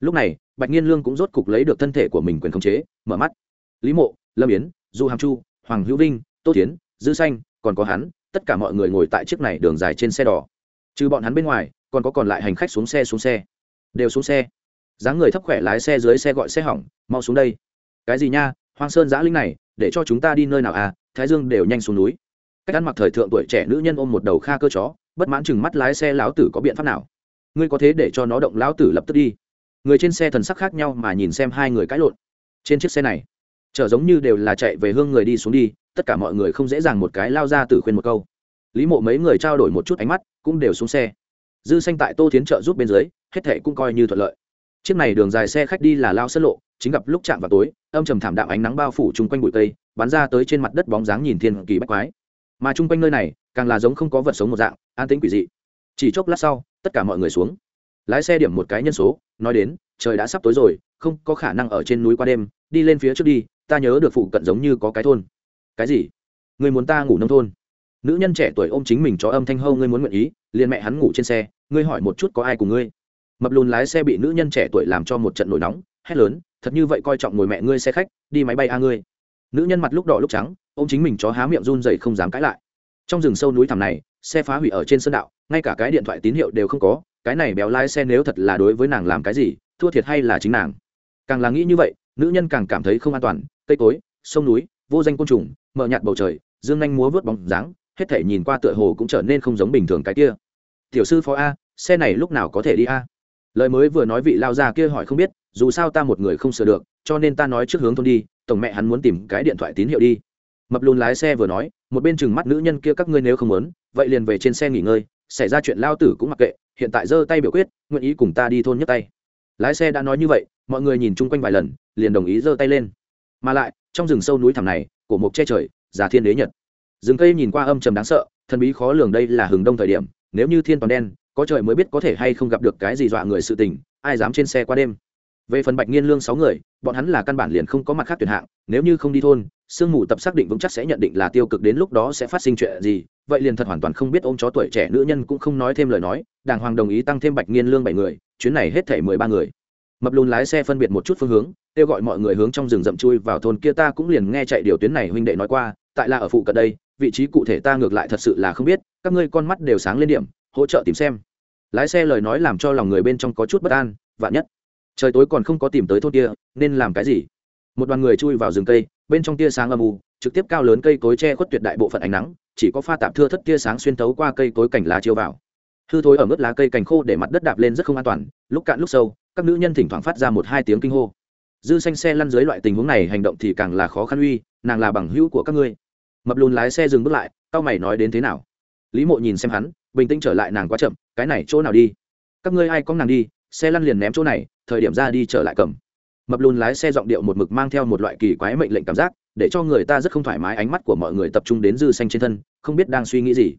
Lúc này, bạch nhiên lương cũng rốt cục lấy được thân thể của mình quyền khống chế, mở mắt. Lý mộ, lâm yến, du hàm chu, hoàng hữu vinh, tô tiến dư xanh, còn có hắn, tất cả mọi người ngồi tại chiếc này đường dài trên xe đỏ. Trừ bọn hắn bên ngoài, còn có còn lại hành khách xuống xe xuống xe. Đều xuống xe. Dáng người thấp khỏe lái xe dưới xe gọi xe hỏng, mau xuống đây. Cái gì nha, hoang sơn giã linh này, để cho chúng ta đi nơi nào à? Thái dương đều nhanh xuống núi. Cách ăn mặc thời thượng tuổi trẻ nữ nhân ôm một đầu kha cơ chó bất mãn chừng mắt lái xe lão tử có biện pháp nào? Ngươi có thế để cho nó động lão tử lập tức đi. Người trên xe thần sắc khác nhau mà nhìn xem hai người cãi lộn. Trên chiếc xe này, chở giống như đều là chạy về hương người đi xuống đi, tất cả mọi người không dễ dàng một cái lao ra từ khuyên một câu. Lý mộ mấy người trao đổi một chút ánh mắt, cũng đều xuống xe. Dư xanh tại tô thiến trợ giúp bên dưới, hết thệ cũng coi như thuận lợi. Chiếc này đường dài xe khách đi là lao sân lộ, chính gặp lúc chạm vào tối, âm trầm thảm đạm ánh nắng bao phủ chung quanh bụi cây, bắn ra tới trên mặt đất bóng dáng nhìn thiên kỳ bách quái. Mà chung quanh nơi này càng là giống không có vật sống một dạng, an tĩnh quỷ dị. Chỉ chốc lát sau, tất cả mọi người xuống. Lái xe điểm một cái nhân số, nói đến, trời đã sắp tối rồi, không có khả năng ở trên núi qua đêm, đi lên phía trước đi, ta nhớ được phụ cận giống như có cái thôn. Cái gì? Người muốn ta ngủ nông thôn? Nữ nhân trẻ tuổi ôm chính mình cho âm thanh hâu ngươi muốn nguyện ý? Liền mẹ hắn ngủ trên xe, ngươi hỏi một chút có ai cùng ngươi? Mập lùn lái xe bị nữ nhân trẻ tuổi làm cho một trận nổi nóng, hét lớn, thật như vậy coi trọng ngồi mẹ ngươi xe khách, đi máy bay a ngươi. Nữ nhân mặt lúc đỏ lúc trắng, ôm chính mình chó há miệng run dậy không dám cãi lại trong rừng sâu núi thẳm này, xe phá hủy ở trên sân đạo, ngay cả cái điện thoại tín hiệu đều không có, cái này béo lái xe nếu thật là đối với nàng làm cái gì, thua thiệt hay là chính nàng? Càng là nghĩ như vậy, nữ nhân càng cảm thấy không an toàn, cây cối, sông núi, vô danh côn trùng, mờ nhạt bầu trời, dương nhanh múa vớt bóng dáng, hết thể nhìn qua tựa hồ cũng trở nên không giống bình thường cái kia. Tiểu sư phó a, xe này lúc nào có thể đi a? Lời mới vừa nói vị lao già kia hỏi không biết, dù sao ta một người không sửa được, cho nên ta nói trước hướng thôn đi, tổng mẹ hắn muốn tìm cái điện thoại tín hiệu đi. Mập lùn lái xe vừa nói một bên chừng mắt nữ nhân kia các ngươi nếu không muốn, vậy liền về trên xe nghỉ ngơi, xảy ra chuyện lao tử cũng mặc kệ, hiện tại giơ tay biểu quyết, nguyện ý cùng ta đi thôn nhấc tay. Lái xe đã nói như vậy, mọi người nhìn chung quanh vài lần, liền đồng ý giơ tay lên. Mà lại, trong rừng sâu núi thẳm này, cổ mộc che trời, già thiên đế nhật. Rừng cây nhìn qua âm trầm đáng sợ, thần bí khó lường đây là hừng đông thời điểm, nếu như thiên toàn đen, có trời mới biết có thể hay không gặp được cái gì dọa người sự tình, ai dám trên xe qua đêm về phần bạch nghiên lương sáu người, bọn hắn là căn bản liền không có mặt khác tuyển hạng, nếu như không đi thôn, sương mù tập xác định vững chắc sẽ nhận định là tiêu cực đến lúc đó sẽ phát sinh chuyện gì, vậy liền thật hoàn toàn không biết ôm chó tuổi trẻ nữ nhân cũng không nói thêm lời nói, đàng hoàng đồng ý tăng thêm bạch nghiên lương bảy người, chuyến này hết thể mười ba người. Mập lùn lái xe phân biệt một chút phương hướng, kêu gọi mọi người hướng trong rừng rậm chui vào thôn kia ta cũng liền nghe chạy điều tuyến này huynh đệ nói qua, tại là ở phụ cận đây, vị trí cụ thể ta ngược lại thật sự là không biết, các ngươi con mắt đều sáng lên điểm, hỗ trợ tìm xem. Lái xe lời nói làm cho lòng người bên trong có chút bất an, vạn nhất trời tối còn không có tìm tới thôn kia, nên làm cái gì? Một đoàn người chui vào rừng cây, bên trong tia sáng âm u, trực tiếp cao lớn cây cối che khuất tuyệt đại bộ phận ánh nắng, chỉ có pha tạp thưa thất tia sáng xuyên thấu qua cây cối cảnh lá chiếu vào. Hư thối ở mức lá cây cành khô để mặt đất đạp lên rất không an toàn, lúc cạn lúc sâu, các nữ nhân thỉnh thoảng phát ra một hai tiếng kinh hô. Dư xanh xe lăn dưới loại tình huống này hành động thì càng là khó khăn uy, nàng là bằng hữu của các ngươi. Mập lùn lái xe dừng bước lại tao mày nói đến thế nào? Lý mộ nhìn xem hắn, bình tĩnh trở lại nàng quá chậm, cái này chỗ nào đi? Các ngươi ai có nàng đi? Xe lăn liền ném chỗ này, thời điểm ra đi trở lại cầm. Mập lùn lái xe giọng điệu một mực mang theo một loại kỳ quái mệnh lệnh cảm giác, để cho người ta rất không thoải mái ánh mắt của mọi người tập trung đến dư xanh trên thân, không biết đang suy nghĩ gì.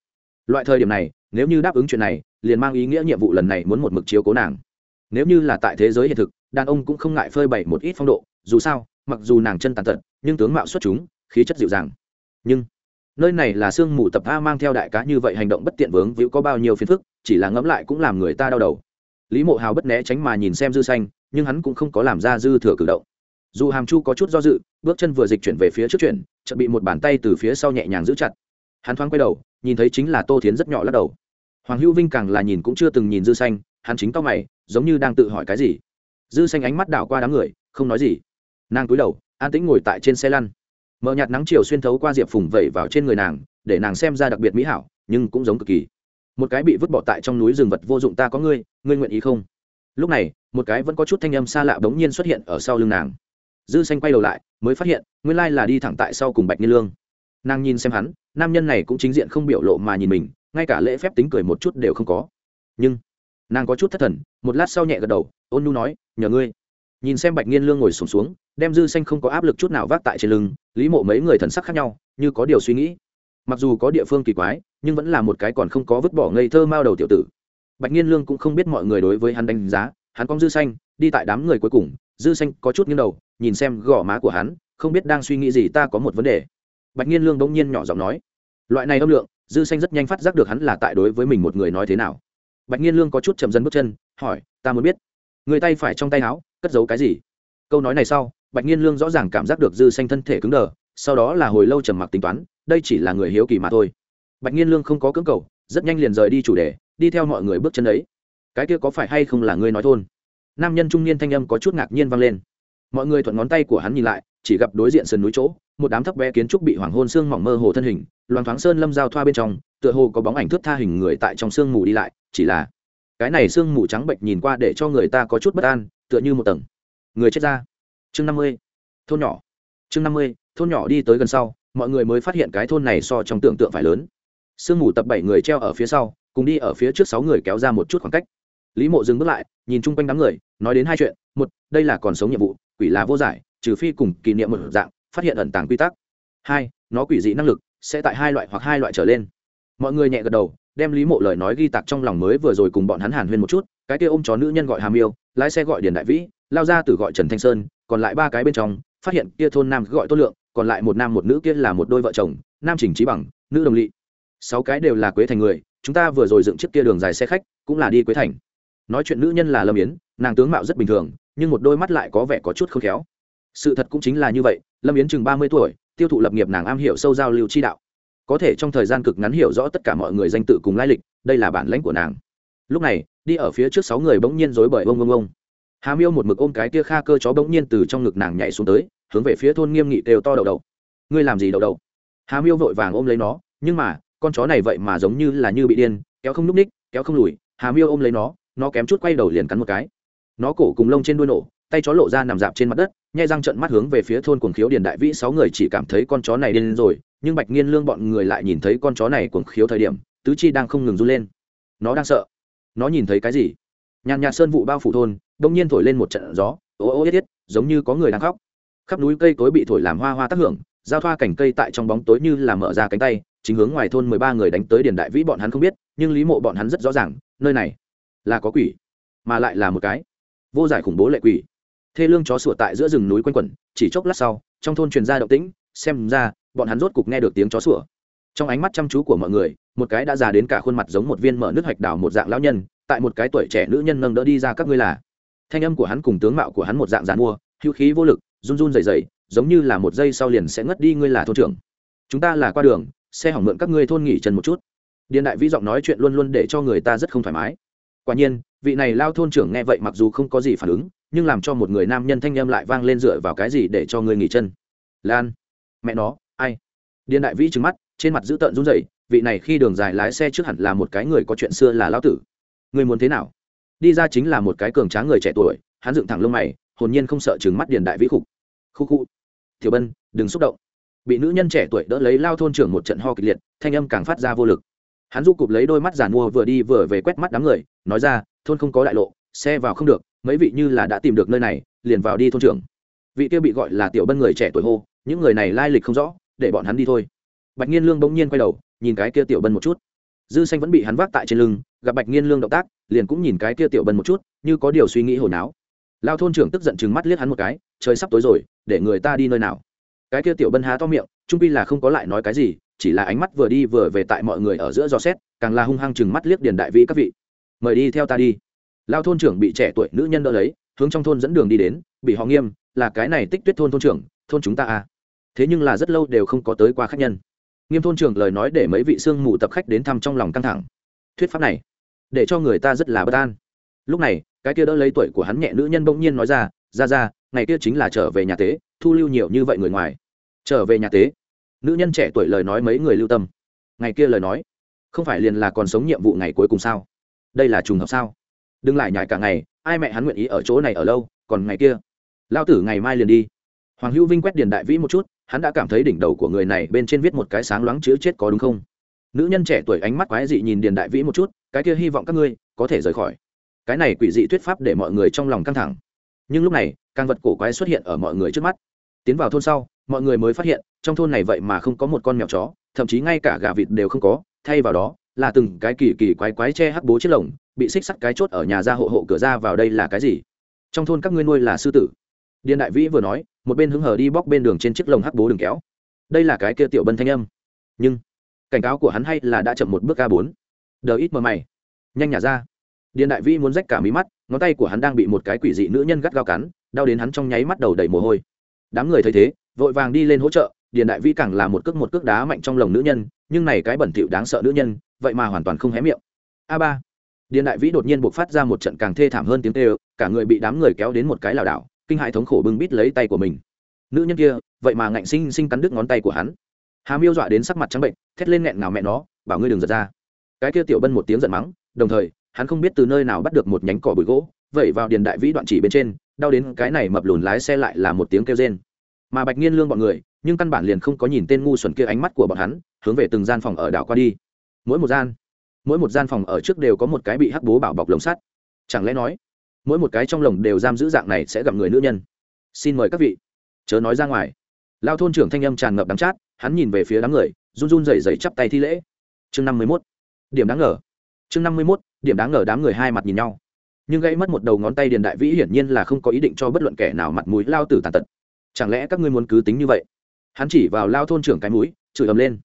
Loại thời điểm này, nếu như đáp ứng chuyện này, liền mang ý nghĩa nhiệm vụ lần này muốn một mực chiếu cố nàng. Nếu như là tại thế giới hiện thực, đàn ông cũng không ngại phơi bày một ít phong độ, dù sao, mặc dù nàng chân tàn tật, nhưng tướng mạo xuất chúng, khí chất dịu dàng. Nhưng, nơi này là sương mù tập a mang theo đại cá như vậy hành động bất tiện vướng víu có bao nhiêu phiền phức, chỉ là ngẫm lại cũng làm người ta đau đầu lý mộ hào bất né tránh mà nhìn xem dư xanh, nhưng hắn cũng không có làm ra dư thừa cử động. Dù hàm chu có chút do dự, bước chân vừa dịch chuyển về phía trước chuyển, chợt bị một bàn tay từ phía sau nhẹ nhàng giữ chặt. Hắn thoáng quay đầu, nhìn thấy chính là tô thiến rất nhỏ lắc đầu. Hoàng hữu vinh càng là nhìn cũng chưa từng nhìn dư xanh, hắn chính tao mày, giống như đang tự hỏi cái gì. Dư xanh ánh mắt đảo qua đám người, không nói gì. Nàng cúi đầu, an tĩnh ngồi tại trên xe lăn. Mờ nhạt nắng chiều xuyên thấu qua diệp phùng vẩy vào trên người nàng, để nàng xem ra đặc biệt mỹ hảo, nhưng cũng giống cực kỳ một cái bị vứt bỏ tại trong núi rừng vật vô dụng ta có ngươi ngươi nguyện ý không? Lúc này một cái vẫn có chút thanh âm xa lạ bỗng nhiên xuất hiện ở sau lưng nàng. Dư xanh quay đầu lại mới phát hiện nguyên lai là đi thẳng tại sau cùng bạch niên lương. Nàng nhìn xem hắn nam nhân này cũng chính diện không biểu lộ mà nhìn mình ngay cả lễ phép tính cười một chút đều không có. Nhưng nàng có chút thất thần một lát sau nhẹ gật đầu ôn nu nói nhờ ngươi. Nhìn xem bạch nghiên lương ngồi sùng xuống, xuống đem dư xanh không có áp lực chút nào vác tại trên lưng lý mộ mấy người thần sắc khác nhau như có điều suy nghĩ mặc dù có địa phương kỳ quái, nhưng vẫn là một cái còn không có vứt bỏ ngây thơ mao đầu tiểu tử. Bạch nghiên lương cũng không biết mọi người đối với hắn đánh giá, hắn cong dư xanh, đi tại đám người cuối cùng, dư xanh có chút nghiêng đầu, nhìn xem gò má của hắn, không biết đang suy nghĩ gì ta có một vấn đề. Bạch nghiên lương bỗng nhiên nhỏ giọng nói, loại này âm lượng, dư xanh rất nhanh phát giác được hắn là tại đối với mình một người nói thế nào. Bạch nghiên lương có chút chậm dần bước chân, hỏi, ta muốn biết, người tay phải trong tay áo, cất giấu cái gì? Câu nói này sau, bạch nghiên lương rõ ràng cảm giác được dư xanh thân thể cứng đờ sau đó là hồi lâu trầm mặc tính toán, đây chỉ là người hiếu kỳ mà thôi. Bạch nhiên lương không có cưỡng cầu, rất nhanh liền rời đi chủ đề, đi theo mọi người bước chân ấy. Cái kia có phải hay không là ngươi nói thôn? Nam nhân trung niên thanh âm có chút ngạc nhiên vang lên. Mọi người thuận ngón tay của hắn nhìn lại, chỉ gặp đối diện sườn núi chỗ, một đám thấp bé kiến trúc bị hoàng hôn xương mỏng mơ hồ thân hình loàn thoáng sơn lâm giao thoa bên trong, tựa hồ có bóng ảnh thước tha hình người tại trong sương mù đi lại, chỉ là cái này sương mù trắng bệnh nhìn qua để cho người ta có chút bất an, tựa như một tầng. Người chết ra. Chương năm mươi. Thôn nhỏ. Chương năm mươi thôn nhỏ đi tới gần sau, mọi người mới phát hiện cái thôn này so trong tưởng tượng phải lớn. Sương mù tập bảy người treo ở phía sau, cùng đi ở phía trước sáu người kéo ra một chút khoảng cách. Lý mộ dừng bước lại, nhìn chung quanh đám người, nói đến hai chuyện, một, đây là còn sống nhiệm vụ, quỷ là vô giải, trừ phi cùng kỷ niệm một dạng, phát hiện ẩn tàng quy tắc. Hai, nó quỷ dị năng lực, sẽ tại hai loại hoặc hai loại trở lên. Mọi người nhẹ gật đầu, đem lý mộ lời nói ghi tạc trong lòng mới vừa rồi cùng bọn hắn hàn huyên một chút, cái kia ôm chó nữ nhân gọi hàm yêu lái xe gọi điền đại vĩ, lao ra từ gọi trần thanh sơn, còn lại ba cái bên trong, phát hiện kia thôn nam gọi tốt lượng còn lại một nam một nữ kia là một đôi vợ chồng, nam chỉnh trí bằng, nữ đồng lỵ. Sáu cái đều là quế thành người, chúng ta vừa rồi dựng chiếc kia đường dài xe khách, cũng là đi quế thành. Nói chuyện nữ nhân là lâm yến, nàng tướng mạo rất bình thường, nhưng một đôi mắt lại có vẻ có chút khôn khéo. Sự thật cũng chính là như vậy, lâm yến chừng ba mươi tuổi, tiêu thụ lập nghiệp nàng am hiểu sâu giao lưu chi đạo. Có thể trong thời gian cực ngắn hiểu rõ tất cả mọi người danh tự cùng lai lịch, đây là bản lãnh của nàng. Lúc này, đi ở phía trước sáu người bỗng nhiên rối bời ông ông ông. Hà miêu một mực ôm cái tia kha cơ chó bỗng nhiên từ trong ngực nàng nhảy xuống tới hướng về phía thôn nghiêm nghị đều to đầu đầu ngươi làm gì đầu đầu? hà miêu vội vàng ôm lấy nó, nhưng mà, con chó này vậy mà giống như là như bị điên, kéo không n ú c ních, kéo không lùi. Hà miêu ôm lấy nó nó kém chút quay đầu liền cắn một cái. Nó cổ cùng lông trên đuôi nổ, tay chó lộ ra nằm dạp trên mặt đất, nhai răng trận mắt hướng về phía thôn cuồng khiếu điền đại vĩ sáu người chỉ cảm thấy con chó này điên rồi, nhưng bạch nghiên lương bọn người lại nhìn thấy con chó này cuồng khiếu thời điểm, tứ chi đang không ngừng run lên. Nó đang sợ. Nó nhìn thấy cái gì? Nhàn nhạt sơn vụ bao phủ thôn, đông nhiên thổi lên một trận gió, ô ô yết yết, giống như có người đang khóc khắp núi cây cối bị thổi làm hoa hoa tác hưởng, giao thoa cảnh cây tại trong bóng tối như là mở ra cánh tay, chính hướng ngoài thôn mười ba người đánh tới điền đại vĩ bọn hắn không biết, nhưng lý mộ bọn hắn rất rõ ràng, nơi này là có quỷ, mà lại là một cái vô giải khủng bố lệ quỷ. Thê lương chó sủa tại giữa rừng núi quanh quẩn, chỉ chốc lát sau, trong thôn truyền ra động tĩnh, xem ra, bọn hắn rốt cục nghe được tiếng chó sủa. Trong ánh mắt chăm chú của mọi người, một cái đã già đến cả khuôn mặt giống một viên mở nước hạch đào một dạng lão nhân, tại một cái tuổi trẻ nữ nhân nâng đỡ đi ra các ngươi là. Thanh âm của hắn cùng tướng mạo của hắn một dạng giàn mua, hữu khí vô lực run run rẩy rẩy, giống như là một giây sau liền sẽ ngất đi ngươi là thôn trưởng. Chúng ta là qua đường, xe hỏng mượn các ngươi thôn nghỉ chân một chút. Điền đại vĩ giọng nói chuyện luôn luôn để cho người ta rất không thoải mái. Quả nhiên, vị này lao thôn trưởng nghe vậy mặc dù không có gì phản ứng, nhưng làm cho một người nam nhân thanh â m lại vang lên dựa vào cái gì để cho người nghỉ chân? Lan, mẹ nó, ai? Điền đại vĩ trừng mắt, trên mặt dữ tợn run rẩy, vị này khi đường dài lái xe trước hẳn là một cái người có chuyện xưa là lao tử. Người muốn thế nào? Đi ra chính là một cái cường tráng người trẻ tuổi, hắn dựng thẳng lông mày hồn nhiên không sợ chừng mắt điền đại vĩ khục. Khu khu. Tiểu bân, đừng xúc động. Bị nữ nhân trẻ tuổi đỡ lấy lao thôn trưởng một trận ho kịch liệt, thanh âm càng phát ra vô lực. Hắn du cụp lấy đôi mắt giàn mua vừa đi vừa về quét mắt đám người, nói ra, thôn không có đại lộ, xe vào không được, mấy vị như là đã tìm được nơi này, liền vào đi thôn trưởng. Vị kia bị gọi là tiểu bân người trẻ tuổi hô, những người này lai lịch không rõ, để bọn hắn đi thôi. Bạch nhiên lương bỗng nhiên quay đầu, nhìn cái kia tiểu bân một chút. Dư xanh vẫn bị hắn vác tại trên lưng, gặp bạch nhiên lương động tác, liền cũng nhìn cái kia tiểu bân một chút, như có điều suy nghĩ hồi náo lao thôn trưởng tức giận chừng mắt liếc hắn một cái, trời sắp tối rồi, để người ta đi nơi nào? Cái kia tiểu bân há to miệng, trung pi là không có lại nói cái gì, chỉ là ánh mắt vừa đi vừa về tại mọi người ở giữa dò xét, càng là hung hăng chừng mắt liếc điền đại vĩ các vị. Mời đi theo ta đi. Lao thôn trưởng bị trẻ tuổi nữ nhân đỡ lấy, hướng trong thôn dẫn đường đi đến, bị họ nghiêm, là cái này tích tuyết thôn thôn trưởng, thôn chúng ta à? Thế nhưng là rất lâu đều không có tới qua khách nhân. Nghiêm thôn trưởng lời nói để mấy vị sương mù tập khách đến thăm trong lòng căng thẳng. Thuyết pháp này, để cho người ta rất là bất an. Lúc này cái kia đỡ lấy tuổi của hắn nhẹ nữ nhân bỗng nhiên nói ra ra ra, ngày kia chính là trở về nhà tế, thu lưu nhiều như vậy người ngoài. Trở về nhà tế? Nữ nhân trẻ tuổi lời nói mấy người lưu tâm. Ngày kia lời nói, không phải liền là còn sống nhiệm vụ ngày cuối cùng sao? Đây là trùng hợp sao? Đừng lại nhải cả ngày, ai mẹ hắn nguyện ý ở chỗ này ở lâu, còn ngày kia? Lao tử ngày mai liền đi. Hoàng hữu vinh quét điền đại vĩ một chút, hắn đã cảm thấy đỉnh đầu của người này bên trên viết một cái sáng loáng chữ chết có đúng không? Nữ nhân trẻ tuổi ánh mắt quái dị nhìn điền đại vĩ một chút, cái kia hy vọng các ngươi có thể rời khỏi cái này quỷ dị thuyết pháp để mọi người trong lòng căng thẳng. Nhưng lúc này, càng vật cổ quái xuất hiện ở mọi người trước mắt. Tiến vào thôn sau, mọi người mới phát hiện, trong thôn này vậy mà không có một con mèo chó, thậm chí ngay cả gà vịt đều không có. Thay vào đó, là từng cái kỳ kỳ quái quái che hắc bố chiếc lồng, bị xích sắt cái chốt ở nhà ra hộ hộ cửa ra vào đây là cái gì? Trong thôn các ngươi nuôi là sư tử. Điền đại vĩ vừa nói, một bên hứng hờ đi bóc bên đường trên chiếc lồng hắc bố đường kéo. Đây là cái kia tiểu bân thanh âm. Nhưng, cảnh cáo của hắn hay là đã chậm một bước a bốn. Đờ ít mờ mày. Nhanh nhả ra điền đại vĩ muốn rách cả mí mắt, ngón tay của hắn đang bị một cái quỷ dị nữ nhân gắt gao cắn, đau đến hắn trong nháy mắt đầu đầy mồ hôi. Đám người thấy thế, vội vàng đi lên hỗ trợ, điền đại vĩ càng là một cước một cước đá mạnh trong lồng nữ nhân, nhưng này cái bẩn thỉu đáng sợ nữ nhân, vậy mà hoàn toàn không hé miệng. A ba. Điền đại vĩ đột nhiên buộc phát ra một trận càng thê thảm hơn tiếng tê ơ cả người bị đám người kéo đến một cái lảo đảo, kinh hại thống khổ bưng bít lấy tay của mình. Nữ nhân kia, vậy mà ngạnh sinh sinh cắn đứt ngón tay của hắn. Hà miêu dọa đến sắc mặt trắng bệnh, thét lên nghẹn ngào mẹ nó, bảo ngươi đừng giật ra. Cái kia tiểu bân một tiếng giận mắng, đồng thời hắn không biết từ nơi nào bắt được một nhánh cỏ bụi gỗ, vẩy vào điền đại vĩ đoạn chỉ bên trên, đau đến cái này mập lùn lái xe lại là một tiếng kêu rên. Mà bạch nghiên lương bọn người, nhưng căn bản liền không có nhìn tên ngu xuẩn kia ánh mắt của bọn hắn, hướng về từng gian phòng ở đảo qua đi. Mỗi một gian, mỗi một gian phòng ở trước đều có một cái bị hắc bố bảo bọc lồng sắt. Chẳng lẽ nói, mỗi một cái trong lồng đều giam giữ dạng này sẽ gặp người nữ nhân? Xin mời các vị, chớ nói ra ngoài. Lao thôn trưởng thanh âm tràn ngập đắng chát, hắn nhìn về phía đám người, run run rẩy rẩy chắp tay thi lễ. Chương năm mươi mốt, điểm đáng ngờ. Chương năm mươi mốt điểm đáng ngờ đám người hai mặt nhìn nhau. Nhưng gãy mất một đầu ngón tay điền đại vĩ hiển nhiên là không có ý định cho bất luận kẻ nào mặt mũi lao tử tàn tật. Chẳng lẽ các ngươi muốn cứ tính như vậy? Hắn chỉ vào lao thôn trưởng cái mũi, chửi ầm lên.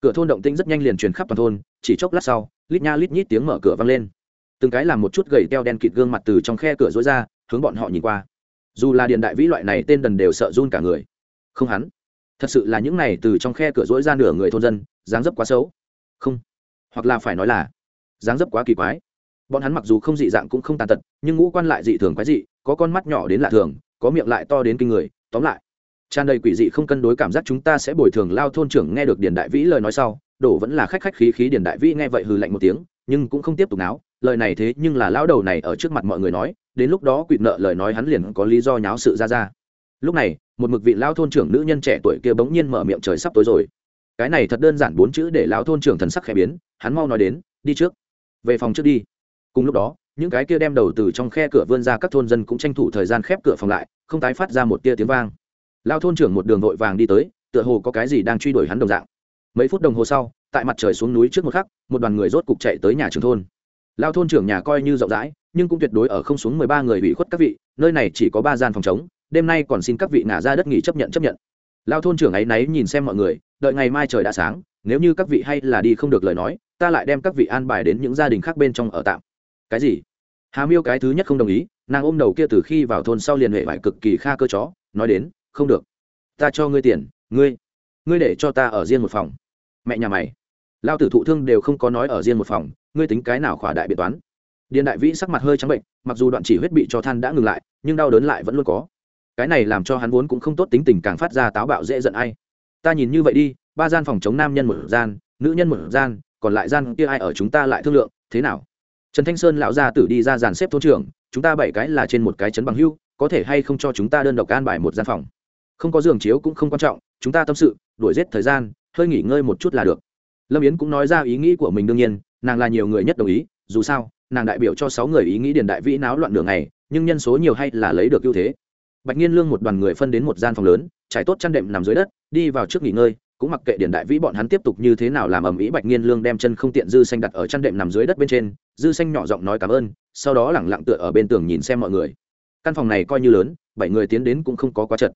Cửa thôn động tĩnh rất nhanh liền truyền khắp toàn thôn, chỉ chốc lát sau, lít nha lít nhít tiếng mở cửa vang lên. Từng cái làm một chút gầy teo đen kịt gương mặt từ trong khe cửa rối ra, hướng bọn họ nhìn qua. Dù là điện đại vĩ loại này tên đần đều sợ run cả người. Không hắn. Thật sự là những này từ trong khe cửa rối ra nửa người thôn dân, dáng dấp quá xấu. Không. Hoặc là phải nói là dáng dấp quá kỳ quái. Bọn hắn mặc dù không dị dạng cũng không tàn tật, nhưng ngũ quan lại dị thường quái dị, có con mắt nhỏ đến lạ thường, có miệng lại to đến kinh người, tóm lại. Tràn đầy quỷ dị không cân đối cảm giác chúng ta sẽ bồi thường lao thôn trưởng nghe được điền đại vĩ lời nói sau, đổ vẫn là khách khách khí khí điền đại vĩ nghe vậy hừ lạnh một tiếng, nhưng cũng không tiếp tục náo, lời này thế nhưng là lão đầu này ở trước mặt mọi người nói, đến lúc đó quỵt nợ lời nói hắn liền có lý do nháo sự ra ra. Lúc này, một mực vị lao thôn trưởng nữ nhân trẻ tuổi kia bỗng nhiên mở miệng trời sắp tối rồi. Cái này thật đơn giản bốn chữ để lão thôn trưởng thần sắc khẽ biến, hắn mau nói đến, đi trước về phòng trước đi. Cùng lúc đó, những cái kia đem đầu từ trong khe cửa vươn ra các thôn dân cũng tranh thủ thời gian khép cửa phòng lại, không tái phát ra một tia tiếng vang. Lao thôn trưởng một đường vội vàng đi tới, tựa hồ có cái gì đang truy đuổi hắn đồng dạng. Mấy phút đồng hồ sau, tại mặt trời xuống núi trước một khắc, một đoàn người rốt cục chạy tới nhà trường thôn. Lao thôn trưởng nhà coi như rộng rãi, nhưng cũng tuyệt đối ở không xuống mười ba người bị khuất các vị, nơi này chỉ có ba gian phòng chống đêm nay còn xin các vị ngả ra đất nghỉ chấp nhận chấp nhận. Lao thôn trưởng ấy náy nhìn xem mọi người, đợi ngày mai trời đã sáng, nếu như các vị hay là đi không được lời nói ta lại đem các vị an bài đến những gia đình khác bên trong ở tạm. Cái gì? Hà miêu cái thứ nhất không đồng ý, nàng ôm đầu kia từ khi vào thôn sau liền hệ vải cực kỳ kha cơ chó, nói đến, không được. Ta cho ngươi tiền, ngươi ngươi để cho ta ở riêng một phòng. Mẹ nhà mày. Lao tử thụ thương đều không có nói ở riêng một phòng, ngươi tính cái nào khỏa đại biện toán. Điền đại vĩ sắc mặt hơi trắng bệnh, mặc dù đoạn chỉ huyết bị cho than đã ngừng lại, nhưng đau đớn lại vẫn luôn có. Cái này làm cho hắn vốn cũng không tốt tính tình càng phát ra táo bạo dễ giận ai. Ta nhìn như vậy đi, ba gian phòng chống nam nhân một gian, nữ nhân một gian còn lại gian kia ai ở chúng ta lại thương lượng, thế nào? Trần thanh sơn lão gia tử đi ra dàn xếp thôn trưởng, chúng ta bảy cái là trên một cái chấn bằng hưu, có thể hay không cho chúng ta đơn độc an bài một gian phòng? Không có giường chiếu cũng không quan trọng, chúng ta tâm sự, đuổi giết thời gian, hơi nghỉ ngơi một chút là được. Lâm yến cũng nói ra ý nghĩ của mình đương nhiên, nàng là nhiều người nhất đồng ý, dù sao, nàng đại biểu cho sáu người ý nghĩ điền đại vĩ náo loạn đường này nhưng nhân số nhiều hay là lấy được ưu thế. Bạch nhiên lương một đoàn người phân đến một gian phòng lớn, trải tốt chăn đệm nằm dưới đất, đi vào trước nghỉ ngơi cũng mặc kệ điền đại vĩ bọn hắn tiếp tục như thế nào làm ầm ĩ bạch nghiên lương đem chân không tiện dư xanh đặt ở chăn đệm nằm dưới đất bên trên, dư xanh nhỏ giọng nói cảm ơn, sau đó lẳng lặng tựa ở bên tường nhìn xem mọi người. Căn phòng này coi như lớn, bảy người tiến đến cũng không có quá chật.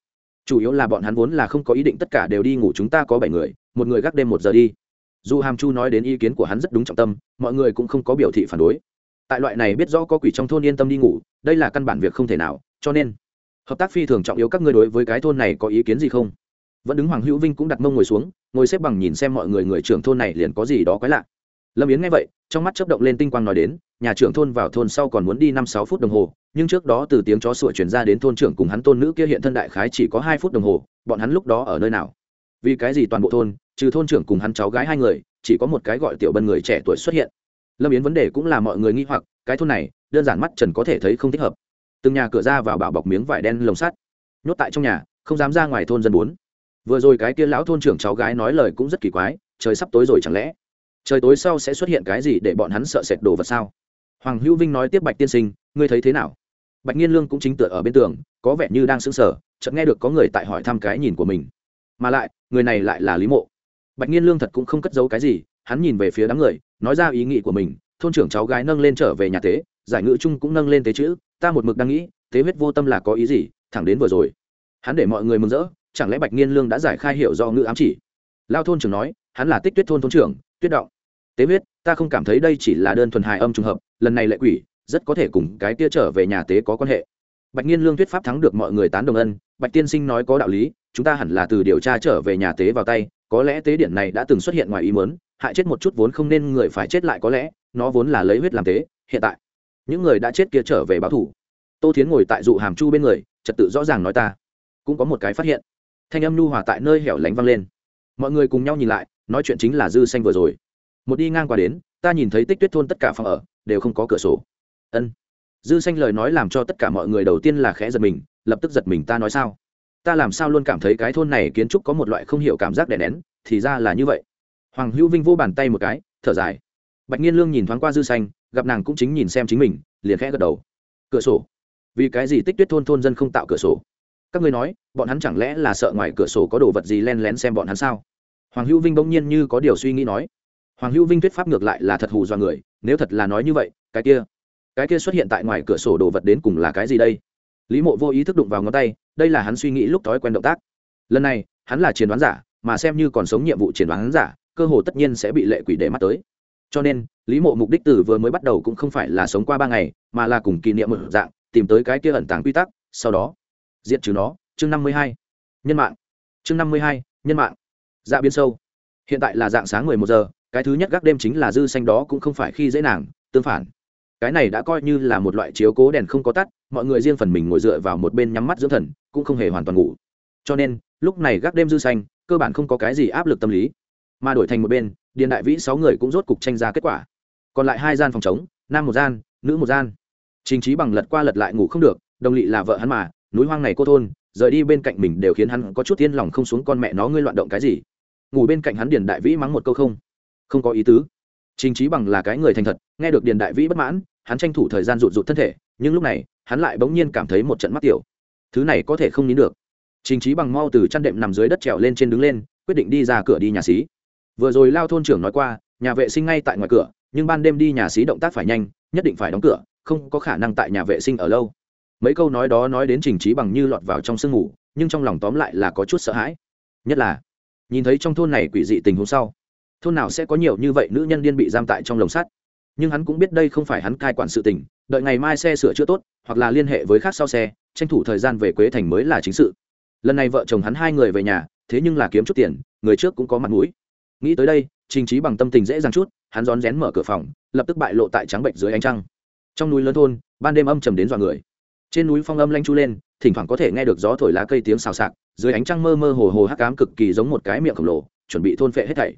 Chủ yếu là bọn hắn vốn là không có ý định tất cả đều đi ngủ chúng ta có bảy người, một người gác đêm một giờ đi. Dù hàm chu nói đến ý kiến của hắn rất đúng trọng tâm, mọi người cũng không có biểu thị phản đối. Tại loại này biết rõ có quỷ trong thôn yên tâm đi ngủ, đây là căn bản việc không thể nào, cho nên, hợp tác phi thường trọng yếu các ngươi đối với cái thôn này có ý kiến gì không? Vẫn đứng hoàng hữu vinh cũng đặt mông ngồi xuống, ngồi xếp bằng nhìn xem mọi người người trưởng thôn này liền có gì đó quái lạ. Lâm yến nghe vậy, trong mắt chấp động lên tinh quang nói đến, nhà trưởng thôn vào thôn sau còn muốn đi năm sáu phút đồng hồ, nhưng trước đó từ tiếng chó sủa chuyển ra đến thôn trưởng cùng hắn tôn nữ kia hiện thân đại khái chỉ có hai phút đồng hồ, bọn hắn lúc đó ở nơi nào? Vì cái gì toàn bộ thôn, trừ thôn trưởng cùng hắn cháu gái hai người, chỉ có một cái gọi tiểu bân người trẻ tuổi xuất hiện? Lâm yến vấn đề cũng là mọi người nghi hoặc, cái thôn này, đơn giản mắt trần có thể thấy không thích hợp. Từng nhà cửa ra vào bảo bọc miếng vải đen lồng sắt, nhốt tại trong nhà, không dám ra ngoài thôn dân bốn vừa rồi cái kia lão thôn trưởng cháu gái nói lời cũng rất kỳ quái, trời sắp tối rồi chẳng lẽ? Trời tối sau sẽ xuất hiện cái gì để bọn hắn sợ sệt đồ vật sao? Hoàng hữu vinh nói tiếp bạch tiên sinh, ngươi thấy thế nào? Bạch nhiên lương cũng chính tựa ở bên tường, có vẻ như đang sững sờ, chợt nghe được có người tại hỏi thăm cái nhìn của mình. Mà lại, người này lại là lý mộ. Bạch nhiên lương thật cũng không cất giấu cái gì, hắn nhìn về phía đám người, nói ra ý nghĩ của mình, thôn trưởng cháu gái nâng lên trở về nhà tế, giải ngữ chung cũng nâng lên tế chữ, ta một mực đang nghĩ, tế huyết vô tâm là có ý gì, thẳng đến vừa rồi. Hắn để mọi người mừng rỡ chẳng lẽ bạch nghiên lương đã giải khai hiểu do ngữ ám chỉ? Lao thôn trưởng nói, hắn là tích tuyết thôn thôn trưởng, tuyết động. Tế huyết, ta không cảm thấy đây chỉ là đơn thuần hài âm trùng hợp, lần này lệ quỷ, rất có thể cùng cái tia trở về nhà tế có quan hệ. Bạch nghiên lương thuyết pháp thắng được mọi người tán đồng ân, bạch tiên sinh nói có đạo lý, chúng ta hẳn là từ điều tra trở về nhà tế vào tay, có lẽ tế điện này đã từng xuất hiện ngoài ý mớn hại chết một chút vốn không nên người phải chết lại có lẽ, nó vốn là lấy huyết làm tế, hiện tại, những người đã chết kia trở về báo thủ. Tô thiến ngồi tại dụ hàm chu bên người, trật tự rõ ràng nói ta, cũng có một cái phát hiện thanh âm nu hòa tại nơi hẻo lánh vang lên. Mọi người cùng nhau nhìn lại, nói chuyện chính là dư xanh vừa rồi. Một đi ngang qua đến, ta nhìn thấy tích tuyết thôn tất cả phòng ở, đều không có cửa sổ. Ân. Dư xanh lời nói làm cho tất cả mọi người đầu tiên là khẽ giật mình, lập tức giật mình ta nói sao? Ta làm sao luôn cảm thấy cái thôn này kiến trúc có một loại không hiểu cảm giác đè nén, thì ra là như vậy. Hoàng hữu vinh vô bàn tay một cái, thở dài. Bạch nhiên lương nhìn thoáng qua dư xanh, gặp nàng cũng chính nhìn xem chính mình, liền khẽ gật đầu. Cửa sổ. Vì cái gì tích tuyết thôn thôn dân không tạo cửa sổ? Các ngươi nói, bọn hắn chẳng lẽ là sợ ngoài cửa sổ có đồ vật gì len lén xem bọn hắn sao? Hoàng hữu vinh bỗng nhiên như có điều suy nghĩ nói. Hoàng hữu vinh thuyết pháp ngược lại là thật hù do người, nếu thật là nói như vậy, cái kia cái kia xuất hiện tại ngoài cửa sổ đồ vật đến cùng là cái gì đây? Lý mộ vô ý thức đụng vào ngón tay, đây là hắn suy nghĩ lúc thói quen động tác. Lần này, hắn là chiến đoán giả, mà xem như còn sống nhiệm vụ chiến đoán giả, cơ hồ tất nhiên sẽ bị lệ quỷ để mắt tới. Cho nên, lý mộ mục đích từ vừa mới bắt đầu cũng không phải là sống qua ba ngày, mà là cùng kỷ niệm một dạng, tìm tới cái kia ẩn tàng quy tắc, sau đó diện trừ nó, chương năm mươi hai, nhân mạng. Chương năm mươi hai, nhân mạng. Dạ biến sâu. Hiện tại là dạng sáng mười một giờ, cái thứ nhất gác đêm chính là dư xanh đó cũng không phải khi dễ nàng, tương phản. Cái này đã coi như là một loại chiếu cố đèn không có tắt, mọi người riêng phần mình ngồi dựa vào một bên nhắm mắt dưỡng thần, cũng không hề hoàn toàn ngủ. Cho nên, lúc này gác đêm dư xanh, cơ bản không có cái gì áp lực tâm lý. Mà đổi thành một bên, điền đại vĩ sáu người cũng rốt cục tranh ra kết quả. Còn lại hai gian phòng chống nam một gian, nữ một gian. Trình trí bằng lật qua lật lại ngủ không được, đồng lỵ là vợ hắn mà núi hoang này cô thôn, rời đi bên cạnh mình đều khiến hắn có chút yên lòng không xuống con mẹ nó ngươi loạn động cái gì? Ngủ bên cạnh hắn điền đại vĩ mắng một câu không? Không có ý tứ. Trình trí bằng là cái người thành thật, nghe được điền đại vĩ bất mãn, hắn tranh thủ thời gian rụt rụt thân thể, nhưng lúc này, hắn lại bỗng nhiên cảm thấy một trận mắt tiểu. Thứ này có thể không nín được. Trình trí bằng mau từ chăn đệm nằm dưới đất trèo lên trên đứng lên, quyết định đi ra cửa đi nhà xí. Vừa rồi lao thôn trưởng nói qua, nhà vệ sinh ngay tại ngoài cửa, nhưng ban đêm đi nhà xí động tác phải nhanh, nhất định phải đóng cửa, không có khả năng tại nhà vệ sinh ở lâu mấy câu nói đó nói đến trình trí bằng như lọt vào trong sương ngủ, nhưng trong lòng tóm lại là có chút sợ hãi. Nhất là, nhìn thấy trong thôn này quỷ dị tình huống sau, thôn nào sẽ có nhiều như vậy nữ nhân điên bị giam tại trong lồng sắt? Nhưng hắn cũng biết đây không phải hắn cai quản sự tình, đợi ngày mai xe sửa chữa tốt, hoặc là liên hệ với khác sau xe, tranh thủ thời gian về quế thành mới là chính sự. Lần này vợ chồng hắn hai người về nhà, thế nhưng là kiếm chút tiền, người trước cũng có mặt mũi. Nghĩ tới đây, trình trí bằng tâm tình dễ dàng chút, hắn rón rén mở cửa phòng, lập tức bại lộ tại trắng bệnh dưới ánh trăng. Trong núi lớn thôn, ban đêm âm trầm đến dọa người trên núi phong âm lanh chu lên, thỉnh thoảng có thể nghe được gió thổi lá cây tiếng xào xạc, dưới ánh trăng mơ mơ hồ hồ hắc cám cực kỳ giống một cái miệng khổng lồ, chuẩn bị thôn phệ hết thảy.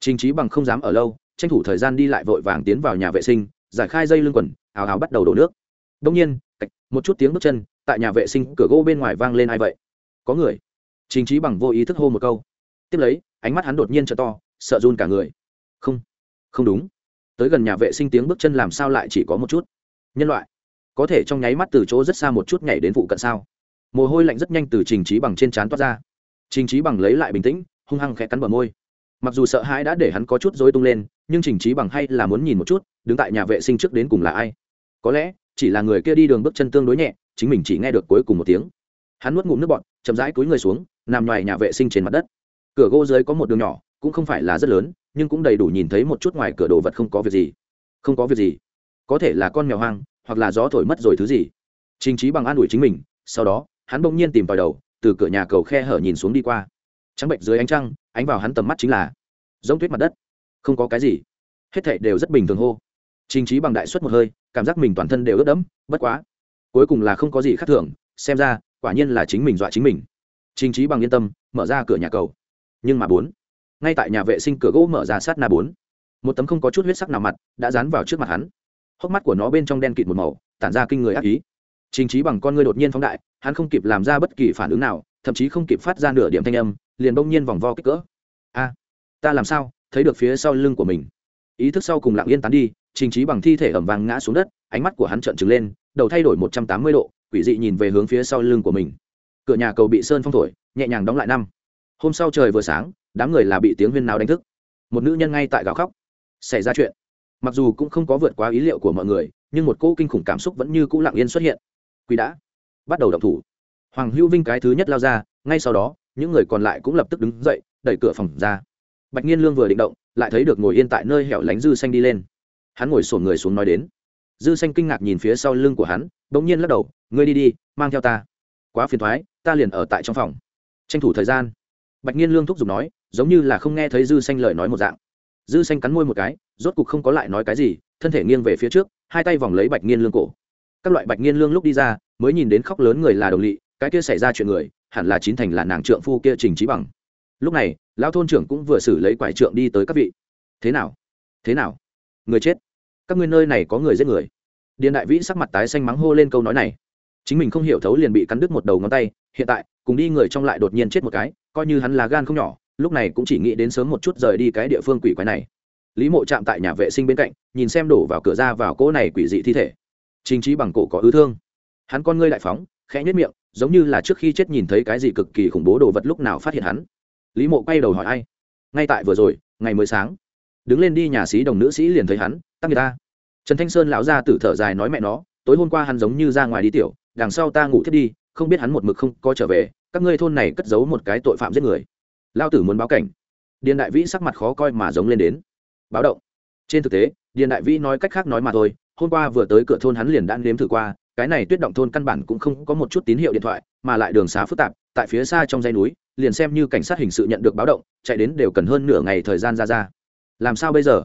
Trình trí bằng không dám ở lâu, tranh thủ thời gian đi lại vội vàng tiến vào nhà vệ sinh, giải khai dây lưng quần hào hào bắt đầu đổ nước. Đông nhiên một chút tiếng bước chân, tại nhà vệ sinh cửa gỗ bên ngoài vang lên ai vậy? Có người. Trình trí bằng vô ý thức hô một câu. Tiếp lấy, ánh mắt hắn đột nhiên t to, sợ run cả người. Không không đúng. Tới gần nhà vệ sinh tiếng bước chân làm sao lại chỉ có một chút? Nhân loại có thể trong nháy mắt từ chỗ rất xa một chút nhảy đến vụ cận sao? Mồ hôi lạnh rất nhanh từ trình trí bằng trên trán toát ra. Trình trí bằng lấy lại bình tĩnh, hung hăng khẽ cắn bờ môi. Mặc dù sợ hãi đã để hắn có chút dối tung lên, nhưng trình trí bằng hay là muốn nhìn một chút, đứng tại nhà vệ sinh trước đến cùng là ai? Có lẽ, chỉ là người kia đi đường bước chân tương đối nhẹ, chính mình chỉ nghe được cuối cùng một tiếng. Hắn nuốt ngụm nước bọt, chậm rãi cúi người xuống, nằm ngoài nhà vệ sinh trên mặt đất. Cửa gỗ dưới có một đường nhỏ, cũng không phải là rất lớn, nhưng cũng đầy đủ nhìn thấy một chút ngoài cửa đồ vật không có việc gì. Không có việc gì. Có thể là con mèo hoang hoặc là gió thổi mất rồi thứ gì. Trình trí bằng an ủi chính mình, sau đó, hắn bỗng nhiên tìm tòi đầu, từ cửa nhà cầu khe hở nhìn xuống đi qua. Trắng bệnh dưới ánh trăng, ánh vào hắn tầm mắt chính là giống tuyết mặt đất. Không có cái gì. Hết thảy đều rất bình thường hô. Trình trí bằng đại suất một hơi, cảm giác mình toàn thân đều ướt đẫm, bất quá, cuối cùng là không có gì khác thường, xem ra, quả nhiên là chính mình dọa chính mình. Trình trí bằng yên tâm, mở ra cửa nhà cầu. Nhưng mà bốn, ngay tại nhà vệ sinh cửa gỗ mở ra sát na bốn. Một tấm không có chút huyết sắc nào mặt, đã dán vào trước mặt hắn hốc mắt của nó bên trong đen kịt một màu, tản ra kinh người ác ý. Trình trí bằng con ngươi đột nhiên phóng đại, hắn không kịp làm ra bất kỳ phản ứng nào, thậm chí không kịp phát ra nửa điểm thanh âm, liền bỗng nhiên vòng vo kích cỡ. A, ta làm sao? Thấy được phía sau lưng của mình. Ý thức sau cùng lặng yên tán đi, trình trí bằng thi thể ẩm vàng ngã xuống đất, ánh mắt của hắn trợn trừng lên, đầu thay đổi một trăm tám mươi độ, quỷ dị nhìn về hướng phía sau lưng của mình. Cửa nhà cầu bị sơn phong thổi, nhẹ nhàng đóng lại năm. Hôm sau trời vừa sáng, đám người là bị tiếng huyên nào đánh thức. Một nữ nhân ngay tại gào khóc. Xảy ra chuyện mặc dù cũng không có vượt quá ý liệu của mọi người, nhưng một cỗ kinh khủng cảm xúc vẫn như cũ lặng yên xuất hiện. Quỷ đã. Bắt đầu động thủ. Hoàng hữu vinh cái thứ nhất lao ra, ngay sau đó, những người còn lại cũng lập tức đứng dậy, đẩy cửa phòng ra. Bạch nhiên lương vừa định động, lại thấy được ngồi yên tại nơi hẻo lánh dư xanh đi lên. Hắn ngồi sổn người xuống nói đến. Dư xanh kinh ngạc nhìn phía sau lưng của hắn, bỗng nhiên lắc đầu, ngươi đi đi, mang theo ta. Quá phiền thoái, ta liền ở tại trong phòng. Tranh thủ thời gian. Bạch nhiên lương thúc giục nói, giống như là không nghe thấy dư xanh lời nói một dạng dư xanh cắn môi một cái, rốt cục không có lại nói cái gì, thân thể nghiêng về phía trước, hai tay vòng lấy bạch nghiên lương cổ. Các loại bạch nghiên lương lúc đi ra, mới nhìn đến khóc lớn người là đồng lỵ cái kia xảy ra chuyện người, hẳn là chín thành là nàng trượng phu kia trình trí bằng. Lúc này, lão thôn trưởng cũng vừa xử lấy quải trượng đi tới các vị. Thế nào? Thế nào? Người chết. Các ngươi nơi này có người giết người. Điền đại vĩ sắc mặt tái xanh mắng hô lên câu nói này. Chính mình không hiểu thấu liền bị cắn đứt một đầu ngón tay, hiện tại, cùng đi người trong lại đột nhiên chết một cái, coi như hắn là gan không nhỏ lúc này cũng chỉ nghĩ đến sớm một chút rời đi cái địa phương quỷ quái này. Lý mộ chạm tại nhà vệ sinh bên cạnh, nhìn xem đổ vào cửa ra vào cỗ này quỷ dị thi thể. Trình trí bằng cổ có ứ thương. Hắn con ngươi đại phóng, khẽ nhất miệng, giống như là trước khi chết nhìn thấy cái gì cực kỳ khủng bố đồ vật lúc nào phát hiện hắn. Lý mộ quay đầu hỏi ai? Ngay tại vừa rồi, ngày mới sáng. Đứng lên đi nhà sĩ đồng nữ sĩ liền thấy hắn, tắc người ta trần thanh sơn lão ra tử thở dài nói mẹ nó, tối hôm qua hắn giống như ra ngoài đi tiểu, đằng sau ta ngủ thiết đi, không biết hắn một mực không có trở về, các ngươi thôn này cất giấu một cái tội phạm giết người lao tử muốn báo cảnh. Điền đại vĩ sắc mặt khó coi mà giống lên đến. Báo động. Trên thực tế, điền đại vĩ nói cách khác nói mà thôi, hôm qua vừa tới cửa thôn hắn liền đã nếm thử qua, cái này tuyết động thôn căn bản cũng không có một chút tín hiệu điện thoại, mà lại đường xá phức tạp, tại phía xa trong dãy núi, liền xem như cảnh sát hình sự nhận được báo động, chạy đến đều cần hơn nửa ngày thời gian ra ra. Làm sao bây giờ?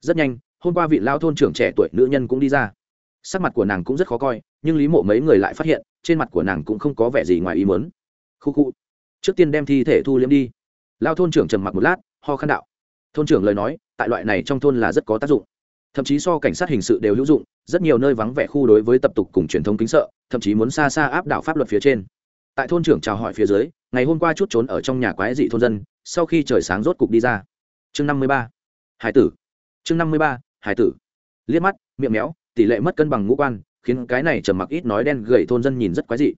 Rất nhanh, hôm qua vị lao thôn trưởng trẻ tuổi nữ nhân cũng đi ra. Sắc mặt của nàng cũng rất khó coi, nhưng lý mộ mấy người lại phát hiện, trên mặt của nàng cũng không có vẻ gì ngoài ý mớn khu khu. Trước tiên đem thi thể thu liếm đi lao thôn trưởng trầm mặc một lát, ho khăn đạo. Thôn trưởng lời nói, tại loại này trong thôn là rất có tác dụng. Thậm chí so cảnh sát hình sự đều hữu dụng, rất nhiều nơi vắng vẻ khu đối với tập tục cùng truyền thống kính sợ, thậm chí muốn xa xa áp đảo pháp luật phía trên. Tại thôn trưởng chào hỏi phía dưới, ngày hôm qua chút trốn ở trong nhà quái dị thôn dân, sau khi trời sáng rốt cục đi ra. Chương năm mươi ba. Hải tử. Chương năm mươi ba, hải tử. Liếc mắt, miệng méo, tỷ lệ mất cân bằng ngũ quan, khiến cái này trầm mặc ít nói đen gầy thôn dân nhìn rất quái dị.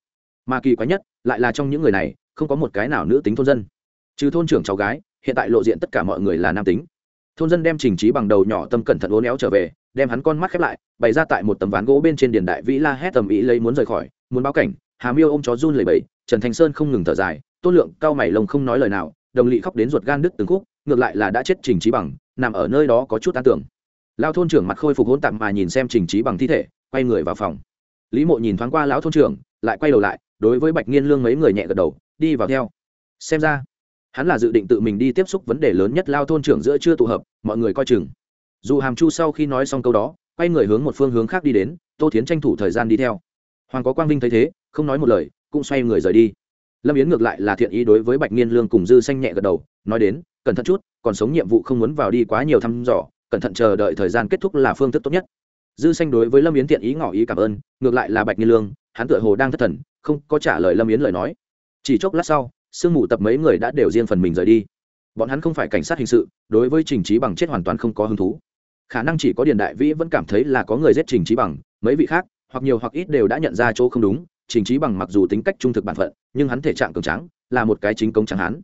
Mà kỳ quái nhất, lại là trong những người này, không có một cái nào nữ tính thôn dân trừ thôn trưởng cháu gái, hiện tại lộ diện tất cả mọi người là nam tính. Thôn dân đem trình trí bằng đầu nhỏ tâm cẩn thận uốn éo trở về, đem hắn con mắt khép lại, bày ra tại một tấm ván gỗ bên trên điền đại vĩ la hét tầm ý lấy muốn rời khỏi, muốn báo cảnh, hà miêu ôm chó run lầy bẫy trần thành sơn không ngừng thở dài, tôn lượng cao mày lông không nói lời nào, đồng lỵ khóc đến ruột gan đứt từng khúc, ngược lại là đã chết trình trí bằng, nằm ở nơi đó có chút an tưởng. Lao thôn trưởng mặt khôi phục hỗn tạp mà nhìn xem trình trí bằng thi thể, quay người vào phòng. Lý mộ nhìn thoáng qua lão thôn trưởng, lại quay đầu lại, đối với bạch nghiên lương mấy người nhẹ gật đầu, đi vào theo. Xem ra hắn là dự định tự mình đi tiếp xúc vấn đề lớn nhất lao thôn trưởng giữa chưa tụ hợp, mọi người coi chừng. Dù hàm chu sau khi nói xong câu đó, quay người hướng một phương hướng khác đi đến, tô thiến tranh thủ thời gian đi theo. Hoàng có quang vinh thấy thế, không nói một lời, cũng xoay người rời đi. Lâm yến ngược lại là thiện ý đối với bạch nghiên lương cùng dư xanh nhẹ gật đầu, nói đến, cẩn thận chút, còn sống nhiệm vụ không muốn vào đi quá nhiều thăm dò, cẩn thận chờ đợi thời gian kết thúc là phương thức tốt nhất. Dư xanh đối với lâm yến thiện ý ngỏ ý cảm ơn, ngược lại là bạch nghiên lương, hắn tựa hồ đang thất thần, không có trả lời lâm yến lời nói. Chỉ chốc lát sau sương mù tập mấy người đã đều riêng phần mình rời đi. Bọn hắn không phải cảnh sát hình sự đối với trình trí bằng chết hoàn toàn không có hứng thú. Khả năng chỉ có điền đại vĩ vẫn cảm thấy là có người giết trình trí bằng mấy vị khác hoặc nhiều hoặc ít đều đã nhận ra chỗ không đúng. Trình trí bằng mặc dù tính cách trung thực bản phận nhưng hắn thể trạng cường tráng, là một cái chính công chẳng hắn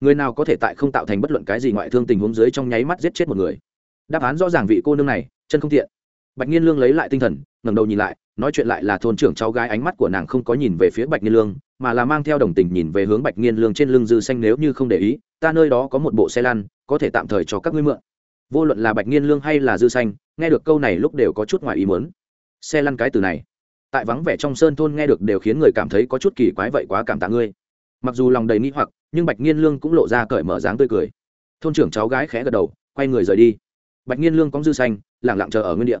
người nào có thể tại không tạo thành bất luận cái gì ngoại thương tình huống dưới trong nháy mắt giết chết một người? Đáp án rõ ràng vị cô nương này chân không thiện bạch nhiên lương lấy lại tinh thần ngẩng đầu nhìn lại nói chuyện lại là thôn trưởng cháu gái ánh mắt của nàng không có nhìn về phía bạch nghiên lương, mà là mang theo đồng tình nhìn về hướng bạch nghiên lương trên lưng dư xanh nếu như không để ý, ta nơi đó có một bộ xe lăn, có thể tạm thời cho các ngươi mượn. Vô luận là bạch nghiên lương hay là dư xanh, nghe được câu này lúc đều có chút ngoài ý muốn. Xe lăn cái từ này, tại vắng vẻ trong sơn thôn nghe được đều khiến người cảm thấy có chút kỳ quái vậy quá cảm tạ ngươi. Mặc dù lòng đầy nghi hoặc, nhưng bạch nghiên lương cũng lộ ra cởi mở dáng tươi cười. Thôn trưởng cháu gái khẽ gật đầu, quay người rời đi. Bạch nghiên lương có dư xanh lẳng lặng chờ ở nguyên địa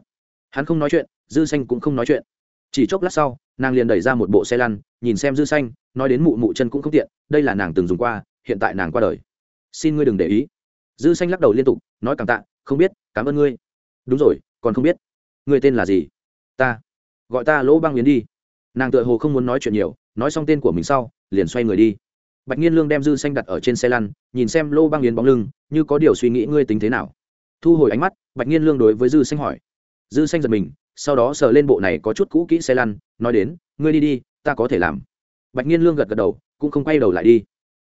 hắn không nói chuyện, dư xanh cũng không nói chuyện. Chỉ chốc lát sau, nàng liền đẩy ra một bộ xe lăn, nhìn xem dư xanh, nói đến mụ mụ chân cũng không tiện, đây là nàng từng dùng qua, hiện tại nàng qua đời. Xin ngươi đừng để ý. Dư xanh lắc đầu liên tục, nói cảm tạ, không biết, cảm ơn ngươi. Đúng rồi, còn không biết. Ngươi tên là gì? Ta. Gọi ta lỗ băng yến đi. Nàng tựa hồ không muốn nói chuyện nhiều, nói xong tên của mình sau, liền xoay người đi. Bạch nhiên lương đem dư xanh đặt ở trên xe lăn, nhìn xem lô băng yến bóng lưng, như có điều suy nghĩ ngươi tính thế nào. Thu hồi ánh mắt, bạch nhiên lương đối với dư xanh hỏi dư xanh giật mình, sau đó sờ lên bộ này có chút cũ kỹ xe lăn, nói đến, ngươi đi đi, ta có thể làm. Bạch nhiên lương gật gật đầu, cũng không quay đầu lại đi.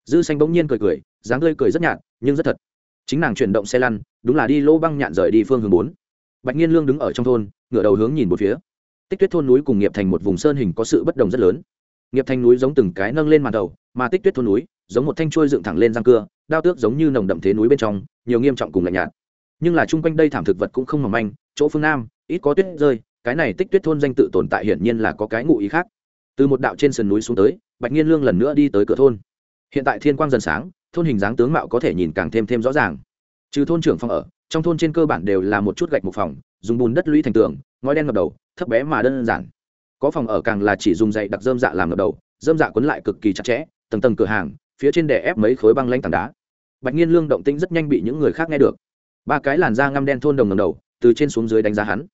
Dư xanh bỗng nhiên cười cười, dáng tươi cười rất nhạt, nhưng rất thật. Chính nàng chuyển động xe lăn, đúng là đi lô băng nhạn rời đi phương hướng bốn. Bạch nhiên lương đứng ở trong thôn, ngửa đầu hướng nhìn một phía. Tích tuyết thôn núi cùng nghiệp thành một vùng sơn hình có sự bất đồng rất lớn. Nghiệp thành núi giống từng cái nâng lên màn đầu, mà tích tuyết thôn núi giống một thanh chuôi dựng thẳng lên răng cưa, đao tước giống như nồng đậm thế núi bên trong, nhiều nghiêm trọng cùng lạnh nhạt. Nhưng là chung quanh đây thảm thực vật cũng không mỏng manh, chỗ phương nam ít có tuyết rơi, cái này tích tuyết thôn danh tự tồn tại hiển nhiên là có cái ngụ ý khác. Từ một đạo trên sườn núi xuống tới, bạch nhiên lương lần nữa đi tới cửa thôn. Hiện tại thiên quang dần sáng, thôn hình dáng tướng mạo có thể nhìn càng thêm thêm rõ ràng. Trừ thôn trưởng phòng ở, trong thôn trên cơ bản đều là một chút gạch một phòng, dùng bùn đất lũy thành tường, ngói đen ngập đầu, thấp bé mà đơn giản. Có phòng ở càng là chỉ dùng dạy đặc dơm dạ làm ngập đầu, dơm dạ quấn lại cực kỳ chặt chẽ, tầng tầng cửa hàng, phía trên đè ép mấy khối băng lanh tảng đá. Bạch nhiên lương động tĩnh rất nhanh bị những người khác nghe được. Ba cái làn da ngăm đen thôn đồng ngầm đầu, từ trên xuống dưới đánh giá hắn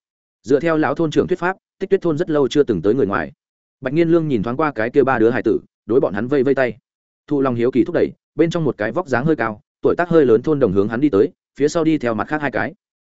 dựa theo lão thôn trưởng thuyết pháp, tích tuyết thôn rất lâu chưa từng tới người ngoài. Bạch nhiên lương nhìn thoáng qua cái kia ba đứa hải tử, đối bọn hắn vây vây tay. Thụ lòng hiếu kỳ thúc đẩy, bên trong một cái vóc dáng hơi cao, tuổi tác hơi lớn thôn đồng hướng hắn đi tới, phía sau đi theo mặt khác hai cái.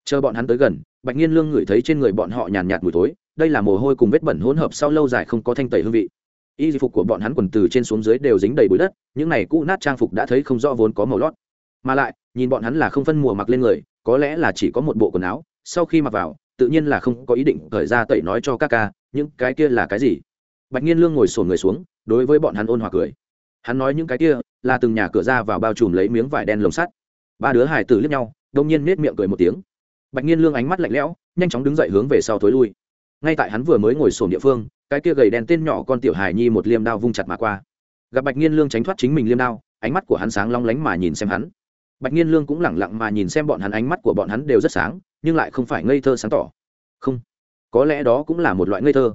Chờ bọn hắn tới gần, bạch nhiên lương ngửi thấy trên người bọn họ nhàn nhạt mùi tối đây là mồ hôi cùng vết bẩn hỗn hợp sau lâu dài không có thanh tẩy hương vị. Y phục của bọn hắn quần từ trên xuống dưới đều dính đầy bụi đất, những này cũ nát trang phục đã thấy không rõ vốn có màu lót. Mà lại, nhìn bọn hắn là không phân mùa mặc lên người, có lẽ là chỉ có một bộ quần áo, sau khi mặc vào tự nhiên là không có ý định khởi ra tẩy nói cho các ca, những cái kia là cái gì? Bạch nhiên lương ngồi sổn người xuống, đối với bọn hắn ôn hòa cười. Hắn nói những cái kia là từng nhà cửa ra vào bao trùm lấy miếng vải đen lồng sắt. Ba đứa hải tử liếc nhau, đông nhiên nết miệng cười một tiếng. Bạch nhiên lương ánh mắt lạnh lẽo, nhanh chóng đứng dậy hướng về sau thối lui. Ngay tại hắn vừa mới ngồi sổn địa phương, cái kia gầy đen tên nhỏ con tiểu hài nhi một liêm đao vung chặt mà qua. Gặp bạch nhiên lương tránh thoát chính mình liêm đao, ánh mắt của hắn sáng long lánh mà nhìn xem hắn. Bạch nhiên lương cũng lẳng lặng mà nhìn xem bọn hắn, ánh mắt của bọn hắn đều rất sáng nhưng lại không phải ngây thơ sáng tỏ. Không, có lẽ đó cũng là một loại ngây thơ.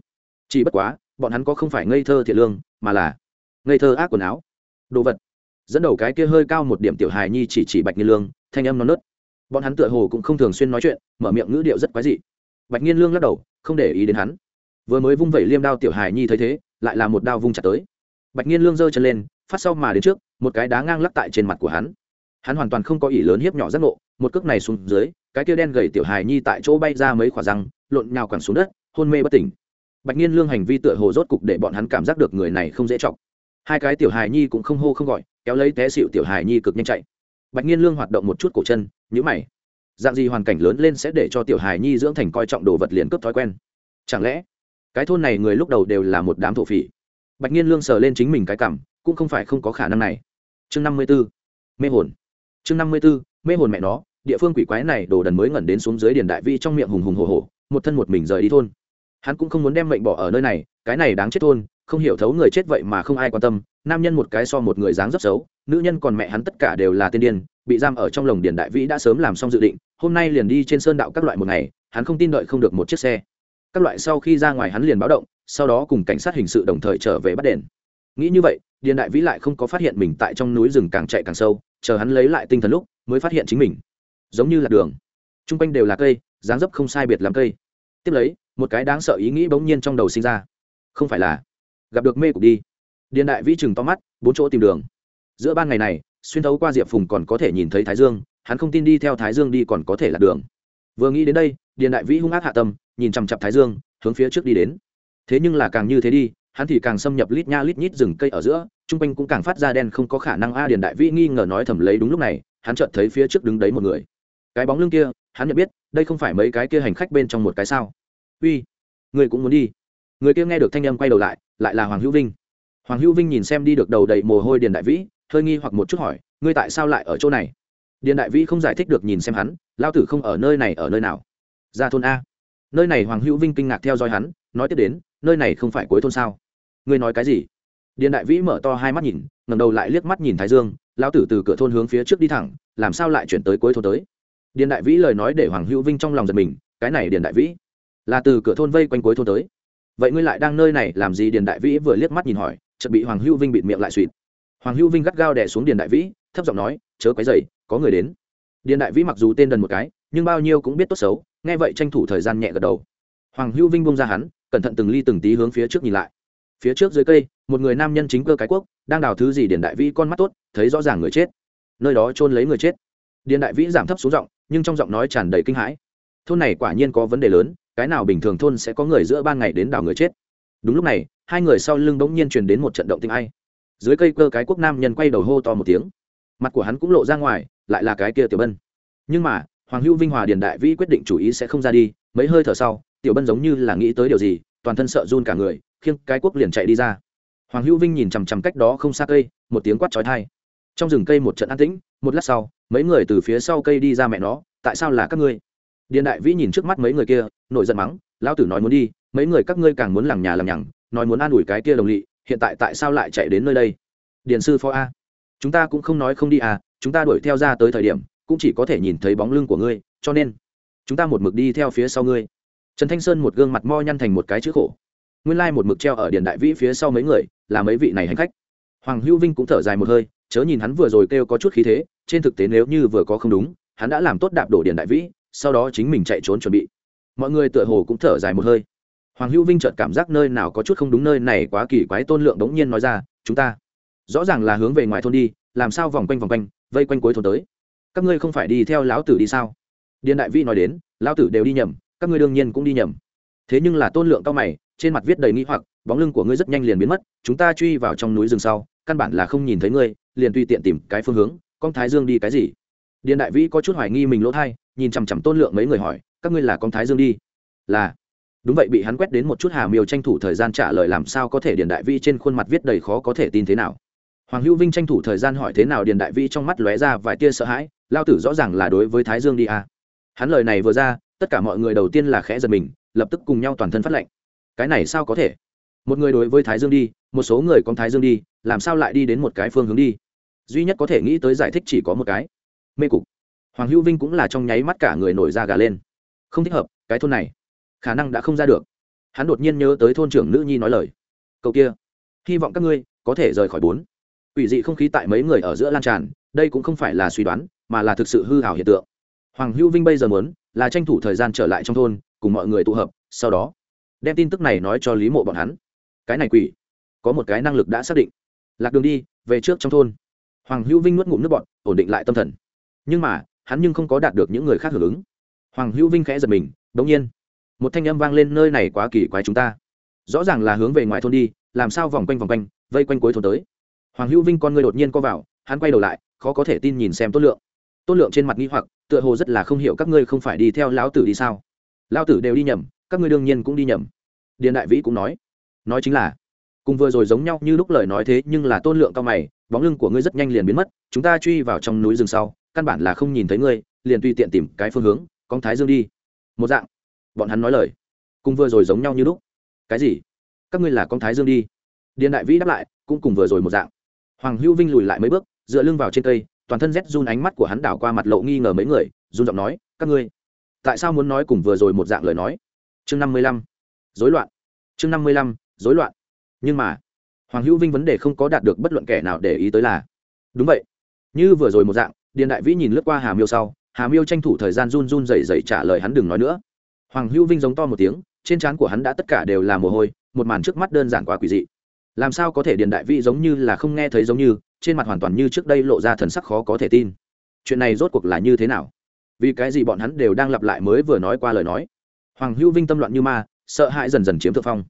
Chỉ bất quá, bọn hắn có không phải ngây thơ thiệt lương, mà là ngây thơ ác quần áo. Đồ vật. Dẫn đầu cái kia hơi cao một điểm tiểu hài nhi chỉ chỉ bạch nghiên lương, thanh âm non nớt. Bọn hắn tựa hồ cũng không thường xuyên nói chuyện, mở miệng ngữ điệu rất quái dị. Bạch nghiên lương lắc đầu, không để ý đến hắn. Vừa mới vung vẩy liêm đao tiểu hài nhi thấy thế, lại là một đao vung chặt tới. Bạch nghiên lương giơ chân lên, phát sau mà đến trước, một cái đá ngang lắc tại trên mặt của hắn. Hắn hoàn toàn không có ý lớn hiếp nhỏ giác ngộ, một cước này xuống dưới cái kia đen gầy tiểu hài nhi tại chỗ bay ra mấy khỏa răng, lộn nhào quẳng xuống đất, hôn mê bất tỉnh. Bạch nhiên lương hành vi tựa hồ rốt cục để bọn hắn cảm giác được người này không dễ chọc. Hai cái tiểu hài nhi cũng không hô không gọi, kéo lấy té xịu tiểu hài nhi cực nhanh chạy. Bạch nhiên lương hoạt động một chút cổ chân nhữ mày. Dạng gì hoàn cảnh lớn lên sẽ để cho tiểu hài nhi dưỡng thành coi trọng đồ vật liền cướp thói quen? Chẳng lẽ, cái thôn này người lúc đầu đều là một đám thổ phỉ? Bạch nhiên lương sờ lên chính mình cái cảm, cũng không phải không có khả năng này. Chương năm mươi b ố mê hồn. Chương năm mươi b ố mê hồn mẹ nó địa phương quỷ quái này đồ đần mới ngẩn đến xuống dưới điền đại vi trong miệng hùng hùng hồ hồ một thân một mình rời đi thôn. Hắn cũng không muốn đem mệnh bỏ ở nơi này, cái này đáng chết thôn, không hiểu thấu người chết vậy mà không ai quan tâm, nam nhân một cái so một người dáng rất xấu, nữ nhân còn mẹ hắn tất cả đều là tiên điên, bị giam ở trong lồng điền đại vĩ đã sớm làm xong dự định, hôm nay liền đi trên sơn đạo các loại một ngày, hắn không tin đợi không được một chiếc xe. Các loại sau khi ra ngoài hắn liền báo động, sau đó cùng cảnh sát hình sự đồng thời trở về bắt đền. Nghĩ như vậy, điền đại vĩ lại không có phát hiện mình tại trong núi rừng càng chạy càng sâu, chờ hắn lấy lại tinh thần lúc, mới phát hiện chính mình giống như là đường. T r u n g quanh đều là cây, dáng dấp không sai biệt làm cây. Tiếp lấy, một cái đáng sợ ý nghĩ bỗng nhiên trong đầu sinh ra. Không phải là gặp được mê cục đi. Điện đại vĩ chừng to mắt, bốn chỗ tìm đường. Giữa ban ngày này, xuyên thấu qua diệp phùng còn có thể nhìn thấy thái dương, hắn không tin đi theo thái dương đi còn có thể là đường. Vừa nghĩ đến đây điện đại vĩ hung ác hạ tâm, nhìn chằm chặp thái dương, hướng phía trước đi đến. Thế nhưng là càng như thế đi, hắn thì càng xâm nhập lít nha lít nhít rừng cây ở giữa trung quanh cũng càng phát ra đen không có khả năng. A, điền đại vĩ nghi ngờ nói thầm lấy đúng lúc này, hắn chợt thấy phía trước đứng đấy một người cái bóng lưng kia, hắn nhận biết, đây không phải mấy cái kia hành khách bên trong một cái sao. Uy, người cũng muốn đi. Người kia nghe được thanh âm quay đầu lại lại là hoàng hữu vinh. Hoàng hữu vinh nhìn xem đi được đầu đầy mồ hôi điền đại vĩ, hơi nghi hoặc một chút hỏi, ngươi tại sao lại ở chỗ này? Điền đại vĩ không giải thích được nhìn xem hắn lao tử không ở nơi này ở nơi nào? Ra thôn a. Nơi này hoàng hữu vinh kinh ngạc theo dõi hắn, nói tiếp đến, nơi này không phải cuối thôn sao? Ngươi nói cái gì? Điền đại vĩ mở to hai mắt nhìn ngầm đầu lại liếc mắt nhìn thái dương, lão tử từ cửa thôn hướng phía trước đi thẳng, làm sao lại chuyển tới cuối thôn tới? Điền đại vĩ lời nói để hoàng hữu vinh trong lòng giật mình, cái này điền đại vĩ là từ cửa thôn vây quanh cuối thôn tới. Vậy ngươi lại đang nơi này, làm gì? Điền đại vĩ vừa liếc mắt nhìn hỏi, chợt bị hoàng hữu vinh bịt miệng lại suỵt hoàng hữu vinh gắt gao đè xuống điền đại vĩ, thấp giọng nói, chớ quấy dày có người đến. Điền đại vĩ mặc dù tên đần một cái, nhưng bao nhiêu cũng biết tốt xấu, nghe vậy tranh thủ thời gian nhẹ gật đầu. Hoàng hữu vinh bông ra hắn, cẩn thận từng ly từng tí hướng phía trước nhìn lại. Phía trước dưới cây, một người nam nhân chính cơ cái quốc, đang đào thứ gì? Điền đại vĩ con mắt tốt, thấy rõ ràng người chết. Nơi đó chôn lấy người chết. Điền đại vĩ giảm thấp xuống giọng nhưng trong giọng nói tràn đầy kinh hãi. Thôn này quả nhiên có vấn đề lớn, cái nào bình thường thôn sẽ có người giữa ban ngày đến đào người chết. Đúng lúc này, hai người sau lưng bỗng nhiên truyền đến một trận động tinh ai. Dưới cây cơ cái quốc nam nhân quay đầu hô to một tiếng. Mặt của hắn cũng lộ ra ngoài, lại là cái kia tiểu bân. Nhưng mà, hoàng hữu vinh hòa điền đại vĩ quyết định chủ ý sẽ không ra đi, mấy hơi thở sau, tiểu bân giống như là nghĩ tới điều gì, toàn thân sợ run cả người, khiêng cái quốc liền chạy đi ra. Hoàng hữu vinh nhìn chằm chằm cách đó không xa cây, một tiếng quát trói thai trong rừng cây một trận an tĩnh, một lát sau, mấy người từ phía sau cây đi ra mẹ nó, tại sao là các ngươi? Điện đại vĩ nhìn trước mắt mấy người kia, nổi giận mắng, lão tử nói muốn đi, mấy người các ngươi càng muốn lằng nhà làm nhằng, nói muốn an ủi cái kia đồng lỵ, hiện tại tại sao lại chạy đến nơi đây? Điện sư phó a, chúng ta cũng không nói không đi à chúng ta đuổi theo ra tới thời điểm, cũng chỉ có thể nhìn thấy bóng lưng của ngươi, cho nên, chúng ta một mực đi theo phía sau ngươi. Trần thanh sơn một gương mặt mo nhăn thành một cái chữ khổ. Nguyên lai một mực treo ở điện đại vĩ phía sau mấy người, là mấy vị này hành khách. Hoàng hữu vinh cũng thở dài một hơi chớ nhìn hắn vừa rồi kêu có chút khí thế, trên thực tế nếu như vừa có không đúng, hắn đã làm tốt đạp đổ điện đại vĩ, sau đó chính mình chạy trốn chuẩn bị. Mọi người tựa hồ cũng thở dài một hơi. Hoàng hữu vinh chợt cảm giác nơi nào có chút không đúng nơi này quá kỳ quái tôn lượng đống nhiên nói ra, chúng ta rõ ràng là hướng về ngoài thôn đi, làm sao vòng quanh vòng quanh, vây quanh cuối thôn tới. Các ngươi không phải đi theo lão tử đi sao? Điện đại vĩ nói đến, lão tử đều đi nhầm, các ngươi đương nhiên cũng đi nhầm. Thế nhưng là tôn lượng cao mày, trên mặt viết đầy nghĩ hoặc, bóng lưng của ngươi rất nhanh liền biến mất, chúng ta truy vào trong núi rừng sau, căn bản là không nhìn thấy ngươi liền tùy tiện tìm cái phương hướng, con thái dương đi cái gì? Điện đại vĩ có chút hoài nghi mình lỗ thai, nhìn chằm chằm tôn lượng mấy người hỏi, các ngươi là con thái dương đi? Là. Đúng vậy, bị hắn quét đến một chút hà miêu tranh thủ thời gian trả lời làm sao có thể điện đại vĩ trên khuôn mặt viết đầy khó có thể tin thế nào. Hoàng hữu vinh tranh thủ thời gian hỏi thế nào điện đại vĩ trong mắt lóe ra vài tia sợ hãi, lao tử rõ ràng là đối với thái dương đi à. hắn lời này vừa ra, tất cả mọi người đầu tiên là khẽ giật mình, lập tức cùng nhau toàn thân phát lệnh cái này sao có thể? Một người đối với thái dương đi, một số người con thái dương đi, làm sao lại đi đến một cái phương hướng đi? Duy nhất có thể nghĩ tới giải thích chỉ có một cái. Mê cục. Hoàng hữu vinh cũng là trong nháy mắt cả người nổi da gà lên. Không thích hợp, cái thôn này. Khả năng đã không ra được. Hắn đột nhiên nhớ tới thôn trưởng nữ nhi nói lời. Cậu kia, hy vọng các ngươi có thể rời khỏi bốn. Ủy dị không khí tại mấy người ở giữa lan tràn, đây cũng không phải là suy đoán, mà là thực sự hư hảo hiện tượng. Hoàng hữu vinh bây giờ muốn là tranh thủ thời gian trở lại trong thôn, cùng mọi người tụ hợp, sau đó đem tin tức này nói cho lý mộ bọn hắn. Cái này quỷ, có một cái năng lực đã xác định. Lạc đường đi, về trước trong thôn hoàng hữu vinh nuốt ngụm nước bọn ổn định lại tâm thần. Nhưng mà, hắn nhưng không có đạt được những người khác hưởng ứng. Hoàng hữu vinh khẽ giật mình đ ỗ n g nhiên, một thanh âm vang lên nơi này quá kỳ quái chúng ta. Rõ ràng là hướng về ngoài thôn đi, làm sao vòng quanh vòng quanh, vây quanh cuối thôn tới. Hoàng hữu vinh con người đột nhiên co vào, hắn quay đầu lại, khó có thể tin nhìn xem tôn lượng. Tôn lượng trên mặt nghi hoặc, tựa hồ rất là không hiểu các ngươi không phải đi theo lão tử đi sao. Lão tử đều đi nhầm, các ngươi đương nhiên cũng đi nhầm. Điền đại vĩ cũng nói. Nói chính là, cùng vừa rồi giống nhau như lúc lời nói thế nhưng là tôn lượng cao mày bóng lưng của ngươi rất nhanh liền biến mất, chúng ta truy vào trong núi rừng sau, căn bản là không nhìn thấy ngươi, liền tùy tiện tìm cái phương hướng, con thái dương đi. Một dạng. Bọn hắn nói lời. Cùng vừa rồi giống nhau như lúc. Cái gì? Các ngươi là con thái dương đi. Điền đại vĩ đáp lại, cũng cùng vừa rồi một dạng. Hoàng hữu vinh lùi lại mấy bước, dựa lưng vào trên cây, toàn thân rét run ánh mắt của hắn đảo qua mặt lộ nghi ngờ mấy người, run giọng nói, các ngươi, tại sao muốn nói cùng vừa rồi một dạng lời nói? Chương năm mươi lăm. Dối loạn. Chương năm mươi lăm dối loạn. Nhưng mà hoàng hữu vinh vấn đề không có đạt được bất luận kẻ nào để ý tới là, đúng vậy, như vừa rồi một dạng, điền đại vĩ nhìn lướt qua hà miêu sau, hà miêu tranh thủ thời gian run run dậy dậy trả lời hắn đừng nói nữa. Hoàng hữu vinh giống to một tiếng, trên trán của hắn đã tất cả đều là mồ hôi, một màn trước mắt đơn giản quá quỷ dị. Làm sao có thể điền đại vĩ giống như là không nghe thấy giống như, trên mặt hoàn toàn như trước đây lộ ra thần sắc khó có thể tin. Chuyện này rốt cuộc là như thế nào? Vì cái gì bọn hắn đều đang lặp lại mới vừa nói qua lời nói? Hoàng hữu vinh tâm loạn như ma, sợ hãi dần dần chiếm thượng phong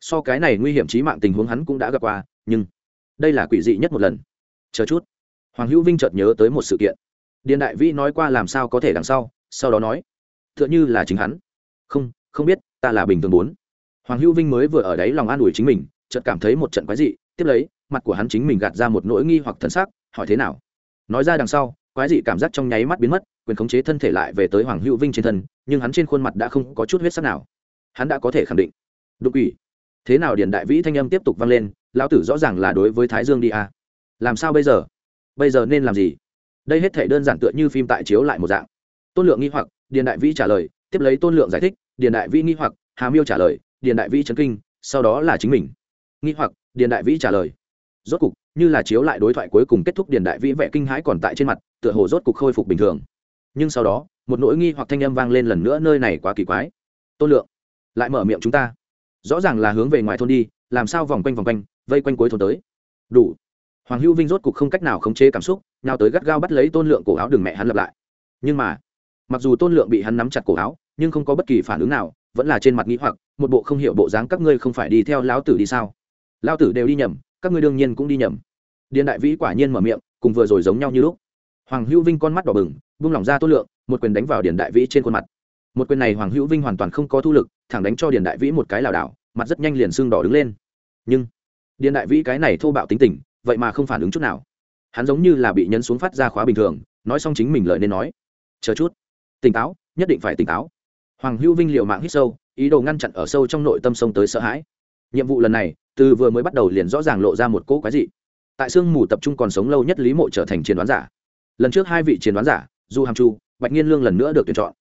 so cái này nguy hiểm trí mạng tình huống hắn cũng đã gặp qua, nhưng đây là quỷ dị nhất một lần. Chờ chút. Hoàng hữu vinh chợt nhớ tới một sự kiện. Điện đại vĩ nói qua làm sao có thể đằng sau sau đó nói t h ư ợ n h ư là chính hắn. Không không biết, ta là bình thường bốn. Hoàng hữu vinh mới vừa ở đấy lòng an ủi chính mình, chợt cảm thấy một trận quái dị, tiếp lấy, mặt của hắn chính mình gạt ra một nỗi nghi hoặc thân xác hỏi thế nào? Nói ra đằng sau, quái dị cảm giác trong nháy mắt biến mất, quyền khống chế thân thể lại về tới hoàng hữu vinh trên thân, nhưng hắn trên khuôn mặt đã không có chút huyết sắc nào. Hắn đã có thể khẳng định đục ủy thế nào điền đại vĩ thanh âm tiếp tục vang lên, lão tử rõ ràng là đối với thái dương đi à. làm sao bây giờ? Bây giờ nên làm gì? Đây hết thể đơn giản tựa như phim tại chiếu lại một dạng. Tôn lượng nghi hoặc, điền đại vĩ trả lời, tiếp lấy tôn lượng giải thích, điền đại vĩ nghi hoặc, hà miêu trả lời, điền đại vĩ chấn kinh, sau đó là chính mình. Nghi hoặc, điền đại vĩ trả lời. Rốt cục, như là chiếu lại đối thoại cuối cùng kết thúc điền đại vĩ vẻ kinh hãi còn tại trên mặt, tựa hồ rốt cục khôi phục bình thường. Nhưng sau đó, một nỗi nghi hoặc thanh âm vang lên lần nữa nơi này quá kỳ quái. Tôn lượng, lại mở miệng chúng ta rõ ràng là hướng về ngoài thôn đi, làm sao vòng quanh vòng quanh, vây quanh cuối thôn tới. Đủ. Hoàng hữu vinh rốt cục không cách nào khống chế cảm xúc nào tới gắt gao bắt lấy tôn lượng cổ áo đường mẹ hắn lập lại. Nhưng mà, mặc dù tôn lượng bị hắn nắm chặt cổ áo, nhưng không có bất kỳ phản ứng nào, vẫn là trên mặt nghĩ hoặc, một bộ không hiểu bộ dáng các ngươi không phải đi theo lão tử đi sao? Lão tử đều đi nhầm, các ngươi đương nhiên cũng đi nhầm. Điền đại vĩ quả nhiên mở miệng, cùng vừa rồi giống nhau như lúc. Hoàng hữu vinh con mắt đỏ bừng, buông lỏng ra tôn lượng, một quyền đánh vào điền đại vĩ trên khuôn mặt. Một quyền này hoàng hữu vinh hoàn toàn không có thu lực thẳng đánh cho điền đại vĩ một cái lảo đảo, mặt rất nhanh liền sưng đỏ đứng lên. Nhưng, điền đại vĩ cái này thô bạo tính tình, vậy mà không phản ứng chút nào. Hắn giống như là bị nhấn xuống phát ra khóa bình thường, nói xong chính mình lời nên nói. Chờ chút. Tỉnh táo, nhất định phải tỉnh táo. Hoàng hữu vinh liệu mạng hít sâu, ý đồ ngăn chặn ở sâu trong nội tâm sông tới sợ hãi. Nhiệm vụ lần này, từ vừa mới bắt đầu liền rõ ràng lộ ra một cỗ quái dị. Tại sương mù tập trung còn sống lâu nhất lý mộ trở thành chiến đoán giả. Lần trước hai vị chiến đoán giả, du hàm chu, bạch nhiên lương lần nữa được tuyển chọn.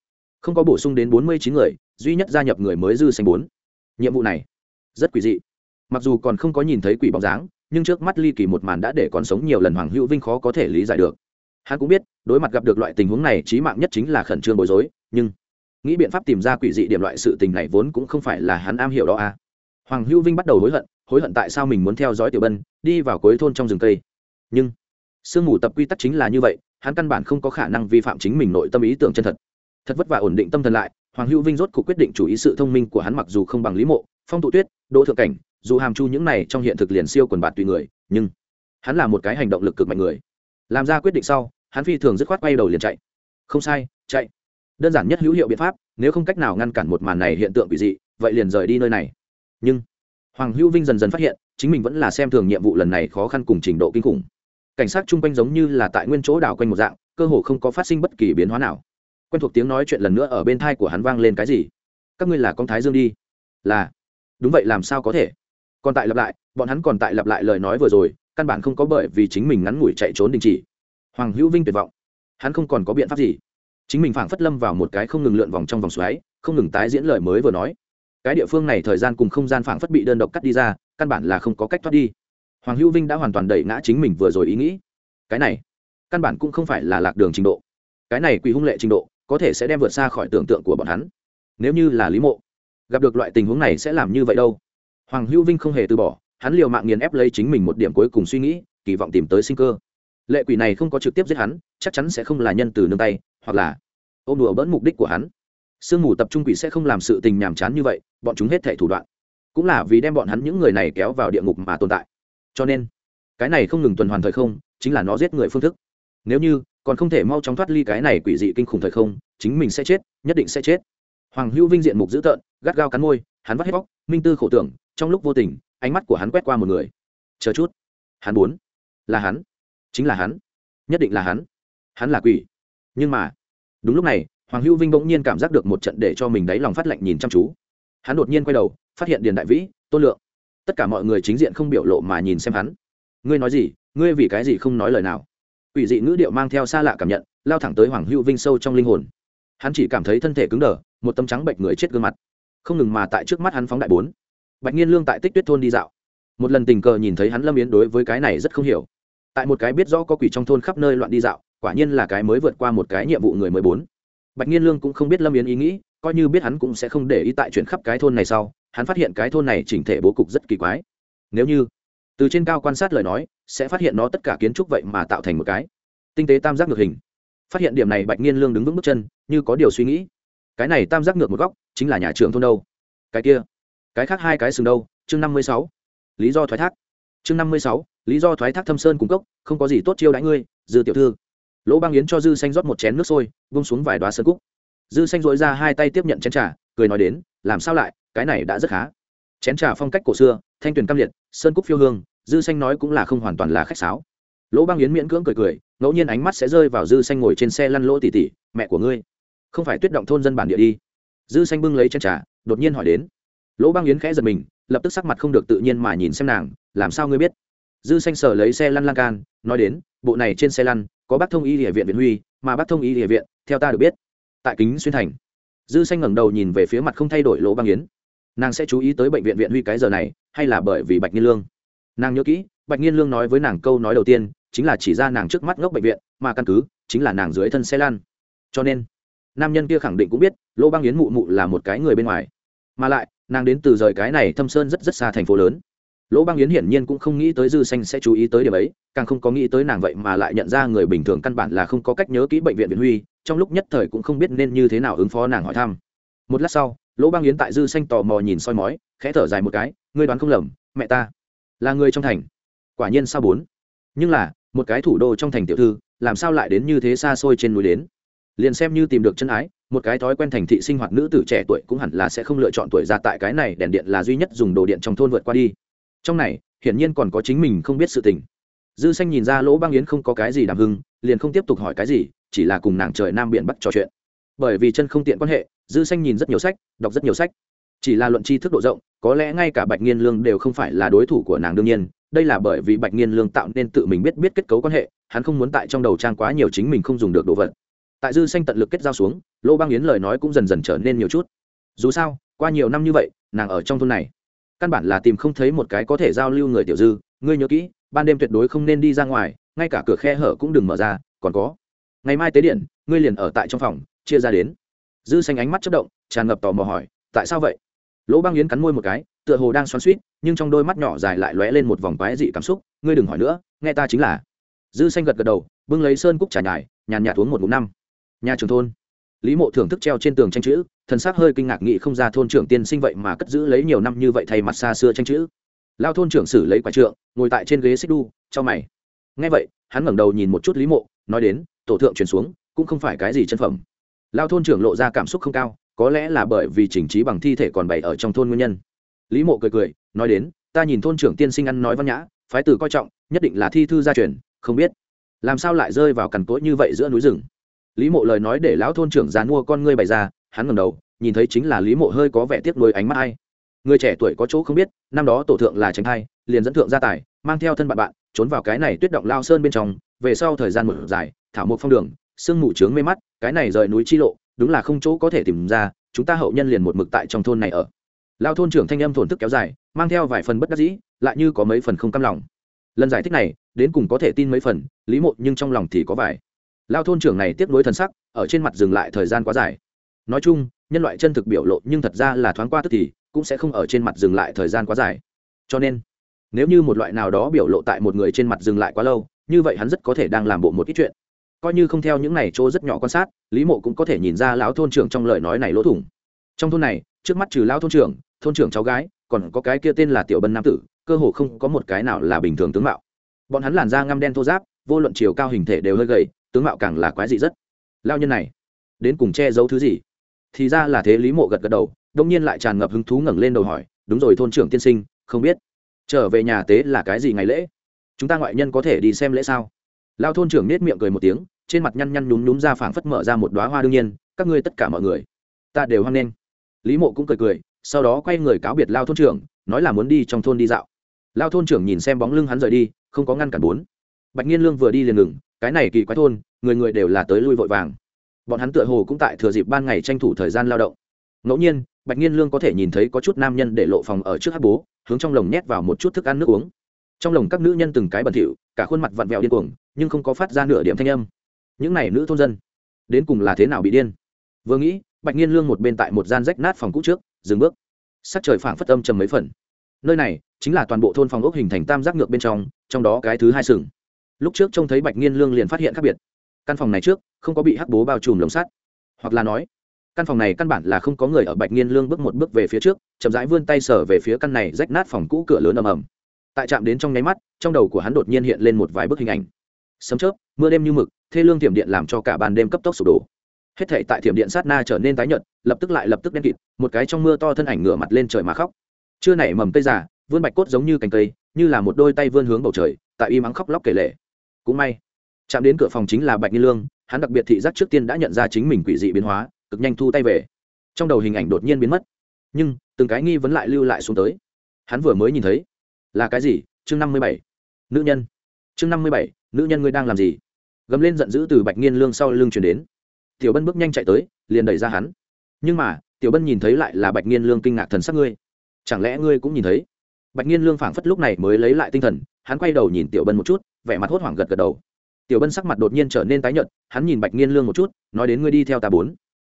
Không có bổ sung đến bốn mươi chín người duy nhất gia nhập người mới dư xanh bốn. Nhiệm vụ này rất quỷ dị. Mặc dù còn không có nhìn thấy quỷ bóng dáng, nhưng trước mắt ly kỳ một màn đã để còn sống nhiều lần hoàng hữu vinh khó có thể lý giải được. Hắn cũng biết, đối mặt gặp được loại tình huống này trí mạng nhất chính là khẩn trương bối rối, nhưng nghĩ biện pháp tìm ra quỷ dị điểm loại sự tình này vốn cũng không phải là hắn am hiểu đó à. Hoàng hữu vinh bắt đầu hối hận hối hận tại sao mình muốn theo dõi tiểu bân, đi vào cuối thôn trong rừng cây. Nhưng sương mù tập quy tắc chính là như vậy, hắn căn bản không có khả năng vi phạm chính mình nội tâm ý tưởng chân thật. Thật vất vả ổn định tâm thần lại hoàng hữu vinh rốt cuộc quyết định chủ ý sự thông minh của hắn mặc dù không bằng lý mộ, phong tụ tuyết, đỗ thượng cảnh, dù hàm chu những này trong hiện thực liền siêu quần bạt tùy người, nhưng hắn là một cái hành động lực cực mạnh người. Làm ra quyết định sau, hắn phi thường dứt khoát quay đầu liền chạy. Không sai, chạy. Đơn giản nhất hữu hiệu biện pháp, nếu không cách nào ngăn cản một màn này hiện tượng quỷ dị, vậy liền rời đi nơi này. Nhưng hoàng hữu vinh dần dần phát hiện, chính mình vẫn là xem thường nhiệm vụ lần này khó khăn cùng trình độ kinh khủng. Cảnh sát chung quanh giống như là tại nguyên chỗ đảo quanh một dạng, cơ hồ không có phát sinh bất kỳ biến hóa nào quen thuộc tiếng nói chuyện lần nữa ở bên thai của hắn vang lên cái gì? Các ngươi là con thái dương đi. Là. Đúng vậy, làm sao có thể? Còn tại lặp lại, bọn hắn còn tại lặp lại lời nói vừa rồi, căn bản không có bởi vì chính mình ngắn ngủi chạy trốn đình chỉ. Hoàng hữu vinh tuyệt vọng. Hắn không còn có biện pháp gì. Chính mình phảng phất lâm vào một cái không ngừng lượn vòng trong vòng xoáy, không ngừng tái diễn lời mới vừa nói. Cái địa phương này thời gian cùng không gian phảng phất bị đơn độc cắt đi ra, căn bản là không có cách thoát đi. Hoàng hữu vinh đã hoàn toàn đẩy ngã chính mình vừa rồi ý nghĩ. Cái này, căn bản cũng không phải là lạc đường trình độ. Cái này quỷ hung lệ trình độ có thể sẽ đem vượt xa khỏi tưởng tượng của bọn hắn. Nếu như là lý mộ, gặp được loại tình huống này sẽ làm như vậy đâu? Hoàng hữu vinh không hề từ bỏ, hắn liều mạng nghiền ép lấy chính mình một điểm cuối cùng suy nghĩ, kỳ vọng tìm tới sinh cơ. Lệ quỷ này không có trực tiếp giết hắn, chắc chắn sẽ không là nhân từ nương tay, hoặc là ôm đùa bỡn mục đích của hắn. Sương mù tập trung quỷ sẽ không làm sự tình nhàm chán như vậy, bọn chúng hết thể thủ đoạn cũng là vì đem bọn hắn những người này kéo vào địa ngục mà tồn tại. Cho nên, cái này không ngừng tuần hoàn thời không, chính là nó giết người phương thức. Nếu như còn không thể mau chóng thoát ly cái này quỷ dị kinh khủng thời không, chính mình sẽ chết, nhất định sẽ chết. Hoàng hữu vinh diện mục dữ tợn, gắt gao cắn môi, hắn vắt hết bóc, minh tư khổ tưởng, trong lúc vô tình, ánh mắt của hắn quét qua một người. Chờ chút. Hắn muốn. Là hắn. Chính là hắn. Nhất định là hắn. Hắn là quỷ. Nhưng mà, đúng lúc này, hoàng hữu vinh bỗng nhiên cảm giác được một trận để cho mình đáy lòng phát lạnh nhìn chăm chú. Hắn đột nhiên quay đầu, phát hiện điền đại vĩ, tôn lượng. Tất cả mọi người chính diện không biểu lộ mà nhìn xem hắn. Ngươi nói gì? Ngươi vì cái gì không nói lời nào? Quỷ dị ngữ điệu mang theo xa lạ cảm nhận, lao thẳng tới hoàng hữu vinh sâu trong linh hồn. Hắn chỉ cảm thấy thân thể cứng đờ, một tấm trắng bệnh người chết gương mặt. Không ngừng mà tại trước mắt hắn phóng đại bốn. Bạch nhiên lương tại tích tuyết thôn đi dạo. Một lần tình cờ nhìn thấy hắn lâm yến đối với cái này rất không hiểu. Tại một cái biết rõ có quỷ trong thôn khắp nơi loạn đi dạo, quả nhiên là cái mới vượt qua một cái nhiệm vụ người mới bốn. Bạch nhiên lương cũng không biết lâm yến ý nghĩ, coi như biết hắn cũng sẽ không để ý tại chuyện khắp cái thôn này sau. Hắn phát hiện cái thôn này chỉnh thể bố cục rất kỳ quái. Nếu như từ trên cao quan sát lời nói, sẽ phát hiện nó tất cả kiến trúc vậy mà tạo thành một cái. Tinh tế tam giác ngược hình. Phát hiện điểm này bạch nhiên lương đứng vững bước chân, như có điều suy nghĩ. Cái này tam giác ngược một góc, chính là nhà trường thôn đâu? Cái kia. Cái khác hai cái sừng đâu? Chương năm mươi sáu. Lý do thoái thác. Chương năm mươi sáu. Lý do thoái thác thâm sơn cung cấp không có gì tốt chiêu đãi ngươi, dư tiểu thư. Lỗ băng yến cho dư xanh rót một chén nước sôi bông xuống vài đoá sơn cúc. Dư xanh dội ra hai tay tiếp nhận chén trà, cười nói đến, làm sao lại, cái này đã rất khá. Chén trà phong cách cổ xưa, thanh tuyền cam liệt, sơn cúc phiêu hương dư xanh nói cũng là không hoàn toàn là khách sáo. Lỗ băng yến miễn cưỡng cười cười, ngẫu nhiên ánh mắt sẽ rơi vào dư xanh ngồi trên xe lăn lỗ tỉ tỉ, mẹ của ngươi, không phải tuyết động thôn dân bản địa đi? Dư xanh bưng lấy chén trà, đột nhiên hỏi đến. Lỗ băng yến khẽ giật mình, lập tức sắc mặt không được tự nhiên mà nhìn xem nàng, làm sao ngươi biết? Dư xanh sở lấy xe lăn lan can, nói đến, bộ này trên xe lăn, có bác thông y địa viện viện huy, mà bác thông y địa viện, theo ta được biết, tại kính xuyên thành. Dư xanh ngẩng đầu nhìn về phía mặt không thay đổi lỗ băng yến. Nàng sẽ chú ý tới bệnh viện viện huy cái giờ này, hay là bởi vì bạch nhiên lương? Nàng nhớ kỹ, bạch nhiên lương nói với nàng câu nói đầu tiên, chính là chỉ ra nàng trước mắt ngốc bệnh viện, mà căn cứ, chính là nàng dưới thân xe lan cho nên, nam nhân kia khẳng định cũng biết lỗ băng yến mụ mụ là một cái người bên ngoài. Mà lại, nàng đến từ rời cái này thâm sơn rất rất xa thành phố lớn. Lỗ băng yến hiển nhiên cũng không nghĩ tới dư xanh sẽ chú ý tới điểm ấy, càng không có nghĩ tới nàng vậy mà lại nhận ra người bình thường căn bản là không có cách nhớ kỹ bệnh viện viện huy, trong lúc nhất thời cũng không biết nên như thế nào ứng phó nàng hỏi thăm. Một lát sau lỗ băng yến tại dư xanh tò mò nhìn soi mói, khẽ thở dài một cái, ngươi đoán không lầm, mẹ ta là người trong thành. Quả nhiên sao bốn? Nhưng là, một cái thủ đô trong thành tiểu thư, làm sao lại đến như thế xa xôi trên núi đến? Liền xem như tìm được chân ái, một cái thói quen thành thị sinh hoạt nữ tử trẻ tuổi cũng hẳn là sẽ không lựa chọn tuổi ra tại cái này đèn điện là duy nhất dùng đồ điện trong thôn vượt qua đi. Trong này, hiển nhiên còn có chính mình không biết sự tình. Dư xanh nhìn ra lỗ băng yến không có cái gì đảm hưng, liền không tiếp tục hỏi cái gì, chỉ là cùng nàng trời nam biển bắc trò chuyện. Bởi vì chân không tiện quan hệ, dư xanh nhìn rất nhiều sách, đọc rất nhiều sách. Chỉ là luận tri thức độ rộng có lẽ ngay cả bạch nghiên lương đều không phải là đối thủ của nàng đương nhiên, đây là bởi vì bạch nghiên lương tạo nên tự mình biết biết kết cấu quan hệ, hắn không muốn tại trong đầu trang quá nhiều chính mình không dùng được đồ vật. Tại dư xanh tận lực kết giao xuống, lô băng yến lời nói cũng dần dần trở nên nhiều chút. Dù sao, qua nhiều năm như vậy, nàng ở trong thôn này, căn bản là tìm không thấy một cái có thể giao lưu người tiểu dư. Ngươi nhớ kỹ, ban đêm tuyệt đối không nên đi ra ngoài, ngay cả cửa khe hở cũng đừng mở ra, còn có. Ngày mai tế điện, ngươi liền ở tại trong phòng, chia ra đến. Dư xanh ánh mắt chất động, tràn ngập tò mò hỏi, tại sao vậy? Lỗ băng yến cắn môi một cái, tựa hồ đang xoắn suýt nhưng trong đôi mắt nhỏ dài lại lóe lên một vòng quái dị cảm xúc, ngươi đừng hỏi nữa, nghe ta chính là. Dư xanh gật gật đầu, bưng lấy sơn cúc trà nhài, nhàn nhạt uống một ngụm năm. Nhà trường thôn. Lý mộ thưởng thức treo trên tường tranh chữ, thần sắc hơi kinh ngạc nghĩ không ra thôn trưởng tiên sinh vậy mà cất giữ lấy nhiều năm như vậy thay mặt xa xưa tranh chữ. Lao thôn trưởng xử lấy quả trượng, ngồi tại trên ghế xích đu cho mày. Ngay vậy, hắn ngẩng đầu nhìn một chút lý mộ, nói đến, tổ thượng truyền xuống, cũng không phải cái gì chân phẩm. Lao thôn trưởng lộ ra cảm xúc không cao có lẽ là bởi vì chỉnh trí bằng thi thể còn bày ở trong thôn nguyên nhân. Lý mộ cười cười, nói đến, ta nhìn thôn trưởng tiên sinh ăn nói văn nhã, phái từ coi trọng, nhất định là thi thư gia truyền, không biết. Làm sao lại rơi vào cằn cỗi như vậy giữa núi rừng? Lý mộ lời nói để lão thôn trưởng già mua con ngươi bày ra, hắn ngầm đầu, nhìn thấy chính là lý mộ hơi có vẻ tiếc nuôi ánh mắt ai. Người trẻ tuổi có chỗ không biết, năm đó tổ thượng là tránh thai, liền dẫn thượng gia tài, mang theo thân bạn bạn, trốn vào cái này tuyết động lao sơn bên trong, về sau thời gian một dài, thảo một phong đường, sương mù trướng mê mắt, cái này rời núi chi lộ đúng là không chỗ có thể tìm ra, chúng ta hậu nhân liền một mực tại trong thôn này ở. Lao thôn trưởng thanh âm thổn thức kéo dài, mang theo vài phần bất đắc dĩ, lại như có mấy phần không căm lòng. Lần giải thích này, đến cùng có thể tin mấy phần, lý mộ nhưng trong lòng thì có vài. Lao thôn trưởng này tiếp nối thần sắc, ở trên mặt dừng lại thời gian quá dài. Nói chung, nhân loại chân thực biểu lộ nhưng thật ra là thoáng qua tức thì, cũng sẽ không ở trên mặt dừng lại thời gian quá dài. Cho nên, nếu như một loại nào đó biểu lộ tại một người trên mặt dừng lại quá lâu, như vậy hắn rất có thể đang làm bộ một ít chuyện coi như không theo những này chỗ rất nhỏ quan sát, lý mộ cũng có thể nhìn ra lão thôn trưởng trong lời nói này lỗ thủng. Trong thôn này, trước mắt trừ lão thôn trưởng thôn trưởng cháu gái, còn có cái kia tên là tiểu bân nam tử, cơ hồ không có một cái nào là bình thường tướng mạo. Bọn hắn làn da ngăm đen thô giáp vô luận chiều cao hình thể đều hơi gầy, tướng mạo càng là quái dị rất. Lao nhân này, đến cùng che giấu thứ gì? Thì ra là thế lý mộ gật gật đầu đông nhiên lại tràn ngập hứng thú ngẩng lên đầu hỏi, đúng rồi thôn trưởng tiên sinh, không biết trở về nhà tế là cái gì ngày lễ? Chúng ta ngoại nhân có thể đi xem lễ sao? Lao thôn trưởng nết miệng cười một tiếng, trên mặt nhăn nhăn nhúm nhúm ra phảng phất mở ra một đoá hoa đương nhiên, các ngươi tất cả mọi người, ta đều hoan nghênh. Lý mộ cũng cười cười, sau đó quay người cáo biệt lao thôn trưởng, nói là muốn đi trong thôn đi dạo. Lao thôn trưởng nhìn xem bóng lưng hắn rời đi, không có ngăn cản bốn. Bạch nhiên lương vừa đi liền ngừng, cái này kỳ quái thôn, người người đều là tới lui vội vàng. Bọn hắn tựa hồ cũng tại thừa dịp ban ngày tranh thủ thời gian lao động. Ngẫu nhiên, bạch nhiên lương có thể nhìn thấy có chút nam nhân để lộ phòng ở trước hát bố, hướng trong lồng nhét vào một chút thức ăn nước uống trong lồng các nữ nhân từng cái bẩn thỉu, cả khuôn mặt vặn vẹo điên cuồng, nhưng không có phát ra nửa điểm thanh âm. Những này nữ thôn dân, đến cùng là thế nào bị điên? Vừa nghĩ, bạch nhiên lương một bên tại một gian rách nát phòng cũ trước, dừng bước. Sắc trời phảng phất âm trầm mấy phần. Nơi này chính là toàn bộ thôn phòng ốc hình thành tam giác ngược bên trong trong đó cái thứ hai sừng. Lúc trước trông thấy bạch nhiên lương liền phát hiện khác biệt. Căn phòng này trước, không có bị hắc bố bao trùm lồng sắt. Hoặc là nói, căn phòng này căn bản là không có người ở bạch nhiên lương bước một bước về phía trước, chậm rãi vươn tay sở về phía căn này rách nát phòng cũ cửa lớn ầm ầm tại chạm đến trong nháy mắt, trong đầu của hắn đột nhiên hiện lên một vài bức hình ảnh. Sấm chớp, mưa đêm như mực, thê lương thiểm điện làm cho cả ban đêm cấp tốc sụp đổ. Hết thể tại thiểm điện sát na trở nên tái nhợt, lập tức lại lập tức đen kịt, một cái trong mưa to thân ảnh ngửa mặt lên trời mà khóc. Chưa nảy mầm cây già, vươn bạch cốt giống như cành cây, như là một đôi tay vươn hướng bầu trời, tại y mắng khóc lóc kể lệ cũng may, chạm đến cửa phòng chính là bạch nghi lương, hắn đặc biệt thị giác trước tiên đã nhận ra chính mình quỷ dị biến hóa, cực nhanh thu tay về. Trong đầu hình ảnh đột nhiên biến mất, nhưng từng cái nghi vấn lại lưu lại xuống tới. Hắn vừa mới nhìn thấy là cái gì? Chương năm mươi bảy. Nữ nhân. Chương năm mươi bảy, nữ nhân ngươi đang làm gì? Gầm lên giận dữ từ bạch nghiên lương sau lưng chuyển đến. Tiểu bân bước nhanh chạy tới, liền đẩy ra hắn. Nhưng mà, tiểu bân nhìn thấy lại là bạch nghiên lương kinh ngạc thần sắc ngươi. Chẳng lẽ ngươi cũng nhìn thấy? Bạch nghiên lương phảng phất lúc này mới lấy lại tinh thần, hắn quay đầu nhìn tiểu bân một chút, vẻ mặt hốt hoảng gật gật đầu. Tiểu bân sắc mặt đột nhiên trở nên tái nhợt, hắn nhìn bạch nghiên lương một chút, nói đến ngươi đi theo ta bốn.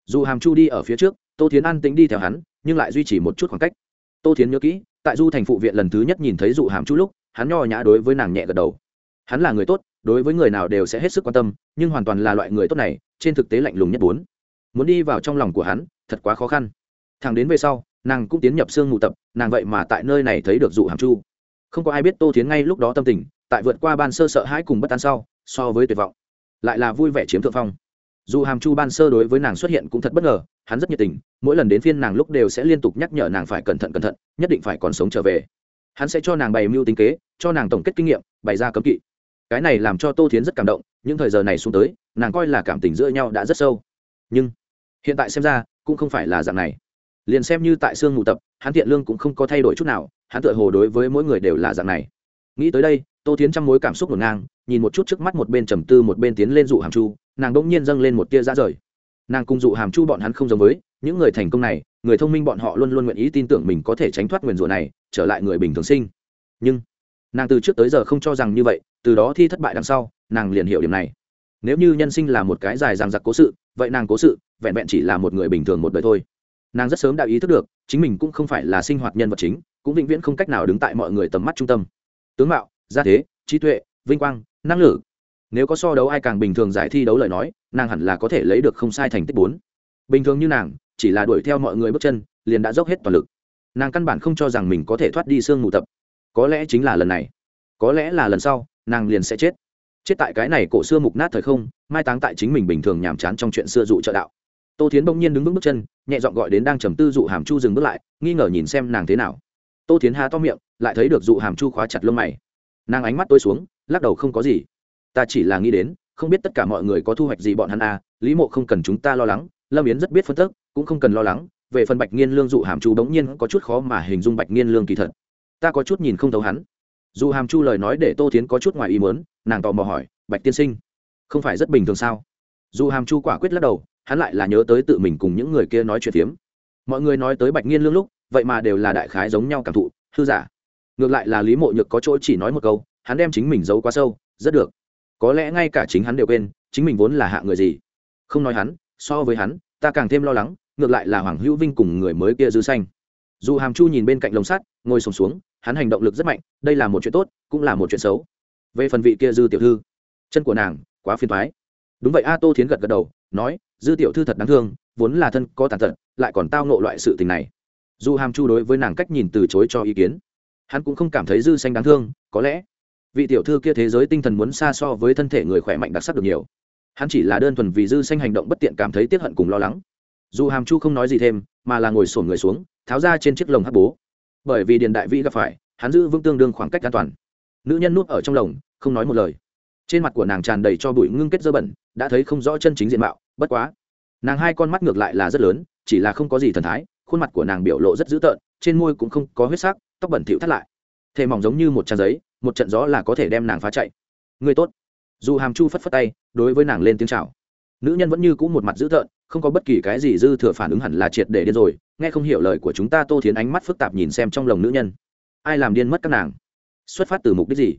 Dù hàm chu đi ở phía trước, tô thiến an tính đi theo hắn, nhưng lại duy trì một chút khoảng cách. Tô thiến nhớ kỹ tại du thành phụ viện lần thứ nhất nhìn thấy dụ hàm chu lúc, hắn nho nhã đối với nàng nhẹ gật đầu. Hắn là người tốt, đối với người nào đều sẽ hết sức quan tâm, nhưng hoàn toàn là loại người tốt này, trên thực tế lạnh lùng nhất bốn. Muốn đi vào trong lòng của hắn, thật quá khó khăn. Thằng đến về sau, nàng cũng tiến nhập sương mù tập, nàng vậy mà tại nơi này thấy được dụ hàm chu. Không có ai biết tô thiến ngay lúc đó tâm tình, tại vượt qua ban sơ sợ hãi cùng bất an sau, so với tuyệt vọng. Lại là vui vẻ chiếm thượng phong. Dù hàm chu ban sơ đối với nàng xuất hiện cũng thật bất ngờ hắn rất nhiệt tình, mỗi lần đến phiên nàng lúc đều sẽ liên tục nhắc nhở nàng phải cẩn thận cẩn thận, nhất định phải còn sống trở về. Hắn sẽ cho nàng bày mưu tính kế, cho nàng tổng kết kinh nghiệm, bày ra cấm kỵ. Cái này làm cho tô thiến rất cảm động, những thời giờ này xuống tới, nàng coi là cảm tình giữa nhau đã rất sâu. Nhưng, hiện tại xem ra, cũng không phải là dạng này. Liền xem như tại sương ngụ tập, hắn thiện lương cũng không có thay đổi chút nào, hắn tựa hồ đối với mỗi người đều là dạng này. Nghĩ tới đây, tô tiến trăm mối cảm xúc ngổn ngang, nhìn một chút trước mắt một bên trầm tư một bên tiến lên dụ hàm chu, nàng đỗng nhiên dâng lên một tia ra rời nàng cung dụ hàm chu bọn hắn không giống với, những người thành công này, người thông minh bọn họ luôn luôn nguyện ý tin tưởng mình có thể tránh thoát nguyền rủa này, trở lại người bình thường sinh. Nhưng, nàng từ trước tới giờ không cho rằng như vậy, từ đó thi thất bại đằng sau, nàng liền hiểu điểm này. Nếu như nhân sinh là một cái dài dằng dặc cố sự, vậy nàng cố sự, vẹn vẹn chỉ là một người bình thường một đời thôi. Nàng rất sớm đã ý thức được, chính mình cũng không phải là sinh hoạt nhân vật chính, cũng vĩnh viễn không cách nào đứng tại mọi người tầm mắt trung tâm. Tướng mạo, gia thế, trí tuệ, vinh quang, năng lực nếu có so đấu ai càng bình thường giải thi đấu lời nói, nàng hẳn là có thể lấy được không sai thành tích bốn. Bình thường như nàng, chỉ là đuổi theo mọi người bước chân, liền đã dốc hết toàn lực. Nàng căn bản không cho rằng mình có thể thoát đi sương mù tập. Có lẽ chính là lần này. Có lẽ là lần sau, nàng liền sẽ chết. Chết tại cái này cổ xưa mục nát thời không, mai táng tại chính mình bình thường nhàm chán trong chuyện xưa dụ trợ đạo. Tô thiến bỗng nhiên đứng vững bước chân, nhẹ dọn gọi đến đang trầm tư dụ hàm chu dừng bước lại, nghi ngờ nhìn xem nàng thế nào. Tô thiến há to miệng, lại thấy được dụ hàm chu khóa chặt lông mày. Nàng ánh mắt tôi xuống, lắc đầu không có gì ta chỉ là nghĩ đến, không biết tất cả mọi người có thu hoạch gì bọn hắn à lý mộ không cần chúng ta lo lắng, lâm yến rất biết phân tức cũng không cần lo lắng, về phần bạch nghiên lương dụ hàm chu bỗng nhiên có chút khó mà hình dung bạch nghiên lương kỳ thật. Ta có chút nhìn không thấu hắn. Dù hàm chu lời nói để tô tiến có chút ngoài ý mớn nàng tò mò hỏi, bạch tiên sinh, không phải rất bình thường sao? Dù hàm chu quả quyết lắc đầu, hắn lại là nhớ tới tự mình cùng những người kia nói chuyện phiếm. Mọi người nói tới bạch nghiên lương lúc, vậy mà đều là đại khái giống nhau cảm thụ, hư giả. Ngược lại là lý mộ nhược có chỗ chỉ nói một câu, hắn đem chính mình giấu quá sâu, rất được có lẽ ngay cả chính hắn đều quên chính mình vốn là hạ người gì. Không nói hắn so với hắn ta càng thêm lo lắng ngược lại là hoàng hữu vinh cùng người mới kia dư xanh. Dù hàm chu nhìn bên cạnh lồng sắt ngồi sùng xuống, xuống hắn hành động lực rất mạnh đây là một chuyện tốt cũng là một chuyện xấu. Về phần vị kia dư tiểu thư chân của nàng quá phiền thoái đúng vậy a tô thiến gật gật đầu nói dư tiểu thư thật đáng thương vốn là thân có tàn tật lại còn tao nộ loại sự tình này. Dù hàm chu đối với nàng cách nhìn từ chối cho ý kiến hắn cũng không cảm thấy dư xanh đáng thương có lẽ vị tiểu thư kia thế giới tinh thần muốn xa so với thân thể người khỏe mạnh đặc sắc được nhiều. Hắn chỉ là đơn thuần vì dư xanh hành động bất tiện cảm thấy tiếc hận cùng lo lắng. Dù hàm chu không nói gì thêm, mà là ngồi sổn người xuống, tháo ra trên chiếc lồng hắc bố. Bởi vì điền đại vĩ gặp phải, hắn giữ vững tương đương khoảng cách an toàn. Nữ nhân nuốt ở trong lồng, không nói một lời. Trên mặt của nàng tràn đầy cho bụi ngưng kết dơ bẩn, đã thấy không rõ chân chính diện mạo, bất quá. Nàng hai con mắt ngược lại là rất lớn, chỉ là không có gì thần thái, khuôn mặt của nàng biểu lộ rất dữ tợn, trên môi cũng không có huyết sắc, tóc bẩn thỉu thắt lại. Thể mỏng giống như một trang giấy một trận gió là có thể đem nàng phá chạy. Người tốt. Dù hàm chu phất phất tay, đối với nàng lên tiếng chào. Nữ nhân vẫn như cũ một mặt dữ tợn, không có bất kỳ cái gì dư thừa phản ứng hẳn là triệt để điên rồi, nghe không hiểu lời của chúng ta tô thiến ánh mắt phức tạp nhìn xem trong lồng nữ nhân. Ai làm điên mất các nàng? Xuất phát từ mục đích gì?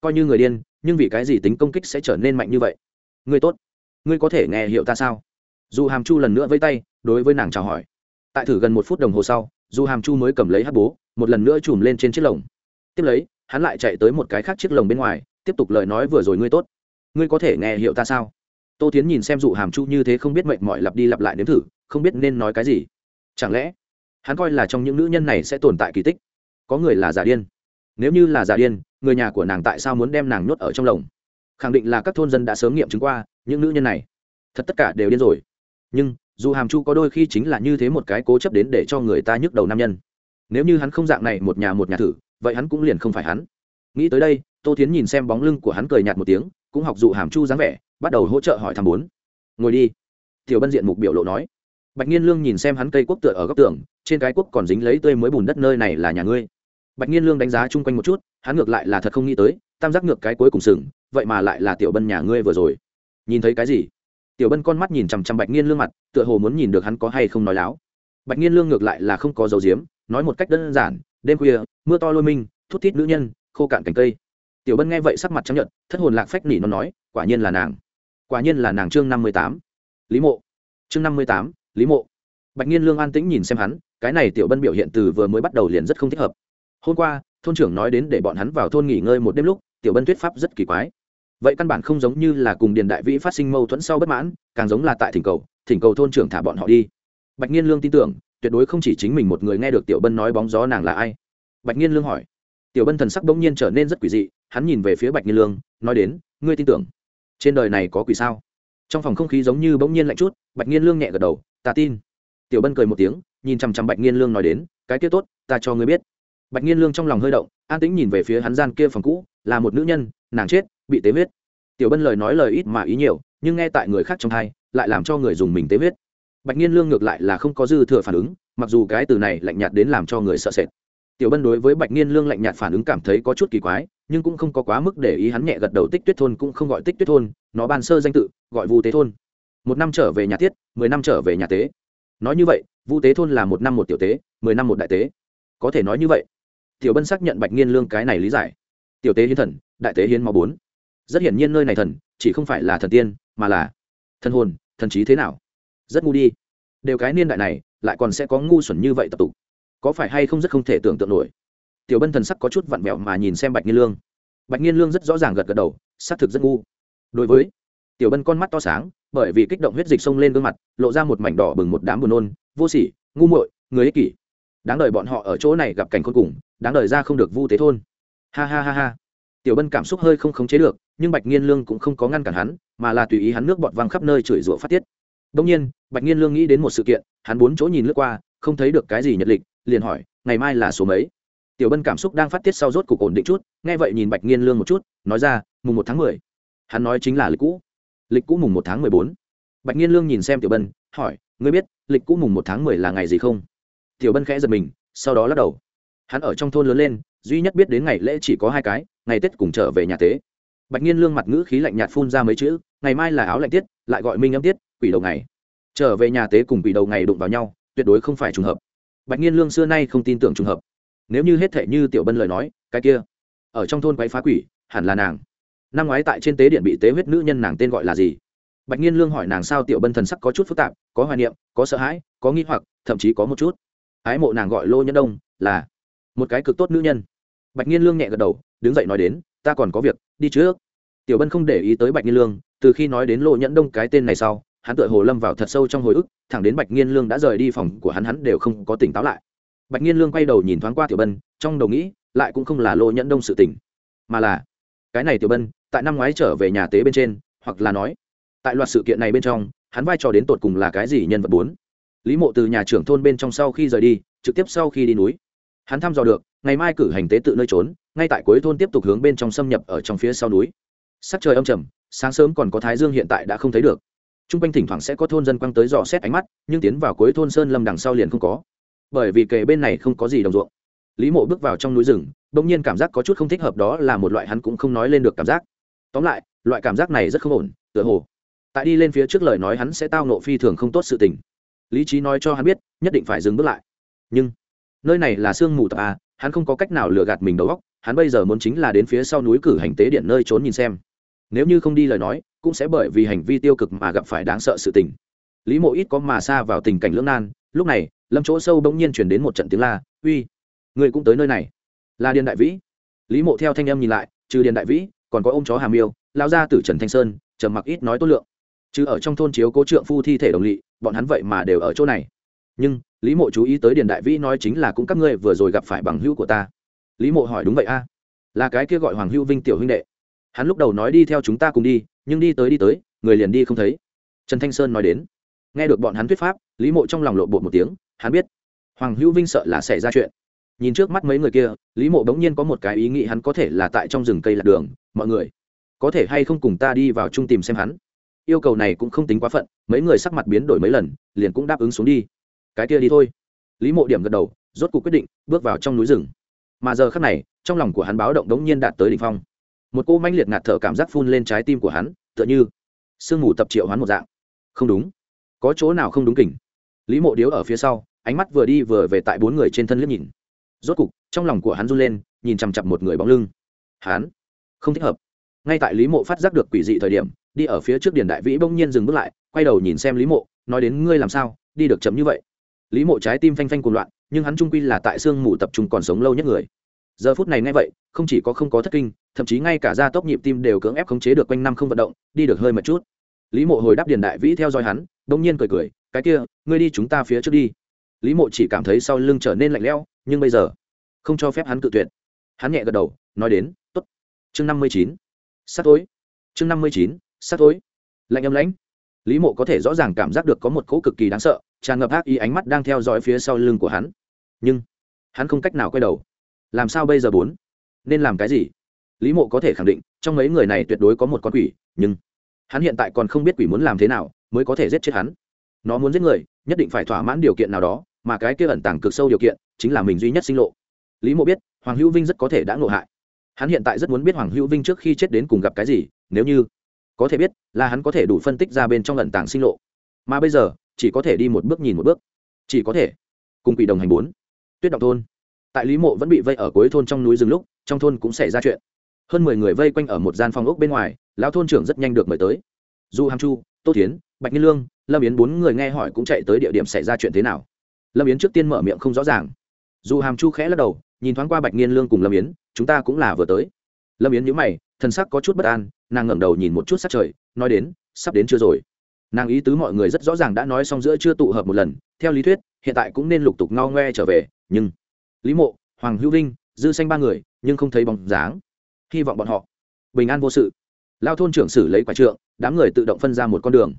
Coi như người điên, nhưng vì cái gì tính công kích sẽ trở nên mạnh như vậy? Ngươi tốt. Ngươi có thể nghe hiểu ta sao? Dù hàm chu lần nữa vây tay, đối với nàng chào hỏi. Tại thử gần một phút đồng hồ sau, dù hàm chu mới cầm lấy hát bố, một lần nữa chùm lên trên chiếc lồng. Tiếp lấy hắn lại chạy tới một cái khác chiếc lồng bên ngoài, tiếp tục lời nói vừa rồi ngươi tốt. Ngươi có thể nghe hiểu ta sao? Tô tiến nhìn xem dụ hàm chu như thế không biết mệnh mọi lặp đi lặp lại nếm thử, không biết nên nói cái gì. Chẳng lẽ, hắn coi là trong những nữ nhân này sẽ tồn tại kỳ tích? Có người là giả điên. Nếu như là giả điên, người nhà của nàng tại sao muốn đem nàng nhốt ở trong lồng? Khẳng định là các thôn dân đã sớm nghiệm chứng qua, những nữ nhân này, thật tất cả đều điên rồi. Nhưng dù hàm chu có đôi khi chính là như thế một cái cố chấp đến để cho người ta nhức đầu nam nhân nếu như hắn không dạng này một nhà một nhà thử, vậy hắn cũng liền không phải hắn. Nghĩ tới đây, tô tiến nhìn xem bóng lưng của hắn cười nhạt một tiếng, cũng học dụ hàm chu dáng vẻ, bắt đầu hỗ trợ hỏi thăm bốn. Ngồi đi. Tiểu bân diện mục biểu lộ nói. Bạch nhiên lương nhìn xem hắn cây quốc tựa ở góc tường, trên cái quốc còn dính lấy tươi mới bùn đất nơi này là nhà ngươi. Bạch nhiên lương đánh giá chung quanh một chút, hắn ngược lại là thật không nghĩ tới, tam giác ngược cái cuối cùng sừng, vậy mà lại là tiểu bân nhà ngươi vừa rồi. Nhìn thấy cái gì? Tiểu bân con mắt nhìn chằm chằm bạch nhiên lương mặt, tựa hồ muốn nhìn được hắn có hay không nói láo. Bạch nhiên lương ngược lại là không có dấu diếm nói một cách đơn giản, đêm khuya, mưa to lôi minh thút thít nữ nhân, khô cạn cành cây. Tiểu bân nghe vậy sắc mặt chấp nhận thất hồn lạc phách nỉ nó nói, quả nhiên là nàng. Quả nhiên là nàng chương năm mươi tám. Lý mộ. Chương năm mươi tám, lý mộ. Bạch nhiên lương an tĩnh nhìn xem hắn, cái này tiểu bân biểu hiện từ vừa mới bắt đầu liền rất không thích hợp. Hôm qua, thôn trưởng nói đến để bọn hắn vào thôn nghỉ ngơi một đêm lúc, tiểu bân thuyết pháp rất kỳ quái. Vậy căn bản không giống như là cùng điền đại vĩ phát sinh mâu thuẫn sau bất mãn, càng giống là tại thỉnh cầu thỉnh cầu thôn trưởng thả bọn họ đi. Bạch nhiên lương tin tưởng tuyệt đối không chỉ chính mình một người nghe được tiểu bân nói bóng gió nàng là ai. Bạch nhiên lương hỏi. Tiểu bân thần sắc bỗng nhiên trở nên rất quỷ dị, hắn nhìn về phía bạch nhiên lương, nói đến, ngươi tin tưởng trên đời này có quỷ sao? Trong phòng không khí giống như bỗng nhiên lạnh chút, bạch nhiên lương nhẹ gật đầu, ta tin. Tiểu bân cười một tiếng, nhìn chằm chằm bạch nhiên lương nói đến, cái kia tốt, ta cho ngươi biết. Bạch nhiên lương trong lòng hơi động, an tĩnh nhìn về phía hắn gian kia phòng cũ, là một nữ nhân, nàng chết, bị tế huyết. Tiểu bân lời nói lời ít mà ý nhiều, nhưng nghe tại người khác trong thai lại làm cho người dùng mình tế huyết bạch nhiên lương ngược lại là không có dư thừa phản ứng, mặc dù cái từ này lạnh nhạt đến làm cho người sợ sệt. Tiểu bân đối với bạch nhiên lương lạnh nhạt phản ứng cảm thấy có chút kỳ quái, nhưng cũng không có quá mức để ý hắn nhẹ gật đầu tích tuyết thôn cũng không gọi tích tuyết thôn, nó ban sơ danh tự, gọi vu tế thôn. Một năm trở về nhà tiết, mười năm trở về nhà tế. Nói như vậy, vu tế thôn là một năm một tiểu tế, mười năm một đại tế. Có thể nói như vậy. Tiểu bân xác nhận bạch nghiên lương cái này lý giải. Tiểu tế hiến thần, đại tế hiến máu bốn. Rất hiển nhiên nơi này thần, chỉ không phải là thần tiên, mà là thần hồn, thần trí thế nào? Rất ngu đi. Đều cái niên đại này, lại còn sẽ có ngu xuẩn như vậy tập tục. Có phải hay không rất không thể tưởng tượng nổi. Tiểu bân thần sắc có chút vặn vẹo mà nhìn xem bạch nghiên lương. Bạch nghiên lương rất rõ ràng gật gật đầu, xác thực rất ngu. Đối với tiểu bân con mắt to sáng, bởi vì kích động huyết dịch xông lên gương mặt, lộ ra một mảnh đỏ bừng một đám buồn nôn, vô sỉ, ngu muội, người ích kỷ. Đáng đợi bọn họ ở chỗ này gặp cảnh khôn cùng, đáng đợi ra không được vu tế thôn. Ha ha ha ha. Tiểu bân cảm xúc hơi không khống chế được, nhưng bạch nghiên lương cũng không có ngăn cản hắn, mà là tùy ý hắn nước bọt văng khắp nơi chửi rủa phát tiết đông nhiên, bạch nghiên lương nghĩ đến một sự kiện, hắn bốn chỗ nhìn lướt qua, không thấy được cái gì nhật lịch, liền hỏi, ngày mai là số mấy? Tiểu bân cảm xúc đang phát tiết sau rốt cục ổn định chút, nghe vậy nhìn bạch nghiên lương một chút, nói ra, mùng một tháng mười. Hắn nói chính là lịch cũ. Lịch cũ mùng một tháng mười bốn. Bạch nghiên lương nhìn xem tiểu bân, hỏi, ngươi biết lịch cũ mùng một tháng mười là ngày gì không? Tiểu bân khẽ giật mình, sau đó lắc đầu. Hắn ở trong thôn lớn lên, duy nhất biết đến ngày lễ chỉ có hai cái, ngày tết cùng trở về nhà tế. Bạch nghiên lương mặt ngữ khí lạnh nhạt phun ra mấy chữ, ngày mai là áo lạnh tiết, lại gọi minh âm tiết quỷ đầu ngày. Trở về nhà tế cùng quỷ đầu ngày đụng vào nhau, tuyệt đối không phải trùng hợp. Bạch nhiên lương xưa nay không tin tưởng trùng hợp. Nếu như hết thể như tiểu bân lời nói, cái kia, ở trong thôn quấy phá quỷ, hẳn là nàng. Năm ngoái tại trên tế điện bị tế huyết nữ nhân nàng tên gọi là gì? Bạch nhiên lương hỏi nàng sao tiểu bân thần sắc có chút phức tạp, có hoài niệm, có sợ hãi, có nghi hoặc, thậm chí có một chút. Ái mộ nàng gọi lô nhân đông, là một cái cực tốt nữ nhân. Bạch nhiên lương nhẹ gật đầu, đứng dậy nói đến, ta còn có việc, đi trước. Tiểu bân không để ý tới bạch nhiên lương, từ khi nói đến lô nhẫn đông cái tên này sau hắn tựa hồ lâm vào thật sâu trong hồi ức, thẳng đến bạch nghiên lương đã rời đi phòng của hắn hắn đều không có tỉnh táo lại. Bạch nghiên lương quay đầu nhìn thoáng qua tiểu bân, trong đầu nghĩ, lại cũng không là lô nhẫn đông sự tỉnh mà là, cái này tiểu bân, tại năm ngoái trở về nhà tế bên trên, hoặc là nói, tại loạt sự kiện này bên trong, hắn vai trò đến tột cùng là cái gì nhân vật bốn? Lý mộ từ nhà trưởng thôn bên trong sau khi rời đi, trực tiếp sau khi đi núi. Hắn thăm dò được, ngày mai cử hành tế tự nơi trốn, ngay tại cuối thôn tiếp tục hướng bên trong xâm nhập ở trong phía sau núi. Sắc trời âm trầm, sáng sớm còn có thái dương hiện tại đã không thấy được t r u n g quanh thỉnh thoảng sẽ có thôn dân quăng tới dò xét ánh mắt, nhưng tiến vào cuối thôn sơn lâm đằng sau liền không có. Bởi vì kề bên này không có gì đồng ruộng. Lý mộ bước vào trong núi rừng đ ỗ n g nhiên cảm giác có chút không thích hợp đó là một loại hắn cũng không nói lên được cảm giác. Tóm lại, loại cảm giác này rất không ổn, tựa hồ. Tại đi lên phía trước lời nói hắn sẽ tao nộ phi thường không tốt sự tình. Lý trí nói cho hắn biết, nhất định phải dừng bước lại. Nhưng, nơi này là sương mù tập a à, hắn không có cách nào lừa gạt mình đầu óc, hắn bây giờ muốn chính là đến phía sau núi cử hành tế điện nơi trốn nhìn xem. Nếu như không đi lời nói cũng sẽ bởi vì hành vi tiêu cực mà gặp phải đáng sợ sự tình. Lý mộ ít có mà xa vào tình cảnh lưỡng nan, lúc này, lâm chỗ sâu bỗng nhiên chuyển đến một trận tiếng la, uy, người cũng tới nơi này. Là điền đại vĩ. Lý mộ theo thanh âm nhìn lại, trừ điền đại vĩ, còn có ông chó hàm yêu lao ra từ trần thanh sơn, trầm mặc ít nói tốt lượng. Chứ ở trong thôn chiếu cố trượng phu thi thể đồng lỵ, bọn hắn vậy mà đều ở chỗ này. Nhưng, lý mộ chú ý tới điền đại vĩ nói chính là cũng các ngươi vừa rồi gặp phải bằng hữu của ta. Lý mộ hỏi đúng vậy a. Là cái kia gọi hoàng hữu vinh tiểu huynh đệ. Hắn lúc đầu nói đi theo chúng ta cùng đi nhưng đi tới đi tới, người liền đi không thấy. Trần thanh sơn nói đến. Nghe được bọn hắn thuyết pháp, lý mộ trong lòng lộ bột một tiếng, hắn biết. Hoàng hữu vinh sợ là xảy ra chuyện. Nhìn trước mắt mấy người kia, lý mộ bỗng nhiên có một cái ý nghĩ hắn có thể là tại trong rừng cây lạc đường, mọi người. Có thể hay không cùng ta đi vào chung tìm xem hắn. Yêu cầu này cũng không tính quá phận, mấy người sắc mặt biến đổi mấy lần, liền cũng đáp ứng xuống đi. Cái kia đi thôi. Lý mộ điểm gật đầu, rốt cuộc quyết định, bước vào trong núi rừng. Mà giờ khắc này, trong lòng của hắn báo động đống nhiên đạt tới đ ỉ n h phong một cô manh liệt ngạt thở cảm giác phun lên trái tim của hắn, tựa như sương mù tập triệu hắn một dạng. Không đúng. Có chỗ nào không đúng kỉnh lý mộ điếu ở phía sau, ánh mắt vừa đi vừa về tại bốn người trên thân liếc nhìn. Rốt cục, trong lòng của hắn run lên, nhìn chằm chặp một người bóng lưng. Hắn? Không thích hợp. Ngay tại lý mộ phát giác được quỷ dị thời điểm, đi ở phía trước điền đại vĩ bỗng nhiên dừng bước lại, quay đầu nhìn xem lý mộ, nói đến ngươi làm sao, đi được chấm như vậy. Lý mộ trái tim phanh phanh cuồng loạn, nhưng hắn trung quy là tại sương mù tập trung còn sống lâu nhất người giờ phút này ngay vậy, không chỉ có không có thất kinh, thậm chí ngay cả gia tốc nhịp tim đều cưỡng ép khống chế được quanh năm không vận động, đi được hơi một chút. Lý mộ hồi đáp điền đại vĩ theo dõi hắn, đông nhiên cười cười, cái kia, ngươi đi chúng ta phía trước đi. Lý mộ chỉ cảm thấy sau lưng trở nên lạnh lẽo, nhưng bây giờ, không cho phép hắn cự tuyệt. Hắn nhẹ gật đầu, nói đến t ố t chương năm mươi chín. S tối. Chương năm mươi chín s tối. Lạnh âm lãnh. Lý mộ có thể rõ ràng cảm giác được có một cỗ cực kỳ đáng sợ, tràn ngập ác ý ánh mắt đang theo dõi phía sau lưng của hắn. Nhưng, hắn không cách nào quay đầu làm sao bây giờ bốn? Nên làm cái gì? Lý mộ có thể khẳng định, trong mấy người này tuyệt đối có một con quỷ, nhưng hắn hiện tại còn không biết quỷ muốn làm thế nào mới có thể giết chết hắn. Nó muốn giết người, nhất định phải thỏa mãn điều kiện nào đó, mà cái kia ẩn tàng cực sâu điều kiện chính là mình duy nhất sinh lộ. Lý mộ biết, hoàng hữu vinh rất có thể đã ngộ hại. Hắn hiện tại rất muốn biết hoàng hữu vinh trước khi chết đến cùng gặp cái gì, nếu như có thể biết là hắn có thể đủ phân tích ra bên trong ẩn tàng sinh lộ. Mà bây giờ, chỉ có thể đi một bước nhìn một bước. Chỉ có thể cùng quỷ đồng hành bốn. Tuyết động thôn tại lý mộ vẫn bị vây ở cuối thôn trong núi rừng lúc, trong thôn cũng xảy ra chuyện. Hơn mười người vây quanh ở một gian phòng ốc bên ngoài, lão thôn trưởng rất nhanh được mời tới. Du hàm chu, tô tiến bạch nhiên lương, lâm yến bốn người nghe hỏi cũng chạy tới địa điểm xảy ra chuyện thế nào. Lâm yến trước tiên mở miệng không rõ ràng. Dù hàm chu khẽ lắc đầu, nhìn thoáng qua bạch nghiên lương cùng lâm yến, chúng ta cũng là vừa tới. Lâm yến nhữ mày thân sắc có chút bất an, nàng ngẩng đầu nhìn một chút sắc trời, nói đến, sắp đến chưa rồi. Nàng ý tứ mọi người rất rõ ràng đã nói xong giữa chưa tụ hợp một lần, theo lý thuyết, hiện tại cũng nên lục tục ngao ngoe trở về, nhưng lý mộ, hoàng hữu vinh, dư xanh ba người, nhưng không thấy bóng dáng. Hy vọng bọn họ bình an vô sự. Lao thôn trưởng sử lấy quả trượng, đám người tự động phân ra một con đường.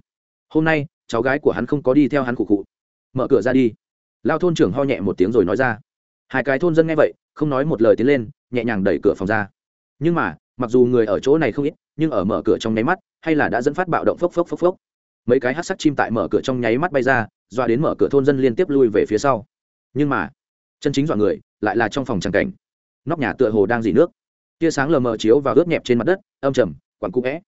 Hôm nay, cháu gái của hắn không có đi theo hắn cụ cụ. Mở cửa ra đi. Lao thôn trưởng ho nhẹ một tiếng rồi nói ra. Hai cái thôn dân nghe vậy, không nói một lời tiến lên, nhẹ nhàng đẩy cửa phòng ra. Nhưng mà, mặc dù người ở chỗ này không ít, nhưng ở mở cửa trong nháy mắt, hay là đã dẫn phát bạo động phốc phốc phốc phốc. Mấy cái hát sắc chim tại mở cửa trong nháy mắt bay ra, doa đến mở cửa thôn dân liên tiếp lui về phía sau. Nhưng mà chân chính dọa người, lại là trong phòng tràng cảnh. Nóc nhà tựa hồ đang dỉ nước. Tia sáng lờ mờ chiếu và ướt nhẹp trên mặt đất, âm trầm, quặn cũ vẽ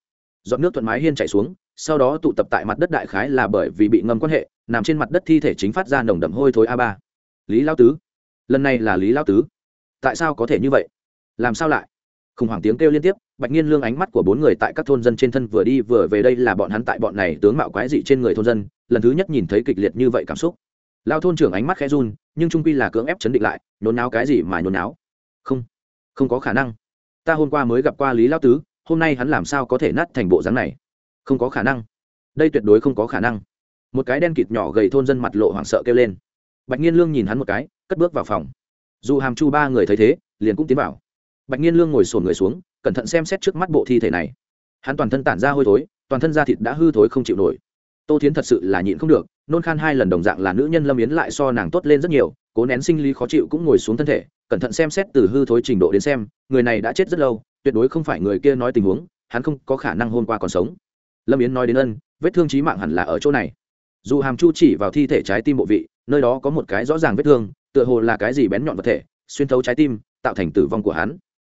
dọn nước thuận mái hiên chảy xuống, sau đó tụ tập tại mặt đất đại khái là bởi vì bị ngâm quan hệ, nằm trên mặt đất thi thể chính phát ra nồng đậm hôi thối a ba. Lý lao tứ. Lần này là lý lao tứ. Tại sao có thể như vậy? Làm sao lại? Khủng hoảng tiếng kêu liên tiếp, bạch nhiên lương ánh mắt của bốn người tại các thôn dân trên thân vừa đi vừa về đây là bọn hắn tại bọn này tướng mạo quái dị trên người thôn dân, lần thứ nhất nhìn thấy kịch liệt như vậy cảm xúc lao thôn trưởng ánh mắt khẽ run, nhưng trung quy là cưỡng ép chấn định lại, nhốn náo cái gì mà nhốn náo không không có khả năng. Ta hôm qua mới gặp qua lý lao tứ, hôm nay hắn làm sao có thể nát thành bộ dáng này? Không có khả năng. Đây tuyệt đối không có khả năng. Một cái đen kịt nhỏ gầy thôn dân mặt lộ hoảng sợ kêu lên. Bạch nhiên lương nhìn hắn một cái, cất bước vào phòng. Dù hàm chu ba người thấy thế, liền cũng tiến vào. Bạch nhiên lương ngồi sồn người xuống, cẩn thận xem xét trước mắt bộ thi thể này. Hắn toàn thân tản ra hôi thối, toàn thân da thịt đã hư thối không chịu nổi. Tô thiến thật sự là nhịn không được nôn khan hai lần đồng dạng là nữ nhân lâm yến lại so nàng tốt lên rất nhiều, cố nén sinh lý khó chịu cũng ngồi xuống thân thể, cẩn thận xem xét từ hư thối trình độ đến xem, người này đã chết rất lâu, tuyệt đối không phải người kia nói tình huống, hắn không có khả năng hôm qua còn sống. Lâm yến nói đến ân, vết thương trí mạng hẳn là ở chỗ này. Dù hàm chu chỉ vào thi thể trái tim bộ vị, nơi đó có một cái rõ ràng vết thương, tựa hồ là cái gì bén nhọn vật thể, xuyên thấu trái tim, tạo thành tử vong của hắn.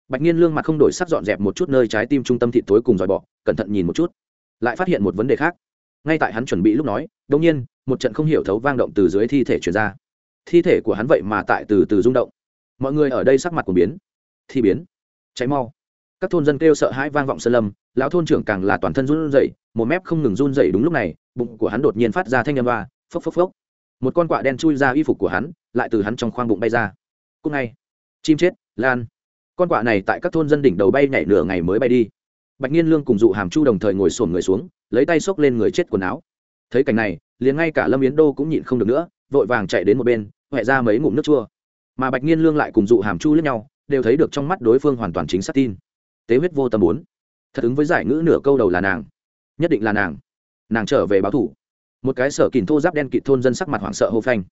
Bạch nhiên lương mặt không đổi sắc dọn dẹp một chút nơi trái tim trung tâm thịt tối cùng dòi bọ, cẩn thận nhìn một chút, lại phát hiện một vấn đề khác ngay tại hắn chuẩn bị lúc nói đông nhiên, một trận không hiểu thấu vang động từ dưới thi thể chuyển ra. Thi thể của hắn vậy mà tại từ từ rung động. Mọi người ở đây sắc mặt của biến. Thi biến. Cháy mau. Các thôn dân kêu sợ hãi vang vọng sơn lâm, lão thôn trưởng càng là toàn thân run rẩy, một mép không ngừng run rẩy đúng lúc này, bụng của hắn đột nhiên phát ra thanh âm ba phốc phốc phốc. Một con quạ đen chui ra y phục của hắn, lại từ hắn trong khoang bụng bay ra. Cúc ngay. Chim chết, lan. Con quạ này tại các thôn dân đỉnh đầu bay nhảy nửa ngày mới bay đi bạch nhiên lương cùng dụ hàm chu đồng thời ngồi sổn người xuống, lấy tay xốc lên người chết quần áo. Thấy cảnh này, liền ngay cả lâm yến đô cũng nhịn không được nữa, vội vàng chạy đến một bên huệ ra mấy ngụm nước chua. Mà bạch nhiên lương lại cùng dụ hàm chu lẫn nhau, đều thấy được trong mắt đối phương hoàn toàn chính xác tin. Tế huyết vô tâm bốn. Thật ứng với giải ngữ nửa câu đầu là nàng. Nhất định là nàng. Nàng trở về báo thủ. Một cái sở kìn thô giáp đen kịt thôn dân sắc mặt hoảng sợ hô phanh.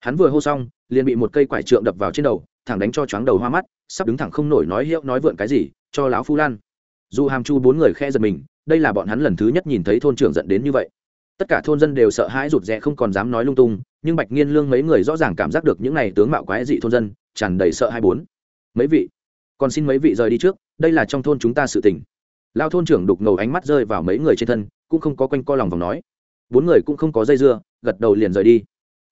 Hắn vừa hô xong, liền bị một cây quải trượng đập vào trên đầu, thẳng đánh cho chóng đầu hoa mắt, sắp đứng thẳng không nổi nói hiệu nói vượn cái gì, cho lão phu lan dù hàm chu bốn người khe giật mình, đây là bọn hắn lần thứ nhất nhìn thấy thôn trưởng dẫn đến như vậy. Tất cả thôn dân đều sợ hãi rụt rè không còn dám nói lung tung, nhưng bạch nghiên lương mấy người rõ ràng cảm giác được những này tướng mạo quái dị thôn dân, tràn đầy sợ hai bốn. Mấy vị, còn xin mấy vị rời đi trước, đây là trong thôn chúng ta sự tình. Lao thôn trưởng đục ngầu ánh mắt rơi vào mấy người trên thân, cũng không có quanh co lòng vòng nói. Bốn người cũng không có dây dưa, gật đầu liền rời đi.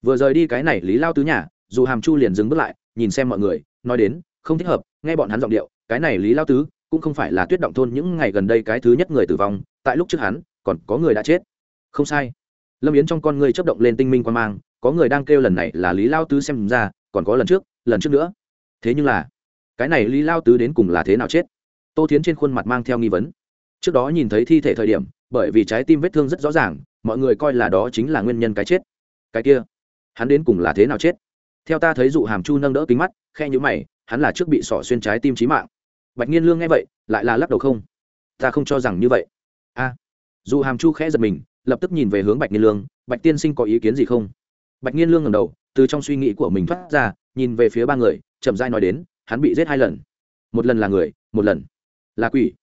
Vừa rời đi cái này lý lao tứ nhà, dù hàm chu liền dừng bước lại, nhìn xem mọi người, nói đến, không thích hợp, nghe bọn hắn giọng điệu, cái này lý lao tứ cũng không phải là tuyết động thôn những ngày gần đây cái thứ nhất người tử vong, tại lúc trước hắn, còn có người đã chết. Không sai. Lâm yến trong con người chấp động lên tinh minh quan mang, có người đang kêu lần này là lý lao tứ xem ra, còn có lần trước lần trước nữa. Thế nhưng là, cái này lý lao tứ đến cùng là thế nào chết? Tô tiến trên khuôn mặt mang theo nghi vấn. Trước đó nhìn thấy thi thể thời điểm, bởi vì trái tim vết thương rất rõ ràng, mọi người coi là đó chính là nguyên nhân cái chết. Cái kia, hắn đến cùng là thế nào chết? Theo ta thấy dụ hàm chu nâng đỡ kính mắt, khe nhữ mày, hắn là trước bị sỏ xuyên trái tim trí mạng bạch nhiên lương nghe vậy, lại là lắc đầu không. Ta không cho rằng như vậy. A. Dụ hàm chu khẽ giật mình, lập tức nhìn về hướng bạch nhiên lương, bạch tiên sinh có ý kiến gì không? Bạch nhiên lương ngầm đầu, từ trong suy nghĩ của mình thoát ra, nhìn về phía ba người, chậm dai nói đến, hắn bị giết hai lần. Một lần là người, một lần là quỷ.